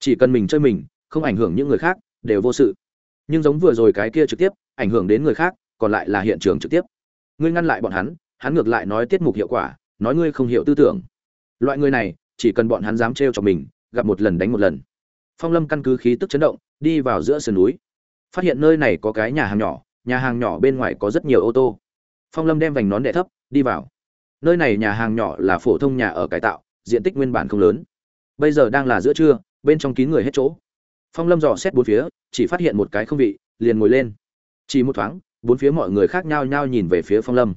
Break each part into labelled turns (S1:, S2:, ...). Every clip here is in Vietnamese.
S1: chỉ cần mình chơi mình, không ảnh hưởng những người khác, đều vô sự. Nhưng giống vừa rồi cái kia trực tiếp, ảnh hưởng đến người khác, còn lại là hiện trường trực tiếp. Ngươi ngăn lại bọn hắn hắn ngược lại nói tiết mục hiệu quả, nói ngươi không hiểu tư tưởng. Loại người này, chỉ cần bọn hắn dám trêu cho mình, gặp một lần đánh một lần. Phong lâm căn cứ khí tức chấn động, đi vào giữa sườn núi. Phát hiện nơi này có cái nhà hàng nhỏ, nhà hàng nhỏ bên ngoài có rất nhiều ô tô. Phong lâm đem vành nón đệ thấp, đi vào. Nơi này nhà hàng nhỏ là phổ thông nhà ở cải tạo, diện tích nguyên bản không lớn. Bây giờ đang là giữa trưa bên trong kín người hết chỗ. Phong lâm dò xét bốn phía, chỉ phát hiện một cái không vị, liền ngồi lên. Chỉ một thoáng, bốn phía mọi người khác nhau nhau nhìn về phía phong lâm.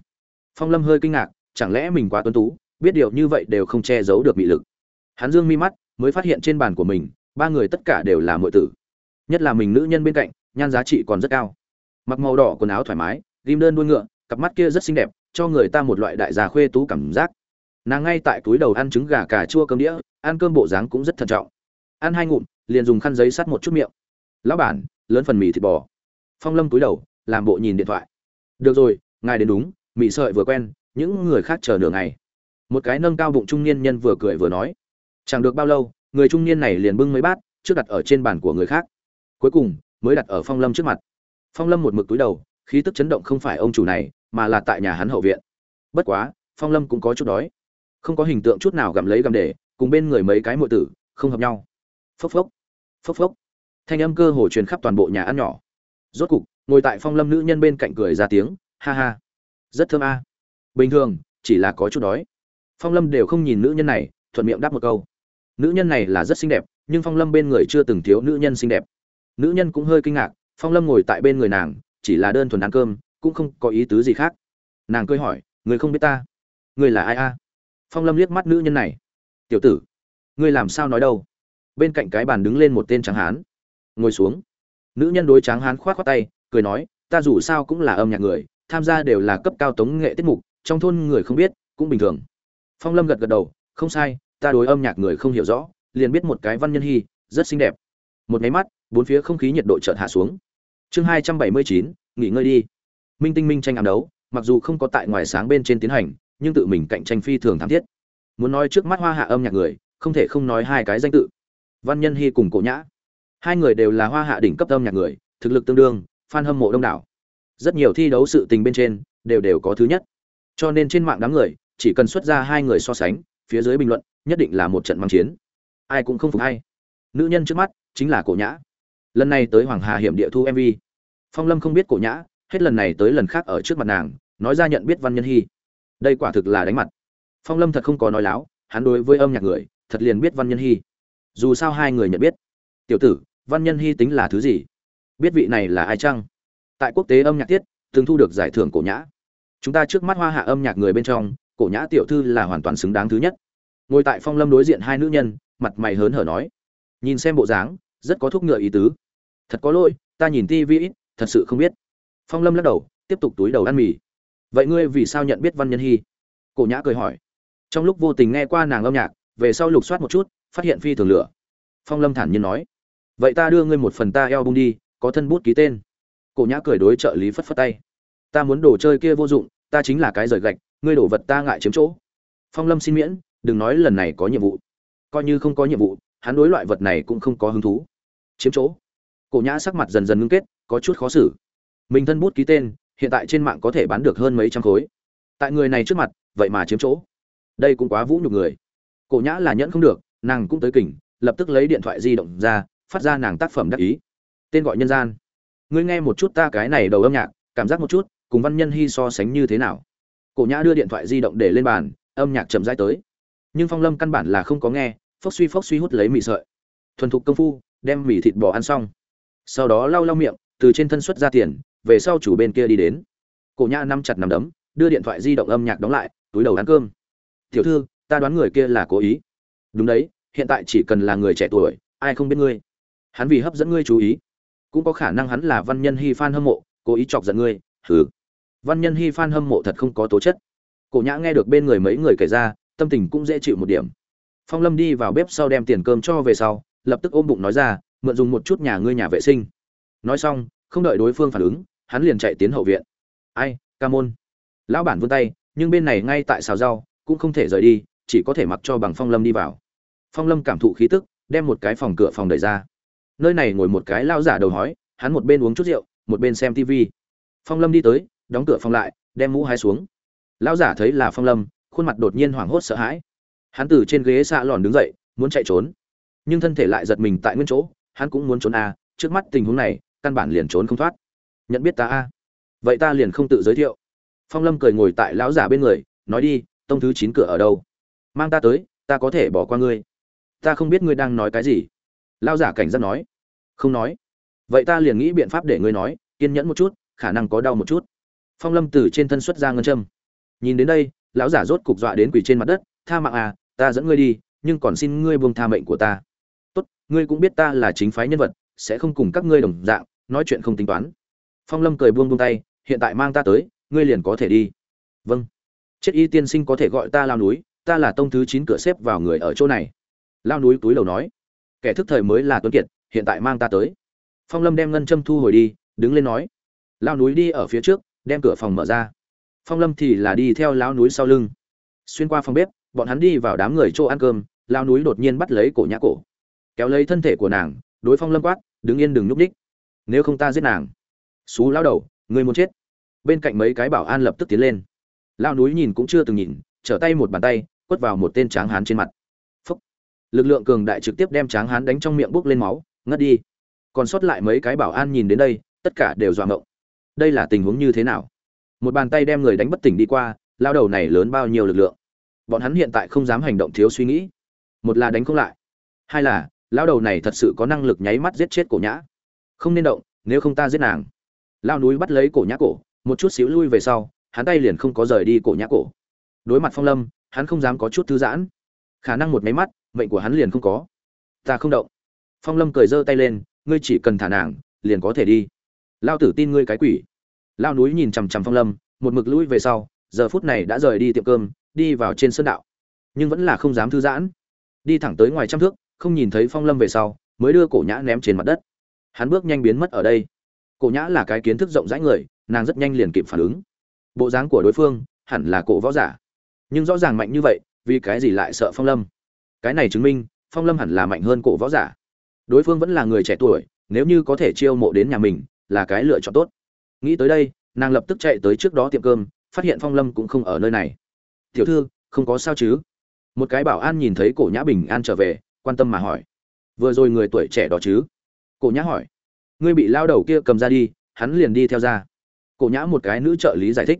S1: Phong lâm hơi kinh ngạc, chẳng lẽ mình quá tuấn tú, biết điều như vậy đều không che giấu được bị lực. Hắn dương mi mắt, mới phát hiện trên bàn của mình, ba người tất cả đều là mọi tử. Nhất là mình nữ nhân bên cạnh, nhan giá trị còn rất cao. Mặc màu đỏ quần áo thoải mái, ghim đơn đuôi ngựa, cặp mắt kia rất xinh đẹp, cho người ta một loại đại gia khuê tú cảm giác. Nàng ngay tại túi đầu ăn trứng gà cà chua cơm đĩa, ăn cơm bộ dáng cũng rất thận trọng ăn hai ngụm, liền dùng khăn giấy sắt một chút miệng. Lão bản, lớn phần mì thịt bò. Phong lâm túi đầu, làm bộ nhìn điện thoại. Được rồi, ngài đến đúng, mì sợi vừa quen, những người khác chờ nửa ngày. Một cái nâng cao bụng trung niên nhân vừa cười vừa nói. Chẳng được bao lâu, người trung niên này liền bưng mấy bát, trước đặt ở trên bàn của người khác. Cuối cùng, mới đặt ở phong lâm trước mặt. Phong lâm một mực túi đầu, khí tức chấn động không phải ông chủ này, mà là tại nhà hắn hậu viện. Bất quá, phong lâm cũng có chút đói. Không có hình tượng chút nào gặm lấy gặm để, cùng bên người mấy cái mọi tử, không hợp nhau phốc phốc. Phốc phốc. Thanh âm cơ hồ truyền khắp toàn bộ nhà ăn nhỏ. Rốt cục, ngồi tại phong lâm nữ nhân bên cạnh cười ra tiếng, ha ha. Rất thơm a. Bình thường, chỉ là có chút đói. Phong lâm đều không nhìn nữ nhân này, thuận miệng đáp một câu. Nữ nhân này là rất xinh đẹp, nhưng phong lâm bên người chưa từng thiếu nữ nhân xinh đẹp. Nữ nhân cũng hơi kinh ngạc, phong lâm ngồi tại bên người nàng, chỉ là đơn thuần ăn cơm, cũng không có ý tứ gì khác. Nàng cười hỏi, người không biết ta? Người là ai a? Phong lâm liếc mắt nữ nhân này. Tiểu tử, ngươi làm sao nói đâu? Bên cạnh cái bàn đứng lên một tên tráng hán. Ngồi xuống. Nữ nhân đối tráng hán khoát khoát tay, cười nói, ta dù sao cũng là âm nhạc người, tham gia đều là cấp cao tống nghệ tiết mục, trong thôn người không biết, cũng bình thường. Phong lâm gật gật đầu, không sai, ta đối âm nhạc người không hiểu rõ, liền biết một cái văn nhân hy, rất xinh đẹp. Một máy mắt, bốn phía không khí nhiệt độ chợt hạ xuống. Chương hai trăm bảy mươi chín, nghỉ ngơi đi. Minh tinh minh tranh ám đấu, mặc dù không có tại ngoài sáng bên trên tiến hành, nhưng tự mình cạnh tranh phi thường tham thiết. Muốn nói trước mắt hoa hạ âm nhạc người, không thể không nói hai cái danh tự văn nhân hy cùng cổ nhã. Hai người đều là hoa hạ đỉnh cấp âm nhạc người, thực lực tương đương, fan hâm mộ đông đảo. Rất nhiều thi đấu sự tình bên trên, đều đều có thứ nhất. Cho nên trên mạng đám người, chỉ cần xuất ra hai người so sánh, phía dưới bình luận, nhất định là một trận mang chiến. Ai cũng không phục hay nữ nhân trước mắt, chính là cổ nhã. Lần này tới hoàng hà hiểm địa thu mv phong lâm không biết cổ nhã, hết lần này tới lần khác ở trước mặt nàng, nói ra nhận biết văn nhân hy. Đây quả thực là đánh mặt. Phong lâm thật không có nói láo, hắn đối với âm nhạc người, thật liền biết văn nhân hy dù sao hai người nhận biết. Tiểu tử, văn nhân hy tính là thứ gì? Biết vị này là ai chăng? Tại quốc tế âm nhạc tiết, từng thu được giải thưởng cổ nhã. Chúng ta trước mắt hoa hạ âm nhạc người bên trong, cổ nhã tiểu thư là hoàn toàn xứng đáng thứ nhất. Ngồi tại phong lâm đối diện hai nữ nhân, mặt mày hớn hở nói. Nhìn xem bộ dáng, rất có thúc ngựa ý tứ. Thật có lỗi, ta nhìn tivi ít, thật sự không biết. Phong lâm lắc đầu, tiếp tục túi đầu ăn mì. Vậy ngươi vì sao nhận biết văn nhân hy? Cổ nhã cười hỏi. Trong lúc vô tình nghe qua nàng âm nhạc, về sau lục soát một chút phát hiện phi thường lửa. Phong lâm thản nhiên nói, vậy ta đưa ngươi một phần ta eo bung đi, có thân bút ký tên. Cổ nhã cười đối trợ lý phất phất tay, ta muốn đồ chơi kia vô dụng, ta chính là cái rời gạch, ngươi đổ vật ta ngại chiếm chỗ. Phong lâm xin miễn, đừng nói lần này có nhiệm vụ. Coi như không có nhiệm vụ, hắn đối loại vật này cũng không có hứng thú. Chiếm chỗ. Cổ nhã sắc mặt dần dần ngưng kết, có chút khó xử. Mình thân bút ký tên, hiện tại trên mạng có thể bán được hơn mấy trăm khối. Tại người này trước mặt, vậy mà chiếm chỗ. Đây cũng quá vũ nhục người. Cổ nhã là nhẫn không được nàng cũng tới kỉnh lập tức lấy điện thoại di động ra, phát ra nàng tác phẩm đắc ý. Tên gọi nhân gian. Ngươi nghe một chút ta cái này đầu âm nhạc, cảm giác một chút, cùng văn nhân hy so sánh như thế nào? Cổ nhã đưa điện thoại di động để lên bàn, âm nhạc chậm rãi tới. Nhưng phong lâm căn bản là không có nghe, phốc suy phốc suy hút lấy mì sợi. Thuần thục công phu, đem mì thịt bò ăn xong. Sau đó lau lau miệng, từ trên thân xuất ra tiền, về sau chủ bên kia đi đến. Cổ nhã nắm chặt nằm đấm, đưa điện thoại di động âm nhạc đóng lại, túi đầu ăn cơm. Tiểu thư, ta đoán người kia là cố ý. Đúng đấy hiện tại chỉ cần là người trẻ tuổi, ai không biết ngươi. Hắn vì hấp dẫn ngươi chú ý. Cũng có khả năng hắn là văn nhân hy phan hâm mộ, cố ý chọc giận ngươi, hừ. Văn nhân hy phan hâm mộ thật không có tố chất. Cổ nhã nghe được bên người mấy người kể ra, tâm tình cũng dễ chịu một điểm. Phong lâm đi vào bếp sau đem tiền cơm cho về sau, lập tức ôm bụng nói ra, mượn dùng một chút nhà ngươi nhà vệ sinh. Nói xong, không đợi đối phương phản ứng, hắn liền chạy tiến hậu viện. Ai, ca môn. Lão bản vươn tay, nhưng bên này ngay tại xào rau, cũng không thể rời đi, chỉ có thể mặc cho bằng phong lâm đi vào phong lâm cảm thụ khí tức, đem một cái phòng cửa phòng đẩy ra. Nơi này ngồi một cái lao giả đầu hói, hắn một bên uống chút rượu, một bên xem tv phong lâm đi tới, đóng cửa phòng lại, đem mũ hai xuống. Lao giả thấy là phong lâm, khuôn mặt đột nhiên hoảng hốt sợ hãi. Hắn từ trên ghế xạ lòn đứng dậy, muốn chạy trốn. Nhưng thân thể lại giật mình tại nguyên chỗ, hắn cũng muốn trốn a, trước mắt tình huống này, căn bản liền trốn không thoát. Nhận biết ta a? Vậy ta liền không tự giới thiệu. Phong lâm cười ngồi tại lão giả bên người, nói đi, tông thứ chín cửa ở đâu? Mang ta tới, ta có thể bỏ qua ngươi ta không biết ngươi đang nói cái gì. Lão giả cảnh giác nói. Không nói. Vậy ta liền nghĩ biện pháp để ngươi nói, kiên nhẫn một chút, khả năng có đau một chút. Phong lâm từ trên thân xuất ra ngân châm. Nhìn đến đây, lão giả rốt cục dọa đến quỳ trên mặt đất, tha mạng à ta dẫn ngươi đi, nhưng còn xin ngươi buông tha mệnh của ta. Tốt, ngươi cũng biết ta là chính phái nhân vật, sẽ không cùng các ngươi đồng dạng, nói chuyện không tính toán. Phong lâm cười buông buông tay, hiện tại mang ta tới, ngươi liền có thể đi. Vâng. Chết y tiên sinh có thể gọi ta lao núi, ta là tông thứ chín cửa xếp vào người ở chỗ này lao núi túi lầu nói, kẻ thức thời mới là tuấn kiệt, hiện tại mang ta tới. Phong lâm đem ngân châm thu hồi đi, đứng lên nói, lao núi đi ở phía trước, đem cửa phòng mở ra. Phong lâm thì là đi theo lao núi sau lưng. Xuyên qua phòng bếp, bọn hắn đi vào đám người chỗ ăn cơm lao núi đột nhiên bắt lấy cổ nhã cổ. Kéo lấy thân thể của nàng, đối phong lâm quát, đứng yên đừng nhúc ních nếu không ta giết nàng. Xú lao đầu người muốn chết. Bên cạnh mấy cái bảo an lập tức tiến lên. Lao núi nhìn cũng chưa từng nhìn, trở tay một bàn tay, quất vào một tên tráng hán trên mặt lực lượng cường đại trực tiếp đem tráng hán đánh trong miệng bốc lên máu, ngất đi. Còn sót lại mấy cái bảo an nhìn đến đây, tất cả đều dọa ngộng. Đây là tình huống như thế nào? Một bàn tay đem người đánh bất tỉnh đi qua, lao đầu này lớn bao nhiêu lực lượng? Bọn hắn hiện tại không dám hành động thiếu suy nghĩ. Một là đánh không lại. Hai là, lao đầu này thật sự có năng lực nháy mắt giết chết cổ nhã. Không nên động, nếu không ta giết nàng. Lao núi bắt lấy cổ nhã cổ, một chút xíu lui về sau, hắn tay liền không có rời đi cổ nhã cổ. Đối mặt phong lâm, hắn không dám có chút thư giãn. Khả năng một máy mắt mệnh của hắn liền không có. Ta không động. Phong lâm cười giơ tay lên, ngươi chỉ cần thả nàng, liền có thể đi. Lao tử tin ngươi cái quỷ. Lao núi nhìn chằm chằm phong lâm, một mực lũi về sau, giờ phút này đã rời đi tiệm cơm, đi vào trên sân đạo. Nhưng vẫn là không dám thư giãn. Đi thẳng tới ngoài trăm thước, không nhìn thấy phong lâm về sau, mới đưa cổ nhã ném trên mặt đất. Hắn bước nhanh biến mất ở đây. Cổ nhã là cái kiến thức rộng rãi người, nàng rất nhanh liền kịp phản ứng. Bộ dáng của đối phương hẳn là cổ võ giả. Nhưng rõ ràng mạnh như vậy, vì cái gì lại sợ phong lâm? Cái này chứng minh, phong lâm hẳn là mạnh hơn cổ võ giả. Đối phương vẫn là người trẻ tuổi, nếu như có thể chiêu mộ đến nhà mình, là cái lựa chọn tốt. Nghĩ tới đây, nàng lập tức chạy tới trước đó tiệm cơm, phát hiện phong lâm cũng không ở nơi này. Tiểu thư, không có sao chứ? Một cái bảo an nhìn thấy cổ nhã bình an trở về, quan tâm mà hỏi. Vừa rồi người tuổi trẻ đó chứ? Cổ nhã hỏi. Ngươi bị lao đầu kia cầm ra đi, hắn liền đi theo ra. Cổ nhã một cái nữ trợ lý giải thích.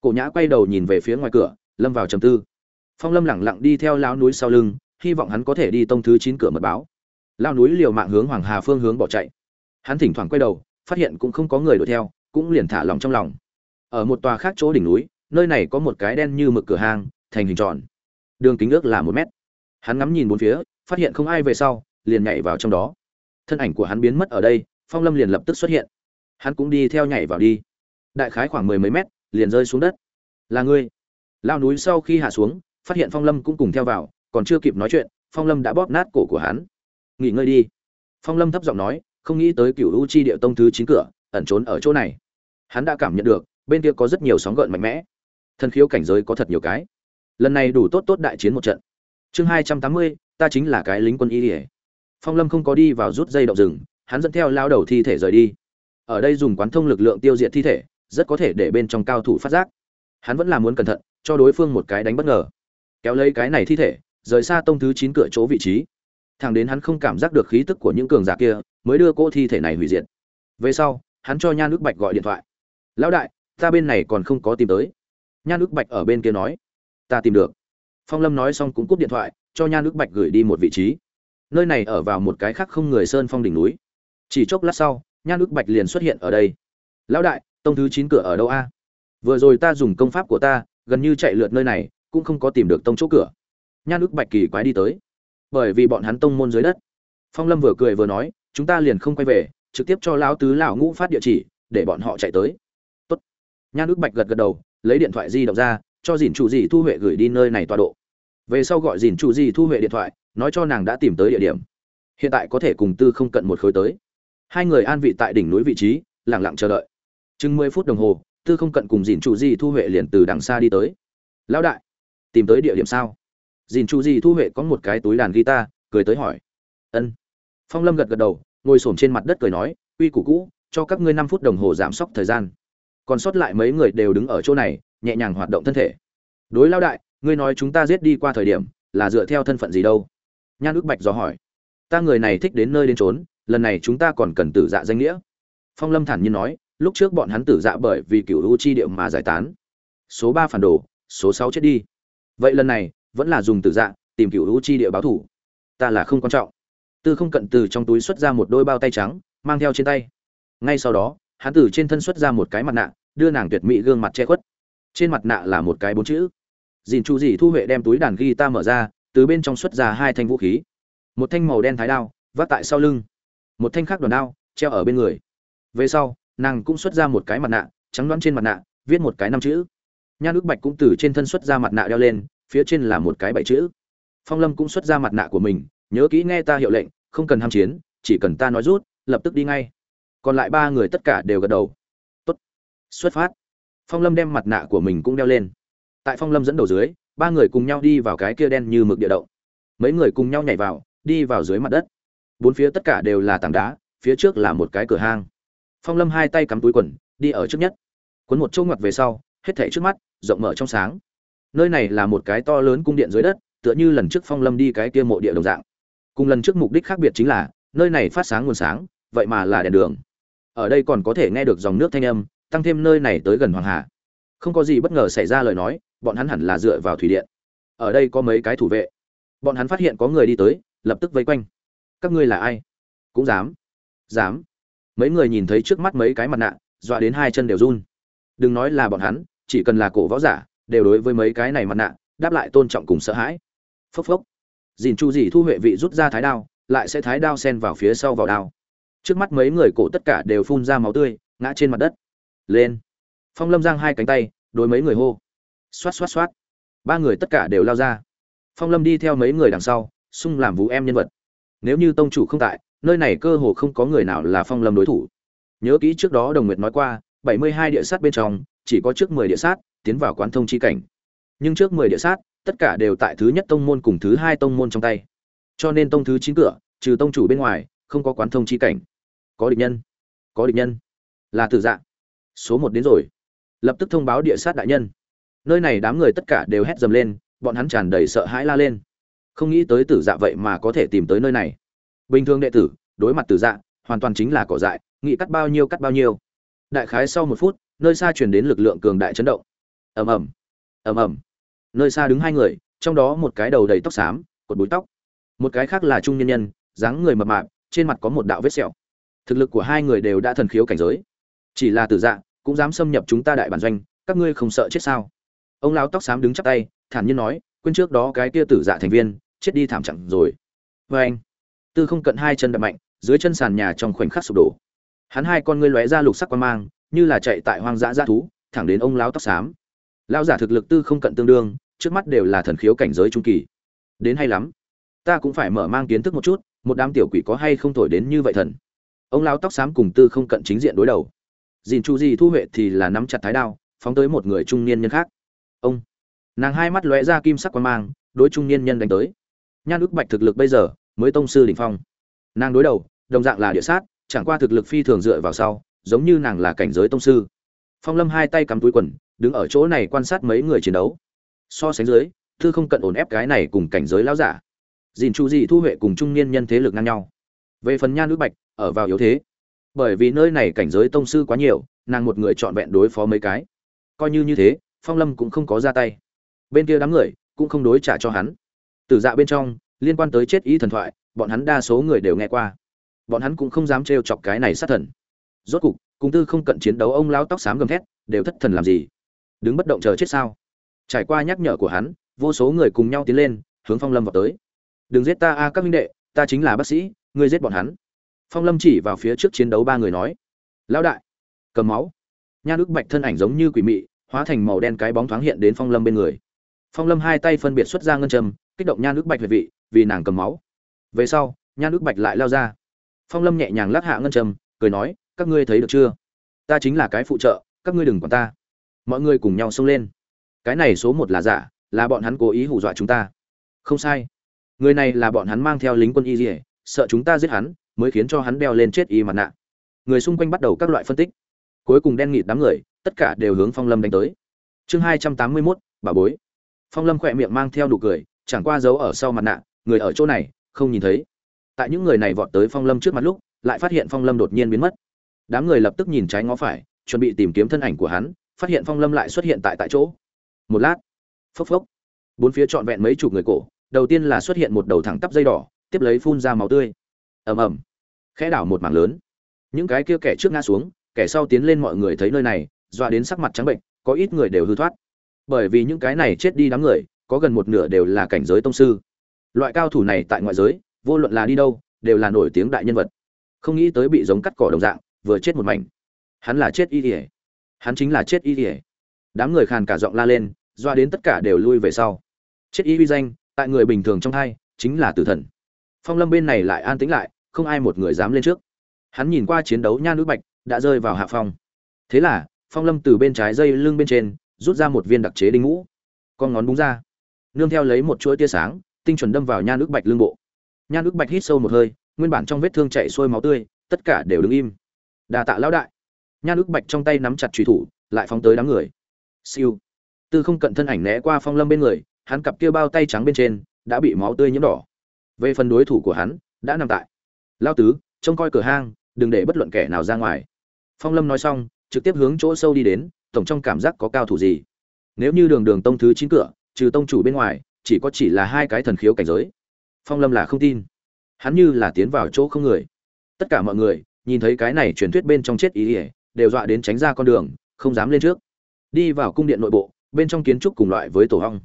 S1: Cổ nhã quay đầu nhìn về phía ngoài cửa, lâm vào trầm tư. Phong lâm lẳng lặng đi theo lao núi sau lưng hy vọng hắn có thể đi tông thứ chín cửa mật báo. Lao núi liều mạng hướng hoàng hà phương hướng bỏ chạy. Hắn thỉnh thoảng quay đầu, phát hiện cũng không có người đuổi theo, cũng liền thả lòng trong lòng. Ở một tòa khác chỗ đỉnh núi, nơi này có một cái đen như mực cửa hang, thành hình tròn. Đường kính ước là một mét. Hắn ngắm nhìn bốn phía, phát hiện không ai về sau, liền nhảy vào trong đó. Thân ảnh của hắn biến mất ở đây, phong lâm liền lập tức xuất hiện. Hắn cũng đi theo nhảy vào đi. Đại khái khoảng mười mấy mét, liền rơi xuống đất. Là ngươi. Lao núi sau khi hạ xuống, phát hiện phong lâm cũng cùng theo vào còn chưa kịp nói chuyện, phong lâm đã bóp nát cổ của hắn. Nghỉ ngơi đi. Phong lâm thấp giọng nói, không nghĩ tới cựu u chi địa tông thứ chín cửa, ẩn trốn ở chỗ này. Hắn đã cảm nhận được, bên kia có rất nhiều sóng gợn mạnh mẽ. Thân khiếu cảnh giới có thật nhiều cái. Lần này đủ tốt tốt đại chiến một trận. Chương hai trăm tám mươi, ta chính là cái lính quân y ỉa phong lâm không có đi vào rút dây động rừng, hắn dẫn theo lao đầu thi thể rời đi. Ở đây dùng quán thông lực lượng tiêu diệt thi thể, rất có thể để bên trong cao thủ phát giác. Hắn vẫn là muốn cẩn thận, cho đối phương một cái đánh bất ngờ. Kéo lấy cái này thi thể rời xa tông thứ chín cửa chỗ vị trí. Thẳng đến hắn không cảm giác được khí tức của những cường giả kia, mới đưa cỗ thi thể này hủy diệt. Về sau, hắn cho nhan ước bạch gọi điện thoại. Lão đại, ta bên này còn không có tìm tới. Nhan ước bạch ở bên kia nói. Ta tìm được. Phong lâm nói xong cũng cúp điện thoại, cho nhan ước bạch gửi đi một vị trí. Nơi này ở vào một cái khác không người sơn phong đỉnh núi. Chỉ chốc lát sau, nhan ước bạch liền xuất hiện ở đây. Lão đại, tông thứ chín cửa ở đâu a? Vừa rồi ta dùng công pháp của ta, gần như chạy lượt nơi này, cũng không có tìm được tông chỗ cửa nhan ức bạch kỳ quái đi tới. Bởi vì bọn hắn tông môn dưới đất. Phong lâm vừa cười vừa nói, chúng ta liền không quay về, trực tiếp cho lão tứ lão ngũ phát địa chỉ, để bọn họ chạy tới. Tốt. nhan ức bạch gật gật đầu, lấy điện thoại di động ra, cho dìn chủ Dì thu huệ gửi đi nơi này tọa độ. Về sau gọi dìn chủ Dì thu huệ điện thoại, nói cho nàng đã tìm tới địa điểm. Hiện tại có thể cùng tư không cận một khối tới. Hai người an vị tại đỉnh núi vị trí lẳng lặng chờ đợi. Chừng mười phút đồng hồ, tư không cận cùng dìn chủ Dì thu huệ liền từ đằng xa đi tới. Lão đại, tìm tới địa điểm sao? Dìn chủ gì thu huệ có một cái túi đàn guitar, cười tới hỏi. Ân. Phong lâm gật gật đầu, ngồi s trên mặt đất cười nói uy củ cũ, cho các ngươi năm phút đồng hồ giảm sốc thời gian. Còn sót lại mấy người đều đứng ở chỗ này, nhẹ nhàng hoạt động thân thể. Đối lao đại, ngươi nói chúng ta giết đi qua thời điểm, là dựa theo thân phận gì đâu? Nhan ước bạch dò hỏi. Ta người này thích đến nơi đến trốn lần này chúng ta còn cần tử dạ danh nghĩa. Phong lâm thản nhiên nói, lúc trước bọn hắn tử dạ bởi vì cựu u chi điệu mà giải tán. Số ba phản đồ, số sáu chết đi. Vậy lần này vẫn là dùng tử dạ tìm cựu u chi địa báo thủ. Ta là không quan trọng. Tư không cận từ trong túi xuất ra một đôi bao tay trắng, mang theo trên tay. Ngay sau đó, hắn từ trên thân xuất ra một cái mặt nạ, đưa nàng tuyệt mỹ gương mặt che khuất. Trên mặt nạ là một cái bốn chữ. Dìn chu dì thu huệ đem túi đàn ghi ta mở ra, từ bên trong xuất ra hai thanh vũ khí. Một thanh màu đen thái đao, vác tại sau lưng. Một thanh khác đòn đao, treo ở bên người. Về sau, nàng cũng xuất ra một cái mặt nạ, trắng đoán trên mặt nạ, viết một cái năm chữ. Nhan ước bạch cũng từ trên thân xuất ra mặt nạ đeo lên phía trên là một cái bảy chữ. Phong lâm cũng xuất ra mặt nạ của mình, nhớ kỹ nghe ta hiệu lệnh, không cần ham chiến, chỉ cần ta nói rút, lập tức đi ngay. Còn lại ba người tất cả đều gật đầu. Tốt. Xuất phát. Phong lâm đem mặt nạ của mình cũng đeo lên. Tại phong lâm dẫn đầu dưới, ba người cùng nhau đi vào cái kia đen như mực địa động. Mấy người cùng nhau nhảy vào, đi vào dưới mặt đất. Bốn phía tất cả đều là tảng đá, phía trước là một cái cửa hang. Phong lâm hai tay cắm túi quần, đi ở trước nhất. Cuốn một chỗ ngoặt về sau, hết thảy trước mắt, rộng mở trong sáng nơi này là một cái to lớn cung điện dưới đất, tựa như lần trước phong lâm đi cái kia mộ địa đồng dạng. Cùng lần trước mục đích khác biệt chính là, nơi này phát sáng nguồn sáng, vậy mà là đèn đường. Ở đây còn có thể nghe được dòng nước thanh âm, tăng thêm nơi này tới gần hoàng hà. Không có gì bất ngờ xảy ra lời nói, bọn hắn hẳn là dựa vào thủy điện. Ở đây có mấy cái thủ vệ. Bọn hắn phát hiện có người đi tới, lập tức vây quanh. Các ngươi là ai? Cũng dám. Dám. Mấy người nhìn thấy trước mắt mấy cái mặt nạ, dọa đến hai chân đều run. Đừng nói là bọn hắn, chỉ cần là cổ võ giả đều đối với mấy cái này mặt nạ, đáp lại tôn trọng cùng sợ hãi. Phốc phốc. Dìn chu dì thu huệ vị rút ra thái đao, lại sẽ thái đao sen vào phía sau vào đao. Trước mắt mấy người cổ tất cả đều phun ra máu tươi, ngã trên mặt đất. Lên. Phong lâm giang hai cánh tay, đối mấy người hô. Xoát xoát xoát. Ba người tất cả đều lao ra. Phong lâm đi theo mấy người đằng sau, xung làm vũ em nhân vật. Nếu như tông chủ không tại, nơi này cơ hồ không có người nào là phong lâm đối thủ. Nhớ kỹ trước đó đồng nguyệt nói qua, bảy mươi hai địa sát bên trong, chỉ có trước mười địa sát tiến vào quán thông chi cảnh. Nhưng trước mười địa sát, tất cả đều tại thứ nhất tông môn cùng thứ hai tông môn trong tay. Cho nên tông thứ chín cửa, trừ tông chủ bên ngoài, không có quán thông chi cảnh. Có địch nhân. Có địch nhân. Là tử dạ. Số một đến rồi. Lập tức thông báo địa sát đại nhân. Nơi này đám người tất cả đều hét dầm lên, bọn hắn tràn đầy sợ hãi la lên. Không nghĩ tới tử dạ vậy mà có thể tìm tới nơi này. Bình thường đệ tử, đối mặt tử dạ hoàn toàn chính là cỏ dại nghĩ cắt bao nhiêu cắt bao nhiêu. Đại khái sau một phút, nơi xa truyền đến lực lượng cường đại chấn động ầm ầm ầm ầm. Nơi xa đứng hai người, trong đó một cái đầu đầy tóc xám, cột búi tóc. Một cái khác là trung nhân nhân, dáng người mập mạp, trên mặt có một đạo vết sẹo. Thực lực của hai người đều đã thần khiếu cảnh giới. Chỉ là tử dạ cũng dám xâm nhập chúng ta đại bản doanh, các ngươi không sợ chết sao? Ông lão tóc xám đứng chắp tay, thản nhiên nói, quên trước đó cái kia tử dạ thành viên, chết đi thảm chẳng rồi. Vê anh. Tư không cận hai chân đập mạnh, dưới chân sàn nhà trong khoảnh khắc sụp đổ. Hắn hai con ngươi lóe ra lục sắc quan mang, như là chạy tại hoang dã dã thú, thẳng đến ông lão tóc xám lão giả thực lực tư không cận tương đương, trước mắt đều là thần khiếu cảnh giới trung kỳ. Đến hay lắm. Ta cũng phải mở mang kiến thức một chút, một đám tiểu quỷ có hay không thổi đến như vậy thần. Ông lão tóc xám cùng tư không cận chính diện đối đầu. Dìn chu di thu huệ thì là nắm chặt thái đao, phóng tới một người trung niên nhân khác. Ông. Nàng hai mắt lóe ra kim sắc quan mang, đối trung niên nhân đánh tới. Nhan ước bạch thực lực bây giờ mới tông sư đỉnh phong. Nàng đối đầu, đồng dạng là địa sát, chẳng qua thực lực phi thường dựa vào sau, giống như nàng là cảnh giới tông sư. Phong lâm hai tay cắm túi quần đứng ở chỗ này quan sát mấy người chiến đấu. So sánh dưới, thư không cận ổn ép cái này cùng cảnh giới lão giả. Dìn chu dị thu huệ cùng trung niên nhân thế lực ngang nhau. Về phần nha nữ bạch, ở vào yếu thế. Bởi vì nơi này cảnh giới tông sư quá nhiều, nàng một người chọn vẹn đối phó mấy cái. Coi như như thế, phong lâm cũng không có ra tay. Bên kia đám người cũng không đối trả cho hắn. Từ dạ bên trong, liên quan tới chết ý thần thoại, bọn hắn đa số người đều nghe qua. Bọn hắn cũng không dám trêu chọc cái này sát thần. Rốt cục, cùng tư không cận chiến đấu ông lao tóc xám gầm thét, đều thất thần làm gì? Đứng bất động chờ chết sao? Trải qua nhắc nhở của hắn, vô số người cùng nhau tiến lên, hướng phong lâm vào tới. Đừng giết ta a, các minh đệ, ta chính là bác sĩ, ngươi giết bọn hắn. Phong lâm chỉ vào phía trước chiến đấu ba người nói. Lão đại, cầm máu. Nha nước bạch thân ảnh giống như quỷ mị, hóa thành màu đen cái bóng thoáng hiện đến phong lâm bên người. Phong lâm hai tay phân biệt xuất ra ngân châm, kích động nha nước bạch về vị, vì nàng cầm máu. Về sau, nha nước bạch lại lao ra. Phong lâm nhẹ nhàng lắc hạ ngân châm, cười nói, các ngươi thấy được chưa? Ta chính là cái phụ trợ, các ngươi đừng quản ta mọi người cùng nhau xông lên. Cái này số một là giả, là bọn hắn cố ý hù dọa chúng ta. Không sai. Người này là bọn hắn mang theo lính quân y dỉa sợ chúng ta giết hắn, mới khiến cho hắn đeo lên chết y mặt nạ. Người xung quanh bắt đầu các loại phân tích. Cuối cùng đen nghịt đám người, tất cả đều hướng phong lâm đánh tới. Chương hai trăm tám mươi mốt, bà bối. Phong lâm khỏe miệng mang theo đủ cười, chẳng qua giấu ở sau mặt nạ, người ở chỗ này, không nhìn thấy. Tại những người này vọt tới phong lâm trước mặt lúc, lại phát hiện phong lâm đột nhiên biến mất. Đám người lập tức nhìn trái ngó phải, chuẩn bị tìm kiếm thân ảnh của hắn phát hiện phong lâm lại xuất hiện tại tại chỗ. Một lát, phốc phốc, bốn phía trọn vẹn mấy chục người cổ, đầu tiên là xuất hiện một đầu thẳng tắp dây đỏ, tiếp lấy phun ra máu tươi. Ầm ầm, khẽ đảo một mảng lớn. Những cái kia kẻ trước ngã xuống, kẻ sau tiến lên mọi người thấy nơi này, dọa đến sắc mặt trắng bệnh, có ít người đều hư thoát. Bởi vì những cái này chết đi đám người, có gần một nửa đều là cảnh giới tông sư. Loại cao thủ này tại ngoại giới, vô luận là đi đâu, đều là nổi tiếng đại nhân vật. Không nghĩ tới bị giống cắt cỏ đồng dạng, vừa chết một mảnh. Hắn là chết y ỉa hắn chính là chết y ỉa đám người khàn cả giọng la lên, doa đến tất cả đều lui về sau. Chết y uy danh, tại người bình thường trong hai chính là tử thần. Phong lâm bên này lại an tĩnh lại, không ai một người dám lên trước. Hắn nhìn qua chiến đấu nha nữ bạch, đã rơi vào hạ phong. Thế là, phong lâm từ bên trái dây lưng bên trên, rút ra một viên đặc chế đinh ngũ. Con ngón búng ra. Nương theo lấy một chuỗi tia sáng, tinh chuẩn đâm vào nha nước bạch lưng bộ. Nha nước bạch hít sâu một hơi, nguyên bản trong vết thương chạy xuôi máu tươi, tất cả đều đứng im. Đà tạ lão đại nha ước bạch trong tay nắm chặt truy thủ, lại phóng tới đám người. Siêu. Tư không cận thân ảnh né qua phong lâm bên người, hắn cặp kia bao tay trắng bên trên đã bị máu tươi nhiễm đỏ. Về phần đối thủ của hắn, đã nằm tại. Lao tứ, trông coi cửa hang, đừng để bất luận kẻ nào ra ngoài. Phong lâm nói xong, trực tiếp hướng chỗ sâu đi đến, tổng trong cảm giác có cao thủ gì. Nếu như đường đường tông thứ chín cửa, trừ tông chủ bên ngoài, chỉ có chỉ là hai cái thần khiếu cảnh giới. Phong lâm là không tin. Hắn như là tiến vào chỗ không người. Tất cả mọi người, nhìn thấy cái này truyền thuyết bên trong chết ý ỉa đều dọa đến tránh ra con đường, không dám lên trước. Đi vào cung điện nội bộ, bên trong kiến trúc cùng loại với tổ hong.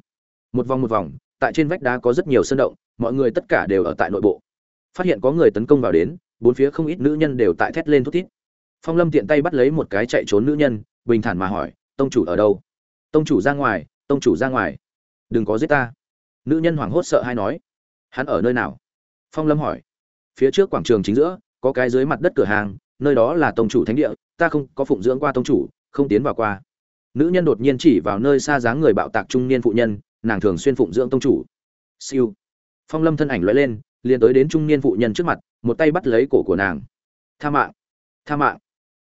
S1: Một vòng một vòng, tại trên vách đá có rất nhiều sơn động, mọi người tất cả đều ở tại nội bộ. Phát hiện có người tấn công vào đến, bốn phía không ít nữ nhân đều tại thét lên thút thít. Phong lâm tiện tay bắt lấy một cái chạy trốn nữ nhân, bình thản mà hỏi, tông chủ ở đâu? Tông chủ ra ngoài, tông chủ ra ngoài. Đừng có giết ta. Nữ nhân hoảng hốt sợ hay nói, hắn ở nơi nào? Phong lâm hỏi, phía trước quảng trường chính giữa, có cái dưới mặt đất cửa hàng, nơi đó là tông chủ thánh địa ta không có phụng dưỡng qua tông chủ, không tiến vào qua. Nữ nhân đột nhiên chỉ vào nơi xa dáng người bạo tạc trung niên phụ nhân, nàng thường xuyên phụng dưỡng tông chủ. Siêu. Phong lâm thân ảnh loại lên, liền tới đến trung niên phụ nhân trước mặt, một tay bắt lấy cổ của nàng. Tha mạng. Tha mạng.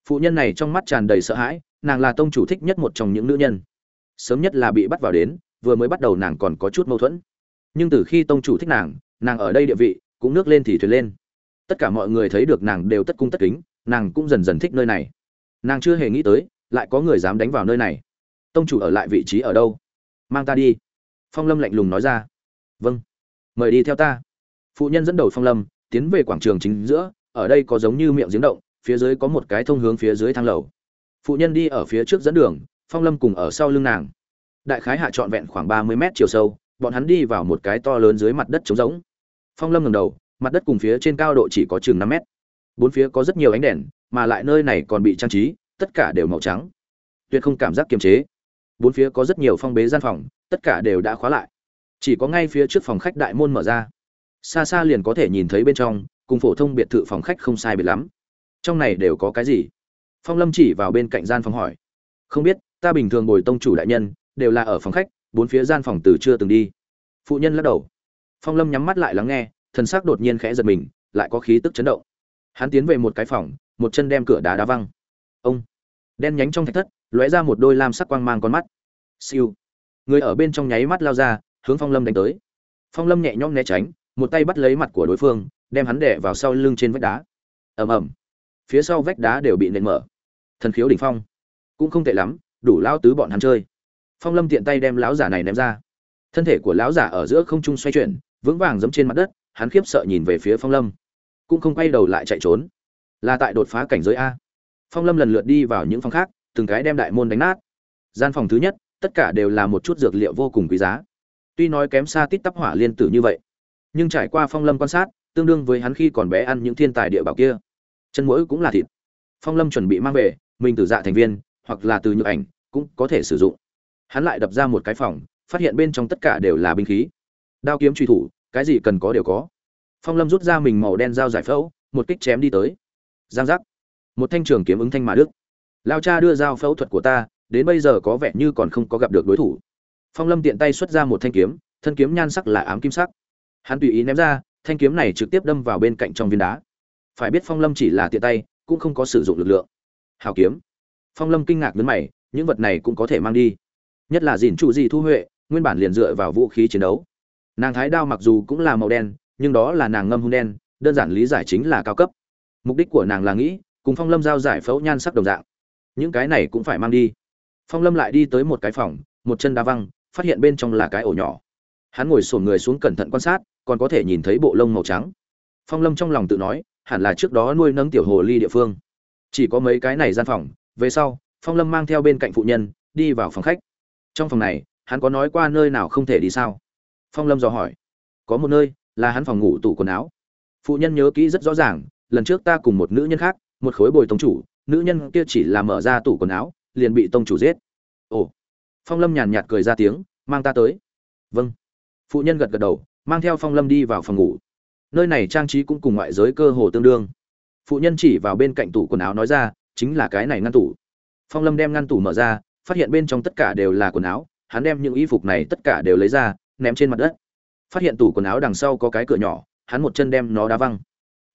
S1: Phụ nhân này trong mắt tràn đầy sợ hãi, nàng là tông chủ thích nhất một trong những nữ nhân. Sớm nhất là bị bắt vào đến, vừa mới bắt đầu nàng còn có chút mâu thuẫn. Nhưng từ khi tông chủ thích nàng nàng ở đây địa vị, cũng nước lên thì thuyền lên. Tất cả mọi người thấy được nàng đều tất cung tất kính, nàng cũng dần dần thích nơi này nàng chưa hề nghĩ tới, lại có người dám đánh vào nơi này. Tông chủ ở lại vị trí ở đâu? Mang ta đi. Phong lâm lạnh lùng nói ra. Vâng. Mời đi theo ta. Phụ nhân dẫn đầu phong lâm, tiến về quảng trường chính giữa, ở đây có giống như miệng giếng động, phía dưới có một cái thông hướng phía dưới thang lầu. Phụ nhân đi ở phía trước dẫn đường, phong lâm cùng ở sau lưng nàng. Đại khái hạ trọn vẹn khoảng ba mươi mét chiều sâu, bọn hắn đi vào một cái to lớn dưới mặt đất trống rỗng. Phong lâm ngầm đầu, mặt đất cùng phía trên cao độ chỉ có chừng năm mét. Bốn phía có rất nhiều ánh đèn mà lại nơi này còn bị trang trí, tất cả đều màu trắng. Tuyệt không cảm giác kiềm chế. Bốn phía có rất nhiều phong bế gian phòng, tất cả đều đã khóa lại. Chỉ có ngay phía trước phòng khách đại môn mở ra. Xa xa liền có thể nhìn thấy bên trong, cùng phổ thông biệt thự phòng khách không sai biệt lắm. Trong này đều có cái gì? Phong lâm chỉ vào bên cạnh gian phòng hỏi. Không biết, ta bình thường bồi tông chủ đại nhân, đều là ở phòng khách, bốn phía gian phòng từ chưa từng đi. Phụ nhân lắc đầu. Phong lâm nhắm mắt lại lắng nghe, thần sắc đột nhiên khẽ giật mình, lại có khí tức chấn động. Hắn tiến về một cái phòng một chân đem cửa đá đá văng. Ông. Đen nhánh trong thạch thất, lóe ra một đôi lam sắc quang mang con mắt. Siêu. Người ở bên trong nháy mắt lao ra, hướng phong lâm đánh tới. Phong lâm nhẹ nhõm né tránh, một tay bắt lấy mặt của đối phương, đem hắn đẻ vào sau lưng trên vách đá. Ầm ầm. Phía sau vách đá đều bị nện mở. Thần khiếu đỉnh phong. Cũng không tệ lắm, đủ lao tứ bọn hắn chơi. Phong lâm tiện tay đem lão giả này ném ra. Thân thể của lão giả ở giữa không trung xoay chuyển, vững vàng giẫm trên mặt đất, hắn khiếp sợ nhìn về phía phong lâm. Cũng không quay đầu lại chạy trốn là tại đột phá cảnh giới a. Phong lâm lần lượt đi vào những phòng khác, từng cái đem đại môn đánh nát. Gian phòng thứ nhất, tất cả đều là một chút dược liệu vô cùng quý giá. Tuy nói kém xa tít tắp hỏa liên tử như vậy, nhưng trải qua phong lâm quan sát, tương đương với hắn khi còn bé ăn những thiên tài địa bảo kia. Chân mũi cũng là thịt. Phong lâm chuẩn bị mang về, mình từ dạ thành viên, hoặc là từ nhựa ảnh, cũng có thể sử dụng. Hắn lại đập ra một cái phòng, phát hiện bên trong tất cả đều là binh khí. Đao kiếm truy thủ, cái gì cần có đều có. Phong lâm rút ra mình màu đen dao giải phẫu, một kích chém đi tới giang giác. Một thanh trường kiếm ứng thanh mà đức. Lao cha đưa dao phẫu thuật của ta, đến bây giờ có vẻ như còn không có gặp được đối thủ. Phong lâm tiện tay xuất ra một thanh kiếm, thân kiếm nhan sắc là ám kim sắc. Hắn tùy ý ném ra, thanh kiếm này trực tiếp đâm vào bên cạnh trong viên đá. Phải biết phong lâm chỉ là tiện tay, cũng không có sử dụng lực lượng. Hào kiếm. Phong lâm kinh ngạc đến mày, những vật này cũng có thể mang đi. Nhất là dìn trụ gì thu huệ, nguyên bản liền dựa vào vũ khí chiến đấu. Nàng thái đao mặc dù cũng là màu đen, nhưng đó là nàng ngâm hung đen, đơn giản lý giải chính là cao cấp mục đích của nàng là nghĩ, cùng phong lâm giao giải phẫu nhan sắc đồng dạng. Những cái này cũng phải mang đi. Phong lâm lại đi tới một cái phòng, một chân đá văng, phát hiện bên trong là cái ổ nhỏ. Hắn ngồi sổn người xuống cẩn thận quan sát, còn có thể nhìn thấy bộ lông màu trắng. Phong lâm trong lòng tự nói, hẳn là trước đó nuôi nấng tiểu hồ ly địa phương. Chỉ có mấy cái này gian phòng, về sau, phong lâm mang theo bên cạnh phụ nhân, đi vào phòng khách. Trong phòng này, hắn có nói qua nơi nào không thể đi sao? Phong lâm dò hỏi. Có một nơi, là hắn phòng ngủ tủ quần áo. Phụ nhân nhớ kỹ rất rõ ràng lần trước ta cùng một nữ nhân khác, một khối bồi tông chủ, nữ nhân kia chỉ là mở ra tủ quần áo, liền bị tông chủ giết. Ồ. Phong lâm nhàn nhạt cười ra tiếng, mang ta tới. Vâng. Phụ nhân gật gật đầu, mang theo phong lâm đi vào phòng ngủ. Nơi này trang trí cũng cùng ngoại giới cơ hồ tương đương. Phụ nhân chỉ vào bên cạnh tủ quần áo nói ra, chính là cái này ngăn tủ. Phong lâm đem ngăn tủ mở ra, phát hiện bên trong tất cả đều là quần áo, hắn đem những y phục này tất cả đều lấy ra, ném trên mặt đất. Phát hiện tủ quần áo đằng sau có cái cửa nhỏ, hắn một chân đem nó đá văng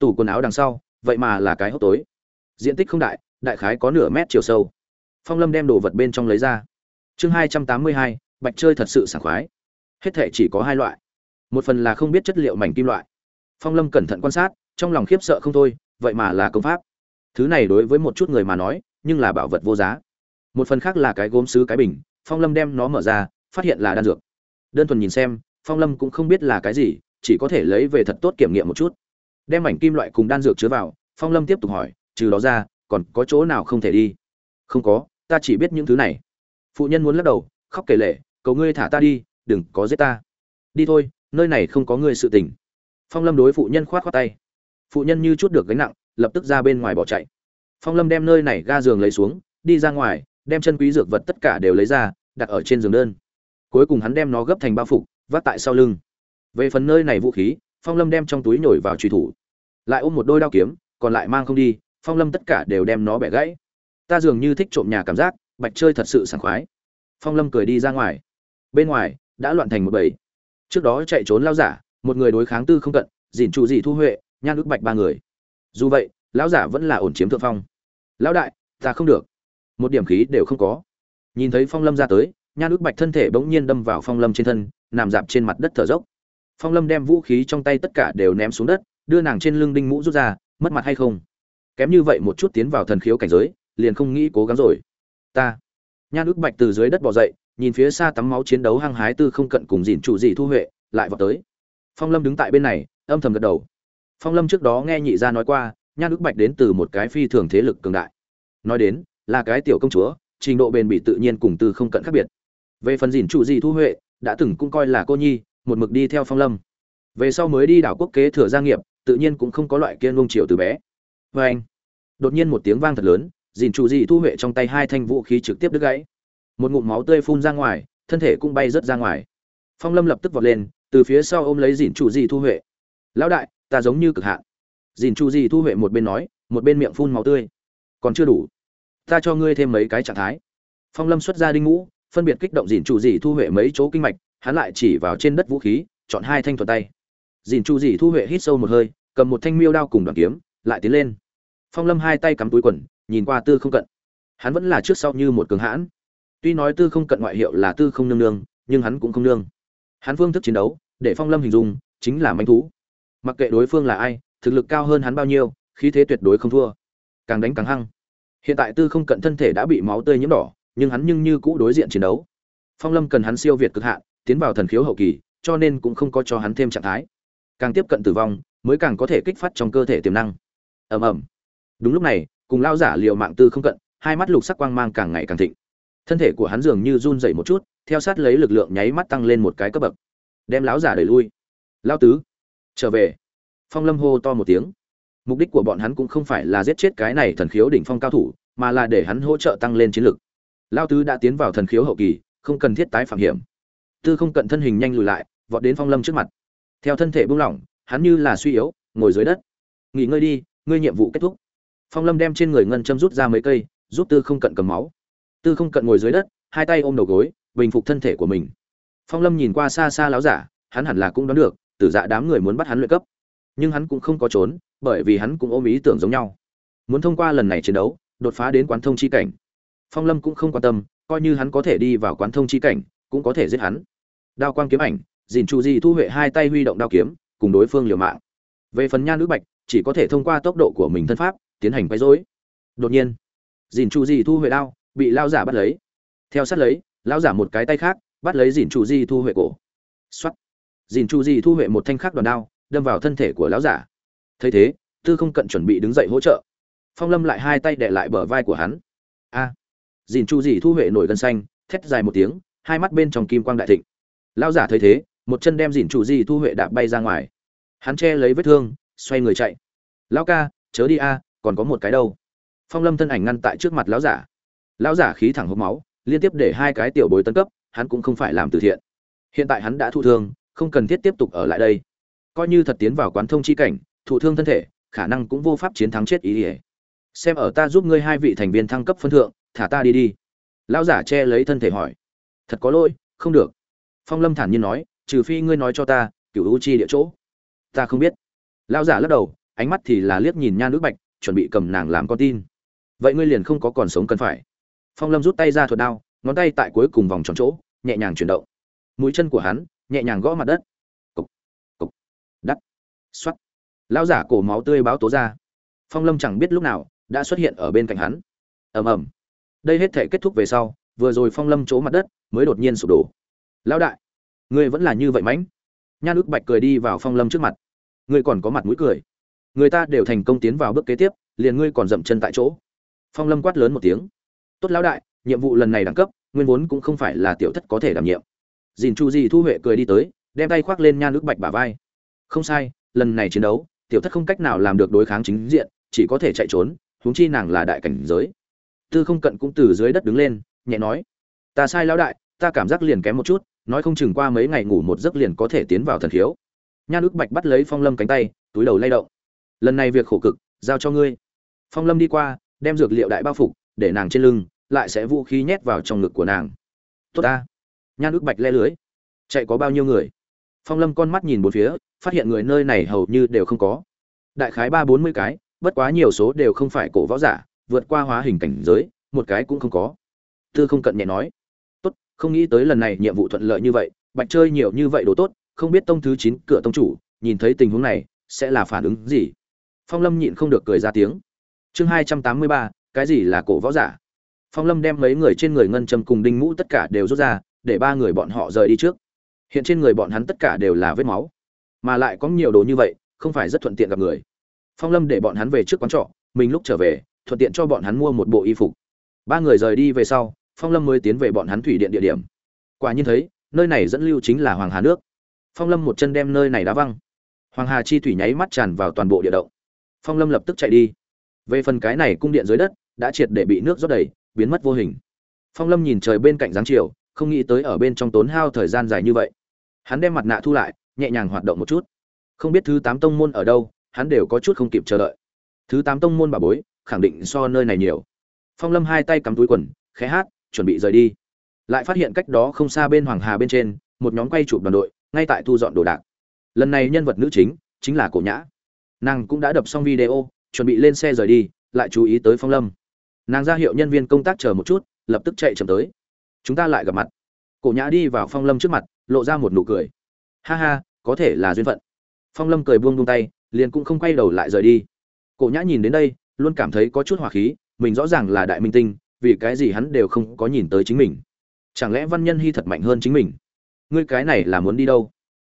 S1: tủ quần áo đằng sau, vậy mà là cái hốc tối. Diện tích không đại đại khái có nửa mét chiều sâu. Phong lâm đem đồ vật bên trong lấy ra. Chương hai trăm tám mươi hai, bạch chơi thật sự sảng khoái. Hết thệ chỉ có hai loại. Một phần là không biết chất liệu mảnh kim loại. Phong lâm cẩn thận quan sát, trong lòng khiếp sợ không thôi, vậy mà là công pháp. Thứ này đối với một chút người mà nói, nhưng là bảo vật vô giá. Một phần khác là cái gốm sứ cái bình, phong lâm đem nó mở ra, phát hiện là đan dược. Đơn thuần nhìn xem, phong lâm cũng không biết là cái gì, chỉ có thể lấy về thật tốt kiểm nghiệm một chút đem mảnh kim loại cùng đan dược chứa vào, phong lâm tiếp tục hỏi, trừ đó ra, còn có chỗ nào không thể đi? Không có, ta chỉ biết những thứ này. Phụ nhân muốn lắc đầu, khóc kể lệ cầu ngươi thả ta đi, đừng có giết ta. Đi thôi, nơi này không có ngươi sự tình. Phong lâm đối phụ nhân khoát khoát tay. Phụ nhân như chút được gánh nặng, lập tức ra bên ngoài bỏ chạy. Phong lâm đem nơi này ga giường lấy xuống, đi ra ngoài, đem chân quý dược vật tất cả đều lấy ra, đặt ở trên giường đơn. Cuối cùng hắn đem nó gấp thành bao phục, vác tại sau lưng. Về phần nơi này vũ khí phong lâm đem trong túi nhồi vào truy thủ. Lại ôm một đôi đao kiếm, còn lại mang không đi, phong lâm tất cả đều đem nó bẻ gãy. Ta dường như thích trộm nhà cảm giác, bạch chơi thật sự sảng khoái. Phong lâm cười đi ra ngoài. Bên ngoài, đã loạn thành một bầy. Trước đó chạy trốn lao giả, một người đối kháng tư không cận dìn trụ dị thu huệ, nhan ức bạch ba người. Dù vậy, lão giả vẫn là ổn chiếm thượng phong. Lão đại, ta không được. Một điểm khí đều không có. Nhìn thấy phong lâm ra tới, nhan ức bạch thân thể bỗng nhiên đâm vào phong lâm trên thân, nằm dạp trên mặt đất thở dốc phong lâm đem vũ khí trong tay tất cả đều ném xuống đất, đưa nàng trên lưng đinh mũ rút ra, mất mặt hay không? Kém như vậy một chút tiến vào thần khiếu cảnh giới, liền không nghĩ cố gắng rồi. Ta. Nhan ức bạch từ dưới đất bỏ dậy, nhìn phía xa tắm máu chiến đấu hăng hái tư không cận cùng dìn chủ dị thu huệ, lại vào tới. Phong lâm đứng tại bên này, âm thầm gật đầu. Phong lâm trước đó nghe nhị gia nói qua, nhan ức bạch đến từ một cái phi thường thế lực cường đại. Nói đến, là cái tiểu công chúa, trình độ bền bỉ tự nhiên cùng tư không cận khác biệt. Về phần dìn chủ dị thu huệ, đã từng cũng coi là cô nhi một mực đi theo phong lâm. Về sau mới đi đảo quốc kế thừa gia nghiệp, tự nhiên cũng không có loại kiên ngông triều từ bé. Vê anh, đột nhiên một tiếng vang thật lớn, dìn chủ dị thu huệ trong tay hai thanh vũ khí trực tiếp đứt gãy. Một ngụm máu tươi phun ra ngoài, thân thể cũng bay rớt ra ngoài. Phong lâm lập tức vọt lên, từ phía sau ôm lấy dìn chủ dị thu huệ. Lão đại, ta giống như cực hạn. Dìn chủ dị thu huệ một bên nói, một bên miệng phun máu tươi. Còn chưa đủ. Ta cho ngươi thêm mấy cái trạng thái. Phong lâm xuất ra đinh ngũ, phân biệt kích động dìn chủ dị thu huệ mấy chỗ kinh mạch hắn lại chỉ vào trên đất vũ khí, chọn hai thanh thuật tay. Dìn chu dì thu huệ hít sâu một hơi, cầm một thanh miêu đao cùng đoàn kiếm, lại tiến lên. Phong lâm hai tay cắm túi quần, nhìn qua tư không cận. Hắn vẫn là trước sau như một cường hãn. Tuy nói tư không cận ngoại hiệu là tư không nương nương, nhưng hắn cũng không nương. Hắn phương thức chiến đấu, để phong lâm hình dung, chính là manh thú. Mặc kệ đối phương là ai, thực lực cao hơn hắn bao nhiêu, khí thế tuyệt đối không thua. Càng đánh càng hăng. Hiện tại tư không cận thân thể đã bị máu tươi nhiễm đỏ, nhưng hắn nhưng như cũ đối diện chiến đấu. Phong lâm cần hắn siêu việt cực hạn tiến vào thần khiếu hậu kỳ, cho nên cũng không có cho hắn thêm trạng thái. Càng tiếp cận tử vong, mới càng có thể kích phát trong cơ thể tiềm năng. Ầm ầm. Đúng lúc này, cùng lao giả liều mạng tư không cận, hai mắt lục sắc quang mang càng ngày càng thịnh. Thân thể của hắn dường như run dậy một chút, theo sát lấy lực lượng nháy mắt tăng lên một cái cấp bậc. Đem láo giả đẩy lui. Lao tứ, trở về. Phong lâm hô to một tiếng. Mục đích của bọn hắn cũng không phải là giết chết cái này thần khiếu đỉnh phong cao thủ, mà là để hắn hỗ trợ tăng lên chiến lực. Lao tứ đã tiến vào thần khiếu hậu kỳ, không cần thiết tái phạm hiểm tư không cận thân hình nhanh lùi lại, vọt đến phong lâm trước mặt. Theo thân thể buông lỏng, hắn như là suy yếu, ngồi dưới đất. Nghỉ ngơi đi, ngươi nhiệm vụ kết thúc. Phong lâm đem trên người ngân châm rút ra mấy cây, giúp tư không cận cầm máu. Tư không cận ngồi dưới đất, hai tay ôm đầu gối, bình phục thân thể của mình. Phong lâm nhìn qua xa xa láo giả, hắn hẳn là cũng đoán được, tử dạ đám người muốn bắt hắn luyện cấp. Nhưng hắn cũng không có trốn, bởi vì hắn cũng ôm ý tưởng giống nhau. Muốn thông qua lần này chiến đấu, đột phá đến quán thông chi cảnh. Phong lâm cũng không quan tâm, coi như hắn có thể đi vào quán thông chi cảnh, cũng có thể giết hắn đao quang kiếm ảnh, dìn chu di thu huệ hai tay huy động đao kiếm, cùng đối phương liều mạng. Về phần nhan nữ bạch, chỉ có thể thông qua tốc độ của mình thân pháp, tiến hành quấy rối. Đột nhiên, dìn chu di thu huệ đao bị lao giả bắt lấy. Theo sát lấy lao giả một cái tay khác, bắt lấy dìn chu di thu huệ cổ. Xoắt dìn chu di thu huệ một thanh khắc đòn đao, đâm vào thân thể của lão giả. Thấy thế, tư không cận chuẩn bị đứng dậy hỗ trợ. Phong lâm lại hai tay để lại bờ vai của hắn. A. Dìn chu di thu huệ nổi gân xanh, thét dài một tiếng, hai mắt bên trong kim quang đại thịnh lão giả thấy thế, một chân đem dìn chủ di thu huệ đạp bay ra ngoài. Hắn che lấy vết thương, xoay người chạy. Lão ca, chớ đi a, còn có một cái đâu. Phong lâm thân ảnh ngăn tại trước mặt lão giả. Lão giả khí thẳng hốc máu, liên tiếp để hai cái tiểu bối tấn cấp, hắn cũng không phải làm từ thiện. Hiện tại hắn đã thụ thương, không cần thiết tiếp tục ở lại đây. Coi như thật tiến vào quán thông chi cảnh, thụ thương thân thể, khả năng cũng vô pháp chiến thắng chết ý ỉa xem ở ta giúp ngươi hai vị thành viên thăng cấp phân thượng, thả ta đi đi. Lão giả che lấy thân thể hỏi. Thật có lỗi, không được phong lâm thản nhiên nói, trừ phi ngươi nói cho ta cựu u chi địa chỗ. Ta không biết. Lão giả lắc đầu, ánh mắt thì là liếc nhìn nha nữ bạch, chuẩn bị cầm nàng làm con tin. Vậy ngươi liền không có còn sống cần phải. Phong lâm rút tay ra thuật đao, ngón tay tại cuối cùng vòng tròn chỗ, nhẹ nhàng chuyển động. Mũi chân của hắn, nhẹ nhàng gõ mặt đất. Cục cục, đắt, xoắt. Lão giả cổ máu tươi báo tố ra. Phong lâm chẳng biết lúc nào, đã xuất hiện ở bên cạnh hắn. Ầm ầm. Đây hết thể kết thúc về sau, vừa rồi phong lâm chỗ mặt đất mới đột nhiên sụp đổ lão đại, ngươi vẫn là như vậy mãnh. Nhan ước bạch cười đi vào phong lâm trước mặt. Ngươi còn có mặt mũi cười. Người ta đều thành công tiến vào bước kế tiếp, liền ngươi còn dậm chân tại chỗ. Phong lâm quát lớn một tiếng. Tốt lão đại, nhiệm vụ lần này đẳng cấp, nguyên vốn cũng không phải là tiểu thất có thể đảm nhiệm. Dìn chu di thu huệ cười đi tới, đem tay khoác lên nhan ước bạch bả vai. Không sai, lần này chiến đấu, tiểu thất không cách nào làm được đối kháng chính diện, chỉ có thể chạy trốn, huống chi nàng là đại cảnh giới. Tư không cận cũng từ dưới đất đứng lên, nhẹ nói. Ta sai lão đại, ta cảm giác liền kém một chút nói không chừng qua mấy ngày ngủ một giấc liền có thể tiến vào thần khiếu. Nhan nước bạch bắt lấy phong lâm cánh tay, túi đầu lay động. Lần này việc khổ cực, giao cho ngươi. Phong lâm đi qua, đem dược liệu đại bao phục, để nàng trên lưng, lại sẽ vũ khí nhét vào trong ngực của nàng. Tốt ta. Nhan nước bạch le lưới. Chạy có bao nhiêu người? Phong lâm con mắt nhìn bốn phía, phát hiện người nơi này hầu như đều không có. Đại khái ba bốn mươi cái, bất quá nhiều số đều không phải cổ võ giả, vượt qua hóa hình cảnh giới, một cái cũng không có. Tư không cận nhẹ nói không nghĩ tới lần này nhiệm vụ thuận lợi như vậy, bạch chơi nhiều như vậy đồ tốt, không biết tông thứ chín cửa tông chủ, nhìn thấy tình huống này, sẽ là phản ứng gì? Phong lâm nhịn không được cười ra tiếng. Chương hai trăm tám mươi ba, cái gì là cổ võ giả? Phong lâm đem mấy người trên người ngân châm cùng đinh mũ tất cả đều rút ra, để ba người bọn họ rời đi trước. Hiện trên người bọn hắn tất cả đều là vết máu, mà lại có nhiều đồ như vậy, không phải rất thuận tiện gặp người. Phong lâm để bọn hắn về trước quán trọ, mình lúc trở về, thuận tiện cho bọn hắn mua một bộ y phục. Ba người rời đi về sau phong lâm mới tiến về bọn hắn thủy điện địa điểm. Quả nhiên thấy, nơi này dẫn lưu chính là hoàng hà nước. Phong lâm một chân đem nơi này đá văng. Hoàng hà chi thủy nháy mắt tràn vào toàn bộ địa động. Phong lâm lập tức chạy đi. Về phần cái này cung điện dưới đất, đã triệt để bị nước rót đầy, biến mất vô hình. Phong lâm nhìn trời bên cạnh giáng chiều, không nghĩ tới ở bên trong tốn hao thời gian dài như vậy. Hắn đem mặt nạ thu lại, nhẹ nhàng hoạt động một chút. Không biết thứ tám tông môn ở đâu, hắn đều có chút không kịp chờ đợi. Thứ tám tông môn bà bối, khẳng định so nơi này nhiều. Phong lâm hai tay cắm túi quần khé hát chuẩn bị rời đi. Lại phát hiện cách đó không xa bên hoàng hà bên trên, một nhóm quay chụp đoàn đội, ngay tại thu dọn đồ đạc. Lần này nhân vật nữ chính chính là cổ nhã. Nàng cũng đã đập xong video, chuẩn bị lên xe rời đi, lại chú ý tới phong lâm. Nàng ra hiệu nhân viên công tác chờ một chút, lập tức chạy chậm tới. Chúng ta lại gặp mặt. Cổ nhã đi vào phong lâm trước mặt, lộ ra một nụ cười. Ha ha, có thể là duyên phận. Phong lâm cười buông buông tay, liền cũng không quay đầu lại rời đi. Cổ nhã nhìn đến đây, luôn cảm thấy có chút hỏa khí, mình rõ ràng là đại minh tinh vì cái gì hắn đều không có nhìn tới chính mình? Chẳng lẽ văn nhân hy thật mạnh hơn chính mình? Ngươi cái này là muốn đi đâu?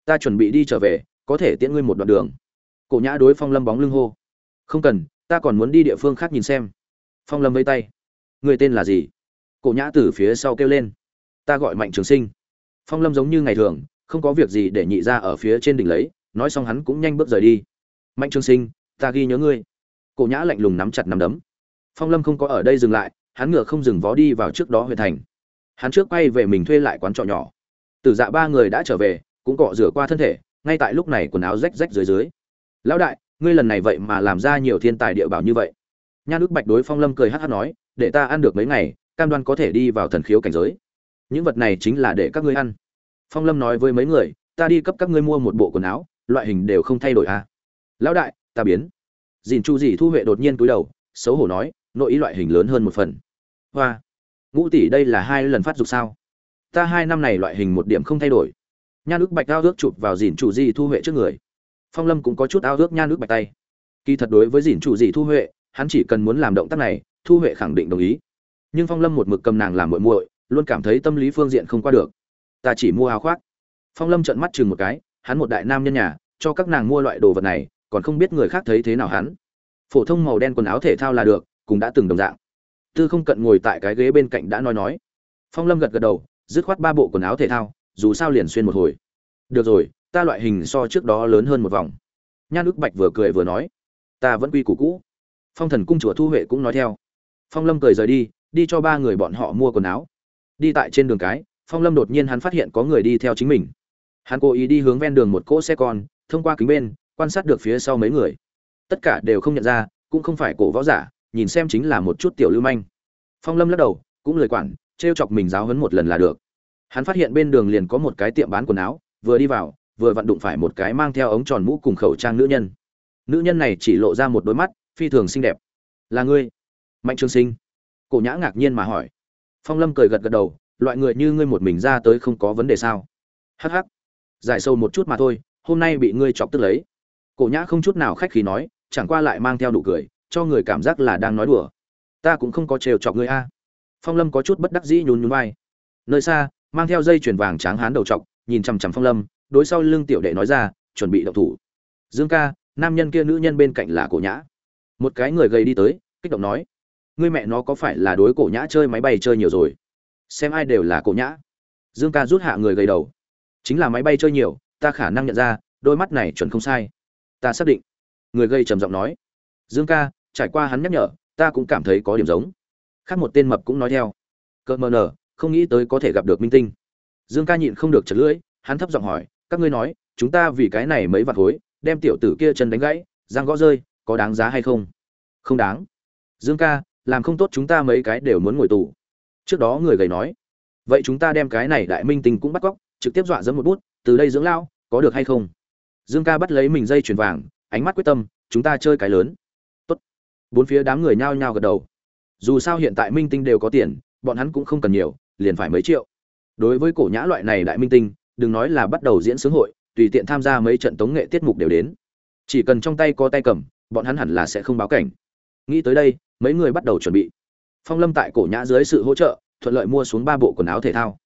S1: Ta chuẩn bị đi trở về, có thể tiễn ngươi một đoạn đường. Cổ nhã đối phong lâm bóng lưng hô. Không cần, ta còn muốn đi địa phương khác nhìn xem. Phong lâm vây tay. Người tên là gì? Cổ nhã từ phía sau kêu lên. Ta gọi mạnh trường sinh. Phong lâm giống như ngày thường, không có việc gì để nhị ra ở phía trên đỉnh lấy, nói xong hắn cũng nhanh bước rời đi. Mạnh trường sinh, ta ghi nhớ ngươi. Cổ nhã lạnh lùng nắm chặt nắm đấm. Phong lâm không có ở đây dừng lại hắn ngựa không dừng vó đi vào trước đó huyện thành. Hắn trước quay về mình thuê lại quán trọ nhỏ. Từ dạ ba người đã trở về, cũng cọ rửa qua thân thể, ngay tại lúc này quần áo rách rách dưới dưới. Lão đại, ngươi lần này vậy mà làm ra nhiều thiên tài địa bảo như vậy. Nhan ước bạch đối phong lâm cười hát hát nói, để ta ăn được mấy ngày, cam đoan có thể đi vào thần khiếu cảnh giới. Những vật này chính là để các ngươi ăn. Phong lâm nói với mấy người, ta đi cấp các ngươi mua một bộ quần áo, loại hình đều không thay đổi à. Lão đại, ta biến. Dìn chu dì thu huệ đột nhiên cúi đầu, xấu hổ nói, nội ý loại hình lớn hơn một phần hoa. Ngũ tỷ đây là hai lần phát dục sao? Ta hai năm này loại hình một điểm không thay đổi. Nhan ước bạch ao ước chụp vào dìn chủ di thu huệ trước người. Phong lâm cũng có chút ao ước nhan ước bạch tay. Kỳ thật đối với dìn chủ di thu huệ, hắn chỉ cần muốn làm động tác này, thu huệ khẳng định đồng ý. Nhưng phong lâm một mực cầm nàng làm muội muội, luôn cảm thấy tâm lý phương diện không qua được. Ta chỉ mua áo khoác. Phong lâm trợn mắt chừng một cái, hắn một đại nam nhân nhà, cho các nàng mua loại đồ vật này, còn không biết người khác thấy thế nào hắn. Phổ thông màu đen quần áo thể thao là được, cũng đã từng đồng dạng tư không cận ngồi tại cái ghế bên cạnh đã nói nói. Phong lâm gật gật đầu, dứt khoát ba bộ quần áo thể thao, dù sao liền xuyên một hồi. Được rồi, ta loại hình so trước đó lớn hơn một vòng. Nhan ức bạch vừa cười vừa nói. Ta vẫn quy củ cũ. Phong thần cung chùa thu huệ cũng nói theo. Phong lâm cười rời đi đi cho ba người bọn họ mua quần áo. Đi tại trên đường cái, phong lâm đột nhiên hắn phát hiện có người đi theo chính mình. Hắn cố ý đi hướng ven đường một cỗ xe con, thông qua kính bên, quan sát được phía sau mấy người. Tất cả đều không nhận ra, cũng không phải cổ võ giả nhìn xem chính là một chút tiểu lưu manh. Phong lâm lắc đầu, cũng lời quản, trêu chọc mình giáo hấn một lần là được. Hắn phát hiện bên đường liền có một cái tiệm bán quần áo, vừa đi vào, vừa vặn đụng phải một cái mang theo ống tròn mũ cùng khẩu trang nữ nhân. Nữ nhân này chỉ lộ ra một đôi mắt, phi thường xinh đẹp. Là ngươi? Mạnh trường sinh. Cổ nhã ngạc nhiên mà hỏi. Phong lâm cười gật gật đầu, loại người như ngươi một mình ra tới không có vấn đề sao? Hh giải sâu một chút mà thôi, hôm nay bị ngươi chọc tức lấy. Cổ nhã không chút nào khách khí nói, chẳng qua lại mang theo đủ cười cho người cảm giác là đang nói đùa. Ta cũng không có trêu chọc ngươi a. Phong lâm có chút bất đắc dĩ nhún nhún vai. Nơi xa, mang theo dây chuyền vàng tráng hán đầu trọc, nhìn chằm chằm phong lâm, đối sau lưng tiểu đệ nói ra, chuẩn bị động thủ. Dương ca, nam nhân kia nữ nhân bên cạnh là cổ nhã. Một cái người gầy đi tới, kích động nói, ngươi mẹ nó có phải là đối cổ nhã chơi máy bay chơi nhiều rồi? Xem ai đều là cổ nhã. Dương ca rút hạ người gầy đầu. Chính là máy bay chơi nhiều, ta khả năng nhận ra, đôi mắt này chuẩn không sai. Ta xác định. Người gây trầm giọng nói. Dương ca trải qua hắn nhắc nhở, ta cũng cảm thấy có điểm giống. Khác một tên mập cũng nói theo. Cợt mờ nở, không nghĩ tới có thể gặp được minh tinh. Dương ca nhịn không được chật lưỡi, hắn thấp giọng hỏi, các ngươi nói, chúng ta vì cái này mấy vạt khối, đem tiểu tử kia chân đánh gãy, răng gõ rơi, có đáng giá hay không? Không đáng. Dương ca, làm không tốt chúng ta mấy cái đều muốn ngồi tù. Trước đó người gầy nói, vậy chúng ta đem cái này đại minh tinh cũng bắt cóc, trực tiếp dọa dẫm một bút, từ đây dưỡng lao, có được hay không? Dương ca bắt lấy mình dây chuyền vàng, ánh mắt quyết tâm, chúng ta chơi cái lớn bốn phía đám người nhao nhao gật đầu. Dù sao hiện tại minh tinh đều có tiền, bọn hắn cũng không cần nhiều, liền phải mấy triệu. Đối với cổ nhã loại này đại minh tinh, đừng nói là bắt đầu diễn sướng hội, tùy tiện tham gia mấy trận tống nghệ tiết mục đều đến. Chỉ cần trong tay có tay cầm, bọn hắn hẳn là sẽ không báo cảnh. Nghĩ tới đây, mấy người bắt đầu chuẩn bị. Phong lâm tại cổ nhã dưới sự hỗ trợ, thuận lợi mua xuống ba bộ quần áo thể thao.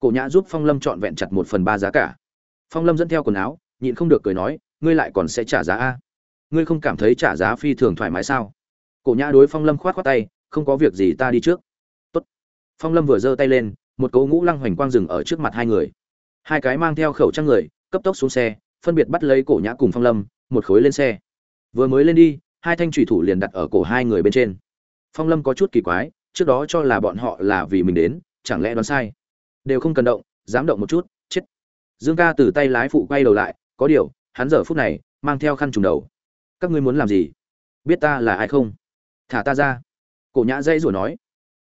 S1: Cổ nhã giúp phong lâm chọn vẹn chặt một phần ba giá cả. Phong lâm dẫn theo quần áo, nhịn không được cười nói, ngươi lại còn sẽ trả giá a? Ngươi không cảm thấy trả giá phi thường thoải mái sao? Cổ nhã đối phong lâm khoát khoát tay, không có việc gì, ta đi trước. Tốt. phong lâm vừa giơ tay lên, một cấu ngũ lăng hoành quang dừng ở trước mặt hai người. Hai cái mang theo khẩu trang người, cấp tốc xuống xe, phân biệt bắt lấy cổ nhã cùng phong lâm, một khối lên xe. Vừa mới lên đi, hai thanh thủy thủ liền đặt ở cổ hai người bên trên. Phong lâm có chút kỳ quái, trước đó cho là bọn họ là vì mình đến, chẳng lẽ đoán sai? Đều không cần động, dám động một chút, chết. Dương ca từ tay lái phụ quay đầu lại, có điều, hắn giờ phút này, mang theo khăn trùng đầu. Các ngươi muốn làm gì? Biết ta là ai không? Thả ta ra. Cổ nhã dây rủa nói.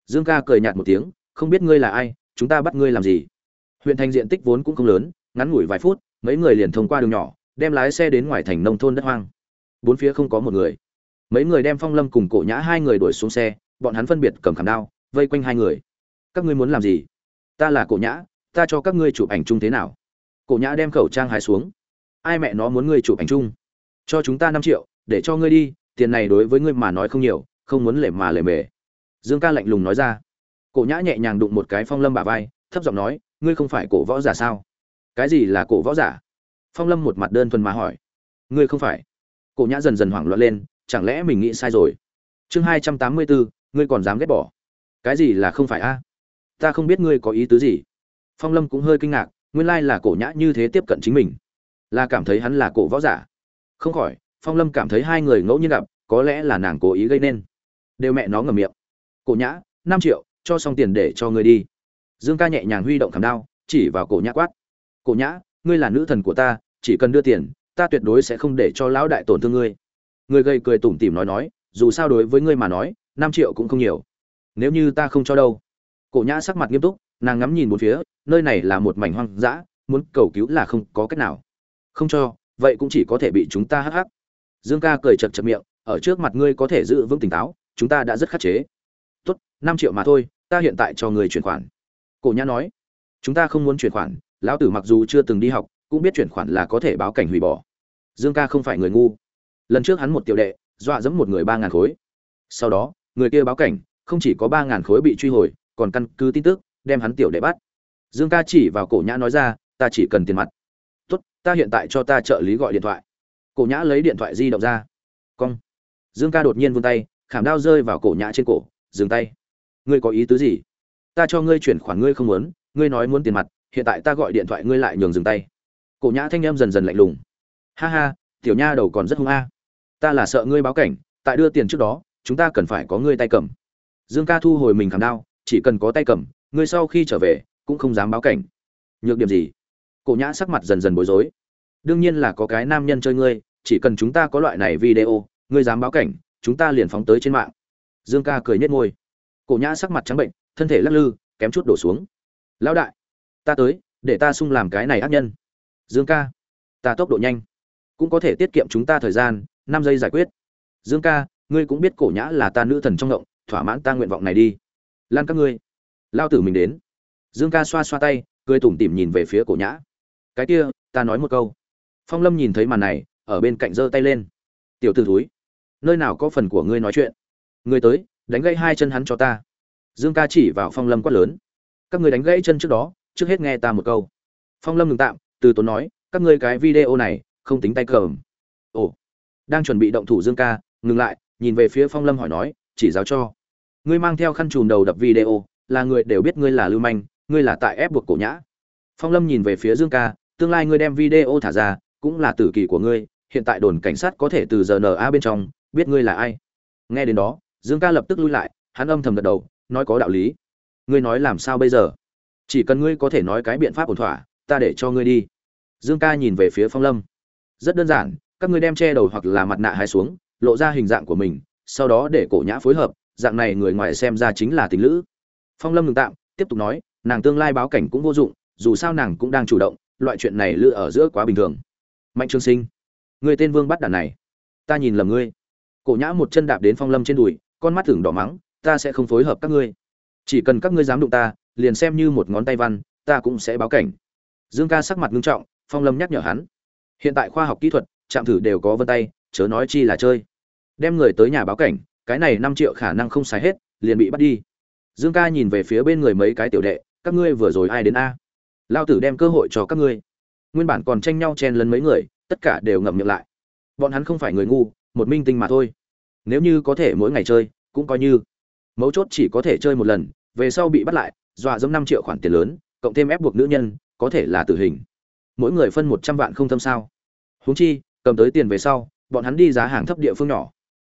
S1: Dương ca cười nhạt một tiếng, không biết ngươi là ai, chúng ta bắt ngươi làm gì? Huyện thành diện tích vốn cũng không lớn, ngắn ngủi vài phút, mấy người liền thông qua đường nhỏ, đem lái xe đến ngoài thành nông thôn đất hoang. Bốn phía không có một người. Mấy người đem phong lâm cùng cổ nhã hai người đuổi xuống xe, bọn hắn phân biệt cầm khảm đao, vây quanh hai người. Các ngươi muốn làm gì? Ta là cổ nhã, ta cho các ngươi chụp ảnh chung thế nào? Cổ nhã đem khẩu trang hái xuống. Ai mẹ nó muốn ngươi chụp ảnh chung? Cho chúng ta năm triệu, để cho ngươi đi, tiền này đối với ngươi mà nói không nhiều không muốn lề mà lề mề. Dương ca lạnh lùng nói ra. Cổ nhã nhẹ nhàng đụng một cái phong lâm bả vai, thấp giọng nói, ngươi không phải cổ võ giả sao? Cái gì là cổ võ giả? Phong lâm một mặt đơn thuần mà hỏi. Ngươi không phải. Cổ nhã dần dần hoảng loạn lên, chẳng lẽ mình nghĩ sai rồi? Chương hai trăm tám mươi bốn, ngươi còn dám ghét bỏ. Cái gì là không phải a? Ta không biết ngươi có ý tứ gì. Phong lâm cũng hơi kinh ngạc, nguyên lai là cổ nhã như thế tiếp cận chính mình. Là cảm thấy hắn là cổ võ giả? Không khỏi, phong lâm cảm thấy hai người ngẫu nhiên gặp, có lẽ là nàng cố ý gây nên đều mẹ nó ngầm miệng. Cổ nhã, năm triệu, cho xong tiền để cho ngươi đi. Dương ca nhẹ nhàng huy động khảm đao, chỉ vào cổ nhã quát. Cổ nhã, ngươi là nữ thần của ta, chỉ cần đưa tiền, ta tuyệt đối sẽ không để cho lão đại tổn thương ngươi. Người gây cười tủm tỉm nói nói, dù sao đối với ngươi mà nói, năm triệu cũng không nhiều. Nếu như ta không cho đâu. Cổ nhã sắc mặt nghiêm túc, nàng ngắm nhìn một phía, nơi này là một mảnh hoang dã, muốn cầu cứu là không có cách nào. Không cho, vậy cũng chỉ có thể bị chúng ta hắc hắc. Dương ca cười chật chật miệng, ở trước mặt ngươi có thể giữ vững tỉnh táo chúng ta đã rất khắc chế. Tốt, năm triệu mà thôi, ta hiện tại cho người chuyển khoản. Cổ nhã nói. Chúng ta không muốn chuyển khoản, lão tử mặc dù chưa từng đi học, cũng biết chuyển khoản là có thể báo cảnh hủy bỏ. Dương ca không phải người ngu. Lần trước hắn một tiểu đệ, dọa dẫm một người ba ngàn khối. Sau đó, người kia báo cảnh, không chỉ có ba ngàn khối bị truy hồi, còn căn cứ tin tức, đem hắn tiểu đệ bắt. Dương ca chỉ vào cổ nhã nói ra, ta chỉ cần tiền mặt. Tốt, ta hiện tại cho ta trợ lý gọi điện thoại. Cổ nhã lấy điện thoại di động ra. Cong. Dương ca đột nhiên vươn tay khảm đao rơi vào cổ nhã trên cổ, dừng tay. Ngươi có ý tứ gì? Ta cho ngươi chuyển khoản ngươi không muốn, ngươi nói muốn tiền mặt, hiện tại ta gọi điện thoại ngươi lại nhường dừng tay. Cổ nhã thanh em dần dần lạnh lùng. Ha ha, tiểu nha đầu còn rất hung a. Ta là sợ ngươi báo cảnh, tại đưa tiền trước đó, chúng ta cần phải có ngươi tay cầm. Dương ca thu hồi mình khảm đao, chỉ cần có tay cầm, ngươi sau khi trở về, cũng không dám báo cảnh. Nhược điểm gì? Cổ nhã sắc mặt dần dần bối rối. Đương nhiên là có cái nam nhân chơi ngươi, chỉ cần chúng ta có loại này video, ngươi dám báo cảnh chúng ta liền phóng tới trên mạng. Dương ca cười nhếch môi. Cổ nhã sắc mặt trắng bệnh, thân thể lắc lư, kém chút đổ xuống. Lão đại, ta tới, để ta sung làm cái này ác nhân. Dương ca, ta tốc độ nhanh, cũng có thể tiết kiệm chúng ta thời gian, năm giây giải quyết. Dương ca, ngươi cũng biết cổ nhã là ta nữ thần trong ngộng, thỏa mãn ta nguyện vọng này đi. Lan các ngươi lao tử mình đến. Dương ca xoa xoa tay, cười tủm tỉm nhìn về phía cổ nhã. Cái kia, ta nói một câu. Phong lâm nhìn thấy màn này, ở bên cạnh giơ tay lên. Tiểu t ử thúi nơi nào có phần của ngươi nói chuyện? Ngươi tới, đánh gãy hai chân hắn cho ta. Dương ca chỉ vào phong lâm quát lớn. Các người đánh gãy chân trước đó, trước hết nghe ta một câu. Phong lâm ngừng tạm, từ tốn nói, các ngươi cái video này, không tính tay cờm ồ, đang chuẩn bị động thủ dương ca, ngừng lại, nhìn về phía phong lâm hỏi nói, chỉ giáo cho. Ngươi mang theo khăn chùm đầu đập video, là người đều biết ngươi là lưu manh, ngươi là tại ép buộc cổ nhã. Phong lâm nhìn về phía dương ca, tương lai ngươi đem video thả ra, cũng là tử kỳ của ngươi, hiện tại đồn cảnh sát có thể từ giờ na bên trong biết ngươi là ai. Nghe đến đó, dương ca lập tức lui lại, hắn âm thầm gật đầu, nói có đạo lý. Ngươi nói làm sao bây giờ? Chỉ cần ngươi có thể nói cái biện pháp ổn thỏa, ta để cho ngươi đi. Dương ca nhìn về phía phong lâm. Rất đơn giản, các ngươi đem che đầu hoặc là mặt nạ hai xuống, lộ ra hình dạng của mình, sau đó để cổ nhã phối hợp, dạng này người ngoài xem ra chính là tình lữ. Phong lâm ngừng tạm, tiếp tục nói, nàng tương lai báo cảnh cũng vô dụng, dù sao nàng cũng đang chủ động, loại chuyện này lựa ở giữa quá bình thường. Mạnh trương sinh, người tên vương bắt đàn này, ta nhìn lầm ngươi cổ nhã một chân đạp đến phong lâm trên đùi, con mắt thưởng đỏ mắng, ta sẽ không phối hợp các ngươi. Chỉ cần các ngươi dám đụng ta, liền xem như một ngón tay văn, ta cũng sẽ báo cảnh. Dương ca sắc mặt nghiêm trọng, phong lâm nhắc nhở hắn. Hiện tại khoa học kỹ thuật chạm thử đều có vân tay, chớ nói chi là chơi. Đem người tới nhà báo cảnh, cái này năm triệu khả năng không xài hết, liền bị bắt đi. Dương ca nhìn về phía bên người mấy cái tiểu đệ, các ngươi vừa rồi ai đến a? Lao tử đem cơ hội cho các ngươi. Nguyên bản còn tranh nhau chen lấn mấy người, tất cả đều ngậm miệng lại. Bọn hắn không phải người ngu một minh tinh mà thôi. Nếu như có thể mỗi ngày chơi, cũng coi như. Mấu chốt chỉ có thể chơi một lần, về sau bị bắt lại, dọa dẫm năm triệu khoản tiền lớn, cộng thêm ép buộc nữ nhân, có thể là tử hình. Mỗi người phân một trăm vạn không thâm sao. Huống chi, cầm tới tiền về sau, bọn hắn đi giá hàng thấp địa phương nhỏ.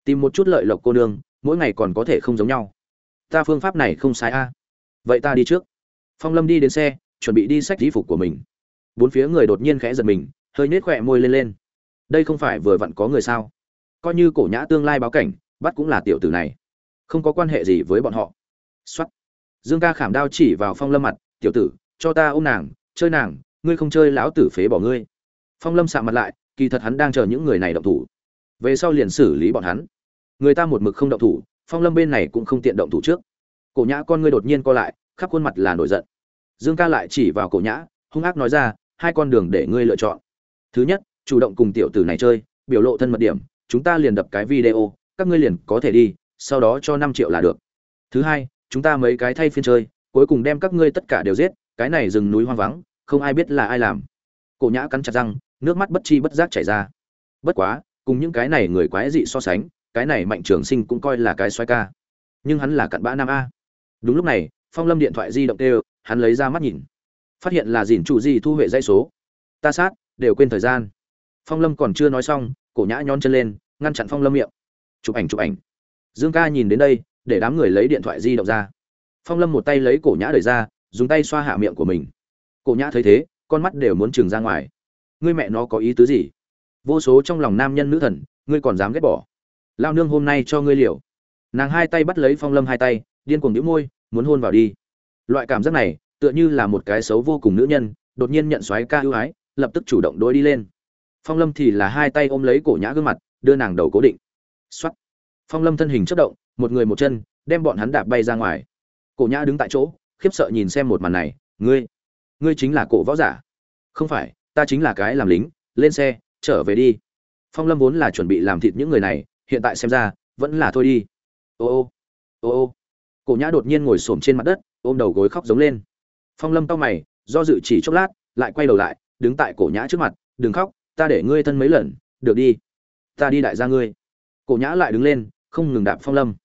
S1: Tìm một chút lợi lộc cô nương, mỗi ngày còn có thể không giống nhau. Ta phương pháp này không sai a. Vậy ta đi trước. Phong lâm đi đến xe, chuẩn bị đi sách y phục của mình. Bốn phía người đột nhiên khẽ giật mình, hơi nết khỏe môi lên lên. Đây không phải vừa vặn có người sao? Coi như cổ nhã tương lai báo cảnh, bắt cũng là tiểu tử này. Không có quan hệ gì với bọn họ. Xuất dương ca khảm đao chỉ vào phong lâm mặt, tiểu tử, cho ta ôm nàng, chơi nàng, ngươi không chơi lão tử phế bỏ ngươi. Phong lâm sạ mặt lại, kỳ thật hắn đang chờ những người này động thủ. Về sau liền xử lý bọn hắn. Người ta một mực không động thủ, phong lâm bên này cũng không tiện động thủ trước. Cổ nhã con ngươi đột nhiên co lại, khắp khuôn mặt là nổi giận. Dương ca lại chỉ vào cổ nhã, hung ác nói ra, hai con đường để ngươi lựa chọn. Thứ nhất, chủ động cùng tiểu tử này chơi, biểu lộ thân mật điểm chúng ta liền đập cái video, các ngươi liền có thể đi, sau đó cho năm triệu là được. Thứ hai, chúng ta mấy cái thay phiên chơi, cuối cùng đem các ngươi tất cả đều giết, cái này rừng núi hoang vắng, không ai biết là ai làm. Cổ nhã cắn chặt răng, nước mắt bất chi bất giác chảy ra. Bất quá, cùng những cái này người quái dị so sánh, cái này mạnh trường sinh cũng coi là cái xoay ca. Nhưng hắn là cặn bã nam a. Đúng lúc này, phong lâm điện thoại di động đều, hắn lấy ra mắt nhìn. Phát hiện là dìn chủ gì thu huệ dây số. Ta sát, đều quên thời gian. Phong lâm còn chưa nói xong cổ nhã nhón chân lên, ngăn chặn phong lâm miệng. Chụp ảnh chụp ảnh. Dương ca nhìn đến đây, để đám người lấy điện thoại di động ra. Phong lâm một tay lấy cổ nhã đẩy ra, dùng tay xoa hạ miệng của mình. Cổ nhã thấy thế, con mắt đều muốn trừng ra ngoài. Ngươi mẹ nó có ý tứ gì? Vô số trong lòng nam nhân nữ thần, ngươi còn dám ghét bỏ. Lao nương hôm nay cho ngươi liều. Nàng hai tay bắt lấy phong lâm hai tay, điên cuồng đĩu môi, muốn hôn vào đi. Loại cảm giác này, tựa như là một cái xấu vô cùng nữ nhân, đột nhiên nhận xoáy ca ưu ái, lập tức chủ động đôi đi lên phong lâm thì là hai tay ôm lấy cổ nhã gương mặt, đưa nàng đầu cố định. Xuất phong lâm thân hình chất động, một người một chân, đem bọn hắn đạp bay ra ngoài. Cổ nhã đứng tại chỗ, khiếp sợ nhìn xem một màn này, ngươi ngươi chính là cổ võ giả? Không phải, ta chính là cái làm lính, lên xe, trở về đi. Phong lâm vốn là chuẩn bị làm thịt những người này, hiện tại xem ra, vẫn là thôi đi. Ô ô ô ô. Cổ nhã đột nhiên ngồi xổm trên mặt đất, ôm đầu gối khóc giống lên. Phong lâm tao mày, do dự chỉ chốc lát, lại quay đầu lại, đứng tại cổ nhã trước mặt, đừng khóc ta để ngươi thân mấy lần, được đi. Ta đi đại gia ngươi. Cổ nhã lại đứng lên, không ngừng đạp phong lâm.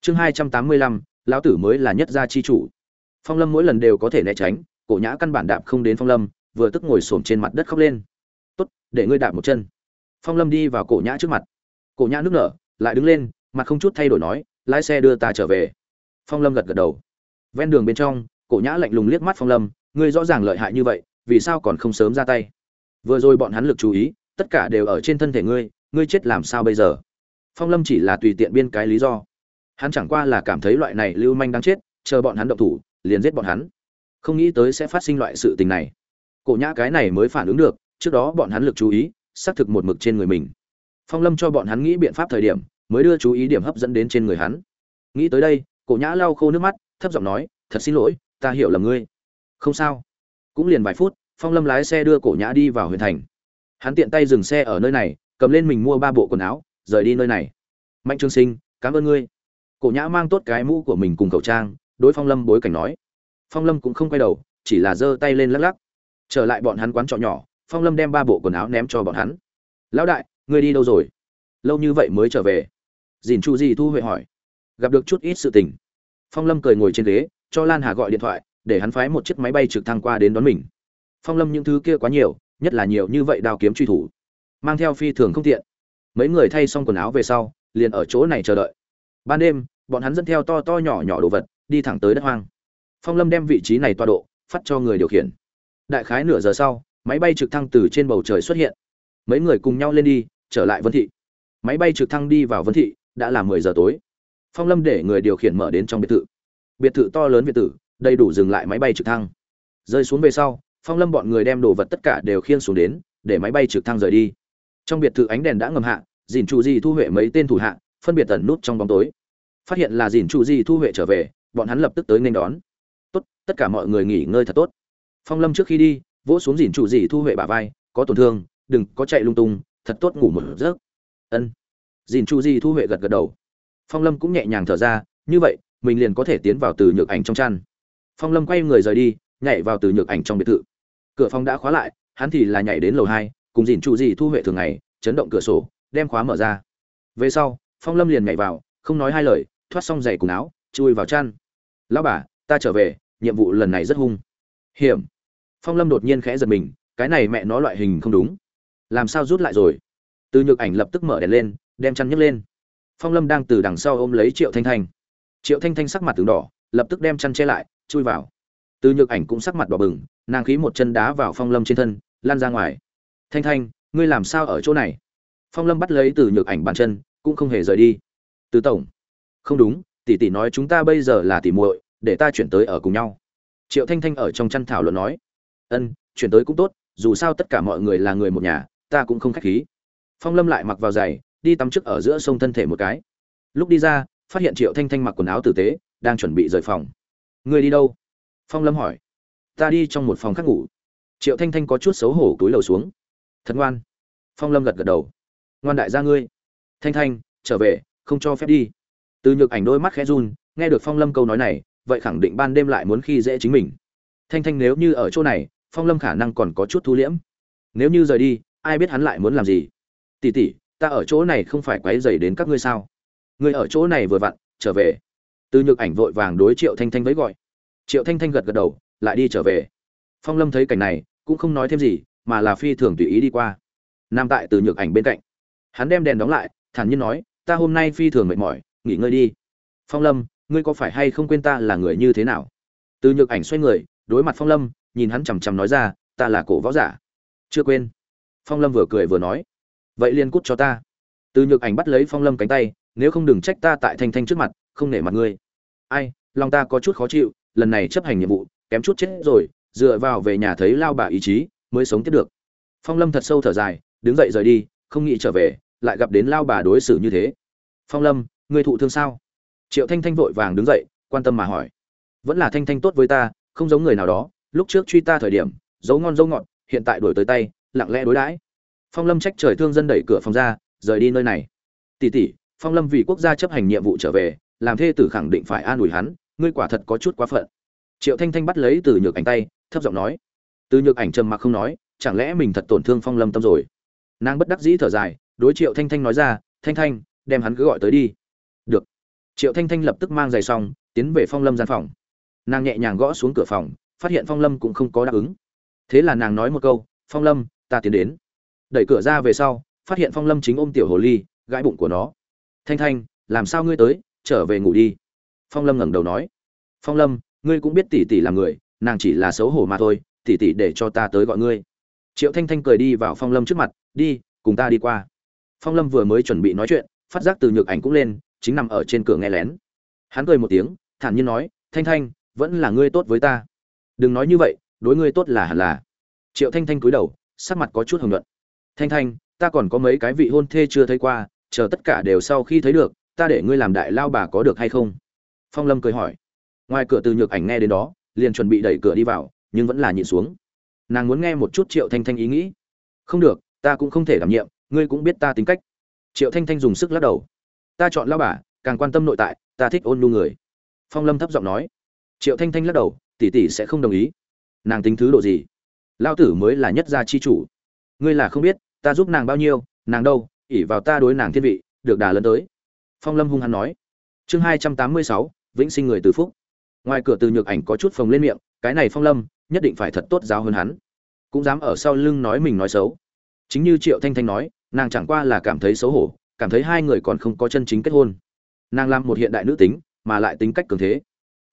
S1: Chương hai trăm tám mươi lăm, lão tử mới là nhất gia chi chủ. Phong lâm mỗi lần đều có thể né tránh, cổ nhã căn bản đạp không đến phong lâm, vừa tức ngồi xổm trên mặt đất khóc lên. Tốt, để ngươi đạp một chân. Phong lâm đi vào cổ nhã trước mặt. Cổ nhã nước nở, lại đứng lên, mặt không chút thay đổi nói, lái xe đưa ta trở về. Phong lâm gật gật đầu. Ven đường bên trong, cổ nhã lạnh lùng liếc mắt phong lâm, ngươi rõ ràng lợi hại như vậy, vì sao còn không sớm ra tay? Vừa rồi bọn hắn lực chú ý, tất cả đều ở trên thân thể ngươi ngươi chết làm sao bây giờ? Phong lâm chỉ là tùy tiện biên cái lý do. Hắn chẳng qua là cảm thấy loại này lưu manh đáng chết, chờ bọn hắn động thủ, liền giết bọn hắn. Không nghĩ tới sẽ phát sinh loại sự tình này. Cổ nhã cái này mới phản ứng được, trước đó bọn hắn lực chú ý, xác thực một mực trên người mình. Phong lâm cho bọn hắn nghĩ biện pháp thời điểm, mới đưa chú ý điểm hấp dẫn đến trên người hắn. Nghĩ tới đây, cổ nhã lau khô nước mắt, thấp giọng nói, thật xin lỗi, ta hiểu lầm ngươi. Không sao. Cũng liền vài phút phong lâm lái xe đưa cổ nhã đi vào huyện thành. Hắn tiện tay dừng xe ở nơi này, cầm lên mình mua ba bộ quần áo, rời đi nơi này. Mạnh trương sinh, cảm ơn ngươi. Cổ nhã mang tốt cái mũ của mình cùng khẩu trang, đối phong lâm bối cảnh nói. Phong lâm cũng không quay đầu, chỉ là giơ tay lên lắc lắc. Trở lại bọn hắn quán trọ nhỏ, phong lâm đem ba bộ quần áo ném cho bọn hắn. Lão đại, ngươi đi đâu rồi? Lâu như vậy mới trở về. Dìn chu gì thu huệ hỏi. Gặp được chút ít sự tình. Phong lâm cười ngồi trên ghế, cho lan hà gọi điện thoại, để hắn phái một chiếc máy bay trực thăng qua đến đón mình phong lâm những thứ kia quá nhiều, nhất là nhiều như vậy đao kiếm truy thủ, mang theo phi thường không tiện. Mấy người thay xong quần áo về sau, liền ở chỗ này chờ đợi. Ban đêm, bọn hắn dẫn theo to to nhỏ nhỏ đồ vật, đi thẳng tới đất hoang. Phong lâm đem vị trí này toa độ, phát cho người điều khiển. Đại khái nửa giờ sau, máy bay trực thăng từ trên bầu trời xuất hiện. Mấy người cùng nhau lên đi, trở lại vân thị. Máy bay trực thăng đi vào vân thị, đã là mười giờ tối. Phong lâm để người điều khiển mở đến trong biệt thự. Biệt thự to lớn biệt tử đầy đủ dừng lại máy bay trực thăng. Rơi xuống về sau phong lâm bọn người đem đồ vật tất cả đều khiêng xuống đến, để máy bay trực thăng rời đi. Trong biệt thự ánh đèn đã ngầm hạ, dìn trụ di thu huệ mấy tên thủ hạ, phân biệt tẩn nút trong bóng tối. Phát hiện là dìn trụ di thu huệ trở về, bọn hắn lập tức tới nên đón. Tốt, tất cả mọi người nghỉ ngơi thật tốt. Phong lâm trước khi đi, vỗ xuống dìn trụ di thu huệ bả vai, có tổn thương, đừng có chạy lung tung, thật tốt ngủ một giấc. Ân. Dìn trụ di thu huệ gật gật đầu. Phong lâm cũng nhẹ nhàng thở ra, như vậy, mình liền có thể tiến vào từ nhược ảnh trong chăn. Phong lâm quay người rời đi nhảy vào từ nhược ảnh trong biệt thự. Cửa phòng đã khóa lại, hắn thì là nhảy đến lầu hai, cùng dìn trụ gì thu huệ thường ngày, chấn động cửa sổ, đem khóa mở ra. Về sau, phong lâm liền nhảy vào, không nói hai lời, thoát xong giày quần áo, chui vào chăn. Lão bà, ta trở về, nhiệm vụ lần này rất hung. Hiểm. Phong lâm đột nhiên khẽ giật mình, cái này mẹ nó loại hình không đúng. Làm sao rút lại rồi? Từ nhược ảnh lập tức mở đèn lên, đem chăn nhấc lên. Phong lâm đang từ đằng sau ôm lấy triệu thanh thanh. Triệu thanh thanh sắc mặt từng đỏ, lập tức đem chăn che lại, chui vào từ nhược ảnh cũng sắc mặt đỏ bừng, nàng khí một chân đá vào phong lâm trên thân, lan ra ngoài. Thanh thanh, ngươi làm sao ở chỗ này? Phong lâm bắt lấy từ nhược ảnh bàn chân, cũng không hề rời đi. Từ tổng. Không đúng, tỷ tỷ nói chúng ta bây giờ là tỷ muội, để ta chuyển tới ở cùng nhau. Triệu thanh thanh ở trong chăn thảo luận nói. Ân, chuyển tới cũng tốt, dù sao tất cả mọi người là người một nhà, ta cũng không khách khí. Phong lâm lại mặc vào giày, đi tắm trước ở giữa sông thân thể một cái. Lúc đi ra, phát hiện triệu thanh thanh mặc quần áo tử tế, đang chuẩn bị rời phòng. Người đi đâu? Phong lâm hỏi. Ta đi trong một phòng khác ngủ. Triệu thanh thanh có chút xấu hổ túi lầu xuống. Thật ngoan. Phong lâm gật gật đầu. Ngoan đại gia ngươi. Thanh thanh, trở về, không cho phép đi. Từ nhược ảnh đôi mắt khẽ run, nghe được phong lâm câu nói này, vậy khẳng định ban đêm lại muốn khi dễ chính mình. Thanh thanh nếu như ở chỗ này, phong lâm khả năng còn có chút thu liễm. Nếu như rời đi, ai biết hắn lại muốn làm gì? Tỉ tỉ ta ở chỗ này không phải quấy dày đến các ngươi sao? Ngươi ở chỗ này vừa vặn, trở về. Từ nhược ảnh vội vàng đối triệu thanh thanh với gọi triệu thanh thanh gật gật đầu, lại đi trở về. Phong lâm thấy cảnh này, cũng không nói thêm gì, mà là phi thường tùy ý đi qua. Nam tại từ nhược ảnh bên cạnh. Hắn đem đèn đóng lại, thản nhiên nói, ta hôm nay phi thường mệt mỏi, nghỉ ngơi đi. Phong lâm, ngươi có phải hay không quên ta là người như thế nào? Từ nhược ảnh xoay người, đối mặt phong lâm, nhìn hắn chằm chằm nói ra, ta là cổ võ giả. Chưa quên. Phong lâm vừa cười vừa nói, vậy liền cút cho ta. Từ nhược ảnh bắt lấy phong lâm cánh tay, nếu không đừng trách ta tại thanh thanh trước mặt, không nể mặt ngươi. Ai, lòng ta có chút khó chịu lần này chấp hành nhiệm vụ, kém chút chết rồi, dựa vào về nhà thấy lao bà ý chí, mới sống tiếp được. Phong lâm thật sâu thở dài, đứng dậy rời đi, không nghĩ trở về, lại gặp đến lao bà đối xử như thế. Phong lâm, người thụ thương sao? Triệu thanh thanh vội vàng đứng dậy, quan tâm mà hỏi. Vẫn là thanh thanh tốt với ta, không giống người nào đó, lúc trước truy ta thời điểm, dấu ngon dấu ngọt, hiện tại đổi tới tay, lặng lẽ đối đãi. Phong lâm trách trời thương dân đẩy cửa phòng ra, rời đi nơi này. Tỷ tỷ phong lâm vì quốc gia chấp hành nhiệm vụ trở về, làm thê tử khẳng định phải an ủi hắn ngươi quả thật có chút quá phận. Triệu thanh thanh bắt lấy từ nhược ảnh tay, thấp giọng nói. Từ nhược ảnh trầm mặc không nói, chẳng lẽ mình thật tổn thương phong lâm tâm rồi? Nàng bất đắc dĩ thở dài, đối triệu thanh thanh nói ra, thanh thanh, đem hắn cứ gọi tới đi. Được. Triệu thanh thanh lập tức mang giày xong, tiến về phong lâm gian phòng. Nàng nhẹ nhàng gõ xuống cửa phòng, phát hiện phong lâm cũng không có đáp ứng. Thế là nàng nói một câu, phong lâm, ta tiến đến. Đẩy cửa ra về sau, phát hiện phong lâm chính ôm tiểu hồ ly, gãi bụng của nó. Thanh thanh, làm sao ngươi tới? Trở về ngủ đi phong lâm ngẩng đầu nói, phong lâm, ngươi cũng biết tỷ tỷ là người, nàng chỉ là xấu hổ mà thôi, tỷ tỷ để cho ta tới gọi ngươi. Triệu thanh thanh cười đi vào phong lâm trước mặt, đi, cùng ta đi qua. Phong lâm vừa mới chuẩn bị nói chuyện, phát giác từ nhược ảnh cũng lên, chính nằm ở trên cửa nghe lén. Hắn cười một tiếng, thản nhiên nói, thanh thanh, vẫn là ngươi tốt với ta. Đừng nói như vậy, đối ngươi tốt là hẳn là. Triệu thanh thanh cúi đầu, sắc mặt có chút hồng luận thanh thanh, ta còn có mấy cái vị hôn thê chưa thấy qua, chờ tất cả đều sau khi thấy được, ta để ngươi làm đại lao bà có được hay không? Phong lâm cười hỏi. Ngoài cửa từ nhược ảnh nghe đến đó, liền chuẩn bị đẩy cửa đi vào, nhưng vẫn là nhịn xuống. Nàng muốn nghe một chút triệu thanh thanh ý nghĩ. Không được, ta cũng không thể đảm nhiệm, ngươi cũng biết ta tính cách. Triệu thanh thanh dùng sức lắc đầu. Ta chọn lao bà, càng quan tâm nội tại, ta thích ôn nhu người. Phong lâm thấp giọng nói. Triệu thanh thanh lắc đầu, tỷ tỷ sẽ không đồng ý. Nàng tính thứ độ gì? Lao tử mới là nhất gia chi chủ. Ngươi là không biết, ta giúp nàng bao nhiêu, nàng đâu ỉ vào ta đối nàng thiên vị, được đà lẫn tới. Phong lâm hung hăng nói. Chương hai trăm tám mươi sáu vĩnh sinh người từ phúc. Ngoài cửa từ nhược ảnh có chút phồng lên miệng, cái này phong lâm, nhất định phải thật tốt giáo hơn hắn. Cũng dám ở sau lưng nói mình nói xấu. Chính như triệu thanh thanh nói, nàng chẳng qua là cảm thấy xấu hổ, cảm thấy hai người còn không có chân chính kết hôn. Nàng làm một hiện đại nữ tính, mà lại tính cách cường thế.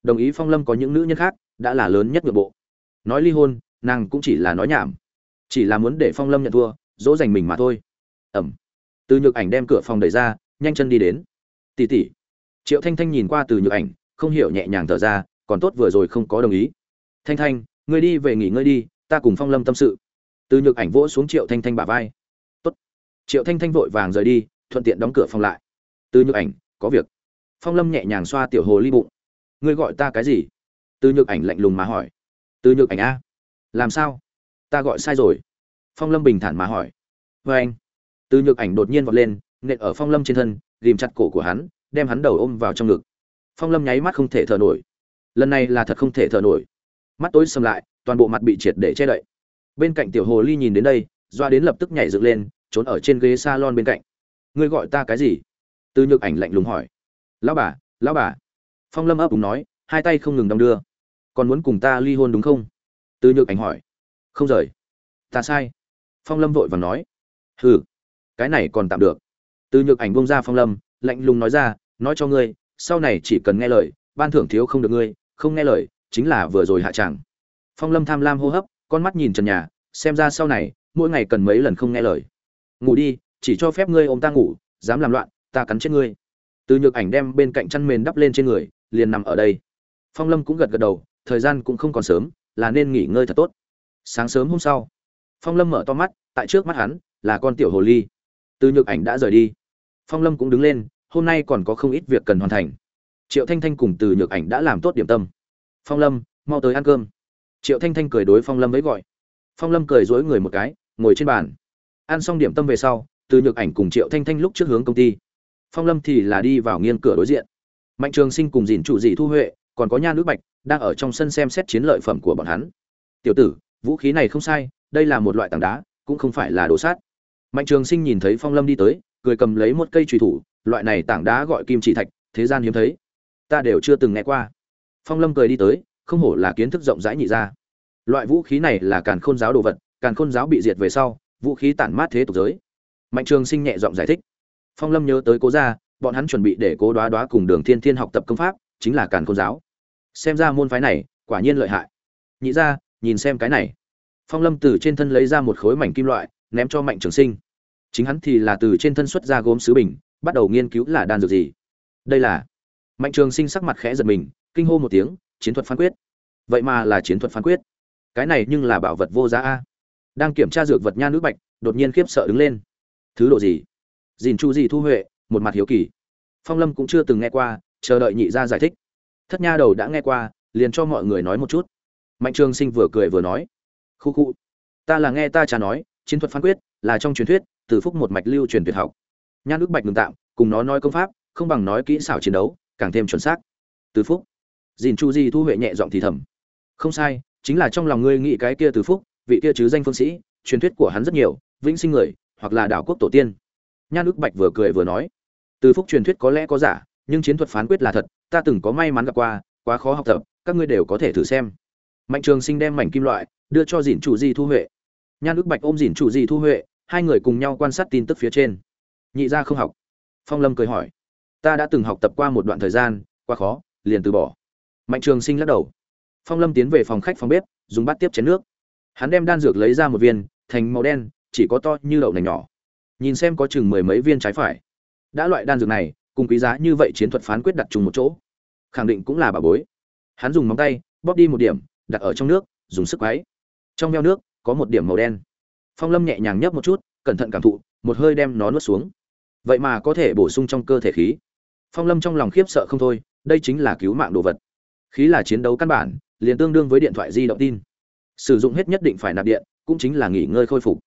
S1: Đồng ý phong lâm có những nữ nhân khác, đã là lớn nhất nội bộ. Nói ly hôn, nàng cũng chỉ là nói nhảm. Chỉ là muốn để phong lâm nhận thua, dỗ dành mình mà thôi. Ẩm. Từ nhược ảnh đem cửa phòng đẩy ra, nhanh chân đi đến. Tỉ tỉ triệu thanh thanh nhìn qua từ nhược ảnh, không hiểu nhẹ nhàng thở ra, còn tốt vừa rồi không có đồng ý. Thanh thanh, ngươi đi về nghỉ ngơi đi, ta cùng phong lâm tâm sự. Từ nhược ảnh vỗ xuống triệu thanh thanh bả vai. Tốt. triệu thanh thanh vội vàng rời đi, thuận tiện đóng cửa phòng lại. Từ nhược ảnh, có việc. Phong lâm nhẹ nhàng xoa tiểu hồ ly bụng. Ngươi gọi ta cái gì? Từ nhược ảnh lạnh lùng mà hỏi. Từ nhược ảnh a, làm sao? Ta gọi sai rồi. Phong lâm bình thản mà hỏi. Vê anh. Từ nhược ảnh đột nhiên vọt lên, nện ở phong lâm trên thân ghìm chặt cổ của hắn đem hắn đầu ôm vào trong ngực. Phong lâm nháy mắt không thể thở nổi. Lần này là thật không thể thở nổi. Mắt tối sầm lại, toàn bộ mặt bị triệt để che đậy. Bên cạnh tiểu hồ ly nhìn đến đây, doa đến lập tức nhảy dựng lên, trốn ở trên ghế salon bên cạnh. Ngươi gọi ta cái gì? Từ nhược ảnh lạnh lùng hỏi. Lão bà lão bà. Phong lâm ấp úng nói, hai tay không ngừng đong đưa. Còn muốn cùng ta ly hôn đúng không? Từ nhược ảnh hỏi. Không rời. Ta sai. Phong lâm vội vàng nói. Hừ, cái này còn tạm được. Từ nhược ảnh bông ra phong lâm, lạnh lùng nói ra nói cho ngươi, sau này chỉ cần nghe lời, ban thưởng thiếu không được ngươi, không nghe lời, chính là vừa rồi hạ tràng phong lâm tham lam hô hấp, con mắt nhìn trần nhà, xem ra sau này, mỗi ngày cần mấy lần không nghe lời. Ngủ đi, chỉ cho phép ngươi ôm ta ngủ, dám làm loạn, ta cắn chết ngươi. Từ nhược ảnh đem bên cạnh chăn mền đắp lên trên người, liền nằm ở đây. Phong lâm cũng gật gật đầu, thời gian cũng không còn sớm, là nên nghỉ ngơi thật tốt. Sáng sớm hôm sau, phong lâm mở to mắt, tại trước mắt hắn, là con tiểu hồ ly. Từ nhược ảnh đã rời đi. Phong lâm cũng đứng lên hôm nay còn có không ít việc cần hoàn thành. Triệu thanh thanh cùng từ nhược ảnh đã làm tốt điểm tâm. Phong lâm, mau tới ăn cơm. Triệu thanh thanh cười đối phong lâm với gọi. Phong lâm cười dối người một cái, ngồi trên bàn. Ăn xong điểm tâm về sau, từ nhược ảnh cùng triệu thanh thanh lúc trước hướng công ty. Phong lâm thì là đi vào nghiêng cửa đối diện. Mạnh trường sinh cùng dìn chủ dị thu huệ, còn có nha nữ bạch, đang ở trong sân xem xét chiến lợi phẩm của bọn hắn. Tiểu tử, vũ khí này không sai, đây là một loại tảng đá, cũng không phải là đồ sát. Mạnh trường sinh nhìn thấy phong lâm đi tới, cười cầm lấy một cây trùy thủ loại này tảng đá gọi kim chỉ thạch, thế gian hiếm thấy. Ta đều chưa từng nghe qua. Phong lâm cười đi tới, không hổ là kiến thức rộng rãi nhị ra loại vũ khí này là càn khôn giáo đồ vật, càn khôn giáo bị diệt về sau, vũ khí tản mát thế tục giới. Mạnh trường sinh nhẹ giọng giải thích. Phong lâm nhớ tới cố gia, bọn hắn chuẩn bị để cố đoá đoá cùng đường thiên thiên học tập công pháp, chính là càn khôn giáo. Xem ra môn phái này, quả nhiên lợi hại. Nhị ra nhìn xem cái này. Phong lâm từ trên thân lấy ra một khối mảnh kim loại, ném cho mạnh trường sinh. Chính hắn thì là từ trên thân xuất ra gốm sứ bình bắt đầu nghiên cứu là đan dược gì. Đây là. Mạnh trường sinh sắc mặt khẽ giật mình, kinh hô một tiếng, chiến thuật phán quyết. Vậy mà là chiến thuật phán quyết. Cái này nhưng là bảo vật vô giá a. Đang kiểm tra dược vật nha nữ bạch, đột nhiên khiếp sợ đứng lên. Thứ độ gì? Dìn chu gì thu huệ, một mặt hiếu kỳ. Phong lâm cũng chưa từng nghe qua, chờ đợi nhị gia giải thích. Thất nha đầu đã nghe qua, liền cho mọi người nói một chút. Mạnh trường sinh vừa cười vừa nói. Khu khu. Ta là nghe ta cha nói, chiến thuật phán quyết là trong truyền thuyết, từ phúc một mạch lưu truyền tuyệt học nhan ước bạch ngừng tạm, cùng nó nói công pháp, không bằng nói kỹ xảo chiến đấu, càng thêm chuẩn xác. Từ phúc. Dìn chu di thu huệ nhẹ giọng thì thầm. Không sai, chính là trong lòng ngươi nghĩ cái kia từ phúc, vị kia chứ danh phương sĩ, truyền thuyết của hắn rất nhiều, vĩnh sinh người, hoặc là đảo quốc tổ tiên. Nhan ước bạch vừa cười vừa nói. Từ phúc truyền thuyết có lẽ có giả, nhưng chiến thuật phán quyết là thật, ta từng có may mắn gặp qua, quá khó học tập, các ngươi đều có thể thử xem. Mạnh trường sinh đem mảnh kim loại, đưa cho dìn chủ di thu huệ. Nhan ước bạch ôm dìn chủ di thu huệ, hai người cùng nhau quan sát tin tức phía trên nhị gia không học. Phong lâm cười hỏi, ta đã từng học tập qua một đoạn thời gian, quá khó, liền từ bỏ. Mạnh trường sinh lắc đầu. Phong lâm tiến về phòng khách phòng bếp, dùng bát tiếp chén nước. Hắn đem đan dược lấy ra một viên, thành màu đen, chỉ có to như đậu nành nhỏ. Nhìn xem có chừng mười mấy viên trái phải. Đã loại đan dược này, cùng quý giá như vậy chiến thuật phán quyết đặt chung một chỗ. Khẳng định cũng là bà bối. Hắn dùng móng tay, bóp đi một điểm, đặt ở trong nước, dùng sức quáy trong veo nước, có một điểm màu đen. Phong lâm nhẹ nhàng nhấp một chút, cẩn thận cảm thụ một hơi đem nó nuốt xuống. Vậy mà có thể bổ sung trong cơ thể khí. Phong lâm trong lòng khiếp sợ không thôi, đây chính là cứu mạng đồ vật. Khí là chiến đấu căn bản, liền tương đương với điện thoại di động tin. Sử dụng hết nhất định phải nạp điện, cũng chính là nghỉ ngơi khôi phục.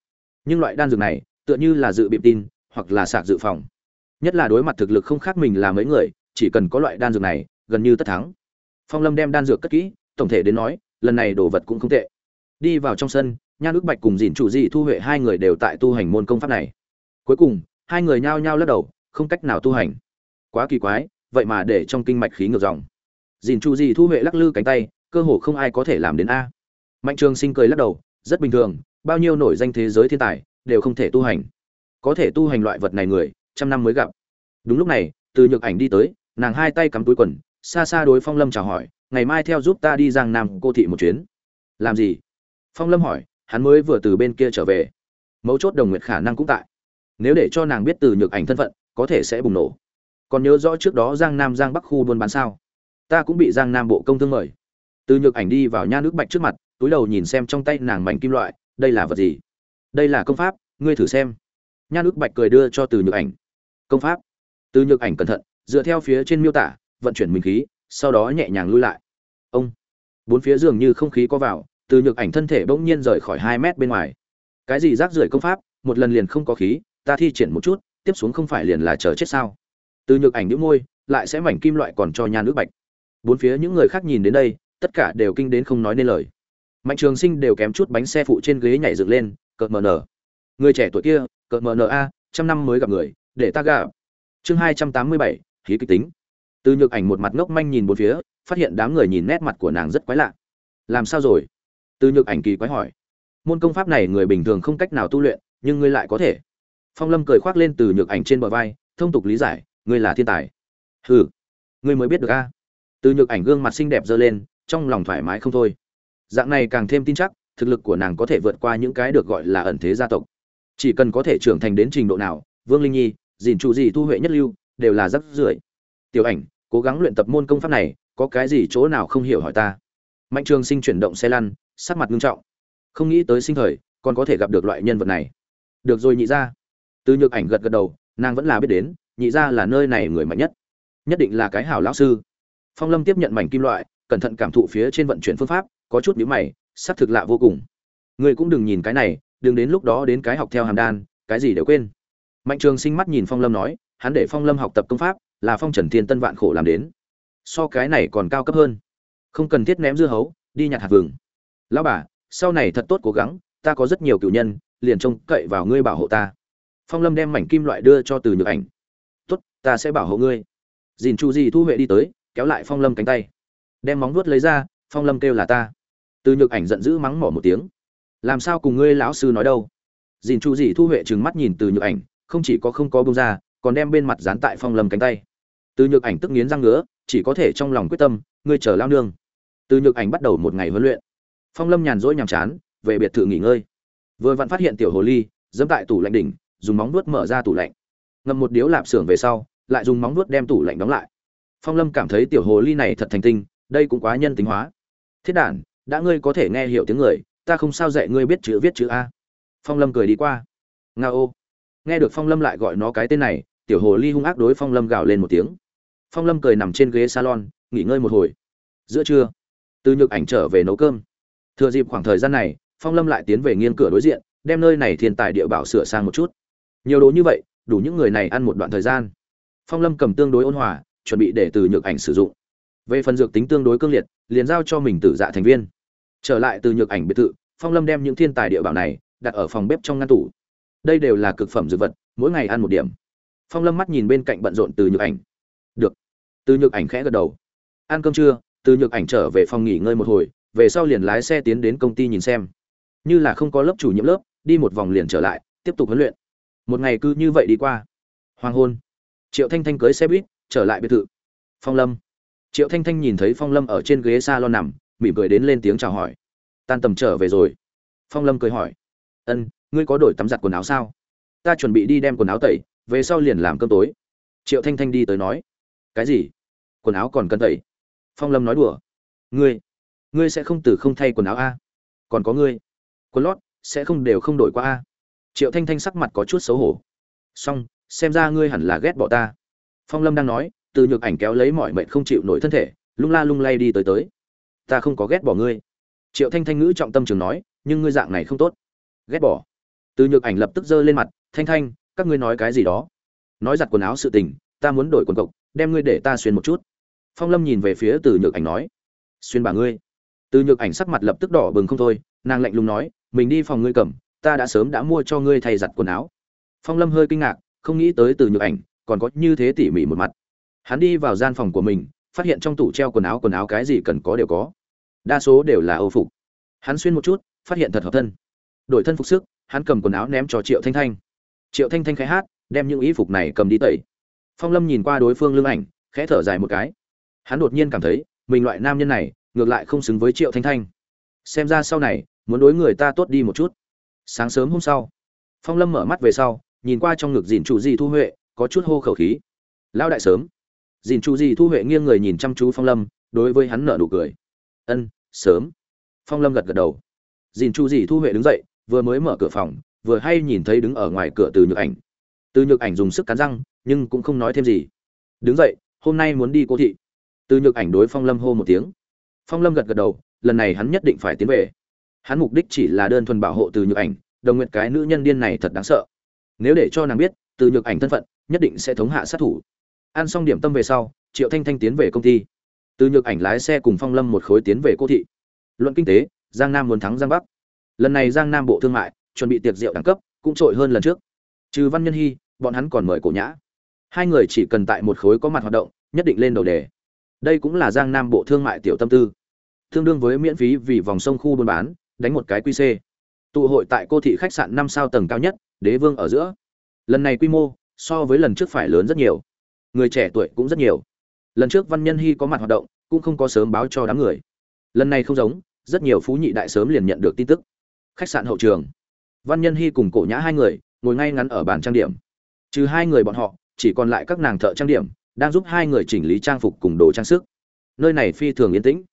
S1: Nhưng loại đan dược này, tựa như là dự bịp tin, hoặc là sạc dự phòng. Nhất là đối mặt thực lực không khác mình là mấy người, chỉ cần có loại đan dược này, gần như tất thắng. Phong lâm đem đan dược cất kỹ, tổng thể đến nói, lần này đồ vật cũng không tệ. Đi vào trong sân, nhan ước bạch cùng dìn chủ dị thu huệ hai người đều tại tu hành môn công pháp này cuối cùng, hai người nhao nhao lắc đầu, không cách nào tu hành. Quá kỳ quái, vậy mà để trong kinh mạch khí ngược dòng. Dìn chu gì thu huệ lắc lư cánh tay, cơ hồ không ai có thể làm đến a. Mạnh trường sinh cười lắc đầu, rất bình thường, bao nhiêu nổi danh thế giới thiên tài, đều không thể tu hành. Có thể tu hành loại vật này người, trăm năm mới gặp. Đúng lúc này, từ nhược ảnh đi tới, nàng hai tay cắm túi quần, xa xa đối phong lâm chào hỏi, ngày mai theo giúp ta đi giang nam cô thị một chuyến. Làm gì? Phong lâm hỏi, hắn mới vừa từ bên kia trở về. Mấu chốt đồng nguyệt khả năng cũng tại nếu để cho nàng biết từ nhược ảnh thân phận, có thể sẽ bùng nổ. Còn nhớ rõ trước đó giang nam giang bắc khu buôn bán sao? Ta cũng bị giang nam bộ công thương mời. Từ nhược ảnh đi vào nha nước bạch trước mặt, túi đầu nhìn xem trong tay nàng mảnh kim loại, đây là vật gì? Đây là công pháp, ngươi thử xem. Nha nước bạch cười đưa cho từ nhược ảnh. Công pháp. Từ nhược ảnh cẩn thận, dựa theo phía trên miêu tả, vận chuyển mình khí, sau đó nhẹ nhàng lui lại. Ông. Bốn phía dường như không khí có vào, từ nhược ảnh thân thể bỗng nhiên rời khỏi hai mét bên ngoài. Cái gì rác rưởi công pháp, một lần liền không có khí ta thi triển một chút, tiếp xuống không phải liền là chờ chết sao? Từ nhược ảnh nhũ môi, lại sẽ mảnh kim loại còn cho nhà nước bạch. Bốn phía những người khác nhìn đến đây, tất cả đều kinh đến không nói nên lời. Mạnh trường sinh đều kém chút bánh xe phụ trên ghế nhảy dựng lên, cợt mờ nở. Người trẻ tuổi kia, cợt mờ nở a, trăm năm mới gặp người, để ta gà chương hai trăm tám mươi bảy khí kịch tính. Từ nhược ảnh một mặt ngốc manh nhìn bốn phía, phát hiện đám người nhìn nét mặt của nàng rất quái lạ. Làm sao rồi? Từ nhược ảnh kỳ quái hỏi. Môn công pháp này người bình thường không cách nào tu luyện, nhưng ngươi lại có thể phong lâm cười khoác lên từ nhược ảnh trên bờ vai, thông tục lý giải, ngươi là thiên tài. Hừ, ngươi mới biết được a. Từ nhược ảnh gương mặt xinh đẹp dơ lên, trong lòng thoải mái không thôi. Dạng này càng thêm tin chắc, thực lực của nàng có thể vượt qua những cái được gọi là ẩn thế gia tộc. Chỉ cần có thể trưởng thành đến trình độ nào, vương linh nhi, dìn trụ gì thu huệ nhất lưu, đều là rất rưởi. Tiểu ảnh, cố gắng luyện tập môn công pháp này, có cái gì chỗ nào không hiểu hỏi ta? Mạnh trường sinh chuyển động xe lăn, sắc mặt nghiêm trọng. Không nghĩ tới sinh thời, còn có thể gặp được loại nhân vật này. Được rồi nhị ra từ nhược ảnh gật gật đầu, nàng vẫn là biết đến, nhị ra là nơi này người mạnh nhất. Nhất định là cái hảo lão sư. Phong lâm tiếp nhận mảnh kim loại, cẩn thận cảm thụ phía trên vận chuyển phương pháp, có chút nhíu mày sắc thực lạ vô cùng. Người cũng đừng nhìn cái này, đừng đến lúc đó đến cái học theo hàm đan, cái gì đều quên. Mạnh trường sinh mắt nhìn phong lâm nói, hắn để phong lâm học tập công pháp, là phong trần thiên tân vạn khổ làm đến. So cái này còn cao cấp hơn. Không cần thiết ném dưa hấu, đi nhặt hạt vừng. Lão bà, sau này thật tốt cố gắng, ta có rất nhiều cựu nhân, liền trông cậy vào ngươi bảo hộ ta phong lâm đem mảnh kim loại đưa cho từ nhược ảnh. Tốt, ta sẽ bảo hộ ngươi. Dìn chu di thu huệ đi tới, kéo lại phong lâm cánh tay. Đem móng vuốt lấy ra, phong lâm kêu là ta. Từ nhược ảnh giận dữ mắng mỏ một tiếng. Làm sao cùng ngươi lão sư nói đâu? Dìn chu di thu huệ trừng mắt nhìn từ nhược ảnh, không chỉ có không có bông ra, còn đem bên mặt dán tại phong lâm cánh tay. Từ nhược ảnh tức nghiến răng ngứa, chỉ có thể trong lòng quyết tâm, ngươi chờ lao nương. Từ nhược ảnh bắt đầu một ngày huấn luyện. Phong lâm nhàn rỗi nhàm chán, về biệt thự nghỉ ngơi. Vừa vặn phát hiện tiểu hồ ly, dẫm tại tủ lạnh đỉnh dùng móng vuốt mở ra tủ lạnh. Ngậm một điếu lạp xưởng về sau, lại dùng móng vuốt đem tủ lạnh đóng lại. Phong lâm cảm thấy tiểu hồ ly này thật thành tinh, đây cũng quá nhân tính hóa. Thiết đản, đã ngươi có thể nghe hiểu tiếng người, ta không sao dạy ngươi biết chữ viết chữ a. Phong lâm cười đi qua. Nga ô. Nghe được phong lâm lại gọi nó cái tên này, tiểu hồ ly hung ác đối phong lâm gào lên một tiếng. Phong lâm cười nằm trên ghế salon, nghỉ ngơi một hồi. Giữa trưa, từ nhược ảnh trở về nấu cơm. Thừa dịp khoảng thời gian này, phong lâm lại tiến về nghiên cửa đối diện, đem nơi này thiên tài địa bảo sửa sang một chút nhiều đồ như vậy, đủ những người này ăn một đoạn thời gian. Phong lâm cầm tương đối ôn hòa, chuẩn bị để từ nhược ảnh sử dụng. Về phần dược tính tương đối cương liệt, liền giao cho mình tử dạ thành viên. Trở lại từ nhược ảnh biệt thự, phong lâm đem những thiên tài địa bảo này đặt ở phòng bếp trong ngăn tủ. Đây đều là cực phẩm dược vật, mỗi ngày ăn một điểm. Phong lâm mắt nhìn bên cạnh bận rộn từ nhược ảnh. Được. Từ nhược ảnh khẽ gật đầu. Ăn cơm trưa, từ nhược ảnh trở về phòng nghỉ ngơi một hồi, về sau liền lái xe tiến đến công ty nhìn xem. Như là không có lớp chủ nhiệm lớp, đi một vòng liền trở lại, tiếp tục huấn luyện một ngày cứ như vậy đi qua. Hoàng hôn. Triệu thanh thanh cưới xe buýt, trở lại biệt thự. Phong lâm. Triệu thanh thanh nhìn thấy phong lâm ở trên ghế s a lon nằm, mỉm cười đến lên tiếng chào hỏi. Tan tầm trở về rồi. Phong lâm cười hỏi. Ân, ngươi có đổi tắm giặt quần áo sao? Ta chuẩn bị đi đem quần áo tẩy, về sau liền làm cơm tối. Triệu thanh thanh đi tới nói. Cái gì? Quần áo còn cần tẩy? Phong lâm nói đùa. Ngươi ngươi sẽ không từ không thay quần áo a? Còn có ngươi. Quần lót sẽ không đều không đổi qua a? Triệu thanh thanh sắc mặt có chút xấu hổ. Xong, xem ra ngươi hẳn là ghét bỏ ta. Phong lâm đang nói, từ nhược ảnh kéo lấy mọi mệnh không chịu nổi thân thể, lung la lung lay đi tới tới. Ta không có ghét bỏ ngươi. Triệu thanh thanh ngữ trọng tâm trường nói, nhưng ngươi dạng này không tốt. Ghét bỏ? Từ nhược ảnh lập tức giơ lên mặt, thanh thanh, các ngươi nói cái gì đó? Nói giặt quần áo sự tình, ta muốn đổi quần cộc, đem ngươi để ta xuyên một chút. Phong lâm nhìn về phía từ nhược ảnh nói, xuyên bà ngươi. Từ nhược ảnh sắc mặt lập tức đỏ bừng không thôi, nàng lạnh lùng nói, mình đi phòng ngươi cầm ta đã sớm đã mua cho ngươi thay giặt quần áo. Phong lâm hơi kinh ngạc, không nghĩ tới từ nhược ảnh, còn có như thế tỉ mỉ một mặt. Hắn đi vào gian phòng của mình, phát hiện trong tủ treo quần áo quần áo cái gì cần có đều có. Đa số đều là âu phục. Hắn xuyên một chút, phát hiện thật hợp thân. Đổi thân phục sức, hắn cầm quần áo ném cho triệu thanh thanh. Triệu thanh thanh khẽ hát, đem những y phục này cầm đi tẩy. Phong lâm nhìn qua đối phương lưng ảnh, khẽ thở dài một cái. Hắn đột nhiên cảm thấy, mình loại nam nhân này, ngược lại không xứng với triệu thanh thanh. Xem ra sau này, muốn đối người ta tốt đi một chút sáng sớm hôm sau, phong lâm mở mắt về sau, nhìn qua trong ngực dìn chủ di thu huệ, có chút hô khẩu khí. Lão đại sớm. Dìn chủ di thu huệ nghiêng người nhìn chăm chú phong lâm, đối với hắn nở nụ cười. Ân, sớm. Phong lâm gật gật đầu. Dìn chủ di thu huệ đứng dậy, vừa mới mở cửa phòng, vừa hay nhìn thấy đứng ở ngoài cửa từ nhược ảnh. Từ nhược ảnh dùng sức cắn răng, nhưng cũng không nói thêm gì. Đứng dậy, hôm nay muốn đi cô thị. Từ nhược ảnh đối phong lâm hô một tiếng. Phong lâm gật gật đầu, lần này hắn nhất định phải tiến về hắn mục đích chỉ là đơn thuần bảo hộ từ nhược ảnh, đồng nguyện cái nữ nhân điên này thật đáng sợ. Nếu để cho nàng biết, từ nhược ảnh thân phận, nhất định sẽ thống hạ sát thủ. Ăn xong điểm tâm về sau, triệu thanh thanh tiến về công ty. Từ nhược ảnh lái xe cùng phong lâm một khối tiến về cô thị. Luận kinh tế, giang nam muốn thắng giang bắc. Lần này giang nam bộ thương mại, chuẩn bị tiệc rượu đẳng cấp, cũng trội hơn lần trước. Trừ văn nhân hy, bọn hắn còn mời cổ nhã. Hai người chỉ cần tại một khối có mặt hoạt động, nhất định lên đầu đề. Đây cũng là giang nam bộ thương mại tiểu tâm tư. Tương đương với miễn phí vì vòng sông khu buôn bán đánh một cái quy c. Tụ hội tại cô thị khách sạn năm sao tầng cao nhất, đế vương ở giữa. Lần này quy mô, so với lần trước phải lớn rất nhiều. Người trẻ tuổi cũng rất nhiều. Lần trước văn nhân hy có mặt hoạt động, cũng không có sớm báo cho đám người. Lần này không giống, rất nhiều phú nhị đại sớm liền nhận được tin tức. Khách sạn hậu trường. Văn nhân hy cùng cổ nhã hai người, ngồi ngay ngắn ở bàn trang điểm. Trừ hai người bọn họ, chỉ còn lại các nàng thợ trang điểm, đang giúp hai người chỉnh lý trang phục cùng đồ trang sức. Nơi này phi thường yên tĩnh.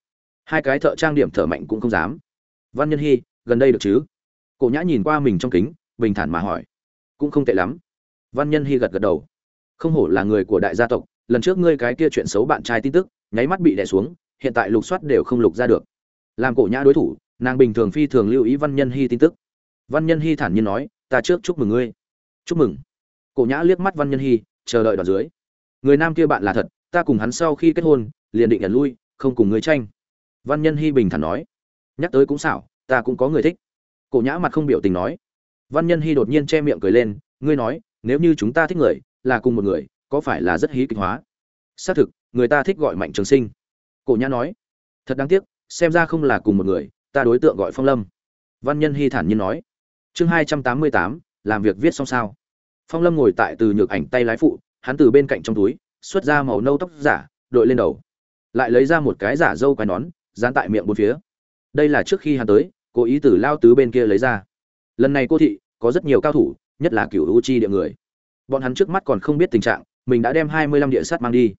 S1: Hai cái thợ trang điểm thở mạnh cũng không dám văn nhân hy gần đây được chứ? Cổ nhã nhìn qua mình trong kính, bình thản mà hỏi. Cũng không tệ lắm. Văn nhân hy gật gật đầu. Không hổ là người của đại gia tộc, lần trước ngươi cái kia chuyện xấu bạn trai tin tức, nháy mắt bị đè xuống, hiện tại lục soát đều không lục ra được. Làm cổ nhã đối thủ, nàng bình thường phi thường lưu ý văn nhân hy tin tức. Văn nhân hy thản nhiên nói, ta trước chúc mừng ngươi. Chúc mừng? Cổ nhã liếc mắt văn nhân hy chờ đợi đoạn dưới. Người nam kia bạn là thật, ta cùng hắn sau khi kết hôn, liền định ẩn lui, không cùng ngươi tranh. Văn nhân hy bình thản nói nhắc tới cũng xảo, ta cũng có người thích. Cổ nhã mặt không biểu tình nói. Văn nhân hy đột nhiên che miệng cười lên, ngươi nói, nếu như chúng ta thích người, là cùng một người, có phải là rất hí kịch hóa? Xác thực, người ta thích gọi mạnh trường sinh. Cổ nhã nói. Thật đáng tiếc, xem ra không là cùng một người, ta đối tượng gọi phong lâm. Văn nhân hy thản nhiên nói. Chương hai trăm tám mươi tám, làm việc viết xong sao. Phong lâm ngồi tại từ nhược ảnh tay lái phụ, hắn từ bên cạnh trong túi, xuất ra màu nâu tóc giả, đội lên đầu. Lại lấy ra một cái giả dâu quai nón, dán tại miệng bốn phía đây là trước khi hắn tới, cố ý từ lao tứ bên kia lấy ra. Lần này cô thị, có rất nhiều cao thủ, nhất là cựu u chi địa người. Bọn hắn trước mắt còn không biết tình trạng, mình đã đem hai mươi lăm địa sắt mang đi.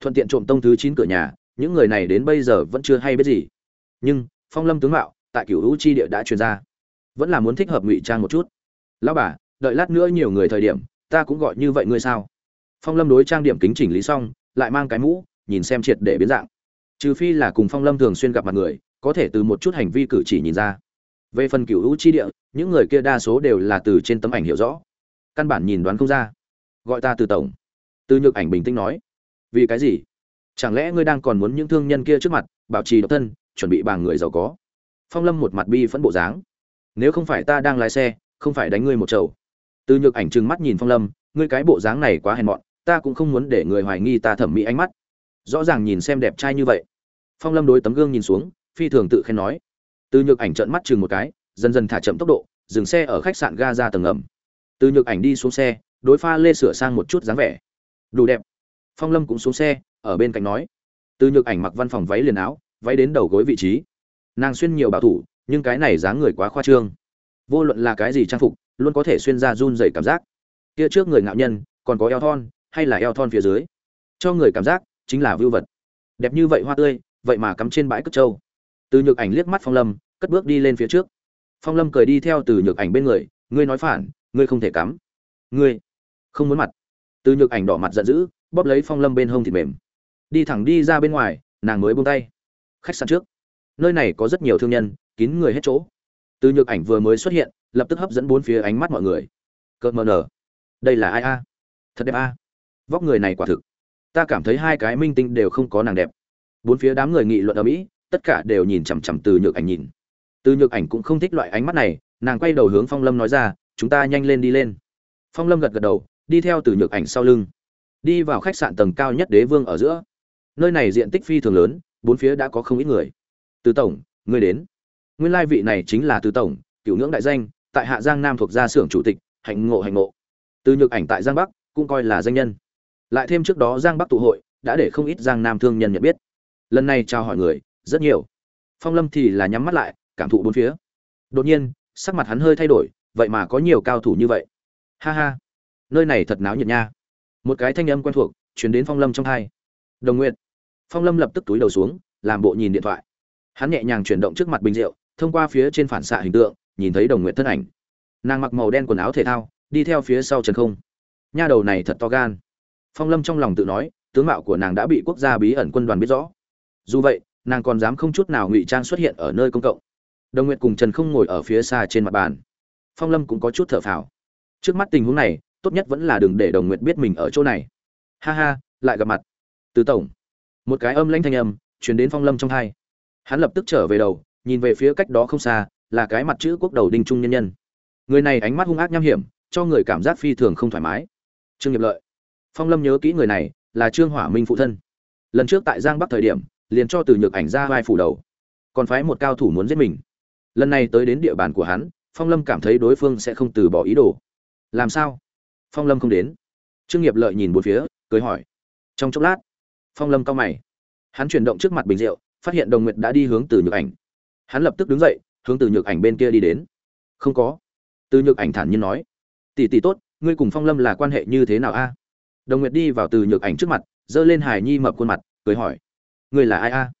S1: Thuận tiện trộm tông thứ chín cửa nhà, những người này đến bây giờ vẫn chưa hay biết gì. Nhưng, phong lâm tướng mạo, tại cựu u chi địa đã truyền ra. Vẫn là muốn thích hợp ngụy trang một chút. Lão bà, đợi lát nữa nhiều người thời điểm, ta cũng gọi như vậy ngươi sao? Phong lâm đối trang điểm kính chỉnh lý xong, lại mang cái mũ, nhìn xem triệt để biến dạng. Trừ phi là cùng phong lâm thường xuyên gặp mặt người có thể từ một chút hành vi cử chỉ nhìn ra. Về phần cựu hữu chi địa, những người kia đa số đều là từ trên tấm ảnh hiểu rõ. Căn bản nhìn đoán không ra. Gọi ta từ tổng. Từ nhược ảnh bình tĩnh nói. Vì cái gì? Chẳng lẽ ngươi đang còn muốn những thương nhân kia trước mặt, bảo trì độc thân, chuẩn bị bằng người giàu có? Phong lâm một mặt bi phẫn bộ dáng. Nếu không phải ta đang lái xe, không phải đánh ngươi một chầu. Từ nhược ảnh trừng mắt nhìn phong lâm, ngươi cái bộ dáng này quá hèn mọn, ta cũng không muốn để người hoài nghi ta thẩm mỹ ánh mắt. Rõ ràng nhìn xem đẹp trai như vậy. Phong lâm đối tấm gương nhìn xuống phi thường tự khen nói. Từ nhược ảnh trợn mắt chừng một cái, dần dần thả chậm tốc độ, dừng xe ở khách sạn ga ra tầng ngầm từ nhược ảnh đi xuống xe, đối pha lê sửa sang một chút dáng vẻ. Đủ đẹp. Phong lâm cũng xuống xe, ở bên cạnh nói. Từ nhược ảnh mặc văn phòng váy liền áo, váy đến đầu gối vị trí. Nàng xuyên nhiều bảo thủ, nhưng cái này dáng người quá khoa trương. Vô luận là cái gì trang phục, luôn có thể xuyên ra run dày cảm giác. Kia trước người ngạo nhân, còn có eo thon, hay là eo thon phía dưới? Cho người cảm giác, chính là vưu vật. Đẹp như vậy hoa tươi, vậy mà cắm trên bãi cất trâu từ nhược ảnh liếc mắt phong lâm, cất bước đi lên phía trước. Phong lâm cười đi theo từ nhược ảnh bên người, ngươi nói phản, ngươi không thể cắm. Ngươi không muốn mặt. Từ nhược ảnh đỏ mặt giận dữ, bóp lấy phong lâm bên hông thịt mềm. Đi thẳng đi ra bên ngoài, nàng mới buông tay. Khách sạn trước. Nơi này có rất nhiều thương nhân, kín người hết chỗ. Từ nhược ảnh vừa mới xuất hiện, lập tức hấp dẫn bốn phía ánh mắt mọi người. Cợt mờ nở. Đây là ai a? Thật đẹp a. Vóc người này quả thực. Ta cảm thấy hai cái minh tinh đều không có nàng đẹp. Bốn phía đám người nghị luận ở mỹ tất cả đều nhìn chằm chằm từ nhược ảnh nhìn. Từ nhược ảnh cũng không thích loại ánh mắt này, nàng quay đầu hướng phong lâm nói ra, chúng ta nhanh lên đi lên. Phong lâm gật gật đầu, đi theo từ nhược ảnh sau lưng. Đi vào khách sạn tầng cao nhất đế vương ở giữa. Nơi này diện tích phi thường lớn, bốn phía đã có không ít người. Từ tổng, ngươi đến. Nguyên lai vị này chính là từ tổng, cựu ngưỡng đại danh, tại hạ giang nam thuộc gia xưởng chủ tịch, hạnh ngộ hạnh ngộ. Từ nhược ảnh tại giang bắc, cũng coi là danh nhân. Lại thêm trước đó giang bắc tụ hội, đã để không ít giang nam thương nhân nhận biết. Lần này chào hỏi người rất nhiều. Phong lâm thì là nhắm mắt lại, cảm thụ bốn phía. Đột nhiên, sắc mặt hắn hơi thay đổi, vậy mà có nhiều cao thủ như vậy. Ha ha, nơi này thật náo nhiệt nha. Một cái thanh âm quen thuộc chuyển đến phong lâm trong hai. Đồng nguyện phong lâm lập tức túi đầu xuống, làm bộ nhìn điện thoại. Hắn nhẹ nhàng chuyển động trước mặt bình rượu, thông qua phía trên phản xạ hình tượng, nhìn thấy đồng nguyện thân ảnh. Nàng mặc màu đen quần áo thể thao, đi theo phía sau trần không. Nha đầu này thật to gan. Phong lâm trong lòng tự nói, tướng mạo của nàng đã bị quốc gia bí ẩn quân đoàn biết rõ. Dù vậy nàng còn dám không chút nào ngụy trang xuất hiện ở nơi công cộng. Đồng nguyệt cùng trần không ngồi ở phía xa trên mặt bàn. Phong lâm cũng có chút thở phào. Trước mắt tình huống này, tốt nhất vẫn là đừng để đồng nguyệt biết mình ở chỗ này. Ha ha, lại gặp mặt. Từ tổng. Một cái âm lãnh thanh âm chuyển đến phong lâm trong hai. Hắn lập tức trở về đầu, nhìn về phía cách đó không xa, là cái mặt chữ quốc đầu đinh trung nhân nhân. Người này ánh mắt hung ác nham hiểm, cho người cảm giác phi thường không thoải mái. Trương nghiệp lợi. Phong lâm nhớ kỹ người này, là trương hỏa minh phụ thân. Lần trước tại giang bắc thời điểm liền cho từ nhược ảnh ra vai phủ đầu. Còn phái một cao thủ muốn giết mình. Lần này tới đến địa bàn của hắn, phong lâm cảm thấy đối phương sẽ không từ bỏ ý đồ. Làm sao? Phong lâm không đến. Trương nghiệp lợi nhìn một phía, cười hỏi. Trong chốc lát, phong lâm cao mày. Hắn chuyển động trước mặt bình rượu, phát hiện đồng nguyệt đã đi hướng từ nhược ảnh. Hắn lập tức đứng dậy, hướng từ nhược ảnh bên kia đi đến. Không có. Từ nhược ảnh thản nhiên nói. Tỷ tỷ tốt, ngươi cùng phong lâm là quan hệ như thế nào a? Đồng nguyệt đi vào từ nhược ảnh trước mặt, giơ lên hài nhi mập khuôn mặt, cười hỏi ngươi là ai a?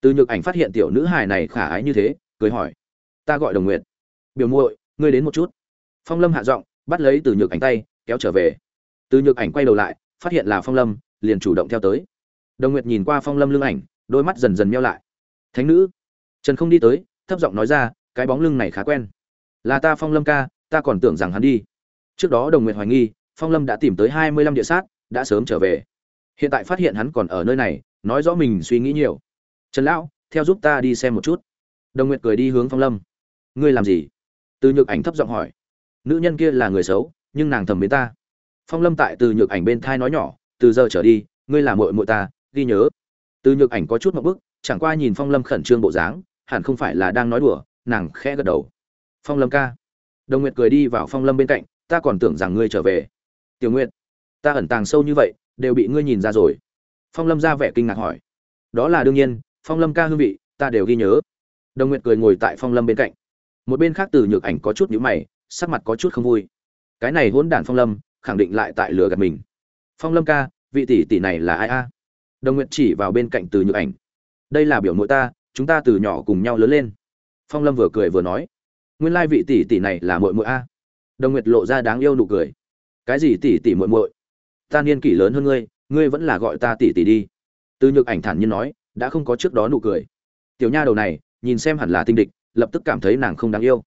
S1: Từ nhược ảnh phát hiện tiểu nữ hài này khả ái như thế, cười hỏi. Ta gọi đồng nguyệt. Biểu muội, ngươi đến một chút. Phong lâm hạ giọng, bắt lấy từ nhược ảnh tay, kéo trở về. Từ nhược ảnh quay đầu lại, phát hiện là phong lâm, liền chủ động theo tới. Đồng nguyệt nhìn qua phong lâm lưng ảnh, đôi mắt dần dần meo lại. Thánh nữ. Trần không đi tới, thấp giọng nói ra, cái bóng lưng này khá quen. Là ta phong lâm ca, ta còn tưởng rằng hắn đi. Trước đó đồng nguyệt hoài nghi, phong lâm đã tìm tới hai mươi lăm địa sát, đã sớm trở về. Hiện tại phát hiện hắn còn ở nơi này nói rõ mình suy nghĩ nhiều. Trần lão, theo giúp ta đi xem một chút. Đồng nguyệt cười đi hướng phong lâm. Ngươi làm gì? Từ nhược ảnh thấp giọng hỏi. Nữ nhân kia là người xấu, nhưng nàng thầm mến ta. Phong lâm tại từ nhược ảnh bên thai nói nhỏ, từ giờ trở đi, ngươi là mội mội ta, ghi nhớ. Từ nhược ảnh có chút một bức, chẳng qua nhìn phong lâm khẩn trương bộ dáng, hẳn không phải là đang nói đùa, nàng khẽ gật đầu. Phong lâm ca. Đồng nguyệt cười đi vào phong lâm bên cạnh, ta còn tưởng rằng ngươi trở về. Tiểu nguyệt, ta ẩn tàng sâu như vậy, đều bị ngươi nhìn ra rồi phong lâm ra vẻ kinh ngạc hỏi. Đó là đương nhiên, phong lâm ca hương vị, ta đều ghi nhớ. Đồng nguyệt cười ngồi tại phong lâm bên cạnh. Một bên khác từ nhược ảnh có chút nhữ mày, sắc mặt có chút không vui. Cái này hỗn đản phong lâm, khẳng định lại tại lừa gạt mình. Phong lâm ca, vị tỷ tỷ này là ai a? Đồng nguyệt chỉ vào bên cạnh từ nhược ảnh. Đây là biểu muội ta, chúng ta từ nhỏ cùng nhau lớn lên. Phong lâm vừa cười vừa nói. Nguyên lai vị tỷ tỷ này là muội muội a. Đồng nguyệt lộ ra đáng yêu nụ cười. Cái gì tỷ tỷ muội muội? Ta niên kỷ lớn hơn ngươi ngươi vẫn là gọi ta tỷ tỷ đi. Từ nhược ảnh thản nhiên nói, đã không có trước đó nụ cười. Tiểu nha đầu này, nhìn xem hẳn là tinh địch, lập tức cảm thấy nàng không đáng yêu.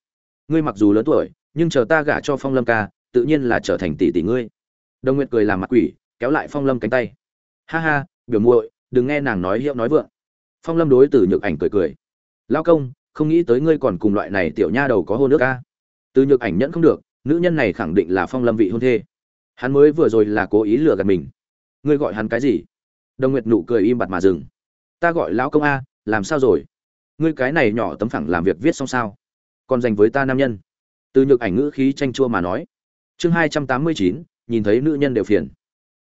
S1: Ngươi mặc dù lớn tuổi, nhưng chờ ta gả cho phong lâm ca, tự nhiên là trở thành tỷ tỷ ngươi. Đồng nguyệt cười làm mặt quỷ, kéo lại phong lâm cánh tay. Ha ha, biểu muội, đừng nghe nàng nói hiệu nói vượng. Phong lâm đối từ nhược ảnh cười cười. Lao công, không nghĩ tới ngươi còn cùng loại này tiểu nha đầu có hôn nước ca từ nhược ảnh nhẫn không được, nữ nhân này khẳng định là phong lâm vị hôn thê. Hắn mới vừa rồi là cố ý lừa gạt mình ngươi gọi hắn cái gì? Đồng nguyệt nụ cười im bặt mà dừng. Ta gọi lão công a, làm sao rồi? Ngươi cái này nhỏ tấm phẳng làm việc viết xong sao? Còn dành với ta nam nhân. Từ nhược ảnh ngữ khí tranh chua mà nói. Chương hai trăm tám mươi chín, nhìn thấy nữ nhân đều phiền.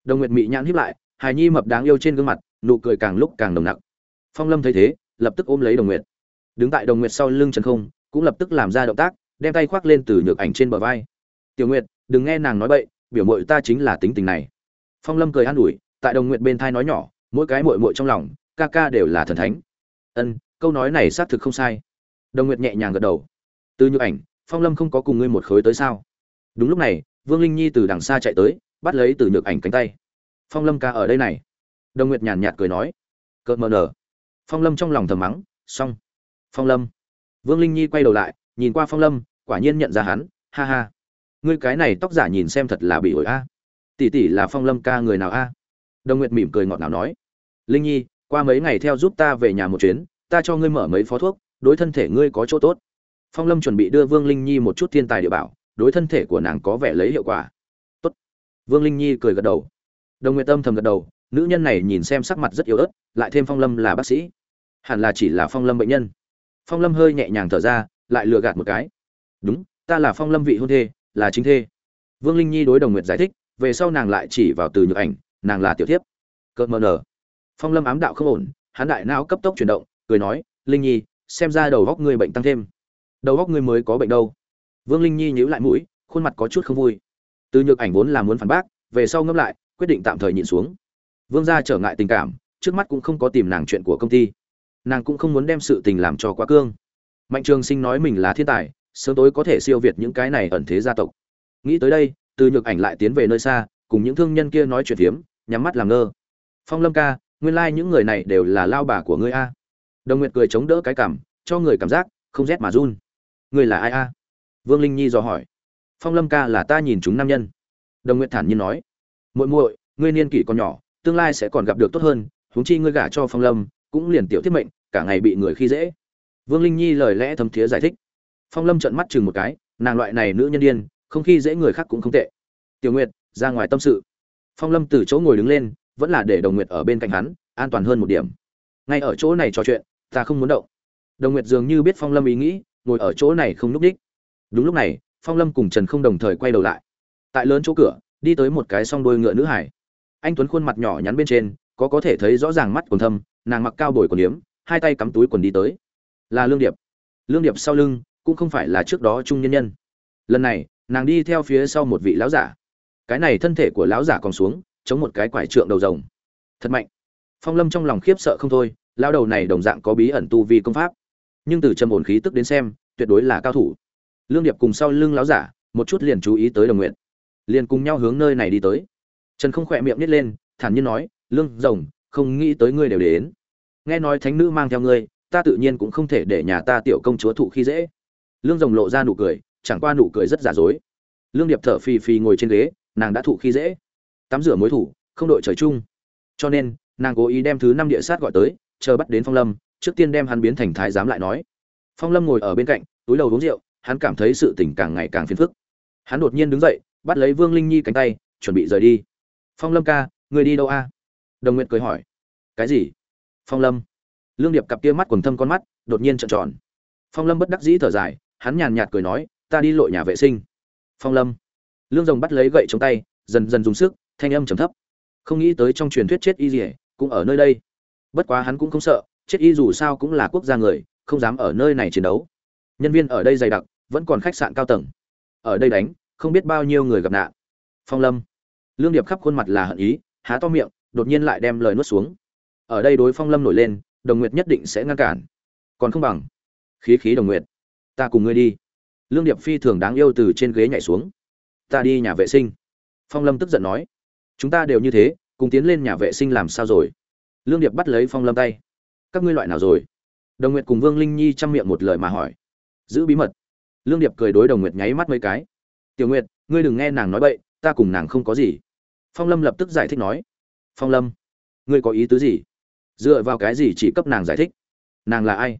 S1: Đồng nguyệt mị nhãn hiếp lại, hài nhi mập đáng yêu trên gương mặt, nụ cười càng lúc càng nồng nặc. Phong lâm thấy thế, lập tức ôm lấy đồng nguyệt. Đứng tại đồng nguyệt sau lưng trần không, cũng lập tức làm ra động tác, đem tay khoác lên từ nhược ảnh trên bờ vai. Tiểu nguyệt, đừng nghe nàng nói bậy, biểu mội ta chính là tính tình này phong lâm cười an ủi, tại đồng nguyệt bên thai nói nhỏ, mỗi cái mội mội trong lòng, ca ca đều là thần thánh. Ân, câu nói này xác thực không sai. Đồng nguyệt nhẹ nhàng gật đầu. Từ nhược ảnh, phong lâm không có cùng ngươi một khối tới sao? Đúng lúc này, vương linh nhi từ đằng xa chạy tới, bắt lấy từ nhược ảnh cánh tay. Phong lâm ca ở đây này. Đồng nguyệt nhàn nhạt cười nói. Cợt mờ nở. Phong lâm trong lòng thầm mắng, xong. Phong lâm. Vương linh nhi quay đầu lại, nhìn qua phong lâm, quả nhiên nhận ra hắn, ha ha. Ngươi cái này tóc giả nhìn xem thật là bị ổi a tỷ tỷ là phong lâm ca người nào a? Đồng nguyệt mỉm cười ngọt ngào nói. Linh nhi, qua mấy ngày theo giúp ta về nhà một chuyến, ta cho ngươi mở mấy phó thuốc, đối thân thể ngươi có chỗ tốt. Phong lâm chuẩn bị đưa vương linh nhi một chút thiên tài địa bảo, đối thân thể của nàng có vẻ lấy hiệu quả. Tốt. Vương linh nhi cười gật đầu. Đồng nguyệt tâm thầm gật đầu, nữ nhân này nhìn xem sắc mặt rất yếu ớt, lại thêm phong lâm là bác sĩ. Hẳn là chỉ là phong lâm bệnh nhân. Phong lâm hơi nhẹ nhàng thở ra, lại lừa gạt một cái. Đúng, ta là phong lâm vị hôn thê, là chính thê. Vương linh nhi đối đồng nguyệt giải thích về sau nàng lại chỉ vào từ nhược ảnh, nàng là tiểu thiếp. Cợt mờ nở. Phong lâm ám đạo không ổn, hắn đại não cấp tốc chuyển động, cười nói, linh nhi, xem ra đầu góc ngươi bệnh tăng thêm. Đầu góc ngươi mới có bệnh đâu. Vương linh nhi nhíu lại mũi, khuôn mặt có chút không vui. Từ nhược ảnh vốn là muốn phản bác, về sau ngẫm lại, quyết định tạm thời nhịn xuống. Vương gia trở ngại tình cảm, trước mắt cũng không có tìm nàng chuyện của công ty. Nàng cũng không muốn đem sự tình làm cho quá cương. Mạnh trường sinh nói mình là thiên tài, sớm tối có thể siêu việt những cái này ẩn thế gia tộc. Nghĩ tới đây từ nhược ảnh lại tiến về nơi xa, cùng những thương nhân kia nói chuyện phiếm, nhắm mắt làm ngơ. Phong lâm ca, nguyên lai、like、những người này đều là lao bà của ngươi a. Đồng nguyệt cười chống đỡ cái cảm, cho người cảm giác, không rét mà run. Ngươi là ai a? Vương linh nhi dò hỏi. Phong lâm ca là ta nhìn chúng nam nhân. Đồng nguyệt thản nhiên nói. Muội muội, ngươi niên kỷ còn nhỏ, tương lai sẽ còn gặp được tốt hơn, huống chi ngươi gả cho phong lâm, cũng liền tiểu thiết mệnh, cả ngày bị người khi dễ. Vương linh nhi lời lẽ thấm thiế giải thích. Phong lâm trợn mắt chừng một cái, nàng loại này nữ nhân điên không khi dễ người khác cũng không tệ. Tiểu nguyệt, ra ngoài tâm sự. Phong lâm từ chỗ ngồi đứng lên, vẫn là để đồng nguyệt ở bên cạnh hắn, an toàn hơn một điểm. Ngay ở chỗ này trò chuyện, ta không muốn động. Đồng nguyệt dường như biết phong lâm ý nghĩ, ngồi ở chỗ này không núp đích. Đúng lúc này, phong lâm cùng trần không đồng thời quay đầu lại. Tại lớn chỗ cửa, đi tới một cái song đôi ngựa nữ hải. Anh tuấn khuôn mặt nhỏ nhắn bên trên, có có thể thấy rõ ràng mắt còn thâm, nàng mặc cao bồi còn yếm, hai tay cắm túi quần đi tới. Là lương điệp. Lương điệp sau lưng, cũng không phải là trước đó trung nhân nhân. Lần này nàng đi theo phía sau một vị lão giả. Cái này thân thể của lão giả còn xuống, chống một cái quải trượng đầu rồng. Thật mạnh. Phong lâm trong lòng khiếp sợ không thôi lao đầu này đồng dạng có bí ẩn tu vi công pháp. Nhưng từ trầm ổn khí tức đến xem, tuyệt đối là cao thủ. Lương điệp cùng sau lưng lão giả, một chút liền chú ý tới đồng nguyện liền cùng nhau hướng nơi này đi tới. Trần không khỏe miệng nít lên, thản nhiên nói, lương rồng, không nghĩ tới ngươi đều đến. Nghe nói thánh nữ mang theo ngươi, ta tự nhiên cũng không thể để nhà ta tiểu công chúa thụ khi dễ. Lương rồng lộ ra nụ cười chẳng qua nụ cười rất giả dối. Lương điệp thở phì phì ngồi trên ghế, nàng đã thụ khi dễ. Tắm rửa mối thủ, không đội trời chung. Cho nên, nàng cố ý đem thứ năm địa sát gọi tới, chờ bắt đến phong lâm, trước tiên đem hắn biến thành thái giám lại nói. Phong lâm ngồi ở bên cạnh, túi đầu uống rượu, hắn cảm thấy sự tình càng ngày càng phiền phức. Hắn đột nhiên đứng dậy, bắt lấy vương linh nhi cánh tay, chuẩn bị rời đi. Phong lâm ca, người đi đâu a? Đồng nguyện cười hỏi. Cái gì? Phong lâm. Lương điệp cặp kia mắt quần thâm con mắt, đột nhiên trợn tròn. Phong lâm bất đắc dĩ thở dài, hắn nhàn nhạt cười nói ta đi lội nhà vệ sinh. Phong lâm. Lương rồng bắt lấy gậy trong tay, dần dần dùng sức, thanh âm trầm thấp. Không nghĩ tới trong truyền thuyết chết y gì cũng ở nơi đây. Bất quá hắn cũng không sợ, chết y dù sao cũng là quốc gia người, không dám ở nơi này chiến đấu. Nhân viên ở đây dày đặc, vẫn còn khách sạn cao tầng. Ở đây đánh, không biết bao nhiêu người gặp nạn. Phong lâm. Lương điệp khắp khuôn mặt là hận ý, há to miệng, đột nhiên lại đem lời nuốt xuống. Ở đây đối phong lâm nổi lên, đồng nguyệt nhất định sẽ ngăn cản. Còn không bằng. Khí khí đồng nguyệt, ta cùng ngươi đi lương điệp phi thường đáng yêu từ trên ghế nhảy xuống. Ta đi nhà vệ sinh. Phong lâm tức giận nói. Chúng ta đều như thế, cùng tiến lên nhà vệ sinh làm sao rồi? Lương điệp bắt lấy phong lâm tay. Các ngươi loại nào rồi? Đồng nguyệt cùng vương linh nhi chăm miệng một lời mà hỏi. Giữ bí mật. Lương điệp cười đối đồng nguyệt nháy mắt mấy cái. Tiểu nguyệt, ngươi đừng nghe nàng nói bậy, ta cùng nàng không có gì. Phong lâm lập tức giải thích nói. Phong lâm, ngươi có ý tứ gì? Dựa vào cái gì chỉ cấp nàng giải thích? Nàng là ai?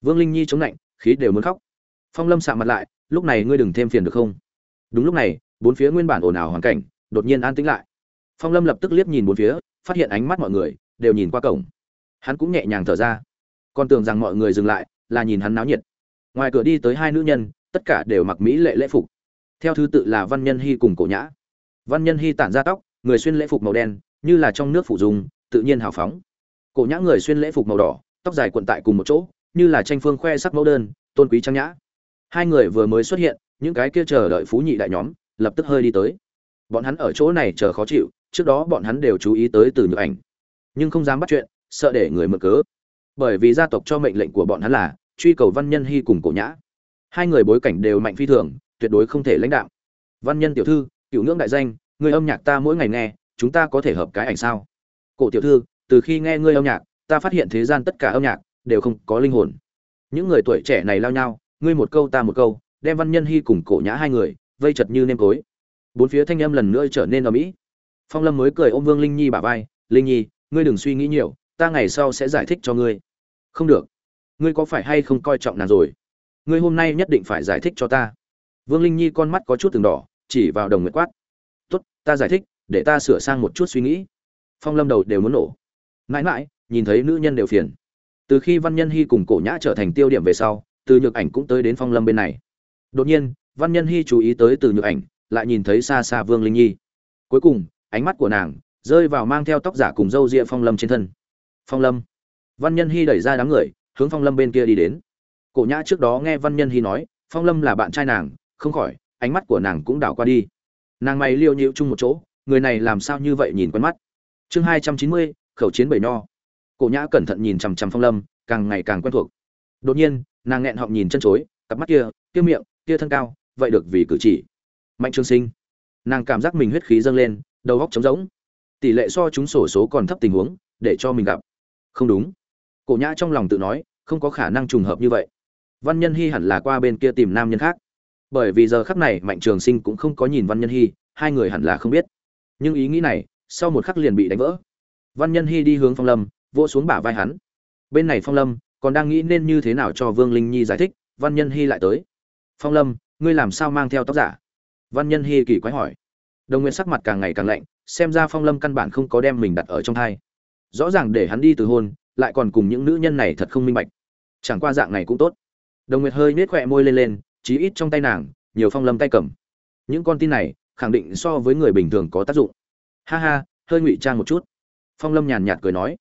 S1: Vương linh nhi chống lạnh, khí đều muốn khóc phong lâm sạ mặt lại, lúc này ngươi đừng thêm phiền được không? Đúng lúc này, bốn phía nguyên bản ồn ào hoàn cảnh, đột nhiên an tĩnh lại. Phong lâm lập tức liếc nhìn bốn phía, phát hiện ánh mắt mọi người đều nhìn qua cổng. Hắn cũng nhẹ nhàng thở ra. Còn tưởng rằng mọi người dừng lại, là nhìn hắn náo nhiệt. Ngoài cửa đi tới hai nữ nhân, tất cả đều mặc mỹ lệ lễ phục. Theo thứ tự là văn nhân hy cùng cổ nhã. Văn nhân hy tản ra tóc, người xuyên lễ phục màu đen, như là trong nước phủ dùng tự nhiên hào phóng. Cổ nhã người xuyên lễ phục màu đỏ, tóc dài cuộn tại cùng một chỗ, như là tranh phương khoe sắc mẫu đơn, tôn quý trang nhã hai người vừa mới xuất hiện, những cái kia chờ đợi phú nhị đại nhóm, lập tức hơi đi tới. Bọn hắn ở chỗ này chờ khó chịu, trước đó bọn hắn đều chú ý tới từ nhược ảnh. Nhưng không dám bắt chuyện, sợ để người mượn cớ. Bởi vì gia tộc cho mệnh lệnh của bọn hắn là, truy cầu văn nhân hy cùng cổ nhã. Hai người bối cảnh đều mạnh phi thường, tuyệt đối không thể lãnh đạo văn nhân tiểu thư, cựu ngưỡng đại danh, người âm nhạc ta mỗi ngày nghe, chúng ta có thể hợp cái ảnh sao? Cổ tiểu thư, từ khi nghe ngươi âm nhạc, ta phát hiện thế gian tất cả âm nhạc, đều không có linh hồn. Những người tuổi trẻ này lao nhau ngươi một câu ta một câu, đem văn nhân hy cùng cổ nhã hai người vây chật như nêm tối bốn phía thanh âm lần nữa trở nên ở mỹ phong lâm mới cười ôm vương linh nhi bả vai, linh nhi, ngươi đừng suy nghĩ nhiều, ta ngày sau sẽ giải thích cho ngươi. Không được. Ngươi có phải hay không coi trọng nàng rồi? Ngươi hôm nay nhất định phải giải thích cho ta. Vương linh nhi con mắt có chút từng đỏ, chỉ vào đồng nguyệt quát. Tốt, ta giải thích, để ta sửa sang một chút suy nghĩ. Phong lâm đầu đều muốn nổ. Mãi mãi, nhìn thấy nữ nhân đều phiền. Từ khi văn nhân hy cùng cổ nhã trở thành tiêu điểm về sau từ nhược ảnh cũng tới đến phong lâm bên này. Đột nhiên, văn nhân hy chú ý tới từ nhược ảnh, lại nhìn thấy xa xa vương linh nhi. Cuối cùng, ánh mắt của nàng rơi vào mang theo tóc giả cùng râu ria phong lâm trên thân. Phong lâm. Văn nhân hy đẩy ra đám người, hướng phong lâm bên kia đi đến. Cổ nhã trước đó nghe văn nhân hy nói, phong lâm là bạn trai nàng, không khỏi, ánh mắt của nàng cũng đảo qua đi. Nàng mày liêu nhịu chung một chỗ, người này làm sao như vậy nhìn quen mắt. Chương hai trăm chín mươi, khẩu chiến bảy nho cổ nhã cẩn thận nhìn chằm chằm phong lâm, càng ngày càng quen thuộc. Đột nhiên nàng nghẹn họng nhìn chân chối, cặp mắt kia kia miệng, kia thân cao, vậy được vì cử chỉ. Mạnh trương sinh. Nàng cảm giác mình huyết khí dâng lên, đầu góc trống rỗng. Tỷ lệ so chúng sổ số còn thấp tình huống, để cho mình gặp. Không đúng. Cổ nhã trong lòng tự nói, không có khả năng trùng hợp như vậy. Văn nhân hy hẳn là qua bên kia tìm nam nhân khác. Bởi vì giờ khắc này mạnh trường sinh cũng không có nhìn văn nhân hy hai người hẳn là không biết. Nhưng ý nghĩ này, sau một khắc liền bị đánh vỡ. Văn nhân hy đi hướng phong lâm, vỗ xuống bả vai hắn. Bên này phong lâm còn đang nghĩ nên như thế nào cho vương linh nhi giải thích, văn nhân hy lại tới. Phong lâm, ngươi làm sao mang theo tóc giả? Văn nhân hy kỳ quái hỏi. Đồng nguyên sắc mặt càng ngày càng lạnh, xem ra phong lâm căn bản không có đem mình đặt ở trong thai. Rõ ràng để hắn đi từ hôn, lại còn cùng những nữ nhân này thật không minh bạch. Chẳng qua dạng này cũng tốt. Đồng nguyệt hơi nết khỏe môi lên lên, chí ít trong tay nàng, nhiều phong lâm tay cầm. Những con tin này, khẳng định so với người bình thường có tác dụng. Ha ha, hơi ngụy trang một chút. Phong lâm nhàn nhạt cười nói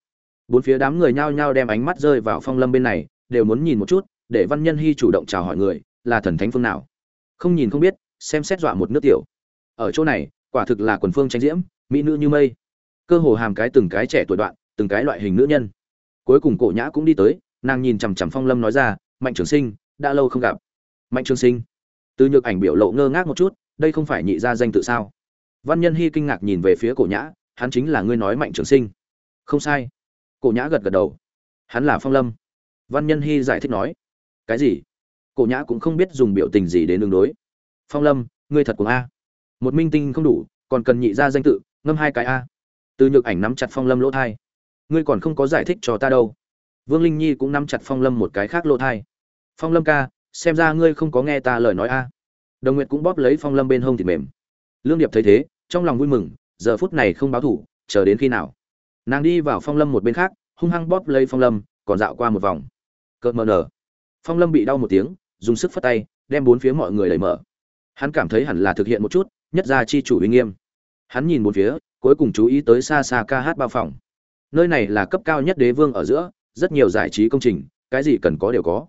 S1: bốn phía đám người nhao nhao đem ánh mắt rơi vào phong lâm bên này, đều muốn nhìn một chút, để văn nhân hy chủ động chào hỏi người, là thần thánh phương nào. Không nhìn không biết, xem xét dọa một nước tiểu. Ở chỗ này, quả thực là quần phương tranh diễm, mỹ nữ như mây. Cơ hồ hàm cái từng cái trẻ tuổi đoạn, từng cái loại hình nữ nhân. Cuối cùng cổ nhã cũng đi tới, nàng nhìn chằm chằm phong lâm nói ra, mạnh trường sinh, đã lâu không gặp. Mạnh trường sinh? Từ nhược ảnh biểu lộ ngơ ngác một chút, đây không phải nhị gia danh tự sao? Văn nhân hy kinh ngạc nhìn về phía cổ nhã, hắn chính là ngươi nói mạnh trường sinh. Không sai cổ nhã gật gật đầu. Hắn là phong lâm. Văn nhân hy giải thích nói. Cái gì? Cổ nhã cũng không biết dùng biểu tình gì đến đường đối. Phong lâm, ngươi thật cùng a. Một minh tinh không đủ, còn cần nhị ra danh tự, ngâm hai cái a. Từ nhược ảnh nắm chặt phong lâm lỗ thai. Ngươi còn không có giải thích cho ta đâu. Vương linh nhi cũng nắm chặt phong lâm một cái khác lỗ thai. Phong lâm ca, xem ra ngươi không có nghe ta lời nói a. Đồng nguyệt cũng bóp lấy phong lâm bên hông thịt mềm. Lương điệp thấy thế, trong lòng vui mừng, giờ phút này không báo thủ, chờ đến khi nào? Nàng đi vào phong lâm một bên khác, hung hăng bóp lấy phong lâm, còn dạo qua một vòng. Cợt mờ nở. Phong lâm bị đau một tiếng, dùng sức phất tay, đem bốn phía mọi người đẩy mở. Hắn cảm thấy hẳn là thực hiện một chút, nhất ra chi chủ uy nghiêm. Hắn nhìn bốn phía, cuối cùng chú ý tới xa xa ca hát bao phòng. Nơi này là cấp cao nhất đế vương ở giữa, rất nhiều giải trí công trình, cái gì cần có đều có.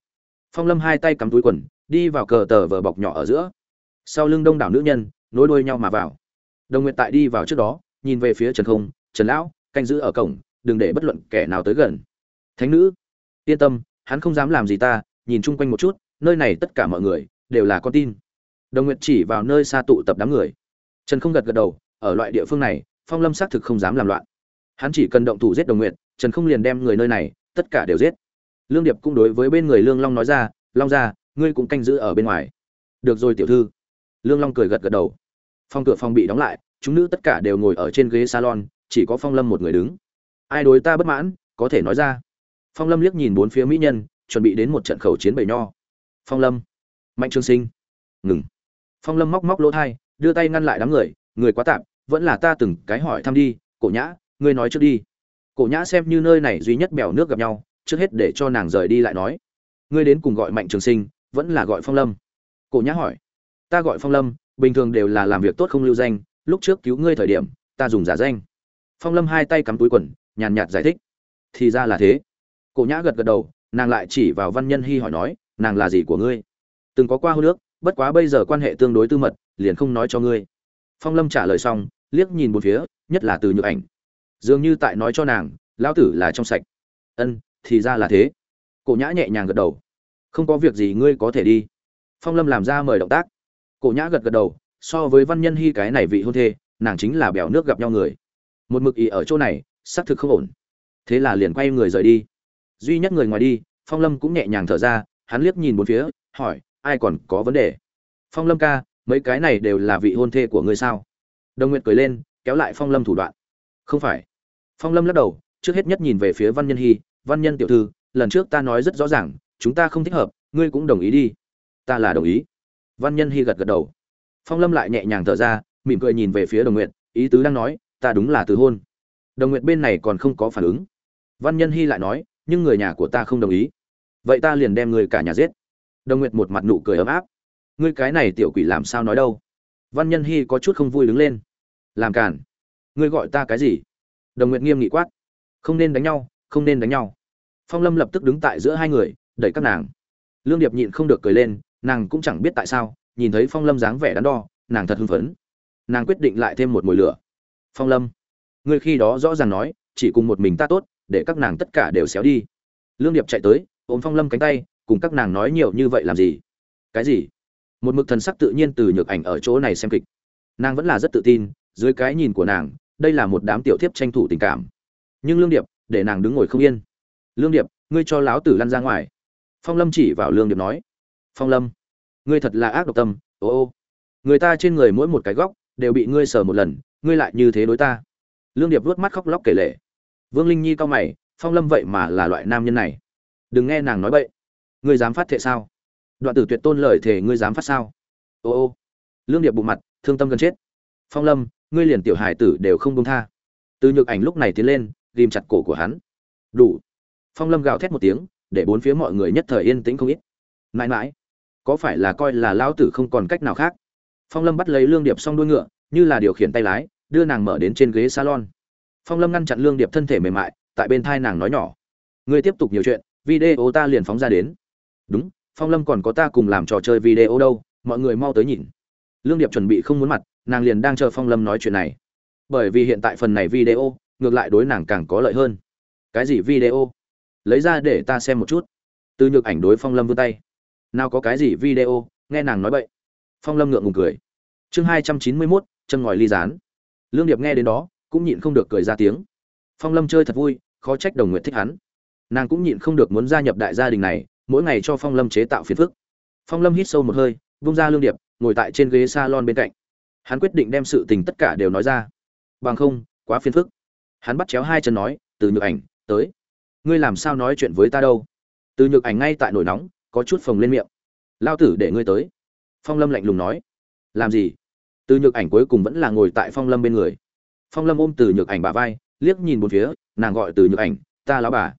S1: Phong lâm hai tay cắm túi quần, đi vào cờ tờ vờ bọc nhỏ ở giữa. Sau lưng đông đảo nữ nhân, nối đuôi nhau mà vào. Đồng nguyện tại đi vào trước đó, nhìn về phía trần không, trần lão canh giữ ở cổng, đừng để bất luận kẻ nào tới gần. Thánh nữ, yên tâm, hắn không dám làm gì ta, nhìn chung quanh một chút, nơi này tất cả mọi người đều là con tin. Đồng nguyệt chỉ vào nơi xa tụ tập đám người. Trần không gật gật đầu, ở loại địa phương này, phong lâm xác thực không dám làm loạn. Hắn chỉ cần động thủ giết đồng nguyệt, trần không liền đem người nơi này, tất cả đều giết. Lương điệp cũng đối với bên người lương long nói ra, long ra ngươi cũng canh giữ ở bên ngoài. Được rồi, tiểu thư. Lương long cười gật gật đầu. Phòng cửa phòng bị đóng lại, chúng nữ tất cả đều ngồi ở trên ghế salon chỉ có phong lâm một người đứng. Ai đối ta bất mãn, có thể nói ra. Phong lâm liếc nhìn bốn phía mỹ nhân, chuẩn bị đến một trận khẩu chiến bầy nho. Phong lâm. Mạnh trương sinh. Ngừng. Phong lâm móc móc lỗ thai, đưa tay ngăn lại đám người người quá tạm, vẫn là ta từng cái hỏi thăm đi, cổ nhã, ngươi nói trước đi. Cổ nhã xem như nơi này duy nhất bèo nước gặp nhau, trước hết để cho nàng rời đi lại nói. Ngươi đến cùng gọi mạnh trường sinh, vẫn là gọi phong lâm? Cổ nhã hỏi. Ta gọi phong lâm, bình thường đều là làm việc tốt không lưu danh, lúc trước cứu ngươi thời điểm, ta dùng giả danh phong lâm hai tay cắm túi quần, nhàn nhạt giải thích. Thì ra là thế. Cổ nhã gật gật đầu, nàng lại chỉ vào văn nhân hy hỏi nói, nàng là gì của ngươi? Từng có qua hô nước bất quá bây giờ quan hệ tương đối tư mật, liền không nói cho ngươi. Phong lâm trả lời xong, liếc nhìn một phía, nhất là từ nhược ảnh. Dường như tại nói cho nàng, lão tử là trong sạch. Ân, thì ra là thế. Cổ nhã nhẹ nhàng gật đầu. Không có việc gì ngươi có thể đi. Phong lâm làm ra mời động tác. Cổ nhã gật gật đầu, so với văn nhân hy cái này vị hôn thê, nàng chính là bèo nước gặp nhau người một mực ý ở chỗ này, xác thực không ổn. Thế là liền quay người rời đi. Duy nhất người ngoài đi, phong lâm cũng nhẹ nhàng thở ra, hắn liếc nhìn bốn phía, hỏi, ai còn có vấn đề? Phong lâm ca, mấy cái này đều là vị hôn thê của ngươi sao? Đồng nguyện cười lên, kéo lại phong lâm thủ đoạn. Không phải. Phong lâm lắc đầu, trước hết nhất nhìn về phía văn nhân hy, văn nhân tiểu thư, lần trước ta nói rất rõ ràng, chúng ta không thích hợp, ngươi cũng đồng ý đi. Ta là đồng ý. Văn nhân hy gật gật đầu. Phong lâm lại nhẹ nhàng thở ra, mỉm cười nhìn về phía đồng nguyện ý tứ đang nói ta đúng là từ hôn. Đồng nguyện bên này còn không có phản ứng. Văn nhân hy lại nói, nhưng người nhà của ta không đồng ý. Vậy ta liền đem người cả nhà giết. Đồng nguyệt một mặt nụ cười ấm áp. Ngươi cái này tiểu quỷ làm sao nói đâu? Văn nhân hy có chút không vui đứng lên. Làm cản ngươi gọi ta cái gì? Đồng nguyệt nghiêm nghị quát. Không nên đánh nhau, không nên đánh nhau. Phong lâm lập tức đứng tại giữa hai người, đẩy các nàng. Lương điệp nhịn không được cười lên, nàng cũng chẳng biết tại sao, nhìn thấy phong lâm dáng vẻ đắn đo, nàng thật hưng phấn. Nàng quyết định lại thêm một mồi lửa phong lâm. Ngươi khi đó rõ ràng nói, chỉ cùng một mình ta tốt, để các nàng tất cả đều xéo đi. Lương điệp chạy tới, ôm phong lâm cánh tay, cùng các nàng nói nhiều như vậy làm gì? Cái gì? Một mực thần sắc tự nhiên từ nhược ảnh ở chỗ này xem kịch. Nàng vẫn là rất tự tin, dưới cái nhìn của nàng, đây là một đám tiểu thiếp tranh thủ tình cảm. Nhưng lương điệp, để nàng đứng ngồi không yên. Lương điệp, ngươi cho láo tử lăn ra ngoài. Phong lâm chỉ vào lương điệp nói. Phong lâm, ngươi thật là ác độc tâm, ô ô. Người ta trên người mỗi một cái góc, đều bị ngươi sờ một lần ngươi lại như thế đối ta. Lương điệp vuốt mắt khóc lóc kể lể. Vương linh nhi cao mày, phong lâm vậy mà là loại nam nhân này. Đừng nghe nàng nói bậy. Ngươi dám phát thệ sao? Đoạn tử tuyệt tôn lời thể ngươi dám phát sao? Ô ô. Lương điệp bụng mặt, thương tâm gần chết. Phong lâm, ngươi liền tiểu hải tử đều không công tha. Từ nhược ảnh lúc này tiến lên, ghim chặt cổ của hắn. Đủ. Phong lâm gào thét một tiếng, để bốn phía mọi người nhất thời yên tĩnh không ít. Mãi mãi, có phải là coi là lão tử không còn cách nào khác? Phong lâm bắt lấy lương điệp xong đuôi ngựa như là điều khiển tay lái, đưa nàng mở đến trên ghế salon. Phong lâm ngăn chặn lương điệp thân thể mềm mại, tại bên thai nàng nói nhỏ. Ngươi tiếp tục nhiều chuyện, video ta liền phóng ra đến. Đúng, phong lâm còn có ta cùng làm trò chơi video đâu, mọi người mau tới nhìn. Lương điệp chuẩn bị không muốn mặt, nàng liền đang chờ phong lâm nói chuyện này. Bởi vì hiện tại phần này video, ngược lại đối nàng càng có lợi hơn. Cái gì video? Lấy ra để ta xem một chút. Từ nhược ảnh đối phong lâm vươn tay. Nào có cái gì video, nghe nàng nói vậy phong lâm ngượng ngùng cười. Chương hai trăm chín mươi mốt châm ngòi ly rán. Lương điệp nghe đến đó, cũng nhịn không được cười ra tiếng. Phong lâm chơi thật vui, khó trách đồng nguyện thích hắn. Nàng cũng nhịn không được muốn gia nhập đại gia đình này, mỗi ngày cho phong lâm chế tạo phiền phức. Phong lâm hít sâu một hơi, vung ra lương điệp, ngồi tại trên ghế s a lon bên cạnh. Hắn quyết định đem sự tình tất cả đều nói ra. Bằng không, quá phiền phức. Hắn bắt chéo hai chân nói, từ nhược ảnh, tới. Ngươi làm sao nói chuyện với ta đâu? Từ nhược ảnh ngay tại nổi nóng, có chút phồng lên miệng. Lao tử để ngươi tới. Phong lâm lạnh lùng nói. Làm gì? Từ nhược ảnh cuối cùng vẫn là ngồi tại phong lâm bên người. Phong lâm ôm từ nhược ảnh bà vai, liếc nhìn một phía, nàng gọi từ nhược ảnh, ta lão bà.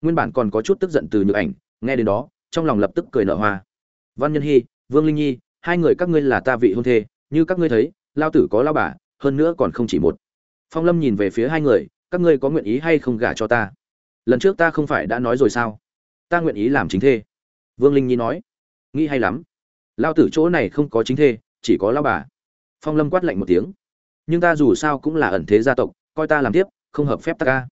S1: Nguyên bản còn có chút tức giận từ nhược ảnh, nghe đến đó, trong lòng lập tức cười nở hoa. Văn nhân hy, vương linh nhi, hai người các ngươi là ta vị hôn thê, như các ngươi thấy, lao tử có lao bà, hơn nữa còn không chỉ một. Phong lâm nhìn về phía hai người, các ngươi có nguyện ý hay không gả cho ta? Lần trước ta không phải đã nói rồi sao? Ta nguyện ý làm chính thê. Vương linh nhi nói, nghĩ hay lắm. Lao tử chỗ này không có chính thê, chỉ có lao bà phong lâm quát lạnh một tiếng. Nhưng ta dù sao cũng là ẩn thế gia tộc, coi ta làm tiếp, không hợp phép ta ca.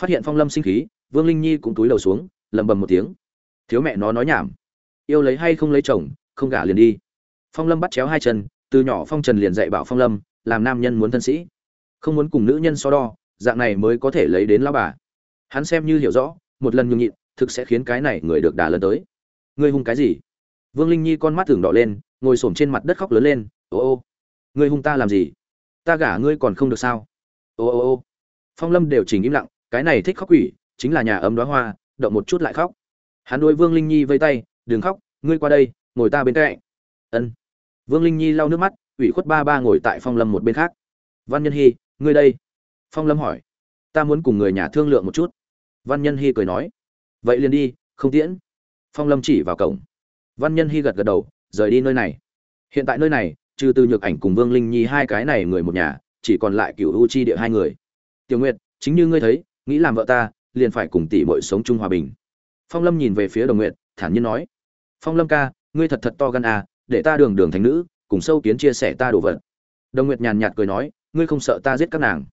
S1: Phát hiện phong lâm sinh khí, vương linh nhi cũng túi đầu xuống, lẩm bẩm một tiếng. Thiếu mẹ nó nói nhảm. Yêu lấy hay không lấy chồng, không gả liền đi. Phong lâm bắt chéo hai chân, từ nhỏ phong trần liền dạy bảo phong lâm, làm nam nhân muốn thân sĩ. Không muốn cùng nữ nhân so đo, dạng này mới có thể lấy đến lao bà. Hắn xem như hiểu rõ, một lần nhường nhịn, thực sẽ khiến cái này người được đà lần tới. Ngươi hung cái gì? Vương linh nhi con mắt thường đỏ lên, ngồi s trên mặt đất khóc lớn lên, ô ô ngươi hung ta làm gì? Ta gả ngươi còn không được sao? Ô ô ô. Phong lâm đều chỉnh im lặng, cái này thích khóc quỷ, chính là nhà ấm đoá hoa, động một chút lại khóc. Hắn đôi vương linh nhi vây tay, đừng khóc, ngươi qua đây, ngồi ta bên cạnh. Ân. Vương linh nhi lau nước mắt, ủy khuất ba ba ngồi tại phong lâm một bên khác. Văn nhân hy ngươi đây. Phong lâm hỏi. Ta muốn cùng người nhà thương lượng một chút. Văn nhân hy cười nói. Vậy liền đi, không tiễn. Phong lâm chỉ vào cổng. Văn nhân hy gật gật đầu, rời đi nơi này. Hiện tại nơi này trừ từ nhược ảnh cùng vương linh nhi hai cái này người một nhà, chỉ còn lại cựu u chi địa hai người. Tiểu nguyệt, chính như ngươi thấy, nghĩ làm vợ ta, liền phải cùng tỷ muội sống chung hòa bình. Phong lâm nhìn về phía đồng nguyệt, thản nhiên nói, phong lâm ca, ngươi thật thật to gan à để ta đường đường thành nữ, cùng sâu kiến chia sẻ ta đồ vật. Đồng nguyệt nhàn nhạt cười nói, ngươi không sợ ta giết các nàng?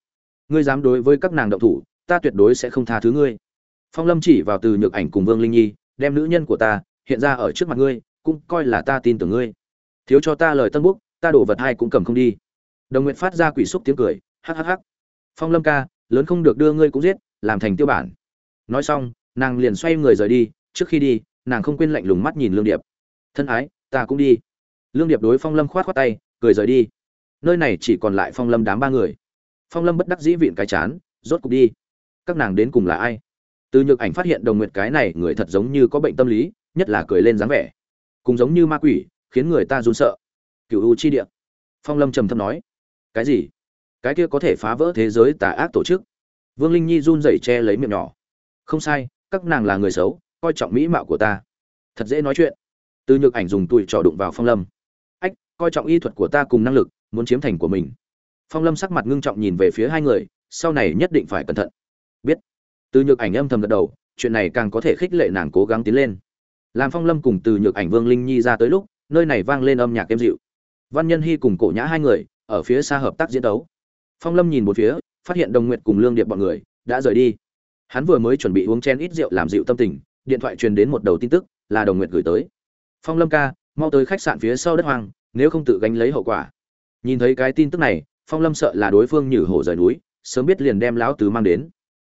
S1: Ngươi dám đối với các nàng động thủ, ta tuyệt đối sẽ không tha thứ ngươi. Phong lâm chỉ vào từ nhược ảnh cùng vương linh nhi, đem nữ nhân của ta hiện ra ở trước mặt ngươi, cũng coi là ta tin tưởng ngươi. Thiếu cho ta lời tân búc ta đổ vật hai cũng cầm không đi. Đồng nguyện phát ra quỷ xúc tiếng cười hhh phong lâm ca, lớn không được đưa ngươi cũng giết, làm thành tiêu bản. Nói xong, nàng liền xoay người rời đi, trước khi đi, nàng không quên lạnh lùng mắt nhìn lương điệp. Thân ái, ta cũng đi. Lương điệp đối phong lâm khoát khoát tay, cười rời đi. Nơi này chỉ còn lại phong lâm đám ba người. Phong lâm bất đắc dĩ vịn cái chán, rốt cục đi. Các nàng đến cùng là ai? Từ nhược ảnh phát hiện đồng nguyệt cái này người thật giống như có bệnh tâm lý, nhất là cười lên dáng vẻ. Cùng giống như ma quỷ, khiến người ta run sợ cựu u chi địa. Phong lâm trầm thâm nói, cái gì? Cái kia có thể phá vỡ thế giới tà ác tổ chức? Vương linh nhi run rẩy che lấy miệng nhỏ, không sai, các nàng là người xấu, coi trọng mỹ mạo của ta. Thật dễ nói chuyện. Từ nhược ảnh dùng tụi trò đụng vào phong lâm. Ách, coi trọng y thuật của ta cùng năng lực, muốn chiếm thành của mình. Phong lâm sắc mặt ngưng trọng nhìn về phía hai người, sau này nhất định phải cẩn thận. Biết. Từ nhược ảnh âm thầm gật đầu, chuyện này càng có thể khích lệ nàng cố gắng tiến lên. Làm phong lâm cùng từ nhược ảnh vương linh nhi ra tới lúc, nơi này vang lên âm nhạc êm dịu văn nhân hy cùng cổ nhã hai người, ở phía xa hợp tác diễn đấu. Phong lâm nhìn một phía, phát hiện đồng nguyệt cùng lương điệp bọn người, đã rời đi. Hắn vừa mới chuẩn bị uống chén ít rượu làm dịu tâm tình, điện thoại truyền đến một đầu tin tức, là đồng nguyệt gửi tới. Phong lâm ca, mau tới khách sạn phía sau đất hoang, nếu không tự gánh lấy hậu quả. Nhìn thấy cái tin tức này, phong lâm sợ là đối phương nhử hổ rời núi, sớm biết liền đem lão tứ mang đến.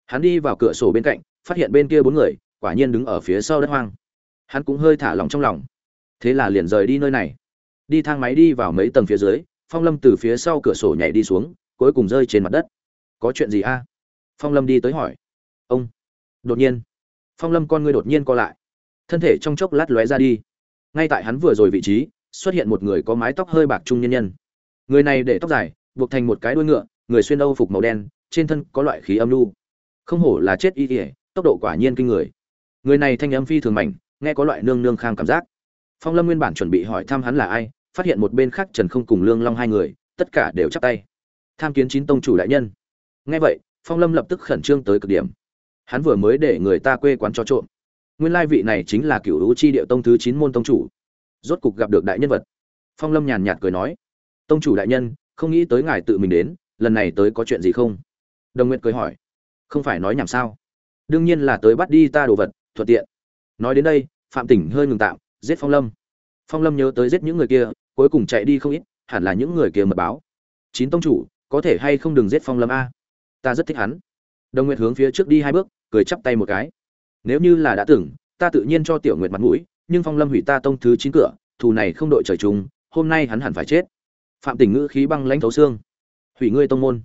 S1: Hắn đi vào cửa sổ bên cạnh, phát hiện bên kia bốn người, quả nhiên đứng ở phía sau đất hoang. Hắn cũng hơi thả lòng trong lòng. Thế là liền rời đi nơi này đi thang máy đi vào mấy tầng phía dưới, phong lâm từ phía sau cửa sổ nhảy đi xuống, cuối cùng rơi trên mặt đất. Có chuyện gì a? Phong lâm đi tới hỏi. Ông. Đột nhiên. Phong lâm con ngươi đột nhiên co lại. Thân thể trong chốc lát lóe ra đi. Ngay tại hắn vừa rồi vị trí, xuất hiện một người có mái tóc hơi bạc trung nhân nhân. Người này để tóc dài, buộc thành một cái đuôi ngựa, người xuyên âu phục màu đen, trên thân có loại khí âm lưu không hổ là chết y ỉa tốc độ quả nhiên kinh người. Người này thanh âm phi thường mảnh nghe có loại nương nương khang cảm giác. Phong lâm nguyên bản chuẩn bị hỏi thăm hắn là ai phát hiện một bên khác trần không cùng lương long hai người, tất cả đều chắp tay. Tham kiến chín tông chủ đại nhân. Nghe vậy, phong lâm lập tức khẩn trương tới cực điểm. Hắn vừa mới để người ta quê quán cho trộm. Nguyên lai vị này chính là cựu hữu chi điệu tông thứ chín môn tông chủ. Rốt cục gặp được đại nhân vật. Phong lâm nhàn nhạt cười nói, tông chủ đại nhân, không nghĩ tới ngài tự mình đến, lần này tới có chuyện gì không? Đồng nguyện cười hỏi, không phải nói nhảm sao? Đương nhiên là tới bắt đi ta đồ vật, thuận tiện. Nói đến đây, phạm tỉnh hơi ngừng tạm, giết phong lâm phong lâm nhớ tới giết những người kia, cuối cùng chạy đi không ít, hẳn là những người kia mật báo. Chín tông chủ, có thể hay không đừng giết phong lâm a? Ta rất thích hắn. Đồng nguyệt hướng phía trước đi hai bước, cười chắp tay một cái. Nếu như là đã tưởng, ta tự nhiên cho tiểu nguyệt mặt mũi, nhưng phong lâm hủy ta tông thứ chín cửa, thù này không đội trời chung, hôm nay hắn hẳn phải chết. Phạm tỉnh ngữ khí băng lãnh thấu xương. Hủy ngươi tông môn.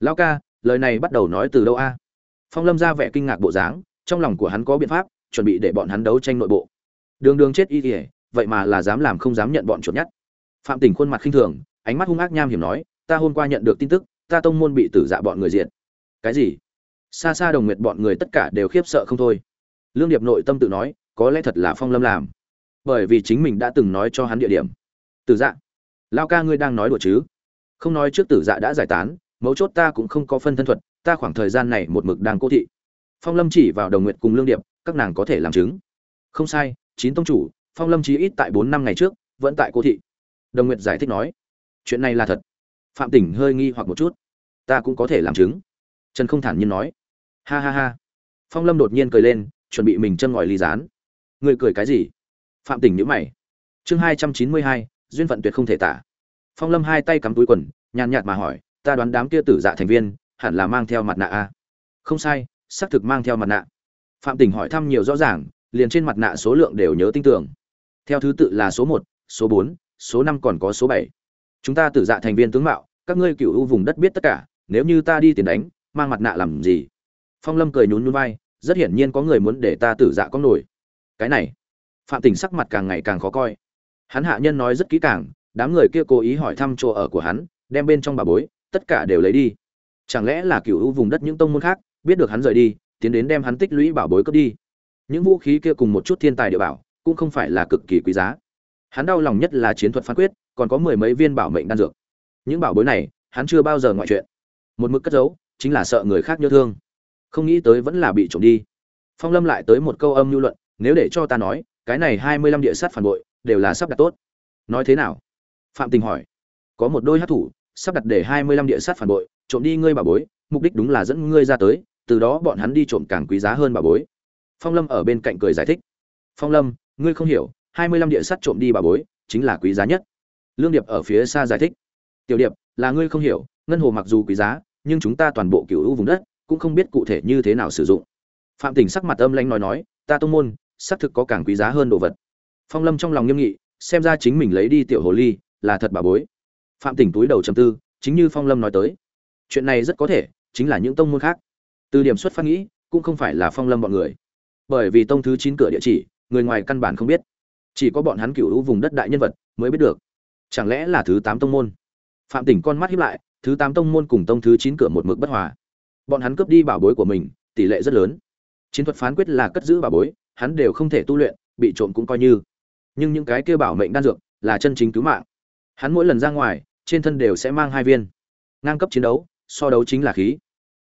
S1: Lão ca, lời này bắt đầu nói từ đâu a? Phong lâm ra vẻ kinh ngạc bộ dáng, trong lòng của hắn có biện pháp, chuẩn bị để bọn hắn đấu tranh nội bộ. Đường đường chết y kỉa vậy mà là dám làm không dám nhận bọn chuột nhắt. phạm tỉnh khuôn mặt khinh thường, ánh mắt hung ác nham hiểm nói, ta hôm qua nhận được tin tức, ta tông môn bị tử dạ bọn người diện cái gì? Xa xa đồng nguyệt bọn người tất cả đều khiếp sợ không thôi. Lương điệp nội tâm tự nói, có lẽ thật là phong lâm làm, bởi vì chính mình đã từng nói cho hắn địa điểm. Tử dạ? Lao ca ngươi đang nói đùa chứ? Không nói trước tử dạ đã giải tán, mấu chốt ta cũng không có phân thân thuật, ta khoảng thời gian này một mực đang cố thị. Phong lâm chỉ vào đồng nguyệt cùng lương điệp, các nàng có thể làm chứng. Không sai, chín tông chủ phong lâm chí ít tại bốn năm ngày trước, vẫn tại cô thị. Đồng nguyệt giải thích nói, chuyện này là thật. Phạm tỉnh hơi nghi hoặc một chút. Ta cũng có thể làm chứng. Trần không thản nhiên nói. Ha ha ha. Phong lâm đột nhiên cười lên, chuẩn bị mình chân ngòi ly dán người cười cái gì? Phạm tỉnh nhữ mày. Chương hai trăm chín mươi hai, duyên phận tuyệt không thể tả. Phong lâm hai tay cắm túi quần, nhàn nhạt mà hỏi, ta đoán đám kia tử dạ thành viên, hẳn là mang theo mặt nạ a? Không sai, xác thực mang theo mặt nạ. Phạm Tỉnh hỏi thăm nhiều rõ ràng, liền trên mặt nạ số lượng đều nhớ tinh tưởng theo thứ tự là số một, số bốn, số năm còn có số bảy. Chúng ta tử dạ thành viên tướng mạo, các ngươi cựu ưu vùng đất biết tất cả, nếu như ta đi tiền đánh, mang mặt nạ làm gì? Phong lâm cười nhún nhún vai, rất hiển nhiên có người muốn để ta tử dạ có nổi. Cái này, phạm tình sắc mặt càng ngày càng khó coi. Hắn hạ nhân nói rất kỹ càng, đám người kia cố ý hỏi thăm chỗ ở của hắn, đem bên trong bà bối, tất cả đều lấy đi. Chẳng lẽ là cựu ưu vùng đất những tông môn khác, biết được hắn rời đi, tiến đến đem hắn tích lũy bảo bối cướp đi. Những vũ khí kia cùng một chút thiên tài địa bảo cũng không phải là cực kỳ quý giá. Hắn đau lòng nhất là chiến thuật phán quyết, còn có mười mấy viên bảo mệnh đan dược. Những bảo bối này, hắn chưa bao giờ ngoại chuyện một mực cất giấu, chính là sợ người khác nhớ thương. Không nghĩ tới vẫn là bị trộm đi. Phong lâm lại tới một câu âm lưu luận, nếu để cho ta nói, cái này hai mươi lăm địa sát phản bội, đều là sắp đặt tốt. Nói thế nào? Phạm tình hỏi. Có một đôi hát thủ, sắp đặt để hai mươi lăm địa sát phản bội, trộm đi ngươi bảo bối, mục đích đúng là dẫn ngươi ra tới, từ đó bọn hắn đi trộm càng quý giá hơn bảo bối. Phong lâm ở bên cạnh cười giải thích. Phong lâm ngươi không hiểu, hai mươi lăm địa sắt trộm đi bà bối, chính là quý giá nhất. Lương điệp ở phía xa giải thích. Tiểu điệp, là ngươi không hiểu, ngân hồ mặc dù quý giá, nhưng chúng ta toàn bộ cựu hữu vùng đất, cũng không biết cụ thể như thế nào sử dụng. Phạm tỉnh sắc mặt âm lanh nói nói, ta tông môn, xác thực có càng quý giá hơn đồ vật. Phong lâm trong lòng nghiêm nghị, xem ra chính mình lấy đi tiểu hồ ly, là thật bà bối. Phạm tỉnh túi đầu trầm tư, chính như phong lâm nói tới. Chuyện này rất có thể, chính là những tông môn khác. Từ điểm xuất phát nghĩ, cũng không phải là phong lâm bọn người. Bởi vì tông thứ chín cửa địa chỉ người ngoài căn bản không biết. Chỉ có bọn hắn cựu hữu vùng đất đại nhân vật mới biết được. Chẳng lẽ là thứ tám tông môn? Phạm tỉnh con mắt hiếp lại, thứ tám tông môn cùng tông thứ chín cửa một mực bất hòa. Bọn hắn cướp đi bảo bối của mình, tỷ lệ rất lớn. Chiến thuật phán quyết là cất giữ bảo bối, hắn đều không thể tu luyện, bị trộm cũng coi như. Nhưng những cái kia bảo mệnh đan dược là chân chính cứu mạng. Hắn mỗi lần ra ngoài, trên thân đều sẽ mang hai viên. Ngang cấp chiến đấu, so đấu chính là khí.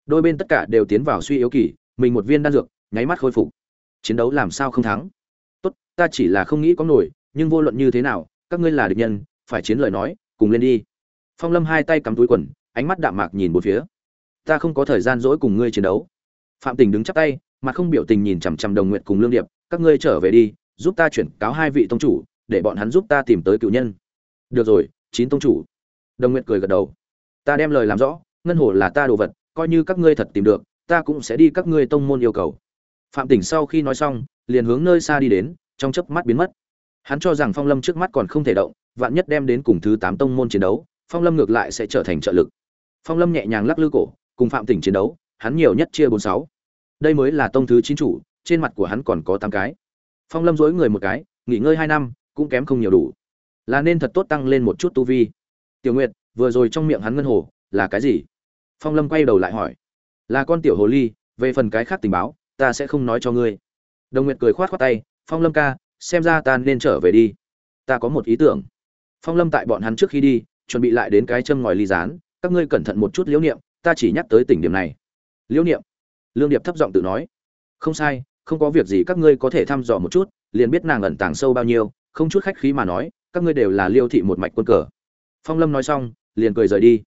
S1: Đôi bên tất cả đều tiến vào suy yếu kỳ, mình một viên đan dược, nháy mắt khôi phục. Chiến đấu làm sao không thắng? Tốt, ta chỉ là không nghĩ có nổi, nhưng vô luận như thế nào, các ngươi là địch nhân, phải chiến lời nói, cùng lên đi. Phong lâm hai tay cắm túi quần, ánh mắt đạm mạc nhìn một phía. Ta không có thời gian dỗi cùng ngươi chiến đấu. Phạm tình đứng chắp tay mà không biểu tình nhìn chằm chằm đồng nguyện cùng lương điệp, các ngươi trở về đi, giúp ta chuyển cáo hai vị tông chủ, để bọn hắn giúp ta tìm tới cựu nhân. Được rồi, chín tông chủ. Đồng nguyện cười gật đầu. Ta đem lời làm rõ, ngân hồ là ta đồ vật, coi như các ngươi thật tìm được, ta cũng sẽ đi các ngươi tông môn yêu cầu. Phạm tỉnh sau khi nói xong liền hướng nơi xa đi đến, trong chớp mắt biến mất. Hắn cho rằng phong lâm trước mắt còn không thể động, vạn nhất đem đến cùng thứ tám tông môn chiến đấu, phong lâm ngược lại sẽ trở thành trợ lực. Phong lâm nhẹ nhàng lắc lư cổ, cùng phạm tỉnh chiến đấu, hắn nhiều nhất chia bốn sáu. Đây mới là tông thứ chín chủ, trên mặt của hắn còn có tám cái. Phong lâm dối người một cái, nghỉ ngơi hai năm, cũng kém không nhiều đủ. Là nên thật tốt tăng lên một chút tu vi. Tiểu nguyệt, vừa rồi trong miệng hắn ngân hồ, là cái gì? Phong lâm quay đầu lại hỏi. Là con tiểu hồ ly, về phần cái khác tình báo, ta sẽ không nói cho ngươi đồng nguyệt cười khoát khoát tay, phong lâm ca, xem ra ta nên trở về đi. Ta có một ý tưởng. Phong lâm tại bọn hắn trước khi đi, chuẩn bị lại đến cái châm ngòi ly rán. Các ngươi cẩn thận một chút liễu niệm, ta chỉ nhắc tới tỉnh điểm này. Liễu niệm? Lương điệp thấp giọng tự nói. Không sai, không có việc gì, các ngươi có thể thăm dò một chút, liền biết nàng ẩn tàng sâu bao nhiêu, không chút khách khí mà nói, các ngươi đều là liêu thị một mạch quân cờ. Phong lâm nói xong, liền cười rời đi.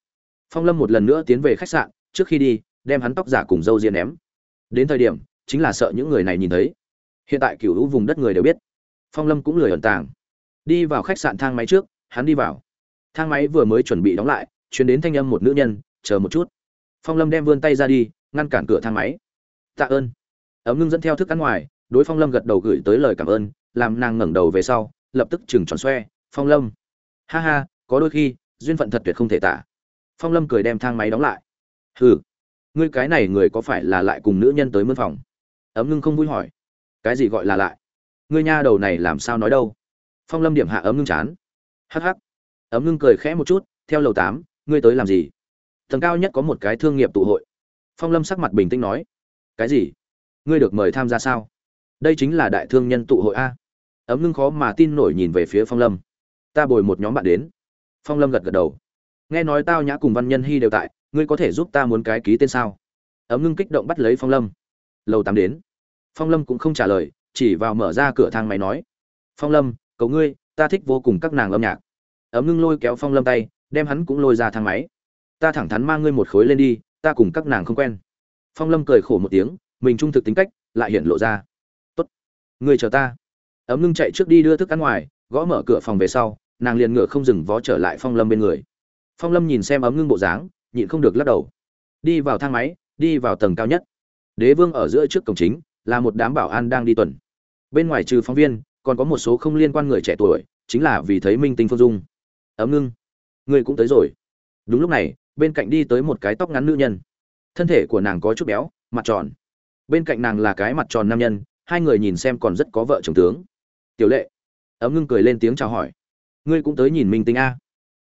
S1: Phong lâm một lần nữa tiến về khách sạn, trước khi đi, đem hắn tóc giả cùng dâu diên ném. Đến thời điểm, chính là sợ những người này nhìn thấy hiện tại cửu lũ vùng đất người đều biết. Phong lâm cũng lười ẩn tàng. Đi vào khách sạn thang máy trước, hắn đi vào. Thang máy vừa mới chuẩn bị đóng lại chuyển đến thanh âm một nữ nhân, chờ một chút. Phong lâm đem vươn tay ra đi, ngăn cản cửa thang máy. Tạ ơn. Ấm ngưng dẫn theo thức ăn ngoài, đối phong lâm gật đầu gửi tới lời cảm ơn, làm nàng ngẩng đầu về sau, lập tức chừng tròn xoe, phong lâm. Ha ha, có đôi khi, duyên phận thật tuyệt không thể tả. Phong lâm cười đem thang máy đóng lại. Hừ, ngươi cái này người có phải là lại cùng nữ nhân tới mân phòng? Ấm ngưng không vui hỏi cái gì gọi là lại? Ngươi nha đầu này làm sao nói đâu? Phong lâm điểm hạ ấm ngưng chán. Hắc hắc, ấm ngưng cười khẽ một chút theo lầu tám ngươi tới làm gì? Tầng cao nhất có một cái thương nghiệp tụ hội. Phong lâm sắc mặt bình tĩnh nói. Cái gì? Ngươi được mời tham gia sao? Đây chính là đại thương nhân tụ hội a. Ấm ngưng khó mà tin nổi nhìn về phía phong lâm. Ta bồi một nhóm bạn đến. Phong lâm gật gật đầu. Nghe nói tao nhã cùng văn nhân hy đều tại ngươi có thể giúp ta muốn cái ký tên sao? Ấm ngưng kích động bắt lấy phong lâm. Lầu tám đến phong lâm cũng không trả lời, chỉ vào mở ra cửa thang máy nói, phong lâm, cầu ngươi, ta thích vô cùng các nàng âm nhạc. Ấm ngưng lôi kéo phong lâm tay, đem hắn cũng lôi ra thang máy. Ta thẳng thắn mang ngươi một khối lên đi, ta cùng các nàng không quen. Phong lâm cười khổ một tiếng, mình trung thực tính cách, lại hiện lộ ra. Tốt, ngươi chờ ta. Ấm ngưng chạy trước đi đưa thức ăn ngoài, gõ mở cửa phòng về sau, nàng liền ngựa không dừng vó trở lại phong lâm bên người. Phong lâm nhìn xem ấm ngưng bộ dáng, nhịn không được lắc đầu. Đi vào thang máy, đi vào tầng cao nhất. Đế vương ở giữa trước cổng chính là một đám bảo an đang đi tuần. Bên ngoài trừ phóng viên, còn có một số không liên quan người trẻ tuổi, chính là vì thấy minh tinh phương dung. Ấm ngưng. Người cũng tới rồi. Đúng lúc này, bên cạnh đi tới một cái tóc ngắn nữ nhân. Thân thể của nàng có chút béo, mặt tròn. Bên cạnh nàng là cái mặt tròn nam nhân, hai người nhìn xem còn rất có vợ chồng tướng. Tiểu lệ. Ấm ngưng cười lên tiếng chào hỏi. Ngươi cũng tới nhìn minh tinh a.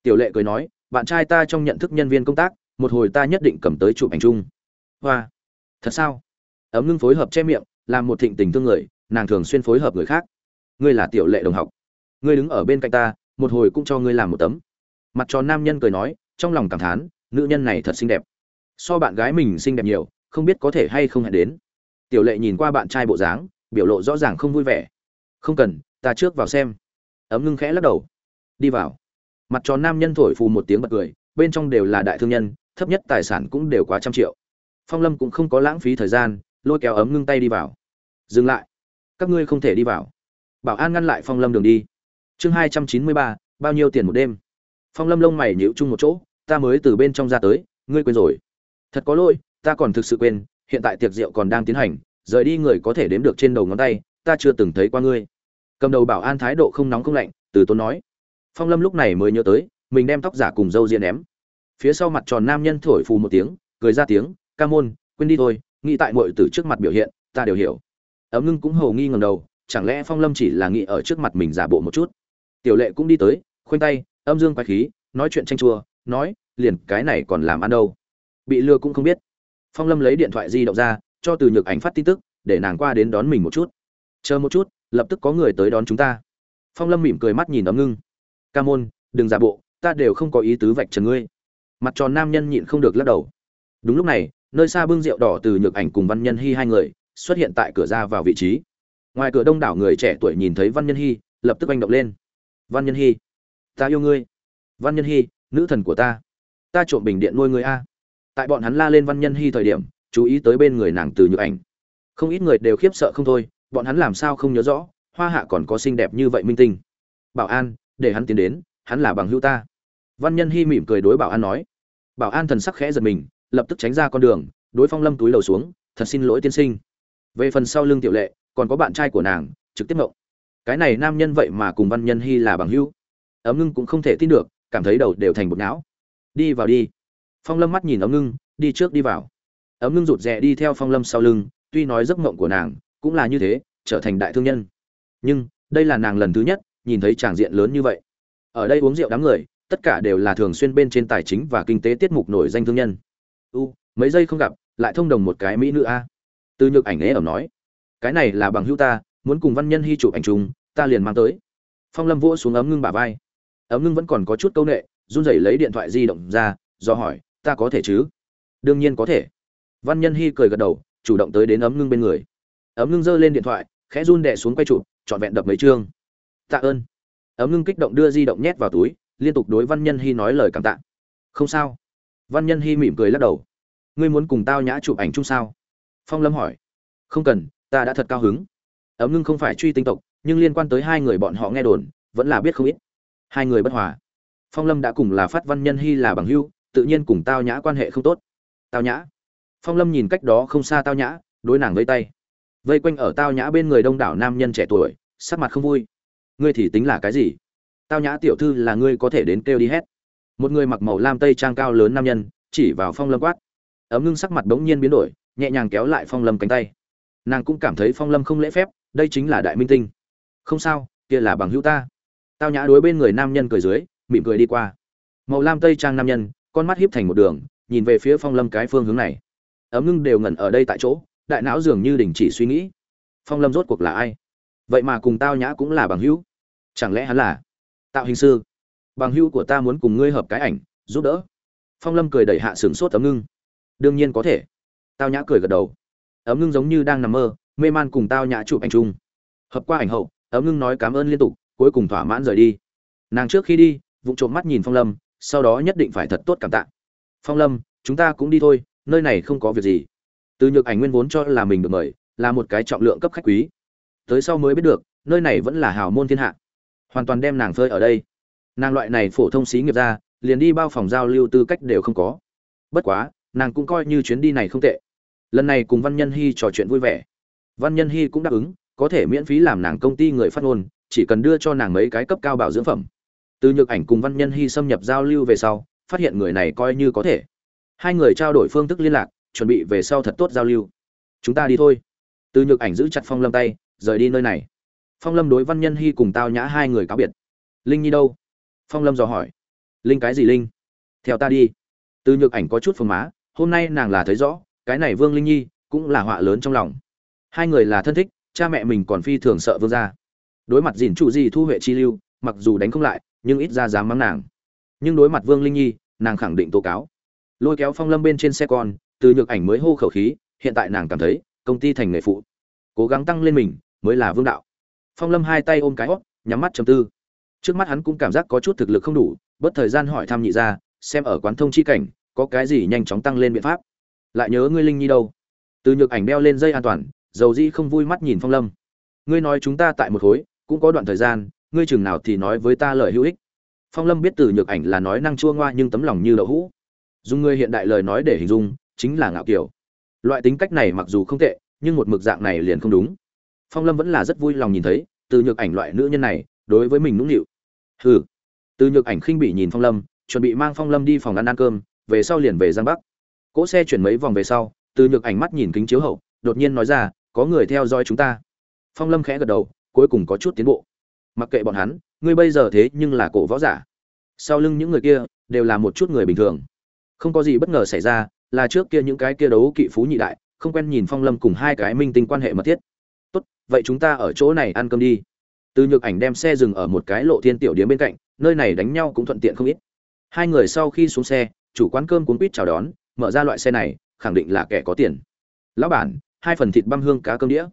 S1: Tiểu lệ cười nói, bạn trai ta trong nhận thức nhân viên công tác, một hồi ta nhất định cầm tới chụp ảnh chung. Hoa. Thật sao? Ấm ngưng phối hợp che miệng, làm một thịnh tình thương người, nàng thường xuyên phối hợp người khác. Ngươi là tiểu lệ đồng học. Ngươi đứng ở bên cạnh ta, một hồi cũng cho ngươi làm một tấm. Mặt tròn nam nhân cười nói, trong lòng cảm thán, nữ nhân này thật xinh đẹp. So bạn gái mình xinh đẹp nhiều, không biết có thể hay không hẹn đến. Tiểu lệ nhìn qua bạn trai bộ dáng, biểu lộ rõ ràng không vui vẻ. Không cần, ta trước vào xem. Ấm ngưng khẽ lắc đầu. Đi vào. Mặt tròn nam nhân thổi phù một tiếng bật cười, bên trong đều là đại thương nhân, thấp nhất tài sản cũng đều quá trăm triệu. Phong lâm cũng không có lãng phí thời gian lôi kéo ấm ngưng tay đi vào. Dừng lại. Các ngươi không thể đi vào. Bảo an ngăn lại phong lâm đường đi. Chương hai trăm chín mươi ba, bao nhiêu tiền một đêm? Phong lâm lông mày nhịu chung một chỗ, ta mới từ bên trong ra tới, ngươi quên rồi. Thật có lỗi, ta còn thực sự quên, hiện tại tiệc rượu còn đang tiến hành, rời đi người có thể đếm được trên đầu ngón tay, ta chưa từng thấy qua ngươi. Cầm đầu bảo an thái độ không nóng không lạnh, từ tốn nói. Phong lâm lúc này mới nhớ tới, mình đem tóc giả cùng dâu diện ném. Phía sau mặt tròn nam nhân thổi phù một tiếng, cười ra tiếng, ca môn, quên đi thôi nghĩ tại mọi từ trước mặt biểu hiện, ta đều hiểu. Ấm ngưng cũng hầu nghi ngầm đầu, chẳng lẽ phong lâm chỉ là nghĩ ở trước mặt mình giả bộ một chút? Tiểu lệ cũng đi tới, khoanh tay, âm dương quái khí, nói chuyện tranh chua, nói, liền cái này còn làm ăn đâu? Bị lừa cũng không biết. Phong lâm lấy điện thoại di động ra, cho từ nhược ảnh phát tin tức, để nàng qua đến đón mình một chút. Chờ một chút, lập tức có người tới đón chúng ta. Phong lâm mỉm cười mắt nhìn ấm ngưng. Ca môn, đừng giả bộ, ta đều không có ý tứ vạch trần ngươi. Mặt tròn nam nhân nhịn không được lắc đầu. Đúng lúc này nơi xa bưng rượu đỏ từ nhược ảnh cùng văn nhân hy hai người, xuất hiện tại cửa ra vào vị trí. Ngoài cửa đông đảo người trẻ tuổi nhìn thấy văn nhân hy, lập tức oanh động lên. Văn nhân hy, ta yêu ngươi. Văn nhân hy, nữ thần của ta. Ta trộm bình điện nuôi ngươi a. Tại bọn hắn la lên văn nhân hy thời điểm, chú ý tới bên người nàng từ nhược ảnh. Không ít người đều khiếp sợ không thôi, bọn hắn làm sao không nhớ rõ, hoa hạ còn có xinh đẹp như vậy minh tinh. Bảo an, để hắn tiến đến, hắn là bằng hữu ta. Văn nhân hy mỉm cười đối bảo an nói. Bảo an thần sắc khẽ giật mình lập tức tránh ra con đường, đối phong lâm túi lầu xuống, thật xin lỗi tiên sinh. Về phần sau lưng tiểu lệ, còn có bạn trai của nàng, trực tiếp mộng cái này nam nhân vậy mà cùng văn nhân hy là bằng hữu. Ấm ngưng cũng không thể tin được, cảm thấy đầu đều thành bột não. Đi vào đi. Phong lâm mắt nhìn ấm ngưng, đi trước đi vào. Ấm ngưng rụt rè đi theo phong lâm sau lưng, tuy nói giấc mộng của nàng cũng là như thế, trở thành đại thương nhân. Nhưng, đây là nàng lần thứ nhất nhìn thấy tràng diện lớn như vậy. Ở đây uống rượu đám người, tất cả đều là thường xuyên bên trên tài chính và kinh tế tiết mục nổi danh thương nhân u, mấy giây không gặp, lại thông đồng một cái mỹ nữ a. Từ nhược ảnh ấy ẩm nói, cái này là bằng hữu ta, muốn cùng văn nhân hy chụp ảnh chung, ta liền mang tới. Phong lâm vỗ xuống ấm ngưng bả vai. Ấm ngưng vẫn còn có chút câu nệ, run rẩy lấy điện thoại di động ra, do hỏi, ta có thể chứ? Đương nhiên có thể. Văn nhân hy cười gật đầu, chủ động tới đến ấm ngưng bên người. Ấm ngưng giơ lên điện thoại, khẽ run đẻ xuống quay chụp, trọn vẹn đập mấy chương. Tạ ơn. Ấm ngưng kích động đưa di động nhét vào túi, liên tục đối văn nhân hy nói lời cảm tạ. Không sao văn nhân hy mỉm cười lắc đầu. Ngươi muốn cùng tao nhã chụp ảnh chung sao? Phong lâm hỏi. Không cần, ta đã thật cao hứng. Ấm ngưng không phải truy tinh tộc, nhưng liên quan tới hai người bọn họ nghe đồn, vẫn là biết không ít. Hai người bất hòa. Phong lâm đã cùng là phát văn nhân hy là bằng hưu tự nhiên cùng tao nhã quan hệ không tốt. Tao nhã. Phong lâm nhìn cách đó không xa tao nhã, đối nàng vây tay. Vây quanh ở tao nhã bên người đông đảo nam nhân trẻ tuổi, sắc mặt không vui. Ngươi thì tính là cái gì? Tao nhã tiểu thư là ngươi có thể đến kêu đi hết một người mặc màu lam tây trang cao lớn nam nhân chỉ vào phong lâm quát. Ấm ngưng sắc mặt bỗng nhiên biến đổi, nhẹ nhàng kéo lại phong lâm cánh tay. Nàng cũng cảm thấy phong lâm không lễ phép, đây chính là đại minh tinh. Không sao, kia là bằng hữu ta. Tao nhã đối bên người nam nhân cười dưới, mỉm cười đi qua. Màu lam tây trang nam nhân, con mắt hiếp thành một đường, nhìn về phía phong lâm cái phương hướng này. Ấm ngưng đều ngẩn ở đây tại chỗ, đại não dường như đình chỉ suy nghĩ. Phong lâm rốt cuộc là ai? Vậy mà cùng tao nhã cũng là bằng hữu. Chẳng lẽ hắn là tạo hình sư? Bằng hữu của ta muốn cùng ngươi hợp cái ảnh, giúp đỡ. Phong lâm cười đẩy hạ sửng sốt ấm ngưng. Đương nhiên có thể. Tao nhã cười gật đầu. Ấm ngưng giống như đang nằm mơ, mê man cùng tao nhã chụp ảnh chung. Hợp qua ảnh hậu ấm ngưng nói cảm ơn liên tục, cuối cùng thỏa mãn rời đi. Nàng trước khi đi vụ trộm mắt nhìn phong lâm, sau đó nhất định phải thật tốt cảm tạ. Phong lâm, chúng ta cũng đi thôi, nơi này không có việc gì. Từ nhược ảnh nguyên vốn cho là mình được mời, là một cái trọng lượng cấp khách quý. Tới sau mới biết được, nơi này vẫn là hào môn thiên hạ. Hoàn toàn đem nàng phơi ở đây nàng loại này phổ thông xí nghiệp ra, liền đi bao phòng giao lưu tư cách đều không có. Bất quá, nàng cũng coi như chuyến đi này không tệ. Lần này cùng văn nhân hy trò chuyện vui vẻ. Văn nhân hy cũng đáp ứng, có thể miễn phí làm nàng công ty người phát ngôn, chỉ cần đưa cho nàng mấy cái cấp cao bảo dưỡng phẩm. Từ nhược ảnh cùng văn nhân hy xâm nhập giao lưu về sau, phát hiện người này coi như có thể. Hai người trao đổi phương thức liên lạc, chuẩn bị về sau thật tốt giao lưu. Chúng ta đi thôi. Từ nhược ảnh giữ chặt phong lâm tay, rời đi nơi này. Phong lâm đối văn nhân hy cùng tao nhã hai người cáo biệt. Linh nhi đâu? Phong lâm dò hỏi. Linh cái gì linh? Theo ta đi. Từ nhược ảnh có chút phương má, hôm nay nàng là thấy rõ, cái này vương linh nhi cũng là họa lớn trong lòng. Hai người là thân thích, cha mẹ mình còn phi thường sợ vương gia. Đối mặt dìn trụ gì thu huệ chi lưu, mặc dù đánh không lại, nhưng ít ra dám mắng nàng. Nhưng đối mặt vương linh nhi, nàng khẳng định tố cáo. Lôi kéo phong lâm bên trên xe con, từ nhược ảnh mới hô khẩu khí, hiện tại nàng cảm thấy, công ty thành nghề phụ. Cố gắng tăng lên mình, mới là vương đạo. Phong lâm hai tay ôm cái hót, nhắm mắt chầm tư trước mắt hắn cũng cảm giác có chút thực lực không đủ bất thời gian hỏi thăm nhị ra xem ở quán thông chi cảnh, có cái gì nhanh chóng tăng lên biện pháp. Lại nhớ ngươi linh nhi đâu? Từ nhược ảnh đeo lên dây an toàn, dầu di không vui mắt nhìn phong lâm. Ngươi nói chúng ta tại một khối, cũng có đoạn thời gian, ngươi chừng nào thì nói với ta lời hữu ích. Phong lâm biết từ nhược ảnh là nói năng chua ngoa nhưng tấm lòng như đậu hũ. Dùng ngươi hiện đại lời nói để hình dung, chính là ngạo kiểu. Loại tính cách này mặc dù không tệ, nhưng một mực dạng này liền không đúng. Phong lâm vẫn là rất vui lòng nhìn thấy, từ nhược ảnh loại nữ nhân này, đối với mình nũng nịu hừ. Từ nhược ảnh khinh bị nhìn phong lâm, chuẩn bị mang phong lâm đi phòng ăn ăn cơm, về sau liền về giang bắc. Cỗ xe chuyển mấy vòng về sau, từ nhược ảnh mắt nhìn kính chiếu hậu, đột nhiên nói ra, có người theo dõi chúng ta. Phong lâm khẽ gật đầu, cuối cùng có chút tiến bộ. Mặc kệ bọn hắn, ngươi bây giờ thế nhưng là cổ võ giả. Sau lưng những người kia, đều là một chút người bình thường. Không có gì bất ngờ xảy ra, là trước kia những cái kia đấu kỵ phú nhị đại, không quen nhìn phong lâm cùng hai cái minh tinh quan hệ mật thiết. Tốt, vậy chúng ta ở chỗ này ăn cơm đi từ nhược ảnh đem xe dừng ở một cái lộ thiên tiểu điếm bên cạnh, nơi này đánh nhau cũng thuận tiện không ít. Hai người sau khi xuống xe, chủ quán cơm cuốn quýt chào đón, mở ra loại xe này, khẳng định là kẻ có tiền. Lão bản, hai phần thịt băm hương cá cơm đĩa.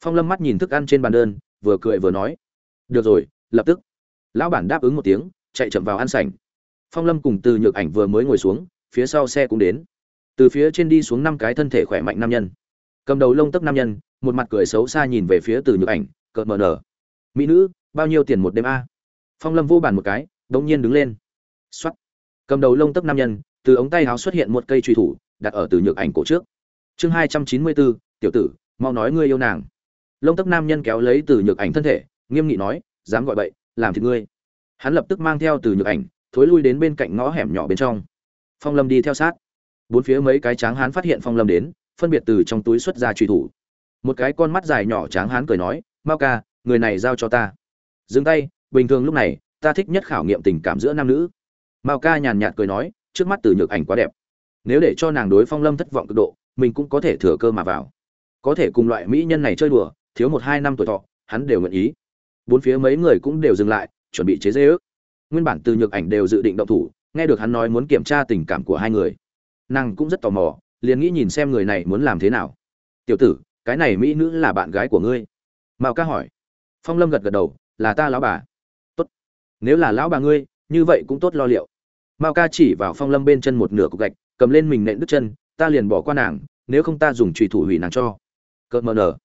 S1: Phong lâm mắt nhìn thức ăn trên bàn đơn, vừa cười vừa nói. Được rồi, lập tức. Lão bản đáp ứng một tiếng, chạy chậm vào ăn sảnh. Phong lâm cùng từ nhược ảnh vừa mới ngồi xuống, phía sau xe cũng đến. Từ phía trên đi xuống năm cái thân thể khỏe mạnh nam nhân. Cầm đầu lông tấc nam nhân, một mặt cười xấu xa nhìn về phía từ nhược ảnh, cợt mờ nở mỹ nữ, bao nhiêu tiền một đêm a? Phong lâm vô bàn một cái, đống nhiên đứng lên. X o á t cầm đầu lông tấc nam nhân, từ ống tay áo xuất hiện một cây truy thủ, đặt ở từ nhược ảnh cổ trước. Chương hai trăm chín mươi bốn, tiểu tử, mau nói ngươi yêu nàng. Lông tấc nam nhân kéo lấy từ nhược ảnh thân thể, nghiêm nghị nói, dám gọi bậy, làm thì ngươi. Hắn lập tức mang theo từ nhược ảnh, thối lui đến bên cạnh ngõ hẻm nhỏ bên trong. Phong lâm đi theo sát. Bốn phía mấy cái tráng hán phát hiện phong lâm đến, phân biệt từ trong túi xuất ra truy thủ. Một cái con mắt dài nhỏ tráng hán cười nói, mao ca người này giao cho ta. Dừng tay, bình thường lúc này, ta thích nhất khảo nghiệm tình cảm giữa nam nữ. Mao ca nhàn nhạt cười nói, trước mắt từ nhược ảnh quá đẹp. Nếu để cho nàng đối phong lâm thất vọng cực độ, mình cũng có thể thừa cơ mà vào. Có thể cùng loại mỹ nhân này chơi đùa, thiếu một hai năm tuổi thọ, hắn đều nguyện ý. Bốn phía mấy người cũng đều dừng lại, chuẩn bị chế dễ ước. Nguyên bản từ nhược ảnh đều dự định động thủ, nghe được hắn nói muốn kiểm tra tình cảm của hai người. Nàng cũng rất tò mò, liền nghĩ nhìn xem người này muốn làm thế nào. Tiểu tử, cái này mỹ nữ là bạn gái của ngươi? Mao ca hỏi phong lâm gật gật đầu, là ta lão bà. Tốt. Nếu là lão bà ngươi, như vậy cũng tốt lo liệu. Mao ca chỉ vào phong lâm bên chân một nửa cục gạch, cầm lên mình nện đứt chân, ta liền bỏ qua nàng, nếu không ta dùng trùy thủ hủy nàng cho. Cợt mờ nở.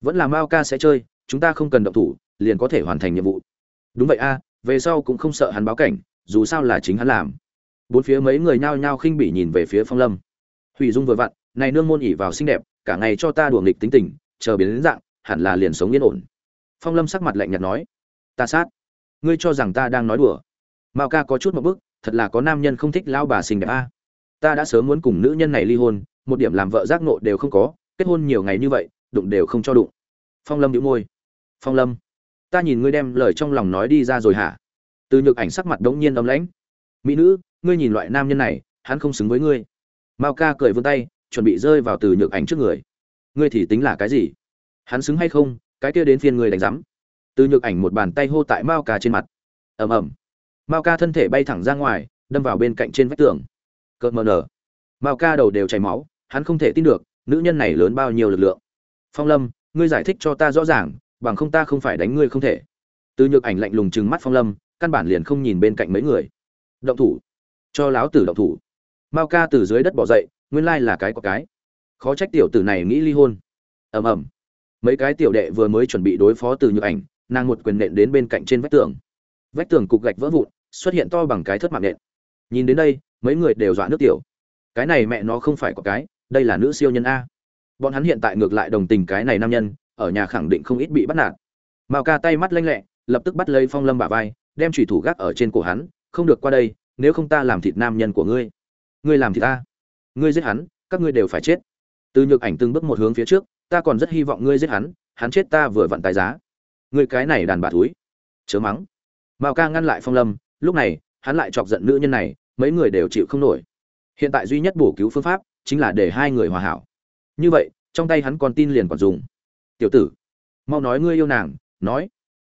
S1: Vẫn là mao ca sẽ chơi, chúng ta không cần động thủ, liền có thể hoàn thành nhiệm vụ. Đúng vậy a, về sau cũng không sợ hắn báo cảnh, dù sao là chính hắn làm. Bốn phía mấy người nhao nhao khinh bỉ nhìn về phía phong lâm. Hủy dung vừa vặn, này nương môn ỉ vào xinh đẹp, cả ngày cho ta đùa nghịch tính tình, chờ biến đến dạng, hẳn là liền sống yên ổn phong lâm sắc mặt lạnh nhạt nói, ta sát. Ngươi cho rằng ta đang nói đùa. Mao ca có chút một bức, thật là có nam nhân không thích lao bà xinh đẹp a. Ta đã sớm muốn cùng nữ nhân này ly hôn, một điểm làm vợ giác nộ đều không có, kết hôn nhiều ngày như vậy, đụng đều không cho đụng. Phong lâm đĩu môi. Phong lâm, ta nhìn ngươi đem lời trong lòng nói đi ra rồi hả? Từ nhược ảnh sắc mặt đống nhiên ấm lãnh. Mỹ nữ, ngươi nhìn loại nam nhân này, hắn không xứng với ngươi. Mao ca cười vươn tay, chuẩn bị rơi vào từ nhược ảnh trước người. Ngươi thì tính là cái gì? Hắn xứng hay không? Cái kia đến phiên người đánh rắm từ nhược ảnh một bàn tay hô tại mao ca trên mặt. Ầm ầm. Mao ca thân thể bay thẳng ra ngoài, đâm vào bên cạnh trên vách tường. Cợt mờ nở. Mao ca đầu đều chảy máu, hắn không thể tin được, nữ nhân này lớn bao nhiêu lực lượng. Phong lâm, ngươi giải thích cho ta rõ ràng, bằng không ta không phải đánh ngươi không thể. Từ nhược ảnh lạnh lùng chừng mắt phong lâm, căn bản liền không nhìn bên cạnh mấy người. Động thủ. Cho láo tử động thủ. Mao ca từ dưới đất bỏ dậy, nguyên lai là cái có cái. Khó trách tiểu tử này nghĩ ly hôn. Ầm ầm mấy cái tiểu đệ vừa mới chuẩn bị đối phó từ nhược ảnh, nàng một quyền nện đến bên cạnh trên vách tường. Vách tường cục gạch vỡ vụn, xuất hiện to bằng cái thất mạng nện. Nhìn đến đây, mấy người đều dọa nước tiểu. Cái này mẹ nó không phải có cái, đây là nữ siêu nhân a. Bọn hắn hiện tại ngược lại đồng tình cái này nam nhân, ở nhà khẳng định không ít bị bắt nạt. Mao ca tay mắt lanh lẹ, lập tức bắt lấy phong lâm bả vai, đem thủy thủ gác ở trên cổ hắn, không được qua đây, nếu không ta làm thịt nam nhân của ngươi. Ngươi làm thịt ta? Ngươi giết hắn, các ngươi đều phải chết. Từ nhược ảnh từng bước một hướng phía trước ta còn rất hy vọng ngươi giết hắn hắn chết ta vừa vặn tài giá. Ngươi cái này đàn bà thúi. Chớ mắng. Mao ca ngăn lại phong lâm, lúc này, hắn lại chọc giận nữ nhân này, mấy người đều chịu không nổi. Hiện tại duy nhất bổ cứu phương pháp, chính là để hai người hòa hảo. Như vậy, trong tay hắn còn tin liền còn dùng. Tiểu tử, mau nói ngươi yêu nàng, nói.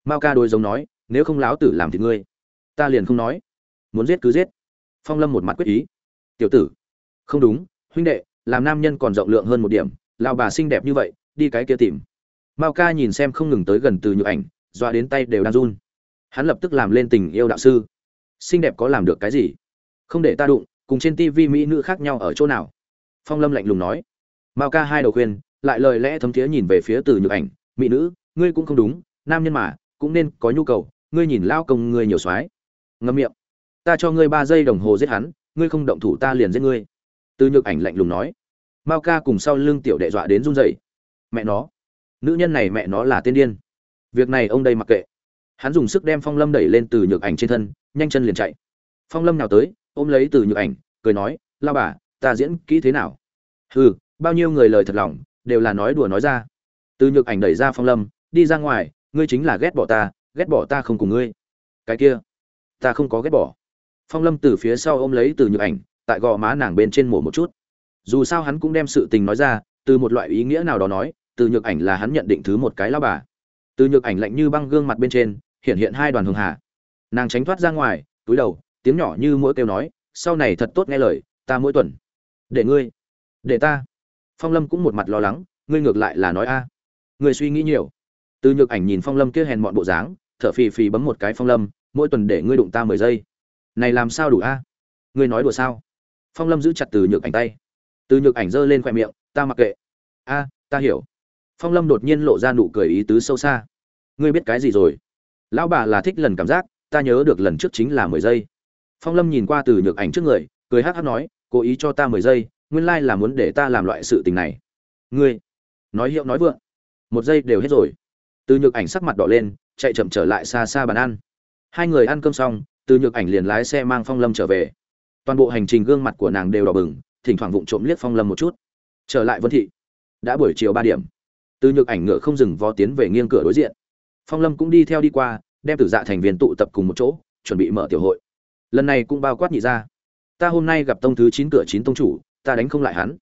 S1: Mao ca đôi giống nói, nếu không láo tử làm thì ngươi. Ta liền không nói. Muốn giết cứ giết. Phong lâm một mặt quyết ý. Tiểu tử, không đúng, huynh đệ, làm nam nhân còn rộng lượng hơn một điểm lao bà xinh đẹp như vậy, đi cái kia tìm. Mao ca nhìn xem không ngừng tới gần từ nhược ảnh doa đến tay đều đang run. Hắn lập tức làm lên tình yêu đạo sư. Xinh đẹp có làm được cái gì? Không để ta đụng, cùng trên tivi mỹ nữ khác nhau ở chỗ nào? Phong lâm lạnh lùng nói. Mao ca hai đầu khuyên, lại lời lẽ thấm thiế nhìn về phía từ nhược ảnh. Mỹ nữ, ngươi cũng không đúng, nam nhân mà, cũng nên có nhu cầu, ngươi nhìn lao công ngươi nhiều soái. Ngâm miệng. Ta cho ngươi ba giây đồng hồ giết hắn, ngươi không động thủ ta liền giết ngươi. Từ nhược ảnh lạnh lùng nói mao ca cùng sau lưng tiểu đệ dọa đến run rẩy. Mẹ nó. Nữ nhân này mẹ nó là tiên điên. Việc này ông đây mặc kệ. Hắn dùng sức đem phong lâm đẩy lên từ nhược ảnh trên thân, nhanh chân liền chạy. Phong lâm nào tới, ôm lấy từ nhược ảnh, cười nói, lao bà, ta diễn kỹ thế nào? Hừ, bao nhiêu người lời thật lòng, đều là nói đùa nói ra. Từ nhược ảnh đẩy ra phong lâm, đi ra ngoài, ngươi chính là ghét bỏ ta, ghét bỏ ta không cùng ngươi. Cái kia, ta không có ghét bỏ. Phong lâm từ phía sau ôm lấy từ nhược ảnh, tại gò má nàng bên trên mổ một chút dù sao hắn cũng đem sự tình nói ra, từ một loại ý nghĩa nào đó nói, từ nhược ảnh là hắn nhận định thứ một cái lao bà. Từ nhược ảnh lạnh như băng gương mặt bên trên, hiện hiện hai đoàn hường hà. Nàng tránh thoát ra ngoài, túi đầu, tiếng nhỏ như mỗi kêu nói, sau này thật tốt nghe lời, ta mỗi tuần để ngươi, để ta. Phong lâm cũng một mặt lo lắng, ngươi ngược lại là nói a. Ngươi suy nghĩ nhiều. Từ nhược ảnh nhìn phong lâm kia hèn mọn bộ dáng, thở phì phì bấm một cái phong lâm, mỗi tuần để ngươi đụng ta mười giây. Này làm sao đủ a? Ngươi nói đùa sao? Phong lâm giữ chặt từ nhược ảnh tay từ nhược ảnh giơ lên khoe miệng, ta mặc kệ. A, ta hiểu. Phong lâm đột nhiên lộ ra nụ cười ý tứ sâu xa. Ngươi biết cái gì rồi? Lão bà là thích lần cảm giác, ta nhớ được lần trước chính là mười giây. Phong lâm nhìn qua từ nhược ảnh trước người, cười hắc hắc nói, cố ý cho ta mười giây, nguyên lai là muốn để ta làm loại sự tình này. Ngươi? Nói hiệu nói vượng. Một giây đều hết rồi. Từ nhược ảnh sắc mặt đỏ lên, chạy chậm trở lại xa xa bàn ăn. Hai người ăn cơm xong, từ nhược ảnh liền lái xe mang phong lâm trở về. Toàn bộ hành trình gương mặt của nàng đều đỏ bừng thỉnh thoảng vụng trộm liếc phong lâm một chút. Trở lại vân thị. Đã buổi chiều ba điểm. Từ nhược ảnh ngựa không dừng vó tiến về nghiêng cửa đối diện. Phong lâm cũng đi theo đi qua, đem tử dạ thành viên tụ tập cùng một chỗ, chuẩn bị mở tiểu hội. Lần này cũng bao quát nhị ra ta hôm nay gặp tông thứ chín cửa chín tông chủ, ta đánh không lại hắn.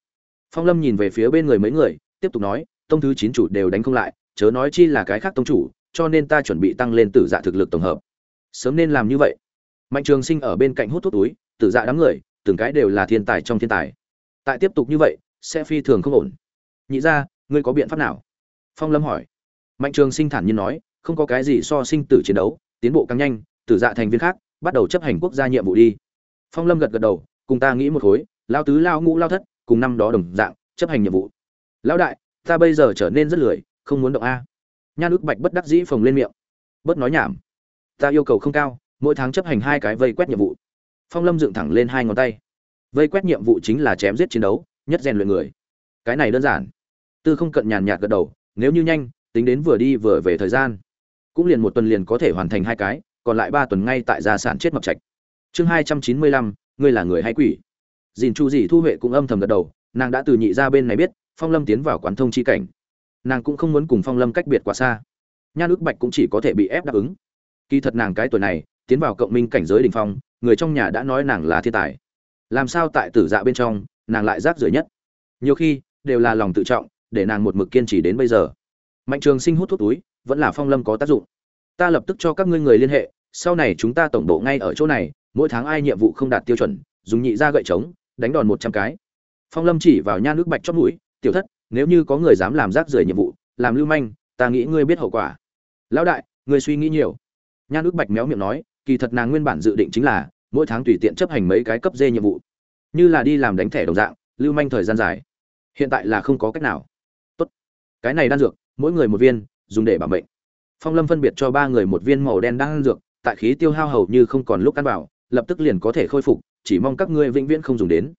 S1: Phong lâm nhìn về phía bên người mấy người, tiếp tục nói, tông thứ chín chủ đều đánh không lại, chớ nói chi là cái khác tông chủ, cho nên ta chuẩn bị tăng lên tử dạ thực lực tổng hợp. Sớm nên làm như vậy. Mạnh trường sinh ở bên cạnh hút thuốc túi, tử dạ đám người từng cái đều là thiên tài trong thiên tài. Tại tiếp tục như vậy, sẽ phi thường không ổn. Nhị ra ngươi có biện pháp nào? Phong lâm hỏi. Mạnh trường sinh thản nhiên nói, không có cái gì so sinh tử chiến đấu, tiến bộ càng nhanh, tử dạ thành viên khác, bắt đầu chấp hành quốc gia nhiệm vụ đi. Phong lâm gật gật đầu, cùng ta nghĩ một khối, lao tứ, lao ngũ, lao thất, cùng năm đó đồng dạng, chấp hành nhiệm vụ. Lão đại, ta bây giờ trở nên rất lười, không muốn động a. Nha nước bạch bất đắc dĩ phồng lên miệng. Bớt nói nhảm. Ta yêu cầu không cao, mỗi tháng chấp hành hai cái vây quét nhiệm vụ phong lâm dựng thẳng lên hai ngón tay. Vây quét nhiệm vụ chính là chém giết chiến đấu, nhất rèn luyện người. Cái này đơn giản. Tư không cận nhàn nhạt gật đầu, nếu như nhanh, tính đến vừa đi vừa về thời gian. Cũng liền một tuần liền có thể hoàn thành hai cái, còn lại ba tuần ngay tại gia sản chết mập trạch. Chương hai trăm chín mươi lăm, ngươi là người hay quỷ? Dìn chu dì thu huệ cũng âm thầm gật đầu, nàng đã từ nhị ra bên này biết, phong lâm tiến vào quán thông chi cảnh. Nàng cũng không muốn cùng phong lâm cách biệt quá xa. Nhan ước bạch cũng chỉ có thể bị ép đáp ứng. Kỳ thật nàng cái tuổi này tiến vào cộng minh cảnh giới đỉnh phong, người trong nhà đã nói nàng là thiên tài. Làm sao tại tử dạ bên trong, nàng lại rác rưởi nhất? Nhiều khi, đều là lòng tự trọng, để nàng một mực kiên trì đến bây giờ. Mạnh trường sinh hút thuốc túi, vẫn là phong lâm có tác dụng. Ta lập tức cho các ngươi người liên hệ, sau này chúng ta tổng bộ ngay ở chỗ này, mỗi tháng ai nhiệm vụ không đạt tiêu chuẩn, dùng nhị ra gậy trống, đánh đòn một trăm cái. Phong lâm chỉ vào nha nước bạch chót mũi, tiểu thất, nếu như có người dám làm rác rưởi nhiệm vụ, làm lưu manh, ta nghĩ ngươi biết hậu quả. Lão đại, ngươi suy nghĩ nhiều. Nha nước bạch méo miệng nói kỳ thật nàng nguyên bản dự định chính là mỗi tháng tùy tiện chấp hành mấy cái cấp dê nhiệm vụ, như là đi làm đánh thẻ đồng dạng, lưu manh thời gian dài. Hiện tại là không có cách nào. Tốt. Cái này đan dược, mỗi người một viên, dùng để bảo mệnh. Phong lâm phân biệt cho ba người một viên màu đen đan dược, tại khí tiêu hao hầu như không còn lúc ăn vào, lập tức liền có thể khôi phục, chỉ mong các ngươi vĩnh viễn không dùng đến.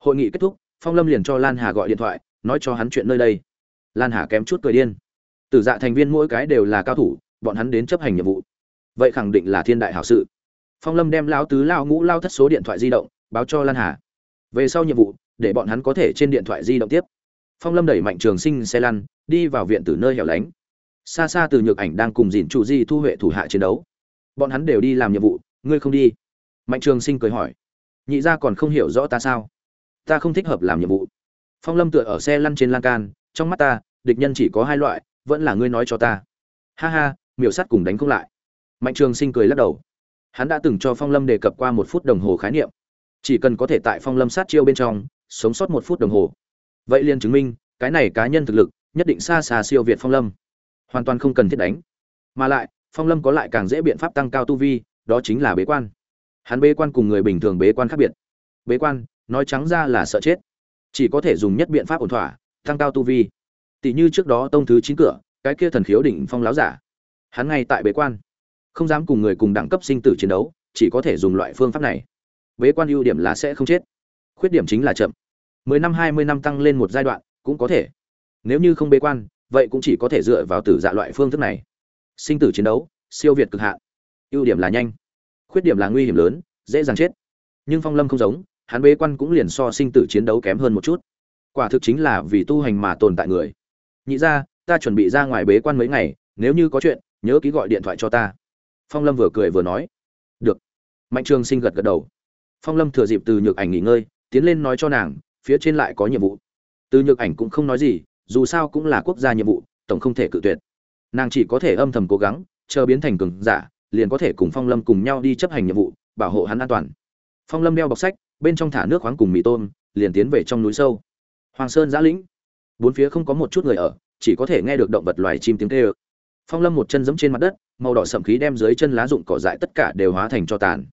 S1: Hội nghị kết thúc, phong lâm liền cho lan hà gọi điện thoại, nói cho hắn chuyện nơi đây. Lan hà kém chút cười điên. Tử dạ thành viên mỗi cái đều là cao thủ, bọn hắn đến chấp hành nhiệm vụ vậy khẳng định là thiên đại hảo sự. Phong lâm đem lao tứ lao ngũ lao thất số điện thoại di động báo cho lan hà. Về sau nhiệm vụ, để bọn hắn có thể trên điện thoại di động tiếp. Phong lâm đẩy mạnh trường sinh xe lăn, đi vào viện từ nơi hẻo lánh. Xa xa từ nhược ảnh đang cùng dìn trụ di thu huệ thủ hạ chiến đấu. Bọn hắn đều đi làm nhiệm vụ, ngươi không đi. Mạnh trường sinh cười hỏi. Nhị gia còn không hiểu rõ ta sao? Ta không thích hợp làm nhiệm vụ. Phong lâm tựa ở xe lăn trên lan can, trong mắt ta, địch nhân chỉ có hai loại, vẫn là ngươi nói cho ta. Ha ha, miểu sắt cùng đánh không lại mạnh trường sinh cười lắc đầu. Hắn đã từng cho phong lâm đề cập qua một phút đồng hồ khái niệm. Chỉ cần có thể tại phong lâm sát chiêu bên trong, sống sót một phút đồng hồ. Vậy liền chứng minh, cái này cá nhân thực lực, nhất định xa xa siêu việt phong lâm. Hoàn toàn không cần thiết đánh. Mà lại, phong lâm có lại càng dễ biện pháp tăng cao tu vi, đó chính là bế quan. Hắn bế quan cùng người bình thường bế quan khác biệt. Bế quan, nói trắng ra là sợ chết. Chỉ có thể dùng nhất biện pháp ổn thỏa, tăng cao tu vi. Tỷ như trước đó tông thứ chín cửa, cái kia thần khiếu đỉnh phong láo giả. Hắn ngay tại bế quan không dám cùng người cùng đẳng cấp sinh tử chiến đấu, chỉ có thể dùng loại phương pháp này. Bế quan ưu điểm là sẽ không chết, khuyết điểm chính là chậm. Mười năm, hai mươi năm tăng lên một giai đoạn cũng có thể. Nếu như không bế quan, vậy cũng chỉ có thể dựa vào tử dạ loại phương thức này. Sinh tử chiến đấu, siêu việt cực hạn. Ưu điểm là nhanh, khuyết điểm là nguy hiểm lớn, dễ dàng chết. Nhưng phong lâm không giống, hắn bế quan cũng liền so sinh tử chiến đấu kém hơn một chút. Quả thực chính là vì tu hành mà tồn tại người. Nhị ra ta chuẩn bị ra ngoài bế quan mấy ngày, nếu như có chuyện, nhớ ký gọi điện thoại cho ta phong lâm vừa cười vừa nói. Được. Mạnh trường sinh gật gật đầu. Phong lâm thừa dịp từ nhược ảnh nghỉ ngơi, tiến lên nói cho nàng, phía trên lại có nhiệm vụ. Từ nhược ảnh cũng không nói gì, dù sao cũng là quốc gia nhiệm vụ, tổng không thể cự tuyệt. Nàng chỉ có thể âm thầm cố gắng, chờ biến thành cường giả, liền có thể cùng phong lâm cùng nhau đi chấp hành nhiệm vụ, bảo hộ hắn an toàn. Phong lâm đeo bọc sách, bên trong thả nước khoáng cùng mì tôm, liền tiến về trong núi sâu. Hoàng sơn giã lĩnh. Bốn phía không có một chút người ở, chỉ có thể nghe được động vật loài chim tiếng kêu. Phong lâm một chân giẫm trên mặt đất màu đỏ sậm khí đem dưới chân lá rụng cỏ dại tất cả đều hóa thành cho tàn.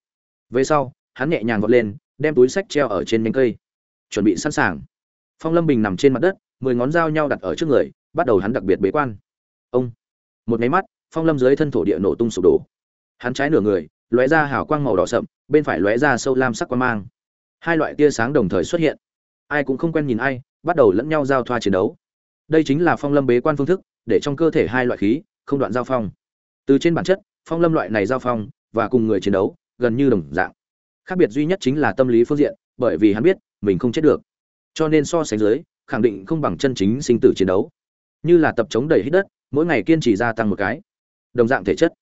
S1: Về sau, hắn nhẹ nhàng vọt lên, đem túi sách treo ở trên nhánh cây. Chuẩn bị sẵn sàng. Phong lâm bình nằm trên mặt đất, mười ngón dao nhau đặt ở trước người, bắt đầu hắn đặc biệt bế quan. Ông. Một cái mắt, phong lâm dưới thân thổ địa nổ tung sụp đổ. Hắn trái nửa người, lóe ra hào quang màu đỏ sậm, bên phải lóe ra sâu lam sắc quang mang. Hai loại tia sáng đồng thời xuất hiện. Ai cũng không quen nhìn ai, bắt đầu lẫn nhau giao thoa chiến đấu. Đây chính là phong lâm bế quan phương thức, để trong cơ thể hai loại khí không đoạn giao phong từ trên bản chất, phong lâm loại này giao phong và cùng người chiến đấu gần như đồng dạng. Khác biệt duy nhất chính là tâm lý phương diện, bởi vì hắn biết mình không chết được. Cho nên so sánh dưới, khẳng định không bằng chân chính sinh tử chiến đấu. Như là tập chống đẩy hít đất, mỗi ngày kiên trì gia tăng một cái. Đồng dạng thể chất.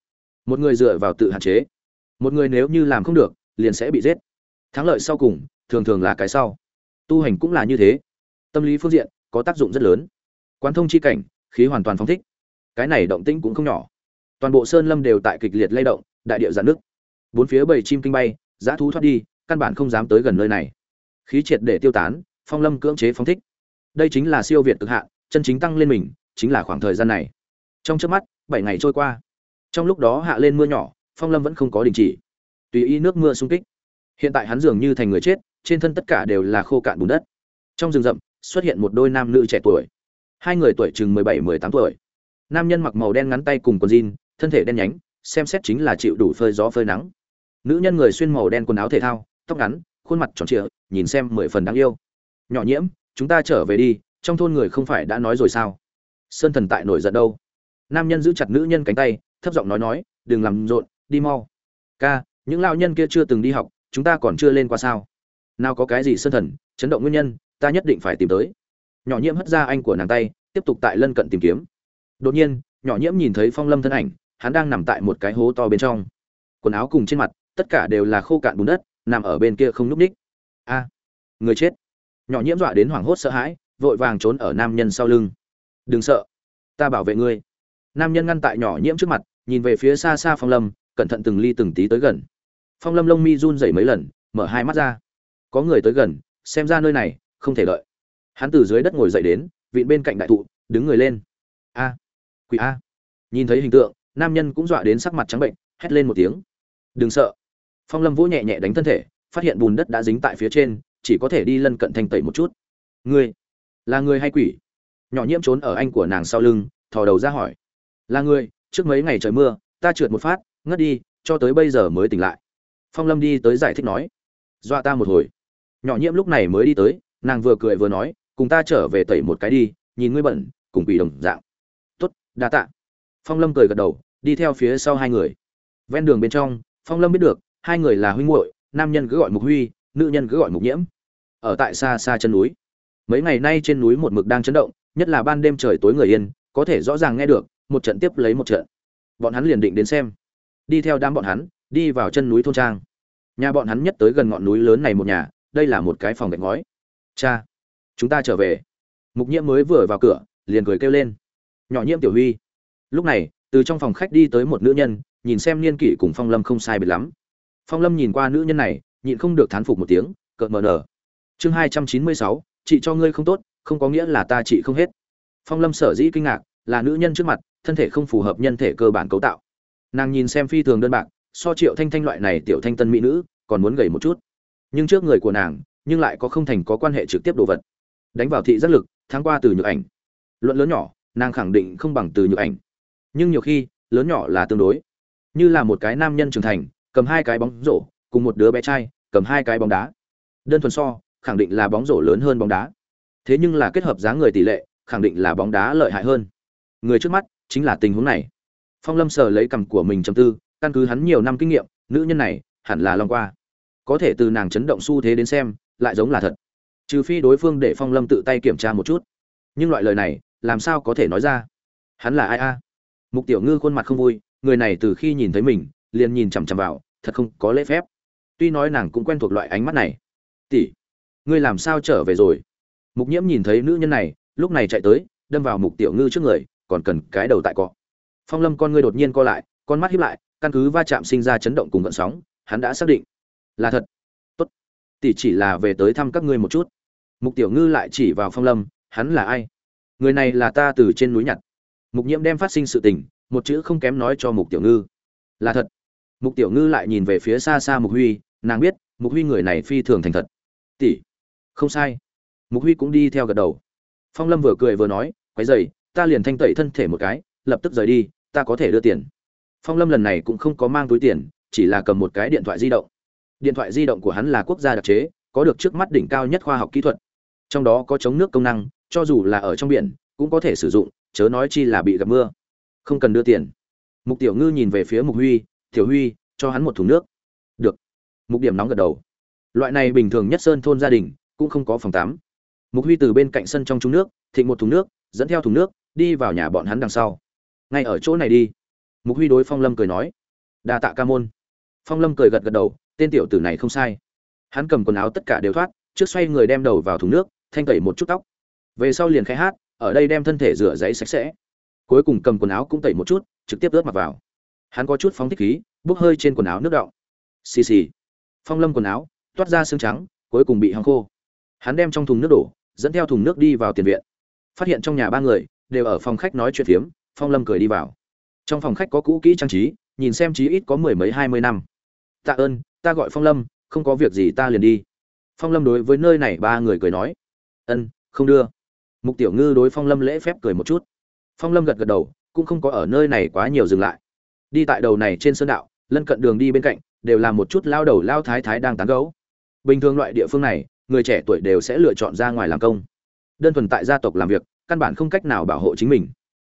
S1: Một người dựa vào tự hạn chế. Một người nếu như làm không được, liền sẽ bị giết. Thắng lợi sau cùng, thường thường là cái sau. Tu hành cũng là như thế. Tâm lý phương diện có tác dụng rất lớn. Quán thông chi cảnh, khí hoàn toàn phóng thích. Cái này động tĩnh cũng không nhỏ toàn bộ sơn lâm đều tại kịch liệt lay động, đại địa giãn nước bốn phía bầy chim kinh bay, dã thú thoát đi, căn bản không dám tới gần nơi này. Khí triệt để tiêu tán, phong lâm cưỡng chế phóng thích. Đây chính là siêu việt cực hạn, chân chính tăng lên mình, chính là khoảng thời gian này. Trong trước mắt, bảy ngày trôi qua. Trong lúc đó hạ lên mưa nhỏ, phong lâm vẫn không có đình chỉ. Tùy ý nước mưa sung kích. Hiện tại hắn dường như thành người chết, trên thân tất cả đều là khô cạn bùn đất. Trong rừng rậm, xuất hiện một đôi nam nữ trẻ tuổi. Hai người tuổi chừng mười bảy, mười tám tuổi. Nam nhân mặc màu đen ngắn tay cùng quần jean thân thể đen nhánh, xem xét chính là chịu đủ phơi gió phơi nắng. Nữ nhân người xuyên màu đen quần áo thể thao, tóc ngắn, khuôn mặt tròn trịa, nhìn xem mười phần đáng yêu. Nhỏ nhiễm, chúng ta trở về đi, trong thôn người không phải đã nói rồi sao? Sơn thần tại nổi giận đâu. Nam nhân giữ chặt nữ nhân cánh tay, thấp giọng nói nói, đừng làm rộn, đi mau. Ca, những lao nhân kia chưa từng đi học, chúng ta còn chưa lên qua sao? Nào có cái gì sơn thần, chấn động nguyên nhân, ta nhất định phải tìm tới. Nhỏ nhiễm hất ra anh của nàng tay, tiếp tục tại lân cận tìm kiếm. Đột nhiên, nhỏ nhiễm nhìn thấy phong lâm thân ảnh hắn đang nằm tại một cái hố to bên trong. Quần áo cùng trên mặt, tất cả đều là khô cạn bùn đất, nằm ở bên kia không n ú c ních. A, người chết. Nhỏ nhiễm dọa đến hoảng hốt sợ hãi, vội vàng trốn ở nam nhân sau lưng. Đừng sợ, ta bảo vệ ngươi. Nam nhân ngăn tại nhỏ nhiễm trước mặt, nhìn về phía xa xa phong lâm, cẩn thận từng ly từng tí tới gần. Phong lâm lông mi run rẩy mấy lần, mở hai mắt ra. Có người tới gần, xem ra nơi này, không thể lợi hắn từ dưới đất ngồi dậy đến, vịn bên cạnh đại thụ, đứng người lên. A, quỷ a. Nhìn thấy hình tượng nam nhân cũng dọa đến sắc mặt trắng bệnh, hét lên một tiếng. Đừng sợ. Phong lâm vỗ nhẹ nhẹ đánh thân thể, phát hiện bùn đất đã dính tại phía trên, chỉ có thể đi lân cận thanh tẩy một chút. Ngươi là người hay quỷ? Nhỏ nhiễm trốn ở anh của nàng sau lưng, thò đầu ra hỏi. Là người, trước mấy ngày trời mưa, ta trượt một phát, ngất đi, cho tới bây giờ mới tỉnh lại. Phong lâm đi tới giải thích nói. Dọa ta một hồi. Nhỏ nhiễm lúc này mới đi tới, nàng vừa cười vừa nói, cùng ta trở về tẩy một cái đi, nhìn ngươi bẩn, cùng quỷ đồng dạng. Tốt, đa tạ phong lâm cười gật đầu, đi theo phía sau hai người. Ven đường bên trong, phong lâm biết được, hai người là huynh muội, nam nhân cứ gọi mục huy, nữ nhân cứ gọi mục nhiễm. Ở tại xa xa chân núi. Mấy ngày nay trên núi một mực đang chấn động, nhất là ban đêm trời tối người yên, có thể rõ ràng nghe được, một trận tiếp lấy một trận. Bọn hắn liền định đến xem. Đi theo đám bọn hắn, đi vào chân núi thôn trang. Nhà bọn hắn nhất tới gần ngọn núi lớn này một nhà, đây là một cái phòng gạch ngói. Cha, chúng ta trở về. Mục nhiễm mới vừa vào cửa, liền cười kêu lên. Nhỏ nhiễm tiểu huy lúc này, từ trong phòng khách đi tới một nữ nhân, nhìn xem niên kỷ cùng phong lâm không sai biệt lắm. Phong lâm nhìn qua nữ nhân này, nhịn không được thán phục một tiếng, cợt mờ nở. Chương hai trăm chín mươi sáu, chị cho ngươi không tốt, không có nghĩa là ta chị không hết. Phong lâm sở dĩ kinh ngạc, là nữ nhân trước mặt, thân thể không phù hợp nhân thể cơ bản cấu tạo. Nàng nhìn xem phi thường đơn bạc, so triệu thanh thanh loại này tiểu thanh tân mỹ nữ, còn muốn gầy một chút. Nhưng trước người của nàng, nhưng lại có không thành có quan hệ trực tiếp đồ vật. Đánh vào thị giác lực tháng qua từ nhược ảnh. Luận lớn nhỏ, nàng khẳng định không bằng từ nhược ảnh nhưng nhiều khi, lớn nhỏ là tương đối. Như là một cái nam nhân trưởng thành, cầm hai cái bóng rổ, cùng một đứa bé trai, cầm hai cái bóng đá. Đơn thuần so, khẳng định là bóng rổ lớn hơn bóng đá. Thế nhưng là kết hợp giá người tỷ lệ, khẳng định là bóng đá lợi hại hơn. Người trước mắt, chính là tình huống này. Phong lâm sờ lấy cằm của mình chầm tư, căn cứ hắn nhiều năm kinh nghiệm, nữ nhân này, hẳn là long qua. Có thể từ nàng chấn động xu thế đến xem, lại giống là thật. Trừ phi đối phương để phong lâm tự tay kiểm tra một chút. Nhưng loại lời này, làm sao có thể nói ra? Hắn là ai a? Mục tiểu ngư khuôn mặt không vui, người này từ khi nhìn thấy mình, liền nhìn chằm chằm vào, thật không có lễ phép. Tuy nói nàng cũng quen thuộc loại ánh mắt này. Tỷ, ngươi làm sao trở về rồi? Mục nhiễm nhìn thấy nữ nhân này, lúc này chạy tới, đâm vào mục tiểu ngư trước người, còn cần cái đầu tại cọ. Phong lâm con ngươi đột nhiên co lại, con mắt hiếp lại, căn cứ va chạm sinh ra chấn động cùng gợn sóng, hắn đã xác định. Là thật. Tốt, tỷ chỉ là về tới thăm các ngươi một chút. Mục tiểu ngư lại chỉ vào phong lâm, hắn là ai? Người này là ta từ trên núi nhặt mục nhiễm đem phát sinh sự tình, một chữ không kém nói cho mục tiểu ngư. Là thật. Mục tiểu ngư lại nhìn về phía xa xa mục huy, nàng biết, mục huy người này phi thường thành thật. Tỷ, không sai. Mục huy cũng đi theo gật đầu. Phong lâm vừa cười vừa nói quái dày ta liền thanh tẩy thân thể một cái, lập tức rời đi, ta có thể đưa tiền. Phong lâm lần này cũng không có mang túi tiền, chỉ là cầm một cái điện thoại di động. Điện thoại di động của hắn là quốc gia đặc chế, có được trước mắt đỉnh cao nhất khoa học kỹ thuật. Trong đó có chống nước công năng, cho dù là ở trong biển, cũng có thể sử dụng chớ nói chi là bị gặp mưa. Không cần đưa tiền. Mục tiểu ngư nhìn về phía mục huy, tiểu huy, cho hắn một thùng nước. Được. Mục điểm nóng gật đầu. Loại này bình thường nhất sơn thôn gia đình, cũng không có phòng tắm. Mục huy từ bên cạnh sân trong trúng nước, thịnh một thùng nước, dẫn theo thùng nước, đi vào nhà bọn hắn đằng sau. Ngay ở chỗ này đi. Mục huy đối phong lâm cười nói. Đa tạ ca môn. Phong lâm cười gật gật đầu, tên tiểu tử này không sai. Hắn cầm quần áo tất cả đều thoát, trước xoay người đem đầu vào thùng nước, thanh tẩy một chút tóc. Về sau liền khai hát ở đây đem thân thể rửa giấy sạch sẽ. Cuối cùng cầm quần áo cũng tẩy một chút, trực tiếp ướt mặc vào. Hắn có chút phóng thích khí, bốc hơi trên quần áo nước đọng. Xì xì. Phong lâm quần áo, toát ra xương trắng, cuối cùng bị hăng khô. Hắn đem trong thùng nước đổ, dẫn theo thùng nước đi vào tiền viện. Phát hiện trong nhà ba người, đều ở phòng khách nói chuyện phiếm, phong lâm cười đi vào. Trong phòng khách có cũ kỹ trang trí, nhìn xem chí ít có mười mấy, hai mươi năm. Tạ ơn, ta gọi phong lâm, không có việc gì ta liền đi. Phong lâm đối với nơi này ba người cười nói. Ân, không đưa mục tiểu ngư đối phong lâm lễ phép cười một chút. Phong lâm gật gật đầu, cũng không có ở nơi này quá nhiều dừng lại. Đi tại đầu này trên sơn đạo, lân cận đường đi bên cạnh, đều là một chút lao đầu lao thái thái đang tán gấu bình thường loại địa phương này, người trẻ tuổi đều sẽ lựa chọn ra ngoài làm công. Đơn thuần tại gia tộc làm việc, căn bản không cách nào bảo hộ chính mình.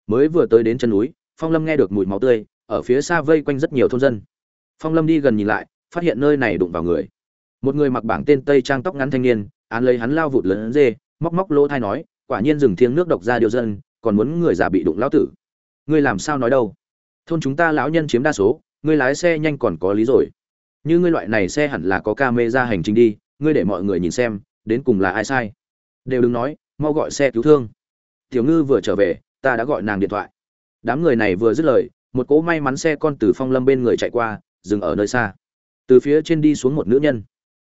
S1: Mới vừa tới đến chân núi, phong lâm nghe được mùi máu tươi, ở phía xa vây quanh rất nhiều thôn dân. Phong lâm đi gần nhìn lại, phát hiện nơi này đụng vào người. Một người mặc bảng tên tây trang tóc ngắn thanh niên, án lấy hắn lao vụt lớn dê, móc móc lỗ thai nói quả nhiên rừng thiêng nước độc ra điều dân, còn muốn người già bị đụng lão tử. Ngươi làm sao nói đâu? Thôn chúng ta lão nhân chiếm đa số, ngươi lái xe nhanh còn có lý rồi. Như ngươi loại này xe hẳn là có ca mê ra hành trình đi, ngươi để mọi người nhìn xem, đến cùng là ai sai? Đều đừng nói, mau gọi xe cứu thương. Tiểu ngư vừa trở về, ta đã gọi nàng điện thoại. Đám người này vừa dứt lời, một cỗ may mắn xe con từ phong lâm bên người chạy qua, dừng ở nơi xa. Từ phía trên đi xuống một nữ nhân.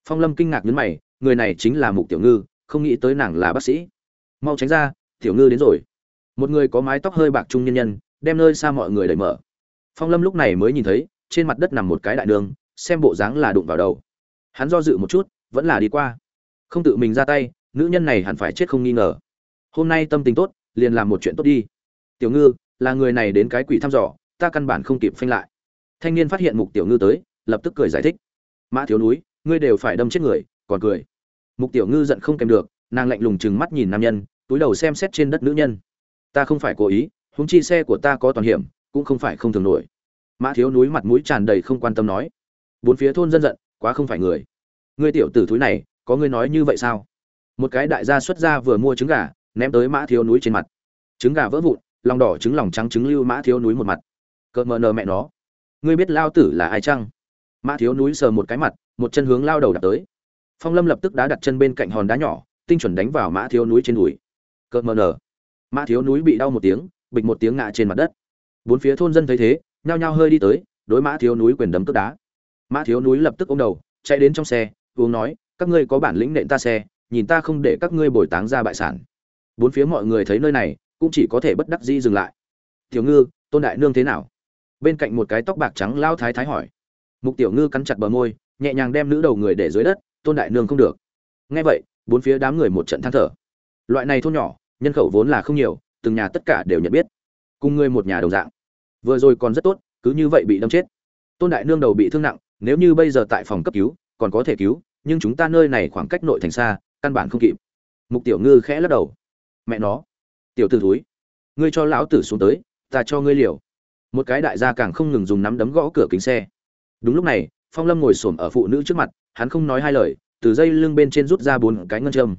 S1: Phong lâm kinh ngạc nhấn mày, người này chính là mục tiểu ngư, không nghĩ tới nàng là bác sĩ mau tránh ra, tiểu ngư đến rồi. Một người có mái tóc hơi bạc trung nhân nhân, đem nơi xa mọi người đẩy mở. Phong lâm lúc này mới nhìn thấy, trên mặt đất nằm một cái đại đường, xem bộ dáng là đụng vào đầu. Hắn do dự một chút, vẫn là đi qua. Không tự mình ra tay, nữ nhân này hẳn phải chết không nghi ngờ. Hôm nay tâm tình tốt, liền làm một chuyện tốt đi. Tiểu ngư, là người này đến cái quỷ thăm dò, ta căn bản không kịp phanh lại. Thanh niên phát hiện mục tiểu ngư tới, lập tức cười giải thích. Mã thiếu núi, ngươi đều phải đâm chết người, còn cười. Mục tiểu ngư giận không kèm được nàng lạnh lùng chừng mắt nhìn nam nhân, túi đầu xem xét trên đất nữ nhân. Ta không phải cố ý húng chi xe của ta có toàn hiểm, cũng không phải không thường nổi. Mã thiếu núi mặt mũi tràn đầy không quan tâm nói. Bốn phía thôn dân giận, quá không phải người. Ngươi tiểu tử thúi này, có ngươi nói như vậy sao? Một cái đại gia xuất gia vừa mua trứng gà, ném tới mã thiếu núi trên mặt. Trứng gà vỡ vụn, lòng đỏ trứng lòng trắng trứng lưu mã thiếu núi một mặt. Cợt mờ nờ mẹ nó. Ngươi biết lao tử là ai chăng? Mã thiếu núi sờ một cái mặt, một chân hướng lao đầu đặt tới. Phong lâm lập tức đã đặt chân bên cạnh hòn đá nhỏ tinh chuẩn đánh vào mã thiếu núi trên đùi. Cợt mờ nở. Mã thiếu núi bị đau một tiếng, bịch một tiếng ngã trên mặt đất. Bốn phía thôn dân thấy thế, nhao nhao hơi đi tới, đối mã thiếu núi quyền đấm tức đá. Mã thiếu núi lập tức ôm đầu, chạy đến trong xe, uống nói, các ngươi có bản lĩnh nện ta xe, nhìn ta không để các ngươi bồi táng ra bại sản. Bốn phía mọi người thấy nơi này, cũng chỉ có thể bất đắc dĩ dừng lại. Tiểu ngư, tôn đại nương thế nào? Bên cạnh một cái tóc bạc trắng lao thái thái hỏi. Mục tiểu ngư cắn chặt bờ môi, nhẹ nhàng đem nữ đầu người để dưới đất, tôn đại nương không được. Nghe vậy bốn phía đám người một trận than thở. Loại này thôn nhỏ, nhân khẩu vốn là không nhiều, từng nhà tất cả đều nhận biết. Cùng ngươi một nhà đồng dạng. Vừa rồi còn rất tốt, cứ như vậy bị đâm chết. Tôn đại nương đầu bị thương nặng, nếu như bây giờ tại phòng cấp cứu, còn có thể cứu, nhưng chúng ta nơi này khoảng cách nội thành xa, căn bản không kịp. Mục tiểu ngư khẽ lắc đầu. Mẹ nó. Tiểu t ử thúi. Ngươi cho lão tử xuống tới, ta cho ngươi liều. Một cái đại gia càng không ngừng dùng nắm đấm gõ cửa kính xe. Đúng lúc này, phong lâm ngồi s ổ m ở phụ nữ trước mặt, hắn không nói hai lời từ dây lưng bên trên rút ra bốn cái ngân châm.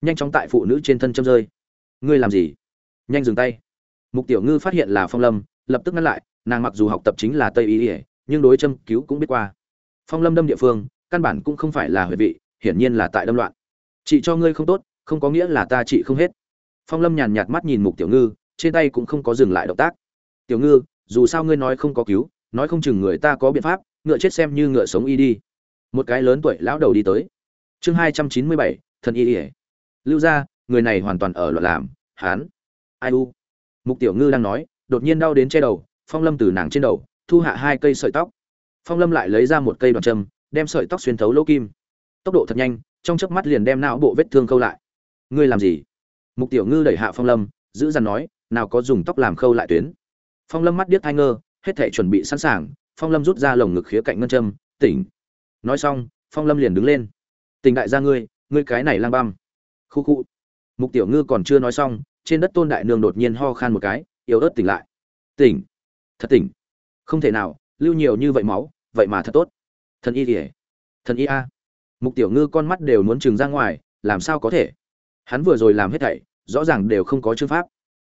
S1: Nhanh chóng tại phụ nữ trên thân châm rơi. Ngươi làm gì? Nhanh dừng tay. Mục tiểu ngư phát hiện là phong lâm, lập tức ngăn lại, nàng mặc dù học tập chính là tây y ỉa nhưng đối châm cứu cũng biết qua. Phong lâm đâm địa phương, căn bản cũng không phải là huệ vị, hiển nhiên là tại đâm loạn. Chị cho ngươi không tốt, không có nghĩa là ta chị không hết. Phong lâm nhàn nhạt mắt nhìn mục tiểu ngư, trên tay cũng không có dừng lại động tác. Tiểu ngư, dù sao ngươi nói không có cứu, nói không chừng người ta có biện pháp, ngựa chết xem như ngựa sống y đi một cái lớn tuổi lão đầu đi tới. Chương hai trăm chín mươi bảy, thần y ỉa lưu ra người này hoàn toàn ở loạn làm, hán. Ai u? Mục tiểu ngư đang nói, đột nhiên đau đến che đầu, phong lâm từ nàng trên đầu, thu hạ hai cây sợi tóc. Phong lâm lại lấy ra một cây đoạn châm, đem sợi tóc xuyên thấu lỗ kim. Tốc độ thật nhanh, trong chớp mắt liền đem não bộ vết thương khâu lại. Ngươi làm gì? Mục tiểu ngư đẩy hạ phong lâm, giữ dằn nói, nào có dùng tóc làm khâu lại tuyến. Phong lâm mắt điếc thai ngơ, hết thể chuẩn bị sẵn sàng, phong lâm rút ra lồng ngực khía cạnh ngân châm, tỉnh nói xong, phong lâm liền đứng lên. Tình đại gia ngươi ngươi cái này lang băm. Khu khu. Mục tiểu ngư còn chưa nói xong, trên đất tôn đại nương đột nhiên ho khan một cái, yếu ớt tỉnh lại. Tỉnh, thật tỉnh. Không thể nào, lưu nhiều như vậy máu, vậy mà thật tốt. Thần y kỉa thần y a. Mục tiểu ngư con mắt đều muốn trừng ra ngoài, làm sao có thể? Hắn vừa rồi làm hết thảy, rõ ràng đều không có chương pháp.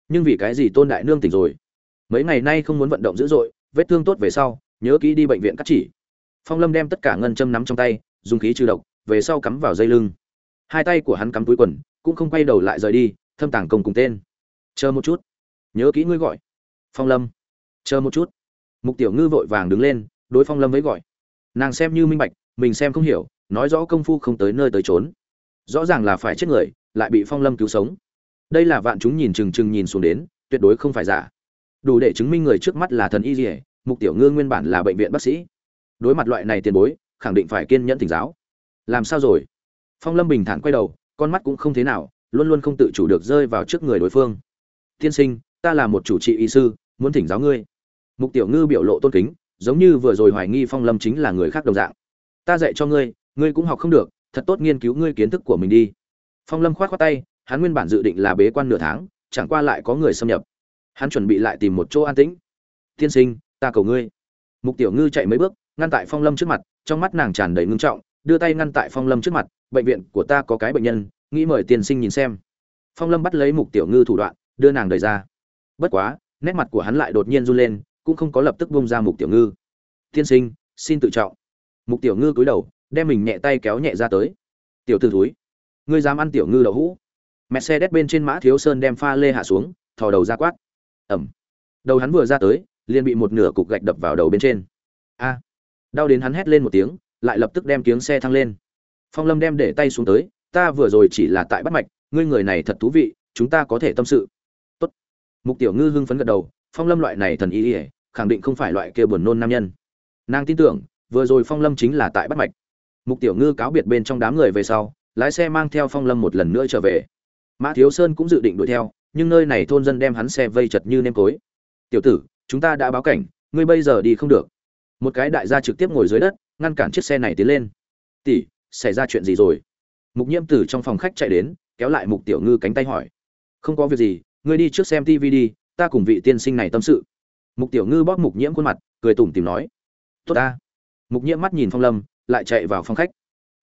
S1: Nhưng vì cái gì tôn đại nương tỉnh rồi? Mấy ngày nay không muốn vận động dữ dội, vết thương tốt về sau, nhớ kỹ đi bệnh viện cắt chỉ phong lâm đem tất cả ngân châm nắm trong tay, dùng khí trừ độc, về sau cắm vào dây lưng. Hai tay của hắn cắm túi quần, cũng không quay đầu lại rời đi, thâm tàng công cùng tên. Chờ một chút. Nhớ kỹ ngươi gọi. Phong lâm. Chờ một chút. Mục tiểu ngư vội vàng đứng lên, đối phong lâm với gọi. Nàng xem như minh bạch, mình xem không hiểu, nói rõ công phu không tới nơi tới trốn rõ ràng là phải chết người, lại bị phong lâm cứu sống. Đây là vạn chúng nhìn chừng chừng nhìn xuống đến, tuyệt đối không phải giả. Đủ để chứng minh người trước mắt là thần y dỉa mục tiểu ngư nguyên bản là bệnh viện bác sĩ đối mặt loại này tiền bối, khẳng định phải kiên nhẫn thỉnh giáo. Làm sao rồi? Phong lâm bình thản quay đầu, con mắt cũng không thế nào, luôn luôn không tự chủ được rơi vào trước người đối phương. Tiên sinh, ta là một chủ trị y sư, muốn thỉnh giáo ngươi. Mục tiểu ngư biểu lộ tôn kính, giống như vừa rồi hoài nghi phong lâm chính là người khác đồng dạng. Ta dạy cho ngươi ngươi cũng học không được, thật tốt nghiên cứu ngươi kiến thức của mình đi. Phong lâm khoát khoát tay, hắn nguyên bản dự định là bế quan nửa tháng, chẳng qua lại có người xâm nhập. Hắn chuẩn bị lại tìm một chỗ an tĩnh. Tiên sinh, ta cầu ngươi. Mục tiểu ngư chạy mấy bước ngăn tại phong lâm trước mặt, trong mắt nàng tràn đầy ngưng trọng, đưa tay ngăn tại phong lâm trước mặt, bệnh viện của ta có cái bệnh nhân, nghĩ mời tiên sinh nhìn xem. Phong lâm bắt lấy mục tiểu ngư thủ đoạn, đưa nàng đẩy ra. Bất quá, nét mặt của hắn lại đột nhiên run lên, cũng không có lập tức bông ra mục tiểu ngư. Tiên sinh, xin tự trọng. Mục tiểu ngư cúi đầu, đem mình nhẹ tay kéo nhẹ ra tới. Tiểu t ử thúi, ngươi dám ăn tiểu ngư đậu hũ? Mẹ xe đét bên trên mã thiếu sơn đem pha lê hạ xuống, thò đầu ra quát. Ẩm. Đầu hắn vừa ra tới, liền bị một nửa cục gạch đập vào đầu bên trên. A đau đến hắn hét lên một tiếng, lại lập tức đem tiếng xe thăng lên. Phong lâm đem để tay xuống tới, ta vừa rồi chỉ là tại bắt mạch, ngươi người này thật thú vị, chúng ta có thể tâm sự. Tốt. mục tiểu ngư hưng phấn gật đầu, phong lâm loại này thần ý ỉa khẳng định không phải loại kia buồn nôn nam nhân. Nàng tin tưởng, vừa rồi phong lâm chính là tại bắt mạch. Mục tiểu ngư cáo biệt bên trong đám người về sau, lái xe mang theo phong lâm một lần nữa trở về. Mã thiếu sơn cũng dự định đuổi theo, nhưng nơi này thôn dân đem hắn xe vây chật như nêm cối. Tiểu tử, chúng ta đã báo cảnh, ngươi bây giờ đi không được một cái đại gia trực tiếp ngồi dưới đất, ngăn cản chiếc xe này tiến lên. Tỷ, xảy ra chuyện gì rồi? Mục nhiễm từ trong phòng khách chạy đến, kéo lại mục tiểu ngư cánh tay hỏi. Không có việc gì, ngươi đi trước xem tv đi, ta cùng vị tiên sinh này tâm sự. Mục tiểu ngư bóp mục nhiễm khuôn mặt, cười tủm tìm nói. Tốt ta. Mục nhiễm mắt nhìn phong lâm, lại chạy vào phòng khách.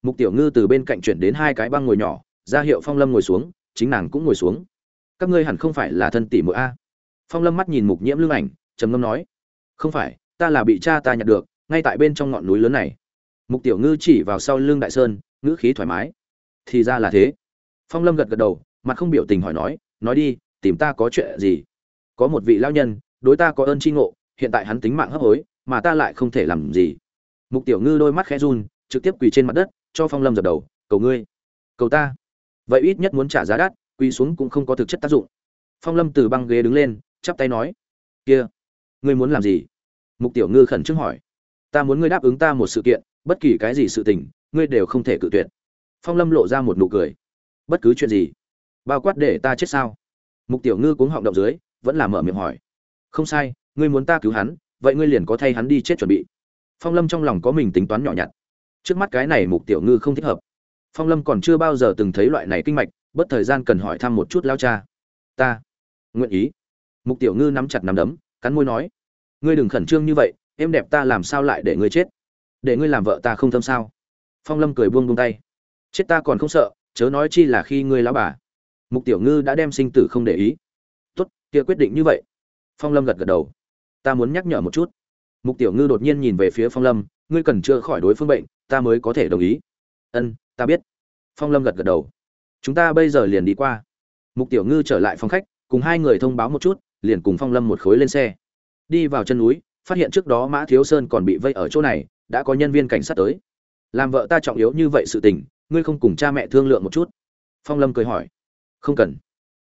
S1: Mục tiểu ngư từ bên cạnh chuyển đến hai cái băng ngồi nhỏ, ra hiệu phong lâm ngồi xuống, chính nàng cũng ngồi xuống. Các ngươi hẳn không phải là thân tỷ muội a? Phong lâm mắt nhìn mục nhiễm lưng ảnh, trầm ngâm nói. Không phải ta là bị cha ta nhặt được, ngay tại bên trong ngọn núi lớn này. Mục tiểu ngư chỉ vào sau lưng đại sơn, ngữ khí thoải mái. Thì ra là thế. Phong lâm gật gật đầu, mặt không biểu tình hỏi nói nói đi, tìm ta có chuyện gì? Có một vị lao nhân, đối ta có ơn tri ngộ, hiện tại hắn tính mạng hấp hối, mà ta lại không thể làm gì. Mục tiểu ngư đôi mắt khẽ run, trực tiếp quỳ trên mặt đất, cho phong lâm dập đầu, cầu ngươi, cầu ta. Vậy ít nhất muốn trả giá đắt, quỳ xuống cũng không có thực chất tác dụng. Phong lâm từ băng ghế đứng lên, chắp tay nói, kia, ngươi muốn làm gì? Mục tiểu ngư khẩn trương hỏi. Ta muốn ngươi đáp ứng ta một sự kiện, bất kỳ cái gì sự tình, ngươi đều không thể cự tuyệt. Phong lâm lộ ra một nụ cười. Bất cứ chuyện gì, bao quát để ta chết sao? Mục tiểu ngư cuống họng động dưới, vẫn là mở miệng hỏi. Không sai, ngươi muốn ta cứu hắn, vậy ngươi liền có thay hắn đi chết chuẩn bị. Phong lâm trong lòng có mình tính toán nhỏ nhặt. Trước mắt cái này mục tiểu ngư không thích hợp. Phong lâm còn chưa bao giờ từng thấy loại này kinh mạch, bất thời gian cần hỏi thăm một chút lao cha. Ta, nguyện ý. Mục tiểu ngư nắm chặt nắm đấm, cắn môi nói ngươi đừng khẩn trương như vậy, em đẹp ta làm sao lại để ngươi chết? Để ngươi làm vợ ta không thâm sao? Phong lâm cười buông buông tay. Chết ta còn không sợ, chớ nói chi là khi ngươi lão bà. Mục tiểu ngư đã đem sinh tử không để ý. Tốt, kia quyết định như vậy. Phong lâm gật gật đầu. Ta muốn nhắc nhở một chút. Mục tiểu ngư đột nhiên nhìn về phía phong lâm. Ngươi cần chữa khỏi đối phương bệnh, ta mới có thể đồng ý. Ân, ta biết. Phong lâm gật gật đầu. Chúng ta bây giờ liền đi qua. Mục tiểu ngư trở lại phòng khách, cùng hai người thông báo một chút, liền cùng phong lâm một khối lên xe đi vào chân núi, phát hiện trước đó mã thiếu sơn còn bị vây ở chỗ này, đã có nhân viên cảnh sát tới. Làm vợ ta trọng yếu như vậy sự tình, ngươi không cùng cha mẹ thương lượng một chút? Phong lâm cười hỏi. Không cần.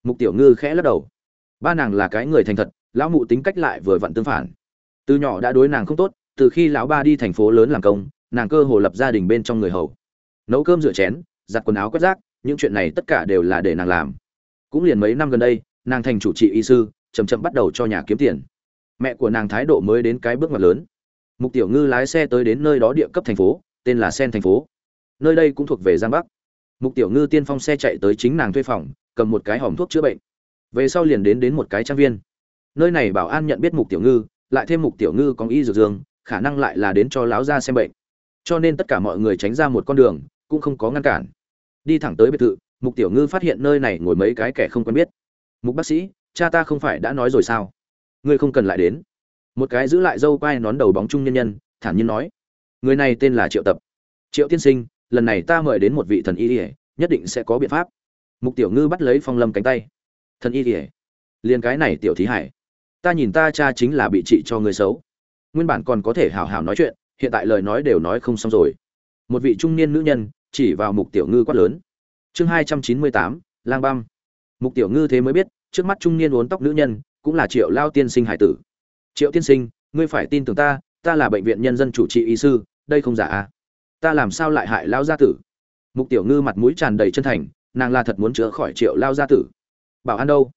S1: Mục tiểu ngư khẽ lắc đầu. Ba nàng là cái người thành thật, lão mụ tính cách lại vừa vặn tương phản. Từ nhỏ đã đối nàng không tốt, từ khi lão ba đi thành phố lớn làm công, nàng cơ hồ lập gia đình bên trong người hầu. Nấu cơm rửa chén, giặt quần áo quét rác, những chuyện này tất cả đều là để nàng làm. Cũng liền mấy năm gần đây, nàng thành chủ trị y sư chầm chậm bắt đầu cho nhà kiếm tiền mẹ của nàng thái độ mới đến cái bước ngoặt lớn. Mục tiểu ngư lái xe tới đến nơi đó địa cấp thành phố, tên là sen thành phố. Nơi đây cũng thuộc về giang bắc. Mục tiểu ngư tiên phong xe chạy tới chính nàng thuê phòng, cầm một cái hòm thuốc chữa bệnh. Về sau liền đến đến một cái trang viên. Nơi này bảo an nhận biết mục tiểu ngư, lại thêm mục tiểu ngư có y dược dương, khả năng lại là đến cho láo ra xem bệnh. Cho nên tất cả mọi người tránh ra một con đường, cũng không có ngăn cản. Đi thẳng tới biệt thự, mục tiểu ngư phát hiện nơi này ngồi mấy cái kẻ không quen biết. Mục bác sĩ, cha ta không phải đã nói rồi sao? Ngươi không cần lại đến. Một cái giữ lại dâu quai nón đầu bóng trung nhân nhân, thản nhiên nói. Người này tên là triệu tập. Triệu tiên sinh, lần này ta mời đến một vị thần y ỉa nhất định sẽ có biện pháp. Mục tiểu ngư bắt lấy phong lâm cánh tay. Thần y ỉa liền cái này tiểu thí hải. Ta nhìn ta cha chính là bị trị cho người xấu. Nguyên bản còn có thể hào hào nói chuyện, hiện tại lời nói đều nói không xong rồi. Một vị trung niên nữ nhân, chỉ vào mục tiểu ngư quát lớn. Chương hai trăm chín mươi tám, lang băm. Mục tiểu ngư thế mới biết, trước mắt trung niên uốn tóc nữ nhân cũng là triệu lao tiên sinh hải tử. Triệu tiên sinh, ngươi phải tin tưởng ta ta là bệnh viện nhân dân chủ trị y sư, đây không giả à? Ta làm sao lại hại lao gia tử? Mục tiểu ngư mặt mũi tràn đầy chân thành, nàng là thật muốn chữa khỏi triệu lao gia tử. Bảo an đâu?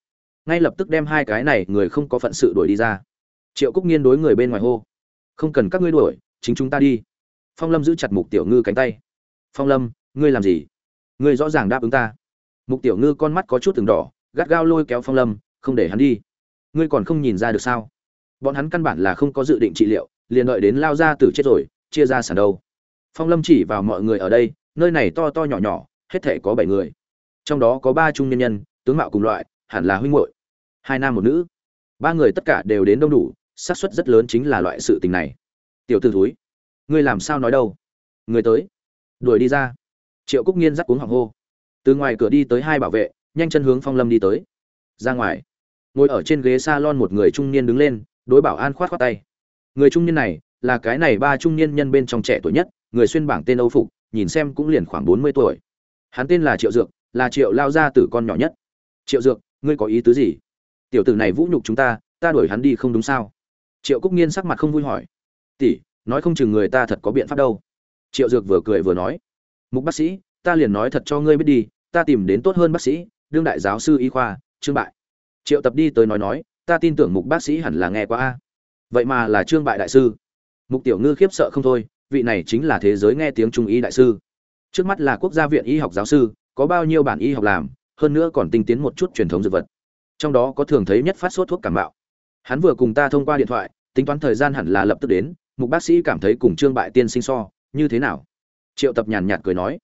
S1: Ngay lập tức đem hai cái này người không có phận sự đuổi đi ra. Triệu cúc nghiên đối người bên ngoài hô. Không cần các ngươi đuổi, chính chúng ta đi. Phong lâm giữ chặt mục tiểu ngư cánh tay. Phong lâm, ngươi làm gì? Ngươi rõ ràng đáp ứng ta. Mục tiểu ngư con mắt có chút từng đỏ, gắt gao lôi kéo phong lâm, không để hắn đi ngươi còn không nhìn ra được sao? Bọn hắn căn bản là không có dự định trị liệu, liền đợi đến lao ra tử chết rồi, chia ra sản đâu. Phong lâm chỉ vào mọi người ở đây, nơi này to to nhỏ nhỏ, hết thể có bảy người. Trong đó có ba trung nhân nhân, tướng mạo cùng loại, hẳn là huynh muội. Hai nam một nữ. Ba người tất cả đều đến đông đủ, xác suất rất lớn chính là loại sự tình này. Tiểu t ử thúi, ngươi làm sao nói đâu? Người tới. Đuổi đi ra. Triệu cúc nghiên dắt cuống hoàng hô. Từ ngoài cửa đi tới hai bảo vệ, nhanh chân hướng phong lâm đi tới. Ra ngoài ngồi ở trên ghế salon một người trung niên đứng lên, đối bảo an khoát khoát tay. Người trung niên này là cái này ba trung niên nhân bên trong trẻ tuổi nhất, người xuyên bảng tên âu phục, nhìn xem cũng liền khoảng bốn mươi tuổi. Hắn tên là triệu dược, là triệu lao gia tử con nhỏ nhất. Triệu dược, ngươi có ý tứ gì? Tiểu tử này vũ nhục chúng ta ta đuổi hắn đi không đúng sao? Triệu cúc nghiên sắc mặt không vui hỏi. Tỷ, nói không chừng người ta thật có biện pháp đâu. Triệu dược vừa cười vừa nói. Mục bác sĩ, ta liền nói thật cho ngươi biết đi, ta tìm đến tốt hơn bác sĩ, đương đại giáo sư y khoa, trương bại triệu tập đi tới nói nói, ta tin tưởng mục bác sĩ hẳn là nghe qua a. Vậy mà là trương bại đại sư. Mục tiểu ngư khiếp sợ không thôi, vị này chính là thế giới nghe tiếng trung y đại sư. Trước mắt là quốc gia viện y học giáo sư, có bao nhiêu bản y học làm, hơn nữa còn tinh tiến một chút truyền thống dược vật. Trong đó có thường thấy nhất phát sốt thuốc cảm bạo hắn vừa cùng ta thông qua điện thoại, tính toán thời gian hẳn là lập tức đến, mục bác sĩ cảm thấy cùng trương bại tiên sinh so, như thế nào? Triệu tập nhàn nhạt cười nói,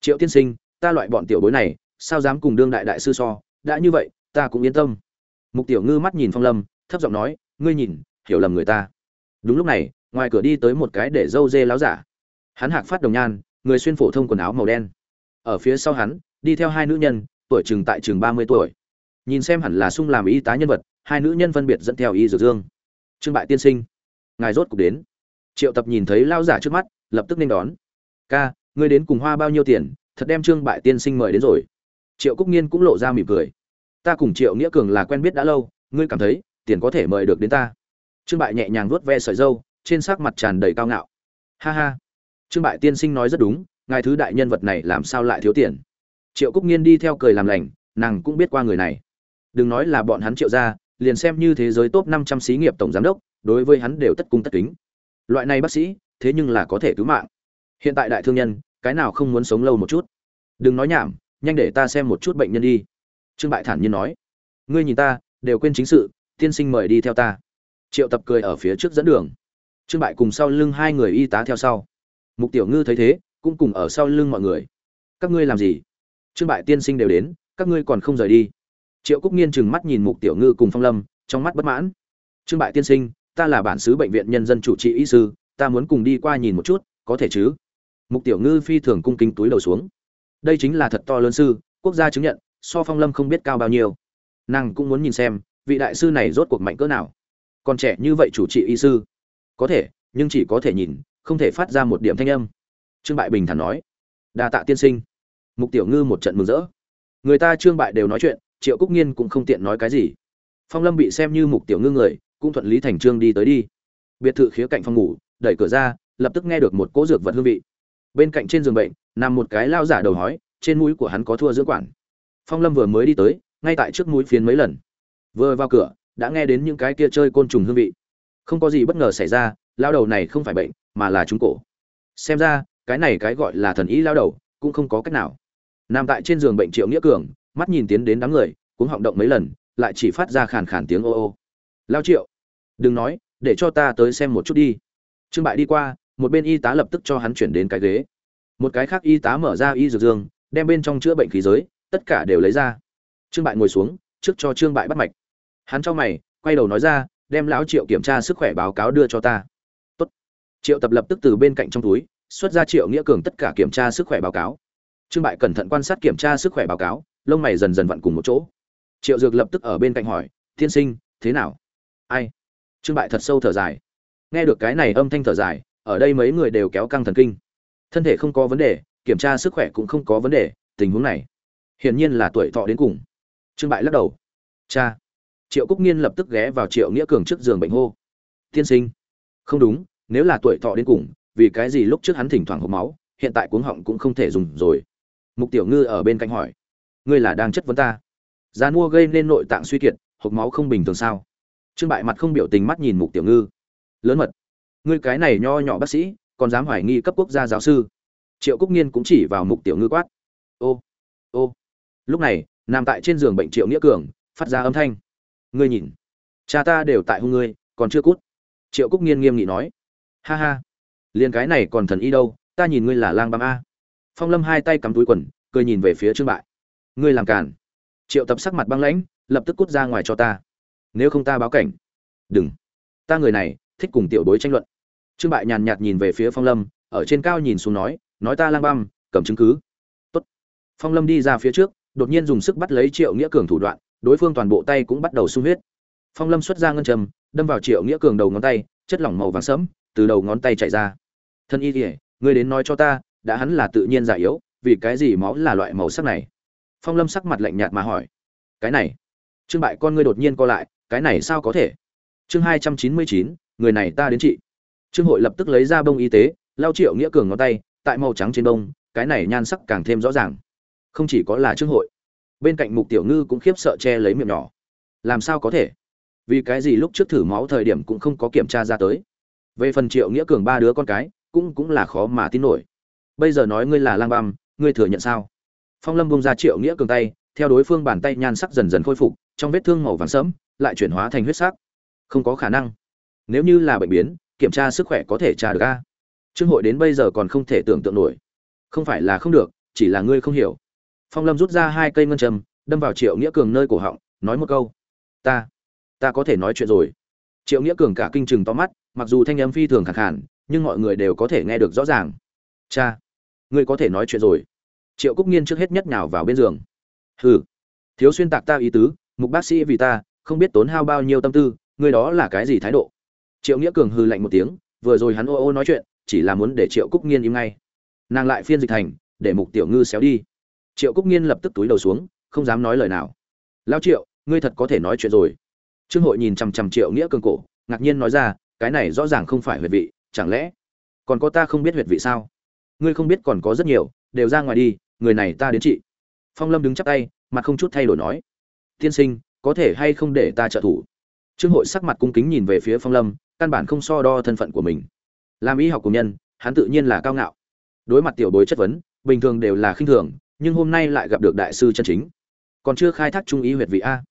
S1: triệu tiên sinh, ta loại bọn tiểu bối này, sao dám cùng đương đại đại sư so, đã như vậy ta cũng yên tâm. Mục tiểu ngư mắt nhìn phong lâm, thấp giọng nói, ngươi nhìn, hiểu lầm người ta. Đúng lúc này, ngoài cửa đi tới một cái để dâu dê láo giả. Hắn hạc phát đồng nhan, người xuyên phổ thông quần áo màu đen. Ở phía sau hắn, đi theo hai nữ nhân, tuổi chừng tại chừng ba mươi tuổi. Nhìn xem hẳn là sung làm y tá nhân vật, hai nữ nhân phân biệt dẫn theo y dược dương. Trương bại tiên sinh, ngài rốt cục đến. Triệu tập nhìn thấy lao giả trước mắt, lập tức nên đón. Ca, ngươi đến cùng hoa bao nhiêu tiền, thật đem trương bại tiên sinh mời đến rồi. Triệu cúc nhiên cũng lộ ra mỉm cười ta cùng triệu nghĩa cường là quen biết đã lâu, ngươi cảm thấy, tiền có thể mời được đến ta. Trương bại nhẹ nhàng vuốt ve sợi dâu, trên sắc mặt tràn đầy cao ngạo. Ha ha. Trương bại tiên sinh nói rất đúng, ngài thứ đại nhân vật này làm sao lại thiếu tiền? Triệu cúc nghiên đi theo cười làm lành, nàng cũng biết qua người này. Đừng nói là bọn hắn triệu ra liền xem như thế giới top năm trăm xí nghiệp tổng giám đốc, đối với hắn đều tất cung tất kính. Loại này bác sĩ, thế nhưng là có thể cứu mạng. Hiện tại đại thương nhân, cái nào không muốn sống lâu một chút? Đừng nói nhảm, nhanh để ta xem một chút bệnh nhân đi trương bại thản nhiên nói, ngươi nhìn ta, đều quên chính sự, tiên sinh mời đi theo ta. Triệu tập cười ở phía trước dẫn đường. Trương bại cùng sau lưng hai người y tá theo sau. Mục tiểu ngư thấy thế, cũng cùng ở sau lưng mọi người. Các ngươi làm gì? Trương bại tiên sinh đều đến, các ngươi còn không rời đi. Triệu cúc nghiên chừng mắt nhìn mục tiểu ngư cùng phong lâm, trong mắt bất mãn. Trương bại tiên sinh, ta là bản xứ bệnh viện nhân dân chủ trị y sư, ta muốn cùng đi qua nhìn một chút, có thể chứ? Mục tiểu ngư phi thường cung kính túi đầu xuống. Đây chính là thật to lớn sư, quốc gia chứng nhận so phong lâm không biết cao bao nhiêu. Nàng cũng muốn nhìn xem, vị đại sư này rốt cuộc mạnh cỡ nào. Còn trẻ như vậy chủ trị y sư. Có thể, nhưng chỉ có thể nhìn, không thể phát ra một điểm thanh âm. Trương bại bình thản nói. Đa tạ tiên sinh. Mục tiểu ngư một trận mừng rỡ. Người ta trương bại đều nói chuyện, triệu cúc nghiên cũng không tiện nói cái gì. Phong lâm bị xem như mục tiểu ngư người, cũng thuận lý thành trương đi tới đi. Biệt thự khía cạnh phòng ngủ, đẩy cửa ra, lập tức nghe được một cỗ dược vật hương vị. Bên cạnh trên giường bệnh, nằm một cái lao giả đầu hói, trên mũi của hắn có thua dưỡng quản phong lâm vừa mới đi tới, ngay tại trước mũi phiến mấy lần. Vừa vào cửa, đã nghe đến những cái kia chơi côn trùng hương vị. Không có gì bất ngờ xảy ra, lao đầu này không phải bệnh, mà là trúng cổ. Xem ra, cái này cái gọi là thần ý lao đầu, cũng không có cách nào. Nằm tại trên giường bệnh triệu nghĩa cường, mắt nhìn tiến đến đám người cũng họng động mấy lần, lại chỉ phát ra khàn khàn tiếng ô ô. Lao triệu, đừng nói, để cho ta tới xem một chút đi. Trương bại đi qua, một bên y tá lập tức cho hắn chuyển đến cái ghế. Một cái khác y tá mở ra y dược dương, đem bên trong chữa bệnh khí giới tất cả đều lấy ra. Trương bại ngồi xuống, trước cho trương bại bắt mạch. Hắn cho mày, quay đầu nói ra, đem lão triệu kiểm tra sức khỏe báo cáo đưa cho ta. Tốt. triệu tập lập tức từ bên cạnh trong túi, xuất ra triệu nghĩa cường tất cả kiểm tra sức khỏe báo cáo. Trương bại cẩn thận quan sát kiểm tra sức khỏe báo cáo, lông mày dần dần vặn cùng một chỗ. Triệu dược lập tức ở bên cạnh hỏi, tiên sinh, thế nào? Ai? Trương bại thật sâu thở dài. Nghe được cái này âm thanh thở dài, ở đây mấy người đều kéo căng thần kinh. Thân thể không có vấn đề, kiểm tra sức khỏe cũng không có vấn đề, tình huống này hiển nhiên là tuổi thọ đến cùng. Trương bại lắc đầu. Cha. Triệu cúc nghiên lập tức ghé vào triệu nghĩa cường trước giường bệnh hô. Tiên sinh. Không đúng, nếu là tuổi thọ đến cùng, vì cái gì lúc trước hắn thỉnh thoảng hộp máu, hiện tại cuống họng cũng không thể dùng rồi? Mục tiểu ngư ở bên cạnh hỏi. Ngươi là đang chất vấn ta. Giá mua gây nên nội tạng suy kiệt hộp máu không bình thường sao? Trương bại mặt không biểu tình mắt nhìn mục tiểu ngư. Lớn mật. Ngươi cái này nho nhỏ bác sĩ, còn dám hoài nghi cấp quốc gia giáo sư? Triệu cúc nghiên cũng chỉ vào mục tiểu ngư quát. Ô ô lúc này, nằm tại trên giường bệnh triệu nghĩa cường, phát ra âm thanh. Ngươi nhìn, cha ta đều tại hung ngươi, còn chưa cút. Triệu cúc nghiên nghiêm nghị nói. Ha ha, liền cái này còn thần y đâu, ta nhìn ngươi là lang băm a. Phong lâm hai tay cắm túi quần, cười nhìn về phía trương bại. Ngươi làm càn. Triệu tập sắc mặt băng lãnh, lập tức cút ra ngoài cho ta. Nếu không ta báo cảnh. Đừng. Ta người này, thích cùng tiểu bối tranh luận. Trương bại nhàn nhạt nhìn về phía phong lâm, ở trên cao nhìn xuống nói nói ta lang băm, cầm chứng cứ. Tốt. phong lâm đi ra phía trước đột nhiên dùng sức bắt lấy triệu nghĩa cường thủ đoạn, đối phương toàn bộ tay cũng bắt đầu sung huyết. Phong lâm xuất ra ngân trầm đâm vào triệu nghĩa cường đầu ngón tay, chất lỏng màu vàng sẫm, từ đầu ngón tay chảy ra. Thân y kỉa ngươi đến nói cho ta, đã hắn là tự nhiên già yếu, vì cái gì máu là loại màu sắc này? Phong lâm sắc mặt lạnh nhạt mà hỏi. Cái này, trương bại con ngươi đột nhiên co lại, cái này sao có thể? Chương hai trăm chín mươi chín, người này ta đến trị. Trương hội lập tức lấy ra bông y tế lao triệu nghĩa cường ngón tay, tại màu trắng trên bông, cái này nhan sắc càng thêm rõ ràng không chỉ có là trương hội, bên cạnh mục tiểu ngư cũng khiếp sợ che lấy miệng nhỏ. Làm sao có thể? Vì cái gì lúc trước thử máu thời điểm cũng không có kiểm tra ra tới? Về phần triệu nghĩa cường ba đứa con cái, cũng cũng là khó mà tin nổi. Bây giờ nói ngươi là lang băm, ngươi thừa nhận sao? Phong lâm bông ra triệu nghĩa cường tay, theo đối phương bàn tay nhan sắc dần dần khôi phục, trong vết thương màu vàng sẫm, lại chuyển hóa thành huyết sắc. Không có khả năng. Nếu như là bệnh biến, kiểm tra sức khỏe có thể tra được a. Trương hội đến bây giờ còn không thể tưởng tượng nổi. Không phải là không được, chỉ là ngươi không hiểu phong lâm rút ra hai cây ngân trầm, đâm vào triệu nghĩa cường nơi cổ họng nói một câu. Ta ta có thể nói chuyện rồi. Triệu nghĩa cường cả kinh chừng to mắt mặc dù thanh âm phi thường khẳng khản nhưng mọi người đều có thể nghe được rõ ràng. Cha ngươi có thể nói chuyện rồi. Triệu cúc nghiên trước hết nhất nào vào bên giường. Hừ thiếu xuyên tạc ta ý tứ mục bác sĩ vì ta không biết tốn hao bao nhiêu tâm tư ngươi đó là cái gì thái độ? Triệu nghĩa cường hừ lạnh một tiếng vừa rồi hắn ô ô nói chuyện chỉ là muốn để triệu cúc nghiên im ngay. Nàng lại phiên dịch thành để mục tiểu ngư xéo đi triệu cúc nghiên lập tức túi đầu xuống, không dám nói lời nào. Lao triệu, ngươi thật có thể nói chuyện rồi. Trương hội nhìn chằm chằm triệu nghĩa cường cổ, ngạc nhiên nói ra, cái này rõ ràng không phải huyệt vị, chẳng lẽ còn có ta không biết huyệt vị sao? Ngươi không biết còn có rất nhiều, đều ra ngoài đi, người này ta đến trị. Phong lâm đứng chắp tay, mặt không chút thay đổi nói, tiên sinh, có thể hay không để ta trợ thủ? Trương hội sắc mặt cung kính nhìn về phía phong lâm, căn bản không so đo thân phận của mình. Làm y học của nhân, hắn tự nhiên là cao ngạo. Đối mặt tiểu bối chất vấn, bình thường đều là khinh thường nhưng hôm nay lại gặp được đại sư chân chính. Còn chưa khai thác trung ý huyệt vị a.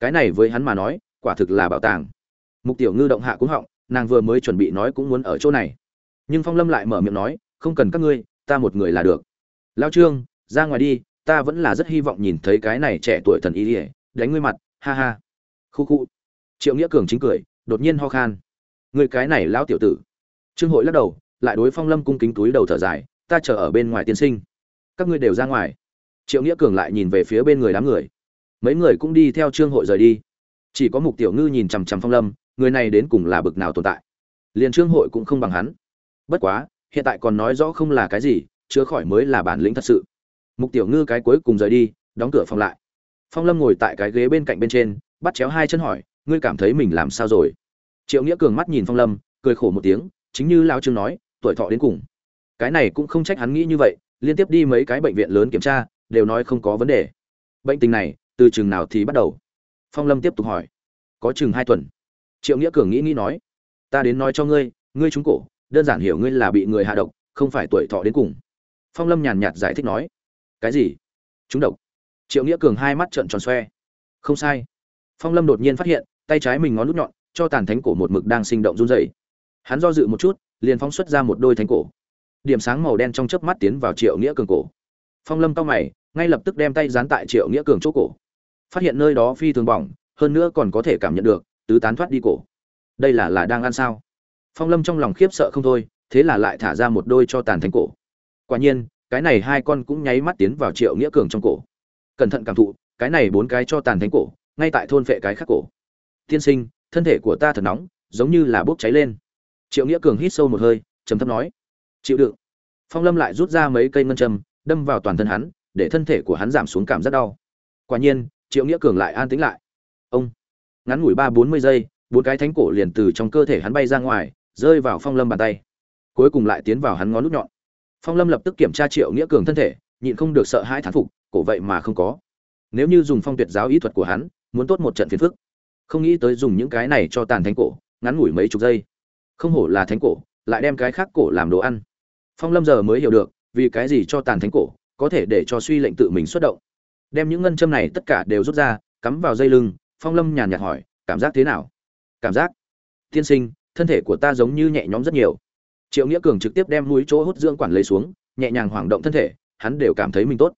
S1: Cái này với hắn mà nói, quả thực là bảo tàng. Mục tiểu ngư động hạ cũng họng, nàng vừa mới chuẩn bị nói cũng muốn ở chỗ này. Nhưng phong lâm lại mở miệng nói, không cần các ngươi, ta một người là được. Lao trương, ra ngoài đi, ta vẫn là rất hy vọng nhìn thấy cái này trẻ tuổi thần y ỉa đánh ngươi mặt, ha ha. Khu khu. Triệu nghĩa cường chính cười, đột nhiên ho khan. Người cái này lão tiểu tử. Trương hội lắc đầu, lại đối phong lâm cung kính túi đầu thở dài, ta chờ ở bên ngoài tiên sinh các ngươi đều ra ngoài. Triệu nghĩa cường lại nhìn về phía bên người đám người. Mấy người cũng đi theo trương hội rời đi. Chỉ có mục tiểu ngư nhìn chằm chằm phong lâm, người này đến cùng là bực nào tồn tại. Liền trương hội cũng không bằng hắn. Bất quá, hiện tại còn nói rõ không là cái gì, chứa khỏi mới là bản lĩnh thật sự. Mục tiểu ngư cái cuối cùng rời đi, đóng cửa phòng lại. Phong lâm ngồi tại cái ghế bên cạnh bên trên, bắt chéo hai chân hỏi, ngươi cảm thấy mình làm sao rồi? Triệu nghĩa cường mắt nhìn phong lâm, cười khổ một tiếng, chính như lao trương nói, tuổi thọ đến cùng. Cái này cũng không trách hắn nghĩ như vậy liên tiếp đi mấy cái bệnh viện lớn kiểm tra, đều nói không có vấn đề. Bệnh tình này, từ chừng nào thì bắt đầu? Phong lâm tiếp tục hỏi. Có chừng hai tuần. Triệu nghĩa cường nghĩ nghĩ nói. Ta đến nói cho ngươi ngươi trúng cổ, đơn giản hiểu ngươi là bị người hạ độc, không phải tuổi thọ đến cùng. Phong lâm nhàn nhạt giải thích nói. Cái gì? Trúng độc. Triệu nghĩa cường hai mắt trợn tròn xoe. Không sai. Phong lâm đột nhiên phát hiện, tay trái mình ngón lút nhọn, cho tàn thánh cổ một mực đang sinh động run rẩy. Hắn do dự một chút, liền phóng xuất ra một đôi thánh cổ điểm sáng màu đen trong chớp mắt tiến vào triệu nghĩa cường cổ. Phong lâm cao mày, ngay lập tức đem tay dán tại triệu nghĩa cường chỗ cổ. Phát hiện nơi đó phi thường bỏng, hơn nữa còn có thể cảm nhận được tứ tán thoát đi cổ. Đây là là đang ăn sao? Phong lâm trong lòng khiếp sợ không thôi, thế là lại thả ra một đôi cho tàn thánh cổ. Quả nhiên, cái này hai con cũng nháy mắt tiến vào triệu nghĩa cường trong cổ. Cẩn thận cảm thụ, cái này bốn cái cho tàn thánh cổ, ngay tại thôn vệ cái khác cổ. Tiên sinh, thân thể của ta thật nóng, giống như là bốc cháy lên. Triệu nghĩa cường hít sâu một hơi, trầm thấp nói chịu đựng. Phong lâm lại rút ra mấy cây ngân châm, đâm vào toàn thân hắn, để thân thể của hắn giảm xuống cảm giác đau. Quả nhiên, triệu nghĩa cường lại an tĩnh lại. Ông. Ngắn ngủi ba bốn mươi giây, bốn cái thánh cổ liền từ trong cơ thể hắn bay ra ngoài, rơi vào phong lâm bàn tay. Cuối cùng lại tiến vào hắn ngón nút nhọn. Phong lâm lập tức kiểm tra triệu nghĩa cường thân thể, nhịn không được sợ hãi thán phục, cổ vậy mà không có. Nếu như dùng phong tuyệt giáo ý thuật của hắn, muốn tốt một trận phiền phức. Không nghĩ tới dùng những cái này cho tàn thánh cổ, ngắn ngủi mấy chục giây. Không hổ là thánh cổ lại đem cái khác cổ làm đồ ăn. Phong lâm giờ mới hiểu được, vì cái gì cho tàn thánh cổ, có thể để cho suy lệnh tự mình xuất động. Đem những ngân châm này tất cả đều rút ra, cắm vào dây lưng, phong lâm nhàn nhạt hỏi, cảm giác thế nào? Cảm giác. Tiên sinh, thân thể của ta giống như nhẹ nhõm rất nhiều. Triệu nghĩa cường trực tiếp đem mũi chỗ hút dưỡng quản lấy xuống, nhẹ nhàng hoảng động thân thể, hắn đều cảm thấy mình tốt.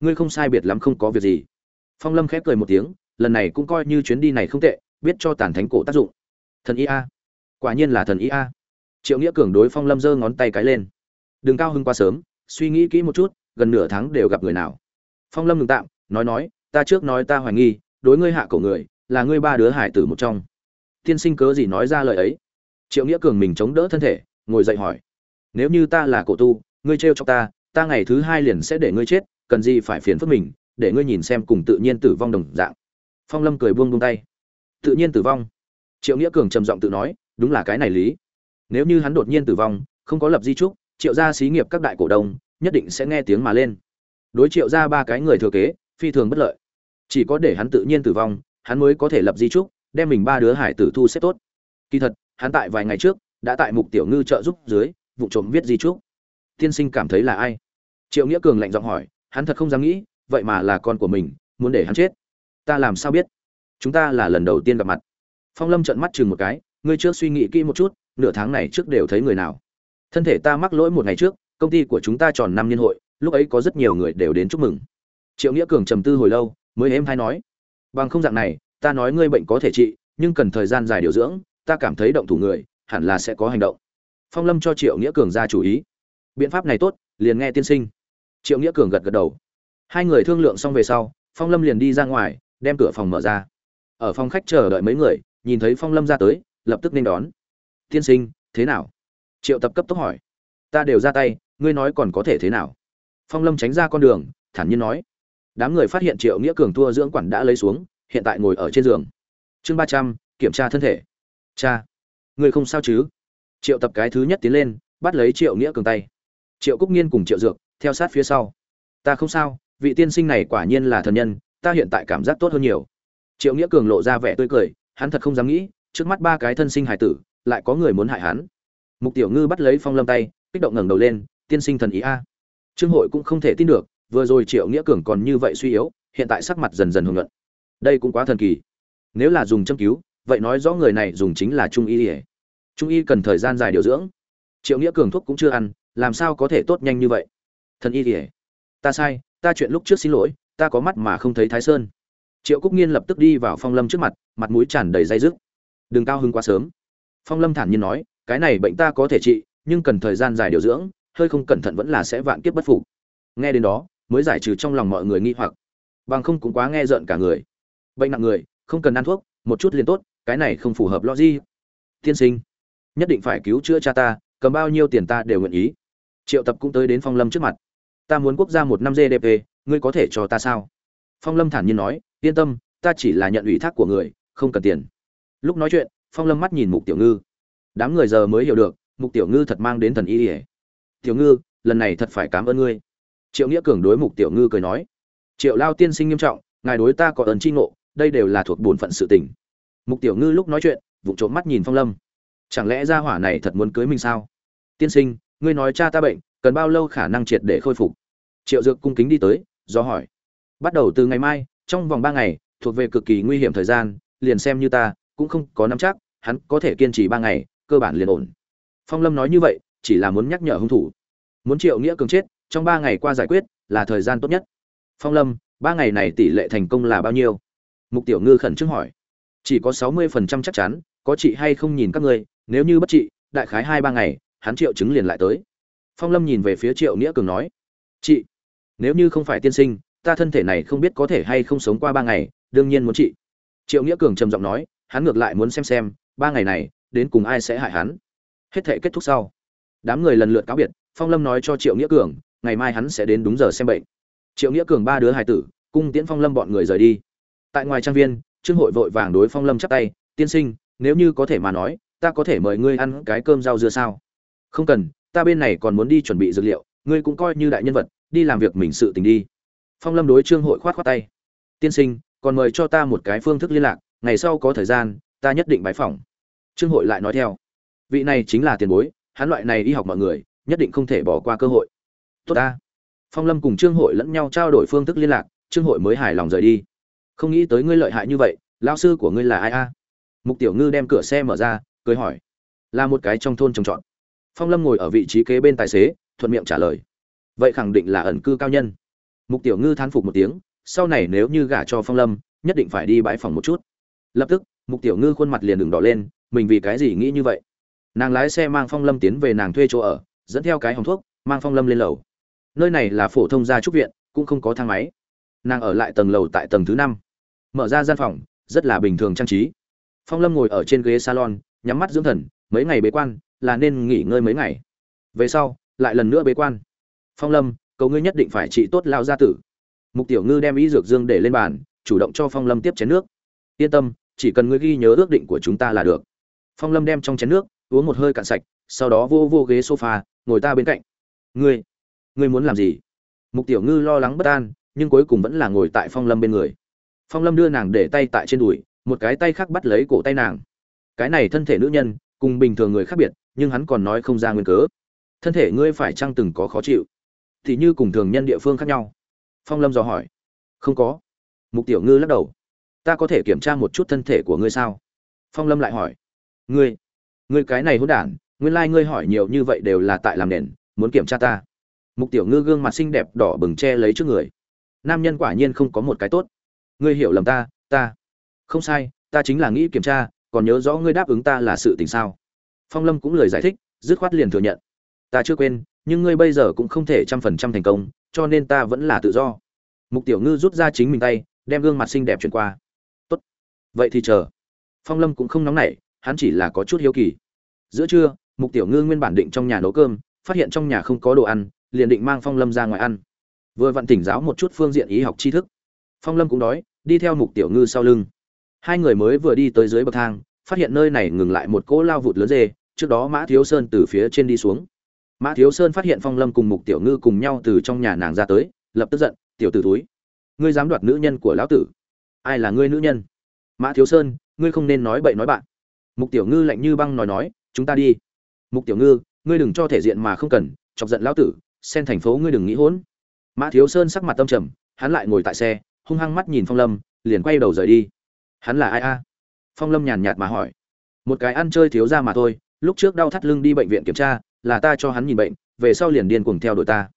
S1: Ngươi không sai biệt lắm, không có việc gì. Phong lâm khép cười một tiếng, lần này cũng coi như chuyến đi này không tệ, biết cho tàn thánh cổ tác dụng. Thần ý a. Quả nhiên là thần ý a triệu nghĩa cường đối phong lâm giơ ngón tay cái lên. Đừng cao hưng quá sớm, suy nghĩ kỹ một chút, gần nửa tháng đều gặp người nào. Phong lâm ngừng tạm, nói nói, ta trước nói ta hoài nghi, đối ngươi hạ cổ người, là ngươi ba đứa hải tử một trong. Tiên sinh cớ gì nói ra lời ấy? Triệu nghĩa cường mình chống đỡ thân thể, ngồi dậy hỏi, nếu như ta là cổ tu, ngươi trêu cho ta ta ngày thứ hai liền sẽ để ngươi chết, cần gì phải phiền phức mình, để ngươi nhìn xem cùng tự nhiên tử vong đồng dạng. Phong lâm cười buông buông tay. Tự nhiên tử vong? Triệu nghĩa cường trầm giọng tự nói, đúng là cái này lý nếu như hắn đột nhiên tử vong, không có lập di trúc, triệu gia xí nghiệp các đại cổ đông nhất định sẽ nghe tiếng mà lên. Đối triệu ra ba cái người thừa kế, phi thường bất lợi. Chỉ có để hắn tự nhiên tử vong, hắn mới có thể lập di trúc, đem mình ba đứa hải tử thu xếp tốt. Kỳ thật, hắn tại vài ngày trước, đã tại mục tiểu ngư trợ giúp dưới, vụ trộm viết di trúc. Tiên sinh cảm thấy là ai? Triệu nghĩa cường lạnh giọng hỏi, hắn thật không dám nghĩ, vậy mà là con của mình, muốn để hắn chết. Ta làm sao biết? Chúng ta là lần đầu tiên gặp mặt. Phong lâm trợn mắt chừng một cái, ngươi chưa suy nghĩ kỹ một chút nửa tháng này trước đều thấy người nào. Thân thể ta mắc lỗi một ngày trước, công ty của chúng ta tròn năm niên hội, lúc ấy có rất nhiều người đều đến chúc mừng. Triệu nghĩa cường trầm tư hồi lâu, mới êm hay nói, bằng không dạng này, ta nói ngươi bệnh có thể trị, nhưng cần thời gian dài điều dưỡng, ta cảm thấy động thủ người, hẳn là sẽ có hành động. Phong lâm cho triệu nghĩa cường ra chủ ý. Biện pháp này tốt, liền nghe tiên sinh. Triệu nghĩa cường gật gật đầu. Hai người thương lượng xong về sau, phong lâm liền đi ra ngoài, đem cửa phòng mở ra. Ở phòng khách chờ đợi mấy người, nhìn thấy phong lâm ra tới, lập tức nên đón tiên sinh, thế nào? Triệu tập cấp tốc hỏi. Ta đều ra tay, ngươi nói còn có thể thế nào? Phong lâm tránh ra con đường, thản nhiên nói. Đám người phát hiện triệu nghĩa cường thua dưỡng quản đã lấy xuống, hiện tại ngồi ở trên giường. Chương ba trăm, kiểm tra thân thể. Cha, ngươi không sao chứ? Triệu tập cái thứ nhất tiến lên, bắt lấy triệu nghĩa cường tay. Triệu cúc nhiên cùng triệu dược, theo sát phía sau. Ta không sao, vị tiên sinh này quả nhiên là thần nhân, ta hiện tại cảm giác tốt hơn nhiều. Triệu nghĩa cường lộ ra vẻ tươi cười, hắn thật không dám nghĩ, trước mắt ba cái thân sinh hải tử lại có người muốn hại hắn. Mục tiểu ngư bắt lấy phong lâm tay, kích động ngẩng đầu lên, tiên sinh thần ý a. Trương hội cũng không thể tin được, vừa rồi triệu nghĩa cường còn như vậy suy yếu, hiện tại sắc mặt dần dần hưởng luận đây cũng quá thần kỳ. Nếu là dùng châm cứu, vậy nói rõ người này dùng chính là trung y ỉa trung y cần thời gian dài điều dưỡng. Triệu nghĩa cường thuốc cũng chưa ăn, làm sao có thể tốt nhanh như vậy? Thần y ỉa ta sai, ta chuyện lúc trước xin lỗi, ta có mắt mà không thấy thái sơn. Triệu cúc nghiên lập tức đi vào phong lâm trước mặt mặt mũi tràn đầy dây dứt. Đừng cao hứng quá sớm phong lâm thản nhiên nói, cái này bệnh ta có thể trị, nhưng cần thời gian dài điều dưỡng, hơi không cẩn thận vẫn là sẽ vạn kiếp bất phục. Nghe đến đó, mới giải trừ trong lòng mọi người nghi hoặc. Bằng không cũng quá nghe rợn cả người. Bệnh nặng người, không cần ăn thuốc, một chút liền tốt, cái này không phù hợp logic. Tiên sinh, nhất định phải cứu chữa cha ta, cầm bao nhiêu tiền ta đều nguyện ý. Triệu tập cũng tới đến phong lâm trước mặt. Ta muốn quốc gia một năm gdp ngươi có thể cho ta sao? Phong lâm thản nhiên nói, yên tâm, ta chỉ là nhận ủy thác của người, không cần tiền. Lúc nói chuyện phong lâm mắt nhìn mục tiểu ngư. Đám người giờ mới hiểu được, mục tiểu ngư thật mang đến thần y ỉa tiểu ngư, lần này thật phải cảm ơn ngươi. Triệu nghĩa cường đối mục tiểu ngư cười nói. Triệu lao tiên sinh nghiêm trọng, ngài đối ta có ơn tri ngộ, đây đều là thuộc bổn phận sự tình. Mục tiểu ngư lúc nói chuyện vụ trộm mắt nhìn phong lâm. Chẳng lẽ gia hỏa này thật muốn cưới mình sao? Tiên sinh, ngươi nói cha ta bệnh, cần bao lâu khả năng triệt để khôi phục? Triệu dược cung kính đi tới, do hỏi. Bắt đầu từ ngày mai, trong vòng ba ngày, thuộc về cực kỳ nguy hiểm thời gian, liền xem như ta cũng không có nắm chắc, hắn có thể kiên trì ba ngày, cơ bản liền ổn. Phong lâm nói như vậy, chỉ là muốn nhắc nhở hung thủ. Muốn triệu nghĩa cường chết, trong ba ngày qua giải quyết là thời gian tốt nhất. Phong lâm, ba ngày này tỷ lệ thành công là bao nhiêu? Mục tiểu ngư khẩn trương hỏi. Chỉ có sáu mươi phần trăm chắc chắn, có trị hay không nhìn các ngươi, nếu như bất trị đại khái hai ba ngày, hắn triệu chứng liền lại tới. Phong lâm nhìn về phía triệu nghĩa cường nói. Chị, nếu như không phải tiên sinh, ta thân thể này không biết có thể hay không sống qua ba ngày, đương nhiên muốn chị. Triệu nghĩa cường trầm giọng nói hắn ngược lại muốn xem xem, ba ngày này, đến cùng ai sẽ hại hắn. Hết thể kết thúc sau, đám người lần lượt cáo biệt, phong lâm nói cho triệu nghĩa cường, ngày mai hắn sẽ đến đúng giờ xem bệnh. Triệu nghĩa cường ba đứa hài tử, cung tiễn phong lâm bọn người rời đi. Tại ngoài trang viên, trương hội vội vàng đối phong lâm chắp tay, tiên sinh, nếu như có thể mà nói, ta có thể mời ngươi ăn cái cơm rau dưa sao? Không cần, ta bên này còn muốn đi chuẩn bị dược liệu, ngươi cũng coi như đại nhân vật, đi làm việc mình sự tình đi. Phong lâm đối trương hội khoát khoát tay, tiên sinh, còn mời cho ta một cái phương thức liên lạc ngày sau có thời gian, ta nhất định bái phỏng. Trương hội lại nói theo. Vị này chính là tiền bối, hắn loại này y học mọi người, nhất định không thể bỏ qua cơ hội. Tốt ta. Phong lâm cùng trương hội lẫn nhau trao đổi phương thức liên lạc, trương hội mới hài lòng rời đi. Không nghĩ tới ngươi lợi hại như vậy lao sư của ngươi là ai a? Mục tiểu ngư đem cửa xe mở ra, cười hỏi. Là một cái trong thôn trồng trọt. Phong lâm ngồi ở vị trí kế bên tài xế, thuận miệng trả lời. Vậy khẳng định là ẩn cư cao nhân. Mục tiểu ngư thán phục một tiếng, sau này nếu như gả cho phong lâm, nhất định phải đi bãi phòng một chút lập tức, mục tiểu ngư khuôn mặt liền đường đỏ lên, mình vì cái gì nghĩ như vậy? Nàng lái xe mang phong lâm tiến về nàng thuê chỗ ở, dẫn theo cái hòng thuốc, mang phong lâm lên lầu. Nơi này là phổ thông gia trúc viện, cũng không có thang máy. Nàng ở lại tầng lầu tại tầng thứ năm. Mở ra gian phòng, rất là bình thường trang trí. Phong lâm ngồi ở trên ghế salon, nhắm mắt dưỡng thần, mấy ngày bế quan, là nên nghỉ ngơi mấy ngày. Về sau, lại lần nữa bế quan. Phong lâm cầu ngươi nhất định phải trị tốt lao gia tử. Mục tiểu ngư đem ý dược dương để lên bàn, chủ động cho phong lâm tiếp chén nước. Yên tâm chỉ cần ngươi ghi nhớ ước định của chúng ta là được. Phong lâm đem trong chén nước uống một hơi cạn sạch, sau đó vô vô ghế sofa, ngồi ta bên cạnh. Ngươi ngươi muốn làm gì? Mục tiểu ngư lo lắng bất an, nhưng cuối cùng vẫn là ngồi tại phong lâm bên người. Phong lâm đưa nàng để tay tại trên đùi, một cái tay khác bắt lấy cổ tay nàng. Cái này thân thể nữ nhân, cùng bình thường người khác biệt, nhưng hắn còn nói không ra nguyên cớ. Thân thể ngươi phải chăng từng có khó chịu? Thì như cùng thường nhân địa phương khác nhau. Phong lâm dò hỏi. Không có. Mục tiểu ngư lắc đầu ta có thể kiểm tra một chút thân thể của ngươi sao? Phong lâm lại hỏi. Ngươi ngươi cái này hôn đản, nguyên lai、like、ngươi hỏi nhiều như vậy đều là tại làm nền, muốn kiểm tra ta. Mục tiểu ngư gương mặt xinh đẹp đỏ bừng che lấy trước người. Nam nhân quả nhiên không có một cái tốt. Ngươi hiểu lầm ta ta. Không sai, ta chính là nghĩ kiểm tra, còn nhớ rõ ngươi đáp ứng ta là sự tình sao? Phong lâm cũng lời giải thích, dứt khoát liền thừa nhận. Ta chưa quên, nhưng ngươi bây giờ cũng không thể trăm phần trăm thành công, cho nên ta vẫn là tự do. Mục tiểu ngư rút ra chính mình tay, đem gương mặt xinh đẹp chuyển qua vậy thì chờ. Phong lâm cũng không nóng nảy, hắn chỉ là có chút hiếu kỳ. Giữa trưa, mục tiểu ngư nguyên bản định trong nhà nấu cơm, phát hiện trong nhà không có đồ ăn, liền định mang phong lâm ra ngoài ăn. Vừa vặn tỉnh giáo một chút phương diện ý học tri thức. Phong lâm cũng đói, đi theo mục tiểu ngư sau lưng. Hai người mới vừa đi tới dưới bậc thang, phát hiện nơi này ngừng lại một cỗ lao vụt lớn dê, trước đó mã thiếu sơn từ phía trên đi xuống. Mã thiếu sơn phát hiện phong lâm cùng mục tiểu ngư cùng nhau từ trong nhà nàng ra tới, lập tức giận, tiểu t ử túi ngươi dám đoạt nữ nhân của lão tử? Ai là ngươi nữ nhân? Mã thiếu sơn, ngươi không nên nói bậy nói bạn. Mục tiểu ngư lạnh như băng nói nói, chúng ta đi. Mục tiểu ngư, ngươi đừng cho thể diện mà không cần, chọc giận lão tử, xen thành phố ngươi đừng nghĩ hỗn. Mã thiếu sơn sắc mặt tâm trầm, hắn lại ngồi tại xe, hung hăng mắt nhìn phong lâm, liền quay đầu rời đi. Hắn là ai a? Phong lâm nhàn nhạt mà hỏi. Một cái ăn chơi thiếu ra mà thôi, lúc trước đau thắt lưng đi bệnh viện kiểm tra, là ta cho hắn nhìn bệnh, về sau liền điên cuồng theo đuổi ta.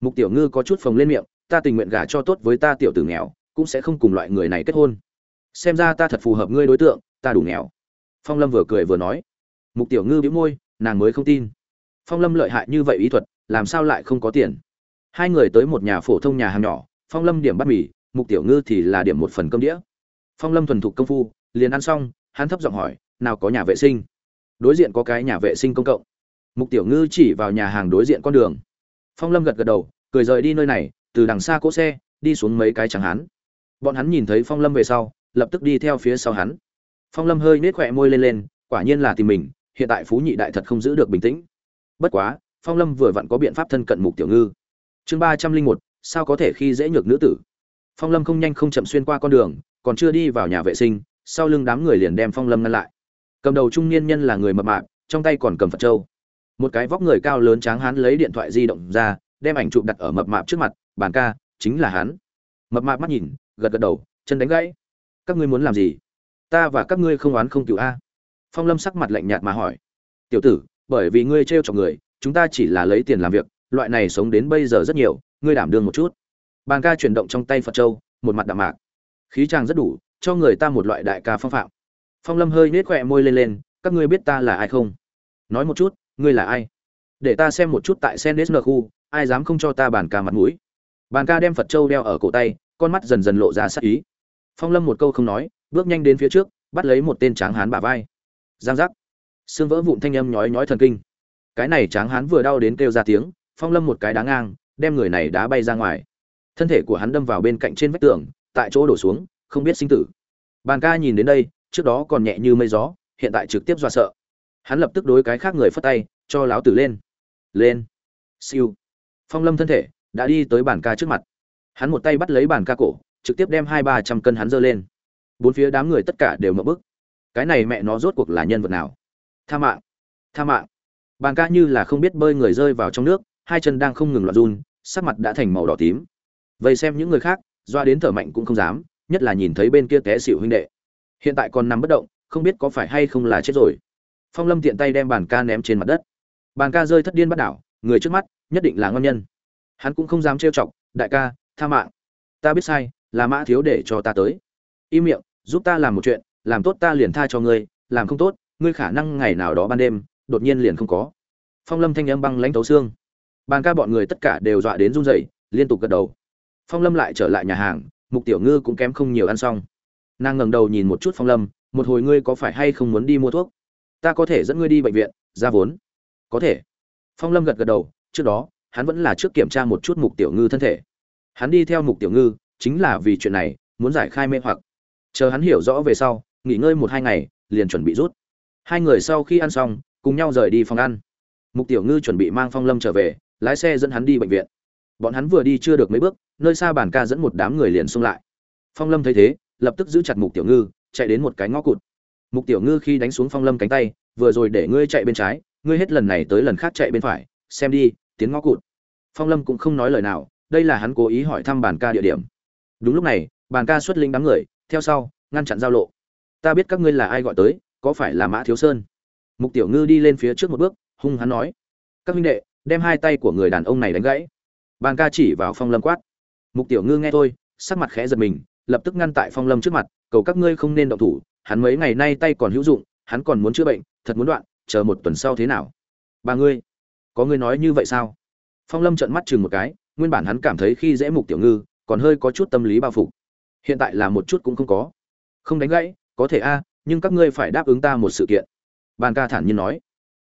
S1: Mục tiểu ngư có chút phồng lên miệng, ta tình nguyện gả cho tốt với ta tiểu tử nghèo, cũng sẽ không cùng loại người này kết hôn xem ra ta thật phù hợp ngươi đối tượng, ta đủ nghèo. Phong lâm vừa cười vừa nói. Mục tiểu ngư bĩu môi, nàng mới không tin. Phong lâm lợi hại như vậy ý thuật, làm sao lại không có tiền? Hai người tới một nhà phổ thông nhà hàng nhỏ, phong lâm điểm bắt mì, mục tiểu ngư thì là điểm một phần cơm đĩa. Phong lâm thuần thục công phu, liền ăn xong, hắn thấp giọng hỏi, nào có nhà vệ sinh? Đối diện có cái nhà vệ sinh công cộng. Mục tiểu ngư chỉ vào nhà hàng đối diện con đường. Phong lâm gật gật đầu, cười rời đi nơi này, từ đằng xa cỗ xe, đi xuống mấy cái chẳng hắn bọn hắn nhìn thấy phong lâm về sau lập tức đi theo phía sau hắn. Phong lâm hơi nết khỏe môi lên lên, quả nhiên là tìm mình, hiện tại phú nhị đại thật không giữ được bình tĩnh. Bất quá, phong lâm vừa vặn có biện pháp thân cận mục tiểu ngư. Chương ba trăm linh một, sao có thể khi dễ nhược nữ tử? Phong lâm không nhanh không chậm xuyên qua con đường, còn chưa đi vào nhà vệ sinh, sau lưng đám người liền đem phong lâm ngăn lại. Cầm đầu trung niên nhân là người mập mạp, trong tay còn cầm phật trâu một cái vóc người cao lớn tráng hắn lấy điện thoại di động ra, đem ảnh chụp đặt ở mập mạp trước mặt bàn ca, chính là hắn. Mập mạp mắt nhìn, gật gật đầu, chân đánh gãy các ngươi muốn làm gì? Ta và các ngươi không oán không cựu a. Phong lâm sắc mặt lạnh nhạt mà hỏi. Tiểu tử, bởi vì ngươi trêu chọc người, chúng ta chỉ là lấy tiền làm việc, loại này sống đến bây giờ rất nhiều, ngươi đảm đương một chút. Bàn ca chuyển động trong tay phật châu, một mặt đạm mạc. Khí tràng rất đủ, cho người ta một loại đại ca phong phạm. Phong lâm hơi nết khỏe môi lên lên, các ngươi biết ta là ai không? Nói một chút, ngươi là ai? Để ta xem một chút tại sendes khu, ai dám không cho ta bàn ca mặt mũi? Bàn ca đem phật châu đeo ở cổ tay, con mắt dần dần lộ ra sắc ý phong lâm một câu không nói, bước nhanh đến phía trước, bắt lấy một tên tráng hán bả vai. Giang giác. Xương vỡ vụn thanh âm nhói nhói thần kinh. Cái này tráng hán vừa đau đến kêu ra tiếng, phong lâm một cái đá ngang, đem người này đá bay ra ngoài. Thân thể của hắn đâm vào bên cạnh trên vách tường, tại chỗ đổ xuống, không biết sinh tử. Bàn ca nhìn đến đây, trước đó còn nhẹ như mây gió, hiện tại trực tiếp dọa sợ. Hắn lập tức đối cái khác người phất tay, cho láo tử lên. Lên. Siêu. Phong lâm thân thể, đã đi tới bàn ca trước mặt. Hắn một tay bắt lấy bàn ca cổ trực tiếp đem hai ba trăm cân hắn dơ lên. Bốn phía đám người tất cả đều mập bức. Cái này mẹ nó rốt cuộc là nhân vật nào? Tha mạng tha mạng. Bàn ca như là không biết bơi người rơi vào trong nước, hai chân đang không ngừng loạt run, sắc mặt đã thành màu đỏ tím. Vậy xem những người khác, doa đến thở mạnh cũng không dám, nhất là nhìn thấy bên kia té xỉu huynh đệ. Hiện tại còn nằm bất động, không biết có phải hay không là chết rồi. Phong lâm tiện tay đem bàn ca ném trên mặt đất. Bàn ca rơi thất điên bắt đảo, người trước mắt, nhất định là ngon nhân. Hắn cũng không dám trêu chọc, đại ca, tha mạng. Ta biết sai là mã thiếu để cho ta tới. Im miệng, giúp ta làm một chuyện, làm tốt ta liền tha cho ngươi, làm không tốt, ngươi khả năng ngày nào đó ban đêm, đột nhiên liền không có. Phong lâm thanh âm băng lãnh tấu xương. Bàn ca bọn người tất cả đều dọa đến run rẩy, liên tục gật đầu. Phong lâm lại trở lại nhà hàng, mục tiểu ngư cũng kém không nhiều ăn xong. Nàng ngẩng đầu nhìn một chút phong lâm, một hồi ngươi có phải hay không muốn đi mua thuốc? Ta có thể dẫn ngươi đi bệnh viện, ra vốn. Có thể. Phong lâm gật gật đầu, trước đó, hắn vẫn là trước kiểm tra một chút mục tiểu ngư thân thể. Hắn đi theo mục tiểu ngư chính là vì chuyện này, muốn giải khai mê hoặc. Chờ hắn hiểu rõ về sau, nghỉ ngơi một hai ngày, liền chuẩn bị rút. Hai người sau khi ăn xong, cùng nhau rời đi phòng ăn. Mục tiểu ngư chuẩn bị mang phong lâm trở về, lái xe dẫn hắn đi bệnh viện. Bọn hắn vừa đi chưa được mấy bước, nơi xa bàn ca dẫn một đám người liền xung lại. Phong lâm thấy thế, lập tức giữ chặt mục tiểu ngư, chạy đến một cái ngõ cụt. Mục tiểu ngư khi đánh xuống phong lâm cánh tay, vừa rồi để ngươi chạy bên trái, ngươi hết lần này tới lần khác chạy bên phải, xem đi, tiến ngõ cụt. Phong lâm cũng không nói lời nào, đây là hắn cố ý hỏi thăm bàn ca địa điểm đúng lúc này, bàn ca xuất linh đám người, theo sau, ngăn chặn giao lộ. Ta biết các ngươi là ai gọi tới, có phải là mã thiếu sơn? Mục tiểu ngư đi lên phía trước một bước, hung hắn nói. Các huynh đệ, đem hai tay của người đàn ông này đánh gãy. Bàn ca chỉ vào phong lâm quát. Mục tiểu ngư nghe thôi, sắc mặt khẽ giật mình, lập tức ngăn tại phong lâm trước mặt, cầu các ngươi không nên động thủ, hắn mấy ngày nay tay còn hữu dụng, hắn còn muốn chữa bệnh, thật muốn đoạn, chờ một tuần sau thế nào? Ba ngươi, có ngươi nói như vậy sao? Phong lâm trợn mắt chừng một cái, nguyên bản hắn cảm thấy khi dễ mục tiểu ngư còn hơi có chút tâm lý bao phục hiện tại là một chút cũng không có. Không đánh gãy, có thể a, nhưng các ngươi phải đáp ứng ta một sự kiện. Bàn ca thản nhiên nói.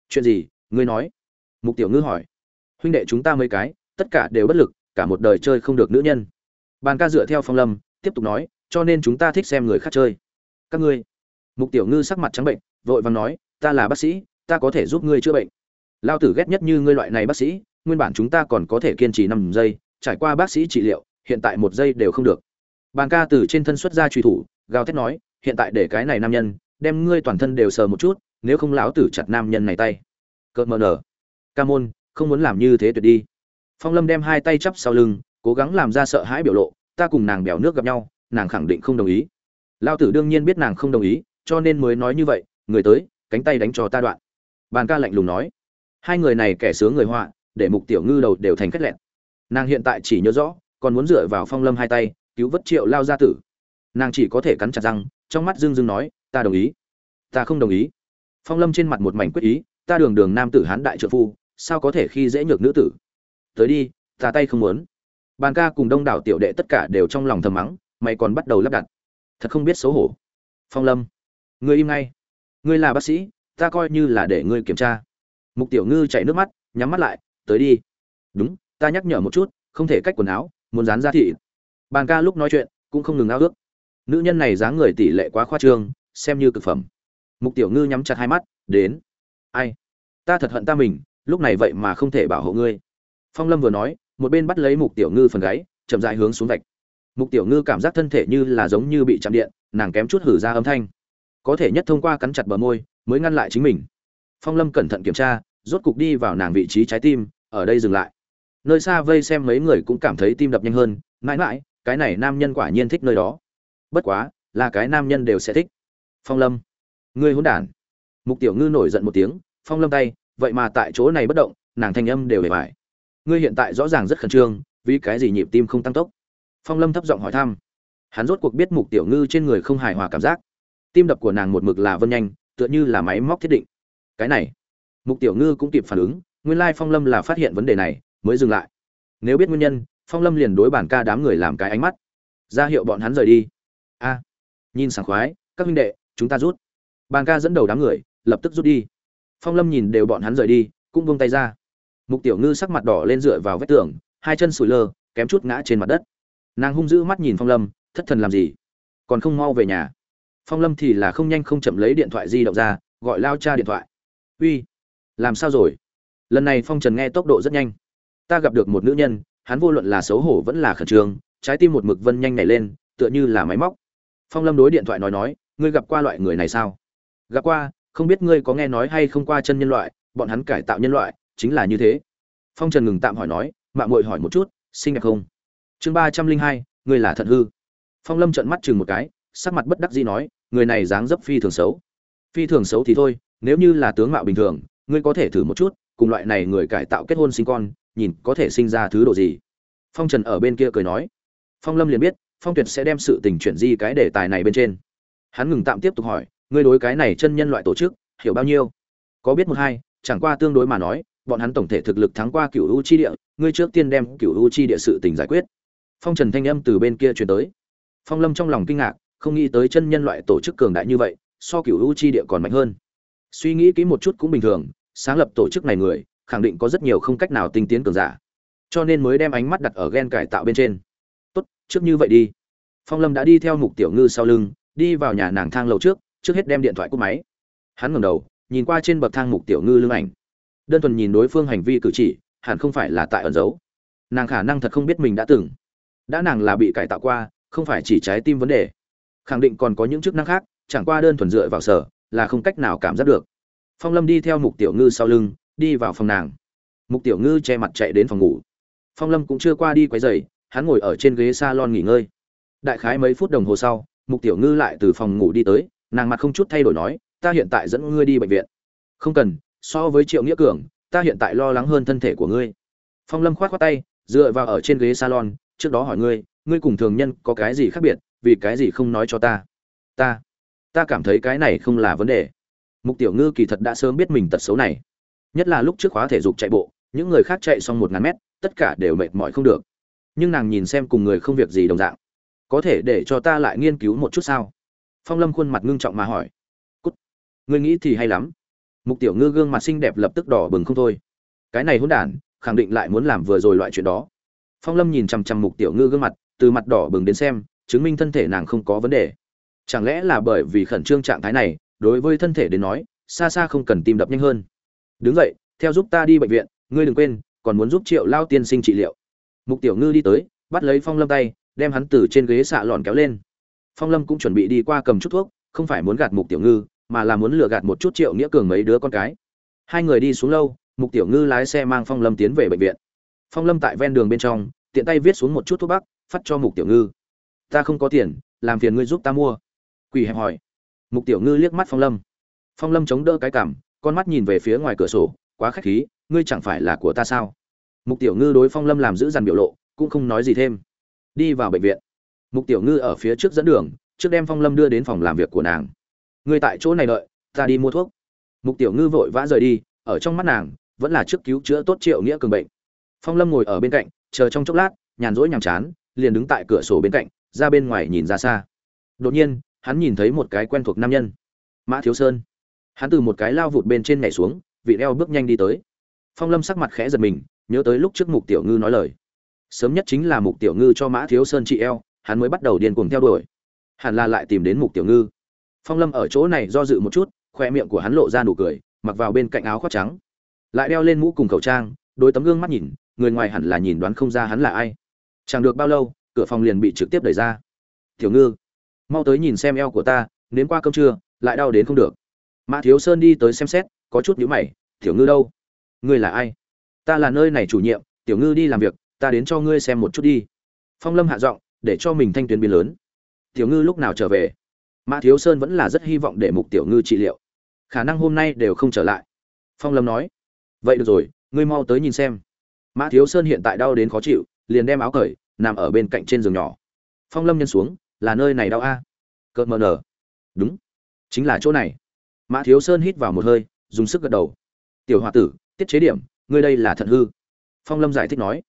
S1: Chuyện gì? Ngươi nói. Mục tiểu ngư hỏi. Huynh đệ chúng ta mấy cái, tất cả đều bất lực, cả một đời chơi không được nữ nhân. Bàn ca dựa theo phong lâm, tiếp tục nói, cho nên chúng ta thích xem người khác chơi. Các ngươi. Mục tiểu ngư sắc mặt trắng bệnh, vội vàng nói, ta là bác sĩ, ta có thể giúp ngươi chữa bệnh. Lao tử ghét nhất như ngươi loại này bác sĩ, nguyên bản chúng ta còn có thể kiên trì năm giây, trải qua bác sĩ trị liệu hiện tại một giây đều không được. Bàn ca từ trên thân xuất ra truy thủ, gào thét nói, hiện tại để cái này nam nhân, đem ngươi toàn thân đều sờ một chút, nếu không lão tử chặt nam nhân này tay. Cợt mờ nở. Ca môn, không muốn làm như thế tuyệt đi. Phong lâm đem hai tay chắp sau lưng, cố gắng làm ra sợ hãi biểu lộ, ta cùng nàng bèo nước gặp nhau, nàng khẳng định không đồng ý. Lao tử đương nhiên biết nàng không đồng ý, cho nên mới nói như vậy, người tới, cánh tay đánh cho ta đoạn. Bàn ca lạnh lùng nói. Hai người này kẻ sướng người họa, để mục tiểu ngư đầu đều thành kết lẹn nàng hiện tại chỉ nhớ rõ còn muốn dựa vào phong lâm hai tay, cứu vất triệu lao gia tử. Nàng chỉ có thể cắn chặt răng, trong mắt dương dương nói, ta đồng ý. Ta không đồng ý. Phong lâm trên mặt một mảnh quyết ý, ta đường đường nam tử hán đại trợ phu, sao có thể khi dễ nhược nữ tử? Tới đi, ta tay không muốn. Bàn ca cùng đông đảo tiểu đệ tất cả đều trong lòng thầm mắng, mày còn bắt đầu lắp đặt. Thật không biết xấu hổ. Phong lâm, ngươi im ngay. Ngươi là bác sĩ, ta coi như là để ngươi kiểm tra. Mục tiểu ngư chạy nước mắt, nhắm mắt lại, tới đi. Đúng, ta nhắc nhở một chút, không thể cách quần áo muốn dán ra thị bàn ca lúc nói chuyện cũng không ngừng ao ước. Nữ nhân này dáng người tỷ lệ quá khoa trương, xem như cực phẩm. Mục tiểu ngư nhắm chặt hai mắt, đến. Ai? Ta thật hận ta mình, lúc này vậy mà không thể bảo hộ ngươi. Phong lâm vừa nói, một bên bắt lấy mục tiểu ngư phần gáy, chậm dại hướng xuống vạch. Mục tiểu ngư cảm giác thân thể như là giống như bị chạm điện, nàng kém chút hử ra âm thanh. Có thể nhất thông qua cắn chặt bờ môi, mới ngăn lại chính mình. Phong lâm cẩn thận kiểm tra, rốt cục đi vào nàng vị trí trái tim, ở đây dừng lại nơi xa vây xem mấy người cũng cảm thấy tim đập nhanh hơn, mãi mãi, cái này nam nhân quả nhiên thích nơi đó. Bất quá, là cái nam nhân đều sẽ thích. Phong lâm, ngươi hỗn đản. Mục tiểu ngư nổi giận một tiếng, phong lâm tay, vậy mà tại chỗ này bất động, nàng thanh âm đều hề vải ngươi hiện tại rõ ràng rất khẩn trương, vì cái gì nhịp tim không tăng tốc? Phong lâm thấp giọng hỏi thăm. Hắn rốt cuộc biết mục tiểu ngư trên người không hài hòa cảm giác. Tim đập của nàng một mực là vân nhanh, tựa như là máy móc thiết định. Cái này, mục tiểu ngư cũng kịp phản ứng, nguyên lai phong lâm là phát hiện vấn đề này mới dừng lại. Nếu biết nguyên nhân, phong lâm liền đối bản ca đám người làm cái ánh mắt. Ra hiệu bọn hắn rời đi. A, nhìn sảng khoái, các huynh đệ, chúng ta rút. Bàn ca dẫn đầu đám người, lập tức rút đi. Phong lâm nhìn đều bọn hắn rời đi, cũng buông tay ra. Mục tiểu ngư sắc mặt đỏ lên dựa vào vách tường, hai chân sủi lơ, kém chút ngã trên mặt đất. Nàng hung dữ mắt nhìn phong lâm, thất thần làm gì? Còn không mau về nhà. Phong lâm thì là không nhanh không chậm lấy điện thoại di động ra, gọi lao cha điện thoại. Uy, làm sao rồi? Lần này phong trần nghe tốc độ rất nhanh ta gặp được một nữ nhân, hắn vô luận là xấu hổ vẫn là khẩn trương, trái tim một mực vân nhanh nhảy lên, tựa như là máy móc. Phong lâm đối điện thoại nói nói, ngươi gặp qua loại người này sao? Gặp qua, không biết ngươi có nghe nói hay không qua chân nhân loại, bọn hắn cải tạo nhân loại, chính là như thế. Phong trần ngừng tạm hỏi nói, mạng mội hỏi một chút, xinh đẹp không? Chương ba trăm linh hai, ngươi là thận hư. Phong lâm trợn mắt chừng một cái, sắc mặt bất đắc dĩ nói, người này dáng dấp phi thường xấu. Phi thường xấu thì thôi, nếu như là tướng mạo bình thường, ngươi có thể thử một chút, cùng loại này người cải tạo kết hôn sinh con nhìn có thể sinh ra thứ độ gì. Phong trần ở bên kia cười nói. Phong lâm liền biết, phong tuyệt sẽ đem sự tình chuyển di cái đề tài này bên trên. Hắn ngừng tạm tiếp tục hỏi, ngươi đối cái này chân nhân loại tổ chức, hiểu bao nhiêu? Có biết một hai, chẳng qua tương đối mà nói, bọn hắn tổng thể thực lực thắng qua cựu u chi địa, ngươi trước tiên đem cựu u chi địa sự tình giải quyết. Phong trần thanh âm từ bên kia truyền tới. Phong lâm trong lòng kinh ngạc, không nghĩ tới chân nhân loại tổ chức cường đại như vậy, so cựu u chi địa còn mạnh hơn. Suy nghĩ kỹ một chút cũng bình thường, sáng lập tổ chức này người khẳng định có rất nhiều không cách nào tinh tiến cường giả. Cho nên mới đem ánh mắt đặt ở gen cải tạo bên trên. Tốt, trước như vậy đi. Phong lâm đã đi theo mục tiểu ngư sau lưng, đi vào nhà nàng thang lầu trước trước hết đem điện thoại cúp máy. Hắn ngẩng đầu, nhìn qua trên bậc thang mục tiểu ngư lưng ảnh. Đơn thuần nhìn đối phương hành vi cử chỉ, hẳn không phải là tại ẩn giấu. Nàng khả năng thật không biết mình đã từng. Đã nàng là bị cải tạo qua, không phải chỉ trái tim vấn đề. Khẳng định còn có những chức năng khác, chẳng qua đơn thuần dựa vào sở, là không cách nào cảm giác được. Phong lâm đi theo mục tiểu ngư sau lưng đi vào phòng nàng. Mục tiểu ngư che mặt chạy đến phòng ngủ. Phong lâm cũng chưa qua đi quấy rầy, hắn ngồi ở trên ghế s a lon nghỉ ngơi. Đại khái mấy phút đồng hồ sau mục tiểu ngư lại từ phòng ngủ đi tới nàng mặt không chút thay đổi nói ta hiện tại dẫn ngươi đi bệnh viện. Không cần so với triệu nghĩa cường ta hiện tại lo lắng hơn thân thể của ngươi. Phong lâm k h o á t tay dựa vào ở trên ghế salon trước đó hỏi ngươi ngươi cùng thường nhân có cái gì khác biệt vì cái gì không nói cho ta? Ta ta cảm thấy cái này không là vấn đề. Mục tiểu ngư kỳ thật đã sớm biết mình tật xấu này nhất là lúc trước khóa thể dục chạy bộ, những người khác chạy xong một ngàn mét, tất cả đều mệt mỏi không được. Nhưng nàng nhìn xem cùng người không việc gì đồng dạng. Có thể để cho ta lại nghiên cứu một chút sao? Phong lâm khuôn mặt ngưng trọng mà hỏi. Cút. Ngươi nghĩ thì hay lắm. Mục tiểu ngư gương mặt xinh đẹp lập tức đỏ bừng không thôi. Cái này hôn đản, khẳng định lại muốn làm vừa rồi loại chuyện đó. Phong lâm nhìn chằm chằm mục tiểu ngư gương mặt, từ mặt đỏ bừng đến xem, chứng minh thân thể nàng không có vấn đề. Chẳng lẽ là bởi vì khẩn trương trạng thái này, đối với thân thể đến nói, xa xa không cần tim đập nhanh hơn? Đứng dậy, theo giúp ta đi bệnh viện, ngươi đừng quên, còn muốn giúp triệu lao tiên sinh trị liệu. Mục tiểu ngư đi tới, bắt lấy phong lâm tay, đem hắn từ trên ghế xạ lòn kéo lên. Phong lâm cũng chuẩn bị đi qua cầm chút thuốc, không phải muốn gạt mục tiểu ngư, mà là muốn lừa gạt một chút triệu nghĩa cường mấy đứa con cái. Hai người đi xuống lâu, mục tiểu ngư lái xe mang phong lâm tiến về bệnh viện. Phong lâm tại ven đường bên trong, tiện tay viết xuống một chút thuốc bắc, phát cho mục tiểu ngư. Ta không có tiền, làm phiền ngươi giúp ta mua. Quỳ hẹp hỏi. Mục tiểu ngư liếc mắt phong lâm. Phong lâm chống đỡ cái cảm con mắt nhìn về phía ngoài cửa sổ, quá khách khí, ngươi chẳng phải là của ta sao? Mục tiểu ngư đối phong lâm làm giữ dằn biểu lộ, cũng không nói gì thêm. Đi vào bệnh viện. Mục tiểu ngư ở phía trước dẫn đường, trước đem phong lâm đưa đến phòng làm việc của nàng. Ngươi tại chỗ này đợi, ta đi mua thuốc. Mục tiểu ngư vội vã rời đi, ở trong mắt nàng, vẫn là trước cứu chữa tốt triệu nghĩa cường bệnh. Phong lâm ngồi ở bên cạnh, chờ trong chốc lát, nhàn rỗi nhàm chán, liền đứng tại cửa sổ bên cạnh, ra bên ngoài nhìn ra xa. Đột nhiên, hắn nhìn thấy một cái quen thuộc nam nhân. Mã thiếu sơn hắn từ một cái lao vụt bên trên nhảy xuống, vị đeo bước nhanh đi tới. Phong lâm sắc mặt khẽ giật mình, nhớ tới lúc trước mục tiểu ngư nói lời. Sớm nhất chính là mục tiểu ngư cho mã thiếu sơn chị eo, hắn mới bắt đầu điên cuồng theo đuổi. Hẳn là lại tìm đến mục tiểu ngư. Phong lâm ở chỗ này do dự một chút khoe miệng của hắn lộ ra nụ cười, mặc vào bên cạnh áo khoác trắng. Lại đeo lên mũ cùng khẩu trang, đôi tấm gương mắt nhìn, người ngoài hẳn là nhìn đoán không ra hắn là ai. Chẳng được bao lâu, cửa phòng liền bị trực tiếp đẩy ra. Tiểu ngư, mau tới nhìn xem eo của ta, nếm qua cơm trưa lại đau đến không được mã thiếu sơn đi tới xem xét, có chút nhữ mày, tiểu ngư đâu? Ngươi là ai? Ta là nơi này chủ nhiệm, tiểu ngư đi làm việc, ta đến cho ngươi xem một chút đi. Phong lâm hạ giọng, để cho mình thanh tuyến biến lớn. Tiểu ngư lúc nào trở về? Mã thiếu sơn vẫn là rất hy vọng để mục tiểu ngư trị liệu. Khả năng hôm nay đều không trở lại. Phong lâm nói. Vậy được rồi, ngươi mau tới nhìn xem. Mã thiếu sơn hiện tại đau đến khó chịu, liền đem áo cởi, nằm ở bên cạnh trên giường nhỏ. Phong lâm nhân xuống, là nơi này đau a? À? cợt mờ nở. Đúng, chính là chỗ này mã thiếu sơn hít vào một hơi, dùng sức gật đầu. Tiểu h o a tử, tiết chế điểm, ngươi đây là thận hư. Phong lâm giải thích nói.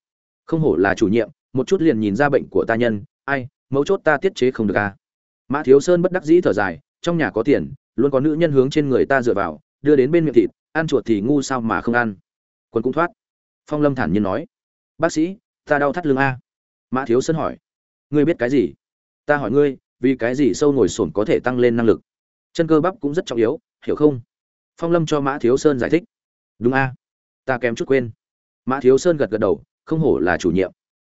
S1: Không hổ là chủ nhiệm, một chút liền nhìn ra bệnh của ta nhân, ai, mấu chốt ta tiết chế không được à. mã thiếu sơn bất đắc dĩ thở dài, trong nhà có tiền, luôn có nữ nhân hướng trên người ta dựa vào, đưa đến bên miệng thịt, ăn chuột thì ngu sao mà không ăn. Quân cũng thoát. Phong lâm thản nhiên nói. Bác sĩ, ta đau thắt lưng a. Mã thiếu sơn hỏi. Ngươi biết cái gì? Ta hỏi ngươi, vì cái gì sâu ngồi sổn có thể tăng lên năng lực? Chân cơ bắp cũng rất trọng yếu hiểu không? Phong lâm cho mã thiếu sơn giải thích. Đúng a. Ta kém chút quên. Mã thiếu sơn gật gật đầu, không hổ là chủ nhiệm.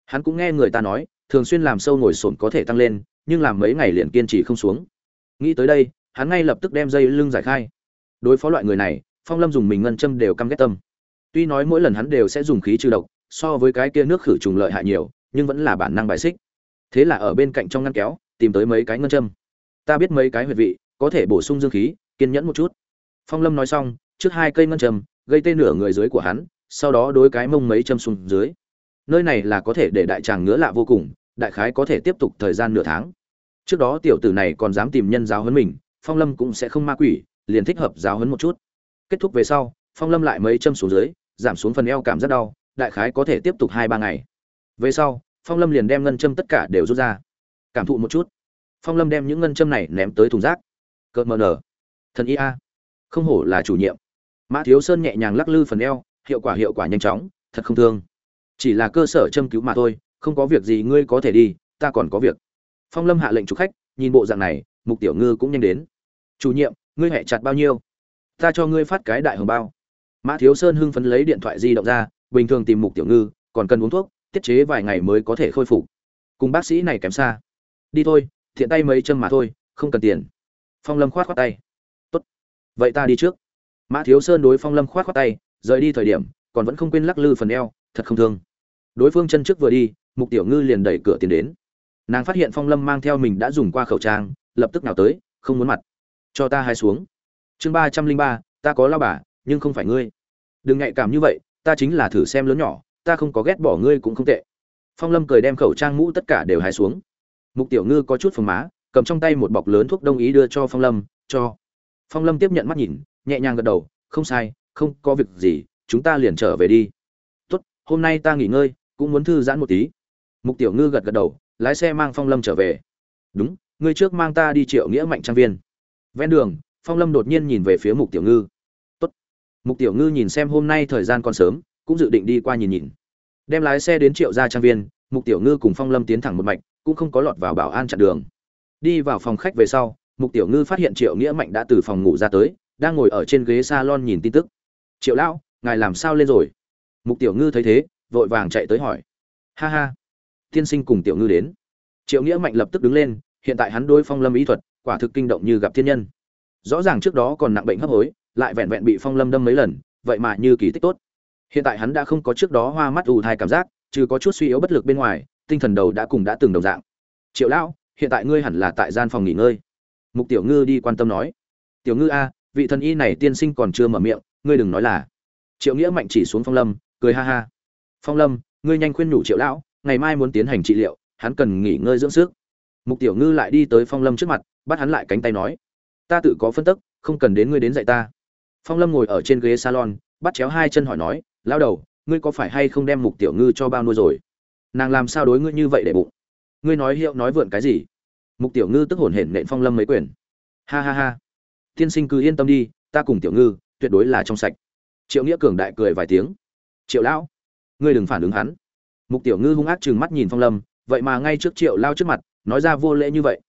S1: Hắn cũng nghe người ta nói, thường xuyên làm sâu ngồi sổn có thể tăng lên, nhưng làm mấy ngày liền kiên trì không xuống. Nghĩ tới đây, hắn ngay lập tức đem dây lưng giải khai. Đối phó loại người này, phong lâm dùng mình ngân châm đều căm ghét tâm. Tuy nói mỗi lần hắn đều sẽ dùng khí trừ độc, so với cái kia nước khử trùng lợi hại nhiều, nhưng vẫn là bản năng bài xích. Thế là ở bên cạnh trong ngăn kéo, tìm tới mấy cái ngân châm. Ta biết mấy cái huyệt vị, có thể bổ sung dương khí kiên nhẫn một chút. Phong lâm nói xong, trước hai cây ngân châm, gây tê nửa người dưới của hắn, sau đó đối cái mông mấy châm xuống dưới. Nơi này là có thể để đại tràng ngứa lạ vô cùng, đại khái có thể tiếp tục thời gian nửa tháng. Trước đó tiểu tử này còn dám tìm nhân giáo huấn mình, phong lâm cũng sẽ không ma quỷ, liền thích hợp giáo huấn một chút. Kết thúc về sau, phong lâm lại mấy châm xuống dưới, giảm xuống phần eo cảm rất đau, đại khái có thể tiếp tục hai ba ngày. Về sau, phong lâm liền đem ngân châm tất cả đều rút ra. Cảm thụ một chút. Phong lâm đem những ngân châm này ném tới thùng rác. Cợt mờ nở thần y a. Không hổ là chủ nhiệm. Mã thiếu sơn nhẹ nhàng lắc lư phần eo, hiệu quả hiệu quả nhanh chóng, thật không thương. Chỉ là cơ sở châm cứu mà thôi, không có việc gì ngươi có thể đi, ta còn có việc. Phong lâm hạ lệnh chủ khách, nhìn bộ dạng này, mục tiểu ngư cũng nhanh đến. Chủ nhiệm, ngươi hẹ chặt bao nhiêu? Ta cho ngươi phát cái đại hồng bao. Mã thiếu sơn hưng phấn lấy điện thoại di động ra, bình thường tìm mục tiểu ngư, còn cần uống thuốc, tiết chế vài ngày mới có thể khôi phục. Cùng bác sĩ này kém xa. Đi thôi, thiện tay mấy chân mà thôi, không cần tiền. Phong lâm khoát khoát tay vậy ta đi trước. Mã thiếu sơn đối phong lâm khoát khoát tay, rời đi thời điểm, còn vẫn không quên lắc lư phần eo, thật không thương. Đối phương chân trước vừa đi, mục tiểu ngư liền đẩy cửa tiến đến. Nàng phát hiện phong lâm mang theo mình đã dùng qua khẩu trang, lập tức nào tới, không muốn mặt. Cho ta hai xuống. Chương ba trăm linh ba, ta có lao bà, nhưng không phải ngươi. Đừng nhạy cảm như vậy, ta chính là thử xem lớn nhỏ, ta không có ghét bỏ ngươi cũng không tệ. Phong lâm cười đem khẩu trang mũ tất cả đều hai xuống. Mục tiểu ngư có chút phồng má, cầm trong tay một bọc lớn thuốc đông ý đưa cho phong lâm, cho phong lâm tiếp nhận mắt nhìn, nhẹ nhàng gật đầu, không sai, không có việc gì, chúng ta liền trở về đi. Tốt, hôm nay ta nghỉ ngơi, cũng muốn thư giãn một tí. Mục tiểu ngư gật gật đầu, lái xe mang phong lâm trở về. Đúng, ngươi trước mang ta đi triệu nghĩa mạnh trang viên. Ven đường, phong lâm đột nhiên nhìn về phía mục tiểu ngư. Tốt. mục tiểu ngư nhìn xem hôm nay thời gian còn sớm, cũng dự định đi qua nhìn nhìn. Đem lái xe đến triệu gia trang viên, mục tiểu ngư cùng phong lâm tiến thẳng một mạch, cũng không có lọt vào bảo an chặn đường. Đi vào phòng khách về sau mục tiểu ngư phát hiện triệu nghĩa mạnh đã từ phòng ngủ ra tới, đang ngồi ở trên ghế salon nhìn tin tức. Triệu lão, ngài làm sao lên rồi? Mục tiểu ngư thấy thế, vội vàng chạy tới hỏi. Ha ha, tiên sinh cùng tiểu ngư đến. Triệu nghĩa mạnh lập tức đứng lên, hiện tại hắn đối phong lâm ý thuật, quả thực kinh động như gặp thiên nhân. Rõ ràng trước đó còn nặng bệnh hấp hối, lại vẹn vẹn bị phong lâm đâm mấy lần, vậy mà như kỳ tích tốt. Hiện tại hắn đã không có trước đó hoa mắt ù thai cảm giác, trừ có chút suy yếu bất lực bên ngoài, tinh thần đầu đã cùng đã từng đồng dạng. Triệu lão, hiện tại ngươi hẳn là tại gian phòng nghỉ ngơi mục tiểu ngư đi quan tâm nói. Tiểu ngư a, vị thần y này tiên sinh còn chưa mở miệng, ngươi đừng nói là. Triệu nghĩa mạnh chỉ xuống phong lâm, cười ha ha. Phong lâm, ngươi nhanh khuyên nhủ triệu lão, ngày mai muốn tiến hành trị liệu, hắn cần nghỉ ngơi dưỡng sức. Mục tiểu ngư lại đi tới phong lâm trước mặt, bắt hắn lại cánh tay nói. Ta tự có phân tức, không cần đến ngươi đến dạy ta. Phong lâm ngồi ở trên ghế salon, bắt chéo hai chân hỏi nói lao đầu, ngươi có phải hay không đem mục tiểu ngư cho bao nuôi rồi? Nàng làm sao đối ngươi như vậy để bụng? Ngươi nói hiệu nói vượn cái gì? Mục tiểu ngư tức hổn hển nện phong lâm mấy quyền. Ha ha ha. Tiên sinh cứ yên tâm đi, ta cùng tiểu ngư, tuyệt đối là trong sạch. Triệu nghĩa cường đại cười vài tiếng. Triệu lão, ngươi đừng phản ứng hắn. Mục tiểu ngư hung ác chừng mắt nhìn phong lâm, vậy mà ngay trước triệu lao trước mặt, nói ra vô lễ như vậy.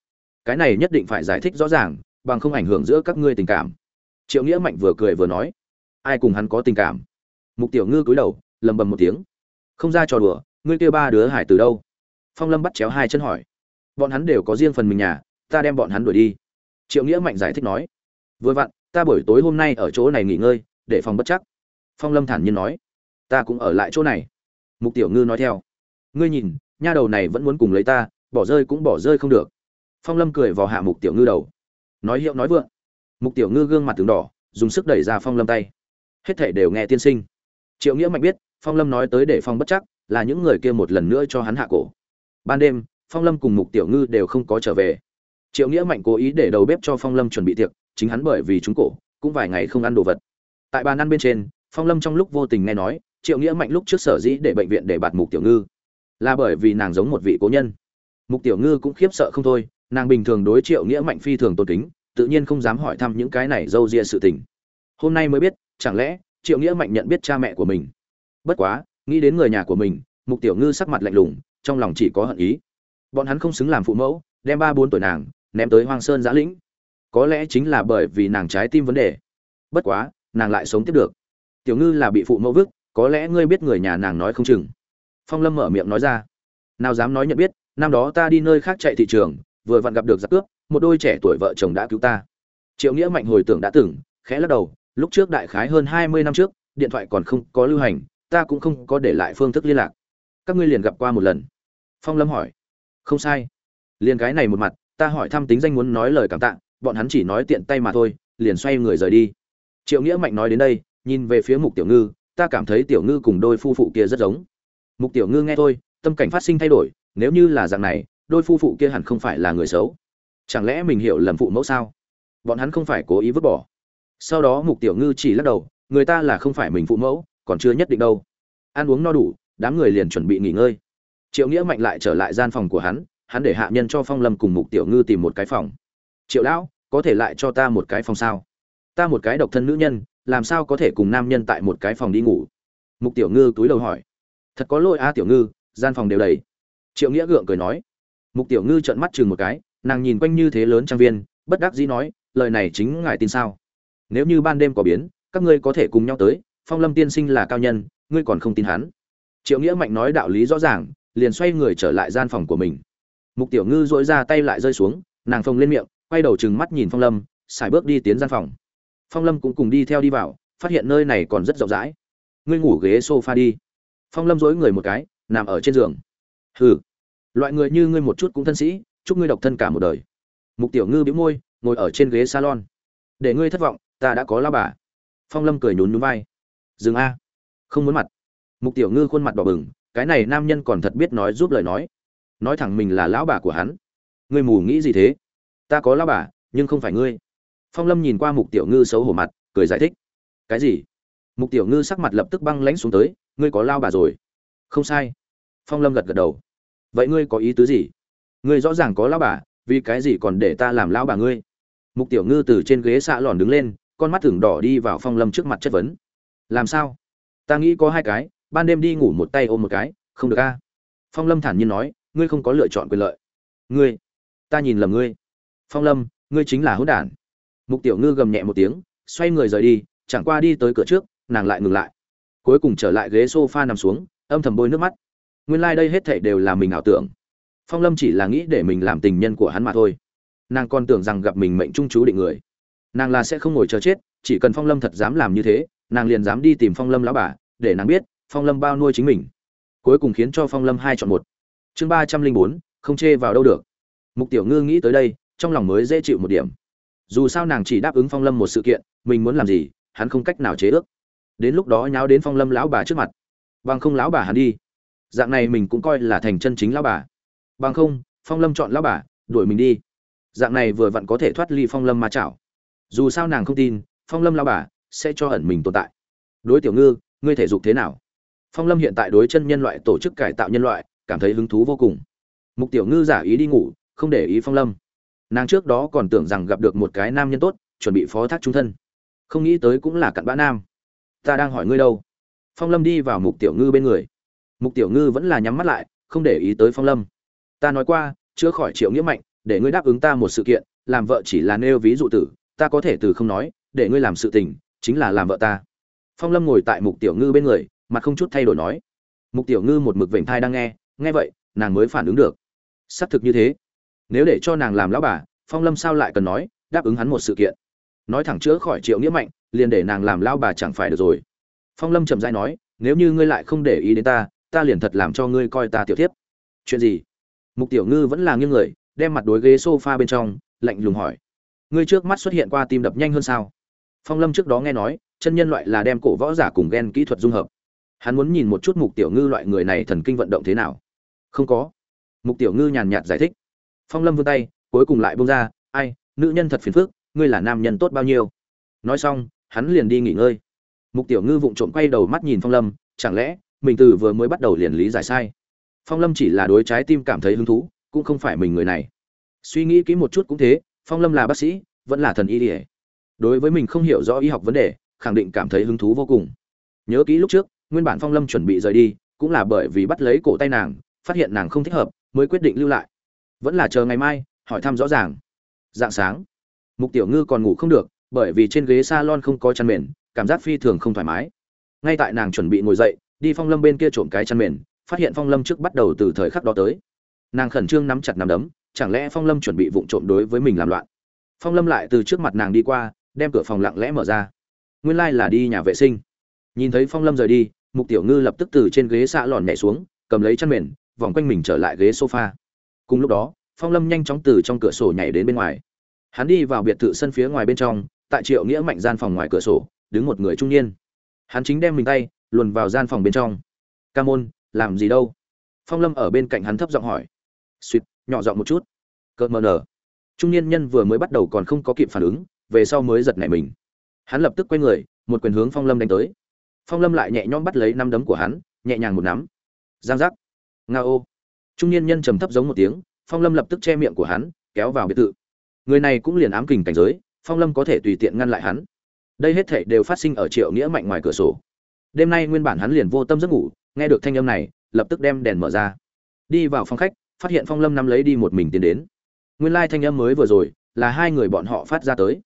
S1: Cái này nhất định phải giải thích rõ ràng, bằng không ảnh hưởng giữa các ngươi tình cảm. Triệu nghĩa mạnh vừa cười vừa nói. Ai cùng hắn có tình cảm? Mục tiểu ngư cúi đầu, lầm bầm một tiếng. Không ra trò đùa, ngươi kêu ba đứa hải từ đâu? Phong lâm bắt chéo hai chân hỏi bọn hắn đều có riêng phần mình nhà, ta đem bọn hắn đuổi đi. Triệu nghĩa mạnh giải thích nói. Vừa vặn, ta buổi tối hôm nay ở chỗ này nghỉ ngơi, để phòng bất chắc. Phong lâm thản nhiên nói. Ta cũng ở lại chỗ này. Mục tiểu ngư nói theo. Ngươi nhìn, nha đầu này vẫn muốn cùng lấy ta, bỏ rơi cũng bỏ rơi không được. Phong lâm cười vào hạ mục tiểu ngư đầu. Nói hiệu nói vượng. Mục tiểu ngư gương mặt tường đỏ, dùng sức đẩy ra phong lâm tay. Hết thể đều nghe tiên sinh. Triệu nghĩa mạnh biết, phong lâm nói tới để phong bất chắc là những người kia một lần nữa cho hắn hạ cổ. Ban đêm phong lâm cùng mục tiểu ngư đều không có trở về. Triệu nghĩa mạnh cố ý để đầu bếp cho phong lâm chuẩn bị tiệc, chính hắn bởi vì chúng cổ, cũng vài ngày không ăn đồ vật. Tại bàn ăn bên trên, phong lâm trong lúc vô tình nghe nói, triệu nghĩa mạnh lúc trước sở dĩ để bệnh viện để bạt mục tiểu ngư, là bởi vì nàng giống một vị cố nhân. Mục tiểu ngư cũng khiếp sợ không thôi, nàng bình thường đối triệu nghĩa mạnh phi thường tôn kính, tự nhiên không dám hỏi thăm những cái này d â u ria sự tình. Hôm nay mới biết, chẳng lẽ triệu nghĩa mạnh nhận biết cha mẹ của mình? Bất quá, nghĩ đến người nhà của mình, mục tiểu ngư sắc mặt lạnh lùng, trong lòng chỉ có hận ý bọn hắn không xứng làm phụ mẫu, đem ba bốn tuổi nàng ném tới hoang sơn giã lĩnh. Có lẽ chính là bởi vì nàng trái tim vấn đề. Bất quá, nàng lại sống tiếp được. Tiểu ngư là bị phụ mẫu vứt, có lẽ ngươi biết người nhà nàng nói không chừng. Phong lâm mở miệng nói ra. Nào dám nói nhận biết, năm đó ta đi nơi khác chạy thị trường, vừa vặn gặp được giặc cướp, một đôi trẻ tuổi vợ chồng đã cứu ta. Triệu nghĩa mạnh hồi tưởng đã từng, khẽ lắc đầu, lúc trước đại khái hơn hai mươi năm trước, điện thoại còn không có lưu hành, ta cũng không có để lại phương thức liên lạc. Các ngươi liền gặp qua một lần. Phong lâm hỏi không sai. Liền cái này một mặt, ta hỏi thăm tính danh muốn nói lời cảm tạ, bọn hắn chỉ nói tiện tay mà thôi, liền xoay người rời đi. Triệu nghĩa mạnh nói đến đây, nhìn về phía mục tiểu ngư, ta cảm thấy tiểu ngư cùng đôi phu phụ kia rất giống. Mục tiểu ngư nghe thôi, tâm cảnh phát sinh thay đổi, nếu như là dạng này, đôi phu phụ kia hẳn không phải là người xấu. Chẳng lẽ mình hiểu lầm phụ mẫu sao? Bọn hắn không phải cố ý vứt bỏ. Sau đó mục tiểu ngư chỉ lắc đầu, người ta là không phải mình phụ mẫu, còn chưa nhất định đâu. Ăn uống no đủ, đám người liền chuẩn bị nghỉ ngơi triệu nghĩa mạnh lại trở lại gian phòng của hắn hắn để hạ nhân cho phong lâm cùng mục tiểu ngư tìm một cái phòng. Triệu lão, có thể lại cho ta một cái phòng sao? Ta một cái độc thân nữ nhân, làm sao có thể cùng nam nhân tại một cái phòng đi ngủ? Mục tiểu ngư túi đầu hỏi. Thật có lỗi a, tiểu ngư, gian phòng đều đầy. Triệu nghĩa gượng cười nói. Mục tiểu ngư trợn mắt chừng một cái, nàng nhìn quanh như thế lớn trang viên, bất đắc dĩ nói, lời này chính ngài tin sao? Nếu như ban đêm có biến, các ngươi có thể cùng nhau tới, phong lâm tiên sinh là cao nhân, ngươi còn không tin hắn. Triệu nghĩa mạnh nói đạo lý rõ ràng liền xoay người trở lại gian phòng của mình. Mục tiểu ngư dỗi ra tay lại rơi xuống, nàng phồng lên miệng, quay đầu chừng mắt nhìn phong lâm xài bước đi tiến gian phòng. Phong lâm cũng cùng đi theo đi vào, phát hiện nơi này còn rất rộng rãi. Ngươi ngủ ghế sofa đi. Phong lâm dối người một cái, nằm ở trên giường. Hừ, loại người như ngươi một chút cũng thân sĩ, chúc ngươi độc thân cả một đời. Mục tiểu ngư bĩu môi, ngồi ở trên ghế salon. Để ngươi thất vọng, ta đã có lao bà. Phong lâm cười nhún nhún vai. Dừng a, không muốn mặt. Mục tiểu ngư khuôn mặt đỏ bừng cái này nam nhân còn thật biết nói giúp lời nói. Nói thẳng mình là lão bà của hắn. Ngươi mù nghĩ gì thế? Ta có lão bà, nhưng không phải ngươi. Phong lâm nhìn qua mục tiểu ngư xấu hổ mặt, cười giải thích. Cái gì? Mục tiểu ngư sắc mặt lập tức băng lãnh xuống tới. Ngươi có lao bà rồi? Không sai. Phong lâm gật gật đầu. Vậy ngươi có ý tứ gì? Ngươi rõ ràng có lão bà, vì cái gì còn để ta làm lão bà ngươi? Mục tiểu ngư từ trên ghế xạ lòn đứng lên, con mắt tưởng đỏ đi vào phong lâm trước mặt chất vấn. Làm sao? Ta nghĩ có hai cái ban đêm đi ngủ một tay ôm một cái, không được a. Phong lâm thản nhiên nói, ngươi không có lựa chọn quyền lợi. Ngươi, ta nhìn lầm ngươi. Phong lâm, ngươi chính là hỗn đản. Mục tiểu ngư gầm nhẹ một tiếng, xoay người rời đi, chẳng qua đi tới cửa trước, nàng lại ngừng lại. Cuối cùng trở lại ghế sofa nằm xuống, âm thầm bôi nước mắt. Nguyên lai、like、đây hết thảy đều là mình ảo tưởng. Phong lâm chỉ là nghĩ để mình làm tình nhân của hắn mà thôi. Nàng còn tưởng rằng gặp mình mệnh trung chú định người. Nàng là sẽ không ngồi chờ chết, chỉ cần phong lâm thật dám làm như thế, nàng liền dám đi tìm phong lâm lão bà, để nàng biết phong lâm bao nuôi chính mình. Cuối cùng khiến cho phong lâm hai chọn một. Chương ba trăm linh bốn, không chê vào đâu được. Mục tiểu ngư nghĩ tới đây, trong lòng mới dễ chịu một điểm. Dù sao nàng chỉ đáp ứng phong lâm một sự kiện, mình muốn làm gì, hắn không cách nào chế ước. Đến lúc đó nháo đến phong lâm lão bà trước mặt. Bằng không lão bà hắn đi. Dạng này mình cũng coi là thành chân chính lão bà. Bằng không, phong lâm chọn lão bà, đuổi mình đi. Dạng này vừa vặn có thể thoát ly phong lâm ma chảo. Dù sao nàng không tin, phong lâm lão bà sẽ cho ẩn mình tồn tại. Đối tiểu ngư, ngươi thể dục thế nào? Phong lâm hiện tại đối chân nhân loại tổ chức cải tạo nhân loại, cảm thấy hứng thú vô cùng. Mục tiểu ngư giả ý đi ngủ, không để ý phong lâm. Nàng trước đó còn tưởng rằng gặp được một cái nam nhân tốt, chuẩn bị phó thác trung thân. Không nghĩ tới cũng là cặn bã nam. Ta đang hỏi ngươi đâu? Phong lâm đi vào mục tiểu ngư bên người. Mục tiểu ngư vẫn là nhắm mắt lại, không để ý tới phong lâm. Ta nói qua, chữa khỏi triệu nghĩa mạnh để ngươi đáp ứng ta một sự kiện, làm vợ chỉ là nêu ví dụ tử, ta có thể từ không nói, để ngươi làm sự tình, chính là làm vợ ta. Phong lâm ngồi tại mục tiểu ngư bên người mặt không chút thay đổi nói. Mục tiểu ngư một mực vểnh thai đang nghe nghe vậy nàng mới phản ứng được. Xác thực như thế. Nếu để cho nàng làm lão bà phong lâm sao lại cần nói đáp ứng hắn một sự kiện? Nói thẳng chữa khỏi triệu nghĩa mạnh liền để nàng làm lão bà chẳng phải được rồi. Phong lâm chậm dãi nói nếu như ngươi lại không để ý đến ta ta liền thật làm cho ngươi coi ta tiểu thiếp, chuyện gì? Mục tiểu ngư vẫn là nghiêng người đem mặt đối ghế sofa bên trong lạnh lùng hỏi. Ngươi trước mắt xuất hiện qua tim đập nhanh hơn sao? Phong lâm trước đó nghe nói chân nhân loại là đem cổ võ giả cùng ghen kỹ thuật dung hợp hắn muốn nhìn một chút mục tiểu ngư loại người này thần kinh vận động thế nào. Không có. Mục tiểu ngư nhàn nhạt giải thích. Phong lâm vươn tay, cuối cùng lại bông ra, ai, nữ nhân thật phiền phức, ngươi là nam nhân tốt bao nhiêu? Nói xong, hắn liền đi nghỉ ngơi. Mục tiểu ngư vụng trộm quay đầu mắt nhìn phong lâm, chẳng lẽ, mình từ vừa mới bắt đầu liền lý giải sai? Phong lâm chỉ là đối trái tim cảm thấy hứng thú, cũng không phải mình người này. Suy nghĩ kỹ một chút cũng thế, phong lâm là bác sĩ, vẫn là thần y ỉa đối với mình không hiểu rõ y học vấn đề, khẳng định cảm thấy hứng thú vô cùng. Nhớ kỹ lúc trước nguyên bản phong lâm chuẩn bị rời đi, cũng là bởi vì bắt lấy cổ tay nàng, phát hiện nàng không thích hợp, mới quyết định lưu lại. Vẫn là chờ ngày mai, hỏi thăm rõ ràng. Dạng sáng, mục tiểu ngư còn ngủ không được, bởi vì trên ghế salon không có chăn mền, cảm giác phi thường không thoải mái. Ngay tại nàng chuẩn bị ngồi dậy, đi phong lâm bên kia trộm cái chăn mền, phát hiện phong lâm trước bắt đầu từ thời khắc đó tới. Nàng khẩn trương nắm chặt nắm đấm, chẳng lẽ phong lâm chuẩn bị vụng trộm đối với mình làm loạn? Phong lâm lại từ trước mặt nàng đi qua, đem cửa phòng lặng lẽ mở ra. Nguyên lai là đi nhà vệ sinh nhìn thấy phong lâm rời đi, mục tiểu ngư lập tức từ trên ghế xạ lòn nhảy xuống, cầm lấy chăn mền, vòng quanh mình trở lại ghế sofa. Cùng lúc đó, phong lâm nhanh chóng từ trong cửa sổ nhảy đến bên ngoài. Hắn đi vào biệt thự sân phía ngoài bên trong, tại triệu nghĩa mạnh gian phòng ngoài cửa sổ, đứng một người trung niên. Hắn chính đem mình tay, luồn vào gian phòng bên trong. Ca môn, làm gì đâu? Phong lâm ở bên cạnh hắn thấp giọng hỏi. Suýt nhỏ giọng một chút. Cợt mờ nở. Trung niên nhân vừa mới bắt đầu còn không có kịp phản ứng, về sau mới giật nảy mình. Hắn lập tức quay người, một quyền hướng phong lâm đánh tới phong lâm lại nhẹ nhõm bắt lấy năm đấm của hắn, nhẹ nhàng một nắm. Giang giác. Nga ô. Trung niên nhân trầm thấp giống một tiếng, phong lâm lập tức che miệng của hắn, kéo vào biệt thự. Người này cũng liền ám kình cảnh giới, phong lâm có thể tùy tiện ngăn lại hắn. Đây hết thảy đều phát sinh ở triệu nghĩa mạnh ngoài cửa sổ. Đêm nay nguyên bản hắn liền vô tâm giấc ngủ, nghe được thanh âm này, lập tức đem đèn mở ra. Đi vào phòng khách, phát hiện phong lâm nắm lấy đi một mình tiến đến. Nguyên lai thanh âm mới vừa rồi, là hai người bọn họ phát ra tới.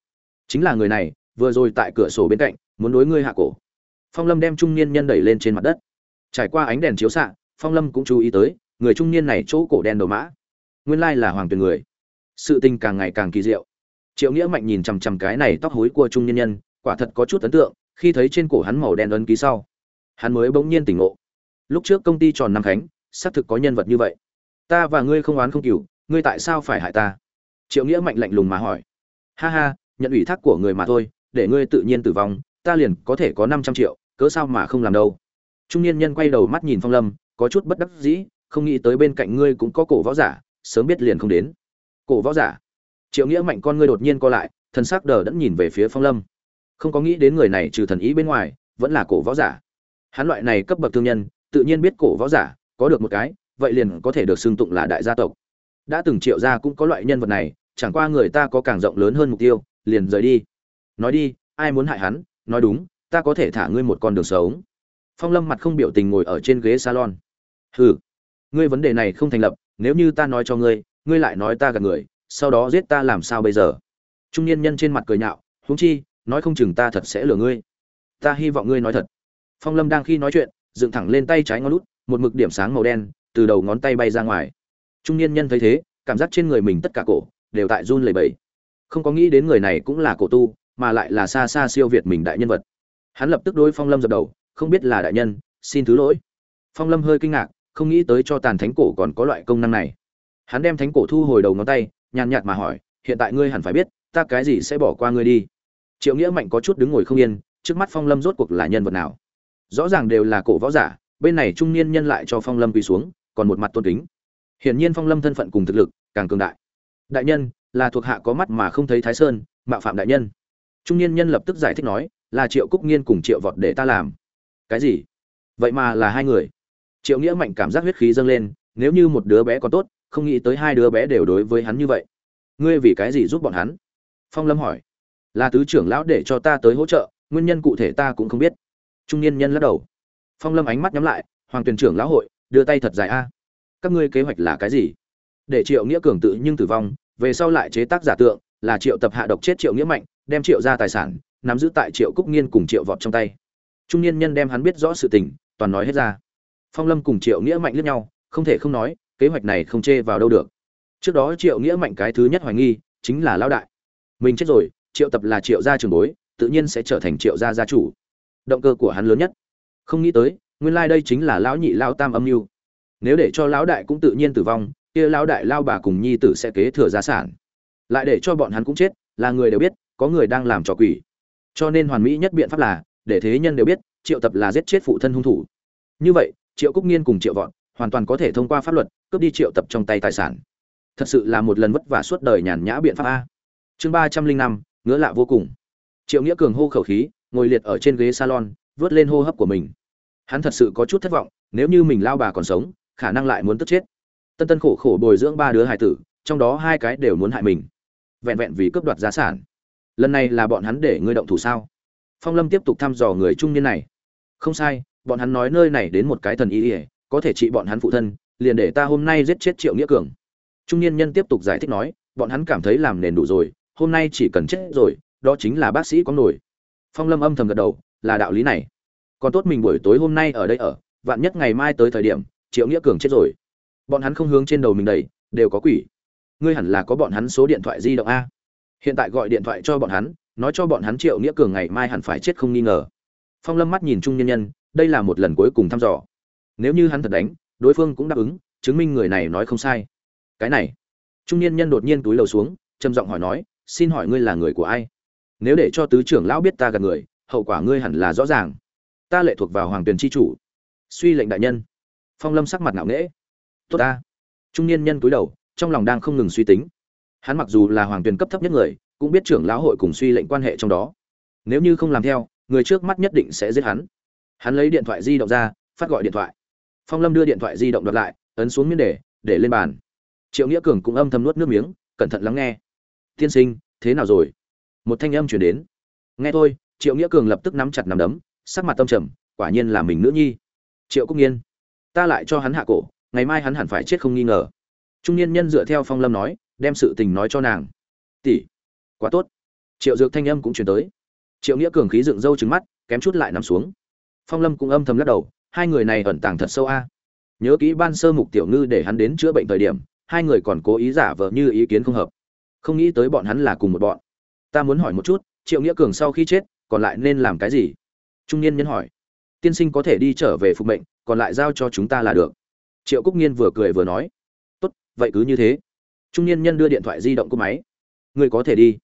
S1: Chính là người này, vừa rồi tại cửa sổ bên cạnh, muốn đối ngươi hạ cổ phong lâm đem trung niên nhân đẩy lên trên mặt đất. Trải qua ánh đèn chiếu xạ, phong lâm cũng chú ý tới, người trung niên này chỗ cổ đen đầu mã. Nguyên lai là hoàng tuyền người. Sự tình càng ngày càng kỳ diệu. Triệu nghĩa mạnh nhìn chằm chằm cái này tóc hối của trung niên nhân, quả thật có chút ấn tượng, khi thấy trên cổ hắn màu đen ấn ký sau, hắn mới bỗng nhiên tỉnh ngộ. Lúc trước công ty tròn năm khánh, xác thực có nhân vật như vậy. Ta và ngươi không oán không cừu, ngươi tại sao phải hại ta? Triệu nghĩa mạnh lạnh lùng mà hỏi. Ha ha, nhận ủy thác của người mà thôi, để ngươi tự nhiên tử vong, ta liền có thể có năm trăm triệu cớ sao mà không làm đâu? Trung niên nhân quay đầu mắt nhìn phong lâm, có chút bất đắc dĩ, không nghĩ tới bên cạnh ngươi cũng có cổ võ giả, sớm biết liền không đến. Cổ võ giả? Triệu nghĩa mạnh con ngươi đột nhiên co lại thân xác đờ đẫn nhìn về phía phong lâm. Không có nghĩ đến người này trừ thần ý bên ngoài, vẫn là cổ võ giả. Hắn loại này cấp bậc thương nhân, tự nhiên biết cổ võ giả, có được một cái, vậy liền có thể được xưng tụng là đại gia tộc. Đã từng triệu gia cũng có loại nhân vật này, chẳng qua người ta có càng rộng lớn hơn mục tiêu, liền rời đi. Nói đi, ai muốn hại hắn? Nói đúng ta có thể thả ngươi một con đường sống. Phong lâm mặt không biểu tình ngồi ở trên ghế salon. Hừ, ngươi vấn đề này không thành lập, nếu như ta nói cho ngươi ngươi lại nói ta gạt người, sau đó giết ta làm sao bây giờ? Trung niên nhân trên mặt cười nhạo, huống chi, nói không chừng ta thật sẽ lừa ngươi. Ta hy vọng ngươi nói thật. Phong lâm đang khi nói chuyện, dựng thẳng lên tay trái ngón lút một mực điểm sáng màu đen, từ đầu ngón tay bay ra ngoài. Trung niên nhân thấy thế, cảm giác trên người mình tất cả cổ, đều tại run lẩy bẩy. Không có nghĩ đến người này cũng là cổ tu, mà lại là xa xa siêu việt mình đại nhân vật hắn lập tức đối phong lâm dập đầu, không biết là đại nhân, xin thứ lỗi. Phong lâm hơi kinh ngạc, không nghĩ tới cho tàn thánh cổ còn có loại công năng này. Hắn đem thánh cổ thu hồi đầu ngón tay, nhàn nhạt mà hỏi, hiện tại ngươi hẳn phải biết, ta cái gì sẽ bỏ qua ngươi đi? Triệu nghĩa mạnh có chút đứng ngồi không yên, trước mắt phong lâm rốt cuộc là nhân vật nào? Rõ ràng đều là cổ võ giả, bên này trung niên nhân lại cho phong lâm quỳ xuống, còn một mặt tôn kính. Hiển nhiên phong lâm thân phận cùng thực lực càng cường đại. Đại nhân, là thuộc hạ có mắt mà không thấy thái sơn, mạo phạm đại nhân. Trung niên nhân lập tức giải thích nói là triệu cúc nghiên cùng triệu vọt để ta làm. Cái gì? Vậy mà là hai người. Triệu nghĩa mạnh cảm giác huyết khí dâng lên, nếu như một đứa bé còn tốt, không nghĩ tới hai đứa bé đều đối với hắn như vậy. Ngươi vì cái gì giúp bọn hắn? Phong lâm hỏi. Là tứ trưởng lão để cho ta tới hỗ trợ, nguyên nhân cụ thể ta cũng không biết. Trung niên nhân lắc đầu. Phong lâm ánh mắt nhắm lại, hoàng tuyển trưởng lão hội, đưa tay thật dài a. Các ngươi kế hoạch là cái gì? Để triệu nghĩa cường tự nhưng tử vong, về sau lại chế tác giả tượng, là triệu tập hạ độc chết triệu nghĩa mạnh, đem triệu ra tài sản nắm giữ tại triệu cúc nghiên cùng triệu vọt trong tay. Trung niên nhân đem hắn biết rõ sự tình, toàn nói hết ra. Phong lâm cùng triệu nghĩa mạnh lướt nhau, không thể không nói, kế hoạch này không chê vào đâu được. Trước đó triệu nghĩa mạnh cái thứ nhất hoài nghi, chính là lão đại. Mình chết rồi, triệu tập là triệu gia trường bối, tự nhiên sẽ trở thành triệu gia gia chủ. Động cơ của hắn lớn nhất. Không nghĩ tới, nguyên lai đây chính là lão nhị lao tam âm mưu. Nếu để cho lão đại cũng tự nhiên tử vong, kia lão đại lao bà cùng nhi tử sẽ kế thừa gia sản. Lại để cho bọn hắn cũng chết, là người đều biết, có người đang làm trò quỷ cho nên hoàn mỹ nhất biện pháp là, để thế nhân đều biết, triệu tập là giết chết phụ thân hung thủ. Như vậy, triệu cúc nghiên cùng triệu vọn hoàn toàn có thể thông qua pháp luật, cướp đi triệu tập trong tay tài sản. Thật sự là một lần vất vả suốt đời nhàn nhã biện pháp a. Chương ba trăm linh năm, ngứa lạ vô cùng. Triệu nghĩa cường hô khẩu khí, ngồi liệt ở trên ghế salon, vớt lên hô hấp của mình. Hắn thật sự có chút thất vọng, nếu như mình lao bà còn sống, khả năng lại muốn tức chết. Tân tân khổ khổ bồi dưỡng ba đứa hải tử, trong đó hai cái đều muốn hại mình. Vẹn vẹn vì cướp đoạt giá sản lần này là bọn hắn để ngươi động thủ sao? Phong lâm tiếp tục thăm dò người trung niên này. Không sai, bọn hắn nói nơi này đến một cái thần ý ỉa có thể trị bọn hắn phụ thân, liền để ta hôm nay giết chết triệu nghĩa cường. Trung niên nhân tiếp tục giải thích nói, bọn hắn cảm thấy làm nền đủ rồi, hôm nay chỉ cần chết rồi, đó chính là bác sĩ có nổi. Phong lâm âm thầm gật đầu, là đạo lý này. Còn tốt mình buổi tối hôm nay ở đây ở, vạn nhất ngày mai tới thời điểm, triệu nghĩa cường chết rồi. Bọn hắn không hướng trên đầu mình đầy đều có quỷ. Ngươi hẳn là có bọn hắn số điện thoại di động a hiện tại gọi điện thoại cho bọn hắn, nói cho bọn hắn triệu nghĩa cường ngày mai hẳn phải chết không nghi ngờ. Phong lâm mắt nhìn trung nhân nhân, đây là một lần cuối cùng thăm dò. Nếu như hắn thật đánh, đối phương cũng đáp ứng, chứng minh người này nói không sai. Cái này trung niên nhân đột nhiên túi lầu xuống, trầm giọng hỏi nói, xin hỏi ngươi là người của ai? Nếu để cho tứ trưởng lão biết ta gần người, hậu quả ngươi hẳn là rõ ràng. Ta lệ thuộc vào hoàng tuyền tri chủ. Suy lệnh đại nhân. Phong lâm sắc mặt ngạo nghễ. Tốt ta. Trung niên nhân cúi đầu, trong lòng đang không ngừng suy tính hắn mặc dù là hoàng tuyển cấp thấp nhất người, cũng biết trưởng lão hội cùng suy lệnh quan hệ trong đó. Nếu như không làm theo, người trước mắt nhất định sẽ giết hắn. Hắn lấy điện thoại di động ra, phát gọi điện thoại. Phong lâm đưa điện thoại di động đặt lại, ấn xuống miếng để để lên bàn. Triệu nghĩa cường cũng âm thầm nuốt nước miếng, cẩn thận lắng nghe. Tiên sinh, thế nào rồi? Một thanh âm chuyển đến. Nghe thôi. Triệu nghĩa cường lập tức nắm chặt nắm đấm, sắc mặt tâm trầm, quả nhiên là mình nữ nhi. Triệu cúc nghiên, ta lại cho hắn hạ cổ, ngày mai hắn hẳn phải chết không nghi ngờ. Trung niên nhân dựa theo phong lâm nói đem sự tình nói cho nàng. Tỷ, quá tốt. Triệu dược thanh âm cũng chuyển tới. Triệu nghĩa cường khí dựng râu trứng mắt, kém chút lại nằm xuống. Phong lâm cũng âm thầm lắc đầu, hai người này ẩn tàng thật sâu a. Nhớ kỹ ban sơ mục tiểu ngư để hắn đến chữa bệnh thời điểm, hai người còn cố ý giả vờ như ý kiến không hợp. Không nghĩ tới bọn hắn là cùng một bọn. Ta muốn hỏi một chút, triệu nghĩa cường sau khi chết, còn lại nên làm cái gì? Trung niên nhân hỏi. Tiên sinh có thể đi trở về phục mệnh, còn lại giao cho chúng ta là được. Triệu cúc nghiên vừa cười vừa nói. Tốt, vậy cứ như thế trung niên nhân đưa điện thoại di động của máy. Người có thể đi.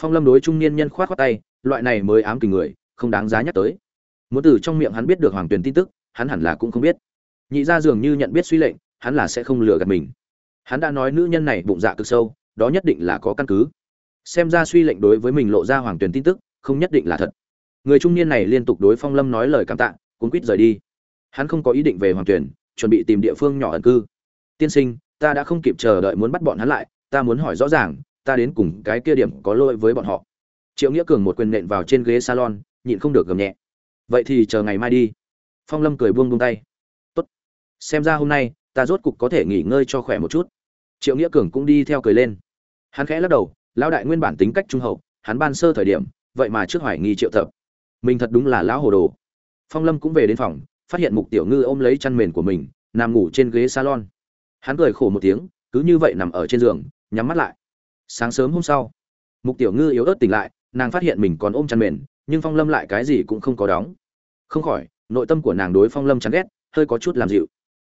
S1: Phong lâm đối trung niên nhân khoát khoát tay, loại này mới ám kình người, không đáng giá nhắc tới. Muốn từ trong miệng hắn biết được hoàng tuyền tin tức, hắn hẳn là cũng không biết. Nhị ra dường như nhận biết suy lệnh, hắn là sẽ không lừa gạt mình. Hắn đã nói nữ nhân này bụng dạ cực sâu, đó nhất định là có căn cứ. Xem ra suy lệnh đối với mình lộ ra hoàng tuyền tin tức, không nhất định là thật. Người trung niên này liên tục đối phong lâm nói lời cảm tạ, cuốn quýt rời đi. Hắn không có ý định về hoàng tuyển chuẩn bị tìm địa phương nhỏ ẩn cư. Tiên sinh ta đã không kịp chờ đợi muốn bắt bọn hắn lại ta muốn hỏi rõ ràng ta đến cùng cái kia điểm có lỗi với bọn họ. Triệu nghĩa cường một quyền nện vào trên ghế salon nhịn không được gầm nhẹ. Vậy thì chờ ngày mai đi. Phong lâm cười buông buông tay. Tốt. Xem ra hôm nay ta rốt cục có thể nghỉ ngơi cho khỏe một chút. Triệu nghĩa cường cũng đi theo cười lên. Hắn khẽ lắc đầu lão đại nguyên bản tính cách trung hậu hắn ban sơ thời điểm vậy mà trước hoài nghi triệu Thập, mình thật đúng là lão hồ đồ. Phong lâm cũng về đến phòng phát hiện mục tiểu ngư ôm lấy chăn mền của mình nằm ngủ trên ghế salon hắn cười khổ một tiếng, cứ như vậy nằm ở trên giường, nhắm mắt lại. Sáng sớm hôm sau, mục tiểu ngư yếu ớt tỉnh lại, nàng phát hiện mình còn ôm chăn mền, nhưng phong lâm lại cái gì cũng không có đóng. Không khỏi, nội tâm của nàng đối phong lâm chán ghét, hơi có chút làm dịu.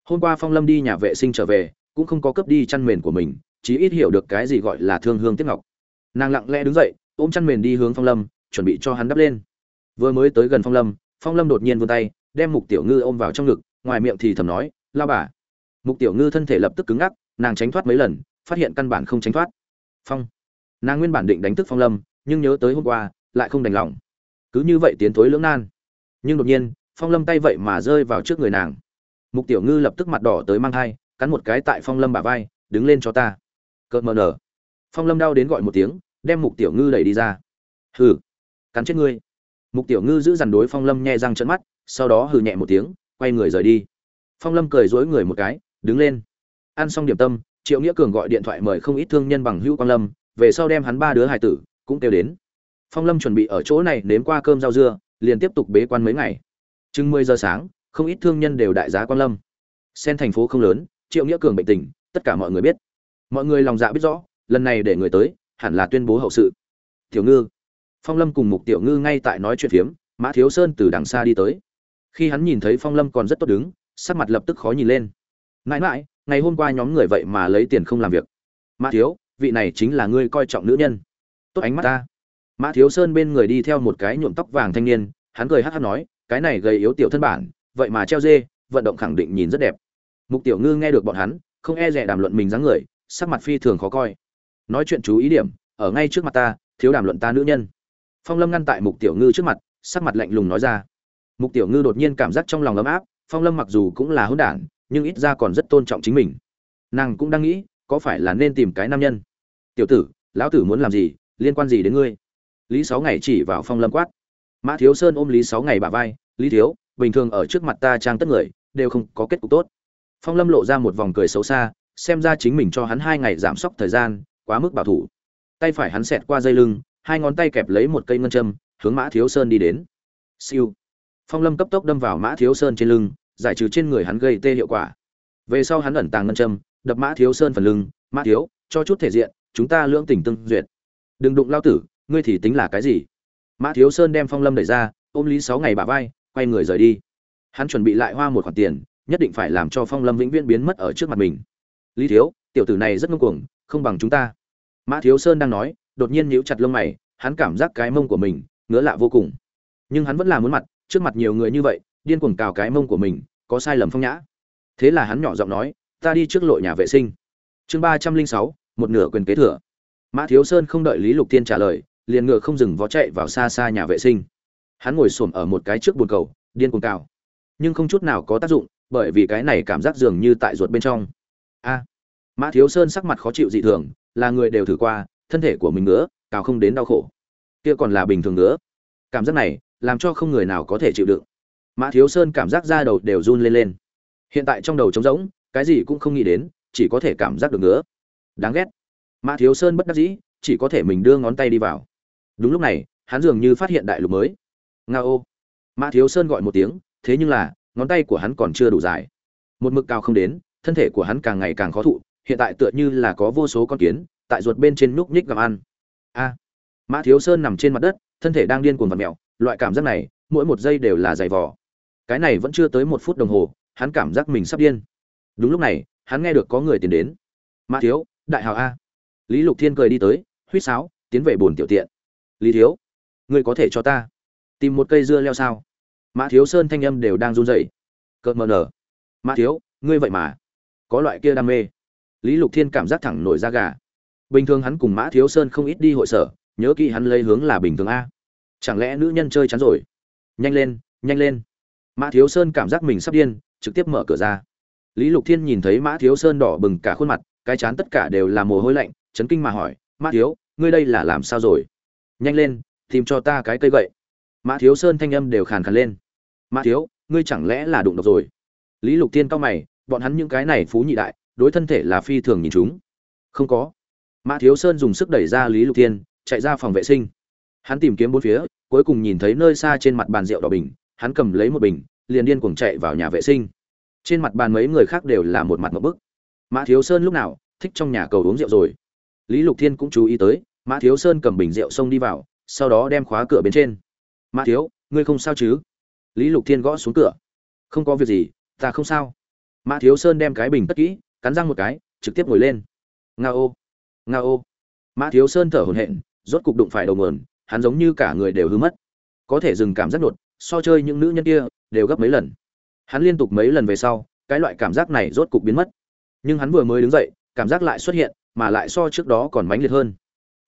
S1: Hôm qua phong lâm đi nhà vệ sinh trở về, cũng không có cướp đi chăn mền của mình, chí ít hiểu được cái gì gọi là thương hương tiếc ngọc. Nàng lặng lẽ đứng dậy, ôm chăn mền đi hướng phong lâm, chuẩn bị cho hắn đắp lên. Vừa mới tới gần phong lâm phong lâm đột nhiên vươn tay, đem mục tiểu ngư ôm vào trong ngực, ngoài miệng thì thầm nói, lao bà mục tiểu ngư thân thể lập tức cứng ngắc, nàng tránh thoát mấy lần, phát hiện căn bản không tránh thoát. Phong. Nàng nguyên bản định đánh thức phong lâm, nhưng nhớ tới hôm qua, lại không đành lòng. Cứ như vậy tiến thối lưỡng nan. Nhưng đột nhiên, phong lâm tay vậy mà rơi vào trước người nàng. Mục tiểu ngư lập tức mặt đỏ tới mang thai, cắn một cái tại phong lâm bả vai, đứng lên cho ta. Cợt mờ nở. Phong lâm đau đến gọi một tiếng, đem mục tiểu ngư đẩy đi ra. Hừ, cắn chết ngươi. Mục tiểu ngư giữ dằn đối phong lâm nhẹ răng trận mắt, sau đó hừ nhẹ một tiếng, quay người rời đi. Phong lâm cười dối người một cái đứng lên. Ăn xong điểm tâm, triệu nghĩa cường gọi điện thoại mời không ít thương nhân bằng hữu quang lâm, về sau đem hắn ba đứa hải tử cũng kêu đến. Phong lâm chuẩn bị ở chỗ này nếm qua cơm rau dưa, liền tiếp tục bế quan mấy ngày. Chừng mười giờ sáng, không ít thương nhân đều đại giá quang lâm. Sen thành phố không lớn, triệu nghĩa cường bệnh tình, tất cả mọi người biết. Mọi người lòng dạ biết rõ, lần này để người tới, hẳn là tuyên bố hậu sự. Tiểu ngư. Phong lâm cùng mục tiểu ngư ngay tại nói chuyện phiếm, mã thiếu sơn từ đằng xa đi tới. Khi hắn nhìn thấy phong lâm còn rất tốt đứng, sắc mặt lập tức khó nhìn lên mãi mãi, ngày hôm qua nhóm người vậy mà lấy tiền không làm việc. Mã thiếu, vị này chính là ngươi coi trọng nữ nhân. Tốt ánh mắt ta. Mã thiếu sơn bên người đi theo một cái nhuộm tóc vàng thanh niên, hắn cười hát hát nói, cái này gây yếu tiểu thân bản, vậy mà treo dê, vận động khẳng định nhìn rất đẹp. Mục tiểu ngư nghe được bọn hắn, không e rẻ đàm luận mình dáng người, sắc mặt phi thường khó coi. Nói chuyện chú ý điểm, ở ngay trước mặt ta, thiếu đàm luận ta nữ nhân. Phong lâm ngăn tại mục tiểu ngư trước mặt, sắc mặt lạnh lùng nói ra. Mục tiểu ngư đột nhiên cảm giác trong lòng ấm áp, phong lâm mặc dù cũng là hôn đản nhưng ít ra còn rất tôn trọng chính mình. Nàng cũng đang nghĩ, có phải là nên tìm cái nam nhân? Tiểu tử, lão tử muốn làm gì, liên quan gì đến ngươi? Lý sáu ngày chỉ vào phong lâm quát. Mã thiếu sơn ôm lý sáu ngày bả vai, lý thiếu, bình thường ở trước mặt ta trang tất người, đều không có kết cục tốt. Phong lâm lộ ra một vòng cười xấu xa, xem ra chính mình cho hắn hai ngày giảm sốc thời gian, quá mức bảo thủ. Tay phải hắn xẹt qua dây lưng, hai ngón tay kẹp lấy một cây ngân châm, hướng mã thiếu sơn đi đến. Siêu. Phong lâm cấp tốc đâm vào mã thiếu sơn trên lưng giải trừ trên người hắn gây tê hiệu quả. Về sau hắn ẩn tàng ngân châm, đập mã thiếu sơn phần lưng, mã thiếu, cho chút thể diện, chúng ta lưỡng tình tương duyệt. Đừng đụng lao tử, ngươi thì tính là cái gì? Mã thiếu sơn đem phong lâm đẩy ra, ôm lý sáu ngày bà vai, quay người rời đi. Hắn chuẩn bị lại hoa một khoản tiền, nhất định phải làm cho phong lâm vĩnh viễn biến mất ở trước mặt mình. Lý thiếu, tiểu tử này rất ngông cuồng, không bằng chúng ta. Mã thiếu sơn đang nói, đột nhiên nhíu chặt lông mày, hắn cảm giác cái mông của mình, ngứa lạ vô cùng. Nhưng hắn vẫn là muốn mặt, trước mặt nhiều người như vậy điên cuồng cào cái mông của mình, có sai lầm phong nhã. Thế là hắn nhỏ giọng nói, ta đi trước lội nhà vệ sinh. Chương ba trăm linh sáu, một nửa quyền kế thừa. Mã thiếu sơn không đợi lý lục tiên trả lời, liền ngựa không dừng vó chạy vào xa xa nhà vệ sinh. Hắn ngồi xổm ở một cái trước bồn cầu, điên cuồng cào. Nhưng không chút nào có tác dụng, bởi vì cái này cảm giác dường như tại ruột bên trong. A! Mã thiếu sơn sắc mặt khó chịu dị thường, là người đều thử qua, thân thể của mình nữa cào không đến đau khổ. Kia còn là bình thường nữa cảm giác này, làm cho không người nào có thể chịu đựng mã thiếu sơn cảm giác da đầu đều run lên lên. Hiện tại trong đầu trống rỗng, cái gì cũng không nghĩ đến, chỉ có thể cảm giác được nữa. Đáng ghét. Mã thiếu sơn bất đắc dĩ, chỉ có thể mình đưa ngón tay đi vào. Đúng lúc này, hắn dường như phát hiện đại lục mới. Nga ô. Mã thiếu sơn gọi một tiếng, thế nhưng là, ngón tay của hắn còn chưa đủ dài. Một mực cao không đến, thân thể của hắn càng ngày càng khó thụ, hiện tại tựa như là có vô số con kiến, tại ruột bên trên núc nhích gặm ăn. A. Mã thiếu sơn nằm trên mặt đất, thân thể đang điên cuồng vật mèo, loại cảm giác này, mỗi một giây đều là dày vò cái này vẫn chưa tới một phút đồng hồ, hắn cảm giác mình sắp điên. Đúng lúc này, hắn nghe được có người tiến đến. Mã thiếu, đại hào a. Lý lục thiên cười đi tới, huýt sáo, tiến về bồn tiểu tiện. Lý thiếu, ngươi có thể cho ta tìm một cây dưa leo sao? Mã thiếu sơn thanh âm đều đang run rẩy. Cợt mờ nở. Mã thiếu, ngươi vậy mà có loại kia đam mê. Lý lục thiên cảm giác thẳng nổi da gà. Bình thường hắn cùng mã thiếu sơn không ít đi hội sở, nhớ kỹ hắn lấy hướng là bình thường a. Chẳng lẽ nữ nhân chơi chắn rồi? Nhanh lên nhanh lên mã thiếu sơn cảm giác mình sắp điên, trực tiếp mở cửa ra. Lý lục thiên nhìn thấy mã thiếu sơn đỏ bừng cả khuôn mặt, cái chán tất cả đều là mồ hôi lạnh, chấn kinh mà hỏi, mã thiếu, ngươi đây là làm sao rồi? Nhanh lên, tìm cho ta cái cây gậy. Mã thiếu sơn thanh âm đều khàn khàn lên. Mã thiếu, ngươi chẳng lẽ là đụng độc rồi? Lý lục thiên cao mày, bọn hắn những cái này phú nhị đại, đối thân thể là phi thường nhìn chúng. Không có. Mã thiếu sơn dùng sức đẩy ra lý lục thiên, chạy ra phòng vệ sinh. Hắn tìm kiếm bốn phía, cuối cùng nhìn thấy nơi xa trên mặt bàn rượu đỏ bình hắn cầm lấy một bình, liền điên cuồng chạy vào nhà vệ sinh. Trên mặt bàn mấy người khác đều là một mặt một bức. Mã thiếu sơn lúc nào thích trong nhà cầu uống rượu rồi? Lý lục thiên cũng chú ý tới, mã thiếu sơn cầm bình rượu xông đi vào, sau đó đem khóa cửa bên trên. Mã thiếu, ngươi không sao chứ? Lý lục thiên gõ xuống cửa. Không có việc gì, ta không sao. Mã thiếu sơn đem cái bình tất kỹ, cắn răng một cái, trực tiếp ngồi lên. Nga ô nga ô. Mã thiếu sơn thở hổn hển, rốt cục đụng phải đầu nguồn, hắn giống như cả người đều hư mất. Có thể dừng cảm giác đột so chơi những nữ nhân kia, đều gấp mấy lần. Hắn liên tục mấy lần về sau, cái loại cảm giác này rốt cục biến mất. Nhưng hắn vừa mới đứng dậy, cảm giác lại xuất hiện, mà lại so trước đó còn mãnh liệt hơn.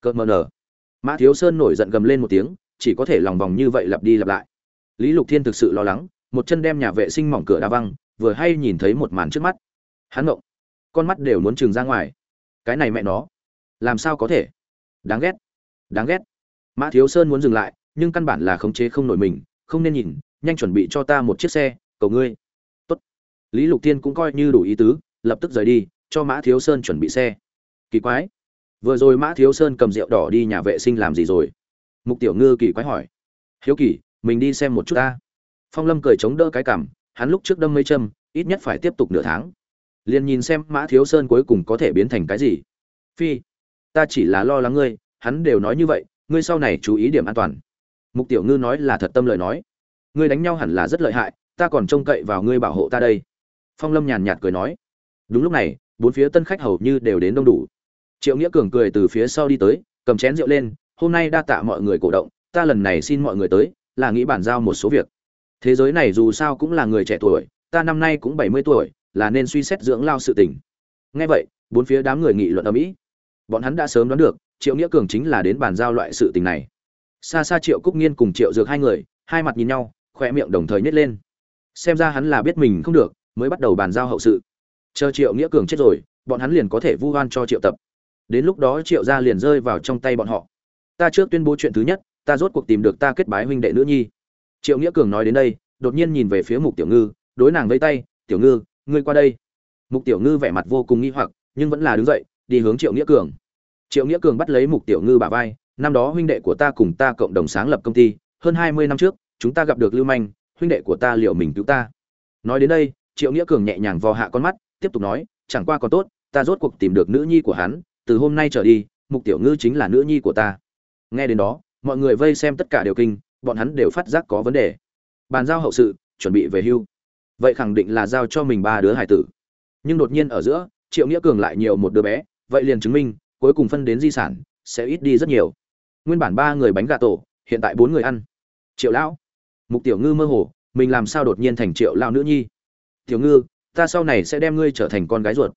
S1: Cợt mờ nở. Mã thiếu sơn nổi giận gầm lên một tiếng, chỉ có thể lòng vòng như vậy lặp đi lặp lại. Lý lục thiên thực sự lo lắng, một chân đem nhà vệ sinh mỏng cửa đa văng, vừa hay nhìn thấy một màn trước mắt. Hắn ngộng. Con mắt đều muốn trừng ra ngoài. Cái này mẹ nó. Làm sao có thể? Đáng ghét. Đáng ghét. Mã thiếu sơn muốn dừng lại, nhưng căn bản là khống chế không nổi mình không nên nhìn, nhanh chuẩn bị cho ta một chiếc xe, cầu ngươi. Tốt. lý lục Thiên cũng coi như đủ ý tứ, lập tức rời đi, cho mã thiếu sơn chuẩn bị xe. Kỳ quái. Vừa rồi mã thiếu sơn cầm rượu đỏ đi nhà vệ sinh làm gì rồi? Mục tiểu ngư kỳ quái hỏi. Hiếu kỳ, mình đi xem một chút ta. Phong lâm cười chống đỡ cái cảm hắn lúc trước đâm mây châm, ít nhất phải tiếp tục nửa tháng. Liền nhìn xem mã thiếu sơn cuối cùng có thể biến thành cái gì. Phi, ta chỉ là lo lắng ngươi, hắn đều nói như vậy, ngươi sau này chú ý điểm an toàn mục tiểu ngư nói là thật tâm lời nói. Ngươi đánh nhau hẳn là rất lợi hại, ta còn trông cậy vào ngươi bảo hộ ta đây. Phong lâm nhàn nhạt cười nói. Đúng lúc này, bốn phía tân khách hầu như đều đến đông đủ. Triệu nghĩa cường cười từ phía sau đi tới, cầm chén rượu lên, hôm nay đa tạ mọi người cổ động, ta lần này xin mọi người tới, là nghĩ bàn giao một số việc. Thế giới này dù sao cũng là người trẻ tuổi, ta năm nay cũng bảy mươi tuổi, là nên suy xét dưỡng lao sự tình. Nghe vậy, bốn phía đám người nghị luận ở mỹ bọn hắn đã sớm đoán được, triệu nghĩa cường chính là đến bàn giao loại sự tình này xa xa triệu cúc nghiên cùng triệu dược hai người, hai mặt nhìn nhau khoe miệng đồng thời nhét lên. Xem ra hắn là biết mình không được, mới bắt đầu bàn giao hậu sự. Chờ triệu nghĩa cường chết rồi, bọn hắn liền có thể vu oan cho triệu tập. Đến lúc đó triệu gia liền rơi vào trong tay bọn họ. Ta trước tuyên bố chuyện thứ nhất, ta rốt cuộc tìm được ta kết bái huynh đệ nữ nhi. Triệu nghĩa cường nói đến đây, đột nhiên nhìn về phía mục tiểu ngư, đối nàng vây tay, tiểu ngư, ngươi qua đây. Mục tiểu ngư vẻ mặt vô cùng nghi hoặc, nhưng vẫn là đứng dậy, đi hướng triệu nghĩa cường. Triệu nghĩa cường bắt lấy mục tiểu ngư bả vai năm đó huynh đệ của ta cùng ta cộng đồng sáng lập công ty, hơn hai mươi năm trước, chúng ta gặp được lưu manh, huynh đệ của ta liệu mình cứu ta. Nói đến đây, triệu nghĩa cường nhẹ nhàng vò hạ con mắt, tiếp tục nói, chẳng qua còn tốt, ta rốt cuộc tìm được nữ nhi của hắn, từ hôm nay trở đi, mục tiểu ngư chính là nữ nhi của ta. Nghe đến đó, mọi người vây xem tất cả đều kinh, bọn hắn đều phát giác có vấn đề. Bàn giao hậu sự, chuẩn bị về hưu. Vậy khẳng định là giao cho mình ba đứa hải tử. Nhưng đột nhiên ở giữa, triệu nghĩa cường lại nhiều một đứa bé, vậy liền chứng minh, cuối cùng phân đến di sản, sẽ ít đi rất nhiều nguyên bản ba người bánh gà tổ, hiện tại bốn người ăn. Triệu lão. Mục tiểu ngư mơ hồ, mình làm sao đột nhiên thành triệu lão nữ nhi? Tiểu ngư, ta sau này sẽ đem ngươi trở thành con gái ruột.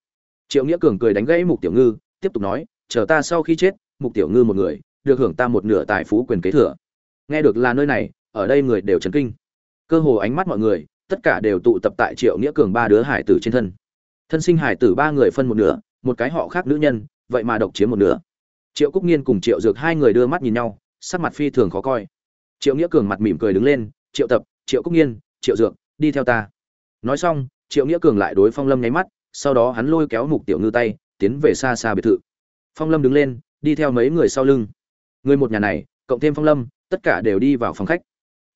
S1: Triệu nghĩa cường cười đánh gãy mục tiểu ngư, tiếp tục nói, chờ ta sau khi chết, mục tiểu ngư một người, được hưởng ta một nửa tài phú quyền kế thừa. Nghe được là nơi này, ở đây người đều chấn kinh. Cơ hồ ánh mắt mọi người, tất cả đều tụ tập tại triệu nghĩa cường ba đứa hải tử trên thân. Thân sinh hải tử ba người phân một nửa, một cái họ khác nữ nhân, vậy mà độc chiếm một nửa triệu cúc nghiên cùng triệu dược hai người đưa mắt nhìn nhau, sắc mặt phi thường khó coi. Triệu nghĩa cường mặt mỉm cười đứng lên, triệu tập, triệu cúc nghiên, triệu dược, đi theo ta. Nói xong, triệu nghĩa cường lại đối phong lâm nháy mắt, sau đó hắn lôi kéo mục tiểu ngư tay, tiến về xa xa biệt thự. Phong lâm đứng lên, đi theo mấy người sau lưng. Người một nhà này, cộng thêm phong lâm, tất cả đều đi vào phòng khách.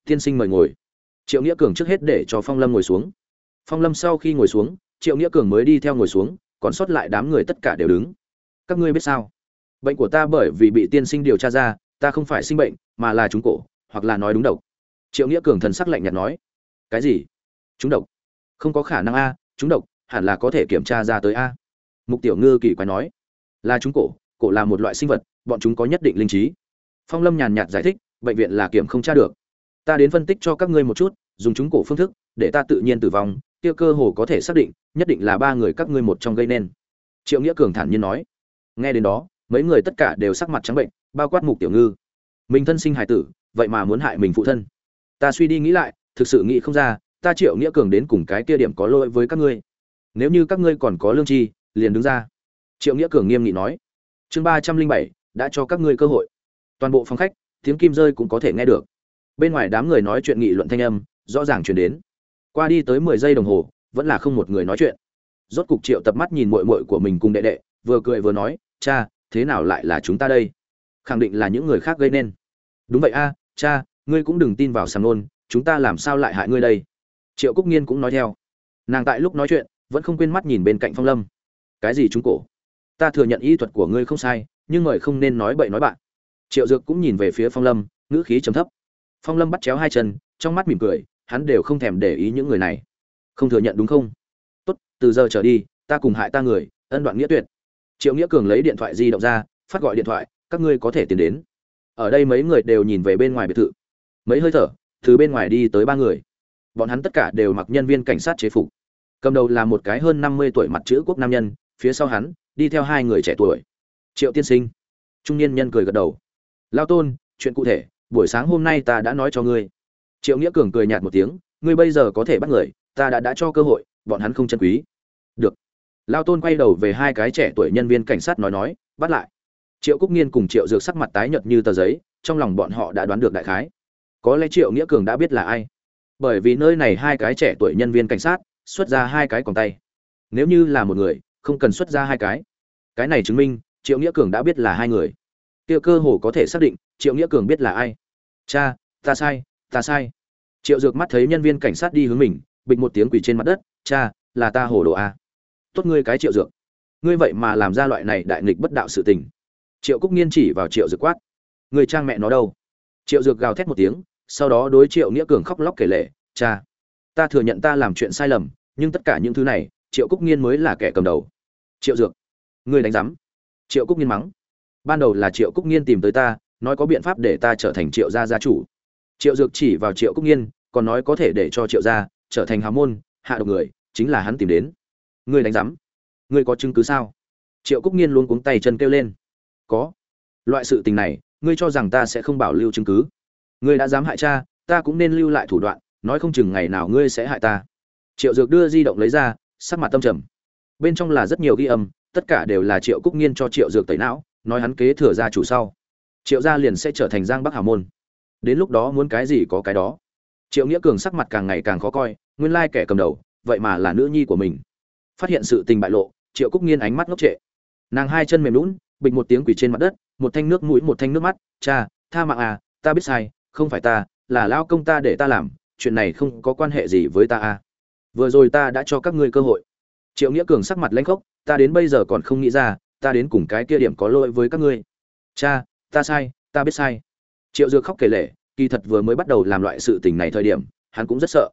S1: Tiên sinh mời ngồi. Triệu nghĩa cường trước hết để cho phong lâm ngồi xuống. Phong lâm sau khi ngồi xuống, triệu nghĩa cường mới đi theo ngồi xuống, còn sót lại đám người tất cả đều đứng. Các ngươi biết sao? Bệnh của ta bởi vì bị tiên sinh điều tra ra, ta không phải sinh bệnh, mà là trúng cổ, hoặc là nói đúng độc. Triệu nghĩa cường thần sắc lạnh nhạt nói. Cái gì? Chúng độc? Không có khả năng a chúng độc, hẳn là có thể kiểm tra ra tới a. Mục tiểu ngư kỳ quái nói. Là chúng cổ cổ là một loại sinh vật, bọn chúng có nhất định linh trí. Phong lâm nhàn nhạt giải thích, bệnh viện là kiểm không tra được. Ta đến phân tích cho các ngươi một chút, dùng chúng cổ phương thức, để ta tự nhiên tử vong, kia cơ hồ có thể xác định, nhất định là ba người các ngươi một trong gây nên. Triệu nghĩa cường thản nhiên nói. Nghe đến đó mấy người tất cả đều sắc mặt trắng bệnh, bao quát mục tiểu ngư. Mình thân sinh hải tử, vậy mà muốn hại mình phụ thân. Ta suy đi nghĩ lại, thực sự nghĩ không ra, ta triệu nghĩa cường đến cùng cái kia điểm có lỗi với các ngươi. Nếu như các ngươi còn có lương tri, liền đứng ra. Triệu nghĩa cường nghiêm nghị nói. Chương ba trăm linh bảy, đã cho các ngươi cơ hội. Toàn bộ phòng khách, tiếng kim rơi cũng có thể nghe được. Bên ngoài đám người nói chuyện nghị luận thanh âm, rõ ràng chuyển đến. Qua đi tới mười giây đồng hồ, vẫn là không một người nói chuyện. Rốt cục triệu tập mắt nhìn mội mội của mình cùng đệ đệ, vừa cười vừa nói, cha thế nào lại là chúng ta đây? Khẳng định là những người khác gây nên. Đúng vậy a, cha, ngươi cũng đừng tin vào sàng nôn, chúng ta làm sao lại hại ngươi đây? Triệu cúc nghiên cũng nói theo. Nàng tại lúc nói chuyện, vẫn không quên mắt nhìn bên cạnh phong lâm. Cái gì chúng cổ? Ta thừa nhận y thuật của ngươi không sai, nhưng mời không nên nói bậy nói bạn. Triệu dược cũng nhìn về phía phong lâm, ngữ khí trầm thấp. Phong lâm bắt chéo hai chân, trong mắt mỉm cười, hắn đều không thèm để ý những người này. Không thừa nhận đúng không? Tốt, từ giờ trở đi, ta cùng hại ta người, ân đoạn nghĩa tuyệt triệu nghĩa cường lấy điện thoại di động ra, phát gọi điện thoại, các ngươi có thể tiến đến. Ở đây mấy người đều nhìn về bên ngoài biệt thự. Mấy hơi thở, từ bên ngoài đi tới ba người. Bọn hắn tất cả đều mặc nhân viên cảnh sát chế phục. Cầm đầu là một cái hơn năm mươi tuổi mặt chữ quốc nam nhân, phía sau hắn, đi theo hai người trẻ tuổi. Triệu tiên sinh. Trung niên nhân cười gật đầu. Lao tôn, chuyện cụ thể, buổi sáng hôm nay ta đã nói cho ngươi. Triệu nghĩa cường cười nhạt một tiếng, ngươi bây giờ có thể bắt người, ta đã đã cho cơ hội, bọn hắn không chân quý. Được lao tôn quay đầu về hai cái trẻ tuổi nhân viên cảnh sát nói nói, bắt lại. Triệu cúc nghiên cùng triệu dược sắc mặt tái nhợt như tờ giấy, trong lòng bọn họ đã đoán được đại khái. Có lẽ triệu nghĩa cường đã biết là ai. Bởi vì nơi này hai cái trẻ tuổi nhân viên cảnh sát xuất ra hai cái còn tay. Nếu như là một người, không cần xuất ra hai cái. Cái này chứng minh, triệu nghĩa cường đã biết là hai người. Kia cơ hồ có thể xác định, triệu nghĩa cường biết là ai. Cha, ta sai ta sai. Triệu dược mắt thấy nhân viên cảnh sát đi hướng mình, bịch một tiếng quỷ trên mặt đất. Cha, là ta hồ đồ a tốt ngươi cái triệu dược. Ngươi vậy mà làm ra loại này đại nghịch bất đạo sự tình. Triệu cúc nghiên chỉ vào triệu dược quát. Người trang mẹ nó đâu? Triệu dược gào thét một tiếng, sau đó đối triệu nghĩa cường khóc lóc kể lệ cha, ta thừa nhận ta làm chuyện sai lầm, nhưng tất cả những thứ này, triệu cúc nghiên mới là kẻ cầm đầu. Triệu dược, ngươi đánh giám. Triệu cúc nghiên mắng. Ban đầu là triệu cúc nghiên tìm tới ta, nói có biện pháp để ta trở thành triệu gia gia chủ. Triệu dược chỉ vào triệu cúc nghiên, còn nói có thể để cho triệu gia trở thành hào môn, hạ độc người, chính là hắn tìm đến ngươi đánh giám. Ngươi có chứng cứ sao? Triệu cúc nghiên luôn cuống tay chân kêu lên. Có. Loại sự tình này, ngươi cho rằng ta sẽ không bảo lưu chứng cứ. Ngươi đã dám hại cha, ta cũng nên lưu lại thủ đoạn, nói không chừng ngày nào ngươi sẽ hại ta. Triệu dược đưa di động lấy ra, sắc mặt tâm trầm. Bên trong là rất nhiều ghi âm, tất cả đều là triệu cúc nghiên cho triệu dược tẩy não, nói hắn kế thừa gia chủ sau. Triệu gia liền sẽ trở thành giang bắc hào môn. Đến lúc đó muốn cái gì có cái đó. Triệu nghĩa cường sắc mặt càng ngày càng khó coi, nguyên lai kẻ cầm đầu, vậy mà là nữ nhi của mình phát hiện sự tình bại lộ, triệu cúc nghiên ánh mắt ngốc trệ. Nàng hai chân mềm lún, bịch một tiếng quỳ trên mặt đất, một thanh nước mũi, một thanh nước mắt, cha, tha mạng à ta biết sai, không phải ta, là lao công ta để ta làm, chuyện này không có quan hệ gì với ta à. Vừa rồi ta đã cho các ngươi cơ hội. Triệu nghĩa cường sắc mặt lãnh khốc, ta đến bây giờ còn không nghĩ ra, ta đến cùng cái kia điểm có lỗi với các ngươi. Cha, ta sai, ta biết sai. Triệu dược khóc kể lể, kỳ thật vừa mới bắt đầu làm loại sự tình này thời điểm, hắn cũng rất sợ.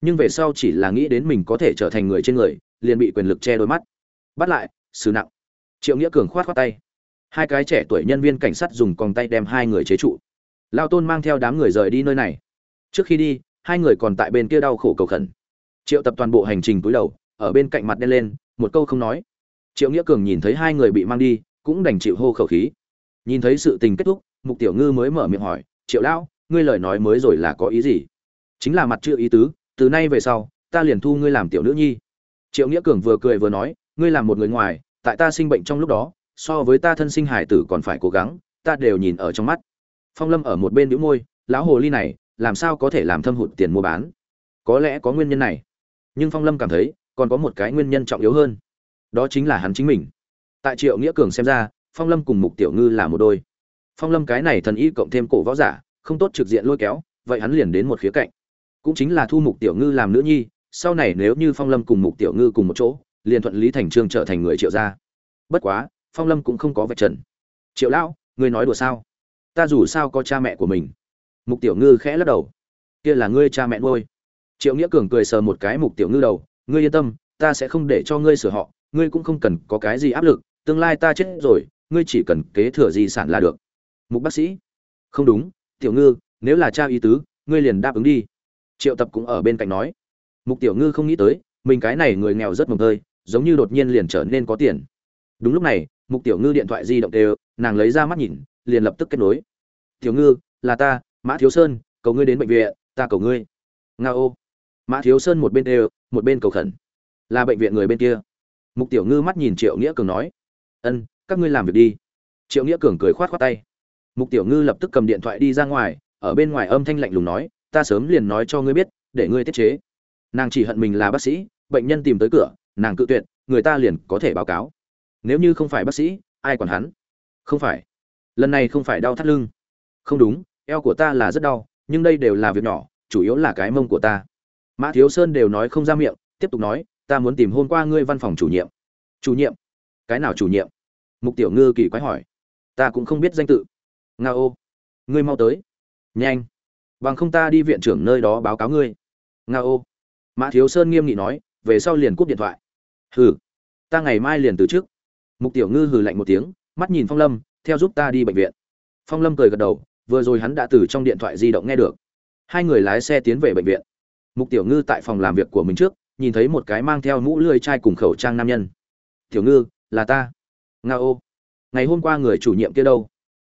S1: Nhưng về sau chỉ là nghĩ đến mình có thể trở thành người trên người liền bị quyền lực che đôi mắt. Bắt lại, xử nặng. Triệu nghĩa cường khoát khoát tay. Hai cái trẻ tuổi nhân viên cảnh sát dùng còng tay đem hai người chế trụ. Lao tôn mang theo đám người rời đi nơi này. Trước khi đi, hai người còn tại bên kia đau khổ cầu khẩn. Triệu tập toàn bộ hành trình túi đầu, ở bên cạnh mặt đen lên, một câu không nói. Triệu nghĩa cường nhìn thấy hai người bị mang đi, cũng đành chịu hô khẩu khí. Nhìn thấy sự tình kết thúc, mục tiểu ngư mới mở miệng hỏi, triệu lão, ngươi lời nói mới rồi là có ý gì? Chính là mặt chưa ý tứ, từ nay về sau, ta liền thu ngươi làm tiểu nữ nhi triệu nghĩa cường vừa cười vừa nói, ngươi làm một người ngoài, tại ta sinh bệnh trong lúc đó, so với ta thân sinh hải tử còn phải cố gắng, ta đều nhìn ở trong mắt. Phong lâm ở một bên đĩu môi, lão hồ ly này, làm sao có thể làm thâm hụt tiền mua bán? Có lẽ có nguyên nhân này. Nhưng phong lâm cảm thấy, còn có một cái nguyên nhân trọng yếu hơn. Đó chính là hắn chính mình. Tại triệu nghĩa cường xem ra, phong lâm cùng mục tiểu ngư là một đôi. Phong lâm cái này thần y cộng thêm cổ võ giả, không tốt trực diện lôi kéo, vậy hắn liền đến một khía cạnh. Cũng chính là thu mục tiểu ngư làm nữ nhi sau này nếu như phong lâm cùng mục tiểu ngư cùng một chỗ, liền thuận lý thành trương trở thành người triệu gia. Bất quá, phong lâm cũng không có vạch trần. Triệu lão, ngươi nói đùa sao? Ta dù sao có cha mẹ của mình. Mục tiểu ngư khẽ lắc đầu. Kia là ngươi cha mẹ nuôi. Triệu nghĩa cường cười sờ một cái mục tiểu ngư đầu. Ngươi yên tâm, ta sẽ không để cho ngươi sửa họ, ngươi cũng không cần có cái gì áp lực, tương lai ta chết rồi, ngươi chỉ cần kế thừa di sản là được. Mục bác sĩ. Không đúng, tiểu ngư, nếu là cha ý tứ, ngươi liền đáp ứng đi. Triệu tập cũng ở bên cạnh nói mục tiểu ngư không nghĩ tới, mình cái này người nghèo rất mồm tơi, giống như đột nhiên liền trở nên có tiền. Đúng lúc này, mục tiểu ngư điện thoại di động đều, nàng lấy ra mắt nhìn, liền lập tức kết nối. Tiểu ngư, là ta, mã thiếu sơn, cầu ngươi đến bệnh viện, ta cầu ngươi. Nga ô. Mã thiếu sơn một bên đều, một bên cầu khẩn. Là bệnh viện người bên kia. Mục tiểu ngư mắt nhìn triệu nghĩa cường nói. Ân, các ngươi làm việc đi. Triệu nghĩa cường cười khoát khoát tay. Mục tiểu ngư lập tức cầm điện thoại đi ra ngoài, ở bên ngoài âm thanh lạnh lùng nói, ta sớm liền nói cho ngươi biết, để ngươi tiết chế nàng chỉ hận mình là bác sĩ, bệnh nhân tìm tới cửa, nàng cự tuyệt, người ta liền có thể báo cáo. Nếu như không phải bác sĩ, ai còn hắn? Không phải. Lần này không phải đau thắt lưng. Không đúng, eo của ta là rất đau, nhưng đây đều là việc nhỏ, chủ yếu là cái mông của ta. Mã thiếu sơn đều nói không ra miệng, tiếp tục nói, ta muốn tìm hôm qua ngươi văn phòng chủ nhiệm. Chủ nhiệm? Cái nào chủ nhiệm? Mục tiểu ngư kỳ quái hỏi. Ta cũng không biết danh tự. Nga ô. Ngươi mau tới. Nhanh. Bằng không ta đi viện trưởng nơi đó báo cáo ngươi. Nga ô mã thiếu sơn nghiêm nghị nói, về sau liền cúp điện thoại. Hừ, ta ngày mai liền từ trước mục tiểu ngư hừ lạnh một tiếng, mắt nhìn phong lâm, theo giúp ta đi bệnh viện. Phong lâm cười gật đầu, vừa rồi hắn đã từ trong điện thoại di động nghe được. Hai người lái xe tiến về bệnh viện. Mục tiểu ngư tại phòng làm việc của mình trước, nhìn thấy một cái mang theo mũ lưỡi chai cùng khẩu trang nam nhân. Tiểu ngư, là ta. Nga ô, ngày hôm qua người chủ nhiệm kia đâu?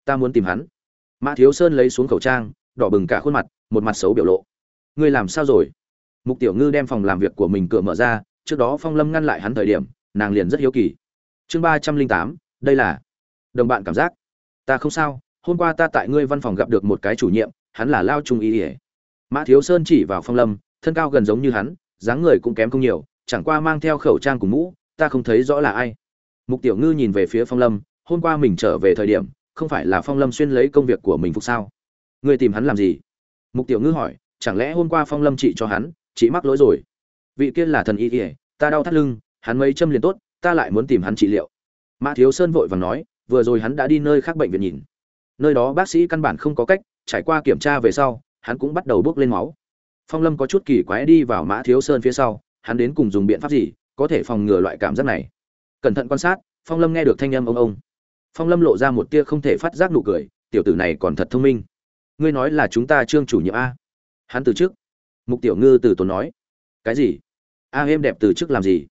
S1: Ta muốn tìm hắn. Mã thiếu sơn lấy xuống khẩu trang, đỏ bừng cả khuôn mặt, một mặt xấu biểu lộ. Ngươi làm sao rồi? Mục tiểu ngư đem phòng làm việc của mình cửa mở ra, trước đó phong lâm ngăn lại hắn thời điểm, nàng liền rất hiếu kỳ. Chương ba trăm linh tám, đây là đồng bạn cảm giác. Ta không sao, hôm qua ta tại ngươi văn phòng gặp được một cái chủ nhiệm, hắn là lao trung y ỉa mã thiếu sơn chỉ vào phong lâm, thân cao gần giống như hắn, dáng người cũng kém không nhiều, chẳng qua mang theo khẩu trang cùng mũ, ta không thấy rõ là ai. Mục tiểu ngư nhìn về phía phong lâm, hôm qua mình trở về thời điểm, không phải là phong lâm xuyên lấy công việc của mình phục sao? Ngươi tìm hắn làm gì? Mục tiểu ngư hỏi, chẳng lẽ hôm qua phong lâm trị cho hắn chị mắc lỗi rồi. Vị kia là thần y ỉa ta đau thắt lưng, hắn mấy châm liền tốt, ta lại muốn tìm hắn trị liệu. Mã thiếu sơn vội vàng nói, vừa rồi hắn đã đi nơi khác bệnh viện nhìn. Nơi đó bác sĩ căn bản không có cách, trải qua kiểm tra về sau, hắn cũng bắt đầu bước lên máu. Phong lâm có chút kỳ quái đi vào mã thiếu sơn phía sau, hắn đến cùng dùng biện pháp gì, có thể phòng ngừa loại cảm giác này. Cẩn thận quan sát, phong lâm nghe được thanh âm ông ông. Phong lâm lộ ra một tia không thể phát giác nụ cười, tiểu tử này còn thật thông minh. Ngươi nói là chúng ta trương chủ nhiệm a. Hắn từ trước mục tiểu ngư từ tốn nói. Cái gì? A êm đẹp từ trước làm gì?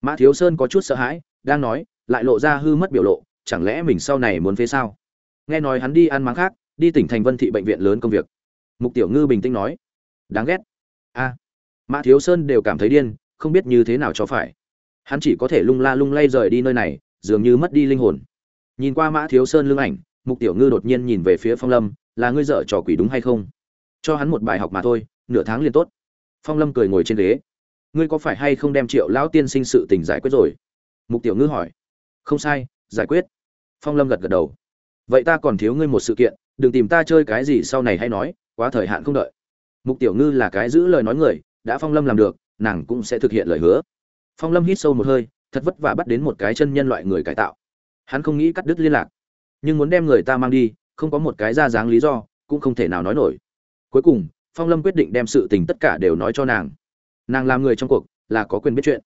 S1: Mã thiếu sơn có chút sợ hãi, đang nói, lại lộ ra hư mất biểu lộ, chẳng lẽ mình sau này muốn phế sao? Nghe nói hắn đi ăn máng khác, đi tỉnh thành vân thị bệnh viện lớn công việc. Mục tiểu ngư bình tĩnh nói. Đáng ghét. A. Mã thiếu sơn đều cảm thấy điên, không biết như thế nào cho phải. Hắn chỉ có thể lung la lung lay rời đi nơi này, dường như mất đi linh hồn. Nhìn qua mã thiếu sơn lưng ảnh, mục tiểu ngư đột nhiên nhìn về phía phong lâm, là ngươi dợ trò quỷ đúng hay không? Cho hắn một bài học mà thôi nửa tháng liền tốt. Phong lâm cười ngồi trên ghế. Ngươi có phải hay không đem triệu lão tiên sinh sự tình giải quyết rồi? Mục tiểu ngư hỏi. Không sai, giải quyết. Phong lâm gật gật đầu. Vậy ta còn thiếu ngươi một sự kiện, đừng tìm ta chơi cái gì sau này hay nói, quá thời hạn không đợi. Mục tiểu ngư là cái giữ lời nói người, đã phong lâm làm được, nàng cũng sẽ thực hiện lời hứa. Phong lâm hít sâu một hơi, thật vất vả bắt đến một cái chân nhân loại người cải tạo. Hắn không nghĩ cắt đứt liên lạc. Nhưng muốn đem người ta mang đi, không có một cái ra dáng lý do, cũng không thể nào nói nổi. Cuối cùng phong lâm quyết định đem sự tình tất cả đều nói cho nàng. Nàng làm người trong cuộc, là có quyền biết chuyện.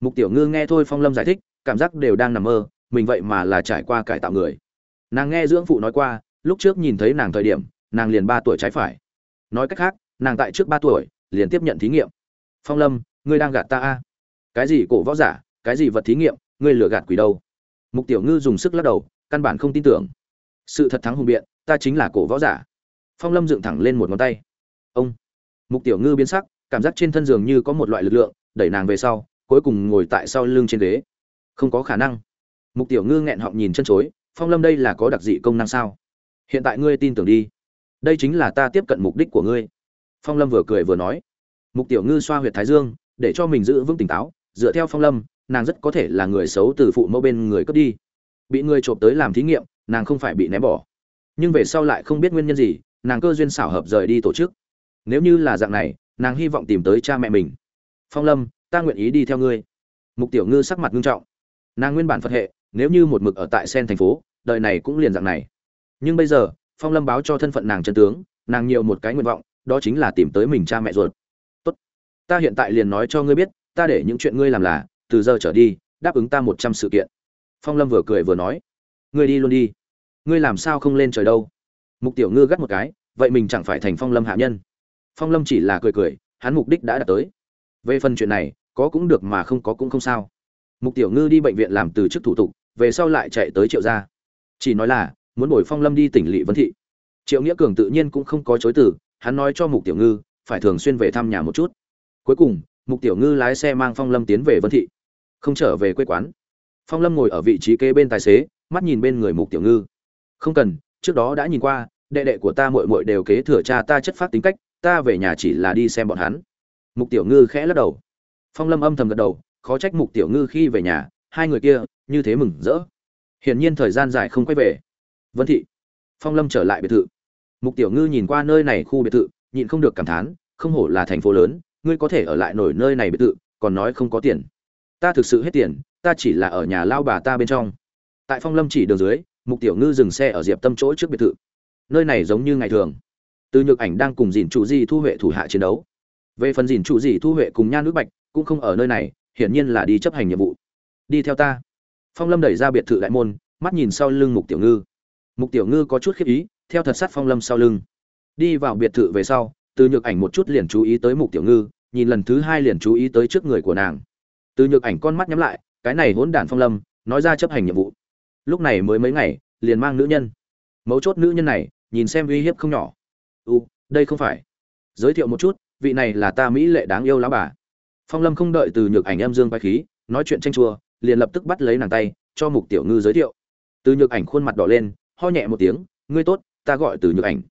S1: Mục tiểu ngư nghe thôi phong lâm giải thích, cảm giác đều đang nằm mơ, mình vậy mà là trải qua cải tạo người. Nàng nghe dưỡng phụ nói qua, lúc trước nhìn thấy nàng thời điểm, nàng liền ba tuổi trái phải. Nói cách khác, nàng tại trước ba tuổi, liền tiếp nhận thí nghiệm. Phong lâm, ngươi đang gạt ta a? Cái gì cổ võ giả, cái gì vật thí nghiệm, ngươi lừa gạt quỷ đâu? Mục tiểu ngư dùng sức lắc đầu, căn bản không tin tưởng. Sự thật thắng hùng biện, ta chính là cổ võ giả. Phong lâm dựng thẳng lên một ngón tay ông. Mục tiểu ngư biến sắc, cảm giác trên thân giường như có một loại lực lượng, đẩy nàng về sau, cuối cùng ngồi tại sau lưng trên ghế. Không có khả năng. Mục tiểu ngư nghẹn họng nhìn chân chối, phong lâm đây là có đặc dị công năng sao? Hiện tại ngươi tin tưởng đi. Đây chính là ta tiếp cận mục đích của ngươi. Phong lâm vừa cười vừa nói. Mục tiểu ngư xoa huyệt thái dương, để cho mình giữ vững tỉnh táo, dựa theo phong lâm, nàng rất có thể là người xấu từ phụ mẫu bên người cướp đi. Bị người trộm tới làm thí nghiệm, nàng không phải bị ném bỏ. Nhưng về sau lại không biết nguyên nhân gì, nàng cơ duyên xảo hợp rời đi tổ chức nếu như là dạng này, nàng hy vọng tìm tới cha mẹ mình. Phong lâm, ta nguyện ý đi theo ngươi. Mục tiểu ngư sắc mặt nghiêm trọng. Nàng nguyên bản phật hệ, nếu như một mực ở tại sen thành phố, đời này cũng liền dạng này. Nhưng bây giờ, phong lâm báo cho thân phận nàng chân tướng, nàng nhiều một cái nguyện vọng, đó chính là tìm tới mình cha mẹ ruột. Tốt. Ta hiện tại liền nói cho ngươi biết, ta để những chuyện ngươi làm là, từ giờ trở đi, đáp ứng ta một trăm sự kiện. Phong lâm vừa cười vừa nói. Ngươi đi luôn đi. Ngươi làm sao không lên trời đâu? Mục tiểu ngư gắt một cái, vậy mình chẳng phải thành phong lâm hạ nhân phong lâm chỉ là cười cười, hắn mục đích đã đạt tới. Về phần chuyện này, có cũng được mà không có cũng không sao. Mục tiểu ngư đi bệnh viện làm từ chức thủ tục, về sau lại chạy tới triệu gia. Chỉ nói là, muốn bồi phong lâm đi tỉnh lỵ vân thị. Triệu nghĩa cường tự nhiên cũng không có chối từ, hắn nói cho mục tiểu ngư, phải thường xuyên về thăm nhà một chút. Cuối cùng, mục tiểu ngư lái xe mang phong lâm tiến về vân thị, không trở về quê quán. Phong lâm ngồi ở vị trí kế bên tài xế, mắt nhìn bên người mục tiểu ngư. Không cần, trước đó đã nhìn qua, đệ đệ của ta mội mội đều kế thừa cha ta chất phát tính cách ta về nhà chỉ là đi xem bọn hắn. Mục tiểu ngư khẽ lắc đầu. Phong lâm âm thầm gật đầu, khó trách mục tiểu ngư khi về nhà, hai người kia như thế mừng rỡ. Hiển nhiên thời gian dài không quay về. Vân thị. Phong lâm trở lại biệt thự. Mục tiểu ngư nhìn qua nơi này khu biệt thự, nhịn không được cảm thán, không hổ là thành phố lớn, ngươi có thể ở lại nổi nơi này biệt thự, còn nói không có tiền. Ta thực sự hết tiền, ta chỉ là ở nhà lao bà ta bên trong. Tại phong lâm chỉ đường dưới, mục tiểu ngư dừng xe ở diệp tâm chỗ trước biệt thự. Nơi này giống như ngày thường từ nhược ảnh đang cùng dìn chủ di thu huệ thủ hạ chiến đấu. Về phần dìn chủ di thu huệ cùng nhan nước bạch, cũng không ở nơi này, hiển nhiên là đi chấp hành nhiệm vụ. Đi theo ta. Phong lâm đẩy ra biệt thự đại môn, mắt nhìn sau lưng mục tiểu ngư. Mục tiểu ngư có chút khiếp ý, theo thật sát phong lâm sau lưng. Đi vào biệt thự về sau, từ nhược ảnh một chút liền chú ý tới mục tiểu ngư, nhìn lần thứ hai liền chú ý tới trước người của nàng. Từ nhược ảnh con mắt nhắm lại, cái này hỗn đản phong lâm, nói ra chấp hành nhiệm vụ. Lúc này mới mấy ngày, liền mang nữ nhân. Mấu chốt nữ nhân này, nhìn xem uy hiếp không nhỏ u, đây không phải. Giới thiệu một chút, vị này là ta mỹ lệ đáng yêu lão bà. Phong lâm không đợi từ nhược ảnh em dương vai khí, nói chuyện tranh chua, liền lập tức bắt lấy nàng tay, cho mục tiểu ngư giới thiệu. Từ nhược ảnh khuôn mặt đỏ lên, ho nhẹ một tiếng, ngươi tốt, ta gọi từ nhược ảnh.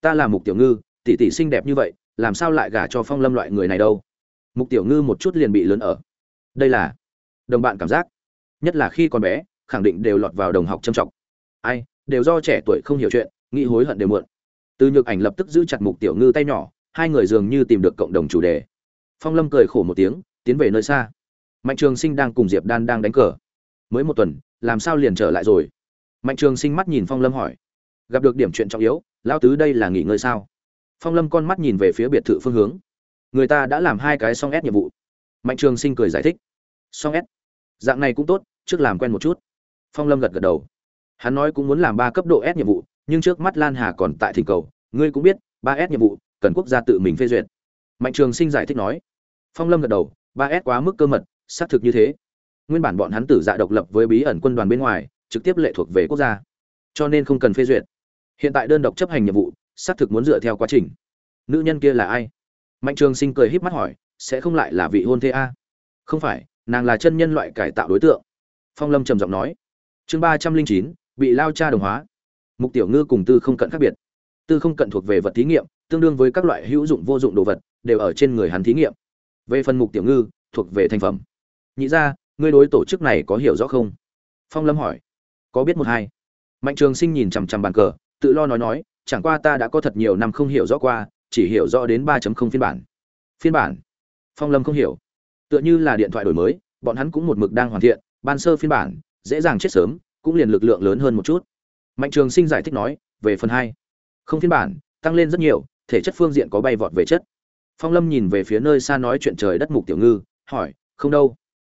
S1: Ta là mục tiểu ngư, tỷ tỷ xinh đẹp như vậy, làm sao lại gả cho phong lâm loại người này đâu? Mục tiểu ngư một chút liền bị lớn ở. Đây là đồng bạn cảm giác. Nhất là khi còn bé, khẳng định đều lọt vào đồng học châm trọng. Ai, đều do trẻ tuổi không hiểu chuyện, nghĩ hối hận đều muộn từ nhược ảnh lập tức giữ chặt mục tiểu ngư tay nhỏ, hai người dường như tìm được cộng đồng chủ đề. Phong lâm cười khổ một tiếng, tiến về nơi xa. Mạnh trường sinh đang cùng diệp đan đang đánh cờ. Mới một tuần, làm sao liền trở lại rồi? Mạnh trường sinh mắt nhìn phong lâm hỏi. Gặp được điểm chuyện trọng yếu lao tứ đây là nghỉ ngơi sao? Phong lâm con mắt nhìn về phía biệt thự phương hướng. Người ta đã làm hai cái song ép nhiệm vụ. Mạnh trường sinh cười giải thích. Song ép dạng này cũng tốt, trước làm quen một chút. Phong lâm gật gật đầu. Hắn nói cũng muốn làm ba cấp độ s nhiệm vụ nhưng trước mắt lan hà còn tại thỉnh cầu, ngươi cũng biết, ba s nhiệm vụ, cần quốc gia tự mình phê duyệt. Mạnh trường sinh giải thích nói. Phong lâm gật đầu, ba s quá mức cơ mật, xác thực như thế. Nguyên bản bọn hắn tử dạ độc lập với bí ẩn quân đoàn bên ngoài, trực tiếp lệ thuộc về quốc gia. Cho nên không cần phê duyệt. Hiện tại đơn độc chấp hành nhiệm vụ, xác thực muốn dựa theo quá trình. Nữ nhân kia là ai? Mạnh trường sinh cười híp mắt hỏi, sẽ không lại là vị hôn thê a? Không phải, nàng là chân nhân loại cải tạo đối tượng. Phong lâm trầm giọng nói. Chương ba trăm linh chín, bị lao cha đồng hóa mục tiểu ngư cùng tư không cận khác biệt. Tư không cận thuộc về vật thí nghiệm, tương đương với các loại hữu dụng vô dụng đồ vật, đều ở trên người hắn thí nghiệm. Về phần mục tiểu ngư, thuộc về thành phẩm. Nhị ra ngươi đối tổ chức này có hiểu rõ không? Phong lâm hỏi. Có biết một hai. Mạnh trường sinh nhìn chằm chằm bàn cờ, tự lo nói nói, chẳng qua ta đã có thật nhiều năm không hiểu rõ qua, chỉ hiểu rõ đến ba phiên bản. Phiên bản? Phong lâm không hiểu. Tựa như là điện thoại đổi mới, bọn hắn cũng một mực đang hoàn thiện, ban sơ phiên bản, dễ dàng chết sớm, cũng liền lực lượng lớn hơn một chút mạnh trường sinh giải thích nói, về phần hai, không phiên bản, tăng lên rất nhiều, thể chất phương diện có bay vọt về chất. Phong lâm nhìn về phía nơi xa nói chuyện trời đất mục tiểu ngư, hỏi, không đâu.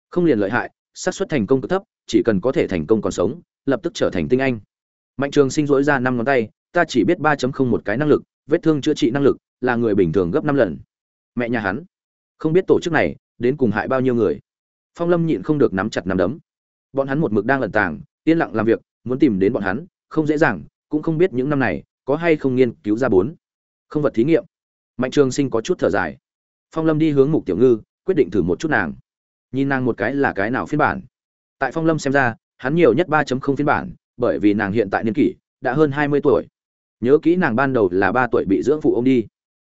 S1: Không liền lợi hại, xác suất thành công cực thấp, chỉ cần có thể thành công còn sống, lập tức trở thành tinh anh. Mạnh trường sinh dỗi ra năm ngón tay, ta chỉ biết ba một cái năng lực, vết thương chữa trị năng lực, là người bình thường gấp năm lần. Mẹ nhà hắn, không biết tổ chức này, đến cùng hại bao nhiêu người. Phong lâm nhịn không được nắm chặt nắm đấm. Bọn hắn một mực đang lẩn tàng, yên lặng làm việc, muốn tìm đến bọn hắn không dễ dàng, cũng không biết những năm này có hay không nghiên cứu ra bốn. Không vật thí nghiệm. Mạnh trường sinh có chút thở dài. Phong lâm đi hướng mục tiểu ngư, quyết định thử một chút nàng. Nhìn nàng một cái là cái nào phiên bản? Tại phong lâm xem ra, hắn nhiều nhất ba phiên bản, bởi vì nàng hiện tại niên kỷ, đã hơn hai mươi tuổi. Nhớ kỹ nàng ban đầu là ba tuổi bị dưỡng phụ ô m đi.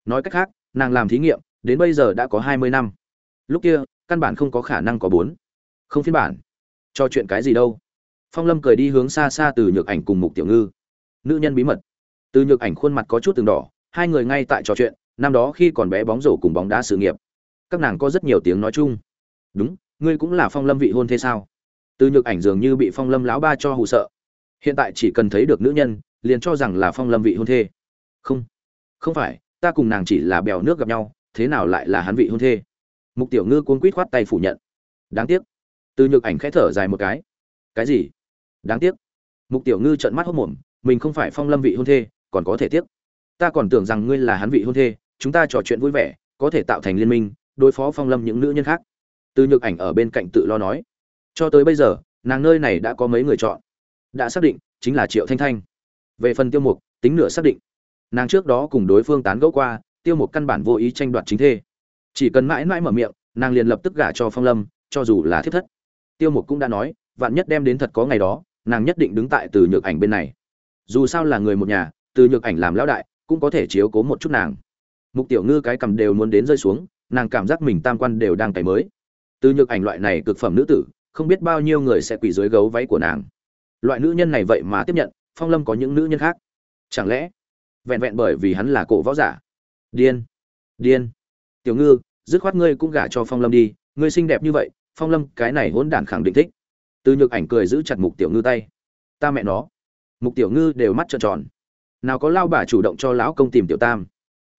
S1: Nói cách khác, nàng làm thí nghiệm, đến bây giờ đã có hai mươi năm. Lúc kia, căn bản không có khả năng có bốn. Không phiên bản. Cho chuyện cái gì đâu phong lâm cười đi hướng xa xa từ nhược ảnh cùng mục tiểu ngư. Nữ nhân bí mật. Từ nhược ảnh khuôn mặt có chút từng đỏ, hai người ngay tại trò chuyện, năm đó khi còn bé bóng rổ cùng bóng đá sự nghiệp. Các nàng có rất nhiều tiếng nói chung. Đúng, ngươi cũng là phong lâm vị hôn thế sao? Từ nhược ảnh dường như bị phong lâm lão ba cho hụ sợ. Hiện tại chỉ cần thấy được nữ nhân, liền cho rằng là phong lâm vị hôn thê. Không. Không phải, ta cùng nàng chỉ là bèo nước gặp nhau, thế nào lại là hắn vị hôn thê? Mục tiểu ngư cuốn quýt khoát tay phủ nhận. Đáng tiếc. Từ nhược ảnh khẽ thở dài một cái. Cái gì? Đáng tiếc. Mục tiểu ngư trợn mắt hốc mồm, mình không phải phong lâm vị hôn thê, còn có thể tiếc. Ta còn tưởng rằng ngươi là hắn vị hôn thê, chúng ta trò chuyện vui vẻ, có thể tạo thành liên minh, đối phó phong lâm những nữ nhân khác. Từ nhược ảnh ở bên cạnh tự lo nói. Cho tới bây giờ, nàng nơi này đã có mấy người chọn. Đã xác định, chính là triệu thanh thanh. Về phần tiêu mục, tính nửa xác định. Nàng trước đó cùng đối phương tán gẫu qua, tiêu mục căn bản vô ý tranh đoạt chính thê. Chỉ cần mãi mãi mở miệng, nàng liền lập tức gả cho phong lâm, cho dù là thiết thất. Tiêu mục cũng đã nói, vạn nhất đem đến thật có ngày đó nàng nhất định đứng tại từ nhược ảnh bên này. Dù sao là người một nhà, từ nhược ảnh làm lão đại, cũng có thể chiếu cố một chút nàng. Mục tiểu ngư cái cầm đều muốn đến rơi xuống, nàng cảm giác mình tam quan đều đang cày mới. Từ nhược ảnh loại này cực phẩm nữ tử, không biết bao nhiêu người sẽ quỳ dưới gấu váy của nàng. Loại nữ nhân này vậy mà tiếp nhận, phong lâm có những nữ nhân khác. Chẳng lẽ, vẹn vẹn bởi vì hắn là cổ võ giả? Điên điên. Tiểu ngư, dứt khoát ngươi cũng gả cho phong lâm đi, ngươi xinh đẹp như vậy, phong lâm cái này hỗn đản khẳng định thích từ nhược ảnh cười giữ chặt mục tiểu ngư tay. Ta mẹ nó. Mục tiểu ngư đều mắt trợn tròn. Nào có lao bà chủ động cho lão công tìm tiểu tam.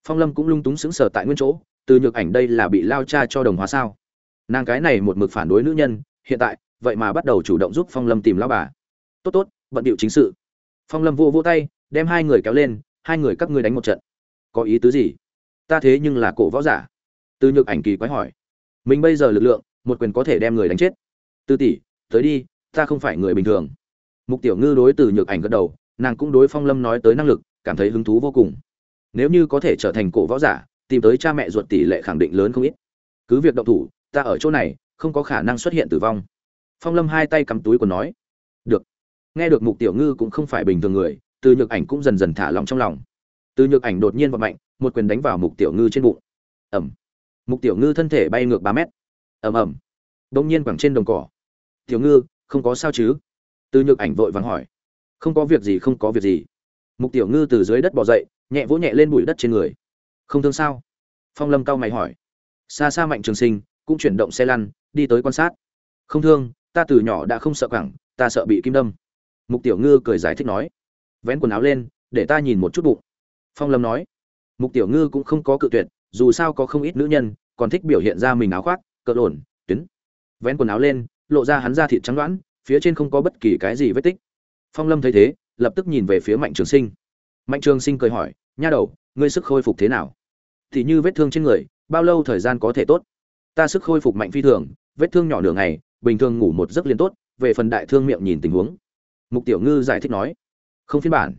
S1: Phong lâm cũng lung túng sững sờ tại nguyên chỗ, từ nhược ảnh đây là bị lao cha cho đồng hóa sao? Nàng cái này một mực phản đối nữ nhân, hiện tại, vậy mà bắt đầu chủ động giúp phong lâm tìm lao bà. Tốt tốt, bận điệu chính sự. Phong lâm vô vô tay, đem hai người kéo lên, hai người các ngươi đánh một trận. Có ý tứ gì? Ta thế nhưng là cổ võ giả. Từ nhược ảnh kỳ quái hỏi. Mình bây giờ lực lượng, một quyền có thể đem người đánh chết. Tư tỷ tới đi, ta không phải người bình thường. Mục tiểu ngư đối từ nhược ảnh gật đầu, nàng cũng đối phong lâm nói tới năng lực, cảm thấy hứng thú vô cùng. Nếu như có thể trở thành cổ võ giả, tìm tới cha mẹ ruột tỷ lệ khẳng định lớn không ít. Cứ việc động thủ, ta ở chỗ này, không có khả năng xuất hiện tử vong. Phong lâm hai tay cắm túi của nói, được. Nghe được mục tiểu ngư cũng không phải bình thường người, từ nhược ảnh cũng dần dần thả lòng trong lòng. Từ nhược ảnh đột nhiên và mạnh, một quyền đánh vào mục tiểu ngư trên bụng. Ẩm mục tiểu ngư thân thể bay ngược ba mét. Ẩm ẩm đông nhiên quẳng trên đồng cỏ tiểu ngư, không có sao chứ? Từ nhược ảnh vội vàng hỏi. Không có việc gì, không có việc gì. Mục tiểu ngư từ dưới đất bỏ dậy, nhẹ vỗ nhẹ lên bụi đất trên người. Không thương sao? Phong lâm cao mày hỏi. Xa xa mạnh trường sinh, cũng chuyển động xe lăn, đi tới quan sát. Không thương, ta từ nhỏ đã không sợ cẳng ta sợ bị kim đâm. Mục tiểu ngư cười giải thích nói. Vén quần áo lên, để ta nhìn một chút bụng. Phong lâm nói. Mục tiểu ngư cũng không có cự tuyệt, dù sao có không ít nữ nhân, còn thích biểu hiện ra mình áo khoác cỡ ổn tuyến. Vén quần áo lên lộ ra hắn da thịt trắng đoán phía trên không có bất kỳ cái gì vết tích. Phong lâm thấy thế, lập tức nhìn về phía mạnh trường sinh. Mạnh trường sinh cười hỏi, nha đầu, ngươi sức khôi phục thế nào? Thì như vết thương trên người, bao lâu thời gian có thể tốt? Ta sức khôi phục mạnh phi thường, vết thương nhỏ nửa ngày, bình thường ngủ một giấc liền tốt, về phần đại thương miệng nhìn tình huống. Mục tiểu ngư giải thích nói. Không phiên bản.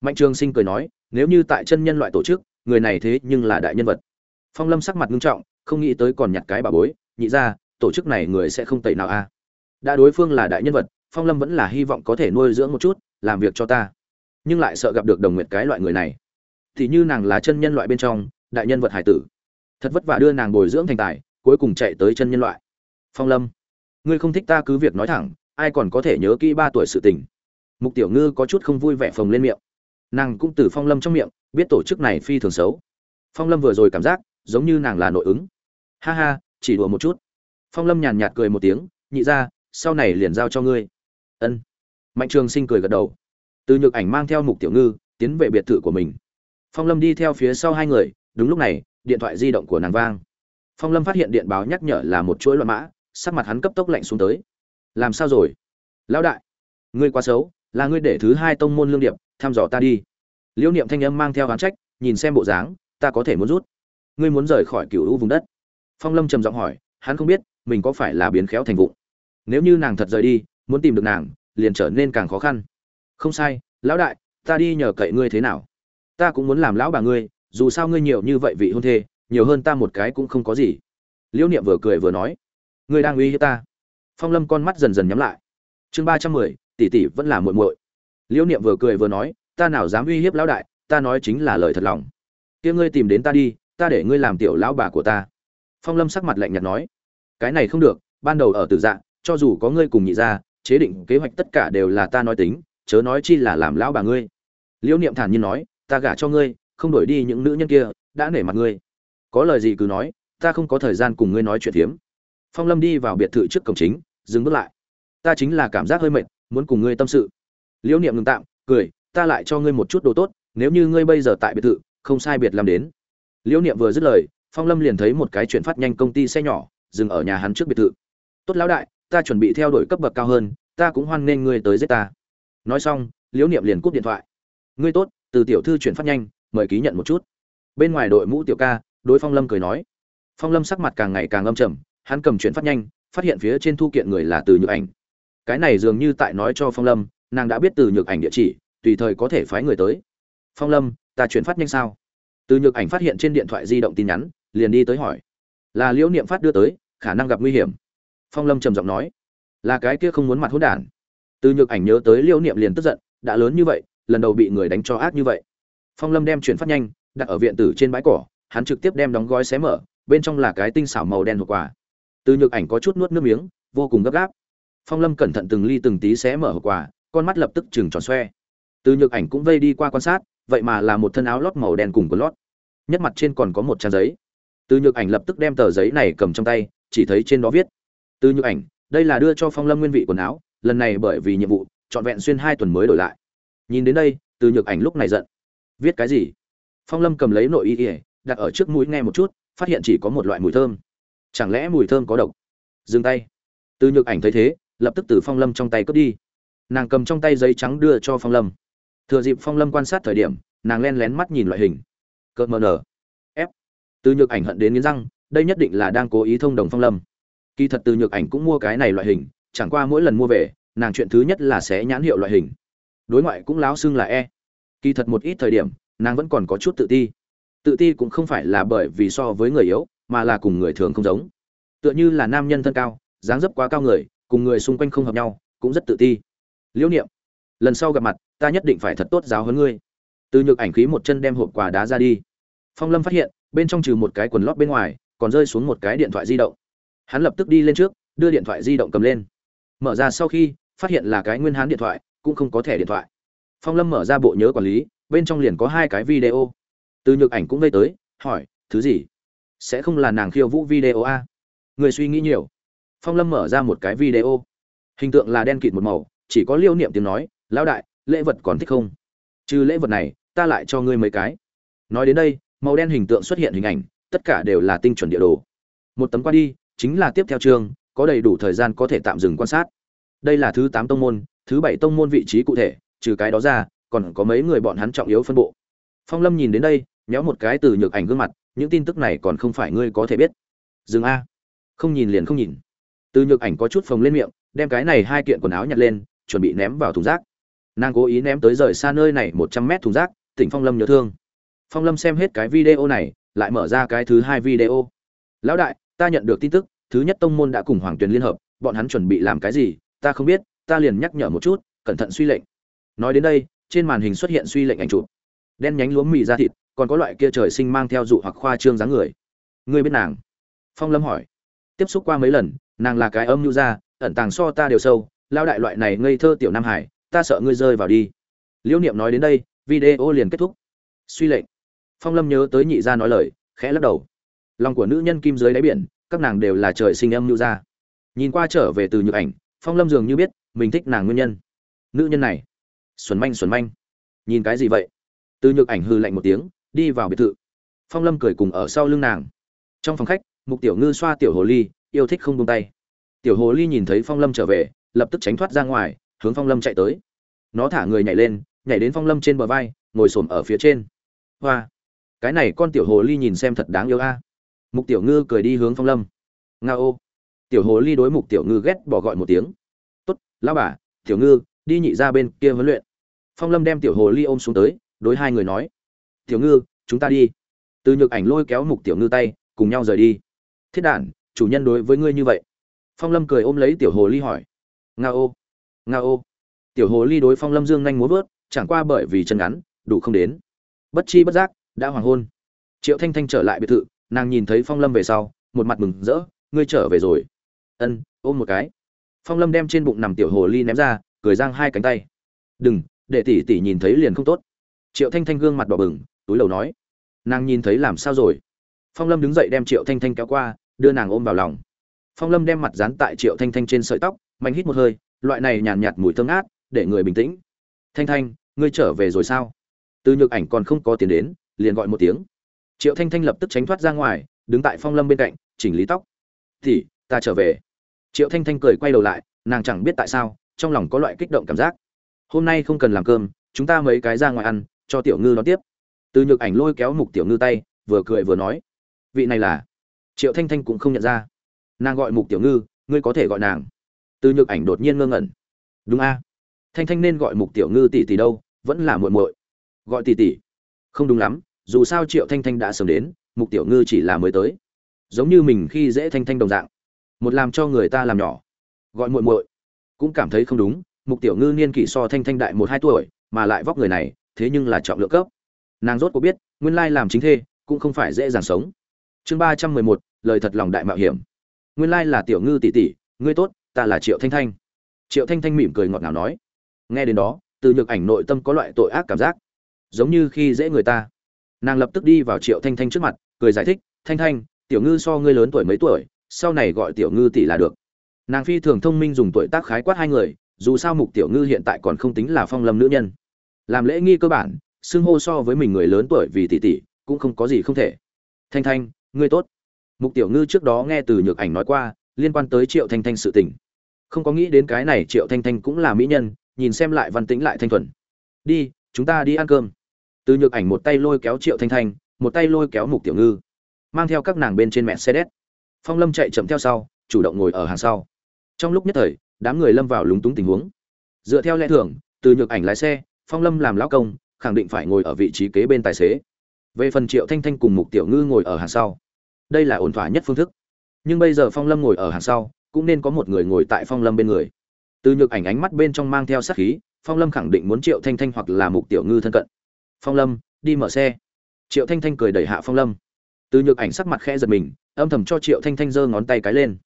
S1: Mạnh trường sinh cười nói, nếu như tại chân nhân loại tổ chức, người này thế nhưng là đại nhân vật. Phong lâm sắc mặt nghiêm trọng, không nghĩ tới còn nhặt cái bà bối, nhị ra tổ chức này người sẽ không tẩy nào a. À. đã đối phương là đại nhân vật, phong lâm vẫn là hy vọng có thể nuôi dưỡng một chút, làm việc cho ta. Nhưng lại sợ gặp được đồng nguyện cái loại người này. Thì như nàng là chân nhân loại bên trong, đại nhân vật hải tử. Thật vất vả đưa nàng bồi dưỡng thành tài, cuối cùng chạy tới chân nhân loại. Phong lâm, ngươi không thích ta cứ việc nói thẳng, ai còn có thể nhớ kỹ ba tuổi sự tình. Mục tiểu ngư có chút không vui vẻ phồng lên miệng. Nàng cũng từ phong lâm trong miệng, biết tổ chức này phi thường xấu. Phong lâm vừa rồi cảm giác, giống như nàng là nội ứng. Ha ha, chỉ đùa một chút phong lâm nhàn nhạt cười một tiếng, nhị ra sau này liền giao cho ngươi. Ân. Mạnh trường sinh cười gật đầu. Từ nhược ảnh mang theo mục tiểu ngư, tiến về biệt thự của mình. Phong lâm đi theo phía sau hai người, đúng lúc này, điện thoại di động của nàng vang. Phong lâm phát hiện điện báo nhắc nhở là một chuỗi loạn mã, sắc mặt hắn cấp tốc lạnh xuống tới. Làm sao rồi? Lão đại, ngươi quá xấu, là ngươi để thứ hai tông môn lương điệp, thăm dò ta đi. Liễu niệm thanh âm mang theo oán trách, nhìn xem bộ dáng, ta có thể muốn rút. Ngươi muốn rời khỏi cựu u vùng đất. Phong lâm trầm giọng hỏi, hắn không biết mình có phải là biến khéo thành vụng? Nếu như nàng thật rời đi, muốn tìm được nàng, liền trở nên càng khó khăn. Không sai, lão đại, ta đi nhờ cậy ngươi thế nào? Ta cũng muốn làm lão bà ngươi, dù sao ngươi nhiều như vậy vị hôn thê, nhiều hơn ta một cái cũng không có gì. Liễu niệm vừa cười vừa nói, ngươi đang uy hiếp ta. Phong lâm con mắt dần dần nhắm lại. Chương ba trăm mười, tỷ tỷ vẫn là muội muội. Liễu niệm vừa cười vừa nói, ta nào dám uy hiếp lão đại, ta nói chính là lời thật lòng. Kia ngươi tìm đến ta đi, ta để ngươi làm tiểu lão bà của ta. Phong lâm sắc mặt lạnh nhạt nói cái này không được, ban đầu ở tử dạ cho dù có ngươi cùng nhị ra chế định kế hoạch tất cả đều là ta nói tính, chớ nói chi là làm lão bà ngươi. Liễu niệm thản nhiên nói, ta gả cho ngươi, không đổi đi những nữ nhân kia, đã nể mặt ngươi. Có lời gì cứ nói, ta không có thời gian cùng ngươi nói chuyện phiếm. Phong lâm đi vào biệt thự trước cổng chính, dừng bước lại. Ta chính là cảm giác hơi mệt, muốn cùng ngươi tâm sự. Liễu niệm ngừng tạm, cười, ta lại cho ngươi một chút đồ tốt, nếu như ngươi bây giờ tại biệt thự, không sai biệt làm đến. Liễu niệm vừa dứt lời, phong lâm liền thấy một cái chuyển phát nhanh công ty xe nhỏ dừng ở nhà hắn trước biệt thự. Tốt lão đại, ta chuẩn bị theo đuổi cấp bậc cao hơn, ta cũng hoan nghênh ngươi tới giết ta. Nói xong, liễu niệm liền cúp điện thoại. Ngươi tốt, từ tiểu thư chuyển phát nhanh, mời ký nhận một chút. Bên ngoài đội mũ tiểu ca, đối phong lâm cười nói. Phong lâm sắc mặt càng ngày càng âm trầm, hắn cầm chuyển phát nhanh, phát hiện phía trên thu kiện người là từ nhược ảnh. Cái này dường như tại nói cho phong lâm, nàng đã biết từ nhược ảnh địa chỉ, tùy thời có thể phái người tới. Phong lâm, ta chuyển phát nhanh sao? Từ nhược ảnh phát hiện trên điện thoại di động tin nhắn, liền đi tới hỏi là liễu niệm phát đưa tới, khả năng gặp nguy hiểm. Phong lâm trầm giọng nói, là cái kia không muốn mặt hỗn đản. Từ nhược ảnh nhớ tới liễu niệm liền tức giận, đã lớn như vậy, lần đầu bị người đánh cho ác như vậy. Phong lâm đem chuyển phát nhanh, đặt ở viện tử trên bãi cỏ, hắn trực tiếp đem đóng gói xé mở, bên trong là cái tinh xảo màu đen hộp quà. Từ nhược ảnh có chút nuốt nước miếng, vô cùng gấp gáp. Phong lâm cẩn thận từng ly từng tí xé mở hộp quà, con mắt lập tức chừng tròn xoe. Từ nhược ảnh cũng vây đi qua quan sát, vậy mà là một thân áo lót màu đen cùng quần lót. Nhất mặt trên còn có một trang giấy từ nhược ảnh lập tức đem tờ giấy này cầm trong tay, chỉ thấy trên đó viết, từ nhược ảnh, đây là đưa cho phong lâm nguyên vị quần áo, lần này bởi vì nhiệm vụ, trọn vẹn xuyên hai tuần mới đổi lại. Nhìn đến đây, từ nhược ảnh lúc này giận. Viết cái gì? Phong lâm cầm lấy nội y ỉa đặt ở trước mũi nghe một chút, phát hiện chỉ có một loại mùi thơm. Chẳng lẽ mùi thơm có độc? Dừng tay. Từ nhược ảnh thấy thế, lập tức từ phong lâm trong tay cướp đi. Nàng cầm trong tay giấy trắng đưa cho phong lâm. Thừa dịp phong lâm quan sát thời điểm, nàng len lén mắt nhìn loại hình. Cợt mờ nở từ nhược ảnh hận đến nghiến răng, đây nhất định là đang cố ý thông đồng phong lâm. Kỳ thật từ nhược ảnh cũng mua cái này loại hình, chẳng qua mỗi lần mua về, nàng chuyện thứ nhất là sẽ nhãn hiệu loại hình. Đối ngoại cũng láo xưng là e. Kỳ thật một ít thời điểm, nàng vẫn còn có chút tự ti. Tự ti cũng không phải là bởi vì so với người yếu, mà là cùng người thường không giống. Tựa như là nam nhân thân cao, dáng dấp quá cao người, cùng người xung quanh không hợp nhau, cũng rất tự ti. Liễu niệm, lần sau gặp mặt, ta nhất định phải thật tốt giáo hơn ngươi. Từ nhược ảnh khí một chân đem hộp quà đá ra đi. Phong lâm phát hiện bên trong trừ một cái quần lót bên ngoài, còn rơi xuống một cái điện thoại di động. Hắn lập tức đi lên trước, đưa điện thoại di động cầm lên. Mở ra sau khi, phát hiện là cái nguyên hán điện thoại, cũng không có thẻ điện thoại. Phong lâm mở ra bộ nhớ quản lý, bên trong liền có hai cái video. Từ nhược ảnh cũng vây tới, hỏi, thứ gì? Sẽ không là nàng khiêu vũ video a? Người suy nghĩ nhiều. Phong lâm mở ra một cái video. Hình tượng là đen kịt một màu, chỉ có liêu niệm tiếng nói, lão đại, lễ vật còn thích không? Trừ lễ vật này, ta lại cho ngươi mấy cái. Nói đến đây màu đen hình tượng xuất hiện hình ảnh, tất cả đều là tinh chuẩn địa đồ. Một tấm qua đi, chính là tiếp theo chương, có đầy đủ thời gian có thể tạm dừng quan sát. Đây là thứ tám tông môn, thứ bảy tông môn vị trí cụ thể, trừ cái đó ra, còn có mấy người bọn hắn trọng yếu phân bộ. Phong lâm nhìn đến đây nhéo một cái từ nhược ảnh gương mặt, những tin tức này còn không phải ngươi có thể biết. Dừng a. Không nhìn liền không nhìn. Từ nhược ảnh có chút phồng lên miệng, đem cái này hai kiện quần áo nhặt lên, chuẩn bị ném vào thùng rác. Nàng cố ý ném tới rời xa nơi này một trăm mét thùng rác, tỉnh phong lâm nhớ thương phong lâm xem hết cái video này, lại mở ra cái thứ hai video. Lão đại, ta nhận được tin tức, thứ nhất tông môn đã cùng hoàng tuyền liên hợp, bọn hắn chuẩn bị làm cái gì, ta không biết, ta liền nhắc nhở một chút, cẩn thận suy lệnh. Nói đến đây, trên màn hình xuất hiện suy lệnh ảnh chụp. Đen nhánh lúa mì ra thịt, còn có loại kia trời sinh mang theo dụ hoặc khoa trương dáng người. Ngươi biết nàng? Phong lâm hỏi. Tiếp xúc qua mấy lần, nàng là cái âm nhu ra ẩn tàng so ta đều sâu. Lao đại loại này ngây thơ tiểu nam hải, ta sợ ngươi rơi vào đi. Liễu niệm nói đến đây, video liền kết thúc. Suy lệnh phong lâm nhớ tới nhị gia nói lời, khẽ lắc đầu. Lòng của nữ nhân kim dưới đáy biển, các nàng đều là trời sinh âm nhu gia. nhìn qua trở về từ nhược ảnh, phong lâm dường như biết mình thích nàng nguyên nhân. Nữ nhân này, xuẩn manh xuẩn manh. Nhìn cái gì vậy? Từ nhược ảnh hư lạnh một tiếng, đi vào biệt thự. Phong lâm cười cùng ở sau lưng nàng. Trong phòng khách, mục tiểu ngư xoa tiểu hồ ly, yêu thích không buông tay. Tiểu hồ ly nhìn thấy phong lâm trở về, lập tức tránh thoát ra ngoài, hướng phong lâm chạy tới. Nó thả người nhảy lên, nhảy đến phong lâm trên bờ vai, ngồi xổm ở phía trên. Hoa! Cái này con tiểu hồ ly nhìn xem thật đáng yêu a. Mục tiểu ngư cười đi hướng phong lâm. Nga ô. Tiểu hồ ly đối mục tiểu ngư ghét bỏ gọi một tiếng. Tốt lao bà, tiểu ngư, đi nhị ra bên kia huấn luyện. Phong lâm đem tiểu hồ ly ôm xuống tới, đối hai người nói. Tiểu ngư, chúng ta đi. Từ nhược ảnh lôi kéo mục tiểu ngư tay, cùng nhau rời đi. Thiết đản, chủ nhân đối với ngươi như vậy. Phong lâm cười ôm lấy tiểu hồ ly hỏi. Nga ô. Nga ô. Tiểu hồ ly đối phong lâm dương nhanh muốn vớt, chẳng qua bởi vì chân ngắn, đủ không đến. Bất chi bất giác đã hoàng hôn. Triệu thanh thanh trở lại biệt thự nàng nhìn thấy phong lâm về sau một mặt mừng rỡ ngươi trở về rồi? Ân ôm một cái. Phong lâm đem trên bụng nằm tiểu hồ ly ném ra cười giang hai cánh tay. Đừng để tỷ tỷ nhìn thấy liền không tốt. Triệu thanh thanh gương mặt đỏ bừng túi lầu nói. Nàng nhìn thấy làm sao rồi? Phong lâm đứng dậy đem triệu thanh thanh kéo qua đưa nàng ôm vào lòng. Phong lâm đem mặt dán tại triệu thanh thanh trên sợi tóc mạnh hít một hơi loại này nhàn nhạt, nhạt mùi thơm ngát để người bình tĩnh. Thanh thanh ngươi trở về rồi sao? Từ nhược ảnh còn không có tiền đến liền gọi một tiếng. Triệu thanh thanh lập tức tránh thoát ra ngoài, đứng tại phong lâm bên cạnh, chỉnh lý tóc. Thì ta trở về. Triệu thanh thanh cười quay đầu lại, nàng chẳng biết tại sao, trong lòng có loại kích động cảm giác. Hôm nay không cần làm cơm, chúng ta mấy cái ra ngoài ăn, cho tiểu ngư đón tiếp. Từ nhược ảnh lôi kéo mục tiểu ngư tay, vừa cười vừa nói. Vị này là? Triệu thanh thanh cũng không nhận ra. Nàng gọi mục tiểu ngư, ngươi có thể gọi nàng. Từ nhược ảnh đột nhiên ngơ ngẩn. Đúng a. Thanh thanh nên gọi mục tiểu ngư tỷ tỷ đâu, vẫn là muội muội. Gọi tỷ tỷ. Không đúng lắm dù sao triệu thanh thanh đã sớm đến, mục tiểu ngư chỉ là mới tới. Giống như mình khi dễ thanh thanh đồng dạng. Một làm cho người ta làm nhỏ. Gọi muội muội. Cũng cảm thấy không đúng, mục tiểu ngư niên kỷ so thanh thanh đại một hai tuổi, mà lại vóc người này, thế nhưng là trọng lượng cấp. Nàng rốt có biết, nguyên lai làm chính thê, cũng không phải dễ dàng sống. Chương ba trăm mười một, lời thật lòng đại mạo hiểm. Nguyên lai là tiểu ngư tỷ tỷ, ngươi tốt, ta là triệu thanh thanh. Triệu thanh thanh mỉm cười ngọt ngào nói. Nghe đến đó, từ nhược ảnh nội tâm có loại tội ác cảm giác. Giống như khi dễ người ta nàng lập tức đi vào triệu thanh thanh trước mặt, cười giải thích, thanh thanh, tiểu ngư so ngươi lớn tuổi mấy tuổi, sau này gọi tiểu ngư tỷ là được. Nàng phi thường thông minh dùng tuổi tác khái quát hai người, dù sao mục tiểu ngư hiện tại còn không tính là phong lâm nữ nhân. Làm lễ nghi cơ bản, xưng hô so với mình người lớn tuổi vì tỷ tỷ, cũng không có gì không thể. Thanh thanh, ngươi tốt. Mục tiểu ngư trước đó nghe từ nhược ảnh nói qua, liên quan tới triệu thanh thanh sự tình. Không có nghĩ đến cái này triệu thanh thanh cũng là mỹ nhân, nhìn xem lại văn tĩnh lại thanh thuần. Đi, chúng ta đi ăn cơm từ nhược ảnh một tay lôi kéo triệu thanh thanh, một tay lôi kéo mục tiểu ngư, mang theo các nàng bên trên mẹ xe đét phong lâm chạy chậm theo sau, chủ động ngồi ở hàng sau. Trong lúc nhất thời, đám người lâm vào lúng túng tình huống. Dựa theo lẽ thường, từ nhược ảnh lái xe, phong lâm làm lão công, khẳng định phải ngồi ở vị trí kế bên tài xế. Về phần triệu thanh thanh cùng mục tiểu ngư ngồi ở hàng sau, đây là ổn thỏa nhất phương thức. Nhưng bây giờ phong lâm ngồi ở hàng sau, cũng nên có một người ngồi tại phong lâm bên người. Từ nhược ảnh ánh mắt bên trong mang theo sát khí, phong lâm khẳng định muốn triệu thanh thanh hoặc là mục tiểu ngư thân cận phong lâm, đi mở xe. Triệu thanh thanh cười đẩy hạ phong lâm. Từ nhược ảnh sắc mặt khẽ giật mình, âm thầm cho triệu thanh thanh giơ ngón tay cái lên.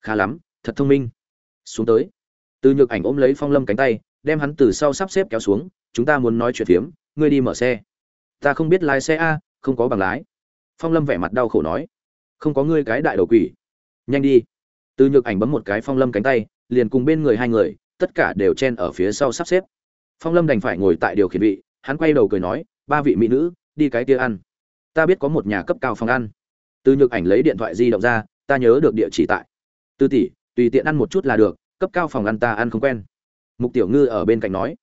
S1: Khá lắm, thật thông minh. Xuống tới. Từ nhược ảnh ôm lấy phong lâm cánh tay, đem hắn từ sau sắp xếp kéo xuống, chúng ta muốn nói chuyện phiếm, ngươi đi mở xe. Ta không biết lái xe a, không có bằng lái. Phong lâm vẻ mặt đau khổ nói. Không có ngươi cái đại đầu quỷ. Nhanh đi. Từ nhược ảnh bấm một cái phong lâm cánh tay, liền cùng bên người hai người, tất cả đều chen ở phía sau sắp xếp. Phong lâm đành phải ngồi tại điều khiển vị hắn quay đầu cười nói, ba vị mỹ nữ, đi cái kia ăn. Ta biết có một nhà cấp cao phòng ăn. Từ nhược ảnh lấy điện thoại di động ra, ta nhớ được địa chỉ tại. Tư tỷ, tùy tiện ăn một chút là được, cấp cao phòng ăn ta ăn không quen. Mục tiểu ngư ở bên cạnh nói.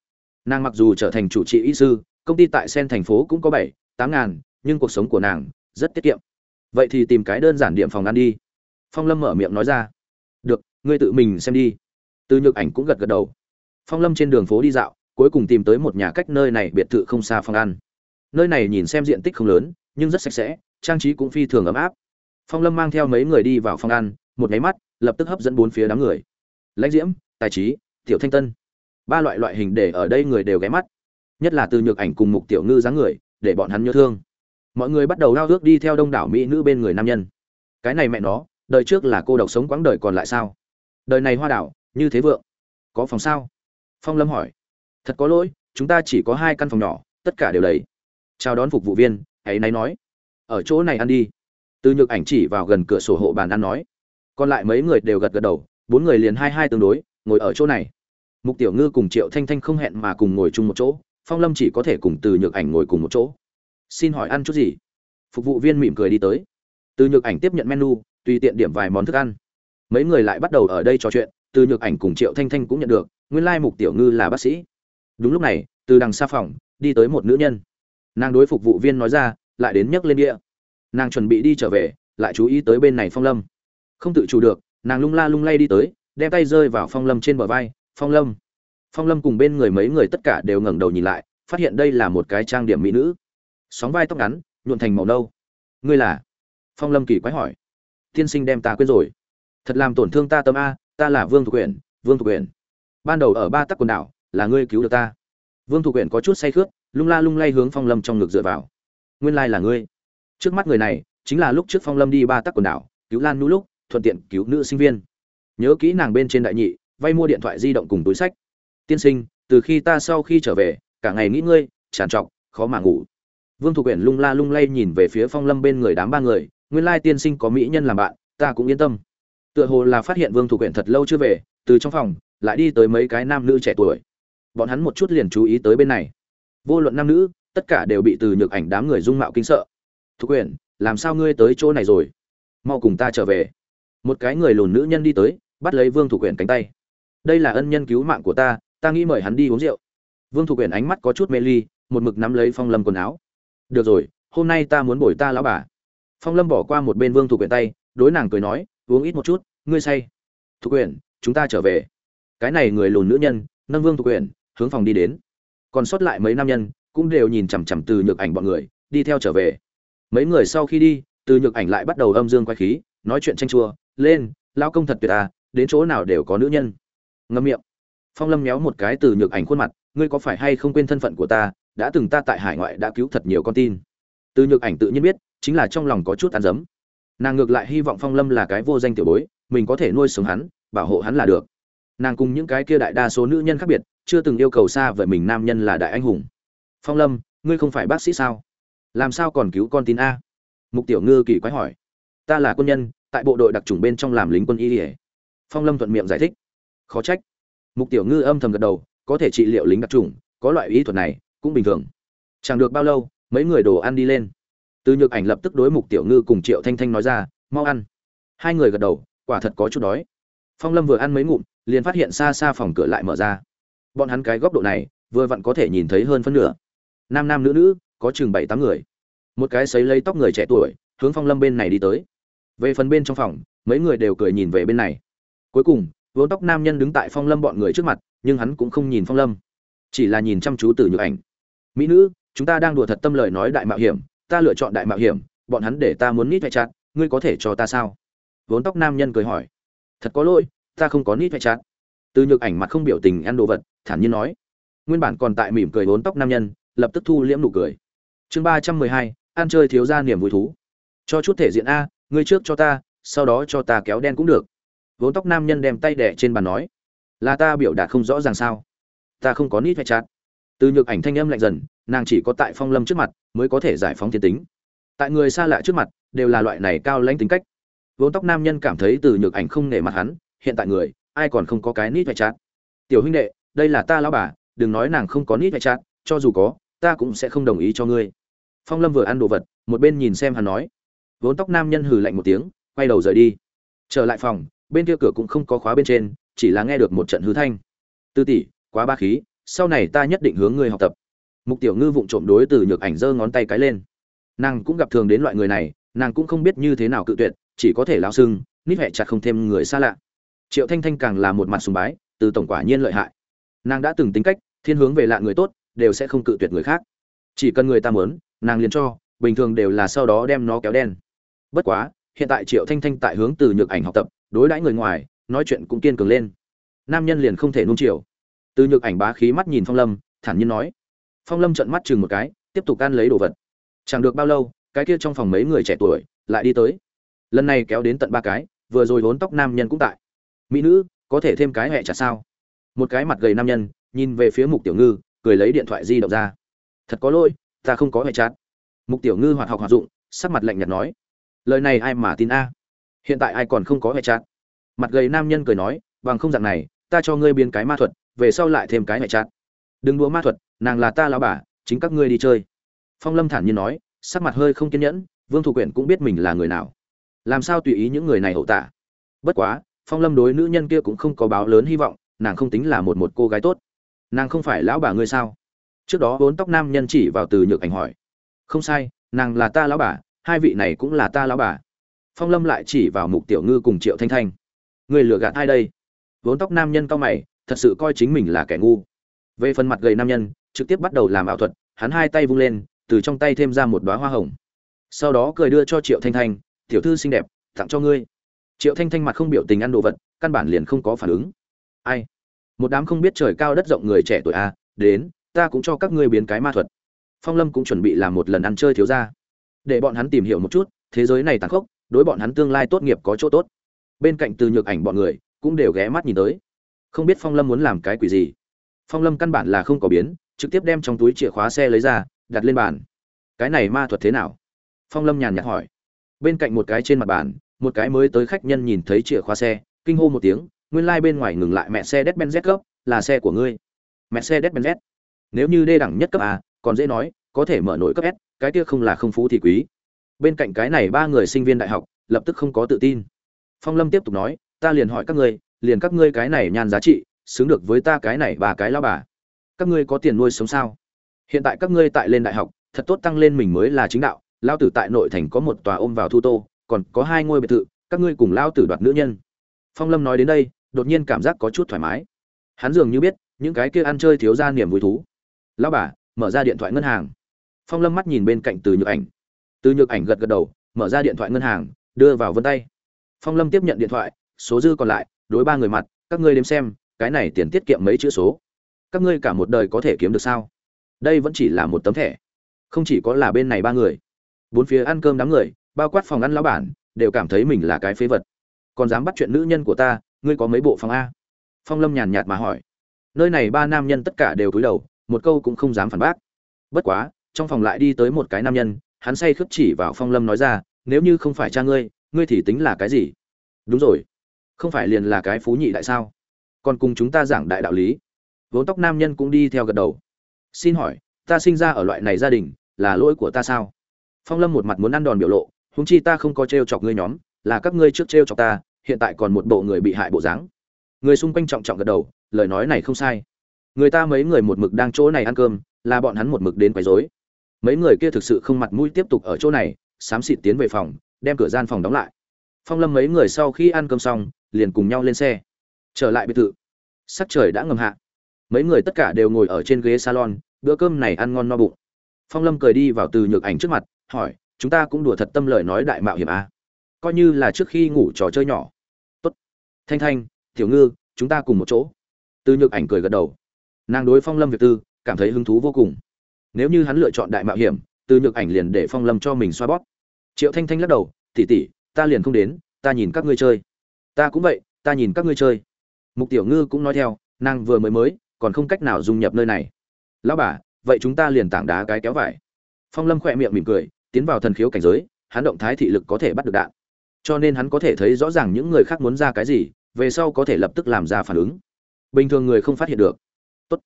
S1: Nàng mặc dù trở thành chủ trị y sư, công ty tại sen thành phố cũng có bảy, tám ngàn, nhưng cuộc sống của nàng rất tiết kiệm. Vậy thì tìm cái đơn giản điểm phòng ăn đi. Phong lâm mở miệng nói ra. Được, ngươi tự mình xem đi. Từ nhược ảnh cũng gật gật đầu. Phong lâm trên đường phố đi dạo cuối cùng tìm tới một nhà cách nơi này biệt thự không xa phòng ăn. Nơi này nhìn xem diện tích không lớn, nhưng rất sạch sẽ, trang trí cũng phi thường ấm áp. Phong lâm mang theo mấy người đi vào phòng ăn, một nháy mắt, lập tức hấp dẫn bốn phía đám người. Lãnh diễm, tài trí, tiểu thanh tân. Ba loại loại hình để ở đây người đều ghé mắt. Nhất là từ nhược ảnh cùng mục tiểu ngư dáng người, để bọn hắn nhớ thương. Mọi người bắt đầu lao ước đi theo đông đảo mỹ nữ bên người nam nhân. Cái này mẹ nó, đời trước là cô độc sống quãng đời còn lại sao? Đời này hoa đảo, như thế vượng. Có phòng sao? Phong lâm hỏi thật có lỗi, chúng ta chỉ có hai căn phòng nhỏ, tất cả đều đầy. Chào đón phục vụ viên, hãy náy nói. Ở chỗ này ăn đi. Từ nhược ảnh chỉ vào gần cửa sổ hộ bàn ăn nói. Còn lại mấy người đều gật gật đầu, bốn người liền hai hai tương đối, ngồi ở chỗ này. Mục tiểu ngư cùng triệu thanh thanh không hẹn mà cùng ngồi chung một chỗ, phong lâm chỉ có thể cùng từ nhược ảnh ngồi cùng một chỗ. Xin hỏi ăn chút gì? Phục vụ viên mỉm cười đi tới. Từ nhược ảnh tiếp nhận menu, tùy tiện điểm vài món thức ăn. Mấy người lại bắt đầu ở đây trò chuyện, từ nhược ảnh cùng triệu thanh thanh cũng nhận được, nguyên lai mục tiểu ngư là bác sĩ đúng lúc này, từ đằng xa phòng, đi tới một nữ nhân. Nàng đối phục vụ viên nói ra, lại đến nhấc lên đĩa. Nàng chuẩn bị đi trở về, lại chú ý tới bên này phong lâm. Không tự chủ được, nàng lung la lung lay đi tới, đem tay rơi vào phong lâm trên bờ vai. Phong lâm. Phong lâm cùng bên người mấy người tất cả đều ngẩng đầu nhìn lại, phát hiện đây là một cái trang điểm mỹ nữ. Sóng vai tóc ngắn, nhuộn thành màu nâu. Ngươi là? Phong lâm kỳ quái hỏi. Tiên sinh đem ta quên rồi. Thật làm tổn thương ta tâm a, ta là vương thục quyền vương thục quyền ban đầu ở ba tắc quần đảo là ngươi cứu được ta. Vương thục quyển có chút say khướt, lung la lung lay hướng phong lâm trong ngực dựa vào. Nguyên lai là ngươi. Trước mắt người này, chính là lúc trước phong lâm đi ba tắc quần đảo, cứu lan nũ lúc, thuận tiện cứu nữ sinh viên. Nhớ kỹ nàng bên trên đại nhị, vay mua điện thoại di động cùng túi sách. Tiên sinh, từ khi ta sau khi trở về, cả ngày nghĩ ngươi tràn trọc, khó mà ngủ. Vương thục quyển lung la lung lay nhìn về phía phong lâm bên người đám ba người, nguyên lai tiên sinh có mỹ nhân làm bạn, ta cũng yên tâm. Tựa hồ là phát hiện vương thục quyển thật lâu chưa về, từ trong phòng, lại đi tới mấy cái nam nữ trẻ tuổi bọn hắn một chút liền chú ý tới bên này. Vô luận nam nữ, tất cả đều bị từ nhược ảnh đám người dung mạo kinh sợ. Thục quyển làm sao ngươi tới chỗ này rồi? Mau cùng ta trở về. Một cái người lùn nữ nhân đi tới, bắt lấy vương thủ quyển cánh tay. Đây là ân nhân cứu mạng của ta ta nghĩ mời hắn đi uống rượu. Vương thủ quyển ánh mắt có chút mê ly, một mực nắm lấy phong lâm quần áo. Được rồi, hôm nay ta muốn bồi ta lão bà. Phong lâm bỏ qua một bên vương thủ quyển tay, đối nàng cười nói, uống ít một chút, ngươi say. Thủ quyển chúng ta trở về. Cái này người lùn nữ nhân, nâng vương thủ quyển hướng phòng đi đến. Còn sót lại mấy nam nhân cũng đều nhìn chằm chằm từ nhược ảnh bọn người, đi theo trở về. Mấy người sau khi đi, từ nhược ảnh lại bắt đầu âm dương quay khí, nói chuyện tranh chua, lên lao công thật tuyệt à đến chỗ nào đều có nữ nhân. Ngâm miệng. Phong lâm méo một cái từ nhược ảnh khuôn mặt, ngươi có phải hay không quên thân phận của ta, đã từng ta tại hải ngoại đã cứu thật nhiều con tin. Từ nhược ảnh tự nhiên biết, chính là trong lòng có chút ăn dấm. Nàng ngược lại hy vọng phong lâm là cái vô danh tiểu bối, mình có thể nuôi sống hắn, bảo hộ hắn là được nàng cùng những cái kia đại đa số nữ nhân khác biệt, chưa từng yêu cầu xa vời mình nam nhân là đại anh hùng. Phong lâm, ngươi không phải bác sĩ sao? Làm sao còn cứu con tin a? Mục tiểu ngư kỳ quái hỏi. Ta là quân nhân, tại bộ đội đặc trùng bên trong làm lính quân y ỉa phong lâm thuận miệng giải thích. Khó trách. Mục tiểu ngư âm thầm gật đầu, có thể trị liệu lính đặc trùng có loại ý thuật này, cũng bình thường. Chẳng được bao lâu, mấy người đồ ăn đi lên. Từ nhược ảnh lập tức đối mục tiểu ngư cùng triệu thanh thanh nói ra, mau ăn. Hai người gật đầu, quả thật có chút đói. Phong lâm vừa ăn mấy ngụm liền phát hiện xa xa phòng cửa lại mở ra. Bọn hắn cái góc độ này, vừa vặn có thể nhìn thấy hơn phân nửa. Nam nam nữ nữ, có chừng bảy tám người. Một cái sấy lấy tóc người trẻ tuổi, hướng phong lâm bên này đi tới. Về phần bên trong phòng, mấy người đều cười nhìn về bên này. Cuối cùng, vốn tóc nam nhân đứng tại phong lâm bọn người trước mặt, nhưng hắn cũng không nhìn phong lâm. Chỉ là nhìn chăm chú từ nhược ảnh. Mỹ nữ, chúng ta đang đùa thật tâm lời nói đại mạo hiểm, ta lựa chọn đại mạo hiểm, bọn hắn để ta muốn nít vạch chặt, ngươi có thể cho ta sao? Vốn tóc nam nhân cười hỏi. Thật có lỗi ta không có nít phải chặt từ nhược ảnh mặt không biểu tình ăn đồ vật, thản nhiên nói. Nguyên bản còn tại mỉm cười vốn tóc nam nhân, lập tức thu liễm nụ cười. Chương ba trăm mười hai, ăn chơi thiếu ra niềm vui thú. Cho chút thể diện a, ngươi trước cho ta, sau đó cho ta kéo đen cũng được. Vốn tóc nam nhân đem tay đẻ trên bàn nói. Là ta biểu đạt không rõ ràng sao? Ta không có nít phải chát. Từ nhược ảnh thanh âm lạnh dần, nàng chỉ có tại phong lâm trước mặt mới có thể giải phóng thiên tính. Tại người xa lạ trước mặt đều là loại này cao lãnh tính cách. Vốn tóc nam nhân cảm thấy từ nhược ảnh không nể mặt hắn hiện tại người, ai còn không có cái nít phải chát. Tiểu huynh đệ, đây là ta lão bà, đừng nói nàng không có nít phải chát, cho dù có, ta cũng sẽ không đồng ý cho ngươi. Phong lâm vừa ăn đồ vật, một bên nhìn xem hắn nói. Vốn tóc nam nhân hừ lạnh một tiếng, quay đầu rời đi. Trở lại phòng, bên kia cửa cũng không có khóa bên trên, chỉ là nghe được một trận hư thanh. Tư tỷ, quá ba khí, sau này ta nhất định hướng ngươi học tập. Mục tiểu ngư vụng trộm đối từ nhược ảnh giơ ngón tay cái lên. Nàng cũng gặp thường đến loại người này, nàng cũng không biết như thế nào cự tuyệt, chỉ có thể lao sưng, nít hẹ chặt không thêm người xa lạ triệu thanh thanh càng là một mặt sùng bái, từ tổng quả nhiên lợi hại. Nàng đã từng tính cách, thiên hướng về lạ người tốt, đều sẽ không cự tuyệt người khác. Chỉ cần người ta muốn, nàng liền cho, bình thường đều là sau đó đem nó kéo đen. Bất quá, hiện tại triệu thanh thanh tại hướng từ nhược ảnh học tập, đối đãi người ngoài, nói chuyện cũng kiên cường lên. Nam nhân liền không thể nung chiều. Từ nhược ảnh bá khí mắt nhìn phong lâm, thản nhiên nói. Phong lâm trợn mắt chừng một cái, tiếp tục ăn lấy đồ vật. Chẳng được bao lâu, cái kia trong phòng mấy người trẻ tuổi lại đi tới. Lần này kéo đến tận ba cái, vừa rồi vốn tóc nam nhân cũng tại mỹ nữ, có thể thêm cái hẹ chặt sao? Một cái mặt gầy nam nhân nhìn về phía mục tiểu ngư, cười lấy điện thoại di động ra. Thật có lỗi, ta không có hệ chặt mục tiểu ngư hoạt học hoạt dụng, sắc mặt lạnh nhạt nói, lời này ai mà tin a? Hiện tại ai còn không có hệ chặt mặt gầy nam nhân cười nói, bằng không dạng này, ta cho ngươi biến cái ma thuật, về sau lại thêm cái hệ chặt đừng đùa ma thuật, nàng là ta lao bà, chính các ngươi đi chơi. Phong lâm thản nhiên nói, sắc mặt hơi không kiên nhẫn, vương thủ quyển cũng biết mình là người nào. Làm sao tùy ý những người này hậu tả bất quá phong lâm đối nữ nhân kia cũng không có báo lớn hy vọng, nàng không tính là một một cô gái tốt. Nàng không phải lão bà ngươi sao? Trước đó vốn tóc nam nhân chỉ vào từ nhược ảnh hỏi. Không sai, nàng là ta lão bà, hai vị này cũng là ta lão bà. Phong lâm lại chỉ vào mục tiểu ngư cùng triệu thanh thanh. Người lừa gạt ai đây? Vốn tóc nam nhân cao mày, thật sự coi chính mình là kẻ ngu. Về phần mặt gầy nam nhân, trực tiếp bắt đầu làm ảo thuật, hắn hai tay vung lên, từ trong tay thêm ra một đoá hoa hồng. Sau đó cười đưa cho triệu thanh thanh, tiểu thư xinh đẹp, tặng cho ngươi triệu thanh thanh mặt không biểu tình ăn đồ vật, căn bản liền không có phản ứng. Ai? Một đám không biết trời cao đất rộng người trẻ tuổi a, đến, ta cũng cho các ngươi biến cái ma thuật. Phong lâm cũng chuẩn bị làm một lần ăn chơi thiếu ra để bọn hắn tìm hiểu một chút, thế giới này tàn khốc, đối bọn hắn tương lai tốt nghiệp có chỗ tốt. Bên cạnh từ nhược ảnh bọn người, cũng đều ghé mắt nhìn tới. Không biết phong lâm muốn làm cái quỷ gì. Phong lâm căn bản là không có biến, trực tiếp đem trong túi chìa khóa xe lấy ra, đặt lên bàn. Cái này ma thuật thế nào? Phong lâm nhàn nhạt hỏi. Bên cạnh một cái trên mặt bàn một cái mới tới khách nhân nhìn thấy chìa khóa xe, kinh hô một tiếng, nguyên lai、like、bên ngoài ngừng lại mẹ xe Mercedes-Benz cấp là xe của ngươi. Mẹ xe Mercedes-Benz nếu như đê đẳng nhất cấp a, còn dễ nói, có thể mở nổi cấp s, cái kia không là không phú thì quý. Bên cạnh cái này ba người sinh viên đại học, lập tức không có tự tin. Phong lâm tiếp tục nói, ta liền hỏi các ngươi, liền các ngươi cái này nhan giá trị, xứng được với ta cái này ba cái lao bà. Các ngươi có tiền nuôi sống sao? Hiện tại các ngươi tại lên đại học, thật tốt tăng lên mình mới là chính đạo, lao tử tại nội thành có một tòa ôm vào thu tô còn có hai ngôi biệt thự, các ngươi cùng lao tử đoạt nữ nhân. Phong lâm nói đến đây, đột nhiên cảm giác có chút thoải mái. Hắn dường như biết, những cái kia ăn chơi thiếu ra niềm vui thú. Lao bà, mở ra điện thoại ngân hàng. Phong lâm mắt nhìn bên cạnh từ nhược ảnh. Từ nhược ảnh gật gật đầu, mở ra điện thoại ngân hàng, đưa vào vân tay. Phong lâm tiếp nhận điện thoại, số dư còn lại, đối ba người mặt, các ngươi đếm xem, cái này tiền tiết kiệm mấy chữ số. Các ngươi cả một đời có thể kiếm được sao? Đây vẫn chỉ là một tấm thẻ. Không chỉ có là bên này ba người. Bốn phía ăn cơm đám người bao quát phòng ăn lão bản, đều cảm thấy mình là cái phế vật. Còn dám bắt chuyện nữ nhân của ta, ngươi có mấy bộ phòng a? Phong lâm nhàn nhạt mà hỏi. Nơi này ba nam nhân tất cả đều cúi đầu, một câu cũng không dám phản bác. Bất quá, trong phòng lại đi tới một cái nam nhân, hắn say khướp chỉ vào phong lâm nói ra, nếu như không phải cha ngươi ngươi thì tính là cái gì? Đúng rồi, không phải liền là cái phú nhị đại sao? Còn cùng chúng ta giảng đại đạo lý. Vốn tóc nam nhân cũng đi theo gật đầu. Xin hỏi, ta sinh ra ở loại này gia đình, là lỗi của ta sao? Phong lâm một mặt muốn ăn đòn biểu lộ huống chi ta không có trêu chọc ngươi nhóm, là các ngươi trước trêu chọc ta, hiện tại còn một bộ người bị hại bộ dáng. Người xung quanh trọng trọng gật đầu, lời nói này không sai. Người ta mấy người một mực đang chỗ này ăn cơm, là bọn hắn một mực đến quấy rối. Mấy người kia thực sự không mặt mũi tiếp tục ở chỗ này, xám xịt tiến về phòng, đem cửa gian phòng đóng lại. Phong lâm mấy người sau khi ăn cơm xong, liền cùng nhau lên xe. Trở lại biệt thự. Sắc trời đã ngầm hạ. Mấy người tất cả đều ngồi ở trên ghế salon, bữa cơm này ăn ngon no bụng. Phong lâm cười đi vào từ nhược ảnh trước mặt, hỏi chúng ta cũng đùa thật tâm lời nói đại mạo hiểm à? coi như là trước khi ngủ trò chơi nhỏ. Tốt. Thanh thanh, tiểu ngư, chúng ta cùng một chỗ. Từ nhược ảnh cười gật đầu. Nàng đối phong lâm việc tư cảm thấy hứng thú vô cùng. Nếu như hắn lựa chọn đại mạo hiểm từ nhược ảnh liền để phong lâm cho mình xoa bóp. Triệu thanh thanh lắc đầu tỉ tỉ ta liền không đến, ta nhìn các ngươi chơi. Ta cũng vậy, ta nhìn các ngươi chơi. Mục tiểu ngư cũng nói theo, nàng vừa mới mới, còn không cách nào dung nhập nơi này. Lão bà, vậy chúng ta liền tảng đá cái kéo vải. Phong lâm khỏe miệng mỉm cười tiến vào thần khiếu cảnh giới, hắn động thái thị lực có thể bắt được đạn. Cho nên hắn có thể thấy rõ ràng những người khác muốn ra cái gì, về sau có thể lập tức làm ra phản ứng. Bình thường người không phát hiện được. Tốt.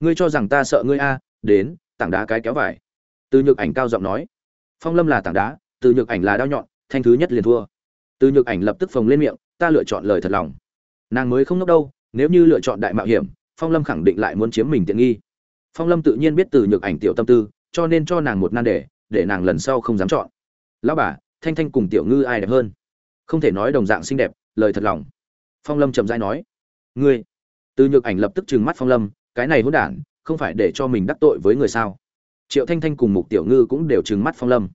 S1: Ngươi cho rằng ta sợ ngươi a? Đến, tảng đá cái kéo vải. Từ nhược ảnh cao giọng nói. Phong lâm là tảng đá, từ nhược ảnh là đao nhọn, thanh thứ nhất liền thua. Từ nhược ảnh lập tức phồng lên miệng, ta lựa chọn lời thật lòng. Nàng mới không ngốc đâu, nếu như lựa chọn đại mạo hiểm, phong lâm khẳng định lại muốn chiếm mình tiện nghi. Phong lâm tự nhiên biết từ nhược ảnh tiểu tâm tư, cho nên cho nàng một nan đề để nàng lần sau không dám chọn. Lão bà, thanh thanh cùng tiểu ngư ai đẹp hơn? Không thể nói đồng dạng xinh đẹp, lời thật lòng. Phong lâm chậm rãi nói. Ngươi. Từ nhược ảnh lập tức trừng mắt phong lâm, cái này hỗn đản, không phải để cho mình đắc tội với người sao? Triệu thanh thanh cùng mục tiểu ngư cũng đều trừng mắt phong lâm.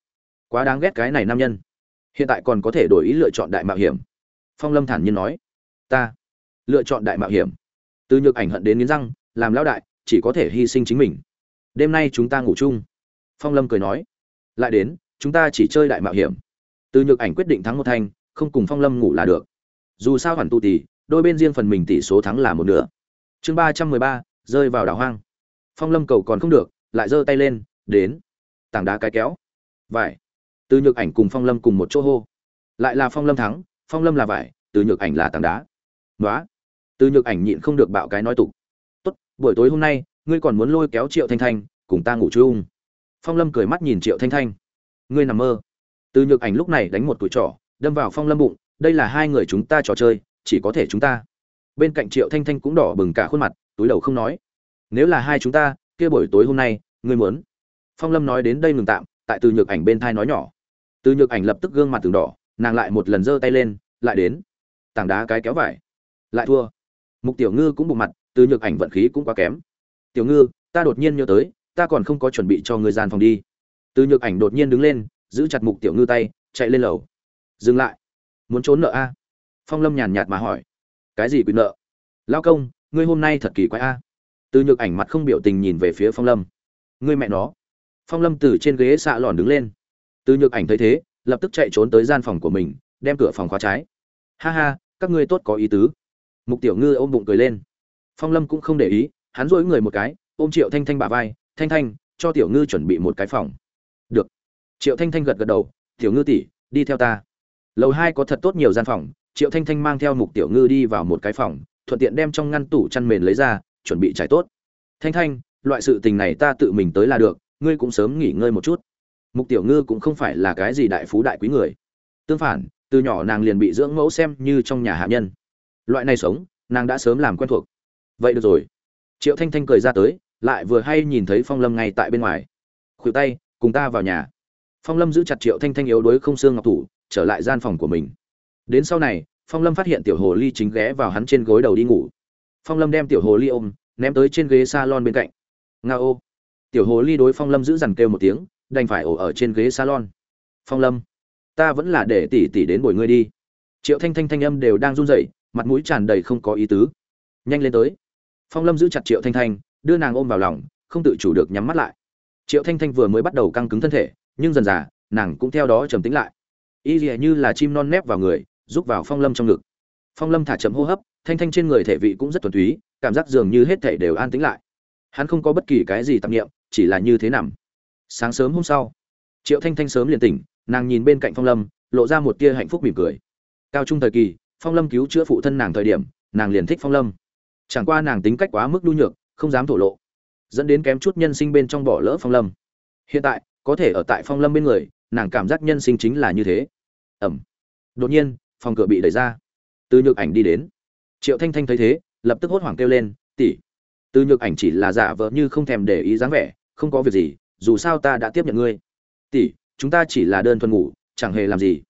S1: Quá đáng ghét cái này nam nhân. Hiện tại còn có thể đổi ý lựa chọn đại mạo hiểm. Phong lâm thản nhiên nói. Ta. Lựa chọn đại mạo hiểm. Từ nhược ảnh hận đến nghiến răng, làm lão đại, chỉ có thể hy sinh chính mình. Đêm nay chúng ta ngủ chung. Phong lâm cười nói lại đến, chúng ta chỉ chơi đại mạo hiểm. Từ nhược ảnh quyết định thắng một thanh, không cùng phong lâm ngủ là được. Dù sao hẳn tu tỷ, đôi bên riêng phần mình tỷ số thắng là một nửa. Chương ba trăm mười ba, rơi vào đảo hoang. Phong lâm cầu còn không được, lại giơ tay lên, đến. Tảng đá cái kéo. Vải. Từ nhược ảnh cùng phong lâm cùng một chỗ hô. Lại là phong lâm thắng, phong lâm là vải, từ nhược ảnh là tảng đá. Nói từ nhược ảnh nhịn không được bạo cái nói tục. Tốt, buổi tối hôm nay, ngươi còn muốn lôi kéo triệu thanh thanh, cùng ta ngủ chung phong lâm cười mắt nhìn triệu thanh thanh. Ngươi nằm mơ. Từ nhược ảnh lúc này đánh một tuổi trỏ đâm vào phong lâm bụng, đây là hai người chúng ta trò chơi, chỉ có thể chúng ta. Bên cạnh triệu thanh thanh cũng đỏ bừng cả khuôn mặt, túi đầu không nói. Nếu là hai chúng ta, kia buổi tối hôm nay, ngươi muốn? Phong lâm nói đến đây ngừng tạm, tại từ nhược ảnh bên thai nói nhỏ. Từ nhược ảnh lập tức gương mặt từng đỏ, nàng lại một lần giơ tay lên, lại đến. Tảng đá cái kéo vải. Lại thua. Mục tiểu ngư cũng bụng mặt, từ nhược ảnh vận khí cũng quá kém. Tiểu ngư, ta đột nhiên nhớ tới ta còn không có chuẩn bị cho người gian phòng đi. Từ nhược ảnh đột nhiên đứng lên, giữ chặt mục tiểu ngư tay, chạy lên lầu. Dừng lại. Muốn trốn nợ a? Phong lâm nhàn nhạt mà hỏi. Cái gì quyền nợ? Lao công, ngươi hôm nay thật kỳ quái a. Từ nhược ảnh mặt không biểu tình nhìn về phía phong lâm. Ngươi mẹ nó. Phong lâm từ trên ghế xạ lòn đứng lên. Từ nhược ảnh thấy thế, lập tức chạy trốn tới gian phòng của mình, đem cửa phòng khóa trái. Ha ha, các ngươi tốt có ý tứ. Mục tiểu ngư ôm bụng cười lên. Phong lâm cũng không để ý, hắn dỗi người một cái, ôm triệu thanh thanh bà vai thanh thanh, cho tiểu ngư chuẩn bị một cái phòng. Được. Triệu thanh thanh gật gật đầu, tiểu ngư tỷ, đi theo ta. Lầu hai có thật tốt nhiều gian phòng, triệu thanh thanh mang theo mục tiểu ngư đi vào một cái phòng, thuận tiện đem trong ngăn tủ chăn mền lấy ra, chuẩn bị trải tốt. Thanh thanh, loại sự tình này ta tự mình tới là được, ngươi cũng sớm nghỉ ngơi một chút. Mục tiểu ngư cũng không phải là cái gì đại phú đại quý người. Tương phản, từ nhỏ nàng liền bị dưỡng mẫu xem như trong nhà hạ nhân. Loại này sống, nàng đã sớm làm quen thuộc. Vậy được rồi. Triệu thanh thanh cười ra tới lại vừa hay nhìn thấy phong lâm ngay tại bên ngoài. Khuỷu tay, cùng ta vào nhà. Phong lâm giữ chặt triệu thanh thanh yếu đuối không xương ngọc thủ, trở lại gian phòng của mình. Đến sau này, phong lâm phát hiện tiểu hồ ly chính ghé vào hắn trên gối đầu đi ngủ. Phong lâm đem tiểu hồ ly ôm, ném tới trên ghế salon bên cạnh. Nga ô. Tiểu hồ ly đối phong lâm giữ dằn kêu một tiếng, đành phải ổ ở trên ghế salon. Phong lâm, ta vẫn là để tỷ tỷ đến bồi ngươi đi. Triệu thanh thanh thanh âm đều đang run rẩy, mặt mũi tràn đầy không có ý tứ. Nhanh lên tới. Phong lâm giữ chặt triệu thanh thanh đưa nàng ôm vào lòng, không tự chủ được nhắm mắt lại. Triệu thanh thanh vừa mới bắt đầu căng cứng thân thể, nhưng dần dà, nàng cũng theo đó trầm tĩnh lại. Y dìa như là chim non nép vào người rúc vào phong lâm trong ngực. Phong lâm thả chậm hô hấp, thanh thanh trên người thể vị cũng rất thuần túy, cảm giác dường như hết thể đều an tĩnh lại. Hắn không có bất kỳ cái gì tạp nghiệm chỉ là như thế nằm. Sáng sớm hôm sau, triệu thanh thanh sớm liền tỉnh, nàng nhìn bên cạnh phong lâm, lộ ra một tia hạnh phúc mỉm cười. Cao trung thời kỳ, phong lâm cứu chữa phụ thân nàng thời điểm, nàng liền thích phong lâm. Chẳng qua nàng tính cách quá mức nhu nhược không dám thổ lộ, dẫn đến kém chút nhân sinh bên trong bỏ lỡ phong lâm. Hiện tại, có thể ở tại phong lâm bên người, nàng cảm giác nhân sinh chính là như thế. Ẩm. Đột nhiên, phòng cửa bị đẩy ra. Từ nhược ảnh đi đến. Triệu thanh thanh thấy thế, lập tức hốt hoảng kêu lên tỉ từ nhược ảnh chỉ là giả vờ như không thèm để ý dáng vẻ, không có việc gì, dù sao ta đã tiếp nhận ngươi. Tỷ, chúng ta chỉ là đơn thuần ngủ, chẳng hề làm gì.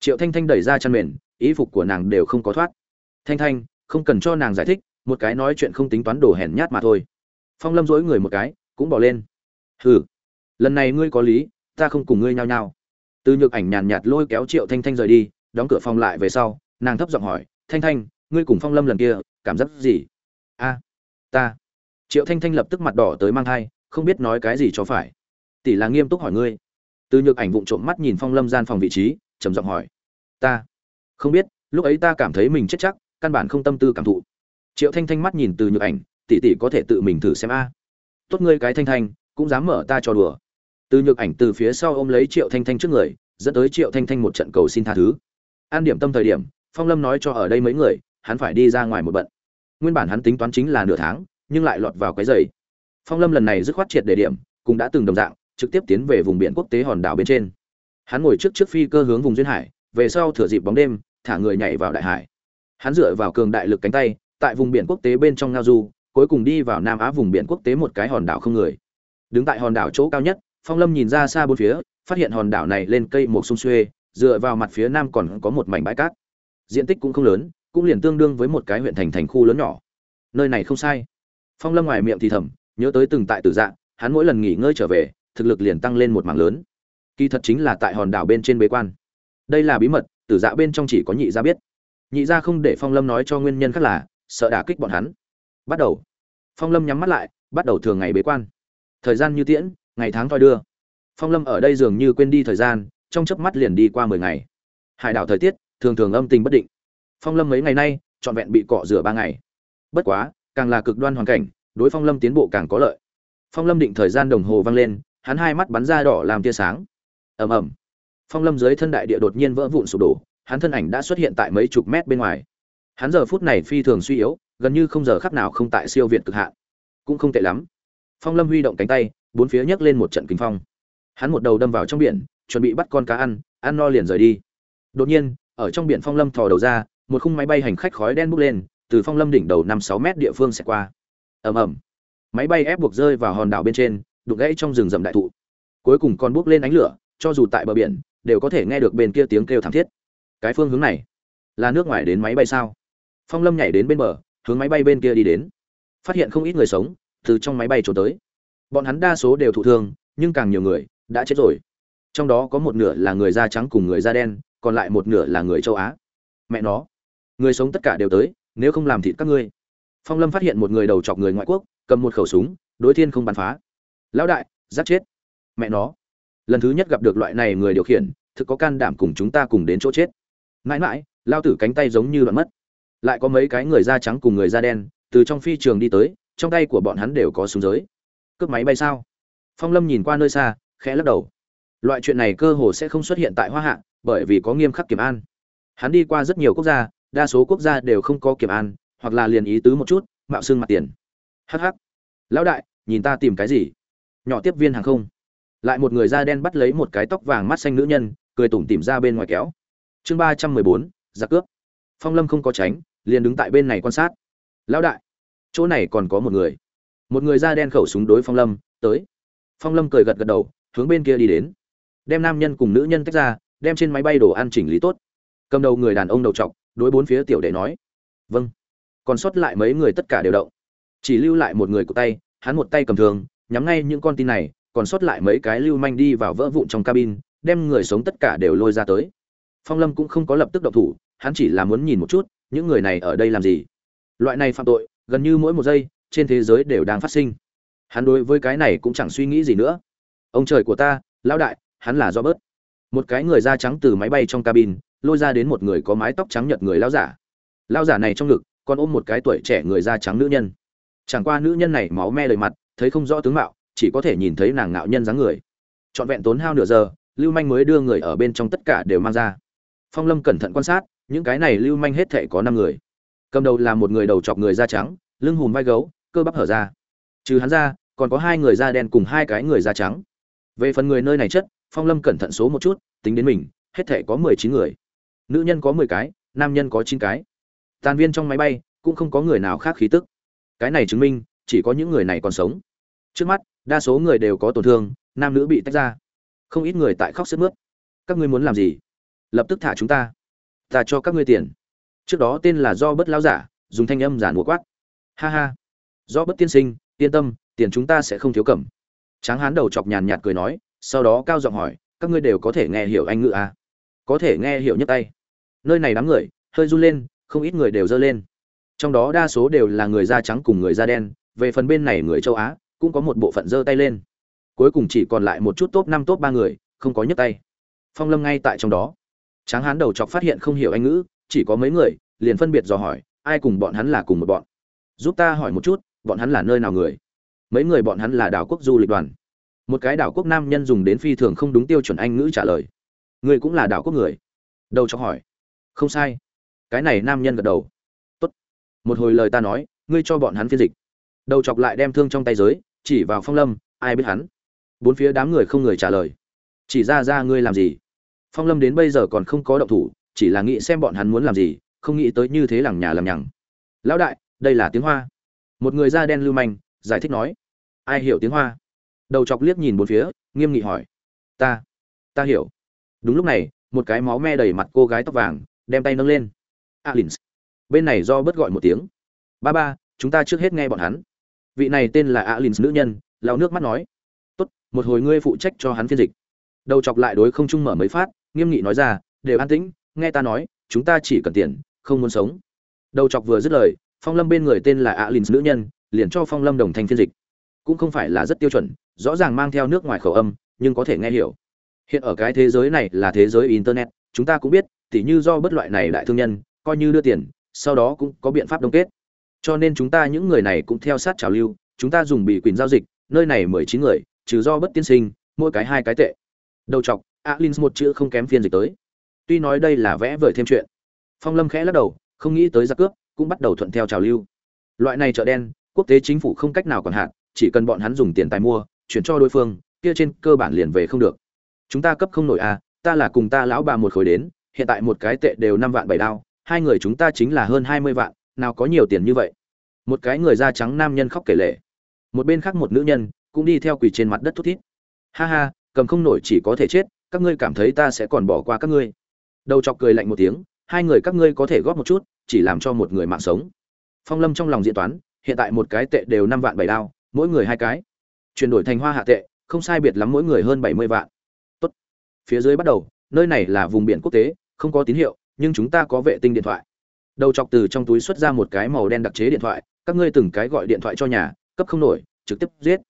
S1: Triệu thanh thanh đẩy ra chăn mền, ý phục của nàng đều không có thoát. Thanh thanh, không cần cho nàng giải thích một cái nói chuyện không tính toán đồ hèn nhát mà thôi. Phong lâm dối người một cái, cũng bỏ lên. Hừ, lần này ngươi có lý, ta không cùng ngươi nhao nhao. Từ nhược ảnh nhàn nhạt lôi kéo triệu thanh thanh rời đi, đóng cửa phòng lại về sau, nàng thấp giọng hỏi, thanh thanh, ngươi cùng phong lâm lần kia, cảm giác gì? A, ta. Triệu thanh thanh lập tức mặt đỏ tới mang thai, không biết nói cái gì cho phải. Tỷ là nghiêm túc hỏi ngươi. Từ nhược ảnh vụng trộm mắt nhìn phong lâm gian phòng vị trí, trầm giọng hỏi, ta không biết, lúc ấy ta cảm thấy mình chết chắc, căn bản không tâm tư cảm thụ triệu thanh thanh mắt nhìn từ nhược ảnh, tỷ tỷ có thể tự mình thử xem a. Tốt ngươi cái thanh thanh, cũng dám mở ta cho đùa. Từ nhược ảnh từ phía sau ôm lấy triệu thanh thanh trước người, dẫn tới triệu thanh thanh một trận cầu xin tha thứ. An điểm tâm thời điểm, phong lâm nói cho ở đây mấy người, hắn phải đi ra ngoài một bận. Nguyên bản hắn tính toán chính là nửa tháng, nhưng lại lọt vào cái giày. Phong lâm lần này dứt khoát triệt đề điểm, cũng đã từng đồng dạng, trực tiếp tiến về vùng biển quốc tế hòn đảo bên trên. Hắn ngồi trước trước phi cơ hướng vùng duyên hải, về sau thửa dịp bóng đêm, thả người nhảy vào đại hải. Hắn dựa vào cường đại lực cánh tay tại vùng biển quốc tế bên trong ngao du, cuối cùng đi vào nam á vùng biển quốc tế một cái hòn đảo không người. Đứng tại hòn đảo chỗ cao nhất, phong lâm nhìn ra xa bốn phía, phát hiện hòn đảo này lên cây một sông xuê, dựa vào mặt phía nam còn có một mảnh bãi cát. Diện tích cũng không lớn, cũng liền tương đương với một cái huyện thành thành khu lớn nhỏ. Nơi này không sai. Phong lâm ngoài miệng thì thầm, nhớ tới từng tại tử dạng, hắn mỗi lần nghỉ ngơi trở về, thực lực liền tăng lên một mảng lớn. Kỳ thật chính là tại hòn đảo bên trên bế quan. Đây là bí mật, tử dạ bên trong chỉ có nhị gia biết. Nhị gia không để phong lâm nói cho nguyên nhân khác là sợ đả kích bọn hắn. Bắt đầu. Phong lâm nhắm mắt lại, bắt đầu thường ngày bế quan. Thời gian như tiễn, ngày tháng thoi đưa. Phong lâm ở đây dường như quên đi thời gian, trong chớp mắt liền đi qua mười ngày. Hải đảo thời tiết, thường thường âm tình bất định. Phong lâm mấy ngày nay, trọn vẹn bị cọ rửa ba ngày. Bất quá, càng là cực đoan hoàn cảnh, đối phong lâm tiến bộ càng có lợi. Phong lâm định thời gian đồng hồ vang lên, hắn hai mắt bắn ra đỏ làm tia sáng. Ầm ầm. Phong lâm dưới thân đại địa đột nhiên vỡ vụn sụp đổ, hắn thân ảnh đã xuất hiện tại mấy chục mét bên ngoài hắn giờ phút này phi thường suy yếu, gần như không giờ khắc nào không tại siêu việt cực hạn. Cũng không tệ lắm. Phong lâm huy động cánh tay, bốn phía nhấc lên một trận kinh phong. Hắn một đầu đâm vào trong biển, chuẩn bị bắt con cá ăn ăn no liền rời đi. Đột nhiên, ở trong biển phong lâm thò đầu ra, một khung máy bay hành khách khói đen bốc lên, từ phong lâm đỉnh đầu năm sáu mét địa phương sẽ qua. Ầm ầm. Máy bay ép buộc rơi vào hòn đảo bên trên, đục gãy trong rừng rậm đại thụ. Cuối cùng còn bốc lên ánh lửa, cho dù tại bờ biển, đều có thể nghe được bên kia tiếng kêu thảm thiết. Cái phương hướng này là nước ngoài đến máy bay sao? Phong lâm nhảy đến bên bờ, hướng máy bay bên kia đi đến. Phát hiện không ít người sống, từ trong máy bay trốn tới. Bọn hắn đa số đều thụ thương, nhưng càng nhiều người đã chết rồi. Trong đó có một nửa là người da trắng cùng người da đen, còn lại một nửa là người châu á. Mẹ nó, người sống tất cả đều tới, nếu không làm thịt các ngươi. Phong lâm phát hiện một người đầu chọc người ngoại quốc, cầm một khẩu súng, đối thiên không bắn phá. Lão đại, giáp chết. Mẹ nó, lần thứ nhất gặp được loại này người điều khiển, thực có can đảm cùng chúng ta cùng đến chỗ chết. Mãi mãi, lao tử cánh tay giống như đoạn mất lại có mấy cái người da trắng cùng người da đen, từ trong phi trường đi tới, trong tay của bọn hắn đều có súng giới. Cướp máy bay sao? Phong lâm nhìn qua nơi xa, khẽ lắc đầu. Loại chuyện này cơ hồ sẽ không xuất hiện tại hoa hạ, bởi vì có nghiêm khắc kiểm an. Hắn đi qua rất nhiều quốc gia, đa số quốc gia đều không có kiểm an, hoặc là liền ý tứ một chút, mạo xương mặt tiền. Hh lão đại, nhìn ta tìm cái gì? Nhỏ tiếp viên hàng không. Lại một người da đen bắt lấy một cái tóc vàng mắt xanh nữ nhân, cười tủm tỉm ra bên ngoài kéo. Chương ba trăm mười bốn, giặc cướp. Phong lâm không có tránh liền đứng tại bên này quan sát. Lão đại, chỗ này còn có một người. Một người da đen khẩu súng đối phong lâm, tới. Phong lâm cười gật gật đầu, hướng bên kia đi đến. Đem nam nhân cùng nữ nhân tách ra, đem trên máy bay đồ ăn chỉnh lý tốt. Cầm đầu người đàn ông đầu trọc, đối bốn phía tiểu đệ nói. Vâng. Còn sót lại mấy người tất cả đều động. Chỉ lưu lại một người cụ tay, hắn một tay cầm thường, nhắm ngay những con tin này, còn sót lại mấy cái lưu manh đi vào vỡ vụn trong cabin, đem người sống tất cả đều lôi ra tới. Phong lâm cũng không có lập tức động thủ, hắn chỉ là muốn nhìn một chút những người này ở đây làm gì? Loại này phạm tội, gần như mỗi một giây, trên thế giới đều đang phát sinh. Hắn đối với cái này cũng chẳng suy nghĩ gì nữa. Ông trời của ta, lão đại, hắn là do bớt một cái người da trắng từ máy bay trong cabin, lôi ra đến một người có mái tóc trắng nhợt người lão giả. Lão giả này trong ngực, còn ôm một cái tuổi trẻ người da trắng nữ nhân. Chẳng qua nữ nhân này máu me đầy mặt, thấy không rõ tướng mạo, chỉ có thể nhìn thấy nàng ngạo nhân dáng người. Trọn vẹn tốn hao nửa giờ, lưu manh mới đưa người ở bên trong tất cả đều mang ra. Phong lâm cẩn thận quan sát những cái này lưu manh hết thệ có năm người. Cầm đầu là một người đầu chọc người da trắng, lưng hùm vai gấu, cơ bắp hở ra. Trừ hắn ra, còn có hai người da đen cùng hai cái người da trắng. Về phần người nơi này chất, phong lâm cẩn thận số một chút, tính đến mình, hết thể có mười chín người. Nữ nhân có mười cái, nam nhân có chín cái. Tàn viên trong máy bay, cũng không có người nào khác khí tức. Cái này chứng minh, chỉ có những người này còn sống. Trước mắt, đa số người đều có tổn thương, nam nữ bị tách ra. Không ít người tại khóc sức mướt. Các ngươi muốn làm gì? Lập tức thả chúng ta ta cho các ngươi tiền. Trước đó tên là do bất lão giả, dùng thanh âm giản mùa quát. Ha ha. Do bất tiên sinh, yên tâm, tiền chúng ta sẽ không thiếu cẩm tráng hán đầu chọc nhàn nhạt cười nói, sau đó cao giọng hỏi, các ngươi đều có thể nghe hiểu anh ngữ à? có thể nghe hiểu nhất tay. Nơi này đám người, hơi run lên, không ít người đều dơ lên. Trong đó đa số đều là người da trắng cùng người da đen, về phần bên này người châu á, cũng có một bộ phận giơ tay lên. Cuối cùng chỉ còn lại một chút top năm, top ba người, không có nhấc tay. Phong lâm ngay tại trong đó tráng hán đầu chọc phát hiện không hiểu anh ngữ, chỉ có mấy người, liền phân biệt dò hỏi, ai cùng bọn hắn là cùng một bọn. Giúp ta hỏi một chút, bọn hắn là nơi nào người? Mấy người bọn hắn là đảo quốc du lịch đoàn. Một cái đảo quốc nam nhân dùng đến phi thường không đúng tiêu chuẩn anh ngữ trả lời. Người cũng là đảo quốc người. Đầu chọc hỏi. Không sai. Cái này nam nhân gật đầu. Tốt. Một hồi lời ta nói, ngươi cho bọn hắn phiên dịch. Đầu chọc lại đem thương trong tay giới, chỉ vào phong lâm, ai biết hắn. Bốn phía đám người không người trả lời. Chỉ ra ra ngươi làm gì? Phong lâm đến bây giờ còn không có động thủ, chỉ là nghĩ xem bọn hắn muốn làm gì, không nghĩ tới như thế lằng nhà làm nhằng. Lão đại, đây là tiếng hoa. Một người da đen lưu manh, giải thích nói. Ai hiểu tiếng hoa? Đầu chọc liếc nhìn bốn phía, nghiêm nghị hỏi. Ta ta hiểu. Đúng lúc này, một cái máu me đầy mặt cô gái tóc vàng, đem tay nâng lên. Alins. Bên này do bớt gọi một tiếng. Ba ba, chúng ta trước hết nghe bọn hắn. Vị này tên là alins nữ nhân lao nước mắt nói. Tốt, một hồi ngươi phụ trách cho hắn phiên dịch. Đầu chọc lại đối không trung mở mấy phát nghiêm nghị nói ra, đều an tĩnh, nghe ta nói, chúng ta chỉ cần tiền, không muốn sống. Đầu chọc vừa dứt lời, phong lâm bên người tên là alins nữ nhân, liền cho phong lâm đồng thanh phiên dịch. Cũng không phải là rất tiêu chuẩn, rõ ràng mang theo nước ngoài khẩu âm, nhưng có thể nghe hiểu. Hiện ở cái thế giới này là thế giới internet, chúng ta cũng biết, tỉ như do bất loại này đại thương nhân, coi như đưa tiền, sau đó cũng có biện pháp đông kết. Cho nên chúng ta những người này cũng theo sát trào lưu, chúng ta dùng bị quyền giao dịch, nơi này mười chín người, trừ do bất tiên sinh, mỗi cái hai cái tệ. Đầu chọc alins một chữ không kém phiên dịch tới. Tuy nói đây là vẽ vời thêm chuyện, phong lâm khẽ lắc đầu, không nghĩ tới giặc cướp, cũng bắt đầu thuận theo trào lưu. Loại này chợ đen, quốc tế chính phủ không cách nào còn hạn, chỉ cần bọn hắn dùng tiền tài mua, chuyển cho đối phương, kia trên cơ bản liền về không được. Chúng ta cấp không nổi à ta là cùng ta lão bà một khối đến, hiện tại một cái tệ đều năm vạn bảy đao, hai người chúng ta chính là hơn hai mươi vạn, nào có nhiều tiền như vậy. Một cái người da trắng nam nhân khóc kể lể. Một bên khác một nữ nhân, cũng đi theo quỳ trên mặt đất thút thít. Ha ha, cầm không nổi chỉ có thể chết các ngươi cảm thấy ta sẽ còn bỏ qua các ngươi. Đầu chọc cười lạnh một tiếng, hai người các ngươi có thể góp một chút, chỉ làm cho một người mạng sống. Phong lâm trong lòng diễn toán, hiện tại một cái tệ đều năm vạn bảy đao, mỗi người hai cái. Chuyển đổi thành hoa hạ tệ, không sai biệt lắm mỗi người hơn bảy mươi vạn. Tốt. phía dưới bắt đầu, nơi này là vùng biển quốc tế, không có tín hiệu, nhưng chúng ta có vệ tinh điện thoại. Đầu chọc từ trong túi xuất ra một cái màu đen đặc chế điện thoại, các ngươi từng cái gọi điện thoại cho nhà, cấp không nổi, trực tiếp giết.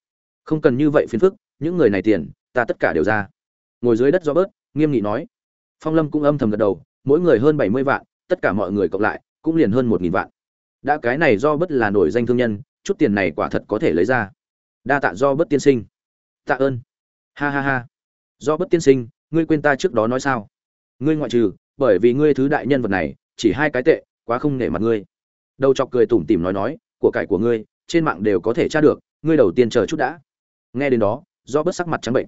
S1: Không cần như vậy phiền phức, những người này tiền, ta tất cả đều ra ngồi dưới đất do bớt, nghiêm nghị nói. Phong lâm cũng âm thầm gật đầu, mỗi người hơn bảy mươi vạn, tất cả mọi người cộng lại, cũng liền hơn một nghìn vạn. Đã cái này do bớt là nổi danh thương nhân, chút tiền này quả thật có thể lấy ra. Đa tạ do bớt tiên sinh. Tạ ơn. Ha ha ha. Do bất tiên sinh, ngươi quên ta trước đó nói sao? Ngươi ngoại trừ, bởi vì ngươi thứ đại nhân vật này, chỉ hai cái tệ, quá không nể mặt ngươi. Đầu chọc cười tủm tỉm nói nói, của cải của ngươi, trên mạng đều có thể tra được, ngươi đầu tiên chờ chút đã. Nghe đến đó, do bất sắc mặt trắng bệnh.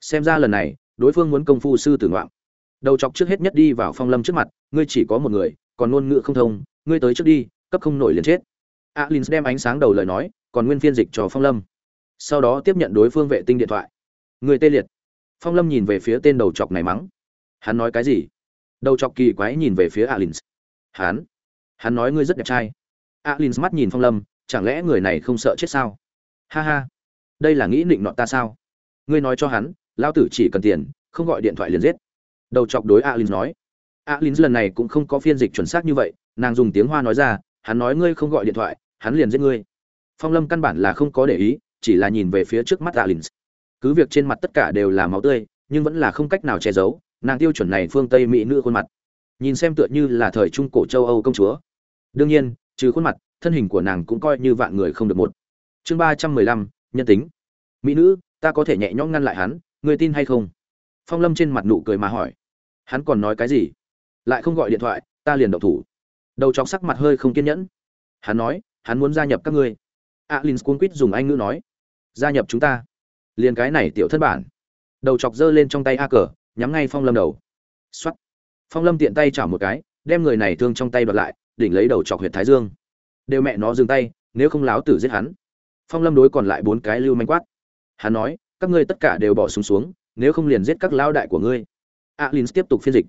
S1: Xem ra lần này đối phương muốn công phu sư tử ngoạm. Đầu chọc trước hết nhất đi vào phong lâm trước mặt, ngươi chỉ có một người, còn ngôn ngữ không thông, ngươi tới trước đi, cấp không nổi liền chết. Alin đem ánh sáng đầu lời nói, còn nguyên phiên dịch cho phong lâm. Sau đó tiếp nhận đối phương vệ tinh điện thoại. Người tê liệt. Phong lâm nhìn về phía tên đầu chọc này mắng. Hắn nói cái gì? Đầu chọc kỳ quái nhìn về phía alin hắn? Hắn nói ngươi rất đẹp trai. Alin mắt nhìn phong lâm, chẳng lẽ người này không sợ chết sao? Ha ha. Đây là nghĩ định nọ ta sao? Ngươi nói cho hắn lao tử chỉ cần tiền, không gọi điện thoại liền giết. Đầu chọc đối alin nói. Alin lần này cũng không có phiên dịch chuẩn xác như vậy, nàng dùng tiếng hoa nói ra, hắn nói ngươi không gọi điện thoại, hắn liền giết ngươi. Phong lâm căn bản là không có để ý, chỉ là nhìn về phía trước mắt alin. Cứ việc trên mặt tất cả đều là máu tươi, nhưng vẫn là không cách nào che giấu, nàng tiêu chuẩn này phương tây mỹ nữ khuôn mặt. Nhìn xem tựa như là thời trung cổ châu âu công chúa. Đương nhiên, trừ khuôn mặt, thân hình của nàng cũng coi như vạn người không được một. Chương ba trăm mười lăm, nhân tính. Mỹ nữ, ta có thể nhẹ nhõm ngăn lại hắn người tin hay không? Phong lâm trên mặt nụ cười mà hỏi. Hắn còn nói cái gì? Lại không gọi điện thoại ta liền động thủ. Đầu chọc sắc mặt hơi không kiên nhẫn. Hắn nói hắn muốn gia nhập các ngươi. Alin à, cuốn quýt dùng anh ngữ nói. Gia nhập chúng ta. Liền cái này tiểu thất bản. Đầu chọc giơ lên trong tay a cờ nhắm ngay phong lâm đầu. X phong lâm tiện tay chảo một cái đem người này thương trong tay đoạt lại đỉnh lấy đầu chọc huyện thái dương. Đều mẹ nó dừng tay nếu không láo tử giết hắn. Phong lâm đối còn lại bốn cái lưu manh quát. Hắn nói các ngươi tất cả đều bỏ súng xuống, xuống nếu không liền giết các lão đại của ngươi. Alin tiếp tục phiên dịch.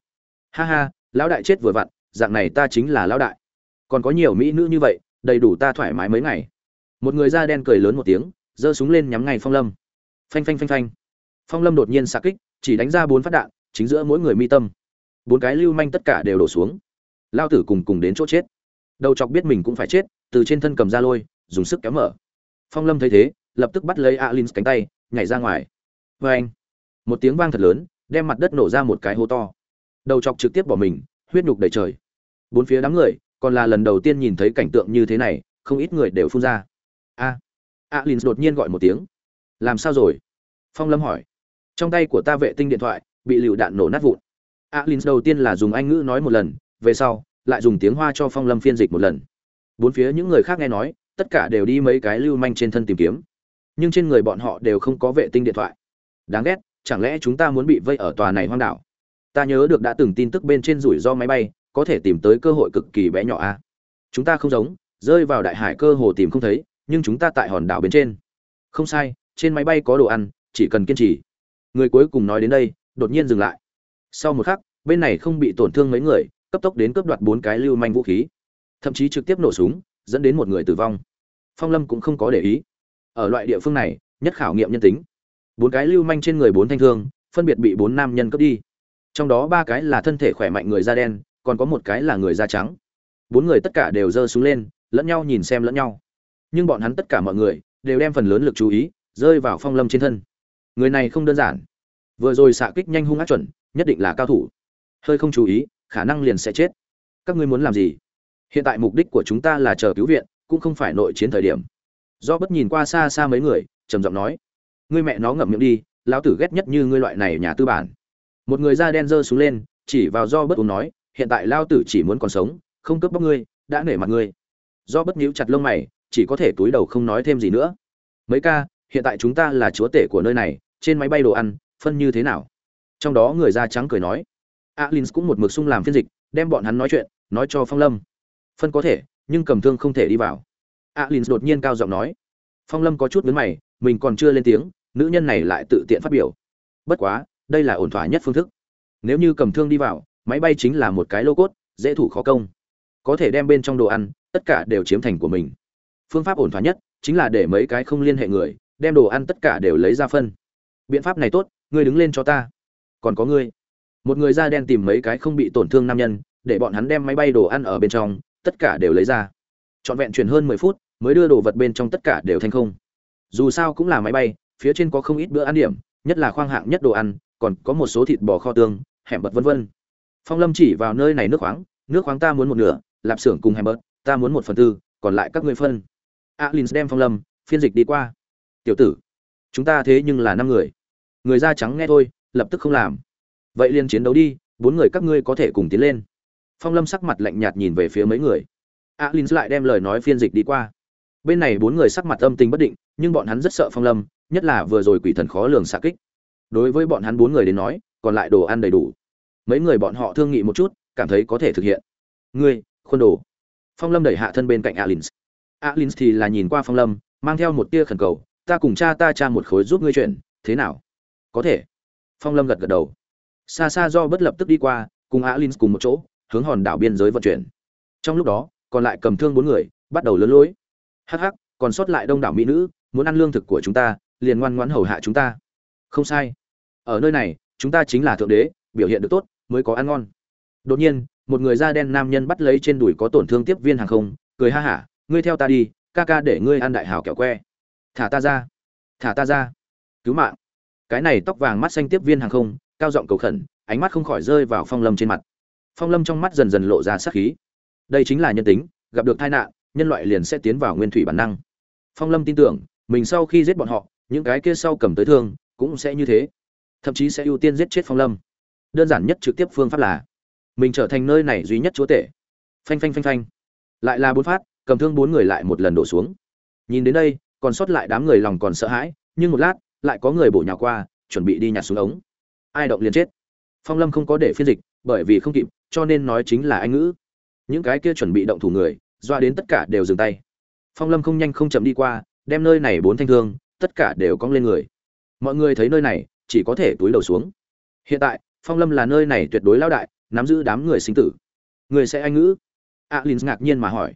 S1: Ha ha lão đại chết vừa vặn dạng này ta chính là lão đại. Còn có nhiều mỹ nữ như vậy đầy đủ ta thoải mái mấy ngày. Một người da đen cười lớn một tiếng giơ súng lên nhắm ngay phong lâm. Phanh phanh phanh phanh. Phong lâm đột nhiên xạ kích chỉ đánh ra bốn phát đạn chính giữa mỗi người mi tâm. Bốn cái lưu manh tất cả đều đổ xuống. Lao tử cùng cùng đến chỗ chết. Đầu chọc biết mình cũng phải chết từ trên thân cầm ra lôi dùng sức kéo mở. Phong lâm thấy thế lập tức bắt lấy alin cánh tay, nhảy ra ngoài. Vê anh, một tiếng vang thật lớn, đem mặt đất nổ ra một cái hố to. Đầu chọc trực tiếp bỏ mình, huyết nhục đầy trời. Bốn phía đám người, còn là lần đầu tiên nhìn thấy cảnh tượng như thế này, không ít người đều phun ra. A, alin đột nhiên gọi một tiếng. Làm sao rồi? Phong lâm hỏi. Trong tay của ta vệ tinh điện thoại, bị lựu đạn nổ nát vụn. Alin đầu tiên là dùng anh ngữ nói một lần, về sau, lại dùng tiếng hoa cho phong lâm phiên dịch một lần. Bốn phía những người khác nghe nói, tất cả đều đi mấy cái lưu manh trên thân tìm kiếm nhưng trên người bọn họ đều không có vệ tinh điện thoại. Đáng ghét, chẳng lẽ chúng ta muốn bị vây ở tòa này hoang đảo? Ta nhớ được đã từng tin tức bên trên rủi ro máy bay, có thể tìm tới cơ hội cực kỳ bé nhỏ a à? chúng ta không giống, rơi vào đại hải cơ hồ tìm không thấy, nhưng chúng ta tại hòn đảo bên trên. Không sai, trên máy bay có đồ ăn, chỉ cần kiên trì. Người cuối cùng nói đến đây, đột nhiên dừng lại. Sau một khắc, bên này không bị tổn thương mấy người, cấp tốc đến cướp đoạt bốn cái lưu manh vũ khí. Thậm chí trực tiếp nổ súng, dẫn đến một người tử vong. Phong lâm cũng không có để ý ở loại địa phương này, nhất khảo nghiệm nhân tính. Bốn cái lưu manh trên người bốn thanh thương, phân biệt bị bốn nam nhân cướp đi. Trong đó ba cái là thân thể khỏe mạnh người da đen, còn có một cái là người da trắng. Bốn người tất cả đều giơ xuống lên, lẫn nhau nhìn xem lẫn nhau. Nhưng bọn hắn tất cả mọi người đều đem phần lớn lực chú ý rơi vào phong lâm trên thân. Người này không đơn giản. Vừa rồi xạ kích nhanh hung ác chuẩn, nhất định là cao thủ. Hơi không chú ý, khả năng liền sẽ chết. Các ngươi muốn làm gì? Hiện tại mục đích của chúng ta là chờ cứu viện, cũng không phải nội chiến thời điểm do bất nhìn qua xa xa mấy người, trầm giọng nói, ngươi mẹ nó ngậm miệng đi, lão tử ghét nhất như ngươi loại này nhà tư bản. Một người da đen giơ xuống lên, chỉ vào do bất uống nói, hiện tại lao tử chỉ muốn còn sống, không cướp bóc ngươi, đã nể mặt ngươi. Do bất nhíu chặt lông mày, chỉ có thể túi đầu không nói thêm gì nữa. Mấy ca, hiện tại chúng ta là chúa tể của nơi này, trên máy bay đồ ăn, phân như thế nào? Trong đó người da trắng cười nói alin cũng một mực sung làm phiên dịch, đem bọn hắn nói chuyện, nói cho phong lâm. Phân có thể, nhưng cầm thương không thể đi vào alin đột nhiên cao giọng nói. Phong lâm có chút mướn mày, mình còn chưa lên tiếng, nữ nhân này lại tự tiện phát biểu. Bất quá, đây là ổn thỏa nhất phương thức. Nếu như cầm thương đi vào, máy bay chính là một cái lô cốt, dễ thủ khó công. Có thể đem bên trong đồ ăn, tất cả đều chiếm thành của mình. Phương pháp ổn thỏa nhất, chính là để mấy cái không liên hệ người, đem đồ ăn tất cả đều lấy ra phân. Biện pháp này tốt, ngươi đứng lên cho ta. Còn có ngươi. Một người da đen tìm mấy cái không bị tổn thương nam nhân, để bọn hắn đem máy bay đồ ăn ở bên trong, tất cả đều lấy ra. Trọn vẹn chuyển hơn mười phút mới đưa đồ vật bên trong tất cả đều thành không. Dù sao cũng là máy bay, phía trên có không ít bữa ăn điểm, nhất là khoang hạng nhất đồ ăn, còn có một số thịt bò kho tương, hẻm bật vân vân. Phong lâm chỉ vào nơi này nước khoáng nước khoáng ta muốn một nửa, lạp xưởng cùng hẻm bớt ta muốn một phần tư, còn lại các ngươi phân. Alin đem phong lâm, phiên dịch đi qua. Tiểu tử, chúng ta thế nhưng là năm người. Người da trắng nghe thôi, lập tức không làm. Vậy liền chiến đấu đi, bốn người các ngươi có thể cùng tiến lên. Phong lâm sắc mặt lạnh nhạt nhìn về phía mấy người. Alin lại đem lời nói phiên dịch đi qua bên này bốn người sắc mặt âm tình bất định, nhưng bọn hắn rất sợ phong lâm, nhất là vừa rồi quỷ thần khó lường xạ kích. Đối với bọn hắn bốn người đến nói, còn lại đồ ăn đầy đủ. Mấy người bọn họ thương nghị một chút, cảm thấy có thể thực hiện. Ngươi, khuôn đồ. Phong lâm đẩy hạ thân bên cạnh alin alin thì là nhìn qua phong lâm, mang theo một tia khẩn cầu, ta cùng cha ta cha một khối giúp ngươi chuyện thế nào? Có thể. Phong lâm gật gật đầu. Xa xa do bất lập tức đi qua, cùng alin cùng một chỗ, hướng hòn đảo biên giới vận chuyển. Trong lúc đó, còn lại cầm thương bốn người, bắt đầu lớn lối hắc hắc, còn sót lại đông đảo mỹ nữ, muốn ăn lương thực của chúng ta, liền ngoan ngoãn hầu hạ chúng ta. Không sai. Ở nơi này, chúng ta chính là thượng đế, biểu hiện được tốt, mới có ăn ngon. Đột nhiên, một người da đen nam nhân bắt lấy trên đùi có tổn thương tiếp viên hàng không, cười ha hả, ngươi theo ta đi, ca ca để ngươi ăn đại hào kẹo que. Thả ta ra. Thả ta ra. Cứu mạng. Cái này tóc vàng mắt xanh tiếp viên hàng không, cao giọng cầu khẩn, ánh mắt không khỏi rơi vào phong lâm trên mặt. Phong lâm trong mắt dần dần lộ ra sắc khí. Đây chính là nhân tính, gặp được tai nạn nhân loại liền sẽ tiến vào nguyên thủy bản năng. Phong lâm tin tưởng, mình sau khi giết bọn họ, những cái kia sau cầm tới thương, cũng sẽ như thế. Thậm chí sẽ ưu tiên giết chết phong lâm. Đơn giản nhất trực tiếp phương pháp là, mình trở thành nơi này duy nhất chúa tể. Phanh phanh phanh phanh. Lại là bốn phát, cầm thương bốn người lại một lần đổ xuống. Nhìn đến đây, còn sót lại đám người lòng còn sợ hãi, nhưng một lát, lại có người bổ nhào qua, chuẩn bị đi nhặt xuống ống. Ai động liền chết. Phong lâm không có để phiên dịch, bởi vì không kịp, cho nên nói chính là anh ngữ. Những cái kia chuẩn bị động thủ người doa đến tất cả đều dừng tay. Phong lâm không nhanh không chậm đi qua, đem nơi này bốn thanh thương, tất cả đều cong lên người. Mọi người thấy nơi này, chỉ có thể túi đầu xuống. Hiện tại, phong lâm là nơi này tuyệt đối lao đại, nắm giữ đám người sinh tử. Người sẽ anh ngữ? Alin ngạc nhiên mà hỏi.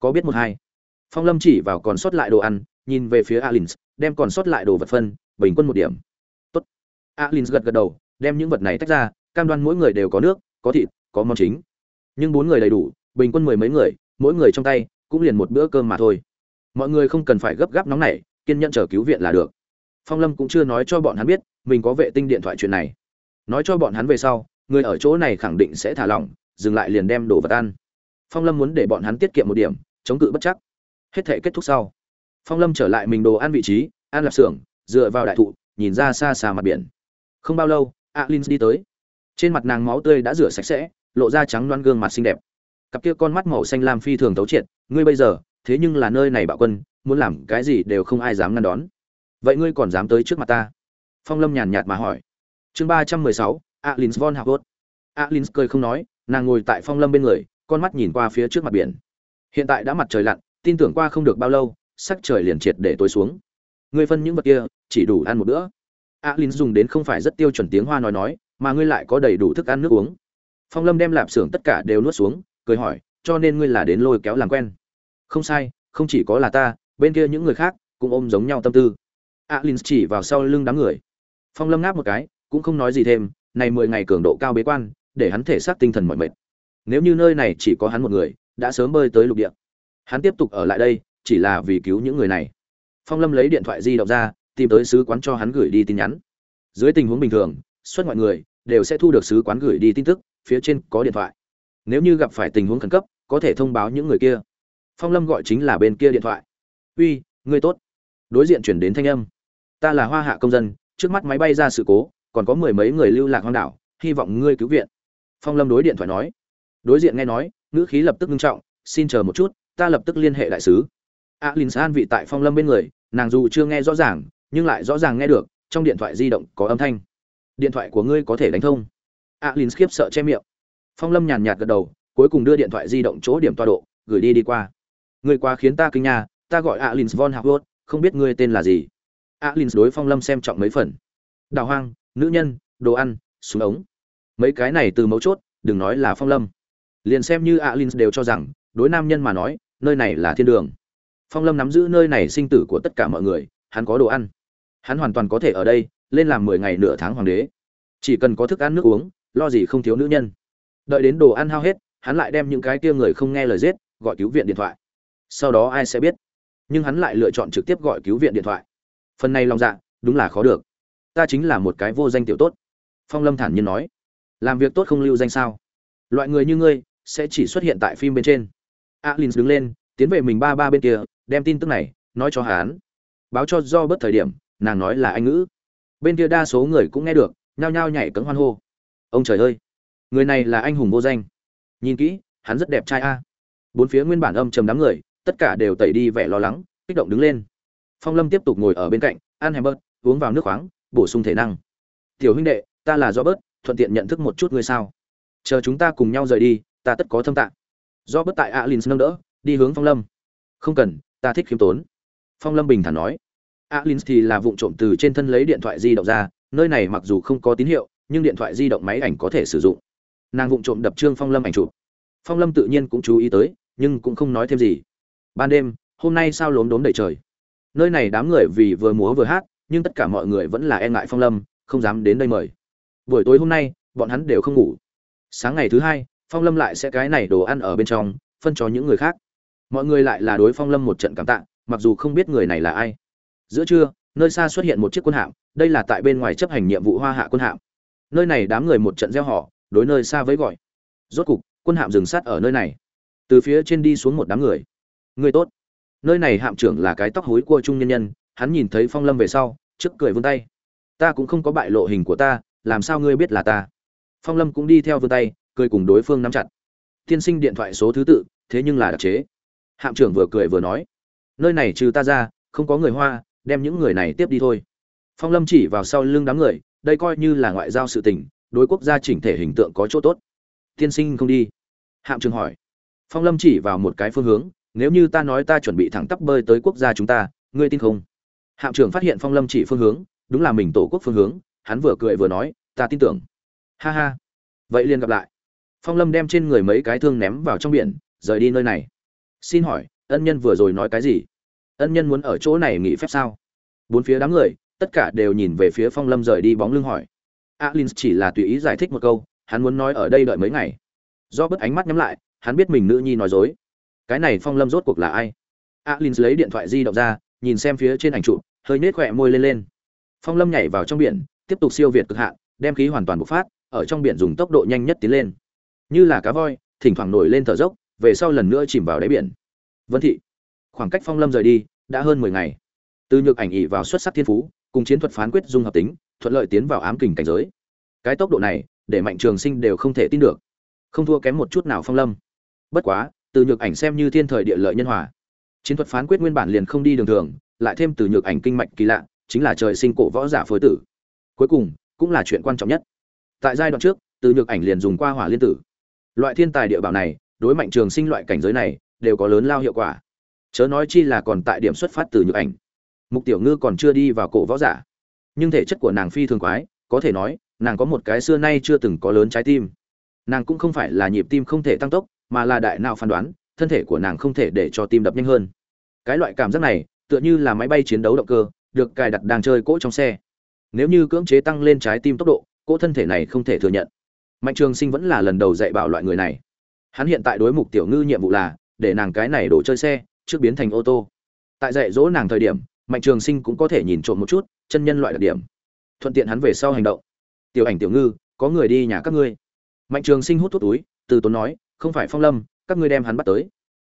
S1: Có biết một hai? Phong lâm chỉ vào còn sót lại đồ ăn, nhìn về phía alin đem còn sót lại đồ vật phân, bình quân một điểm. Tốt. alin gật gật đầu, đem những vật này tách ra, cam đoan mỗi người đều có nước, có thịt, có món chính. Nhưng bốn người đầy đủ, bình quân mười mấy người mỗi người trong tay cũng liền một bữa cơm mà thôi. Mọi người không cần phải gấp gáp nóng nảy, kiên nhẫn chờ cứu viện là được. Phong lâm cũng chưa nói cho bọn hắn biết mình có vệ tinh điện thoại chuyện này. Nói cho bọn hắn về sau, người ở chỗ này khẳng định sẽ thả lỏng, dừng lại liền đem đồ vật ăn. Phong lâm muốn để bọn hắn tiết kiệm một điểm, chống cự bất chắc. Hết thể kết thúc sau, phong lâm trở lại mình đồ ăn vị trí, ăn lạp xưởng, dựa vào đại thụ, nhìn ra xa xa mặt biển. Không bao lâu, alin đi tới. Trên mặt nàng máu tươi đã rửa sạch sẽ, lộ ra trắng loan gương mặt xinh đẹp cặp kia con mắt màu xanh lam phi thường tấu triệt, ngươi bây giờ, thế nhưng là nơi này bạo quân, muốn làm cái gì đều không ai dám ngăn đón. Vậy ngươi còn dám tới trước mặt ta? Phong lâm nhàn nhạt mà hỏi. Chương ba trăm mười sáu alin von hạc alin cười không nói, nàng ngồi tại phong lâm bên người, con mắt nhìn qua phía trước mặt biển. Hiện tại đã mặt trời lặn, tin tưởng qua không được bao lâu, sắc trời liền triệt để tối xuống. Ngươi phân những vật kia, chỉ đủ ăn một bữa. Alin dùng đến không phải rất tiêu chuẩn tiếng hoa nói nói, mà ngươi lại có đầy đủ thức ăn nước uống. Phong lâm đem lạp xưởng tất cả đều nuốt xuống cười hỏi, cho nên ngươi là đến lôi kéo làm quen. Không sai, không chỉ có là ta, bên kia những người khác cũng ôm giống nhau tâm tư. Alin chỉ vào sau lưng đám người. Phong lâm ngáp một cái, cũng không nói gì thêm, này mười ngày cường độ cao bế quan, để hắn thể xác tinh thần mọi mệt. Nếu như nơi này chỉ có hắn một người, đã sớm bơi tới lục địa. Hắn tiếp tục ở lại đây, chỉ là vì cứu những người này. Phong lâm lấy điện thoại di động ra, tìm tới sứ quán cho hắn gửi đi tin nhắn. Dưới tình huống bình thường xuất ngoại người đều sẽ thu được sứ quán gửi đi tin tức, phía trên có điện thoại nếu như gặp phải tình huống khẩn cấp, có thể thông báo những người kia. Phong lâm gọi chính là bên kia điện thoại. Uy, ngươi tốt. Đối diện chuyển đến thanh âm. Ta là hoa hạ công dân, trước mắt máy bay ra sự cố, còn có mười mấy người lưu lạc hoang đảo, hy vọng ngươi cứu viện. Phong lâm đối điện thoại nói. Đối diện nghe nói, ngữ khí lập tức ngưng trọng, xin chờ một chút, ta lập tức liên hệ đại sứ. A Lin an vị tại phong lâm bên người, nàng dù chưa nghe rõ ràng, nhưng lại rõ ràng nghe được, trong điện thoại di động có âm thanh. Điện thoại của ngươi có thể đánh thông. A Lin khiếp sợ che miệng phong lâm nhàn nhạt gật đầu, cuối cùng đưa điện thoại di động chỗ điểm toa độ, gửi đi đi qua. Người qua khiến ta kinh nha, ta gọi alin von harvard không biết ngươi tên là gì. Alin đối phong lâm xem trọng mấy phần. Đào hoang, nữ nhân, đồ ăn, súng ống. Mấy cái này từ mấu chốt, đừng nói là phong lâm. Liền xem như alin đều cho rằng, đối nam nhân mà nói, nơi này là thiên đường. Phong lâm nắm giữ nơi này sinh tử của tất cả mọi người, hắn có đồ ăn. Hắn hoàn toàn có thể ở đây, lên làm mười ngày nửa tháng hoàng đế. Chỉ cần có thức ăn nước uống, lo gì không thiếu nữ nhân đợi đến đồ ăn hao hết, hắn lại đem những cái kia người không nghe lời giết, gọi cứu viện điện thoại. Sau đó ai sẽ biết? Nhưng hắn lại lựa chọn trực tiếp gọi cứu viện điện thoại. Phần này lòng dạ đúng là khó được. Ta chính là một cái vô danh tiểu tốt. Phong lâm thản nhiên nói. Làm việc tốt không lưu danh sao? Loại người như ngươi, sẽ chỉ xuất hiện tại phim bên trên. Alin đứng lên, tiến về mình ba ba bên kia, đem tin tức này, nói cho hắn. Báo cho do bất thời điểm, nàng nói là anh ngữ. Bên kia đa số người cũng nghe được, nhao nhao nhảy cấm hoan hô. Ông trời ơi! Người này là anh hùng vô danh. Nhìn kỹ, hắn rất đẹp trai a. Bốn phía nguyên bản âm trầm đám người, tất cả đều tẩy đi vẻ lo lắng, kích động đứng lên. Phong lâm tiếp tục ngồi ở bên cạnh, ăn hèm bớt uống vào nước khoáng, bổ sung thể năng. Tiểu huynh đệ, ta là do bớt thuận tiện nhận thức một chút ngươi sao? Chờ chúng ta cùng nhau rời đi, ta tất có thâm tạng do bớt tại alin nâng đỡ, đi hướng phong lâm. Không cần, ta thích khiêm tốn. Phong lâm bình thản nói. Alin thì là vụ trộm từ trên thân lấy điện thoại di động ra, nơi này mặc dù không có tín hiệu, nhưng điện thoại di động máy ảnh có thể sử dụng nàng vụng trộm đập trương phong lâm ảnh chụp. Phong lâm tự nhiên cũng chú ý tới, nhưng cũng không nói thêm gì. Ban đêm, hôm nay sao lốm đốm đầy trời? Nơi này đám người vì vừa múa vừa hát, nhưng tất cả mọi người vẫn là e ngại phong lâm, không dám đến đây mời. Buổi tối hôm nay, bọn hắn đều không ngủ. Sáng ngày thứ hai, phong lâm lại sẽ cái này đồ ăn ở bên trong, phân cho những người khác. Mọi người lại là đối phong lâm một trận cảm tạ, mặc dù không biết người này là ai. Giữa trưa, nơi xa xuất hiện một chiếc quân hạm, đây là tại bên ngoài chấp hành nhiệm vụ hoa hạ quân hạm. Nơi này đám người một trận gieo họ đối nơi xa với gọi. Rốt cục, quân hạm dừng sát ở nơi này. Từ phía trên đi xuống một đám người. Người tốt. Nơi này hạm trưởng là cái tóc hối của trung nhân nhân, hắn nhìn thấy phong lâm về sau, trước cười vươn tay. Ta cũng không có bại lộ hình của ta, làm sao ngươi biết là ta? Phong lâm cũng đi theo vươn tay, cười cùng đối phương nắm chặt. Tiên sinh điện thoại số thứ tự, thế nhưng là đặc chế. Hạm trưởng vừa cười vừa nói. Nơi này trừ ta ra, không có người hoa, đem những người này tiếp đi thôi. Phong lâm chỉ vào sau lưng đám người, đây coi như là ngoại giao sự tình đối quốc gia chỉnh thể hình tượng có chỗ tốt. Tiên sinh không đi. Hạm trường hỏi. Phong lâm chỉ vào một cái phương hướng, nếu như ta nói ta chuẩn bị thẳng tắp bơi tới quốc gia chúng ta, ngươi tin không? Hạm trưởng phát hiện phong lâm chỉ phương hướng, đúng là mình tổ quốc phương hướng, hắn vừa cười vừa nói, ta tin tưởng. Ha ha. Vậy liền gặp lại. Phong lâm đem trên người mấy cái thương ném vào trong biển, rời đi nơi này. Xin hỏi, ân nhân vừa rồi nói cái gì? Ân nhân muốn ở chỗ này nghỉ phép sao? Bốn phía đám người, tất cả đều nhìn về phía phong lâm rời đi bóng lưng hỏi alin chỉ là tùy ý giải thích một câu, hắn muốn nói ở đây đợi mấy ngày. Do bất ánh mắt nhắm lại, hắn biết mình nữ nhi nói dối. Cái này phong lâm rốt cuộc là ai? Alin lấy điện thoại di động ra, nhìn xem phía trên ảnh trụ hơi nết khỏe môi lên lên. Phong lâm nhảy vào trong biển, tiếp tục siêu việt cực hạn, đem khí hoàn toàn bộc phát, ở trong biển dùng tốc độ nhanh nhất tiến lên. Như là cá voi, thỉnh thoảng nổi lên thở dốc, về sau lần nữa chìm vào đáy biển. Vân thị, khoảng cách phong lâm rời đi đã hơn mười ngày. Từ nhược ảnh ỉ vào xuất sắc thiên phú, cùng chiến thuật phán quyết dung hợp tính thuận lợi tiến vào ám kình cảnh giới. Cái tốc độ này, để mạnh trường sinh đều không thể tin được. Không thua kém một chút nào phong lâm. Bất quá, từ nhược ảnh xem như thiên thời địa lợi nhân hòa. Chiến thuật phán quyết nguyên bản liền không đi đường thường, lại thêm từ nhược ảnh kinh mạch kỳ lạ, chính là trời sinh cổ võ giả phối tử. Cuối cùng, cũng là chuyện quan trọng nhất. Tại giai đoạn trước, từ nhược ảnh liền dùng qua hỏa liên tử. Loại thiên tài địa bảo này, đối mạnh trường sinh loại cảnh giới này, đều có lớn lao hiệu quả. Chớ nói chi là còn tại điểm xuất phát từ nhược ảnh. Mục tiểu ngư còn chưa đi vào cổ võ giả nhưng thể chất của nàng phi thường quái, có thể nói, nàng có một cái xưa nay chưa từng có lớn trái tim. Nàng cũng không phải là nhịp tim không thể tăng tốc, mà là đại não phán đoán, thân thể của nàng không thể để cho tim đập nhanh hơn. Cái loại cảm giác này, tựa như là máy bay chiến đấu động cơ, được cài đặt đang chơi cỗ trong xe. Nếu như cưỡng chế tăng lên trái tim tốc độ, cỗ thân thể này không thể thừa nhận. Mạnh trường sinh vẫn là lần đầu dạy bảo loại người này. Hắn hiện tại đối mục tiểu ngư nhiệm vụ là, để nàng cái này đổ chơi xe, trước biến thành ô tô. Tại dạy dỗ nàng thời điểm mạnh trường sinh cũng có thể nhìn trộm một chút, chân nhân loại đặc điểm. Thuận tiện hắn về sau hành động. Tiểu ảnh tiểu ngư, có người đi nhà các ngươi. Mạnh trường sinh hút thuốc túi, từ tốn nói, không phải phong lâm, các ngươi đem hắn bắt tới.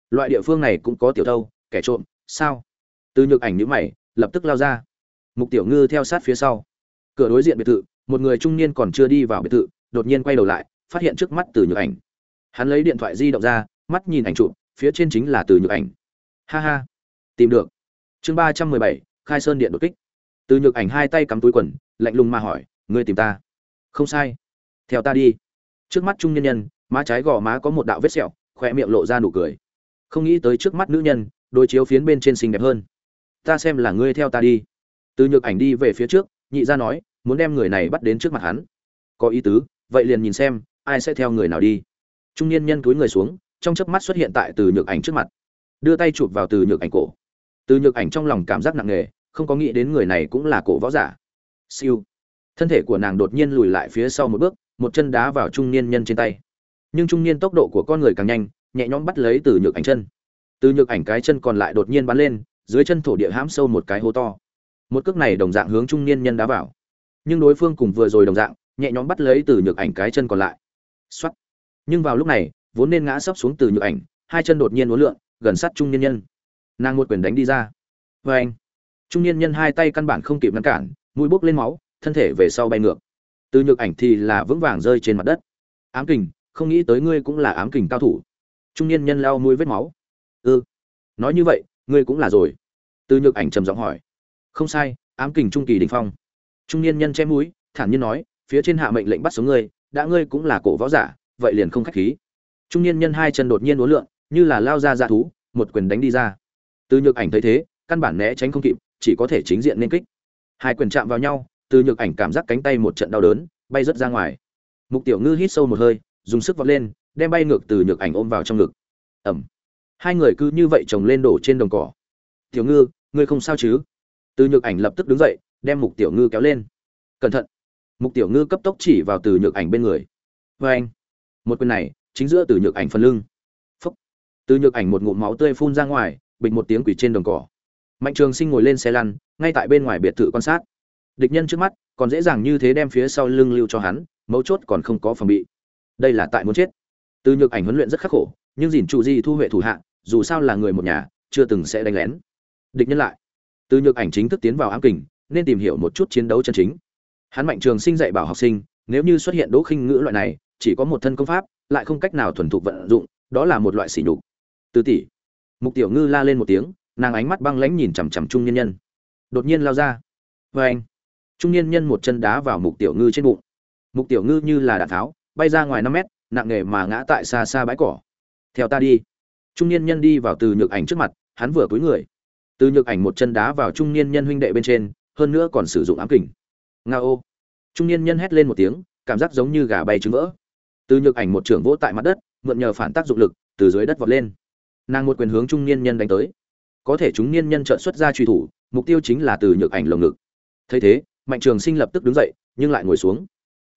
S1: Loại địa phương này cũng có tiểu thâu, kẻ trộm, sao? Từ nhược ảnh nhữ mày, lập tức lao ra. Mục tiểu ngư theo sát phía sau. Cửa đối diện biệt thự, một người trung niên còn chưa đi vào biệt thự, đột nhiên quay đầu lại, phát hiện trước mắt từ nhược ảnh. Hắn lấy điện thoại di động ra, mắt nhìn ảnh chụp, phía trên chính là từ nhược ảnh. Ha ha. Tìm được chương ba trăm mười bảy, khai sơn điện đột kích. Từ nhược ảnh hai tay cắm túi quần, lạnh lùng mà hỏi, ngươi tìm ta? Không sai. Theo ta đi. Trước mắt trung nhân nhân, má trái gò má có một đạo vết sẹo khoe miệng lộ ra nụ cười. Không nghĩ tới trước mắt nữ nhân đôi chiếu phiến bên trên xinh đẹp hơn. Ta xem là ngươi theo ta đi. Từ nhược ảnh đi về phía trước, nhị ra nói, muốn đem người này bắt đến trước mặt hắn. Có ý tứ, vậy liền nhìn xem, ai sẽ theo người nào đi. Trung niên nhân cúi người xuống, trong chớp mắt xuất hiện tại từ nhược ảnh trước mặt. Đưa tay chụp vào từ nhược ảnh cổ từ nhược ảnh trong lòng cảm giác nặng nề, không có nghĩ đến người này cũng là cổ võ giả. Siêu. Thân thể của nàng đột nhiên lùi lại phía sau một bước, một chân đá vào trung niên nhân trên tay. Nhưng trung niên tốc độ của con người càng nhanh, nhẹ nhõm bắt lấy từ nhược ảnh chân. Từ nhược ảnh cái chân còn lại đột nhiên bắn lên, dưới chân thổ địa hãm sâu một cái hố to. Một cước này đồng dạng hướng trung niên nhân đá vào. Nhưng đối phương cùng vừa rồi đồng dạng, nhẹ nhõm bắt lấy từ nhược ảnh cái chân còn lại. Xuất nhưng vào lúc này, vốn nên ngã sấp xuống từ nhược ảnh, hai chân đột nhiên uốn lượn, gần sát trung niên nhân nàng một quyền đánh đi ra. Vê anh, trung niên nhân hai tay căn bản không kịp ngăn cản, mũi bốc lên máu, thân thể về sau bay ngược. Từ nhược ảnh thì là vững vàng rơi trên mặt đất. Ám kình, không nghĩ tới ngươi cũng là ám kình cao thủ. Trung niên nhân lao mũi vết máu. Ư ừ. nói như vậy, ngươi cũng là rồi. Từ nhược ảnh trầm giọng hỏi. Không sai, ám kình trung kỳ đình phong. Trung niên nhân che mũi, thản nhiên nói, phía trên hạ mệnh lệnh bắt sống ngươi, đã ngươi cũng là cổ võ giả, vậy liền không khách khí. Trung niên nhân hai chân đột nhiên uốn lượn, như là lao ra dạ thú, một quyền đánh đi ra từ nhược ảnh thấy thế, căn bản né tránh không kịp, chỉ có thể chính diện nên kích. Hai quyền chạm vào nhau, từ nhược ảnh cảm giác cánh tay một trận đau đớn, bay rớt ra ngoài. Mục tiểu ngư hít sâu một hơi, dùng sức vọt lên, đem bay ngược từ nhược ảnh ôm vào trong ngực. Ẩm hai người cứ như vậy chồng lên đổ trên đồng cỏ. Tiểu ngư, ngươi không sao chứ? Từ nhược ảnh lập tức đứng dậy, đem mục tiểu ngư kéo lên. Cẩn thận. Mục tiểu ngư cấp tốc chỉ vào từ nhược ảnh bên người. Vê anh. Một quyền này, chính giữa từ nhược ảnh phần lưng. Phúc. Từ nhược ảnh một ngụm máu tươi phun ra ngoài bịch một tiếng quỷ trên đồng cỏ. Mạnh trường sinh ngồi lên xe lăn, ngay tại bên ngoài biệt thự quan sát. Địch nhân trước mắt, còn dễ dàng như thế đem phía sau lưng lưu cho hắn, mấu chốt còn không có phòng bị. Đây là tại muốn chết. Từ nhược ảnh huấn luyện rất khắc khổ, nhưng dìn trụ di thu huệ thủ hạ, dù sao là người một nhà, chưa từng sẽ đánh lén. Địch nhân lại. Từ nhược ảnh chính thức tiến vào ám kình, nên tìm hiểu một chút chiến đấu chân chính. Hắn mạnh trường sinh dạy bảo học sinh, nếu như xuất hiện đỗ khinh ngữ loại này, chỉ có một thân công pháp, lại không cách nào thuần thục vận dụng, đó là một loại sỉ nhục. Từ tỷ mục tiểu ngư la lên một tiếng, nàng ánh mắt băng lãnh nhìn chằm chằm trung nhân nhân. Đột nhiên lao ra. Vê anh, trung nhân nhân một chân đá vào mục tiểu ngư trên bụng. Mục tiểu ngư như là đạn tháo, bay ra ngoài năm mét, nặng nề mà ngã tại xa xa bãi cỏ. Theo ta đi. Trung Nhân nhân đi vào từ nhược ảnh trước mặt, hắn vừa cúi người. Từ nhược ảnh một chân đá vào trung niên nhân huynh đệ bên trên, hơn nữa còn sử dụng ám kình. Nga ô. Trung niên nhân hét lên một tiếng, cảm giác giống như gà bay trứng vỡ. Từ nhược ảnh một trưởng vỗ tại mặt đất, mượn nhờ phản tác dụng lực, từ dưới đất vọt lên nàng một quyền hướng trung niên nhân đánh tới. Có thể chúng niên nhân trợn xuất ra truy thủ, mục tiêu chính là từ nhược ảnh lồng ngực. Thấy thế, mạnh trường sinh lập tức đứng dậy, nhưng lại ngồi xuống.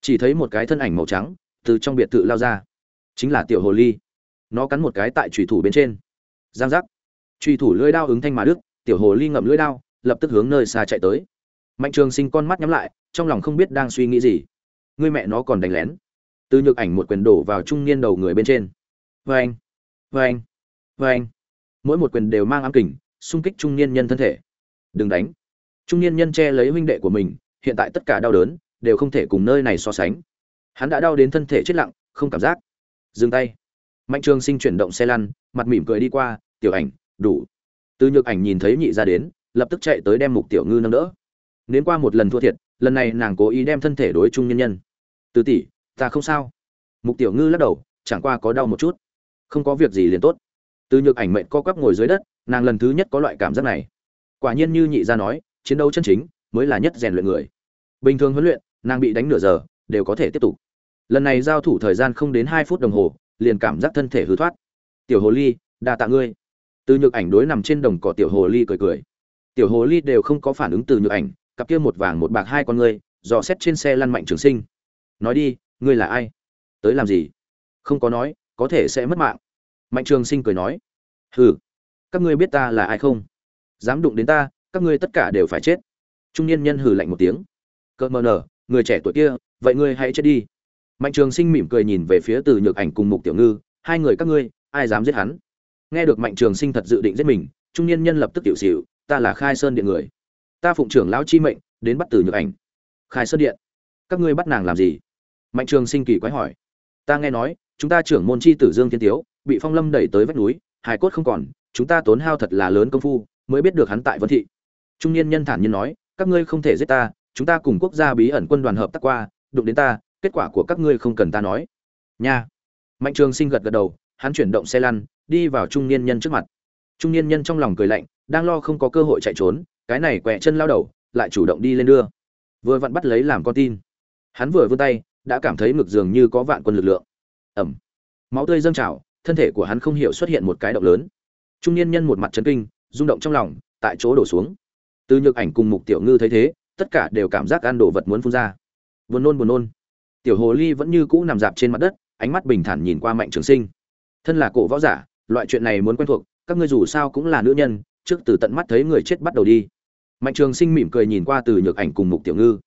S1: Chỉ thấy một cái thân ảnh màu trắng từ trong biệt thự lao ra. Chính là tiểu hồ ly. Nó cắn một cái tại trùy thủ bên trên. Giang giác. Trùy thủ lưỡi đao ứng thanh mà đức tiểu hồ ly ngậm lưỡi đao, lập tức hướng nơi xa chạy tới. Mạnh trường sinh con mắt nhắm lại, trong lòng không biết đang suy nghĩ gì. Người mẹ nó còn đánh lén. Từ nhược ảnh một quyền đổ vào trung niên đầu người bên trên. Vê anh vê anh vê anh, mỗi một quyền đều mang ám kình, xung kích trung niên nhân thân thể. Đừng đánh. Trung niên nhân che lấy huynh đệ của mình, hiện tại tất cả đau đớn, đều không thể cùng nơi này so sánh. Hắn đã đau đến thân thể chết lặng, không cảm giác. Dừng tay. Mạnh trường sinh chuyển động xe lăn, mặt mỉm cười đi qua, tiểu ảnh, đủ. Từ nhược ảnh nhìn thấy nhị ra đến, lập tức chạy tới đem mục tiểu ngư nâng đỡ. Nến qua một lần thua thiệt, lần này nàng cố ý đem thân thể đối trung nhân nhân. Từ tỷ, ta không sao. Mục tiểu ngư lắc đầu, chẳng qua có đau một chút. Không có việc gì liền tốt từ nhược ảnh mệnh co quắp ngồi dưới đất, nàng lần thứ nhất có loại cảm giác này. Quả nhiên như nhị gia nói, chiến đấu chân chính mới là nhất rèn luyện người. Bình thường huấn luyện, nàng bị đánh nửa giờ, đều có thể tiếp tục. Lần này giao thủ thời gian không đến hai phút đồng hồ, liền cảm giác thân thể hư thoát. Tiểu hồ ly, đa tạ ngươi. Từ nhược ảnh đối nằm trên đồng cỏ tiểu hồ ly cười cười. Tiểu hồ ly đều không có phản ứng từ nhược ảnh, cặp kia một vàng một bạc hai con ngươi, dò xét trên xe lăn mạnh trường sinh. Nói đi, ngươi là ai? Tới làm gì? Không có nói, có thể sẽ mất mạng mạnh trường sinh cười nói, hừ, các ngươi biết ta là ai không? Dám đụng đến ta, các ngươi tất cả đều phải chết. Trung niên nhân hừ lạnh một tiếng cợt mờ nở, người trẻ tuổi kia, vậy ngươi hãy chết đi. Mạnh trường sinh mỉm cười nhìn về phía từ nhược ảnh cùng mục tiểu ngư, hai người các ngươi, ai dám giết hắn? Nghe được mạnh trường sinh thật dự định giết mình, trung niên nhân lập tức tiểu xỉu, ta là khai sơn điện người. Ta phụng trưởng lão chi mệnh, đến bắt từ nhược ảnh. Khai sơn điện? Các ngươi bắt nàng làm gì? Mạnh trường sinh kỳ quái hỏi, ta nghe nói, chúng ta trưởng môn chi tử dương thiên tiếu bị phong lâm đẩy tới vách núi hải cốt không còn, chúng ta tốn hao thật là lớn công phu, mới biết được hắn tại vân thị. Trung niên nhân thản nhiên nói, các ngươi không thể giết ta, chúng ta cùng quốc gia bí ẩn quân đoàn hợp tác qua, đụng đến ta, kết quả của các ngươi không cần ta nói. Nha. Mạnh trường sinh gật gật đầu, hắn chuyển động xe lăn, đi vào trung niên nhân trước mặt. Trung niên nhân trong lòng cười lạnh, đang lo không có cơ hội chạy trốn, cái này quẹ chân lao đầu, lại chủ động đi lên đưa. Vừa vặn bắt lấy làm con tin. Hắn vừa vươn tay, đã cảm thấy ngực dường như có vạn quân lực lượng. Ẩm. Máu tươi dâng trào thân thể của hắn không hiểu xuất hiện một cái động lớn. Trung niên nhân một mặt chấn kinh, rung động trong lòng, tại chỗ đổ xuống. Từ nhược ảnh cùng mục tiểu ngư thấy thế, tất cả đều cảm giác ăn đồ vật muốn phun ra. Buồn nôn buồn nôn. Tiểu hồ ly vẫn như cũ nằm dạp trên mặt đất, ánh mắt bình thản nhìn qua mạnh trường sinh. Thân là cổ võ giả, loại chuyện này muốn quen thuộc, các ngươi dù sao cũng là nữ nhân, trước từ tận mắt thấy người chết bắt đầu đi. Mạnh trường sinh mỉm cười nhìn qua từ nhược ảnh cùng mục tiểu ngư.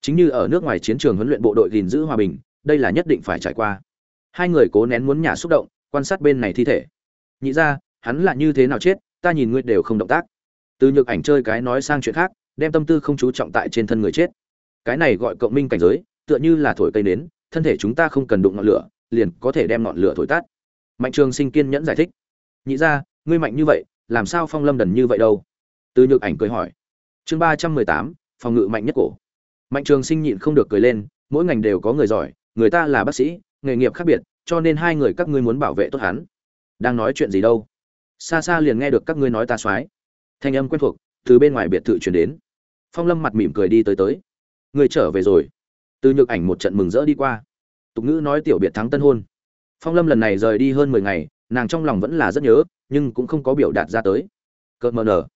S1: Chính như ở nước ngoài chiến trường huấn luyện bộ đội gìn giữ hòa bình, đây là nhất định phải trải qua. Hai người cố nén muốn nhả xúc động quan sát bên này thi thể. Nhị ra, hắn là như thế nào chết, ta nhìn ngươi đều không động tác. Từ nhược ảnh chơi cái nói sang chuyện khác, đem tâm tư không chú trọng tại trên thân người chết. Cái này gọi cộng minh cảnh giới, tựa như là thổi cây nến, thân thể chúng ta không cần đụng ngọn lửa, liền có thể đem ngọn lửa thổi tắt. Mạnh trường sinh kiên nhẫn giải thích. Nhị ra, ngươi mạnh như vậy, làm sao phong lâm đần như vậy đâu? Từ nhược ảnh cười hỏi. Chương ba trăm mười tám, phòng ngự mạnh nhất cổ. Mạnh trường sinh nhịn không được cười lên, mỗi ngành đều có người giỏi, người ta là bác sĩ, nghề nghiệp khác biệt cho nên hai người các ngươi muốn bảo vệ tốt hắn. Đang nói chuyện gì đâu? Xa xa liền nghe được các ngươi nói ta soái. Thanh âm quen thuộc, từ bên ngoài biệt thự chuyển đến. Phong lâm mặt mỉm cười đi tới tới. Người trở về rồi. Từ nhược ảnh một trận mừng rỡ đi qua. Tục ngữ nói tiểu biệt thắng tân hôn. Phong lâm lần này rời đi hơn mười ngày, nàng trong lòng vẫn là rất nhớ, nhưng cũng không có biểu đạt ra tới. Cợt mờ nở.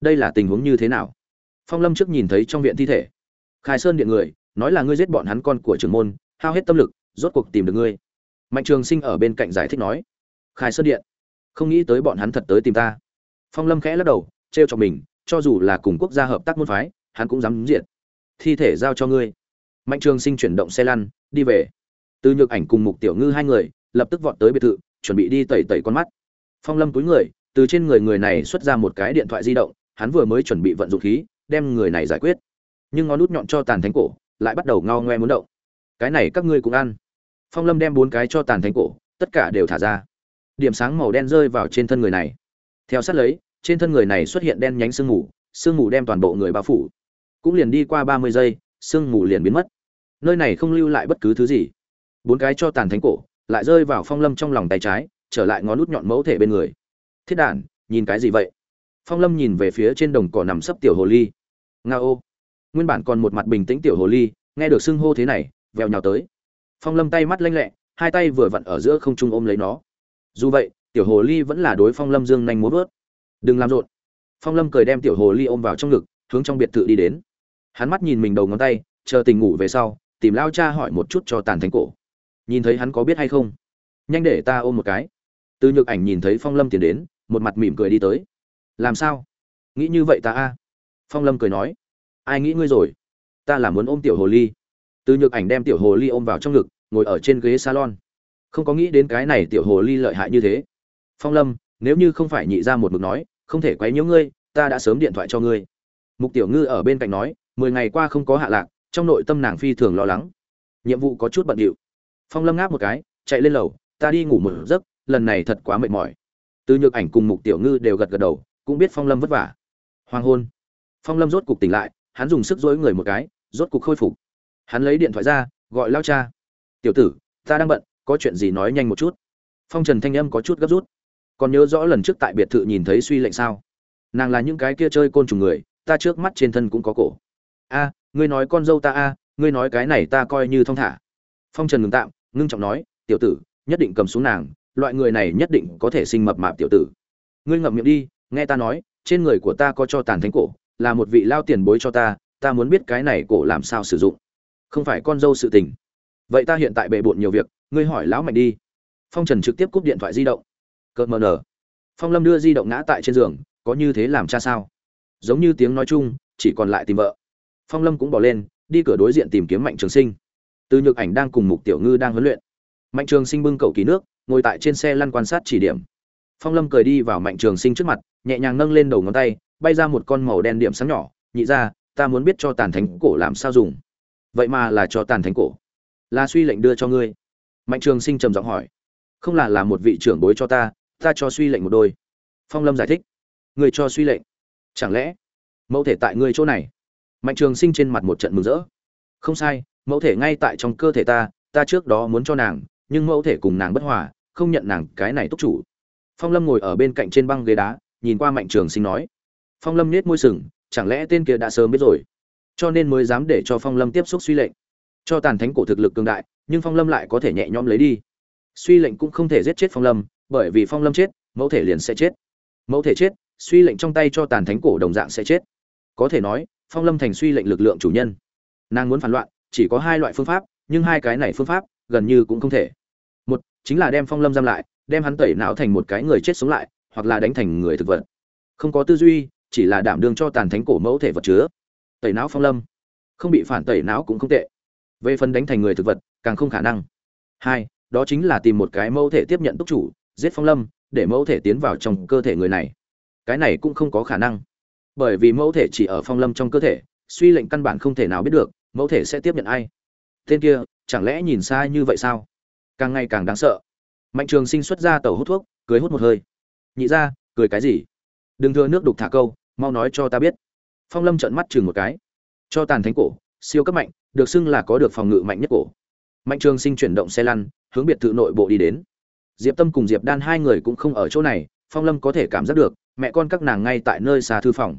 S1: Đây là tình huống như thế nào? Phong lâm trước nhìn thấy trong viện thi thể. Khai sơn điện người, nói là ngươi giết bọn hắn con của trưởng môn, hao hết tâm lực, rốt cuộc tìm được ngươi mạnh trường sinh ở bên cạnh giải thích nói, khai sơn điện, không nghĩ tới bọn hắn thật tới tìm ta. Phong lâm khẽ lắc đầu t r e o cho mình, cho dù là cùng quốc gia hợp tác môn phái, hắn cũng dám diện thi thể giao cho ngươi. Mạnh trường sinh chuyển động xe lăn, đi về. Từ nhược ảnh cùng mục tiểu ngư hai người, lập tức vọt tới biệt thự, chuẩn bị đi tẩy tẩy con mắt. Phong lâm túi người, từ trên người người này xuất ra một cái điện thoại di động, hắn vừa mới chuẩn bị vận dụng khí, đem người này giải quyết. Nhưng ngón nút nhọn cho tàn thánh cổ, lại bắt đầu ngao ngoe muốn động. Cái này các ngươi cũng ăn phong lâm đem bốn cái cho tàn thánh cổ, tất cả đều thả ra. Điểm sáng màu đen rơi vào trên thân người này. Theo sát lấy, trên thân người này xuất hiện đen nhánh sương mù sương mù đem toàn bộ người bao phủ. Cũng liền đi qua ba mươi giây, sương mù liền biến mất. Nơi này không lưu lại bất cứ thứ gì. Bốn cái cho tàn thánh cổ lại rơi vào phong lâm trong lòng tay trái, trở lại ngón nút nhọn mẫu thể bên người. Thiết đản, nhìn cái gì vậy? Phong lâm nhìn về phía trên đồng cỏ nằm sấp tiểu hồ ly. Nga ô. Nguyên bản còn một mặt bình tĩnh tiểu hồ ly, nghe được xưng hô thế này, vèo nhào tới phong lâm tay mắt lanh lẹ, hai tay vừa vặn ở giữa không trung ôm lấy nó. Dù vậy, tiểu hồ ly vẫn là đối phong lâm dương nhanh muốn vớt. Đừng làm rộn. Phong lâm cười đem tiểu hồ ly ôm vào trong ngực, hướng trong biệt thự đi đến. Hắn mắt nhìn mình đầu ngón tay, chờ tình ngủ về sau, tìm lao cha hỏi một chút cho tàn thánh cổ. Nhìn thấy hắn có biết hay không? Nhanh để ta ôm một cái. Từ nhược ảnh nhìn thấy phong lâm tiến đến, một mặt mỉm cười đi tới. Làm sao? Nghĩ như vậy ta a? Phong lâm cười nói. Ai nghĩ ngươi rồi? Ta là muốn ôm tiểu hồ ly từ nhược ảnh đem tiểu hồ ly ôm vào trong ngực, ngồi ở trên ghế salon. Không có nghĩ đến cái này tiểu hồ ly lợi hại như thế. Phong lâm, nếu như không phải nhị ra một mực nói, không thể quấy nhiễu ngươi, ta đã sớm điện thoại cho ngươi. Mục tiểu ngư ở bên cạnh nói, mười ngày qua không có hạ lạc, trong nội tâm nàng phi thường lo lắng. Nhiệm vụ có chút bận điệu. Phong lâm ngáp một cái, chạy lên lầu, ta đi ngủ một giấc, lần này thật quá mệt mỏi. Từ nhược ảnh cùng mục tiểu ngư đều gật gật đầu, cũng biết phong lâm vất vả. Hoàng hôn. Phong lâm rốt cục tỉnh lại, hắn dùng sức dối người một cái, rốt cục khôi phục hắn lấy điện thoại ra, gọi lao cha. Tiểu tử, ta đang bận, có chuyện gì nói nhanh một chút. Phong trần thanh âm có chút gấp rút. Còn nhớ rõ lần trước tại biệt thự nhìn thấy suy lệnh sao? Nàng là những cái kia chơi côn trùng người, ta trước mắt trên thân cũng có cổ. A, ngươi nói con dâu ta a, ngươi nói cái này ta coi như thong thả. Phong trần ngừng tạm, ngưng trọng nói, tiểu tử, nhất định cầm xuống nàng, loại người này nhất định có thể sinh mập mạp tiểu tử. Ngươi ngậm miệng đi, nghe ta nói, trên người của ta có cho tàn thánh cổ, là một vị lao tiền bối cho ta ta muốn biết cái này cổ làm sao sử dụng không phải con dâu sự tình. Vậy ta hiện tại bề bộn nhiều việc, ngươi hỏi lão mạnh đi. Phong trần trực tiếp cúp điện thoại di động. Cợt mờ nở. Phong lâm đưa di động ngã tại trên giường, có như thế làm cha sao? Giống như tiếng nói chung, chỉ còn lại tìm vợ. Phong lâm cũng bỏ lên, đi cửa đối diện tìm kiếm mạnh trường sinh. Từ nhược ảnh đang cùng mục tiểu ngư đang huấn luyện. Mạnh trường sinh bưng cầu ký nước, ngồi tại trên xe lăn quan sát chỉ điểm. Phong lâm cười đi vào mạnh trường sinh trước mặt, nhẹ nhàng nâng lên đầu ngón tay, bay ra một con màu đen điểm sáng nhỏ, nhị ra, ta muốn biết cho tàn thánh cổ làm sao dùng vậy mà là cho tàn thánh cổ. Là suy lệnh đưa cho ngươi. Mạnh trường sinh trầm giọng hỏi. Không là là một vị trưởng bối cho ta ta cho suy lệnh một đôi. Phong lâm giải thích. Người cho suy lệnh. Chẳng lẽ mẫu thể tại ngươi chỗ này? Mạnh trường sinh trên mặt một trận mừng rỡ. Không sai, mẫu thể ngay tại trong cơ thể ta ta trước đó muốn cho nàng, nhưng mẫu thể cùng nàng bất hòa, không nhận nàng cái này túc chủ. Phong lâm ngồi ở bên cạnh trên băng ghế đá, nhìn qua mạnh trường sinh nói. Phong lâm nết môi sừng, chẳng lẽ tên kia đã sớm biết rồi? Cho nên mới dám để cho phong lâm tiếp xúc suy lệnh. Cho tàn thánh cổ thực lực cường đại, nhưng phong lâm lại có thể nhẹ nhõm lấy đi. Suy lệnh cũng không thể giết chết phong lâm, bởi vì phong lâm chết, mẫu thể liền sẽ chết. Mẫu thể chết, suy lệnh trong tay cho tàn thánh cổ đồng dạng sẽ chết. Có thể nói, phong lâm thành suy lệnh lực lượng chủ nhân. Nàng muốn phản loạn, chỉ có hai loại phương pháp, nhưng hai cái này phương pháp, gần như cũng không thể. Một, chính là đem phong lâm giam lại, đem hắn tẩy não thành một cái người chết sống lại, hoặc là đánh thành người thực vật. Không có tư duy, chỉ là đảm đương cho tàn thánh cổ mẫu thể vật chứa tẩy não phong lâm. Không bị phản tẩy não cũng không tệ. Về phần đánh thành người thực vật, càng không khả năng. Hai, đó chính là tìm một cái mẫu thể tiếp nhận túc chủ, giết phong lâm, để mẫu thể tiến vào trong cơ thể người này. Cái này cũng không có khả năng. Bởi vì mẫu thể chỉ ở phong lâm trong cơ thể, suy lệnh căn bản không thể nào biết được, mẫu thể sẽ tiếp nhận ai. Tên kia, chẳng lẽ nhìn sai như vậy sao? Càng ngày càng đáng sợ. Mạnh trường sinh xuất ra tàu hút thuốc, cười hút một hơi. Nhị ra, cười cái gì? Đừng thưa nước đục thả câu, mau nói cho ta biết phong lâm trợn mắt chừng một cái. Cho tàn thánh cổ, siêu cấp mạnh, được xưng là có được phòng ngự mạnh nhất cổ. Mạnh trường sinh chuyển động xe lăn, hướng biệt thự nội bộ đi đến. Diệp tâm cùng diệp đan hai người cũng không ở chỗ này, phong lâm có thể cảm giác được, mẹ con các nàng ngay tại nơi xa thư phòng.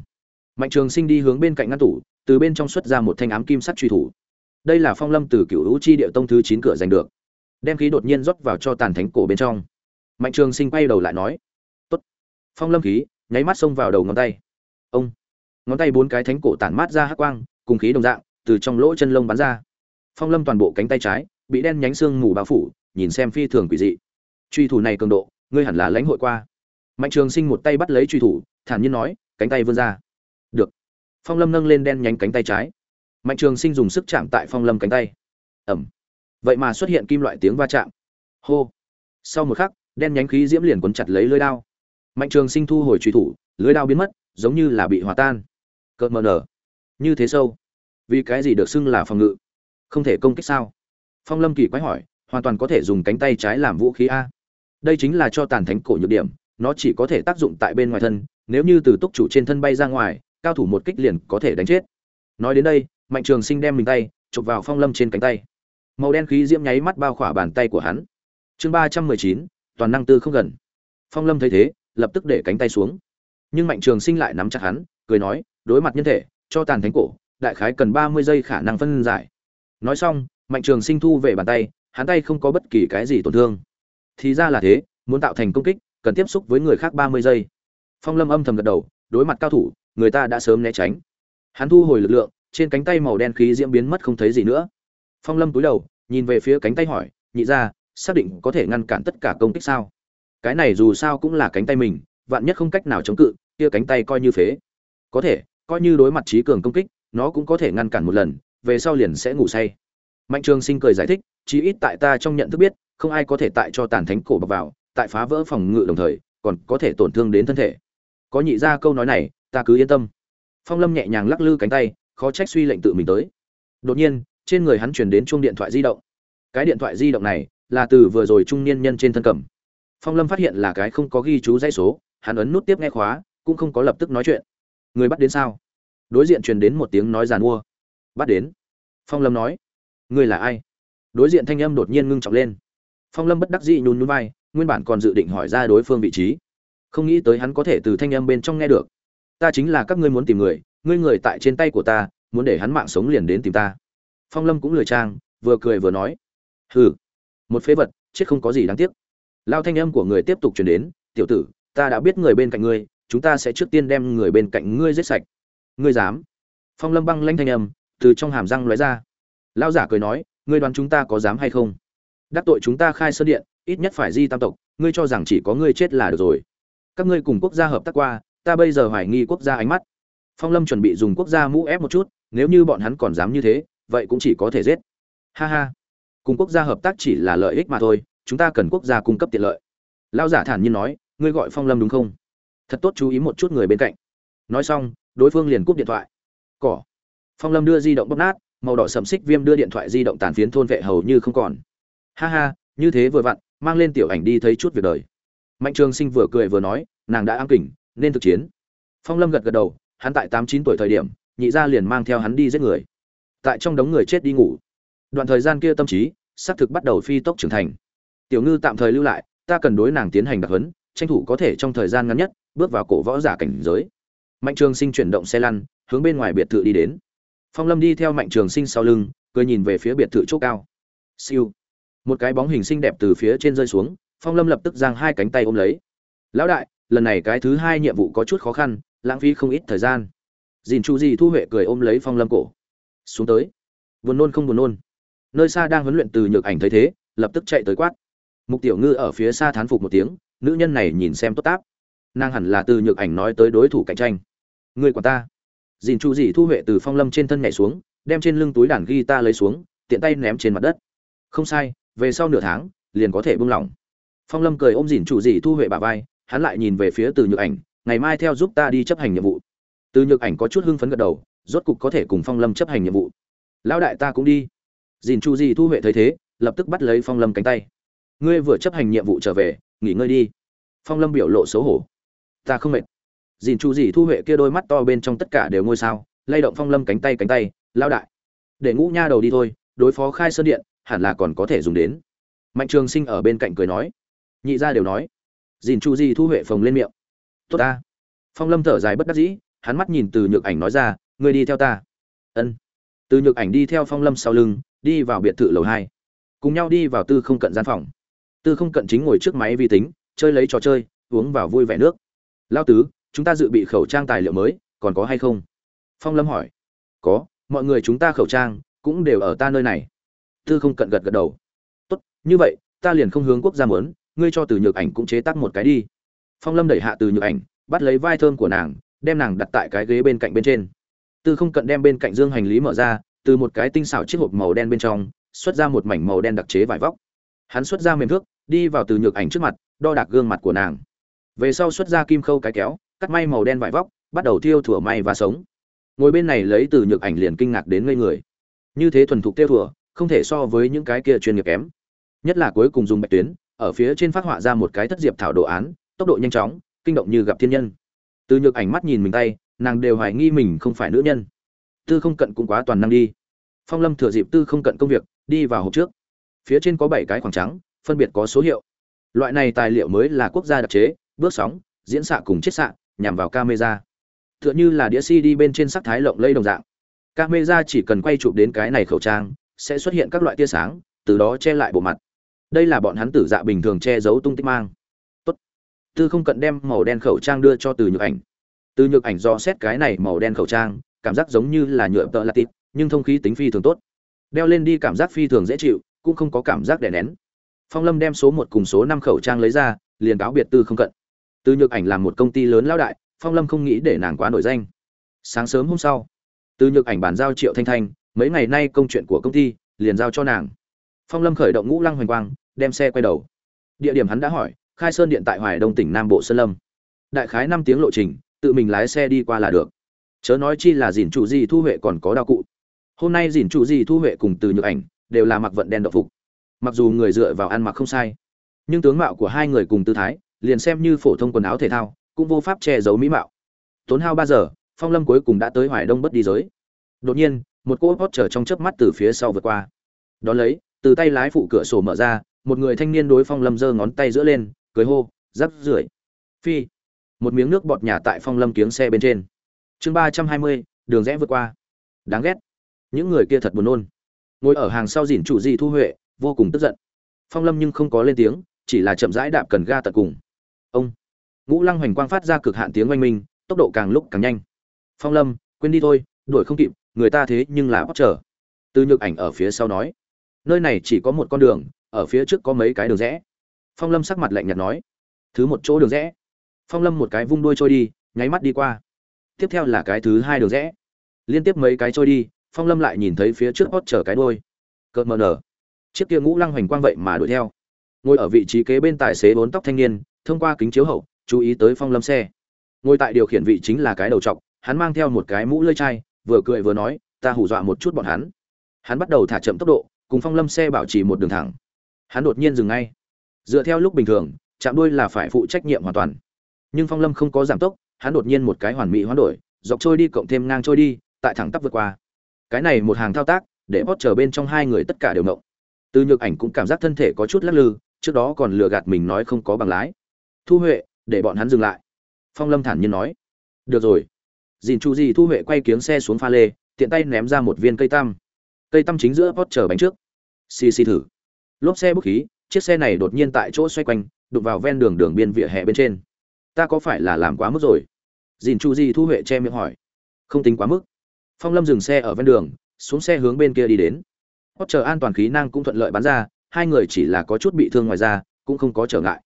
S1: Mạnh trường sinh đi hướng bên cạnh ngăn tủ, từ bên trong xuất ra một thanh ám kim sắt truy thủ. Đây là phong lâm từ cựu hữu chi địa tông thứ chín cửa giành được. Đem khí đột nhiên rót vào cho tàn thánh cổ bên trong. Mạnh trường sinh quay đầu lại nói, tốt. Phong lâm khí, nháy mắt xông vào đầu ngón tay. Ông ngón tay bốn cái thánh cổ tản mát ra hắc quang, cùng khí đồng dạng, từ trong lỗ chân lông bắn ra. Phong lâm toàn bộ cánh tay trái, bị đen nhánh xương mù bao phủ, nhìn xem phi thường quỷ dị. Truy thủ này cường độ, ngươi hẳn là lãnh hội qua. Mạnh trường sinh một tay bắt lấy truy thủ, thản nhiên nói, cánh tay vươn ra. Được. Phong lâm nâng lên đen nhánh cánh tay trái. Mạnh trường sinh dùng sức chạm tại phong lâm cánh tay. Ẩm. Vậy mà xuất hiện kim loại tiếng va chạm. Hô. Sau một khắc, đen nhánh khí diễm liền quấn chặt lấy lưới đao. Mạnh trường sinh thu hồi truy thủ, lưới đao biến mất, giống như là bị hòa tan cợt mờ nở như thế sâu. Vì cái gì được xưng là phòng ngự? Không thể công kích sao? Phong lâm kỳ quái hỏi, hoàn toàn có thể dùng cánh tay trái làm vũ khí a. Đây chính là cho tàn thánh cổ nhược điểm, nó chỉ có thể tác dụng tại bên ngoài thân, nếu như từ túc chủ trên thân bay ra ngoài, cao thủ một kích liền có thể đánh chết. Nói đến đây, mạnh trường sinh đem mình tay chụp vào phong lâm trên cánh tay. Màu đen khí diễm nháy mắt bao khỏa bàn tay của hắn. Chương ba trăm mười chín, toàn năng tư không gần. Phong lâm thấy thế, lập tức để cánh tay xuống. Nhưng mạnh trường sinh lại nắm chặt hắn, cười nói đối mặt nhân thể, cho tàn thánh cổ, đại khái cần ba mươi giây khả năng phân giải. Nói xong, mạnh trường sinh thu về bàn tay, hắn tay không có bất kỳ cái gì tổn thương. Thì ra là thế, muốn tạo thành công kích, cần tiếp xúc với người khác ba mươi giây. Phong lâm âm thầm gật đầu, đối mặt cao thủ, người ta đã sớm né tránh. Hắn thu hồi lực lượng, trên cánh tay màu đen khí diễm biến mất không thấy gì nữa. Phong lâm cúi đầu, nhìn về phía cánh tay hỏi, nhị ra xác định có thể ngăn cản tất cả công kích sao? Cái này dù sao cũng là cánh tay mình, vạn nhất không cách nào chống cự, kia cánh tay coi như phế. Có thể coi như đối mặt trí cường công kích, nó cũng có thể ngăn cản một lần, về sau liền sẽ ngủ say. Mạnh trường sinh cười giải thích, chí ít tại ta trong nhận thức biết, không ai có thể tại cho tàn thánh cổ bọc vào, tại phá vỡ phòng ngự đồng thời, còn có thể tổn thương đến thân thể. Có nhị ra câu nói này, ta cứ yên tâm. Phong lâm nhẹ nhàng lắc lư cánh tay, khó trách suy lệnh tự mình tới. Đột nhiên, trên người hắn chuyển đến chuông điện thoại di động. Cái điện thoại di động này, là từ vừa rồi trung niên nhân trên thân cầm. Phong lâm phát hiện là cái không có ghi chú dây số, hắn ấn nút tiếp nghe khóa, cũng không có lập tức nói chuyện người bắt đến sao? Đối diện truyền đến một tiếng nói giàn mua. Bắt đến. Phong lâm nói. Người là ai? Đối diện thanh âm đột nhiên ngưng trọng lên. Phong lâm bất đắc dĩ nhún nhún vai, nguyên bản còn dự định hỏi ra đối phương vị trí. Không nghĩ tới hắn có thể từ thanh âm bên trong nghe được. Ta chính là các ngươi muốn tìm người, ngươi người tại trên tay của ta, muốn để hắn mạng sống liền đến tìm ta. Phong lâm cũng lười trang, vừa cười vừa nói. Hừ. Một phế vật, chết không có gì đáng tiếc. Lao thanh âm của người tiếp tục chuyển đến. Tiểu tử, ta đã biết người bên cạnh ngươi chúng ta sẽ trước tiên đem người bên cạnh ngươi giết sạch. Ngươi dám? Phong lâm băng lanh thanh âm từ trong hàm răng lóe ra. Lao giả cười nói, ngươi đoán chúng ta có dám hay không? Đắc tội chúng ta khai sơn điện, ít nhất phải di tam tộc, ngươi cho rằng chỉ có ngươi chết là được rồi. Các ngươi cùng quốc gia hợp tác qua, ta bây giờ hoài nghi quốc gia ánh mắt. Phong lâm chuẩn bị dùng quốc gia mũ ép một chút, nếu như bọn hắn còn dám như thế, vậy cũng chỉ có thể giết. Ha ha. Cùng quốc gia hợp tác chỉ là lợi ích mà thôi, chúng ta cần quốc gia cung cấp tiện lợi. Lao giả thản nhiên nói, ngươi gọi phong lâm đúng không? Thật tốt chú ý một chút người bên cạnh. Nói xong, đối phương liền cúp điện thoại. Cỏ. Phong lâm đưa di động bóp nát, màu đỏ sầm xích viêm đưa điện thoại di động tàn phiến thôn vệ hầu như không còn. Ha ha, như thế vừa vặn, mang lên tiểu ảnh đi thấy chút việc đời. Mạnh trường sinh vừa cười vừa nói, nàng đã ám kỉnh, nên thực chiến. Phong lâm gật gật đầu, hắn tại tám chín tuổi thời điểm, nhị gia liền mang theo hắn đi giết người. Tại trong đống người chết đi ngủ. Đoạn thời gian kia tâm trí, xác thực bắt đầu phi tốc trưởng thành. Tiểu ngư tạm thời lưu lại, ta cần đối nàng tiến hành đặc huấn tranh thủ có thể trong thời gian ngắn nhất bước vào cổ võ giả cảnh giới. Mạnh trường sinh chuyển động xe lăn, hướng bên ngoài biệt thự đi đến. Phong lâm đi theo mạnh trường sinh sau lưng, cười nhìn về phía biệt thự chỗ cao. Siêu. Một cái bóng hình xinh đẹp từ phía trên rơi xuống, phong lâm lập tức giang hai cánh tay ôm lấy. Lão đại, lần này cái thứ hai nhiệm vụ có chút khó khăn, lãng phí không ít thời gian. Dìn chu di thu huệ cười ôm lấy phong lâm cổ. Xuống tới. Buồn nôn không buồn nôn. Nơi xa đang huấn luyện từ nhược ảnh thấy thế, lập tức chạy tới quát. Mục tiểu ngư ở phía xa thán phục một tiếng nữ nhân này nhìn xem tốt táp. Nàng hẳn là từ nhược ảnh nói tới đối thủ cạnh tranh. Người của ta. Dìn chu dì thu huệ từ phong lâm trên thân nhảy xuống, đem trên lưng túi đàn ghi ta lấy xuống, tiện tay ném trên mặt đất. Không sai, về sau nửa tháng, liền có thể buông lỏng. Phong lâm cười ôm dìn chủ dì thu huệ bà vai, hắn lại nhìn về phía từ nhược ảnh, ngày mai theo giúp ta đi chấp hành nhiệm vụ. Từ nhược ảnh có chút hưng phấn gật đầu, rốt cục có thể cùng phong lâm chấp hành nhiệm vụ. Lão đại ta cũng đi. Dìn chu dì thu huệ thấy thế, lập tức bắt lấy phong lâm cánh tay. Ngươi vừa chấp hành nhiệm vụ trở về nghỉ ngơi đi. Phong lâm biểu lộ xấu hổ. Ta không mệt. Dìn chu dì thu huệ kia đôi mắt to bên trong tất cả đều ngôi sao, lay động phong lâm cánh tay cánh tay lao đại, để ngũ nha đầu đi thôi, đối phó khai sơn điện, hẳn là còn có thể dùng đến. Mạnh trường sinh ở bên cạnh cười nói. Nhị gia đều nói. Dìn chu di thu huệ phồng lên miệng. Tốt ta. Phong lâm thở dài bất đắc dĩ, hắn mắt nhìn từ nhược ảnh nói ra, ngươi đi theo ta. Ân. Từ nhược ảnh đi theo phong lâm sau lưng, đi vào biệt thự lầu hai. Cùng nhau đi vào tư không cận gian phòng tư không cận chính ngồi trước máy vi tính, chơi lấy trò chơi, uống vào vui vẻ nước. Lao tứ, chúng ta dự bị khẩu trang tài liệu mới, còn có hay không? Phong lâm hỏi. Có, mọi người chúng ta khẩu trang cũng đều ở ta nơi này. Tư không cận gật gật đầu. Tốt, như vậy, ta liền không hướng quốc gia muốn, ngươi cho từ nhược ảnh cũng chế tác một cái đi. Phong lâm đẩy hạ từ nhược ảnh, bắt lấy vai thơm của nàng, đem nàng đặt tại cái ghế bên cạnh bên trên. Tư không cận đem bên cạnh dương hành lý mở ra, từ một cái tinh xảo chiếc hộp màu đen bên trong, xuất ra một mảnh màu đen đặc chế vải vóc. Hắn xuất ra mềm thước đi vào từ nhược ảnh trước mặt, đo đạc gương mặt của nàng. Về sau xuất ra kim khâu cái kéo, cắt may màu đen vải vóc, bắt đầu thiêu thủa may và sống. Ngồi bên này lấy từ nhược ảnh liền kinh ngạc đến ngây người. Như thế thuần thục tiêu thủa, không thể so với những cái kia chuyên nghiệp kém. Nhất là cuối cùng dùng bạch tuyến, ở phía trên phát họa ra một cái thất diệp thảo đồ án, tốc độ nhanh chóng, kinh động như gặp thiên nhân. Từ nhược ảnh mắt nhìn mình tay, nàng đều hoài nghi mình không phải nữ nhân. Tư không cận cũng quá toàn năng đi. Phong lâm thừa dịp tư không cận công việc, đi vào hộp trước. Phía trên có bảy cái khoảng trắng phân biệt có số hiệu. Loại này tài liệu mới là quốc gia đặc chế, bước sóng, diễn xạ cùng chiết xạ, nhằm vào camera. Tựa như là đĩa cd bên trên sắc thái lộng lây đồng dạng. Camera chỉ cần quay chụp đến cái này khẩu trang, sẽ xuất hiện các loại tia sáng, từ đó che lại bộ mặt. Đây là bọn hắn tử dạ bình thường che giấu tung tích mang. Tốt. tư không cận đem màu đen khẩu trang đưa cho từ nhược ảnh. Từ nhược ảnh do xét cái này màu đen khẩu trang, cảm giác giống như là nhựa tợ latit nhưng thông khí tính phi thường tốt. Đeo lên đi cảm giác phi thường dễ chịu, cũng không có cảm giác đè nén phong lâm đem số một cùng số năm khẩu trang lấy ra, liền cáo biệt tư không cận. Từ nhược ảnh làm một công ty lớn lão đại, phong lâm không nghĩ để nàng quá nổi danh. Sáng sớm hôm sau từ nhược ảnh bàn giao triệu thanh thanh, mấy ngày nay công chuyện của công ty, liền giao cho nàng. Phong lâm khởi động ngũ lăng hoành quang, đem xe quay đầu. Địa điểm hắn đã hỏi, khai sơn điện tại hoài đông tỉnh nam bộ sơn lâm. Đại khái năm tiếng lộ trình, tự mình lái xe đi qua là được. Chớ nói chi là dìn chủ gì thu huệ còn có đao cụ. Hôm nay dìn chủ gì thu huệ cùng từ nhược ảnh đều là mặc vận đen độc phục mặc dù người dựa vào ăn mặc không sai, nhưng tướng mạo của hai người cùng tư thái, liền xem như phổ thông quần áo thể thao, cũng vô pháp che giấu mỹ mạo. Tốn hao ba giờ, phong lâm cuối cùng đã tới hoài đông bất đi giới. Đột nhiên, một cỗ hót trở trong chớp mắt từ phía sau vượt qua. Đón lấy, từ tay lái phụ cửa sổ mở ra, một người thanh niên đối phong lâm giơ ngón tay giữa lên cưới hô, rắc rưởi. Phi. Một miếng nước bọt nhà tại phong lâm kiếng xe bên trên. Chương ba trăm hai mươi, đường rẽ vượt qua. Đáng ghét. Những người kia thật buồn nôn. Ngồi ở hàng sau dìn chủ di thu huệ vô cùng tức giận. Phong lâm nhưng không có lên tiếng, chỉ là chậm rãi đạp cần ga tận cùng. Ông, ngũ lăng hoành quang phát ra cực hạn tiếng oanh minh, tốc độ càng lúc càng nhanh. Phong lâm, quên đi thôi, đuổi không kịp, người ta thế nhưng là bóc trở từ nhược ảnh ở phía sau nói, nơi này chỉ có một con đường, ở phía trước có mấy cái đường rẽ. Phong lâm sắc mặt lạnh nhạt nói, thứ một chỗ đường rẽ. Phong lâm một cái vung đuôi trôi đi, nháy mắt đi qua. Tiếp theo là cái thứ hai đường rẽ. Liên tiếp mấy cái trôi đi, phong lâm lại nhìn thấy phía trước hót chở cái đôi cợt mờ nở chiếc kia ngũ lăng hoành quang vậy mà đuổi theo. Ngồi ở vị trí kế bên tài xế bốn tóc thanh niên, thông qua kính chiếu hậu, chú ý tới phong lâm xe. Ngồi tại điều khiển vị chính là cái đầu t hắn mang theo một cái mũ lơi chai, vừa cười vừa nói, ta hù dọa một chút bọn hắn. Hắn bắt đầu thả chậm tốc độ, cùng phong lâm xe bảo trì một đường thẳng. Hắn đột nhiên dừng ngay. Dựa theo lúc bình thường, chạm đuôi là phải phụ trách nhiệm hoàn toàn. Nhưng phong lâm không có giảm tốc, hắn đột nhiên một cái hoàn mỹ hoán đổi, dọc trôi đi cộng thêm ngang trôi đi, tại thẳng tắp vượt qua. Cái này một hàng thao tác, để bót chờ bên trong hai người tất cả đều mộng từ nhược ảnh cũng cảm giác thân thể có chút lắc lư, trước đó còn lừa gạt mình nói không có bằng lái. Thu huệ, để bọn hắn dừng lại. Phong lâm thản nhiên nói. Được rồi. Dìn chu di thu huệ quay kiếng xe xuống pha lê, tiện tay ném ra một viên cây tăm. Cây tăm chính giữa pot chờ bánh trước. Xì xì thử. Lốp xe bốc khí, chiếc xe này đột nhiên tại chỗ xoay quanh, đụng vào ven đường đường biên vỉa hè bên trên. Ta có phải là làm quá mức rồi? Dìn chu di thu huệ che miệng hỏi. Không tính quá mức. Phong lâm dừng xe ở ven đường, xuống xe hướng bên kia đi đến hót chờ an toàn khí năng cũng thuận lợi bắn ra, hai người chỉ là có chút bị thương ngoài ra cũng không có trở ngại.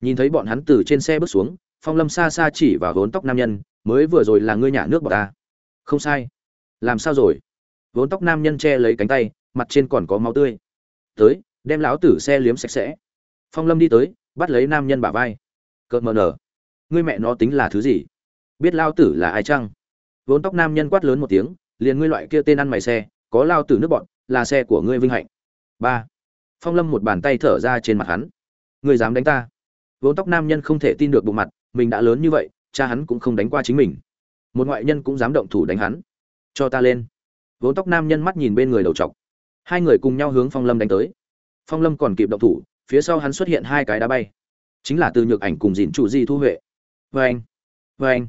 S1: Nhìn thấy bọn hắn từ trên xe bước xuống, phong lâm xa xa chỉ vào vốn tóc nam nhân, mới vừa rồi là ngươi nhả nước bọt ta. Không sai. Làm sao rồi? Vốn tóc nam nhân che lấy cánh tay, mặt trên còn có máu tươi. Tới, đem lão tử xe liếm sạch sẽ. Phong lâm đi tới, bắt lấy nam nhân bả vai. Cợt mờ nở, ngươi mẹ nó tính là thứ gì? Biết lao tử là ai chăng? Vốn tóc nam nhân quát lớn một tiếng, liền ngươi loại kia tên ăn mày xe có lao tử nước bọn, là xe của ngươi vinh hạnh. Ba. Phong lâm một bàn tay thở ra trên mặt hắn. Ngươi dám đánh ta? Vốn tóc nam nhân không thể tin được bộ mặt, mình đã lớn như vậy, cha hắn cũng không đánh qua chính mình. Một ngoại nhân cũng dám động thủ đánh hắn. Cho ta lên. Vốn tóc nam nhân mắt nhìn bên người đầu trọc hai người cùng nhau hướng phong lâm đánh tới. Phong lâm còn kịp động thủ, phía sau hắn xuất hiện hai cái đá bay. Chính là từ nhược ảnh cùng dìn chủ di thu huệ. Vê anh vê anh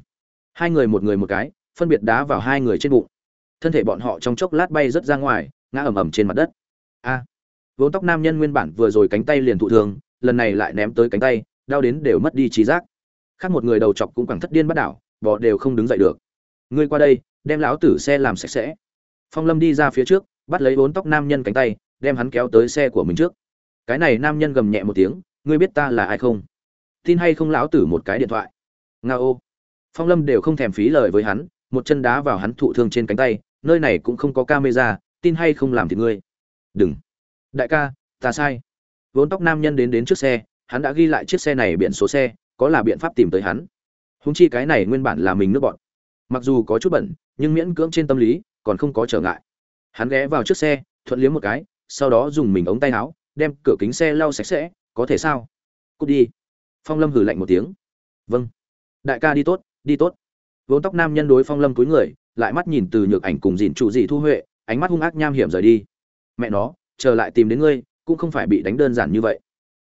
S1: hai người một người một cái, phân biệt đá vào hai người trên bụng thân thể bọn họ trong chốc lát bay rớt ra ngoài, ngã ầm ầm trên mặt đất. A, vốn tóc nam nhân nguyên bản vừa rồi cánh tay liền thụ thương, lần này lại ném tới cánh tay, đau đến đều mất đi trí giác. Khác một người đầu chọc cũng càng thất điên bắt đảo, bò đều không đứng dậy được. Ngươi qua đây, đem lão tử xe làm sạch sẽ. Phong lâm đi ra phía trước, bắt lấy vốn tóc nam nhân cánh tay, đem hắn kéo tới xe của mình trước. Cái này nam nhân gầm nhẹ một tiếng, ngươi biết ta là ai không? Tin hay không lão tử một cái điện thoại? Nga ô. Phong lâm đều không thèm phí lời với hắn, một chân đá vào hắn thụ thương trên cánh tay nơi này cũng không có camera, tin hay không làm thì ngươi. Đừng. Đại ca, ta sai. Vốn tóc nam nhân đến đến trước xe, hắn đã ghi lại chiếc xe này biển số xe, có là biện pháp tìm tới hắn. Húng chi cái này nguyên bản là mình nước bọn. Mặc dù có chút bẩn, nhưng miễn cưỡng trên tâm lý, còn không có trở ngại. Hắn ghé vào trước xe, thuận liếm một cái, sau đó dùng mình ống tay áo, đem cửa kính xe lau sạch sẽ, có thể sao? Cút đi. Phong lâm hử lạnh một tiếng. Vâng. Đại ca đi tốt đi tốt. Vốn tóc nam nhân đối phong lâm cúi người lại mắt nhìn từ nhược ảnh cùng dìn trụ dị thu huệ, ánh mắt hung ác nham hiểm rời đi. Mẹ nó, chờ lại tìm đến ngươi, cũng không phải bị đánh đơn giản như vậy.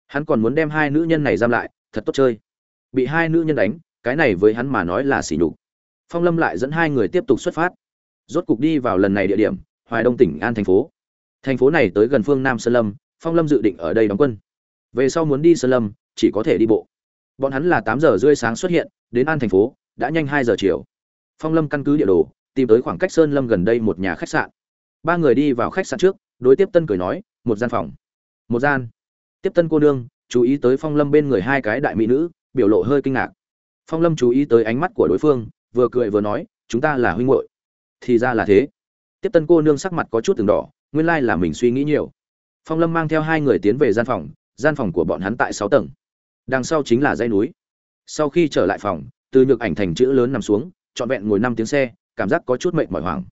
S1: Hắn còn muốn đem hai nữ nhân này giam lại, thật tốt chơi. Bị hai nữ nhân đánh, cái này với hắn mà nói là xỉ nhục. Phong lâm lại dẫn hai người tiếp tục xuất phát. Rốt cục đi vào lần này địa điểm, hoài đông tỉnh an thành phố. Thành phố này tới gần phương nam sơn lâm, phong lâm dự định ở đây đóng quân. Về sau muốn đi sơn lâm, chỉ có thể đi bộ. Bọn hắn là tám giờ rưỡi sáng xuất hiện, đến an thành phố, đã nhanh hai giờ chiều. Phong lâm căn cứ địa đồ tìm tới khoảng cách sơn lâm gần đây một nhà khách sạn. Ba người đi vào khách sạn trước, đối tiếp tân cười nói, một gian phòng. Một gian? Tiếp tân cô nương, chú ý tới phong lâm bên người hai cái đại mỹ nữ, biểu lộ hơi kinh ngạc. Phong lâm chú ý tới ánh mắt của đối phương, vừa cười vừa nói, chúng ta là huynh hội thì ra là thế. Tiếp tân cô nương sắc mặt có chút từng đỏ, nguyên lai là mình suy nghĩ nhiều. Phong lâm mang theo hai người tiến về gian phòng gian phòng của bọn hắn tại sáu tầng. Đằng sau chính là dãy núi. Sau khi trở lại phòng, từ nhược ảnh thành chữ lớn nằm xuống, trọn vẹn ngồi năm tiếng xe cảm giác có chút mệt mỏi hoảng.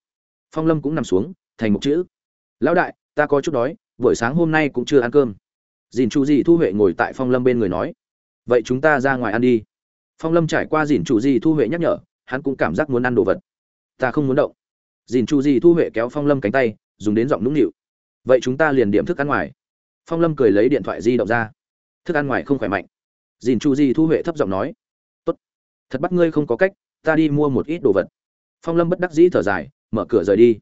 S1: Phong lâm cũng nằm xuống, thành một chữ. Lão đại, ta có chút đói, buổi sáng hôm nay cũng chưa ăn cơm. Dìn chu di thu huệ ngồi tại phong lâm bên người nói. Vậy chúng ta ra ngoài ăn đi. Phong lâm trải qua dìn chu di thu huệ nhắc nhở, hắn cũng cảm giác muốn ăn đồ vật. Ta không muốn động. Dìn chu di thu huệ kéo phong lâm cánh tay, dùng đến giọng nũng nịu. Vậy chúng ta liền điểm thức ăn ngoài. Phong lâm cười lấy điện thoại di động ra. Thức ăn ngoài không khỏe mạnh. Dìn chu di thu huệ thấp giọng nói. Tốt, thật bắt ngươi không có cách, ta đi mua một ít đồ vật phong lâm bất đắc dĩ thở dài, mở cửa rời đi.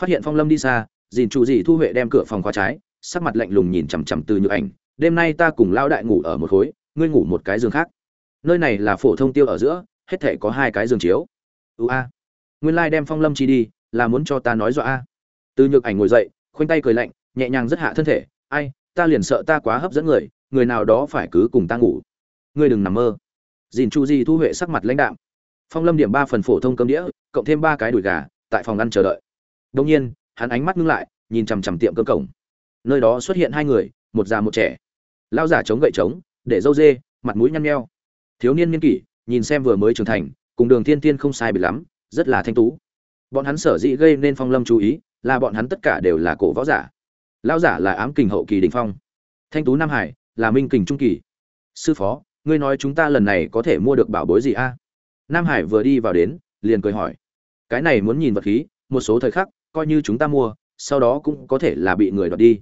S1: Phát hiện phong lâm đi xa, dìn chủ Dị thu huệ đem cửa phòng khóa trái, sắc mặt lạnh lùng nhìn chằm chằm từ nhược ảnh. Đêm nay ta cùng lao đại ngủ ở một khối, ngươi ngủ một cái giường khác. Nơi này là phổ thông tiêu ở giữa, hết thể có hai cái giường chiếu. Ưu a. Nguyên lai、like、đem phong lâm chi đi, là muốn cho ta nói dọa a. Từ nhược ảnh ngồi dậy, khoanh tay cười lạnh, nhẹ nhàng rất hạ thân thể. Ai, ta liền sợ ta quá hấp dẫn người người nào đó phải cứ cùng ta ngủ. Ngươi đừng nằm mơ. Dìn chu di thu huệ sắc mặt lãnh đạm. Phong lâm điểm ba phần phổ thông cơm đĩa cộng thêm ba cái đùi gà, tại phòng ăn chờ đợi. Đông nhiên, hắn ánh mắt ngưng lại, nhìn chằm chằm tiệm cơm cổng. Nơi đó xuất hiện hai người, một già một trẻ. Lao giả chống gậy trống, để dâu dê, mặt mũi nhăn nheo. Thiếu niên niên kỷ, nhìn xem vừa mới trưởng thành, cùng đường thiên tiên không sai biệt lắm, rất là thanh tú. Bọn hắn sở dĩ gây nên phong lâm chú ý, là bọn hắn tất cả đều là cổ võ giả. Lao giả là ám kình hậu kỳ đình phong. Thanh tú nam hải, là minh kình trung kỳ. Sư phó, ngươi nói chúng ta lần này có thể mua được bảo bối gì a? Nam hải vừa đi vào đến liền cười hỏi, cái này muốn nhìn vật khí, một số thời khắc, coi như chúng ta mua, sau đó cũng có thể là bị người đoạt đi.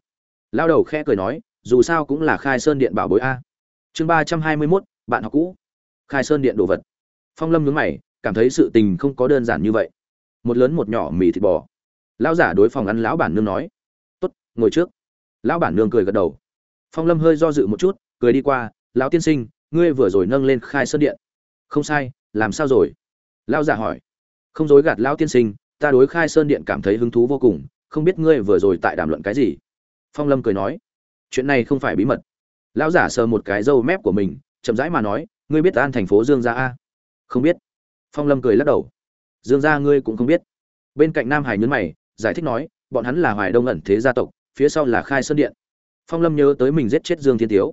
S1: Lao đầu khẽ cười nói, dù sao cũng là khai sơn điện bảo bối a. Chương ba trăm hai mươi mốt, bạn học cũ. Khai sơn điện đồ vật. Phong lâm nhướng mày, cảm thấy sự tình không có đơn giản như vậy. Một lớn một nhỏ mì thịt bò. Lão giả đối phòng ăn lão bản nương nói, tốt, ngồi trước. Lão bản nương cười gật đầu. Phong lâm hơi do dự một chút, cười đi qua, lão tiên sinh, ngươi vừa rồi nâng lên khai sơn điện. Không sai, làm sao rồi? Lão giả hỏi. Không dối gạt lão tiên sinh, ta đối khai sơn điện cảm thấy hứng thú vô cùng, không biết ngươi vừa rồi tại đàm luận cái gì? Phong lâm cười nói. Chuyện này không phải bí mật. Lão giả sờ một cái râu mép của mình, chậm rãi mà nói, ngươi biết an thành phố dương gia a? Không biết. Phong lâm cười lắc đầu. Dương gia ngươi cũng không biết. Bên cạnh nam hải nhấn mày, giải thích nói, bọn hắn là hoài đông ẩn thế gia tộc, phía sau là khai sơn điện. Phong lâm nhớ tới mình giết chết dương thiên tiếu.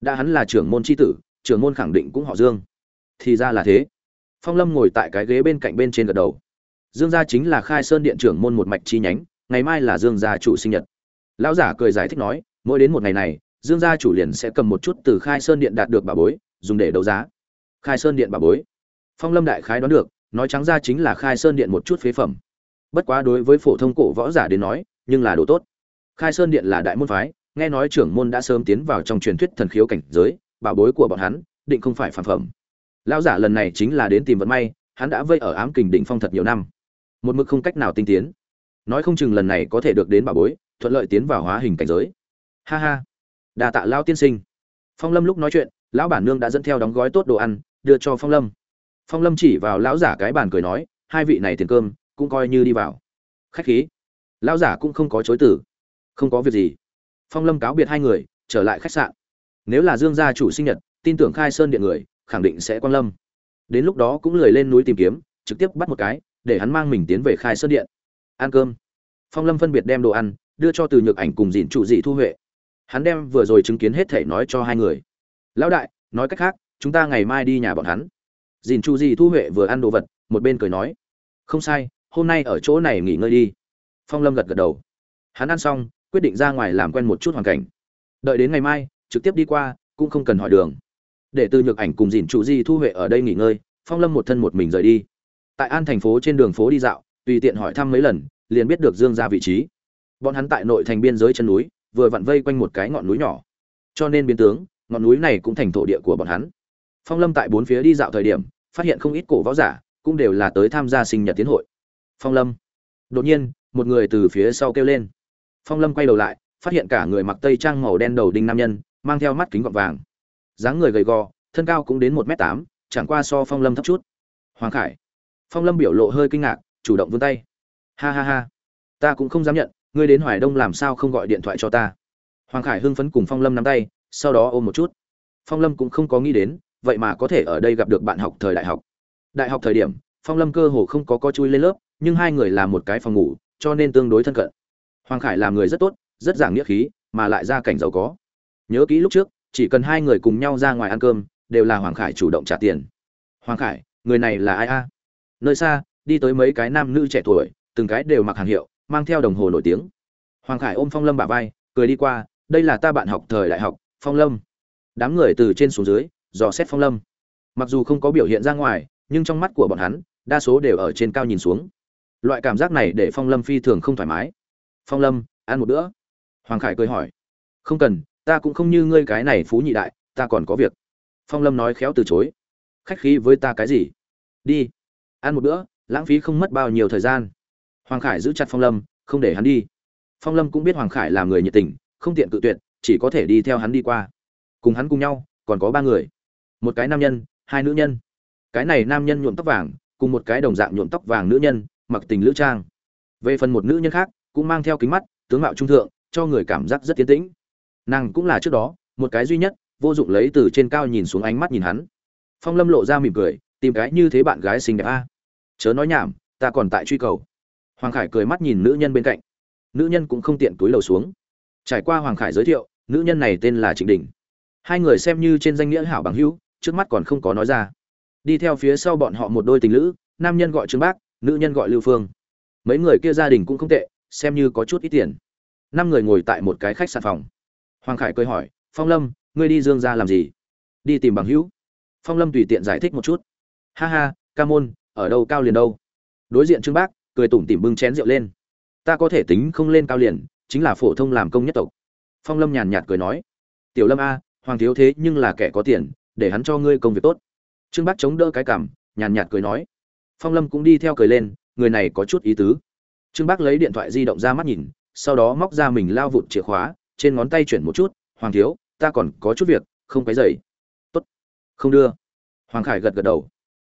S1: Đã hắn là trưởng môn chi tử, trưởng môn khẳng định cũng họ dương. Thì ra là thế phong lâm ngồi tại cái ghế bên cạnh bên trên gật đầu. Dương gia chính là khai sơn điện trưởng môn một mạch chi nhánh, ngày mai là dương gia chủ sinh nhật. Lão giả cười giải thích nói, mỗi đến một ngày này, dương gia chủ liền sẽ cầm một chút từ khai sơn điện đạt được bà bối, dùng để đấu giá. Khai sơn điện bà bối. Phong lâm đại khái đoán được, nói trắng ra chính là khai sơn điện một chút phế phẩm. Bất quá đối với phổ thông cổ võ giả đến nói, nhưng là đồ tốt. Khai sơn điện là đại môn phái, nghe nói trưởng môn đã sớm tiến vào trong truyền thuyết thần khiếu cảnh giới bảo bối của bọn hắn, định không phải phản phẩm lão giả lần này chính là đến tìm vận may, hắn đã vây ở ám kình định phong thật nhiều năm. Một mực không cách nào tinh tiến. Nói không chừng lần này có thể được đến bảo bối, thuận lợi tiến vào hóa hình cảnh giới. Ha ha. Đà tạ lao tiên sinh. Phong lâm lúc nói chuyện, lão bản nương đã dẫn theo đóng gói tốt đồ ăn, đưa cho phong lâm. Phong lâm chỉ vào lão giả cái bàn cười nói, hai vị này tiền cơm, cũng coi như đi vào. Khách khí. Lão giả cũng không có chối từ. Không có việc gì. Phong lâm cáo biệt hai người, trở lại khách sạn. Nếu là dương gia chủ sinh nhật, tin tưởng khai sơn điện người khẳng định sẽ quan lâm. Đến lúc đó cũng lười lên núi tìm kiếm, trực tiếp bắt một cái, để hắn mang mình tiến về khai sơn điện. Ăn cơm. Phong lâm phân biệt đem đồ ăn, đưa cho từ nhược ảnh cùng Dịn trụ dị thu huệ. Hắn đem vừa rồi chứng kiến hết thể nói cho hai người. Lão đại, nói cách khác, chúng ta ngày mai đi nhà bọn hắn. Dìn trụ dị thu huệ vừa ăn đồ vật, một bên cười nói. Không sai, hôm nay ở chỗ này nghỉ ngơi đi. Phong lâm gật gật đầu. Hắn ăn xong, quyết định ra ngoài làm quen một chút hoàn cảnh. Đợi đến ngày mai, trực tiếp đi qua, cũng không cần hỏi đường để từ nhược ảnh cùng dìn chủ di thu huệ ở đây nghỉ ngơi, phong lâm một thân một mình rời đi. Tại an thành phố trên đường phố đi dạo, tùy tiện hỏi thăm mấy lần, liền biết được dương ra vị trí. Bọn hắn tại nội thành biên giới chân núi, vừa vặn vây quanh một cái ngọn núi nhỏ. Cho nên biến tướng, ngọn núi này cũng thành thổ địa của bọn hắn. Phong lâm tại bốn phía đi dạo thời điểm, phát hiện không ít cổ võ giả, cũng đều là tới tham gia sinh nhật tiến hội. Phong lâm. Đột nhiên, một người từ phía sau kêu lên. Phong lâm quay đầu lại, phát hiện cả người mặc tây trang màu đen đầu đinh nam nhân, mang theo mắt kính gọt vàng dáng người gầy gò, thân cao cũng đến một m tám, chẳng qua so phong lâm thấp chút. Hoàng khải. Phong lâm biểu lộ hơi kinh ngạc, chủ động vươn tay. Ha ha ha. Ta cũng không dám nhận, ngươi đến hoài đông làm sao không gọi điện thoại cho ta? Hoàng khải hưng phấn cùng phong lâm nắm tay, sau đó ôm một chút. Phong lâm cũng không có nghĩ đến, vậy mà có thể ở đây gặp được bạn học thời đại học. Đại học thời điểm, phong lâm cơ hồ không có co chui lên lớp, nhưng hai người là một cái phòng ngủ, cho nên tương đối thân cận. Hoàng khải làm người rất tốt, rất giảng nghĩa khí, mà lại gia cảnh giàu có. Nhớ kỹ lúc trước chỉ cần hai người cùng nhau ra ngoài ăn cơm, đều là hoàng khải chủ động trả tiền. Hoàng khải, người này là ai a? Nơi xa, đi tới mấy cái nam nữ trẻ tuổi, từng cái đều mặc hàng hiệu, mang theo đồng hồ nổi tiếng. Hoàng khải ôm phong lâm bả vai, cười đi qua, đây là ta bạn học thời đại học, phong lâm. Đám người từ trên xuống dưới, dò xét phong lâm. Mặc dù không có biểu hiện ra ngoài, nhưng trong mắt của bọn hắn, đa số đều ở trên cao nhìn xuống. Loại cảm giác này để phong lâm phi thường không thoải mái. Phong lâm, ăn một bữa. Hoàng khải cười hỏi. Không cần ta cũng không như ngươi cái này phú nhị đại, ta còn có việc. Phong lâm nói khéo từ chối. Khách khí với ta cái gì? Đi. Ăn một bữa, lãng phí không mất bao nhiêu thời gian. Hoàng khải giữ chặt phong lâm, không để hắn đi. Phong lâm cũng biết hoàng khải là người nhiệt tình, không tiện cự tuyệt, chỉ có thể đi theo hắn đi qua. Cùng hắn cùng nhau, còn có ba người. Một cái nam nhân, hai nữ nhân. Cái này nam nhân nhuộm tóc vàng, cùng một cái đồng dạng nhuộm tóc vàng nữ nhân, mặc tình lữ trang. Về phần một nữ nhân khác, cũng mang theo kính mắt, tướng mạo trung thượng, cho người cảm giác rất tiến tĩnh nàng cũng là trước đó, một cái duy nhất, vô dụng lấy từ trên cao nhìn xuống ánh mắt nhìn hắn. Phong lâm lộ ra mỉm cười, tìm cái như thế bạn gái xinh đẹp a. Chớ nói nhảm, ta còn tại truy cầu. Hoàng khải cười mắt nhìn nữ nhân bên cạnh. Nữ nhân cũng không tiện túi lầu xuống. Trải qua hoàng khải giới thiệu, nữ nhân này tên là trịnh đình. Hai người xem như trên danh nghĩa hảo bằng hữu, trước mắt còn không có nói ra. Đi theo phía sau bọn họ một đôi tình lữ, nam nhân gọi trương bác, nữ nhân gọi lưu phương. Mấy người kia gia đình cũng không tệ, xem như có chút ít tiền. Năm người ngồi tại một cái khách sạn phòng hoàng khải cười hỏi, phong lâm, ngươi đi dương ra làm gì? Đi tìm bằng hữu. Phong lâm tùy tiện giải thích một chút. Ha ha, ca môn, ở đâu cao liền đâu. Đối diện trương bác, cười tủm tỉm bưng chén rượu lên. Ta có thể tính không lên cao liền, chính là phổ thông làm công nhất tộc. Phong lâm nhàn nhạt cười nói. Tiểu lâm a, hoàng thiếu thế nhưng là kẻ có tiền, để hắn cho ngươi công việc tốt. Trương bác chống đỡ cái cảm, nhàn nhạt cười nói. Phong lâm cũng đi theo cười lên, người này có chút ý tứ. Trương bác lấy điện thoại di động ra mắt nhìn, sau đó móc ra mình lao vụt chìa khóa trên ngón tay chuyển một chút, hoàng thiếu, ta còn có chút việc, không cái dày tốt. Không đưa. Hoàng khải gật gật đầu.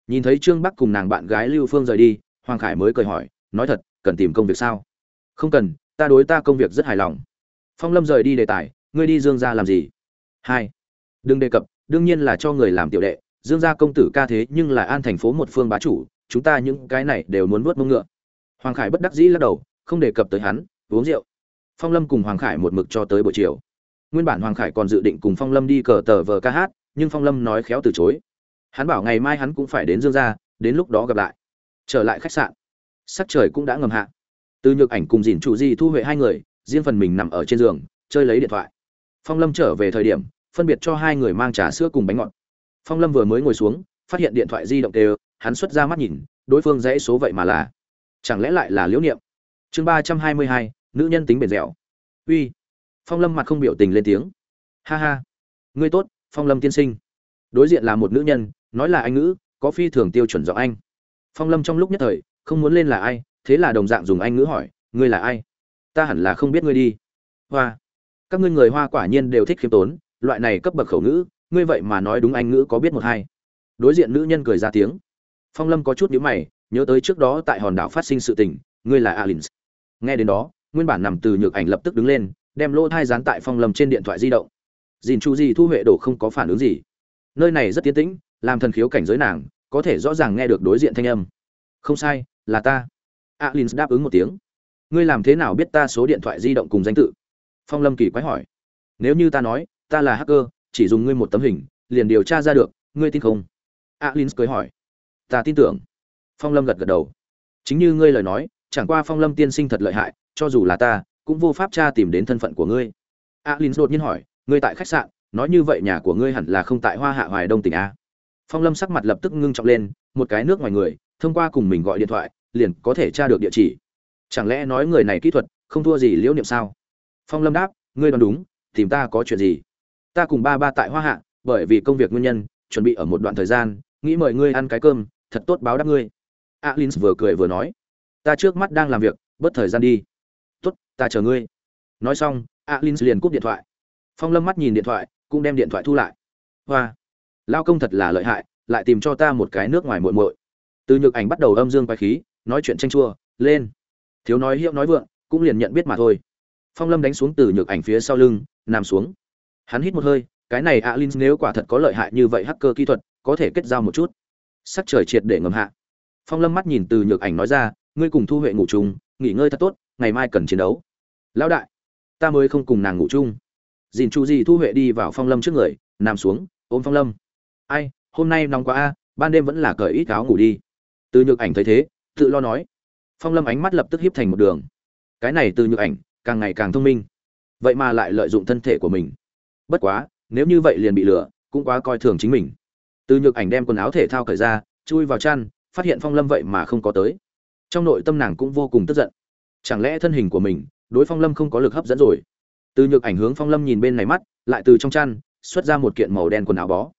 S1: Nhìn thấy trương bắc cùng nàng bạn gái lưu phương rời đi, hoàng khải mới cười hỏi, nói thật, cần tìm công việc sao? Không cần, ta đối ta công việc rất hài lòng. Phong lâm rời đi đề tài, ngươi đi dương ra làm gì? Hai. Đừng đề cập, đương nhiên là cho người làm tiểu đệ, dương gia công tử ca thế nhưng là an thành phố một phương bá chủ, chúng ta những cái này đều muốn vớt mông ngựa. Hoàng khải bất đắc dĩ lắc đầu, không đề cập tới hắn, uống rượu phong lâm cùng hoàng khải một mực cho tới buổi chiều. Nguyên bản hoàng khải còn dự định cùng phong lâm đi cờ tờ vờ ca hát, nhưng phong lâm nói khéo từ chối. Hắn bảo ngày mai hắn cũng phải đến dương gia, đến lúc đó gặp lại. Trở lại khách sạn. Sắc trời cũng đã ngầm hạ. Từ nhược ảnh cùng dìn chủ di thu huệ hai người, riêng phần mình nằm ở trên giường, chơi lấy điện thoại. Phong lâm trở về thời điểm, phân biệt cho hai người mang trà sữa cùng bánh ngọt. Phong lâm vừa mới ngồi xuống, phát hiện điện thoại di động đều, hắn xuất ra mắt nhìn, đối phương dãy số vậy mà là. Chẳng lẽ lại là liễu niệm? Chương ba trăm hai mươi hai nữ nhân tính bền dẻo. Uy, phong lâm mặt không biểu tình lên tiếng. Ha ha, ngươi tốt, phong lâm tiên sinh. Đối diện là một nữ nhân, nói là anh ngữ, có phi thường tiêu chuẩn giọng anh. Phong lâm trong lúc nhất thời, không muốn lên là ai, thế là đồng dạng dùng anh ngữ hỏi, ngươi là ai? Ta hẳn là không biết ngươi đi. Hoa, các ngươi người hoa quả nhiên đều thích khiêm tốn, loại này cấp bậc khẩu ngữ, ngươi vậy mà nói đúng anh ngữ có biết một hai. Đối diện nữ nhân cười ra tiếng. Phong lâm có chút nhíu mày, nhớ tới trước đó tại hòn đảo phát sinh sự tình, ngươi là alin nghe đến đó nguyên bản nằm từ nhược ảnh lập tức đứng lên, đem lỗ thai dán tại phong lâm trên điện thoại di động. Dìn chu gì thu huệ đồ không có phản ứng gì. Nơi này rất tiến tĩnh, làm thần khiếu cảnh giới nàng, có thể rõ ràng nghe được đối diện thanh âm. Không sai, là ta. Alin đáp ứng một tiếng. Ngươi làm thế nào biết ta số điện thoại di động cùng danh tự? Phong lâm kỳ quái hỏi. Nếu như ta nói, ta là hacker, chỉ dùng ngươi một tấm hình, liền điều tra ra được, ngươi tin không? Alin cười hỏi. Ta tin tưởng. Phong lâm gật gật đầu. Chính như ngươi lời nói, chẳng qua phong lâm tiên sinh thật lợi hại cho dù là ta, cũng vô pháp tra tìm đến thân phận của ngươi. Alin đột nhiên hỏi, ngươi tại khách sạn, nói như vậy nhà của ngươi hẳn là không tại hoa hạ hoài đông tỉnh a? Phong lâm sắc mặt lập tức ngưng trọng lên, một cái nước ngoài người, thông qua cùng mình gọi điện thoại, liền có thể tra được địa chỉ. Chẳng lẽ nói người này kỹ thuật, không thua gì liễu niệm sao? Phong lâm đáp, ngươi đoán đúng, tìm ta có chuyện gì? Ta cùng ba ba tại hoa hạ, bởi vì công việc nguyên nhân, chuẩn bị ở một đoạn thời gian, nghĩ mời ngươi ăn cái cơm, thật tốt báo đáp ngươi. Alin vừa cười vừa nói, ta trước mắt đang làm việc, bớt thời gian đi ta chờ ngươi. Nói xong alin liền cúp điện thoại. Phong lâm mắt nhìn điện thoại, cũng đem điện thoại thu lại. Hoa, lao công thật là lợi hại, lại tìm cho ta một cái nước ngoài muội muội. Từ nhược ảnh bắt đầu âm dương quái khí, nói chuyện tranh chua, lên. Thiếu nói hiệu nói vượng, cũng liền nhận biết mà thôi. Phong lâm đánh xuống từ nhược ảnh phía sau lưng, nằm xuống. Hắn hít một hơi, cái này alin nếu quả thật có lợi hại như vậy hacker kỹ thuật, có thể kết giao một chút. Sắc trời triệt để ngầm hạ. Phong lâm mắt nhìn từ nhược ảnh nói ra, ngươi cùng thu huệ ngủ chung, nghỉ ngơi thật tốt, ngày mai cần chiến đấu lão đại, ta mới không cùng nàng ngủ chung. Dìn chu gì thu huệ đi vào phong lâm trước người, nằm xuống, ôm phong lâm. Ai, hôm nay nóng quá a, ban đêm vẫn là cởi ít áo ngủ đi. Từ nhược ảnh thấy thế, tự lo nói. Phong lâm ánh mắt lập tức hiếp thành một đường. Cái này từ nhược ảnh, càng ngày càng thông minh. Vậy mà lại lợi dụng thân thể của mình. Bất quá, nếu như vậy liền bị lừa, cũng quá coi thường chính mình. Từ nhược ảnh đem quần áo thể thao cởi ra, chui vào chăn, phát hiện phong lâm vậy mà không có tới. Trong nội tâm nàng cũng vô cùng tức giận. Chẳng lẽ thân hình của mình đối phong lâm không có lực hấp dẫn rồi. Từ nhược ảnh hướng phong lâm nhìn bên này mắt, lại từ trong chăn, xuất ra một kiện màu đen quần áo bó.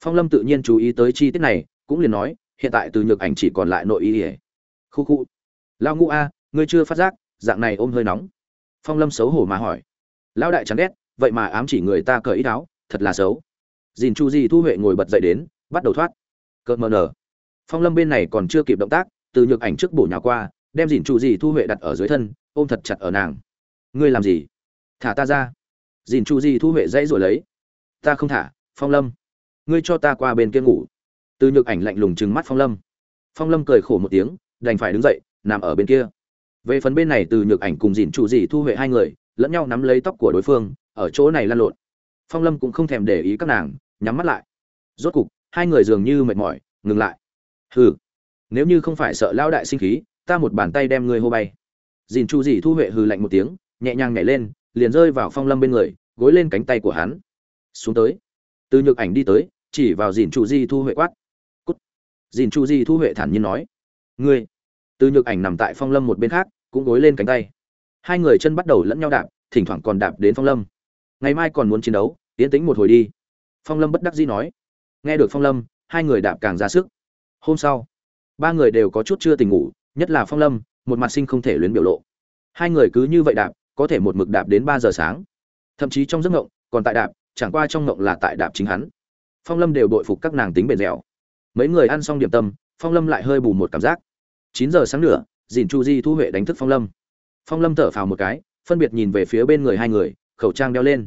S1: Phong lâm tự nhiên chú ý tới chi tiết này, cũng liền nói, hiện tại từ nhược ảnh chỉ còn lại nội ý ỉa khu khu. Lao ngũ a, ngươi chưa phát giác, dạng này ôm hơi nóng. Phong lâm xấu hổ mà hỏi. Lão đại chán ghét, vậy mà ám chỉ người ta cởi ít áo, thật là xấu. Dìn chu di thu huệ ngồi bật dậy đến, bắt đầu thoát. Cợt mờ nở. Phong lâm bên này còn chưa kịp động tác, từ nhược ảnh trước bổ nhào qua đem dìn chu gì thu huệ đặt ở dưới thân, ôm thật chặt ở nàng. Ngươi làm gì? Thả ta ra. Dìn chu gì thu huệ dãy rồi lấy. Ta không thả, phong lâm. Ngươi cho ta qua bên kia ngủ. Từ nhược ảnh lạnh lùng trừng mắt phong lâm. Phong lâm cười khổ một tiếng, đành phải đứng dậy, nằm ở bên kia. Về phần bên này từ nhược ảnh cùng dìn chủ gì thu huệ hai người, lẫn nhau nắm lấy tóc của đối phương, ở chỗ này lăn lộn. Phong lâm cũng không thèm để ý các nàng, nhắm mắt lại. Rốt cục, hai người dường như mệt mỏi, ngừng lại. Hừ, nếu như không phải sợ lao đại sinh khí ta một bàn tay đem ngươi hô bay. Dìn chu dì thu huệ hừ lạnh một tiếng, nhẹ nhàng nhảy lên, liền rơi vào phong lâm bên người, gối lên cánh tay của hắn. Xuống tới. Từ nhược ảnh đi tới, chỉ vào dìn chu di thu huệ quát. Cút. Dìn chu di thu huệ thản nhiên nói. Ngươi. Từ nhược ảnh nằm tại phong lâm một bên khác, cũng gối lên cánh tay. Hai người chân bắt đầu lẫn nhau đạp, thỉnh thoảng còn đạp đến phong lâm. Ngày mai còn muốn chiến đấu tiến tính một hồi đi. Phong lâm bất đắc dĩ nói. Nghe được phong lâm, hai người đạp càng ra sức. Hôm sau, ba người đều có chút chưa tỉnh ngủ nhất là phong lâm, một mặt sinh không thể luyến biểu lộ. Hai người cứ như vậy đạp, có thể một mực đạp đến ba giờ sáng. Thậm chí trong giấc ngộng, còn tại đạp, chẳng qua trong ngộng là tại đạp chính hắn. Phong lâm đều đội phục các nàng tính bền dẻo. Mấy người ăn xong điểm tâm, phong lâm lại hơi bù một cảm giác. Chín giờ sáng nữa, dìn chu di thu huệ đánh thức phong lâm. Phong lâm thở phào một cái, phân biệt nhìn về phía bên người hai người, khẩu trang đeo lên.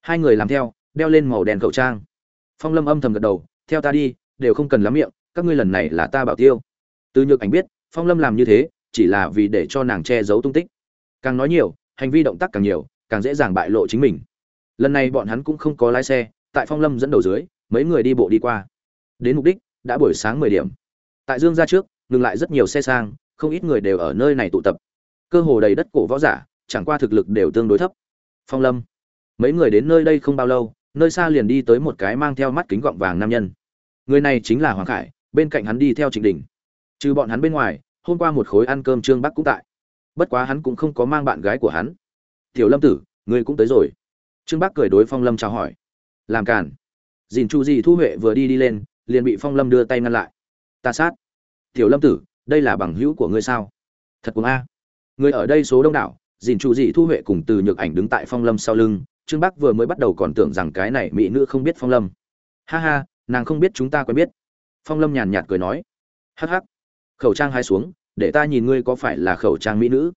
S1: Hai người làm theo, đeo lên màu đen khẩu trang. Phong lâm âm thầm gật đầu, theo ta đi, đều không cần lắm miệng, các ngươi lần này là ta bảo tiêu. Từ nhược ảnh biết phong lâm làm như thế, chỉ là vì để cho nàng che giấu tung tích. Càng nói nhiều, hành vi động tác càng nhiều, càng dễ dàng bại lộ chính mình. Lần này bọn hắn cũng không có lái xe, tại phong lâm dẫn đầu dưới, mấy người đi bộ đi qua. Đến mục đích, đã buổi sáng mười điểm. Tại dương ra trước, ngừng lại rất nhiều xe sang, không ít người đều ở nơi này tụ tập. Cơ hồ đầy đất cổ võ giả, chẳng qua thực lực đều tương đối thấp. Phong lâm, mấy người đến nơi đây không bao lâu, nơi xa liền đi tới một cái mang theo mắt kính gọng vàng nam nhân. Người này chính là hoàng khải, bên cạnh hắn đi theo trịnh đình trừ bọn hắn bên ngoài, hôm qua một khối ăn cơm trương bắc cũng tại. Bất quá hắn cũng không có mang bạn gái của hắn. Tiểu lâm tử, ngươi cũng tới rồi. Trương bắc cười đối phong lâm chào hỏi. Làm cản dìn chu gì thu huệ vừa đi đi lên, liền bị phong lâm đưa tay ngăn lại. Ta sát. Tiểu lâm tử, đây là bằng hữu của ngươi sao? Thật cùng a. Người ở đây số đông đảo, dìn chu gì thu huệ cùng từ nhược ảnh đứng tại phong lâm sau lưng, trương bắc vừa mới bắt đầu còn tưởng rằng cái này mỹ nữ không biết phong lâm. Ha ha, nàng không biết chúng ta quen biết. Phong lâm nhàn nhạt cười nói. Hắc hắc khẩu trang hai xuống, để ta nhìn ngươi có phải là khẩu trang mỹ nữ.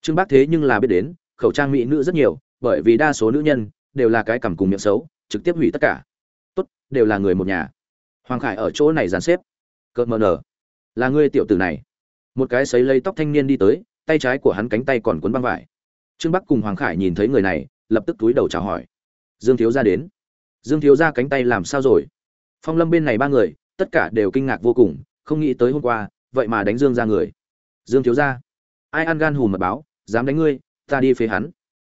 S1: Trương bác thế nhưng là biết đến, khẩu trang mỹ nữ rất nhiều, bởi vì đa số nữ nhân đều là cái cằm cùng miệng xấu, trực tiếp hủy tất cả. Tốt, đều là người một nhà. Hoàng khải ở chỗ này dàn xếp. Cợt mờ nở. Là ngươi tiểu tử này. Một cái sấy lấy tóc thanh niên đi tới, tay trái của hắn cánh tay còn cuốn băng vải. Trương bắc cùng hoàng khải nhìn thấy người này, lập tức túi đầu chào hỏi. Dương thiếu ra đến. Dương thiếu ra cánh tay làm sao rồi? Phong lâm bên này ba người, tất cả đều kinh ngạc vô cùng, không nghĩ tới hôm qua vậy mà đánh dương ra người. Dương thiếu ra ai ăn gan hùm mật báo, dám đánh ngươi, ta đi phế hắn.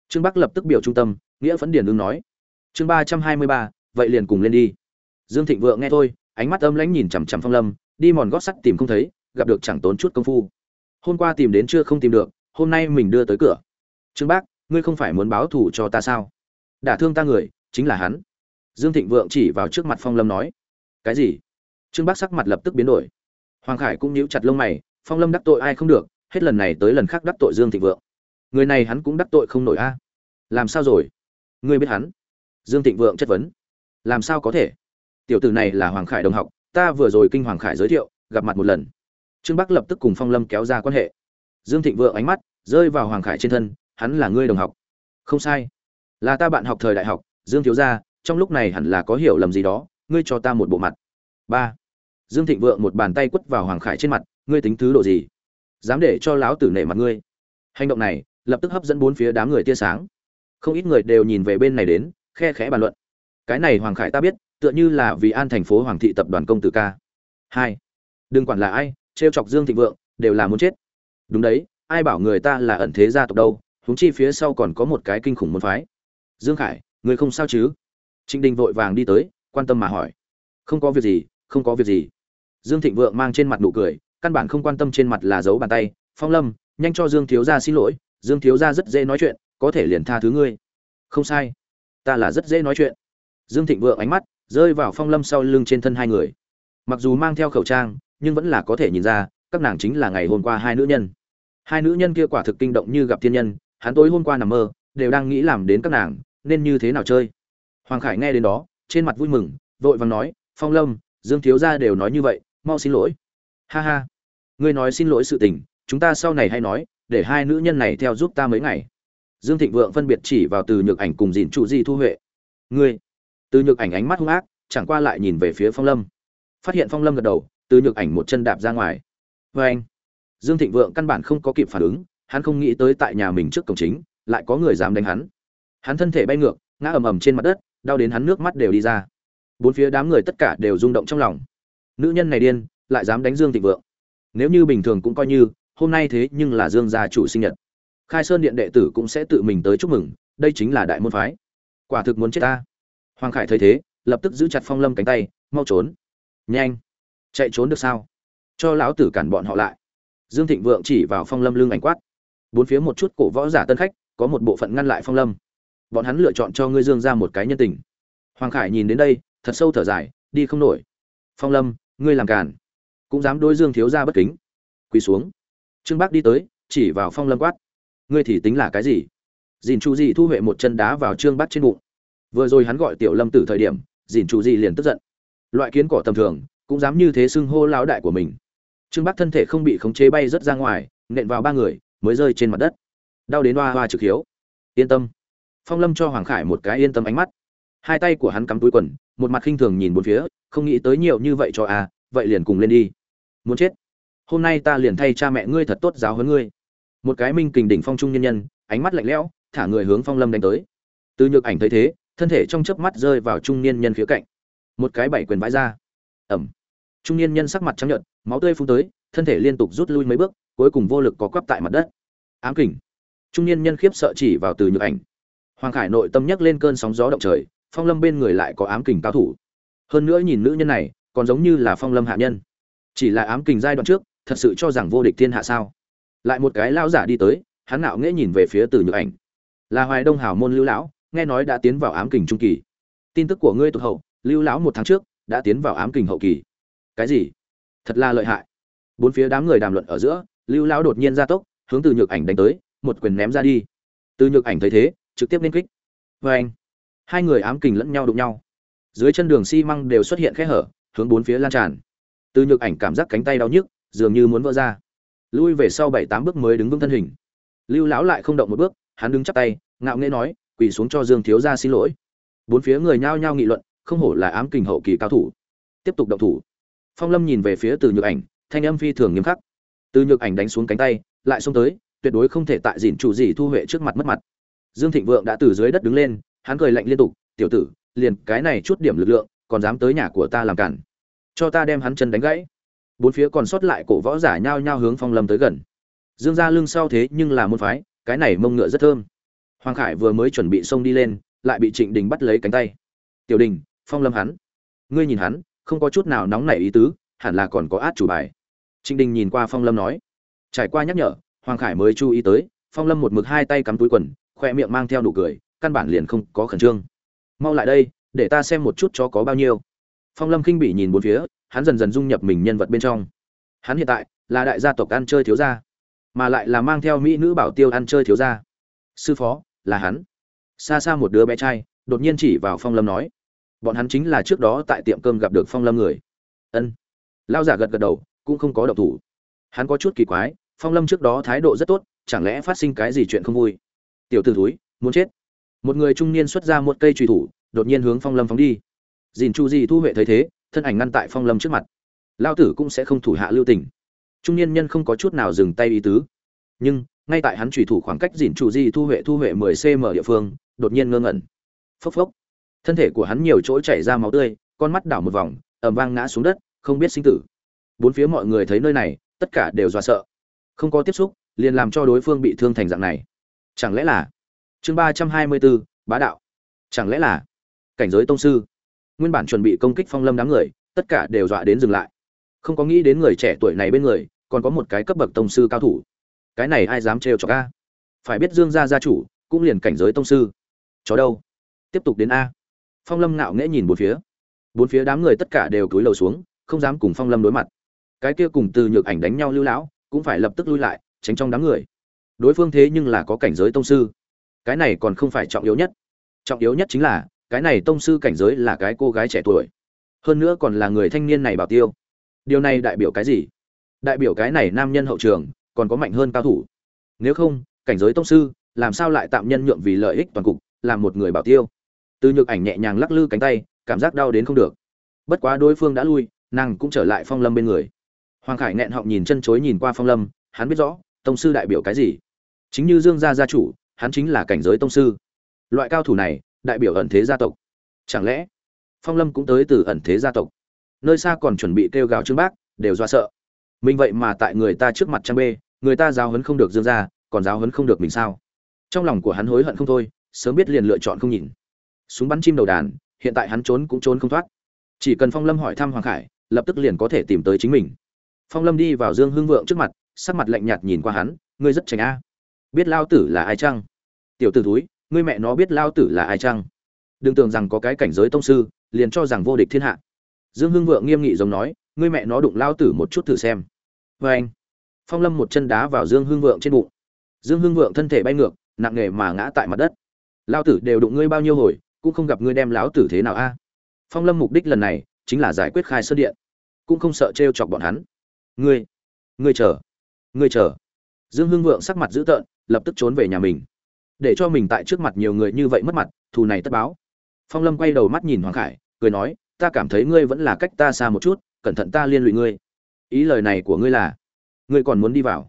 S1: Trương bắc lập tức biểu trung tâm, nghĩa phấn điển ứng nói. Chương ba trăm hai mươi ba, vậy liền cùng lên đi. Dương thịnh vượng nghe thôi, ánh mắt âm lãnh nhìn chằm chằm phong lâm, đi mòn gót sắt tìm không thấy, gặp được chẳng tốn chút công phu. Hôm qua tìm đến chưa không tìm được, hôm nay mình đưa tới cửa. Trương bác ngươi không phải muốn báo thù cho ta sao? Đả thương ta người, chính là hắn. Dương thịnh vượng chỉ vào trước mặt phong lâm nói. Cái gì? Trương bác sắc mặt lập tức biến đổi hoàng khải cũng nhíu chặt lông mày, phong lâm đắc tội ai không được, hết lần này tới lần khác đắc tội dương thịnh vượng. Người này hắn cũng đắc tội không nổi a. Làm sao rồi? Ngươi biết hắn? Dương thịnh vượng chất vấn. Làm sao có thể? Tiểu tử này là hoàng khải đồng học, ta vừa rồi kinh hoàng khải giới thiệu, gặp mặt một lần. Trương bắc lập tức cùng phong lâm kéo ra quan hệ. Dương thịnh vượng ánh mắt rơi vào hoàng khải trên thân, hắn là ngươi đồng học. Không sai. Là ta bạn học thời đại học, dương thiếu gia, trong lúc này hẳn là có hiểu lầm gì đó, ngươi cho ta một bộ mặt. Ba dương thịnh vượng một bàn tay quất vào hoàng khải trên mặt, ngươi tính thứ độ gì? Dám để cho lão tử nể mặt ngươi? Hành động này, lập tức hấp dẫn bốn phía đám người tia sáng. Không ít người đều nhìn về bên này đến, khe khẽ bàn luận. Cái này hoàng khải ta biết, tựa như là vì an thành phố hoàng thị tập đoàn công tử ca. Hai, đừng quản là ai, trêu chọc dương thịnh vượng, đều là muốn chết. Đúng đấy, ai bảo người ta là ẩn thế gia tộc đâu, huống chi phía sau còn có một cái kinh khủng môn phái. Dương khải, người không sao chứ? Trịnh đình vội vàng đi tới, quan tâm mà hỏi. Không có việc gì, không có việc gì dương thịnh vượng mang trên mặt nụ cười, căn bản không quan tâm trên mặt là dấu bàn tay. Phong lâm, nhanh cho dương thiếu gia xin lỗi, dương thiếu gia rất dễ nói chuyện, có thể liền tha thứ ngươi. Không sai, ta là rất dễ nói chuyện. Dương thịnh vượng ánh mắt rơi vào phong lâm sau lưng trên thân hai người. Mặc dù mang theo khẩu trang, nhưng vẫn là có thể nhìn ra, các nàng chính là ngày hôm qua hai nữ nhân. Hai nữ nhân kia quả thực kinh động như gặp thiên nhân, hắn tối hôm qua nằm mơ, đều đang nghĩ làm đến các nàng, nên như thế nào chơi. Hoàng khải nghe đến đó, trên mặt vui mừng, vội vàng nói, phong lâm, dương thiếu gia đều nói như vậy mau xin lỗi. Ha ha. Ngươi nói xin lỗi sự tình, chúng ta sau này hay nói, để hai nữ nhân này theo giúp ta mấy ngày. Dương thịnh vượng phân biệt chỉ vào từ nhược ảnh cùng dìn trụ di thu huệ. Ngươi. Từ nhược ảnh ánh mắt hung ác, chẳng qua lại nhìn về phía phong lâm. Phát hiện phong lâm gật đầu, từ nhược ảnh một chân đạp ra ngoài. Vê anh. Dương thịnh vượng căn bản không có kịp phản ứng, hắn không nghĩ tới tại nhà mình trước cổng chính, lại có người dám đánh hắn. Hắn thân thể bay ngược, ngã ầm ầm trên mặt đất, đau đến hắn nước mắt đều đi ra. Bốn phía đám người tất cả đều rung động trong lòng nữ nhân này điên, lại dám đánh dương thịnh vượng. Nếu như bình thường cũng coi như, hôm nay thế nhưng là dương gia chủ sinh nhật. Khai sơn điện đệ tử cũng sẽ tự mình tới chúc mừng, đây chính là đại môn phái. Quả thực muốn chết ta. Hoàng khải thấy thế, lập tức giữ chặt phong lâm cánh tay, mau trốn. Nhanh. Chạy trốn được sao? Cho lão tử cản bọn họ lại. Dương thịnh vượng chỉ vào phong lâm lưng ảnh quát. Bốn phía một chút cổ võ giả tân khách, có một bộ phận ngăn lại phong lâm. Bọn hắn lựa chọn cho ngươi dương ra một cái nhân tình. Hoàng khải nhìn đến đây, thật sâu thở dài, đi không nổi. Phong lâm ngươi làm cản cũng dám đối dương thiếu ra bất kính. Quỳ xuống. Trương bác đi tới, chỉ vào phong lâm quát. Ngươi thì tính là cái gì? Dìn chu di thu huệ một chân đá vào trương bác trên bụng. Vừa rồi hắn gọi tiểu lâm tử thời điểm, dìn chu di liền tức giận. Loại kiến cỏ tầm thường, cũng dám như thế xưng hô lão đại của mình. Trương bác thân thể không bị khống chế bay rất ra ngoài, nện vào ba người, mới rơi trên mặt đất. Đau đến hoa hoa trực hiếu. Yên tâm. Phong lâm cho hoàng khải một cái yên tâm ánh mắt hai tay của hắn cắm túi quần, một mặt khinh thường nhìn bốn phía, không nghĩ tới nhiều như vậy cho à vậy liền cùng lên đi. Muốn chết. Hôm nay ta liền thay cha mẹ ngươi thật tốt giáo huấn ngươi. Một cái minh kình đỉnh phong trung nhân nhân, ánh mắt lạnh lẽo, thả người hướng phong lâm đánh tới. Từ nhược ảnh thấy thế, thân thể trong chớp mắt rơi vào trung niên nhân phía cạnh. Một cái bảy quyền vãi ra. Ẩm. Trung niên nhân sắc mặt trắng nhợt, máu tươi phun tới, thân thể liên tục rút lui mấy bước, cuối cùng vô lực có quắp tại mặt đất. Ám kình. Trung niên nhân khiếp sợ chỉ vào từ nhược ảnh. Hoàng khải nội tâm nhấc lên cơn sóng gió động trời phong lâm bên người lại có ám kình cao thủ. Hơn nữa nhìn nữ nhân này, còn giống như là phong lâm hạ nhân. Chỉ là ám kình giai đoạn trước, thật sự cho rằng vô địch thiên hạ sao? Lại một cái lao giả đi tới, hắn ngạo nghễ nhìn về phía từ nhược ảnh. Là hoài đông hào môn lưu lão, nghe nói đã tiến vào ám kình trung kỳ. Tin tức của ngươi tụt hậu, lưu lão một tháng trước, đã tiến vào ám kình hậu kỳ. Cái gì? Thật là lợi hại. Bốn phía đám người đàm luận ở giữa, lưu lão đột nhiên ra tốc, hướng từ nhược ảnh đánh tới, một quyền ném ra đi. Từ nhược ảnh thấy thế, trực tiếp lên kích. Vê anh hai người ám kình lẫn nhau đụng nhau. Dưới chân đường xi măng đều xuất hiện khe hở, hướng bốn phía lan tràn. Từ nhược ảnh cảm giác cánh tay đau nhức, dường như muốn vỡ ra. Lui về sau bảy tám bước mới đứng vững thân hình. Lưu lão lại không động một bước, hắn đứng chắp tay, ngạo nghễ nói, quỳ xuống cho dương thiếu gia xin lỗi. Bốn phía người nhao nhao nghị luận, không hổ là ám kình hậu kỳ cao thủ. Tiếp tục động thủ. Phong lâm nhìn về phía từ nhược ảnh, thanh âm phi thường nghiêm khắc. Từ nhược ảnh đánh xuống cánh tay, lại xông tới, tuyệt đối không thể tại dỉn chủ gì thu huệ trước mặt mất mặt. Dương thịnh vượng đã từ dưới đất đứng lên hắn cười lạnh liên tục, tiểu tử, liền cái này chút điểm lực lượng, còn dám tới nhà của ta làm cản. Cho ta đem hắn chân đánh gãy. Bốn phía còn sót lại cổ võ giả nhao nhao hướng phong lâm tới gần. Dương ra lưng sau thế nhưng là môn phái, cái này mông ngựa rất thơm. Hoàng khải vừa mới chuẩn bị xông đi lên, lại bị trịnh đình bắt lấy cánh tay. Tiểu đình, phong lâm hắn. Ngươi nhìn hắn, không có chút nào nóng nảy ý tứ, hẳn là còn có át chủ bài. Trịnh đình nhìn qua phong lâm nói. Trải qua nhắc nhở, hoàng khải mới chú ý tới, phong lâm một mực hai tay cắm túi quần, khoe miệng mang theo nụ cười căn bản liền không có khẩn trương. Mau lại đây, để ta xem một chút cho có bao nhiêu. Phong lâm khinh bị nhìn bốn phía, hắn dần dần dung nhập mình nhân vật bên trong. Hắn hiện tại là đại gia tộc ăn chơi thiếu gia, mà lại là mang theo mỹ nữ bảo tiêu ăn chơi thiếu gia. Sư phó, là hắn. Xa xa một đứa bé trai, đột nhiên chỉ vào phong lâm nói. Bọn hắn chính là trước đó tại tiệm cơm gặp được phong lâm người. Ân. Lao giả gật gật đầu, cũng không có độc thủ. Hắn có chút kỳ quái, phong lâm trước đó thái độ rất tốt, chẳng lẽ phát sinh cái gì chuyện không vui? Tiểu t ử túi muốn chết một người trung niên xuất ra một cây trùy thủ, đột nhiên hướng phong lâm phóng đi. Dìn chu di thu huệ thấy thế, thân ảnh ngăn tại phong lâm trước mặt. Lao tử cũng sẽ không thủ hạ lưu tình. Trung niên nhân không có chút nào dừng tay ý tứ. Nhưng, ngay tại hắn trùy thủ khoảng cách dìn chu di thu huệ thu huệ mười cm địa phương, đột nhiên ngơ ngẩn. Phốc phốc. Thân thể của hắn nhiều chỗ chảy ra máu tươi, con mắt đảo một vòng ẩm vang ngã xuống đất, không biết sinh tử. Bốn phía mọi người thấy nơi này, tất cả đều dọa sợ. Không có tiếp xúc, liền làm cho đối phương bị thương thành dạng này. Chẳng lẽ là chương ba trăm hai mươi bốn bá đạo. Chẳng lẽ là cảnh giới tông sư? Nguyên bản chuẩn bị công kích phong lâm đám người, tất cả đều dọa đến dừng lại. Không có nghĩ đến người trẻ tuổi này bên người, còn có một cái cấp bậc tông sư cao thủ. Cái này ai dám trêu cho ca phải biết dương gia gia chủ cũng liền cảnh giới tông sư. Chó đâu? Tiếp tục đến a. Phong lâm ngạo nghễ nhìn bốn phía. Bốn phía đám người tất cả đều cúi đầu xuống, không dám cùng phong lâm đối mặt. Cái kia cùng từ nhược ảnh đánh nhau lưu lão, cũng phải lập tức lui lại, tránh trong đám người. Đối phương thế nhưng là có cảnh giới tông sư cái này còn không phải trọng yếu nhất. Trọng yếu nhất chính là, cái này tông sư cảnh giới là cái cô gái trẻ tuổi. Hơn nữa còn là người thanh niên này bảo tiêu. Điều này đại biểu cái gì? Đại biểu cái này nam nhân hậu trường, còn có mạnh hơn cao thủ. Nếu không, cảnh giới tông sư, làm sao lại tạm nhân nhượng vì lợi ích toàn cục, làm một người bảo tiêu? Từ nhược ảnh nhẹ nhàng lắc lư cánh tay, cảm giác đau đến không được. Bất quá đối phương đã lui, nàng cũng trở lại phong lâm bên người. Hoàng khải nghẹn họng nhìn chân chối nhìn qua phong lâm, hắn biết rõ, tông sư đại biểu cái gì. Chính như dương gia gia chủ hắn chính là cảnh giới tông sư. Loại cao thủ này đại biểu ẩn thế gia tộc. Chẳng lẽ phong lâm cũng tới từ ẩn thế gia tộc? Nơi xa còn chuẩn bị kêu gào trương bác đều do sợ. Mình vậy mà tại người ta trước mặt trang bê người ta giáo hấn không được dương ra, còn giáo hấn không được mình sao? Trong lòng của hắn hối hận không thôi sớm biết liền lựa chọn không nhìn súng bắn chim đầu đàn hiện tại hắn trốn cũng trốn không thoát. Chỉ cần phong lâm hỏi thăm hoàng khải lập tức liền có thể tìm tới chính mình. Phong lâm đi vào dương hưng vượng trước mặt sắc mặt lạnh nhạt nhìn qua hắn ngươi rất tránh a biết lao tử là ai chăng? Tiểu t ử túi ngươi mẹ nó biết lao tử là ai chăng? Đừng tưởng rằng có cái cảnh giới tông sư, liền cho rằng vô địch thiên hạ. Dương hưng vượng nghiêm nghị giống nói, ngươi mẹ nó đụng lao tử một chút thử xem. Vê anh, phong lâm một chân đá vào dương hưng vượng trên bụng. Dương hưng vượng thân thể bay ngược, nặng nề mà ngã tại mặt đất. Lao tử đều đụng ngươi bao nhiêu hồi, cũng không gặp ngươi đem lão tử thế nào a? À? Phong lâm mục đích lần này, chính là giải quyết khai sơn điện. Cũng không sợ t chọc bọn hắn. Ngươi ngươi chờ ngươi chờ. Dương hưng vượng sắc mặt dữ tợn lập tức trốn về nhà mình. Để cho mình tại trước mặt nhiều người như vậy mất mặt, thù này tất báo. Phong lâm quay đầu mắt nhìn hoàng khải, cười nói, ta cảm thấy ngươi vẫn là cách ta xa một chút, cẩn thận ta liên lụy ngươi. Ý lời này của ngươi là, ngươi còn muốn đi vào.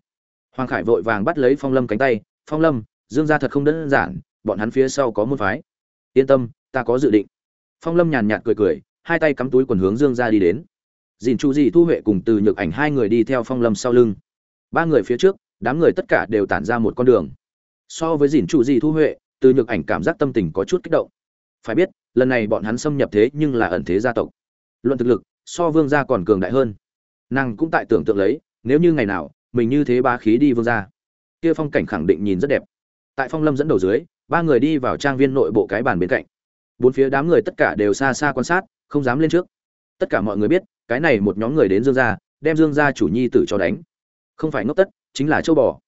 S1: Hoàng khải vội vàng bắt lấy phong lâm cánh tay, phong lâm, dương gia thật không đơn giản, bọn hắn phía sau có môn phái. Yên tâm, ta có dự định. Phong lâm nhàn nhạt cười cười, hai tay cắm túi quần hướng dương gia đi đến. Dìn chu di, thu huệ cùng từ nhược ảnh hai người đi theo phong lâm sau lưng. Ba người phía trước đám người tất cả đều tản ra một con đường. So với dìn trụ gì thu huệ từ nhược ảnh cảm giác tâm tình có chút kích động. Phải biết lần này bọn hắn xâm nhập thế nhưng là ẩn thế gia tộc. Luận thực lực so vương gia còn cường đại hơn. Nàng cũng tại tưởng tượng lấy nếu như ngày nào mình như thế ba khí đi vương gia, kia phong cảnh khẳng định nhìn rất đẹp. Tại phong lâm dẫn đầu dưới ba người đi vào trang viên nội bộ cái bàn bên cạnh. Bốn phía đám người tất cả đều xa xa quan sát không dám lên trước. Tất cả mọi người biết cái này một nhóm người đến dương gia đem dương gia chủ nhi tử cho đánh. Không phải ngốc tất chính là châu bò.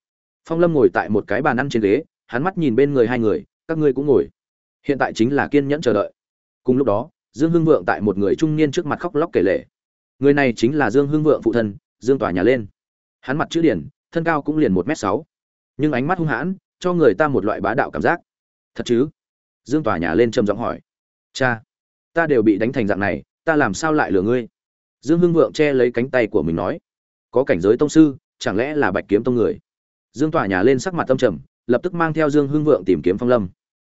S1: Phong lâm ngồi tại một cái bàn ăn trên ghế, hắn mắt nhìn bên người hai người, các ngươi cũng ngồi. Hiện tại chính là kiên nhẫn chờ đợi. Cùng lúc đó, dương hưng vượng tại một người trung niên trước mặt khóc lóc kể lể. Người này chính là dương hưng vượng phụ thân, dương tỏa nhà lên. Hắn mặt chữ điển, thân cao cũng liền một m sáu. Nhưng ánh mắt hung hãn, cho người ta một loại bá đạo cảm giác. Thật chứ? Dương tỏa nhà lên trầm giọng hỏi. Cha, ta đều bị đánh thành dạng này, ta làm sao lại lừa ngươi? Dương hưng vượng che lấy cánh tay của mình nói. Có cảnh giới tông sư chẳng lẽ là bạch kiếm tông người? Dương tỏa nhà lên sắc mặt tâm trầm, lập tức mang theo dương hưng vượng tìm kiếm phong lâm.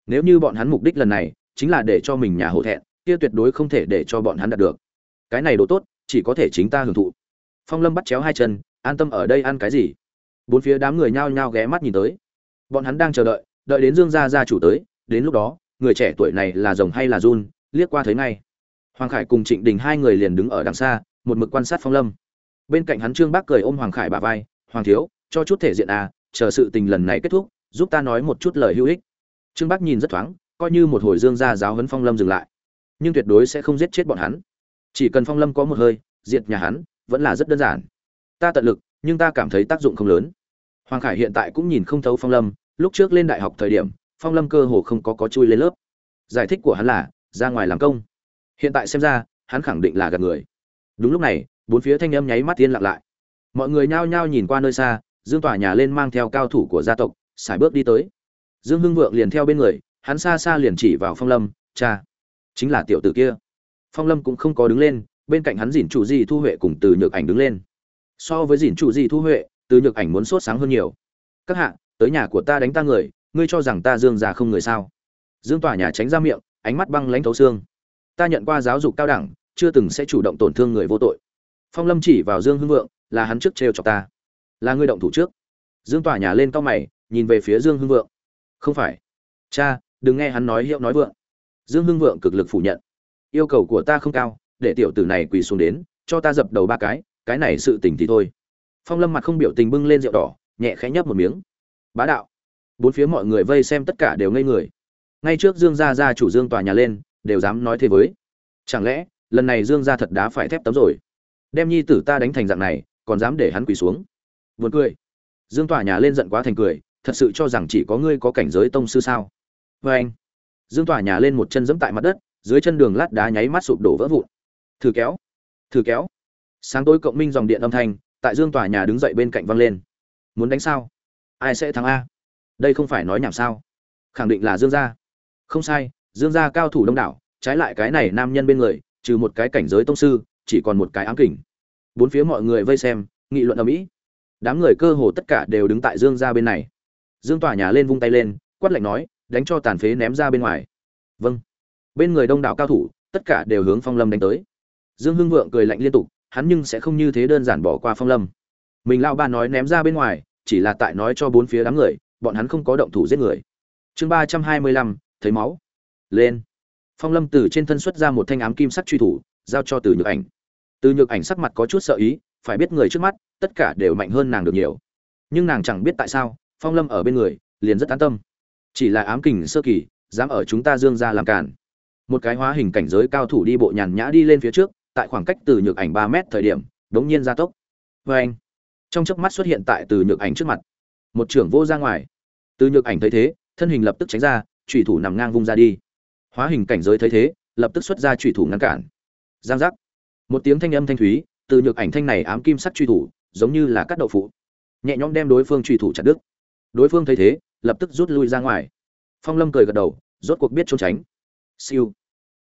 S1: Nếu như bọn hắn mục đích lần này chính là để cho mình nhà hổ thẹn, kia tuyệt đối không thể để cho bọn hắn đạt được. Cái này đồ tốt, chỉ có thể chính ta hưởng thụ. Phong lâm bắt chéo hai chân, an tâm ở đây ăn cái gì? Bốn phía đám người nhao nhao ghé mắt nhìn tới. Bọn hắn đang chờ đợi đợi đến dương gia gia chủ tới, đến lúc đó, người trẻ tuổi này là rồng hay là run, liếc qua thấy ngay. Hoàng khải cùng trịnh đình hai người liền đứng ở đằng xa, một mực quan sát phong lâm bên cạnh hắn trương bác cười ôm hoàng khải bà vai, hoàng thiếu, cho chút thể diện à chờ sự tình lần này kết thúc, giúp ta nói một chút lời hữu ích. Trương bác nhìn rất thoáng, coi như một hồi dương gia giáo huấn phong lâm dừng lại, nhưng tuyệt đối sẽ không giết chết bọn hắn. Chỉ cần phong lâm có một hơi, diệt nhà hắn, vẫn là rất đơn giản. Ta tận lực, nhưng ta cảm thấy tác dụng không lớn. Hoàng khải hiện tại cũng nhìn không thấu phong lâm, lúc trước lên đại học thời điểm, phong lâm cơ hồ không có có chui lên lớp. Giải thích của hắn là, ra ngoài làm công. Hiện tại xem ra, hắn khẳng định là gạt người. Đúng lúc này bốn phía thanh âm nháy mắt tiên lặng lại. Mọi người nhao nhao nhìn qua nơi xa, dương tỏa nhà lên mang theo cao thủ của gia tộc, sải bước đi tới. Dương hưng vượng liền theo bên người, hắn xa xa liền chỉ vào phong lâm, cha, chính là tiểu tử kia. Phong lâm cũng không có đứng lên, bên cạnh hắn dìn chủ di thu huệ cùng từ nhược ảnh đứng lên. So với dìn chủ di thu huệ, từ nhược ảnh muốn sốt sáng hơn nhiều. Các hạ, tới nhà của ta đánh ta người, ngươi cho rằng ta dương già không người sao? Dương tỏa nhà tránh ra miệng, ánh mắt băng lãnh thấu xương. Ta nhận qua giáo dục cao đẳng, chưa từng sẽ chủ động tổn thương người vô tội phong lâm chỉ vào dương hưng vượng, là hắn trước trêu chọc ta. Là ngươi động thủ trước. Dương tỏa nhà lên cao mày, nhìn về phía dương hưng vượng. Không phải. Cha, đừng nghe hắn nói hiệu nói vượng. Dương hưng vượng cực lực phủ nhận. Yêu cầu của ta không cao, để tiểu tử này quỳ xuống đến, cho ta dập đầu ba cái cái này sự tình thì thôi. Phong lâm mặt không biểu tình bưng lên rượu đỏ, nhẹ khẽ nhấp một miếng. Bá đạo. Bốn phía mọi người vây xem tất cả đều ngây người. Ngay trước dương gia gia chủ dương tòa nhà lên, đều dám nói thế với. Chẳng lẽ, lần này dương gia thật đá phải thép tấm rồi? Đem nhi tử ta đánh thành dạng này, còn dám để hắn quỳ xuống. Vượt cười. Dương tòa nhà lên giận quá thành cười, thật sự cho rằng chỉ có ngươi có cảnh giới tông sư sao? Vê anh, dương tòa nhà lên một chân giẫm tại mặt đất, dưới chân đường lát đá nháy mắt sụp đổ vỡ vụn. Thử kéo thử kéo. Sáng tối cộng minh dòng điện âm thanh, tại dương tòa nhà đứng dậy bên cạnh văng lên. Muốn đánh sao? Ai sẽ thắng a? Đây không phải nói nhảm sao? Khẳng định là dương gia. Không sai, dương gia cao thủ đông đảo, trái lại cái này nam nhân bên người, trừ một cái cảnh giới tông sư chỉ còn một cái ám kình. Bốn phía mọi người vây xem, nghị luận ở mỹ. Đám người cơ hồ tất cả đều đứng tại dương gia bên này. Dương tòa nhà lên vung tay lên, quát lạnh nói, đánh cho tàn phế ném ra bên ngoài. Vâng. Bên người đông đảo cao thủ, tất cả đều hướng phong lâm đánh tới. Dương hưng vượng cười lạnh liên tục, hắn nhưng sẽ không như thế đơn giản bỏ qua phong lâm. Mình lao ba nói ném ra bên ngoài, chỉ là tại nói cho bốn phía đám người, bọn hắn không có động thủ giết người. Chương ba trăm hai mươi lăm, thấy máu. Lên. Phong lâm từ trên thân xuất ra một thanh ám kim sắc truy thủ, giao cho từ nhược ảnh từ nhược ảnh sắc mặt có chút sợ ý, phải biết người trước mắt, tất cả đều mạnh hơn nàng được nhiều. Nhưng nàng chẳng biết tại sao, phong lâm ở bên người, liền rất an tâm. Chỉ là ám kình sơ kỳ, dám ở chúng ta dương ra làm cản một cái hóa hình cảnh giới cao thủ đi bộ nhàn nhã đi lên phía trước, tại khoảng cách từ nhược ảnh ba mét thời điểm, đống nhiên gia tốc. Vê anh, trong chớp mắt xuất hiện tại từ nhược ảnh trước mặt. Một trưởng vô ra ngoài. Từ nhược ảnh thấy thế, thân hình lập tức tránh ra trùy thủ nằm ngang vung ra đi. Hóa hình cảnh giới thấy thế, lập tức xuất ra trùy thủ ngăn cản. Giang giác một tiếng thanh âm thanh thúy, từ nhược ảnh thanh này ám kim sắc truy thủ, giống như là cắt đậu phụ. Nhẹ nhõm đem đối phương truy thủ chặt đứt. Đối phương thấy thế, lập tức rút lui ra ngoài. Phong lâm cười gật đầu, rốt cuộc biết trốn tránh. Siêu.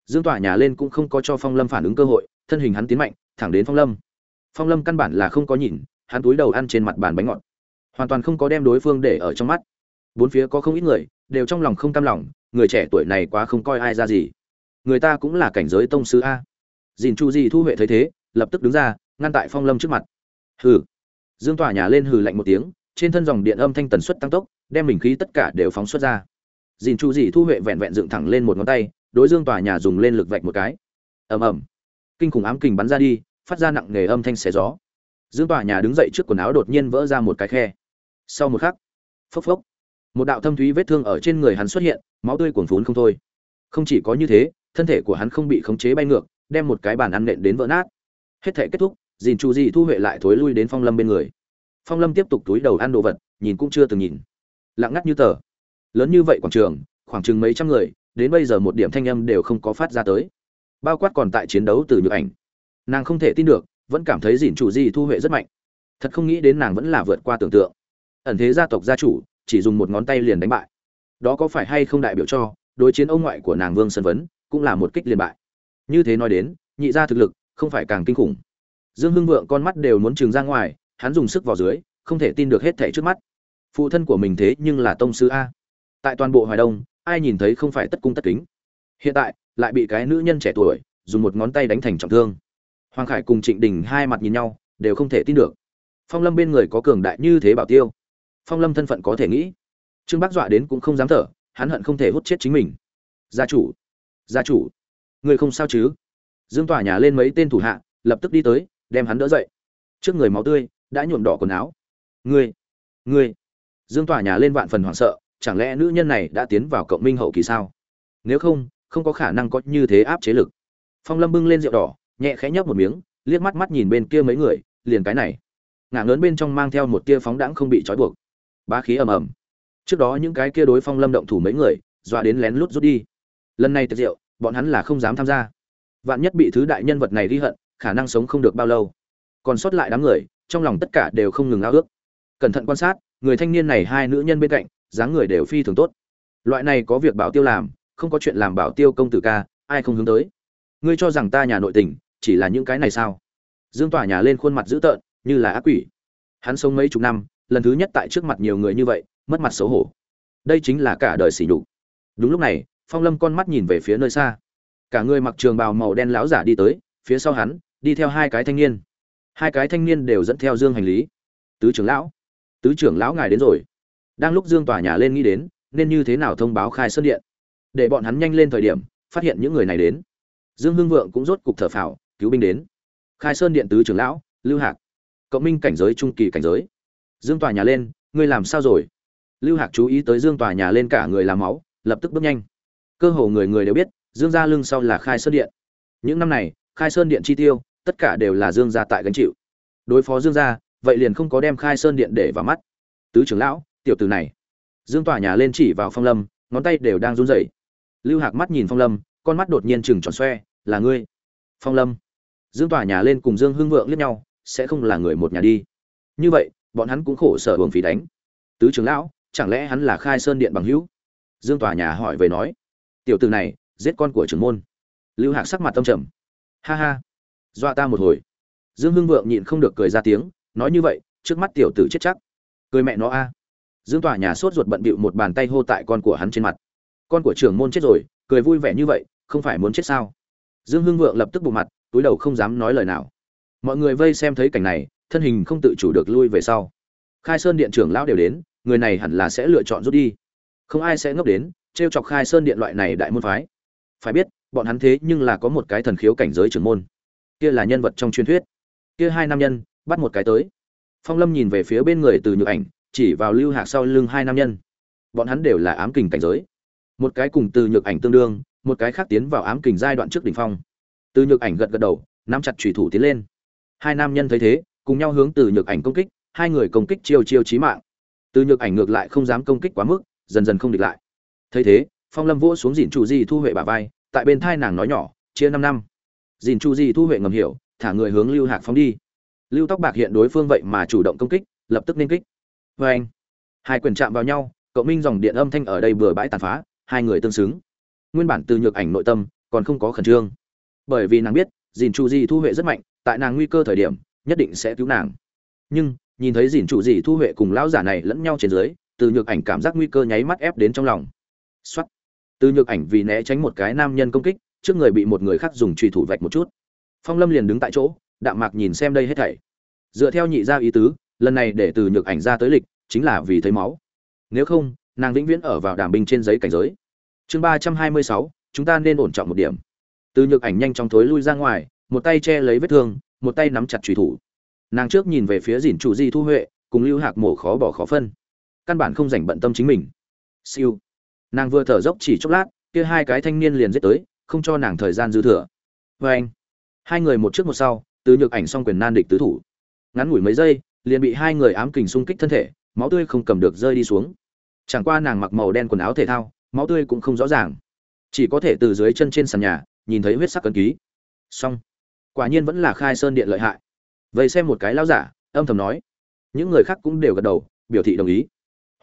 S1: Dương tỏa nhà lên cũng không có cho phong lâm phản ứng cơ hội, thân hình hắn tiến mạnh, thẳng đến phong lâm. Phong lâm căn bản là không có nhìn, hắn túi đầu ăn trên mặt bàn bánh ngọt. Hoàn toàn không có đem đối phương để ở trong mắt. Bốn phía có không ít người, đều trong lòng không cam lòng, người trẻ tuổi này quá không coi ai ra gì. Người ta cũng là cảnh giới tông sứ a dìn chu di thu huệ thấy thế, lập tức đứng ra, ngăn tại phong lâm trước mặt. Hừ. Dương tỏa nhà lên hừ lạnh một tiếng, trên thân dòng điện âm thanh tần suất tăng tốc, đem mình khí tất cả đều phóng xuất ra. Dìn chu di thu huệ vẹn vẹn dựng thẳng lên một ngón tay, đối dương tòa nhà dùng lên lực vạch một cái. Ầm ầm. Kinh khủng ám kình bắn ra đi, phát ra nặng nề âm thanh xé gió. Dương tòa nhà đứng dậy trước quần áo đột nhiên vỡ ra một cái khe. Sau một khắc, phốc phốc, một đạo thâm thúy vết thương ở trên người hắn xuất hiện, máu tươi cuồn phún không thôi. Không chỉ có như thế, thân thể của hắn không bị khống chế bay ngược đem một cái bàn ăn nện đến vỡ nát. Hết thể kết thúc dìn chu di thu huệ lại thối lui đến phong lâm bên người. Phong lâm tiếp tục túi đầu ăn đồ vật, nhìn cũng chưa từng nhìn. Lặng ngắt như tờ. Lớn như vậy quảng trường, khoảng chừng mấy trăm người, đến bây giờ một điểm thanh âm đều không có phát ra tới. Bao quát còn tại chiến đấu từ nhược ảnh. Nàng không thể tin được, vẫn cảm thấy dìn chủ di thu huệ rất mạnh. Thật không nghĩ đến nàng vẫn là vượt qua tưởng tượng. Ẩn thế gia tộc gia chủ, chỉ dùng một ngón tay liền đánh bại. Đó có phải hay không đại biểu cho đối chiến ông ngoại của nàng vương sân vấn, cũng là một kích liền bại như thế nói đến, nhị gia thực lực không phải càng kinh khủng. Dương hưng vượng con mắt đều muốn trừng ra ngoài, hắn dùng sức vào dưới, không thể tin được hết thảy trước mắt. Phụ thân của mình thế nhưng là tông sư a. Tại toàn bộ hoài đông, ai nhìn thấy không phải tất cung tất kính. Hiện tại, lại bị cái nữ nhân trẻ tuổi, dùng một ngón tay đánh thành trọng thương. Hoàng khải cùng trịnh đình hai mặt nhìn nhau, đều không thể tin được. Phong lâm bên người có cường đại như thế bảo tiêu. Phong lâm thân phận có thể nghĩ. Trương bác dọa đến cũng không dám thở, hắn hận không thể hút chết chính mình. Gia chủ gia chủ người không sao chứ? Dương tỏa nhà lên mấy tên thủ hạ lập tức đi tới đem hắn đỡ dậy. Trước người máu tươi đã nhuộm đỏ quần áo. Người, người, dương tỏa nhà lên vạn phần hoảng sợ chẳng lẽ nữ nhân này đã tiến vào cộng minh hậu kỳ sao? Nếu không không có khả năng có như thế áp chế lực. Phong lâm bưng lên rượu đỏ nhẹ khẽ nhấp một miếng liếc mắt mắt nhìn bên kia mấy người liền cái này. Ngả lớn bên trong mang theo một tia phóng đãng không bị trói buộc. Bá khí ầm ầm. Trước đó những cái kia đối phong lâm động thủ mấy người dọa đến lén lút rút đi. Lần này tiệc rượu bọn hắn là không dám tham gia. Vạn nhất bị thứ đại nhân vật này ghi hận, khả năng sống không được bao lâu. Còn sót lại đám người, trong lòng tất cả đều không ngừng ao ước. Cẩn thận quan sát, người thanh niên này hai nữ nhân bên cạnh, dáng người đều phi thường tốt. Loại này có việc bảo tiêu làm, không có chuyện làm bảo tiêu công tử ca, ai không hướng tới? Ngươi cho rằng ta nhà nội tình, chỉ là những cái này sao? Dương tỏa nhà lên khuôn mặt dữ tợn, như là ác quỷ. Hắn sống mấy chục năm, lần thứ nhất tại trước mặt nhiều người như vậy, mất mặt xấu hổ. Đây chính là cả đời sỉ nhục. Đúng lúc này phong lâm con mắt nhìn về phía nơi xa. Cả người mặc trường bào màu đen láo giả đi tới, phía sau hắn, đi theo hai cái thanh niên. Hai cái thanh niên đều dẫn theo dương hành lý. Tứ trưởng lão, tứ trưởng lão ngài đến rồi. Đang lúc dương tòa nhà lên nghĩ đến, nên như thế nào thông báo khai sơn điện? Để bọn hắn nhanh lên thời điểm, phát hiện những người này đến. Dương hưng vượng cũng rốt cục thở phào, cứu binh đến. Khai sơn điện tứ trưởng lão, lưu hạc. Cộng minh cảnh giới, trung kỳ cảnh giới. Dương tòa nhà lên, ngươi làm sao rồi? Lưu hạc chú ý tới dương tòa nhà lên cả người làm máu, lập tức bước nhanh cơ hồ người người đều biết, dương gia lưng sau là khai sơn điện. Những năm này, khai sơn điện chi tiêu, tất cả đều là dương gia tại gánh chịu. Đối phó dương gia, vậy liền không có đem khai sơn điện để vào mắt. Tứ trưởng lão, tiểu tử này. Dương tỏa nhà lên chỉ vào phong lâm, ngón tay đều đang run rẩy. Lưu hạc mắt nhìn phong lâm, con mắt đột nhiên chừng tròn xoe, là ngươi? Phong lâm. Dương tỏa nhà lên cùng dương hưng vượng liếc nhau, sẽ không là người một nhà đi. Như vậy, bọn hắn cũng khổ sở hưởng phí đánh. Tứ trưởng lão, chẳng lẽ hắn là khai sơn điện bằng hữu? Dương tòa nhà hỏi về nói tiểu tử này, giết con của trưởng môn. Lưu hạc sắc mặt tâm trầm. Ha ha, dọa ta một hồi. Dương hưng vượng nhịn không được cười ra tiếng, nói như vậy, trước mắt tiểu tử chết chắc. Cười mẹ nó a. Dương tòa nhà sốt ruột bận bịu một bàn tay hô tại con của hắn trên mặt. Con của trưởng môn chết rồi, cười vui vẻ như vậy, không phải muốn chết sao? Dương hưng vượng lập tức bộ mặt, túi đầu không dám nói lời nào. Mọi người vây xem thấy cảnh này, thân hình không tự chủ được lui về sau. Khai sơn điện trưởng lão đều đến, người này hẳn là sẽ lựa chọn rút đi. Không ai sẽ ngốc đến trêu chọc khai sơn điện loại này đại môn phái. Phải biết, bọn hắn thế nhưng là có một cái thần khiếu cảnh giới trưởng môn. Kia là nhân vật trong truyền thuyết. Kia hai nam nhân, bắt một cái tới. Phong lâm nhìn về phía bên người từ nhược ảnh, chỉ vào lưu hạc sau lưng hai nam nhân. Bọn hắn đều là ám kình cảnh giới. Một cái cùng từ nhược ảnh tương đương, một cái khác tiến vào ám kình giai đoạn trước đỉnh phong. Từ nhược ảnh gật gật đầu, nắm chặt thủy thủ tiến lên. Hai nam nhân thấy thế, cùng nhau hướng từ nhược ảnh công kích, hai người công kích chiêu chiêu chí mạng. Từ nhược ảnh ngược lại không dám công kích quá mức, dần dần không địch lại thấy thế, phong lâm vỗ xuống dìn chủ di thu huệ bà vai, tại bên thai nàng nói nhỏ, chia năm năm. Dìn chủ di thu huệ ngầm hiểu, thả người hướng lưu hạc phóng đi. Lưu tóc bạc hiện đối phương vậy mà chủ động công kích, lập tức nên kích. Vê anh, hai quyền chạm vào nhau, cậu minh dòng điện âm thanh ở đây bừa bãi tàn phá, hai người tương xứng. Nguyên bản từ nhược ảnh nội tâm, còn không có khẩn trương. Bởi vì nàng biết, dìn chủ di thu huệ rất mạnh, tại nàng nguy cơ thời điểm, nhất định sẽ cứu nàng. Nhưng, nhìn thấy dìn chủ di thu huệ cùng lão giả này lẫn nhau trên dưới, từ nhược ảnh cảm giác nguy cơ nháy mắt ép đến trong lòng xuất từ nhược ảnh vì né tránh một cái nam nhân công kích, trước người bị một người khác dùng trùy thủ vạch một chút. Phong lâm liền đứng tại chỗ, đạm mạc nhìn xem đây hết thảy. Dựa theo nhị gia ý tứ, lần này để từ nhược ảnh ra tới lịch, chính là vì thấy máu. Nếu không, nàng vĩnh viễn ở vào đàm binh trên giấy cảnh giới. Chương ba trăm hai mươi sáu, chúng ta nên ổn trọng một điểm. Từ nhược ảnh nhanh chóng thối lui ra ngoài, một tay che lấy vết thương, một tay nắm chặt trùy thủ. Nàng trước nhìn về phía dìn chủ di thu huệ, cùng lưu hạc mổ khó bỏ khó phân. Căn bản không dành bận tâm chính mình. Siêu nàng vừa thở dốc chỉ chốc lát, kia hai cái thanh niên liền giết tới, không cho nàng thời gian dư thừa. Vê anh, hai người một trước một sau từ nhược ảnh xong quyền nan địch tứ thủ. Ngắn ngủi mấy giây, liền bị hai người ám kình xung kích thân thể, máu tươi không cầm được rơi đi xuống. Chẳng qua nàng mặc màu đen quần áo thể thao, máu tươi cũng không rõ ràng. Chỉ có thể từ dưới chân trên sàn nhà, nhìn thấy huyết sắc cân ký. Xong. Quả nhiên vẫn là khai sơn điện lợi hại. Vậy xem một cái lão giả, âm thầm nói. Những người khác cũng đều gật đầu, biểu thị đồng ý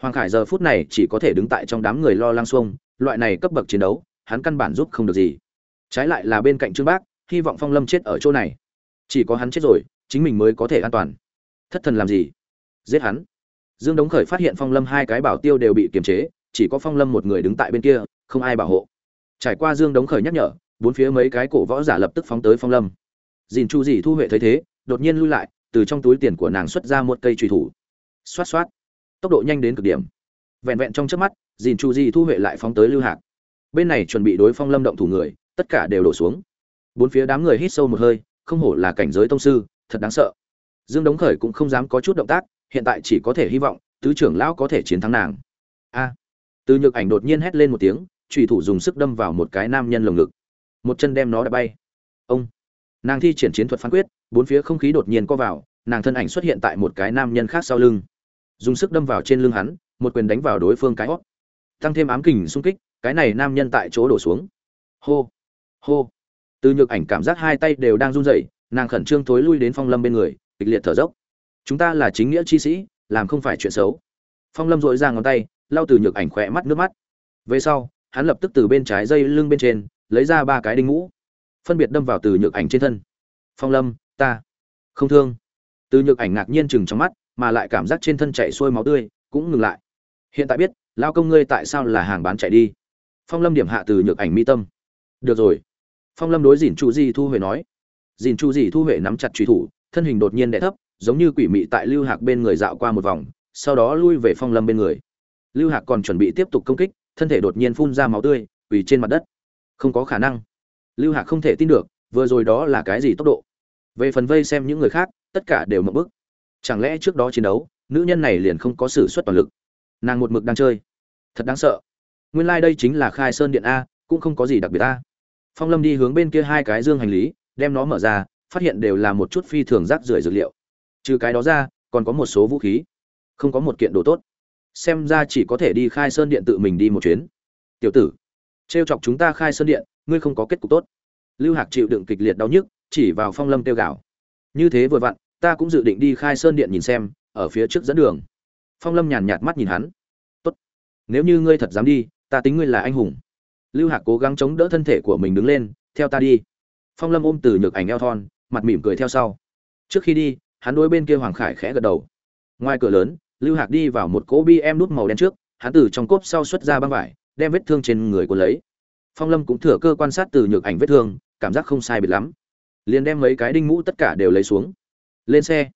S1: hoàng khải giờ phút này chỉ có thể đứng tại trong đám người lo lắng xuông, loại này cấp bậc chiến đấu, hắn căn bản giúp không được gì. Trái lại là bên cạnh trương bác, hy vọng phong lâm chết ở chỗ này. Chỉ có hắn chết rồi, chính mình mới có thể an toàn. Thất thần làm gì? Giết hắn. Dương đống khởi phát hiện phong lâm hai cái bảo tiêu đều bị kiềm chế, chỉ có phong lâm một người đứng tại bên kia, không ai bảo hộ. Trải qua dương đống khởi nhắc nhở, bốn phía mấy cái cổ võ giả lập tức phóng tới phong lâm. Dìn chu dì thu huệ thấy thế, đột nhiên lui lại, từ trong túi tiền của nàng xuất ra một cây truy thủ. Xoát xoát tốc độ nhanh đến cực điểm. Vẹn vẹn trong trước mắt dìn chu di thu huệ lại phóng tới lưu hạc. Bên này chuẩn bị đối phong lâm động thủ người, tất cả đều đổ xuống. Bốn phía đám người hít sâu một hơi, không hổ là cảnh giới tông sư, thật đáng sợ. Dương đống khởi cũng không dám có chút động tác, hiện tại chỉ có thể hy vọng, tứ trưởng lão có thể chiến thắng nàng. A. Từ nhược ảnh đột nhiên hét lên một tiếng trùy thủ dùng sức đâm vào một cái nam nhân lồng ngực. Một chân đem nó đã bay. Ông. Nàng thi triển chiến thuật phán quyết, bốn phía không khí đột nhiên co vào, nàng thân ảnh xuất hiện tại một cái nam nhân khác sau lưng dùng sức đâm vào trên lưng hắn, một quyền đánh vào đối phương cái hót. Tăng thêm ám kình xung kích, cái này nam nhân tại chỗ đổ xuống. Hô hô. Từ nhược ảnh cảm giác hai tay đều đang run rẩy, nàng khẩn trương thối lui đến phong lâm bên người, kịch liệt thở dốc. Chúng ta là chính nghĩa chi sĩ, làm không phải chuyện xấu. Phong lâm dội ra ngón tay, lau từ nhược ảnh khỏe mắt nước mắt. Về sau, hắn lập tức từ bên trái dây lưng bên trên, lấy ra ba cái đinh ngũ, phân biệt đâm vào từ nhược ảnh trên thân. Phong lâm, ta. Không thương. Từ nhược ảnh ngạc nhiên chừng trong mắt mà lại cảm giác trên thân chảy xuôi máu tươi, cũng ngừng lại. Hiện tại biết, lao công ngươi tại sao là hàng bán chạy đi? Phong lâm điểm hạ từ nhược ảnh mi tâm. Được rồi. Phong lâm đối dìn chu di thu huệ nói. Dìn chu di thu huệ nắm chặt truy thủ, thân hình đột nhiên đẻ thấp, giống như quỷ mị tại lưu hạc bên người dạo qua một vòng, sau đó lui về phong lâm bên người. Lưu hạc còn chuẩn bị tiếp tục công kích, thân thể đột nhiên phun ra máu tươi, quỳ trên mặt đất. Không có khả năng. Lưu hạc không thể tin được, vừa rồi đó là cái gì tốc độ? Về phần vây xem những người khác, tất cả đều mập bức chẳng lẽ trước đó chiến đấu, nữ nhân này liền không có sự xuất toàn lực? Nàng một mực đang chơi. Thật đáng sợ. Nguyên lai、like、đây chính là khai sơn điện a, cũng không có gì đặc biệt a. Phong lâm đi hướng bên kia hai cái dương hành lý, đem nó mở ra, phát hiện đều là một chút phi thường rác rưởi dược liệu. Trừ cái đó ra, còn có một số vũ khí. Không có một kiện đồ tốt. Xem ra chỉ có thể đi khai sơn điện tự mình đi một chuyến. Tiểu tử, trêu chọc chúng ta khai sơn điện, ngươi không có kết cục tốt. Lưu hạc chịu đựng kịch liệt đau nhức, chỉ vào phong lâm tiêu gạo như thế vừa vặn ta cũng dự định đi khai sơn điện nhìn xem, ở phía trước dẫn đường. Phong lâm nhàn nhạt mắt nhìn hắn. Tốt. Nếu như ngươi thật dám đi, ta tính ngươi là anh hùng. Lưu hạc cố gắng chống đỡ thân thể của mình đứng lên, theo ta đi. Phong lâm ôm từ nhược ảnh eo thon, mặt mỉm cười theo sau. Trước khi đi, hắn đối bên kia hoàng khải khẽ gật đầu. Ngoài cửa lớn, lưu hạc đi vào một cỗ bi em nút màu đen trước, hắn từ trong cốp sau xuất ra băng vải, đem vết thương trên người của lấy. Phong lâm cũng thừa cơ quan sát từ nhược ảnh vết thương, cảm giác không sai biệt lắm. Liền đem mấy cái đinh mũ tất cả đều lấy xuống lên xe.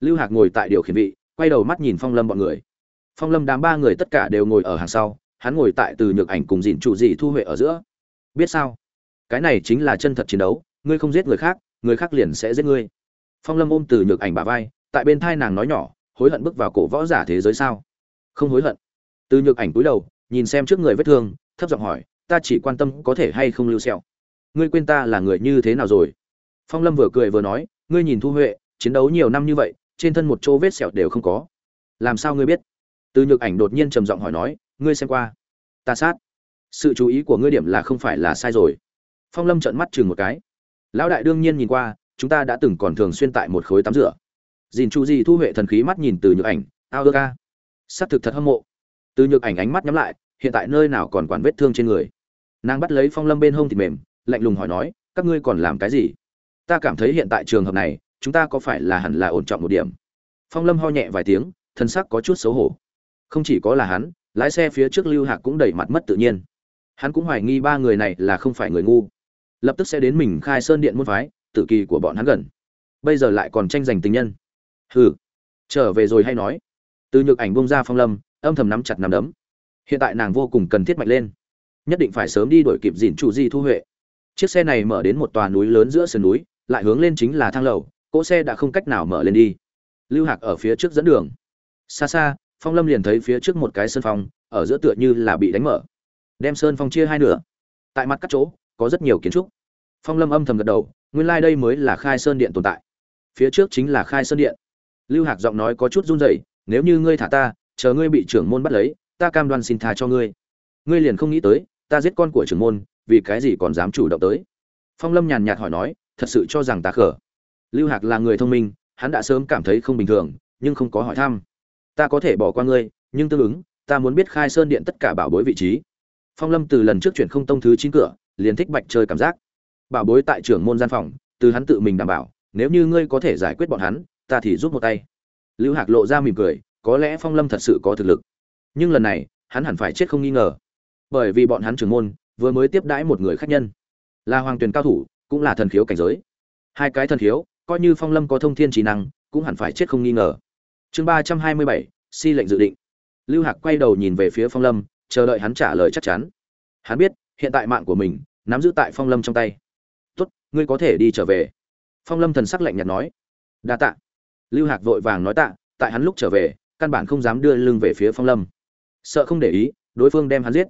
S1: Lưu hạc ngồi tại điều khiển vị, quay đầu mắt nhìn phong lâm bọn người. Phong lâm đám ba người tất cả đều ngồi ở hàng sau, hắn ngồi tại từ nhược ảnh cùng dìn trụ dị thu huệ ở giữa. Biết sao? Cái này chính là chân thật chiến đấu, ngươi không giết người khác người khác liền sẽ giết ngươi. Phong lâm ôm từ nhược ảnh bà vai, tại bên thai nàng nói nhỏ, hối hận bước vào cổ võ giả thế giới sao? Không hối hận. Từ nhược ảnh cúi đầu, nhìn xem trước người vết thương, thấp giọng hỏi, ta chỉ quan tâm có thể hay không lưu xẹo ngươi quên ta là người như thế nào rồi? Phong lâm vừa cười vừa nói, ngươi nhìn thu huệ chiến đấu nhiều năm như vậy, trên thân một chỗ vết sẹo đều không có. Làm sao ngươi biết? Từ nhược ảnh đột nhiên trầm giọng hỏi nói, ngươi xem qua. Ta sát. Sự chú ý của ngươi điểm là không phải là sai rồi. Phong lâm trợn mắt chừng một cái. Lão đại đương nhiên nhìn qua, chúng ta đã từng còn thường xuyên tại một khối tắm rửa. Dìn chu di thu huệ thần khí mắt nhìn từ nhược ảnh, ao ơ ca s á c thực thật hâm mộ. Từ nhược ảnh ánh mắt nhắm lại, hiện tại nơi nào còn quản vết thương trên người. Nàng bắt lấy phong lâm bên hông thịt mềm, lạnh lùng hỏi nói, các ngươi còn làm cái gì? Ta cảm thấy hiện tại trường hợp này chúng ta có phải là hẳn là ổn trọng một điểm? Phong lâm ho nhẹ vài tiếng, thân sắc có chút xấu hổ. Không chỉ có là hắn, lái xe phía trước lưu hạc cũng đẩy mặt mất tự nhiên. Hắn cũng hoài nghi ba người này là không phải người ngu. Lập tức sẽ đến mình khai sơn điện môn phái, tử kỳ của bọn hắn gần. Bây giờ lại còn tranh giành tình nhân. Hừ. Trở về rồi hay nói. Từ nhược ảnh bông ra phong lâm, âm thầm nắm chặt nắm đấm. Hiện tại nàng vô cùng cần thiết mạnh lên. Nhất định phải sớm đi đổi kịp dìn chủ di thu huệ. Chiếc xe này mở đến một tòa núi lớn giữa sườn núi, lại hướng lên chính là thang lầu cỗ xe đã không cách nào mở lên đi. Lưu hạc ở phía trước dẫn đường. Xa xa, phong lâm liền thấy phía trước một cái sơn phong, ở giữa tựa như là bị đánh mở. Đem sơn phong chia hai nửa. Tại mặt các chỗ, có rất nhiều kiến trúc. Phong lâm âm thầm gật đầu, nguyên lai、like、đây mới là khai sơn điện tồn tại. Phía trước chính là khai sơn điện. Lưu hạc giọng nói có chút run rẩy, nếu như ngươi thả ta, chờ ngươi bị trưởng môn bắt lấy, ta cam đoan xin tha cho ngươi. Ngươi liền không nghĩ tới, ta giết con của trưởng môn, vì cái gì còn dám chủ động tới? Phong lâm nhàn nhạt hỏi nói, thật sự cho rằng ta khở lưu hạc là người thông minh, hắn đã sớm cảm thấy không bình thường, nhưng không có hỏi thăm. Ta có thể bỏ qua ngươi, nhưng tương ứng, ta muốn biết khai sơn điện tất cả bảo bối vị trí. Phong lâm từ lần trước chuyển không tông thứ chín cửa, liền thích bạch chơi cảm giác. Bảo bối tại trưởng môn gian phòng, từ hắn tự mình đảm bảo, nếu như ngươi có thể giải quyết bọn hắn, ta thì giúp một tay. Lưu hạc lộ ra mỉm cười, có lẽ phong lâm thật sự có thực lực. Nhưng lần này, hắn hẳn phải chết không nghi ngờ. Bởi vì bọn hắn trưởng môn, vừa mới tiếp đãi một người khách nhân. Là hoàng tuyền cao thủ, cũng là thần khiếu cảnh giới. Hai cái thần khiếu coi như phong lâm có thông thiên trí năng, cũng hẳn phải chết không nghi ngờ. Chương ba trăm hai mươi bảy, si lệnh dự định. Lưu hạc quay đầu nhìn về phía phong lâm, chờ đợi hắn trả lời chắc chắn. Hắn biết, hiện tại mạng của mình, nắm giữ tại phong lâm trong tay. Tốt, ngươi có thể đi trở về. Phong lâm thần sắc lạnh nhạt nói. Đa tạ. Lưu hạc vội vàng nói tạ, tại hắn lúc trở về, căn bản không dám đưa lưng về phía phong lâm. Sợ không để ý, đối phương đem hắn giết.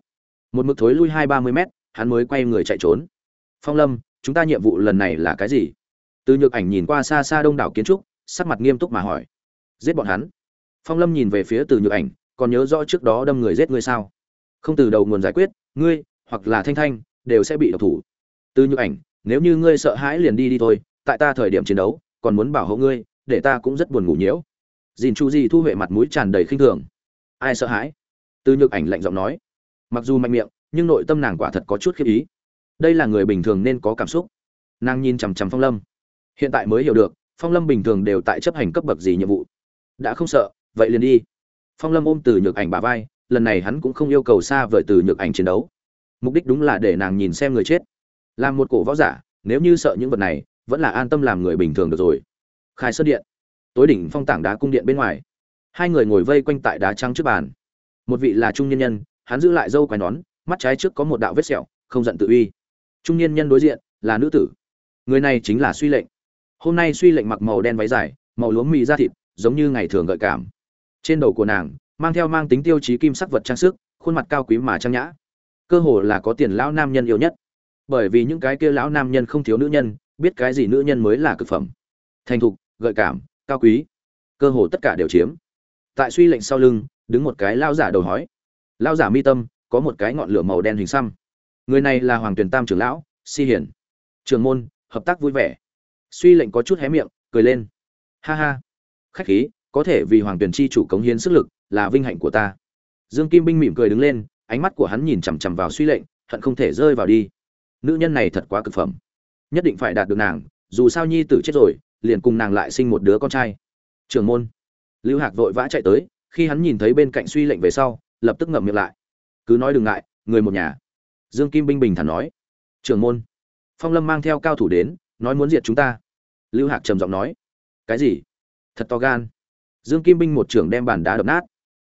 S1: Một mực thối lui hai ba mươi mét, hắn mới quay người chạy trốn. Phong lâm, chúng ta nhiệm vụ lần này là cái gì? Từ nhược ảnh nhìn qua xa xa đông đảo kiến trúc, sắc mặt nghiêm túc mà hỏi, giết bọn hắn? Phong lâm nhìn về phía từ nhược ảnh, còn nhớ rõ trước đó đâm người giết ngươi sao? Không từ đầu nguồn giải quyết, ngươi hoặc là thanh thanh đều sẽ bị độc thủ. Từ nhược ảnh, nếu như ngươi sợ hãi liền đi đi thôi, tại ta thời điểm chiến đấu, còn muốn bảo hộ ngươi, để ta cũng rất buồn ngủ nhiễu. Dìn chu di thu huệ mặt mũi tràn đầy khinh thường. Ai sợ hãi? Từ nhược ảnh lạnh giọng nói. Mặc dù mạnh miệng, nhưng nội tâm nàng quả thật có chút khiếp ý. Đây là người bình thường nên có cảm xúc. Nàng nhìn chằm chằm phong lâm hiện tại mới hiểu được, phong lâm bình thường đều tại chấp hành cấp bậc gì nhiệm vụ. Đã không sợ, vậy liền đi. Phong lâm ôm từ nhược ảnh bà vai, lần này hắn cũng không yêu cầu xa vời từ nhược ảnh chiến đấu. Mục đích đúng là để nàng nhìn xem người chết. Làm một cổ võ giả, nếu như sợ những vật này, vẫn là an tâm làm người bình thường được rồi. Khai xuất điện. Tối đỉnh phong tảng đá cung điện bên ngoài. Hai người ngồi vây quanh tại đá trắng trước bàn. Một vị là trung nhân nhân, hắn giữ lại dâu quai nón, mắt trái trước có một đạo vết sẹo, không giận tự uy. Trung niên nhân đối diện là nữ tử. Người này chính là suy lệnh hôm nay suy lệnh mặc màu đen váy dài, màu lúa mì da thịt, giống như ngày thường gợi cảm. Trên đầu của nàng, mang theo mang tính tiêu chí kim sắc vật trang sức, khuôn mặt cao quý mà trang nhã. Cơ hồ là có tiền lão nam nhân yêu nhất. Bởi vì những cái kia lão nam nhân không thiếu nữ nhân, biết cái gì nữ nhân mới là cực phẩm. Thành thục, gợi cảm, cao quý. Cơ hồ tất cả đều chiếm. Tại suy lệnh sau lưng, đứng một cái lao giả đầu hói. Lao giả mi tâm, có một cái ngọn lửa màu đen hình xăm. Người này là hoàng tuyền tam trưởng lão, si hiển trường môn, hợp tác vui vẻ suy lệnh có chút hé miệng, cười lên. Ha ha. Khách khí, có thể vì hoàng tuyền chi chủ cống hiến sức lực là vinh hạnh của ta. Dương kim binh mỉm cười đứng lên, ánh mắt của hắn nhìn chằm chằm vào suy lệnh, hận không thể rơi vào đi. Nữ nhân này thật quá cực phẩm. Nhất định phải đạt được nàng, dù sao nhi tử chết rồi, liền cùng nàng lại sinh một đứa con trai. Trường môn. Lưu hạc vội vã chạy tới, khi hắn nhìn thấy bên cạnh suy lệnh về sau, lập tức ngậm miệng lại. Cứ nói đừng ngại, người một nhà. Dương kim binh bình thản nói. Trường môn. Phong lâm mang theo cao thủ đến nói muốn diệt chúng ta. Lưu hạc trầm giọng nói. Cái gì? Thật to gan. Dương kim binh một trưởng đem bàn đá đập nát.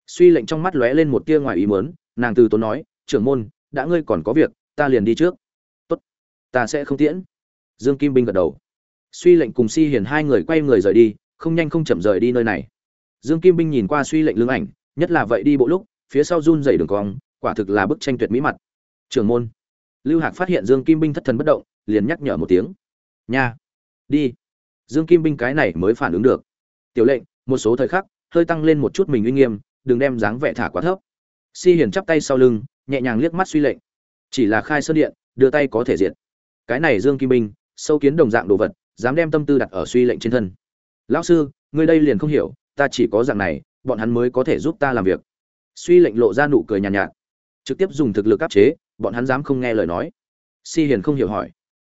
S1: Suy lệnh trong mắt lóe lên một tia ngoài ý mớn nàng từ tốn nói, trưởng môn, đã ngươi còn có việc, ta liền đi trước. Tốt, ta sẽ không tiễn. Dương kim binh gật đầu. Suy lệnh cùng si hiền hai người quay người rời đi, không nhanh không chậm rời đi nơi này. Dương kim binh nhìn qua suy lệnh lưng ảnh, nhất là vậy đi bộ lúc, phía sau run dày đường cong, quả thực là bức tranh tuyệt mỹ mặt. Trưởng môn. Lưu hạc phát hiện dương kim binh thất thần bất động, liền nhắc nhở một tiếng nha. Đi. Dương kim binh cái này mới phản ứng được. Tiểu lệnh một số thời khắc hơi tăng lên một chút mình uy nghiêm đừng đem dáng vẻ thả quá thấp. Si hiền chắp tay sau lưng nhẹ nhàng liếc mắt suy lệnh. Chỉ là khai sơn điện đưa tay có thể diệt. Cái này dương kim binh sâu kiến đồng dạng đồ vật dám đem tâm tư đặt ở suy lệnh trên thân. Lão sư ngươi đây liền không hiểu ta chỉ có dạng này bọn hắn mới có thể giúp ta làm việc. Suy lệnh lộ ra nụ cười nhàn nhạt, nhạt. Trực tiếp dùng thực lực áp chế bọn hắn dám không nghe lời nói. Si hiền không hiểu hỏi.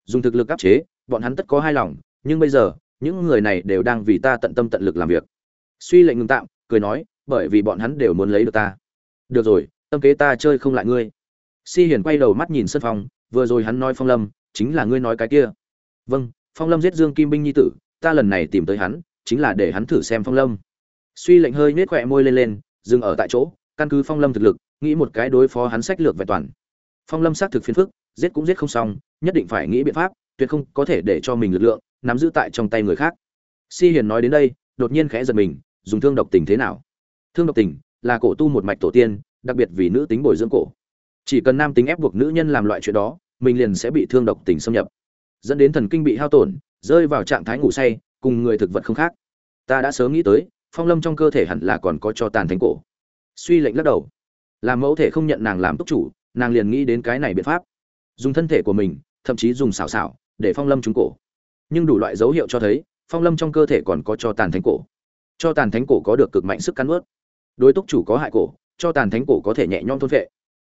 S1: Dùng thực lực áp chế bọn hắn tất có hai lòng, nhưng bây giờ, những người này đều đang vì ta tận tâm tận lực làm việc. Suy lệnh ngừng tạm, cười nói, bởi vì bọn hắn đều muốn lấy được ta. Được rồi, tâm kế ta chơi không lại ngươi. Si hiền quay đầu mắt nhìn sân phong vừa rồi hắn nói phong lâm, chính là ngươi nói cái kia. Vâng phong lâm giết dương kim binh nhi tử, ta lần này tìm tới hắn, chính là để hắn thử xem phong lâm. Suy lệnh hơi nết khỏe môi lên lên, dừng ở tại chỗ, căn cứ phong lâm thực lực, nghĩ một cái đối phó hắn sách lược vẹn toàn. Phong lâm xác thực phiền phức, giết cũng giết không xong, nhất định phải nghĩ biện pháp tuyệt không có thể để cho mình lực lượng nắm giữ tại trong tay người khác. Si hiền nói đến đây, đột nhiên khẽ giật mình, dùng thương độc tình thế nào? Thương độc tình là cổ tu một mạch tổ tiên, đặc biệt vì nữ tính bồi dưỡng cổ. Chỉ cần nam tính ép buộc nữ nhân làm loại chuyện đó, mình liền sẽ bị thương độc tình xâm nhập. Dẫn đến thần kinh bị hao tổn, rơi vào trạng thái ngủ say, cùng người thực vật không khác. Ta đã sớm nghĩ tới, phong lâm trong cơ thể hẳn là còn có cho tàn thánh cổ. Suy lệnh lắc đầu. Làm mẫu thể không nhận nàng làm túc chủ, nàng liền nghĩ đến cái này biện pháp. Dùng thân thể của mình, thậm chí dùng xảo xảo để phong lâm trúng cổ. Nhưng đủ loại dấu hiệu cho thấy, phong lâm trong cơ thể còn có cho tàn thánh cổ. Cho tàn thánh cổ có được cực mạnh sức cắn ướt đối túc chủ có hại cổ, cho tàn thánh cổ có thể nhẹ nhõm thôn vệ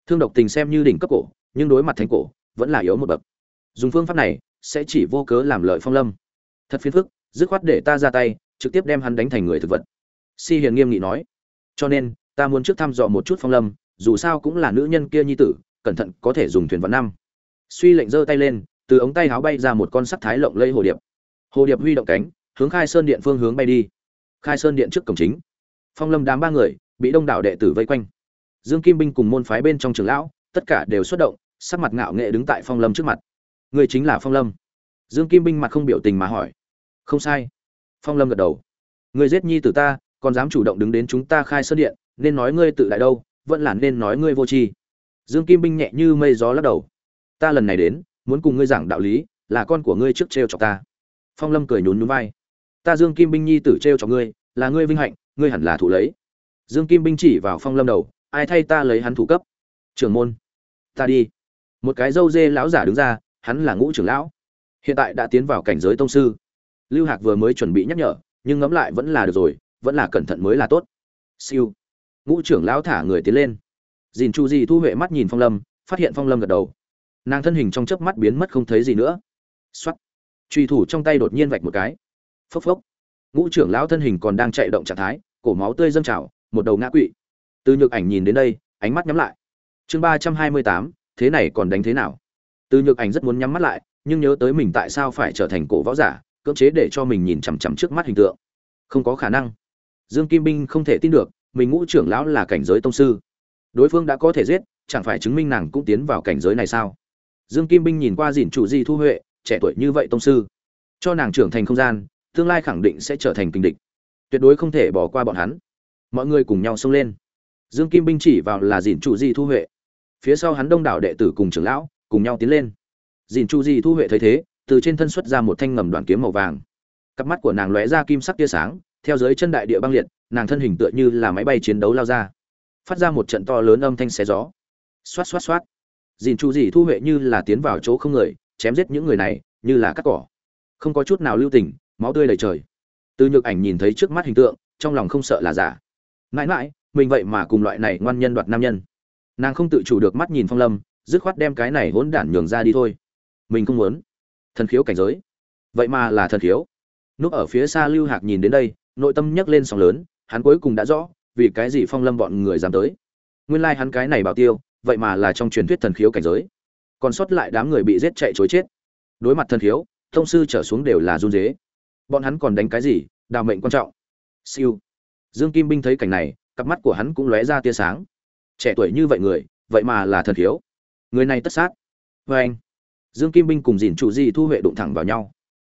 S1: thương độc tình xem như đỉnh cấp cổ, nhưng đối mặt thánh cổ, vẫn là yếu một bậc. Dùng phương pháp này, sẽ chỉ vô cớ làm lợi phong lâm. Thật phiền phức, dứt khoát để ta ra tay, trực tiếp đem hắn đánh thành người thực vật. Si hiền nghiêm nghị nói. Cho nên, ta muốn trước thăm dò một chút phong lâm, dù sao cũng là nữ nhân kia nhi tử, cẩn thận có thể dùng thuyền vận năm. Suy lệnh giơ tay lên từ ống tay áo bay ra một con sắt thái lộng lây hồ điệp. Hồ điệp huy động cánh, hướng khai sơn điện phương hướng bay đi. Khai sơn điện trước cổng chính. Phong lâm đám ba người bị đông đảo đệ tử vây quanh. Dương kim binh cùng môn phái bên trong trường lão, tất cả đều xuất động, sắc mặt ngạo nghệ đứng tại phong lâm trước mặt. Người chính là phong lâm. Dương kim binh mặt không biểu tình mà hỏi. Không sai. Phong lâm gật đầu. Người giết nhi tử ta, còn dám chủ động đứng đến chúng ta khai sơn điện, nên nói ngươi tự đại đâu, vẫn là nên nói ngươi vô tri. Dương kim binh nhẹ như mây gió lắc đầu. Ta lần này đến muốn cùng ngươi giảng đạo lý, là con của ngươi trước trêu chọc ta. Phong lâm cười nhún nhún vai. Ta dương kim binh nhi tử trêu chọc ngươi, là ngươi vinh hạnh, ngươi hẳn là thủ lấy. Dương kim binh chỉ vào phong lâm đầu, ai thay ta lấy hắn thủ cấp? Trưởng môn, ta đi. Một cái dâu dê lão giả đứng ra, hắn là ngũ trưởng lão. Hiện tại đã tiến vào cảnh giới tông sư. Lưu hạc vừa mới chuẩn bị nhắc nhở, nhưng ngẫm lại vẫn là được rồi, vẫn là cẩn thận mới là tốt. Siêu. Ngũ trưởng lão thả người tiến lên. Dìn chu di thu huệ mắt nhìn phong lâm, phát hiện phong lâm gật đầu nàng thân hình trong chớp mắt biến mất không thấy gì nữa. X o á t truy thủ trong tay đột nhiên vạch một cái. Phốc phốc. Ngũ trưởng lão thân hình còn đang chạy động trạng thái, cổ máu tươi dâng trào, một đầu ngã quỵ. Từ nhược ảnh nhìn đến đây, ánh mắt nhắm lại. Chương ba trăm hai mươi tám, thế này còn đánh thế nào? Từ nhược ảnh rất muốn nhắm mắt lại, nhưng nhớ tới mình tại sao phải trở thành cổ võ giả, cưỡng chế để cho mình nhìn chằm chằm trước mắt hình tượng. Không có khả năng. Dương kim binh không thể tin được, mình ngũ trưởng lão là cảnh giới tông sư. Đối phương đã có thể giết, chẳng phải chứng minh nàng cũng tiến vào cảnh giới này sao? Dương kim binh nhìn qua dìn chủ di thu huệ, trẻ tuổi như vậy tông sư, cho nàng trưởng thành không gian, tương lai khẳng định sẽ trở thành kinh địch. Tuyệt đối không thể bỏ qua bọn hắn. Mọi người cùng nhau xông lên. Dương kim binh chỉ vào là dìn chủ di thu huệ. Phía sau hắn đông đảo đệ tử cùng trưởng lão, cùng nhau tiến lên. Dìn chủ di thu huệ thấy thế, từ trên thân xuất ra một thanh ngầm đoàn kiếm màu vàng. Cặp mắt của nàng lóe ra kim sắc tia sáng, theo dưới chân đại địa băng liệt, nàng thân hình tựa như là máy bay chiến đấu lao ra. Phát ra một trận to lớn âm thanh xé gió. Xoát xoát xoát dìn chu dì thu huệ như là tiến vào chỗ không người, chém giết những người này, như là cắt cỏ. Không có chút nào lưu tình, máu tươi đầy trời. Từ nhược ảnh nhìn thấy trước mắt hình tượng, trong lòng không sợ là giả. Mãi mãi, mình vậy mà cùng loại này ngoan nhân đoạt nam nhân. Nàng không tự chủ được mắt nhìn phong lâm, dứt khoát đem cái này hỗn đản nhường ra đi thôi. Mình không muốn. Thần khiếu cảnh giới. Vậy mà là thần khiếu. Núp ở phía xa lưu hạc nhìn đến đây, nội tâm nhấc lên sóng lớn, hắn cuối cùng đã rõ, vì cái gì phong lâm bọn người dám tới. Nguyên lai hắn cái này bảo tiêu vậy mà là trong truyền thuyết thần khiếu cảnh giới. Còn sót lại đám người bị giết chạy chối chết. Đối mặt thần khiếu, thông sư trở xuống đều là run dế bọn hắn còn đánh cái gì? Đào mệnh quan trọng. Siêu. Dương kim binh thấy cảnh này, cặp mắt của hắn cũng lóe ra tia sáng. Trẻ tuổi như vậy người, vậy mà là thần khiếu. Người này tất sát. Vê anh, dương kim binh cùng dìn chủ di thu huệ đụng thẳng vào nhau.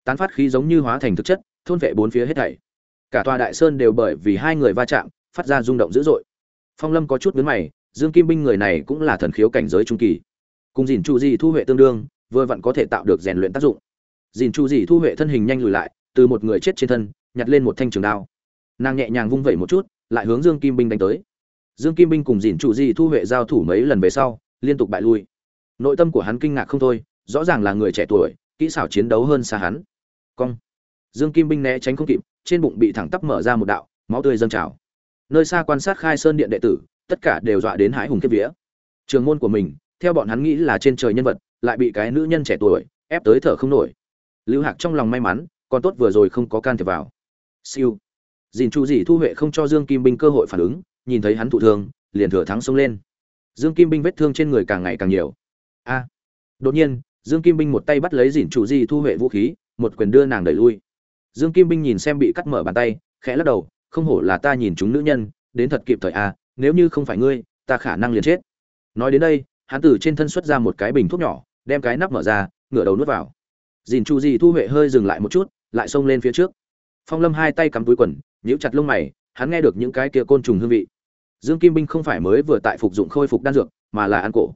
S1: Tán phát khí giống như hóa thành thực chất, thôn vệ bốn phía hết thảy. Cả tòa đại sơn đều bởi vì hai người va chạm, phát ra rung động dữ dội. Phong lâm có chút vướng mày dương kim binh người này cũng là thần khiếu cảnh giới trung kỳ. Cùng dìn chu di thu huệ tương đương, vừa vặn có thể tạo được rèn luyện tác dụng. Dìn chu di thu huệ thân hình nhanh lùi lại, từ một người chết trên thân, nhặt lên một thanh trường đao. Nàng nhẹ nhàng vung vẩy một chút, lại hướng dương kim binh đánh tới. Dương kim binh cùng dìn chu di thu huệ giao thủ mấy lần về sau, liên tục bại lui. Nội tâm của hắn kinh ngạc không thôi, rõ ràng là người trẻ tuổi, kỹ xảo chiến đấu hơn xa hắn. Cong. Dương kim binh né tránh không kịp, trên bụng bị thẳng tắp mở ra một đạo, máu tươi dâng trào. Nơi xa quan sát khai sơn điện đệ tử tất cả đều dọa đến hãi hùng kiếp vía. Trường môn của mình, theo bọn hắn nghĩ là trên trời nhân vật, lại bị cái nữ nhân trẻ tuổi ép tới thở không nổi. Lưu hạc trong lòng may mắn, còn tốt vừa rồi không có can thiệp vào. Siêu. Dìn chu dì thu huệ không cho dương kim binh cơ hội phản ứng, nhìn thấy hắn thụ thương, liền thừa thắng xông lên. Dương kim binh vết thương trên người càng ngày càng nhiều. A. Đột nhiên, dương kim binh một tay bắt lấy dìn chu dì thu huệ vũ khí, một quyền đưa nàng đẩy lui. Dương kim binh nhìn xem bị cắt mở bàn tay, khẽ lắc đầu, không hổ là ta nhìn chúng nữ nhân, đến thật kịp thời a nếu như không phải ngươi, ta khả năng liền chết. Nói đến đây, hắn từ trên thân xuất ra một cái bình thuốc nhỏ, đem cái nắp mở ra, ngửa đầu nuốt vào. Dìn chu di thu huệ hơi dừng lại một chút, lại xông lên phía trước. Phong lâm hai tay cắm túi quần, nhíu chặt lông mày, hắn nghe được những cái kia côn trùng hương vị. Dương kim binh không phải mới vừa tại phục dụng khôi phục đan dược, mà là ăn cổ.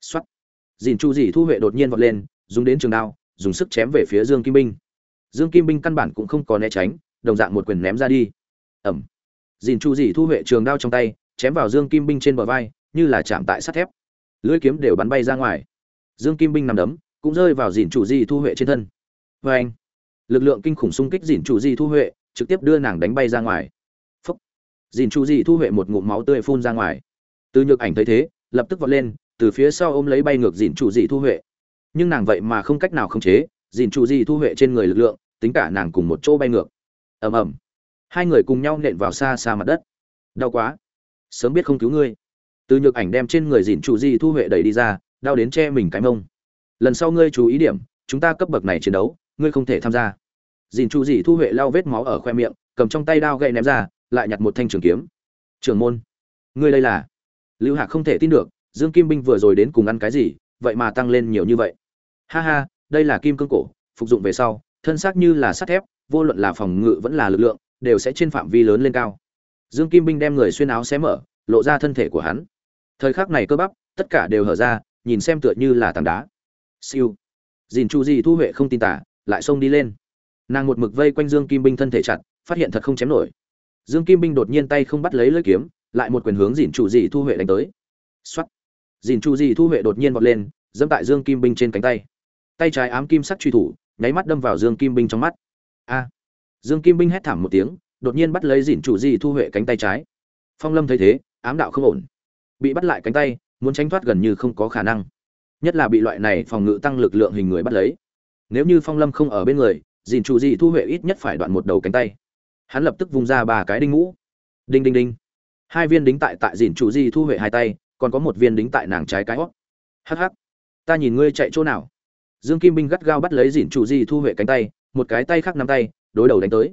S1: Xuất dìn chu Di thu huệ đột nhiên vọt lên, dùng đến trường đao, dùng sức chém về phía dương kim binh. Dương kim binh căn bản cũng không có né tránh, đồng dạng một quyền ném ra đi. Ẩm. Dìn chu Di thu huệ trường đao trong tay chém vào dương kim binh trên bờ vai, như là chạm tại sắt thép. Lưỡi kiếm đều bắn bay ra ngoài. Dương kim binh nằm đấm, cũng rơi vào dìn chủ di thu huệ trên thân. Vê anh, lực lượng kinh khủng xung kích dìn chủ di thu huệ, trực tiếp đưa nàng đánh bay ra ngoài. Phúc. Dìn chủ di thu huệ một ngụm máu tươi phun ra ngoài. Từ nhược ảnh thấy thế, lập tức vọt lên, từ phía sau ôm lấy bay ngược dìn chủ di thu huệ. Nhưng nàng vậy mà không cách nào khống chế dìn chủ di thu huệ trên người lực lượng, tính cả nàng cùng một chỗ bay ngược. Ầm ầm. Hai người cùng nhau nện vào xa xa mặt đất. Đau quá sớm biết không cứu ngươi. Từ nhược ảnh đem trên người dìn chủ di thu huệ đẩy đi ra, đau đến che mình cái mông. Lần sau ngươi chú ý điểm, chúng ta cấp bậc này chiến đấu, ngươi không thể tham gia. Dìn chủ di thu huệ lau vết máu ở khoe miệng, cầm trong tay đao gậy ném ra, lại nhặt một thanh trường kiếm. Trường môn, ngươi đây là? Lưu hạc không thể tin được, dương kim binh vừa rồi đến cùng ăn cái gì, vậy mà tăng lên nhiều như vậy. Ha ha, đây là kim cương cổ, phục dụng về sau, thân xác như là sắt thép, vô luận là phòng ngự vẫn là lực lượng, đều sẽ trên phạm vi lớn lên cao dương kim binh đem người xuyên áo xé mở lộ ra thân thể của hắn. Thời khắc này cơ bắp tất cả đều hở ra nhìn xem tựa như là tảng đá. Siêu. Dìn chu di thu huệ không tin tả lại xông đi lên. Nàng một mực vây quanh dương kim binh thân thể chặt phát hiện thật không chém nổi. Dương kim binh đột nhiên tay không bắt lấy lưỡi kiếm lại một quyền hướng dìn chu di thu huệ đánh tới. Xoát, dìn chu di thu huệ đột nhiên vọt lên dẫm tại dương kim binh trên cánh tay. Tay trái ám kim sắc truy thủ nháy mắt đâm vào dương kim binh trong mắt. A. Dương kim binh hét thảm một tiếng đột nhiên bắt lấy dìn chủ di thu huệ cánh tay trái. Phong lâm thấy thế, ám đạo không ổn. Bị bắt lại cánh tay, muốn tránh thoát gần như không có khả năng. Nhất là bị loại này phòng ngự tăng lực lượng hình người bắt lấy. Nếu như phong lâm không ở bên người, dìn chủ di thu huệ ít nhất phải đoạn một đầu cánh tay. Hắn lập tức vung ra ba cái đinh ngũ. Đinh đinh đinh. Hai viên đính tại tại dìn chủ di thu huệ hai tay, còn có một viên đính tại nàng trái cái hót. Hắc hắc. Ta nhìn ngươi chạy chỗ nào? Dương kim binh gắt gao bắt lấy dìn chủ di thu huệ cánh tay, một cái tay khác nắm tay, đối đầu đánh tới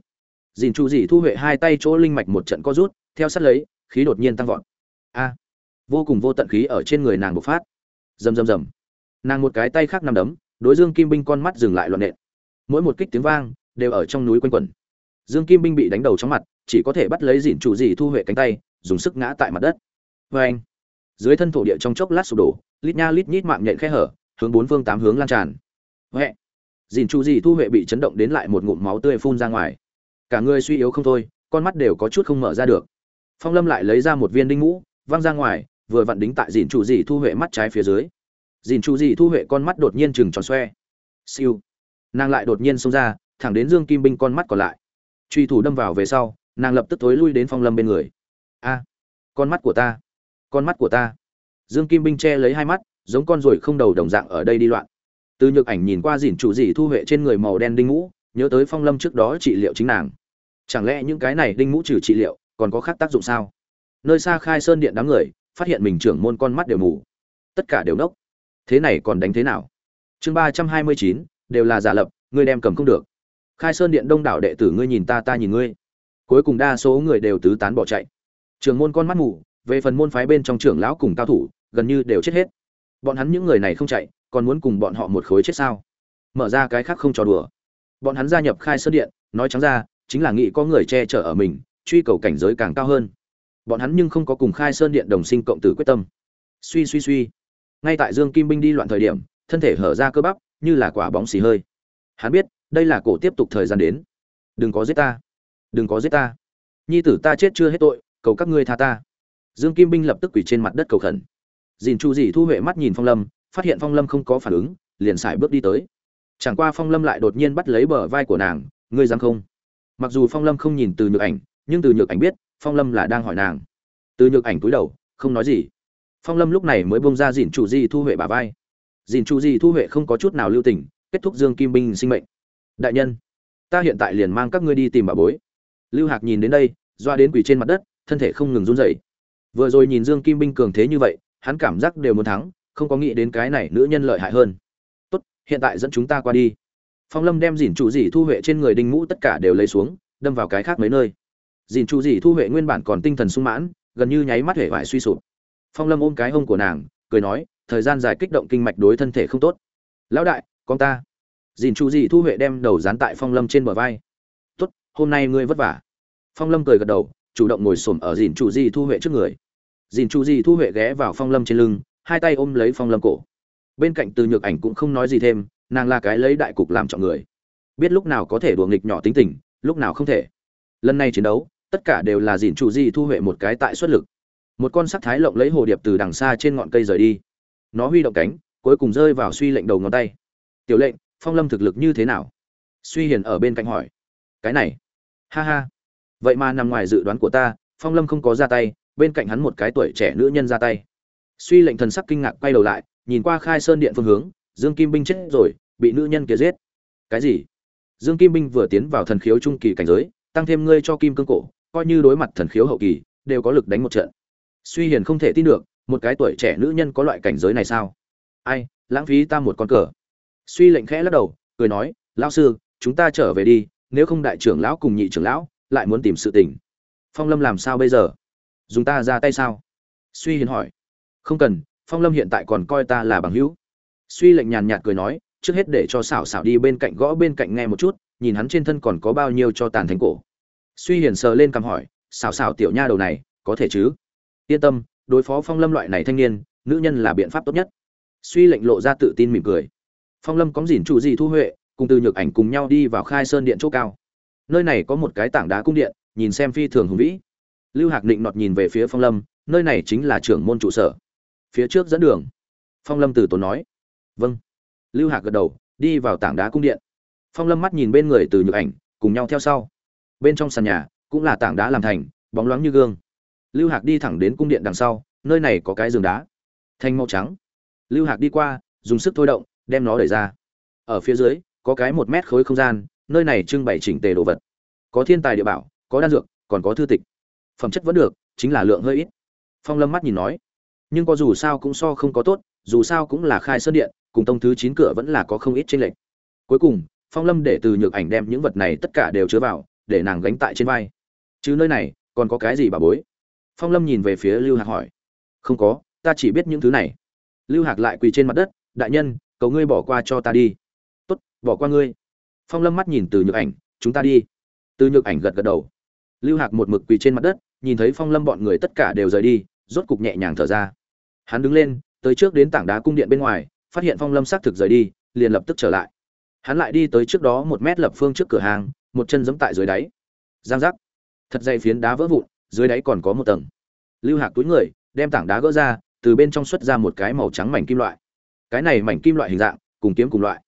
S1: dìn chủ dị thu huệ hai tay chỗ linh mạch một trận co rút, theo sát lấy, khí đột nhiên tăng vọt. A! Vô cùng vô tận khí ở trên người nàng bộc phát. Rầm rầm rầm. Nàng một cái tay khác nằm đấm, đối dương kim binh con mắt dừng lại loạn nện. Mỗi một kích tiếng vang, đều ở trong núi quanh quẩn. Dương kim binh bị đánh đầu trong mặt, chỉ có thể bắt lấy dìn chủ dị thu huệ cánh tay, dùng sức ngã tại mặt đất. Vê anh, dưới thân thổ địa trong chốc lát sụp đổ, lít nha lít nhít mạng nhện khe hở, hướng bốn phương tám hướng lan tràn. Huệ! Dìn chủ dị thu huệ bị chấn động đến lại một ngụm máu tươi phun ra ngoài cả người suy yếu không thôi, con mắt đều có chút không mở ra được. Phong lâm lại lấy ra một viên đinh ngũ, văng ra ngoài, vừa vặn đính tại dìn chủ dì thu huệ mắt trái phía dưới. Dìn chủ dì thu huệ con mắt đột nhiên chừng tròn xoe. Siêu. Nàng lại đột nhiên xông ra, thẳng đến dương kim binh con mắt còn lại. Truy thủ đâm vào về sau, nàng lập tức thối lui đến phong lâm bên người. A, con mắt của ta, con mắt của ta. Dương kim binh che lấy hai mắt, giống con ruồi không đầu đồng dạng ở đây đi loạn. Từ nhược ảnh nhìn qua dìn chủ dì thu huệ trên người màu đen đinh ngũ nhớ tới phong lâm trước đó trị liệu chính nàng. Chẳng lẽ những cái này đinh mũ trừ trị liệu còn có khác tác dụng sao? Nơi xa khai sơn điện đám người, phát hiện mình trưởng môn con mắt đều mù. Tất cả đều nốc. Thế này còn đánh thế nào? Chương ba trăm hai mươi chín, đều là giả lập, ngươi đem cầm không được. Khai sơn điện đông đảo đệ tử ngươi nhìn ta ta nhìn ngươi. Cuối cùng đa số người đều tứ tán bỏ chạy. Trưởng môn con mắt mù, về phần môn phái bên trong trưởng lão cùng cao thủ, gần như đều chết hết. Bọn hắn những người này không chạy, còn muốn cùng bọn họ một khối chết sao? Mở ra cái khác không trò đùa bọn hắn gia nhập khai sơn điện, nói trắng ra, chính là nghĩ có người che chở ở mình, truy cầu cảnh giới càng cao hơn. Bọn hắn nhưng không có cùng khai sơn điện đồng sinh cộng tử quyết tâm. Suy suy suy. Ngay tại dương kim binh đi loạn thời điểm, thân thể hở ra cơ bắp, như là quả bóng xì hơi. Hắn biết, đây là cổ tiếp tục thời gian đến. Đừng có giết ta. Đừng có giết ta. Nhi tử ta chết chưa hết tội, cầu các ngươi tha ta. Dương kim binh lập tức quỳ trên mặt đất cầu khẩn. Dìn chu dì thu huệ mắt nhìn phong lâm, phát hiện phong lâm không có phản ứng, liền xài bước đi tới chẳng qua phong lâm lại đột nhiên bắt lấy bờ vai của nàng, ngươi dám không? Mặc dù phong lâm không nhìn từ nhược ảnh, nhưng từ nhược ảnh biết, phong lâm là đang hỏi nàng. Từ nhược ảnh cúi đầu, không nói gì. Phong lâm lúc này mới bông ra dìn chủ di thu huệ bà vai. Dìn chủ di thu huệ không có chút nào lưu tình, kết thúc dương kim binh sinh mệnh. Đại nhân, ta hiện tại liền mang các ngươi đi tìm bà bối. Lưu hạc nhìn đến đây, doa đến quỳ trên mặt đất, thân thể không ngừng run rẩy. Vừa rồi nhìn dương kim binh cường thế như vậy, hắn cảm giác đều muốn thắng, không có nghĩ đến cái này nữ nhân lợi hại hơn hiện tại dẫn chúng ta qua đi. Phong lâm đem dìn chủ dì thu huệ trên người đinh mũ tất cả đều lấy xuống, đâm vào cái khác mấy nơi. Dìn chủ dì thu huệ nguyên bản còn tinh thần sung mãn, gần như nháy mắt hể vải suy sụp. Phong lâm ôm cái hông của nàng, cười nói, thời gian dài kích động kinh mạch đối thân thể không tốt. Lão đại, con ta. Dìn chủ dì thu huệ đem đầu dán tại phong lâm trên bờ vai. Tốt, hôm nay ngươi vất vả. Phong lâm cười gật đầu, chủ động ngồi xổm ở dìn chủ dì thu huệ trước người. Dìn chủ dì thu huệ ghé vào phong lâm trên lưng, hai tay ôm lấy phong lâm cổ bên cạnh từ nhược ảnh cũng không nói gì thêm, nàng là cái lấy đại cục làm trọng người. Biết lúc nào có thể đùa nghịch nhỏ tính tình, lúc nào không thể. Lần này chiến đấu, tất cả đều là dìn chủ di thu huệ một cái tại xuất lực. Một con sắc thái lộng lấy hồ điệp từ đằng xa trên ngọn cây rời đi. Nó huy động cánh, cuối cùng rơi vào suy lệnh đầu ngón tay. Tiểu lệnh, phong lâm thực lực như thế nào? Suy hiền ở bên cạnh hỏi. Cái này. Ha ha. Vậy mà nằm ngoài dự đoán của ta, phong lâm không có ra tay, bên cạnh hắn một cái tuổi trẻ nữ nhân ra tay. Suy lệnh thần sắc kinh ngạc quay đầu lại nhìn qua khai sơn điện phương hướng, dương kim binh chết rồi, bị nữ nhân kia giết. Cái gì? Dương kim binh vừa tiến vào thần khiếu trung kỳ cảnh giới, tăng thêm ngươi cho kim cương cổ, coi như đối mặt thần khiếu hậu kỳ, đều có lực đánh một trận. Suy hiền không thể tin được, một cái tuổi trẻ nữ nhân có loại cảnh giới này sao? Ai, lãng phí ta một con cờ. Suy lệnh khẽ lắc đầu, cười nói, lão sư, chúng ta trở về đi, nếu không đại trưởng lão cùng nhị trưởng lão lại muốn tìm sự tình. Phong lâm làm sao bây giờ? Dùng ta ra tay sao? Suy hiền hỏi. Không cần phong lâm hiện tại còn coi ta là bằng hữu. Suy lệnh nhàn nhạt cười nói, trước hết để cho xảo xảo đi bên cạnh gõ bên cạnh nghe một chút, nhìn hắn trên thân còn có bao nhiêu cho tàn thánh cổ. Suy hiền sờ lên cằm hỏi, xảo xảo tiểu nha đầu này, có thể chứ? Yên tâm, đối phó phong lâm loại này thanh niên, nữ nhân là biện pháp tốt nhất. Suy lệnh lộ ra tự tin mỉm cười. Phong lâm có dìn chủ gì thu huệ, cùng từ nhược ảnh cùng nhau đi vào khai sơn điện chỗ cao. Nơi này có một cái tảng đá cung điện, nhìn xem phi thường hùng vĩ. Lưu hạc định nọt nhìn về phía phong lâm, nơi này chính là trưởng môn trụ sở phía trước dẫn đường. Phong lâm từ tốn nói. Vâng. Lưu hạc gật đầu, đi vào tảng đá cung điện. Phong lâm mắt nhìn bên người từ nhược ảnh, cùng nhau theo sau. Bên trong sàn nhà, cũng là tảng đá làm thành, bóng loáng như gương. Lưu hạc đi thẳng đến cung điện đằng sau, nơi này có cái giường đá. Thanh màu trắng. Lưu hạc đi qua, dùng sức thôi động, đem nó đẩy ra. Ở phía dưới, có cái một mét khối không gian, nơi này trưng bày chỉnh tề đồ vật. Có thiên tài địa bảo, có đan dược, còn có thư tịch. Phẩm chất vẫn được, chính là lượng hơi ít. Phong lâm mắt nhìn nói nhưng có dù sao cũng so không có tốt, dù sao cũng là khai sơn điện, cùng tông thứ chín cửa vẫn là có không ít tranh lệch. Cuối cùng, phong lâm để từ nhược ảnh đem những vật này tất cả đều chứa vào, để nàng gánh tại trên vai. Chứ nơi này, còn có cái gì bà bối? Phong lâm nhìn về phía lưu hạc hỏi. Không có, ta chỉ biết những thứ này. Lưu hạc lại quỳ trên mặt đất, đại nhân, cầu ngươi bỏ qua cho ta đi. Tốt, bỏ qua ngươi. Phong lâm mắt nhìn từ nhược ảnh, chúng ta đi. Từ nhược ảnh gật gật đầu. Lưu hạc một mực quỳ trên mặt đất, nhìn thấy phong lâm bọn người tất cả đều rời đi, rốt cục nhẹ nhàng thở ra hắn đứng lên, tới trước đến tảng đá cung điện bên ngoài, phát hiện phong lâm xác thực rời đi, liền lập tức trở lại. Hắn lại đi tới trước đó một mét lập phương trước cửa hàng, một chân giẫm tại dưới đáy. Giang giác. Thật dày phiến đá vỡ vụn, dưới đáy còn có một tầng. Lưu hạc túi người, đem tảng đá gỡ ra, từ bên trong xuất ra một cái màu trắng mảnh kim loại. Cái này mảnh kim loại hình dạng, cùng kiếm cùng loại.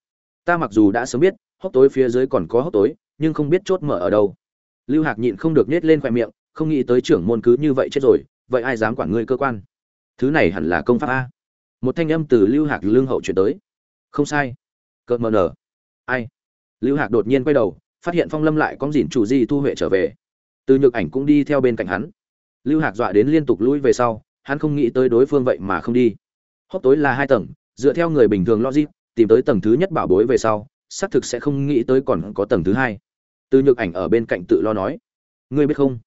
S1: Ta mặc dù đã sớm biết, hốc tối phía dưới còn có hốc tối, nhưng không biết chốt mở ở đâu. Lưu hạc nhịn không được nhét lên khoe miệng, không nghĩ tới trưởng môn cứ như vậy chết rồi, vậy ai dám quản ngươi cơ quan? Thứ này hẳn là công pháp a. Một thanh âm từ lưu hạc lương hậu chuyển tới. Không sai. Cợt mờ nở. Ai? Lưu hạc đột nhiên quay đầu, phát hiện phong lâm lại con dìn chủ di thu huệ trở về. Từ nhược ảnh cũng đi theo bên cạnh hắn. Lưu hạc dọa đến liên tục lũi về sau, hắn không nghĩ tới đối phương vậy mà không đi. Hốc tối là hai tầng, dựa theo người bình thường logic, tìm tới tầng thứ nhất bảo bối về sau, xác thực sẽ không nghĩ tới còn có tầng thứ hai. Từ nhược ảnh ở bên cạnh tự lo nói. Ngươi biết không?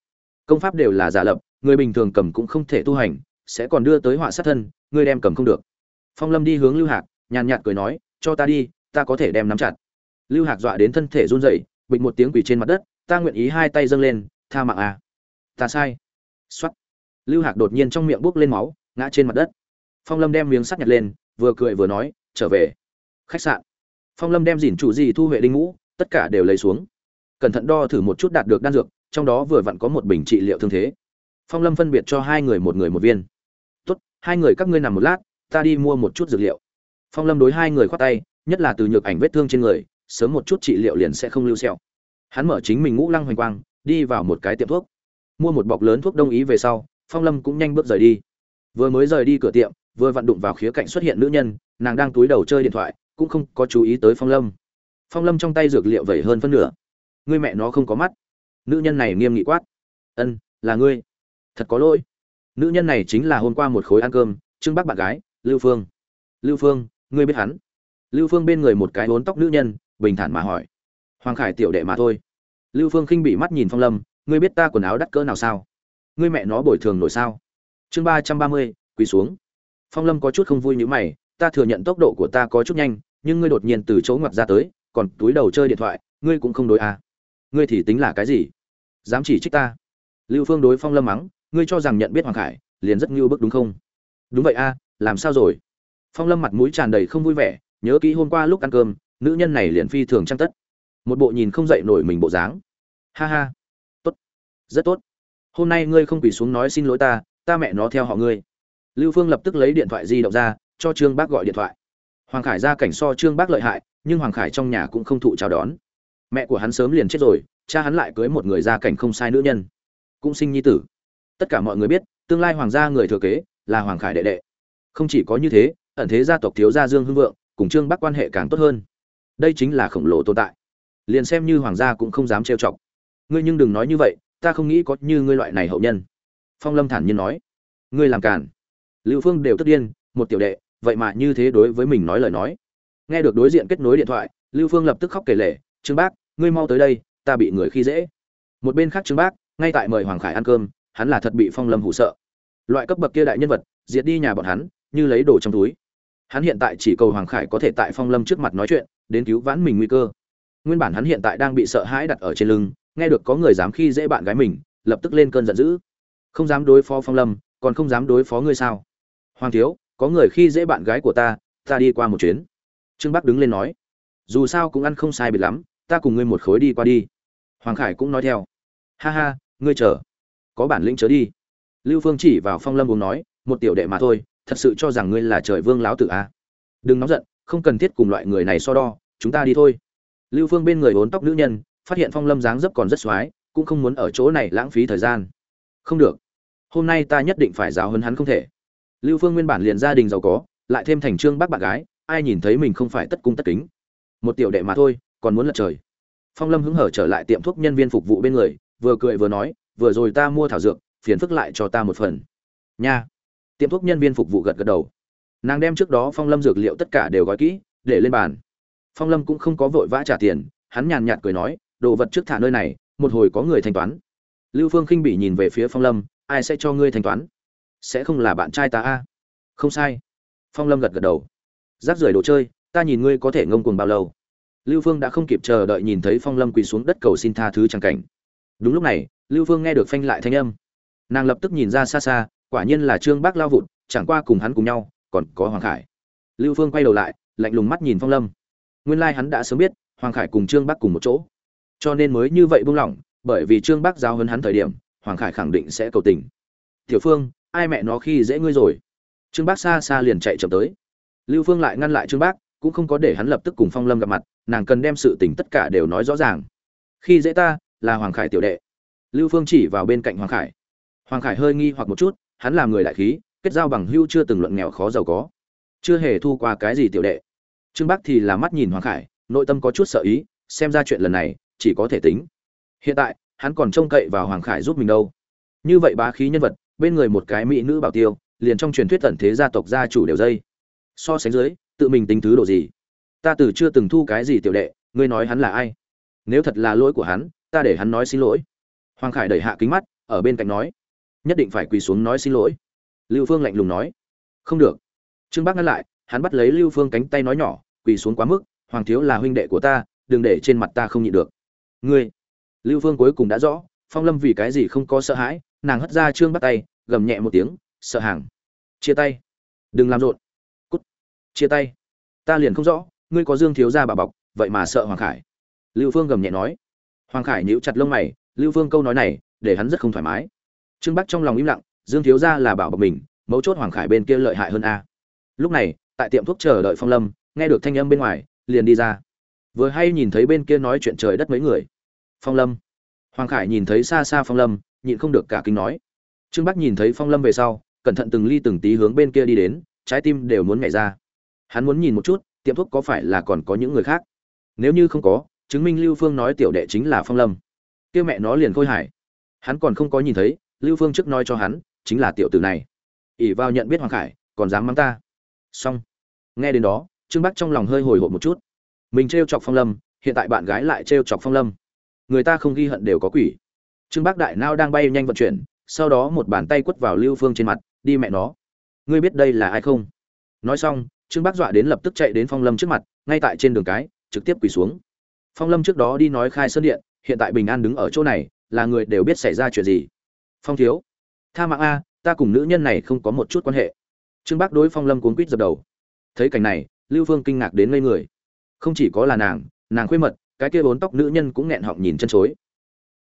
S1: Công pháp đều là giả lập, người bình thường cầm cũng không thể tu hành sẽ còn đưa tới họa sát thân, ngươi đem cầm không được. Phong lâm đi hướng lưu hạc, nhàn nhạt cười nói, cho ta đi, ta có thể đem nắm chặt. Lưu hạc dọa đến thân thể run rẩy, bịch một tiếng quỷ trên mặt đất, ta nguyện ý hai tay dâng lên, tha mạng à. Ta sai. Xuất lưu hạc đột nhiên trong miệng bốc lên máu, ngã trên mặt đất. Phong lâm đem miếng sắt nhặt lên, vừa cười vừa nói, trở về. Khách sạn. Phong lâm đem dìn chủ gì thu huệ đinh ngũ, tất cả đều lấy xuống. Cẩn thận đo thử một chút đạt được đan dược, trong đó vừa vặn có một bình trị liệu thương thế phong lâm phân biệt cho hai người một người một viên. Tốt, hai người các ngươi nằm một lát, ta đi mua một chút dược liệu. Phong lâm đối hai người khoát tay, nhất là từ nhược ảnh vết thương trên người, sớm một chút trị liệu liền sẽ không lưu xẹo hắn mở chính mình ngũ lăng hoành quang, đi vào một cái tiệm thuốc. Mua một bọc lớn thuốc đông ý về sau, phong lâm cũng nhanh bước rời đi. Vừa mới rời đi cửa tiệm, vừa vặn đụng vào khía cạnh xuất hiện nữ nhân, nàng đang túi đầu chơi điện thoại, cũng không có chú ý tới phong lâm. Phong lâm trong tay dược liệu vẩy hơn phân nửa. Ngươi mẹ nó không có mắt. Nữ nhân này nghiêm nghị quát. Ân, là ngươi thật có lỗi. Nữ nhân này chính là hôm qua một khối ăn cơm trưng bác bạn gái, lưu phương. Lưu phương, ngươi biết hắn? Lưu phương bên người một cái hốn tóc nữ nhân, bình thản mà hỏi. Hoàng khải tiểu đệ mà thôi. Lưu phương khinh bị mắt nhìn phong lâm, ngươi biết ta quần áo đắt cỡ nào sao? Ngươi mẹ nó bồi thường nổi sao? Chương ba trăm ba mươi, quỳ xuống. Phong lâm có chút không vui như mày, ta thừa nhận tốc độ của ta có chút nhanh, nhưng ngươi đột nhiên từ chỗ ngoặt ra tới, còn túi đầu chơi điện thoại, ngươi cũng không đối à. ngươi thì tính là cái gì? Dám chỉ trích ta? Lưu phương đối phong lâm mắng ngươi cho rằng nhận biết hoàng khải liền rất ngưu bức đúng không? Đúng vậy a, làm sao rồi? Phong lâm mặt mũi tràn đầy không vui vẻ, nhớ kỹ hôm qua lúc ăn cơm, nữ nhân này liền phi thường trăng tất. Một bộ nhìn không dậy nổi mình bộ dáng. Ha ha. Tốt. Rất tốt. Hôm nay ngươi không quỳ xuống nói xin lỗi ta ta mẹ nó theo họ ngươi. Lưu phương lập tức lấy điện thoại di động ra, cho trương bác gọi điện thoại. Hoàng khải ra cảnh so trương bác lợi hại, nhưng hoàng khải trong nhà cũng không thụ chào đón. Mẹ của hắn sớm liền chết rồi, cha hắn lại cưới một người gia cảnh không sai nữ nhân. Cũng sinh nhi tử tất cả mọi người biết, tương lai hoàng gia người thừa kế là hoàng khải đệ đệ. Không chỉ có như thế, ẩn thế gia tộc thiếu gia dương hưng vượng cùng trương bắc quan hệ càng tốt hơn. Đây chính là khổng lồ tồn tại. Liền xem như hoàng gia cũng không dám trêu chọc. Ngươi nhưng đừng nói như vậy, ta không nghĩ có như ngươi loại này hậu nhân. Phong lâm thản nhiên nói. Ngươi làm cản lưu phương đều tức điên, một tiểu đệ, vậy mà như thế đối với mình nói lời nói. Nghe được đối diện kết nối điện thoại, lưu phương lập tức khóc kể lể. Trương bác, ngươi mau tới đây, ta bị người khi dễ. Một bên khác trương bác, ngay tại mời hoàng khải ăn cơm hắn là thật bị phong lâm hủ sợ. Loại cấp bậc kia đại nhân vật, diệt đi nhà bọn hắn, như lấy đồ trong túi. Hắn hiện tại chỉ cầu hoàng khải có thể tại phong lâm trước mặt nói chuyện, đến cứu vãn mình nguy cơ. Nguyên bản hắn hiện tại đang bị sợ hãi đặt ở trên lưng, nghe được có người dám khi dễ bạn gái mình, lập tức lên cơn giận dữ. Không dám đối phó phong lâm, còn không dám đối phó ngươi sao? Hoàng thiếu, có người khi dễ bạn gái của ta ta đi qua một chuyến. Trương bắc đứng lên nói, dù sao cũng ăn không sai biệt lắm, ta cùng ngươi một khối đi qua đi. Hoàng khải cũng nói theo, ha ha, ngươi chờ có bản lĩnh chớ đi. Lưu phương chỉ vào phong lâm uống nói, một tiểu đệ mà thôi, thật sự cho rằng ngươi là trời vương láo tử a à? đừng nóng giận, không cần thiết cùng loại người này so đo, chúng ta đi thôi. Lưu phương bên người bốn tóc nữ nhân, phát hiện phong lâm dáng dấp còn rất x cũng không muốn ở chỗ này lãng phí thời gian. Không được. Hôm nay ta nhất định phải giáo hấn hắn không thể. Lưu phương nguyên bản liền gia đình giàu có, lại thêm thành trương bác bạn gái, ai nhìn thấy mình không phải tất cung tất kính. Một tiểu đệ mà thôi, còn muốn lật trời. Phong lâm hứng hở trở lại tiệm thuốc nhân viên phục vụ bên người, vừa cười vừa nói vừa rồi ta mua thảo dược, phiền phức lại cho ta một phần. Nha. Tiệm thuốc nhân viên phục vụ gật gật đầu. Nàng đem trước đó phong lâm dược liệu tất cả đều gói kỹ, để lên bàn. Phong lâm cũng không có vội vã trả tiền, hắn nhàn nhạt cười nói, đồ vật trước thả nơi này, một hồi có người thanh toán. Lưu phương khinh bị nhìn về phía phong lâm, ai sẽ cho ngươi thanh toán? Sẽ không là bạn trai ta a? Không sai. Phong lâm gật gật đầu. Giáp rưởi đồ chơi, ta nhìn ngươi có thể ngông cuồng bao lâu. Lưu phương đã không kịp chờ đợi nhìn thấy phong lâm quỳ xuống đất cầu xin tha thứ c cảnh. Đúng lúc này lưu phương nghe được phanh lại thanh âm. Nàng lập tức nhìn ra xa xa, quả nhiên là trương bác lao vụt, chẳng qua cùng hắn cùng nhau, còn có hoàng khải. Lưu phương quay đầu lại, lạnh lùng mắt nhìn phong lâm. Nguyên lai、like、hắn đã sớm biết, hoàng khải cùng trương bác cùng một chỗ. Cho nên mới như vậy buông lỏng, bởi vì trương bác giao hơn hắn thời điểm, hoàng khải khẳng định sẽ cầu tình. Tiểu phương, ai mẹ nó khi dễ ngươi rồi? Trương bác xa xa liền chạy chậm tới. Lưu phương lại ngăn lại trương bác, cũng không có để hắn lập tức cùng phong lâm gặp mặt, nàng cần đem sự tình tất cả đều nói rõ ràng. Khi dễ ta, là hoàng khải tiểu đệ lưu phương chỉ vào bên cạnh hoàng khải. Hoàng khải hơi nghi hoặc một chút, hắn là người đại khí, kết giao bằng hưu chưa từng luận nghèo khó giàu có. Chưa hề thu qua cái gì tiểu đệ. Trương bắc thì là mắt nhìn hoàng khải, nội tâm có chút sợ ý, xem ra chuyện lần này chỉ có thể tính. Hiện tại, hắn còn trông cậy vào hoàng khải giúp mình đâu. Như vậy bá khí nhân vật, bên người một cái mỹ nữ bảo tiêu, liền trong truyền thuyết tận thế gia tộc gia chủ đều dây. So sánh dưới, tự mình tính thứ độ gì? Ta từ chưa từng thu cái gì tiểu đệ, ngươi nói hắn là ai? Nếu thật là lỗi của hắn, ta để hắn nói xin lỗi hoàng khải đẩy hạ kính mắt, ở bên cạnh nói, nhất định phải quỳ xuống nói xin lỗi. Lưu phương lạnh lùng nói, không được. Trương bác ngăn lại, hắn bắt lấy lưu phương cánh tay nói nhỏ, quỳ xuống quá mức, hoàng thiếu là huynh đệ của ta, đừng để trên mặt ta không nhịn được. Ngươi? Lưu phương cuối cùng đã rõ, phong lâm vì cái gì không có sợ hãi, nàng hất ra trương bắt tay, gầm nhẹ một tiếng, sợ hàng. Chia tay. Đừng làm rộn. Cút. Chia tay. Ta liền không rõ, ngươi có dương thiếu gia bà bọc, vậy mà sợ hoàng khải. Lưu phương gầm nhẹ nói. Hoàng khải nhíu chặt lông mày lưu phương câu nói này, để hắn rất không thoải mái. Trương bắc trong lòng im lặng, dương thiếu gia là bảo bọc mình, mấu chốt hoàng khải bên kia lợi hại hơn a. Lúc này, tại tiệm thuốc chờ đợi phong lâm, nghe được thanh âm bên ngoài, liền đi ra. Vừa hay nhìn thấy bên kia nói chuyện trời đất mấy người. Phong lâm. Hoàng khải nhìn thấy xa xa phong lâm, nhịn không được cả kinh nói. Trương bắc nhìn thấy phong lâm về sau, cẩn thận từng ly từng tí hướng bên kia đi đến, trái tim đều muốn nhảy ra. Hắn muốn nhìn một chút, tiệm thuốc có phải là còn có những người khác. Nếu như không có, chứng minh lưu phương nói tiểu đệ chính là phong lâm kia mẹ nó liền khôi hải hắn còn không có nhìn thấy, lưu phương trước nói cho hắn, chính là tiểu tử này. ỉ vào nhận biết hoàng khải, còn dám mắng ta. Xong. Nghe đến đó, trương bắc trong lòng hơi hồi hộp một chút. Mình t chọc phong lâm, hiện tại bạn gái lại t chọc phong lâm. Người ta không ghi hận đều có quỷ. Trương bắc đại nao đang bay nhanh vận chuyển, sau đó một bàn tay quất vào lưu phương trên mặt, đi mẹ nó. Ngươi biết đây là ai không? Nói xong, trương bắc dọa đến lập tức chạy đến phong lâm trước mặt, ngay tại trên đường cái, trực tiếp quỳ xuống. Phong lâm trước đó đi nói khai sơn điện hiện tại bình an đứng ở chỗ này, là người đều biết xảy ra chuyện gì. Phong thiếu, tha mạng a, ta cùng nữ nhân này không có một chút quan hệ. Trương bác đối phong lâm cuốn quýt dập đầu. Thấy cảnh này, lưu phương kinh ngạc đến ngây người. Không chỉ có là nàng nàng khuê mật, cái kia bốn tóc nữ nhân cũng nghẹn họng nhìn chân chối.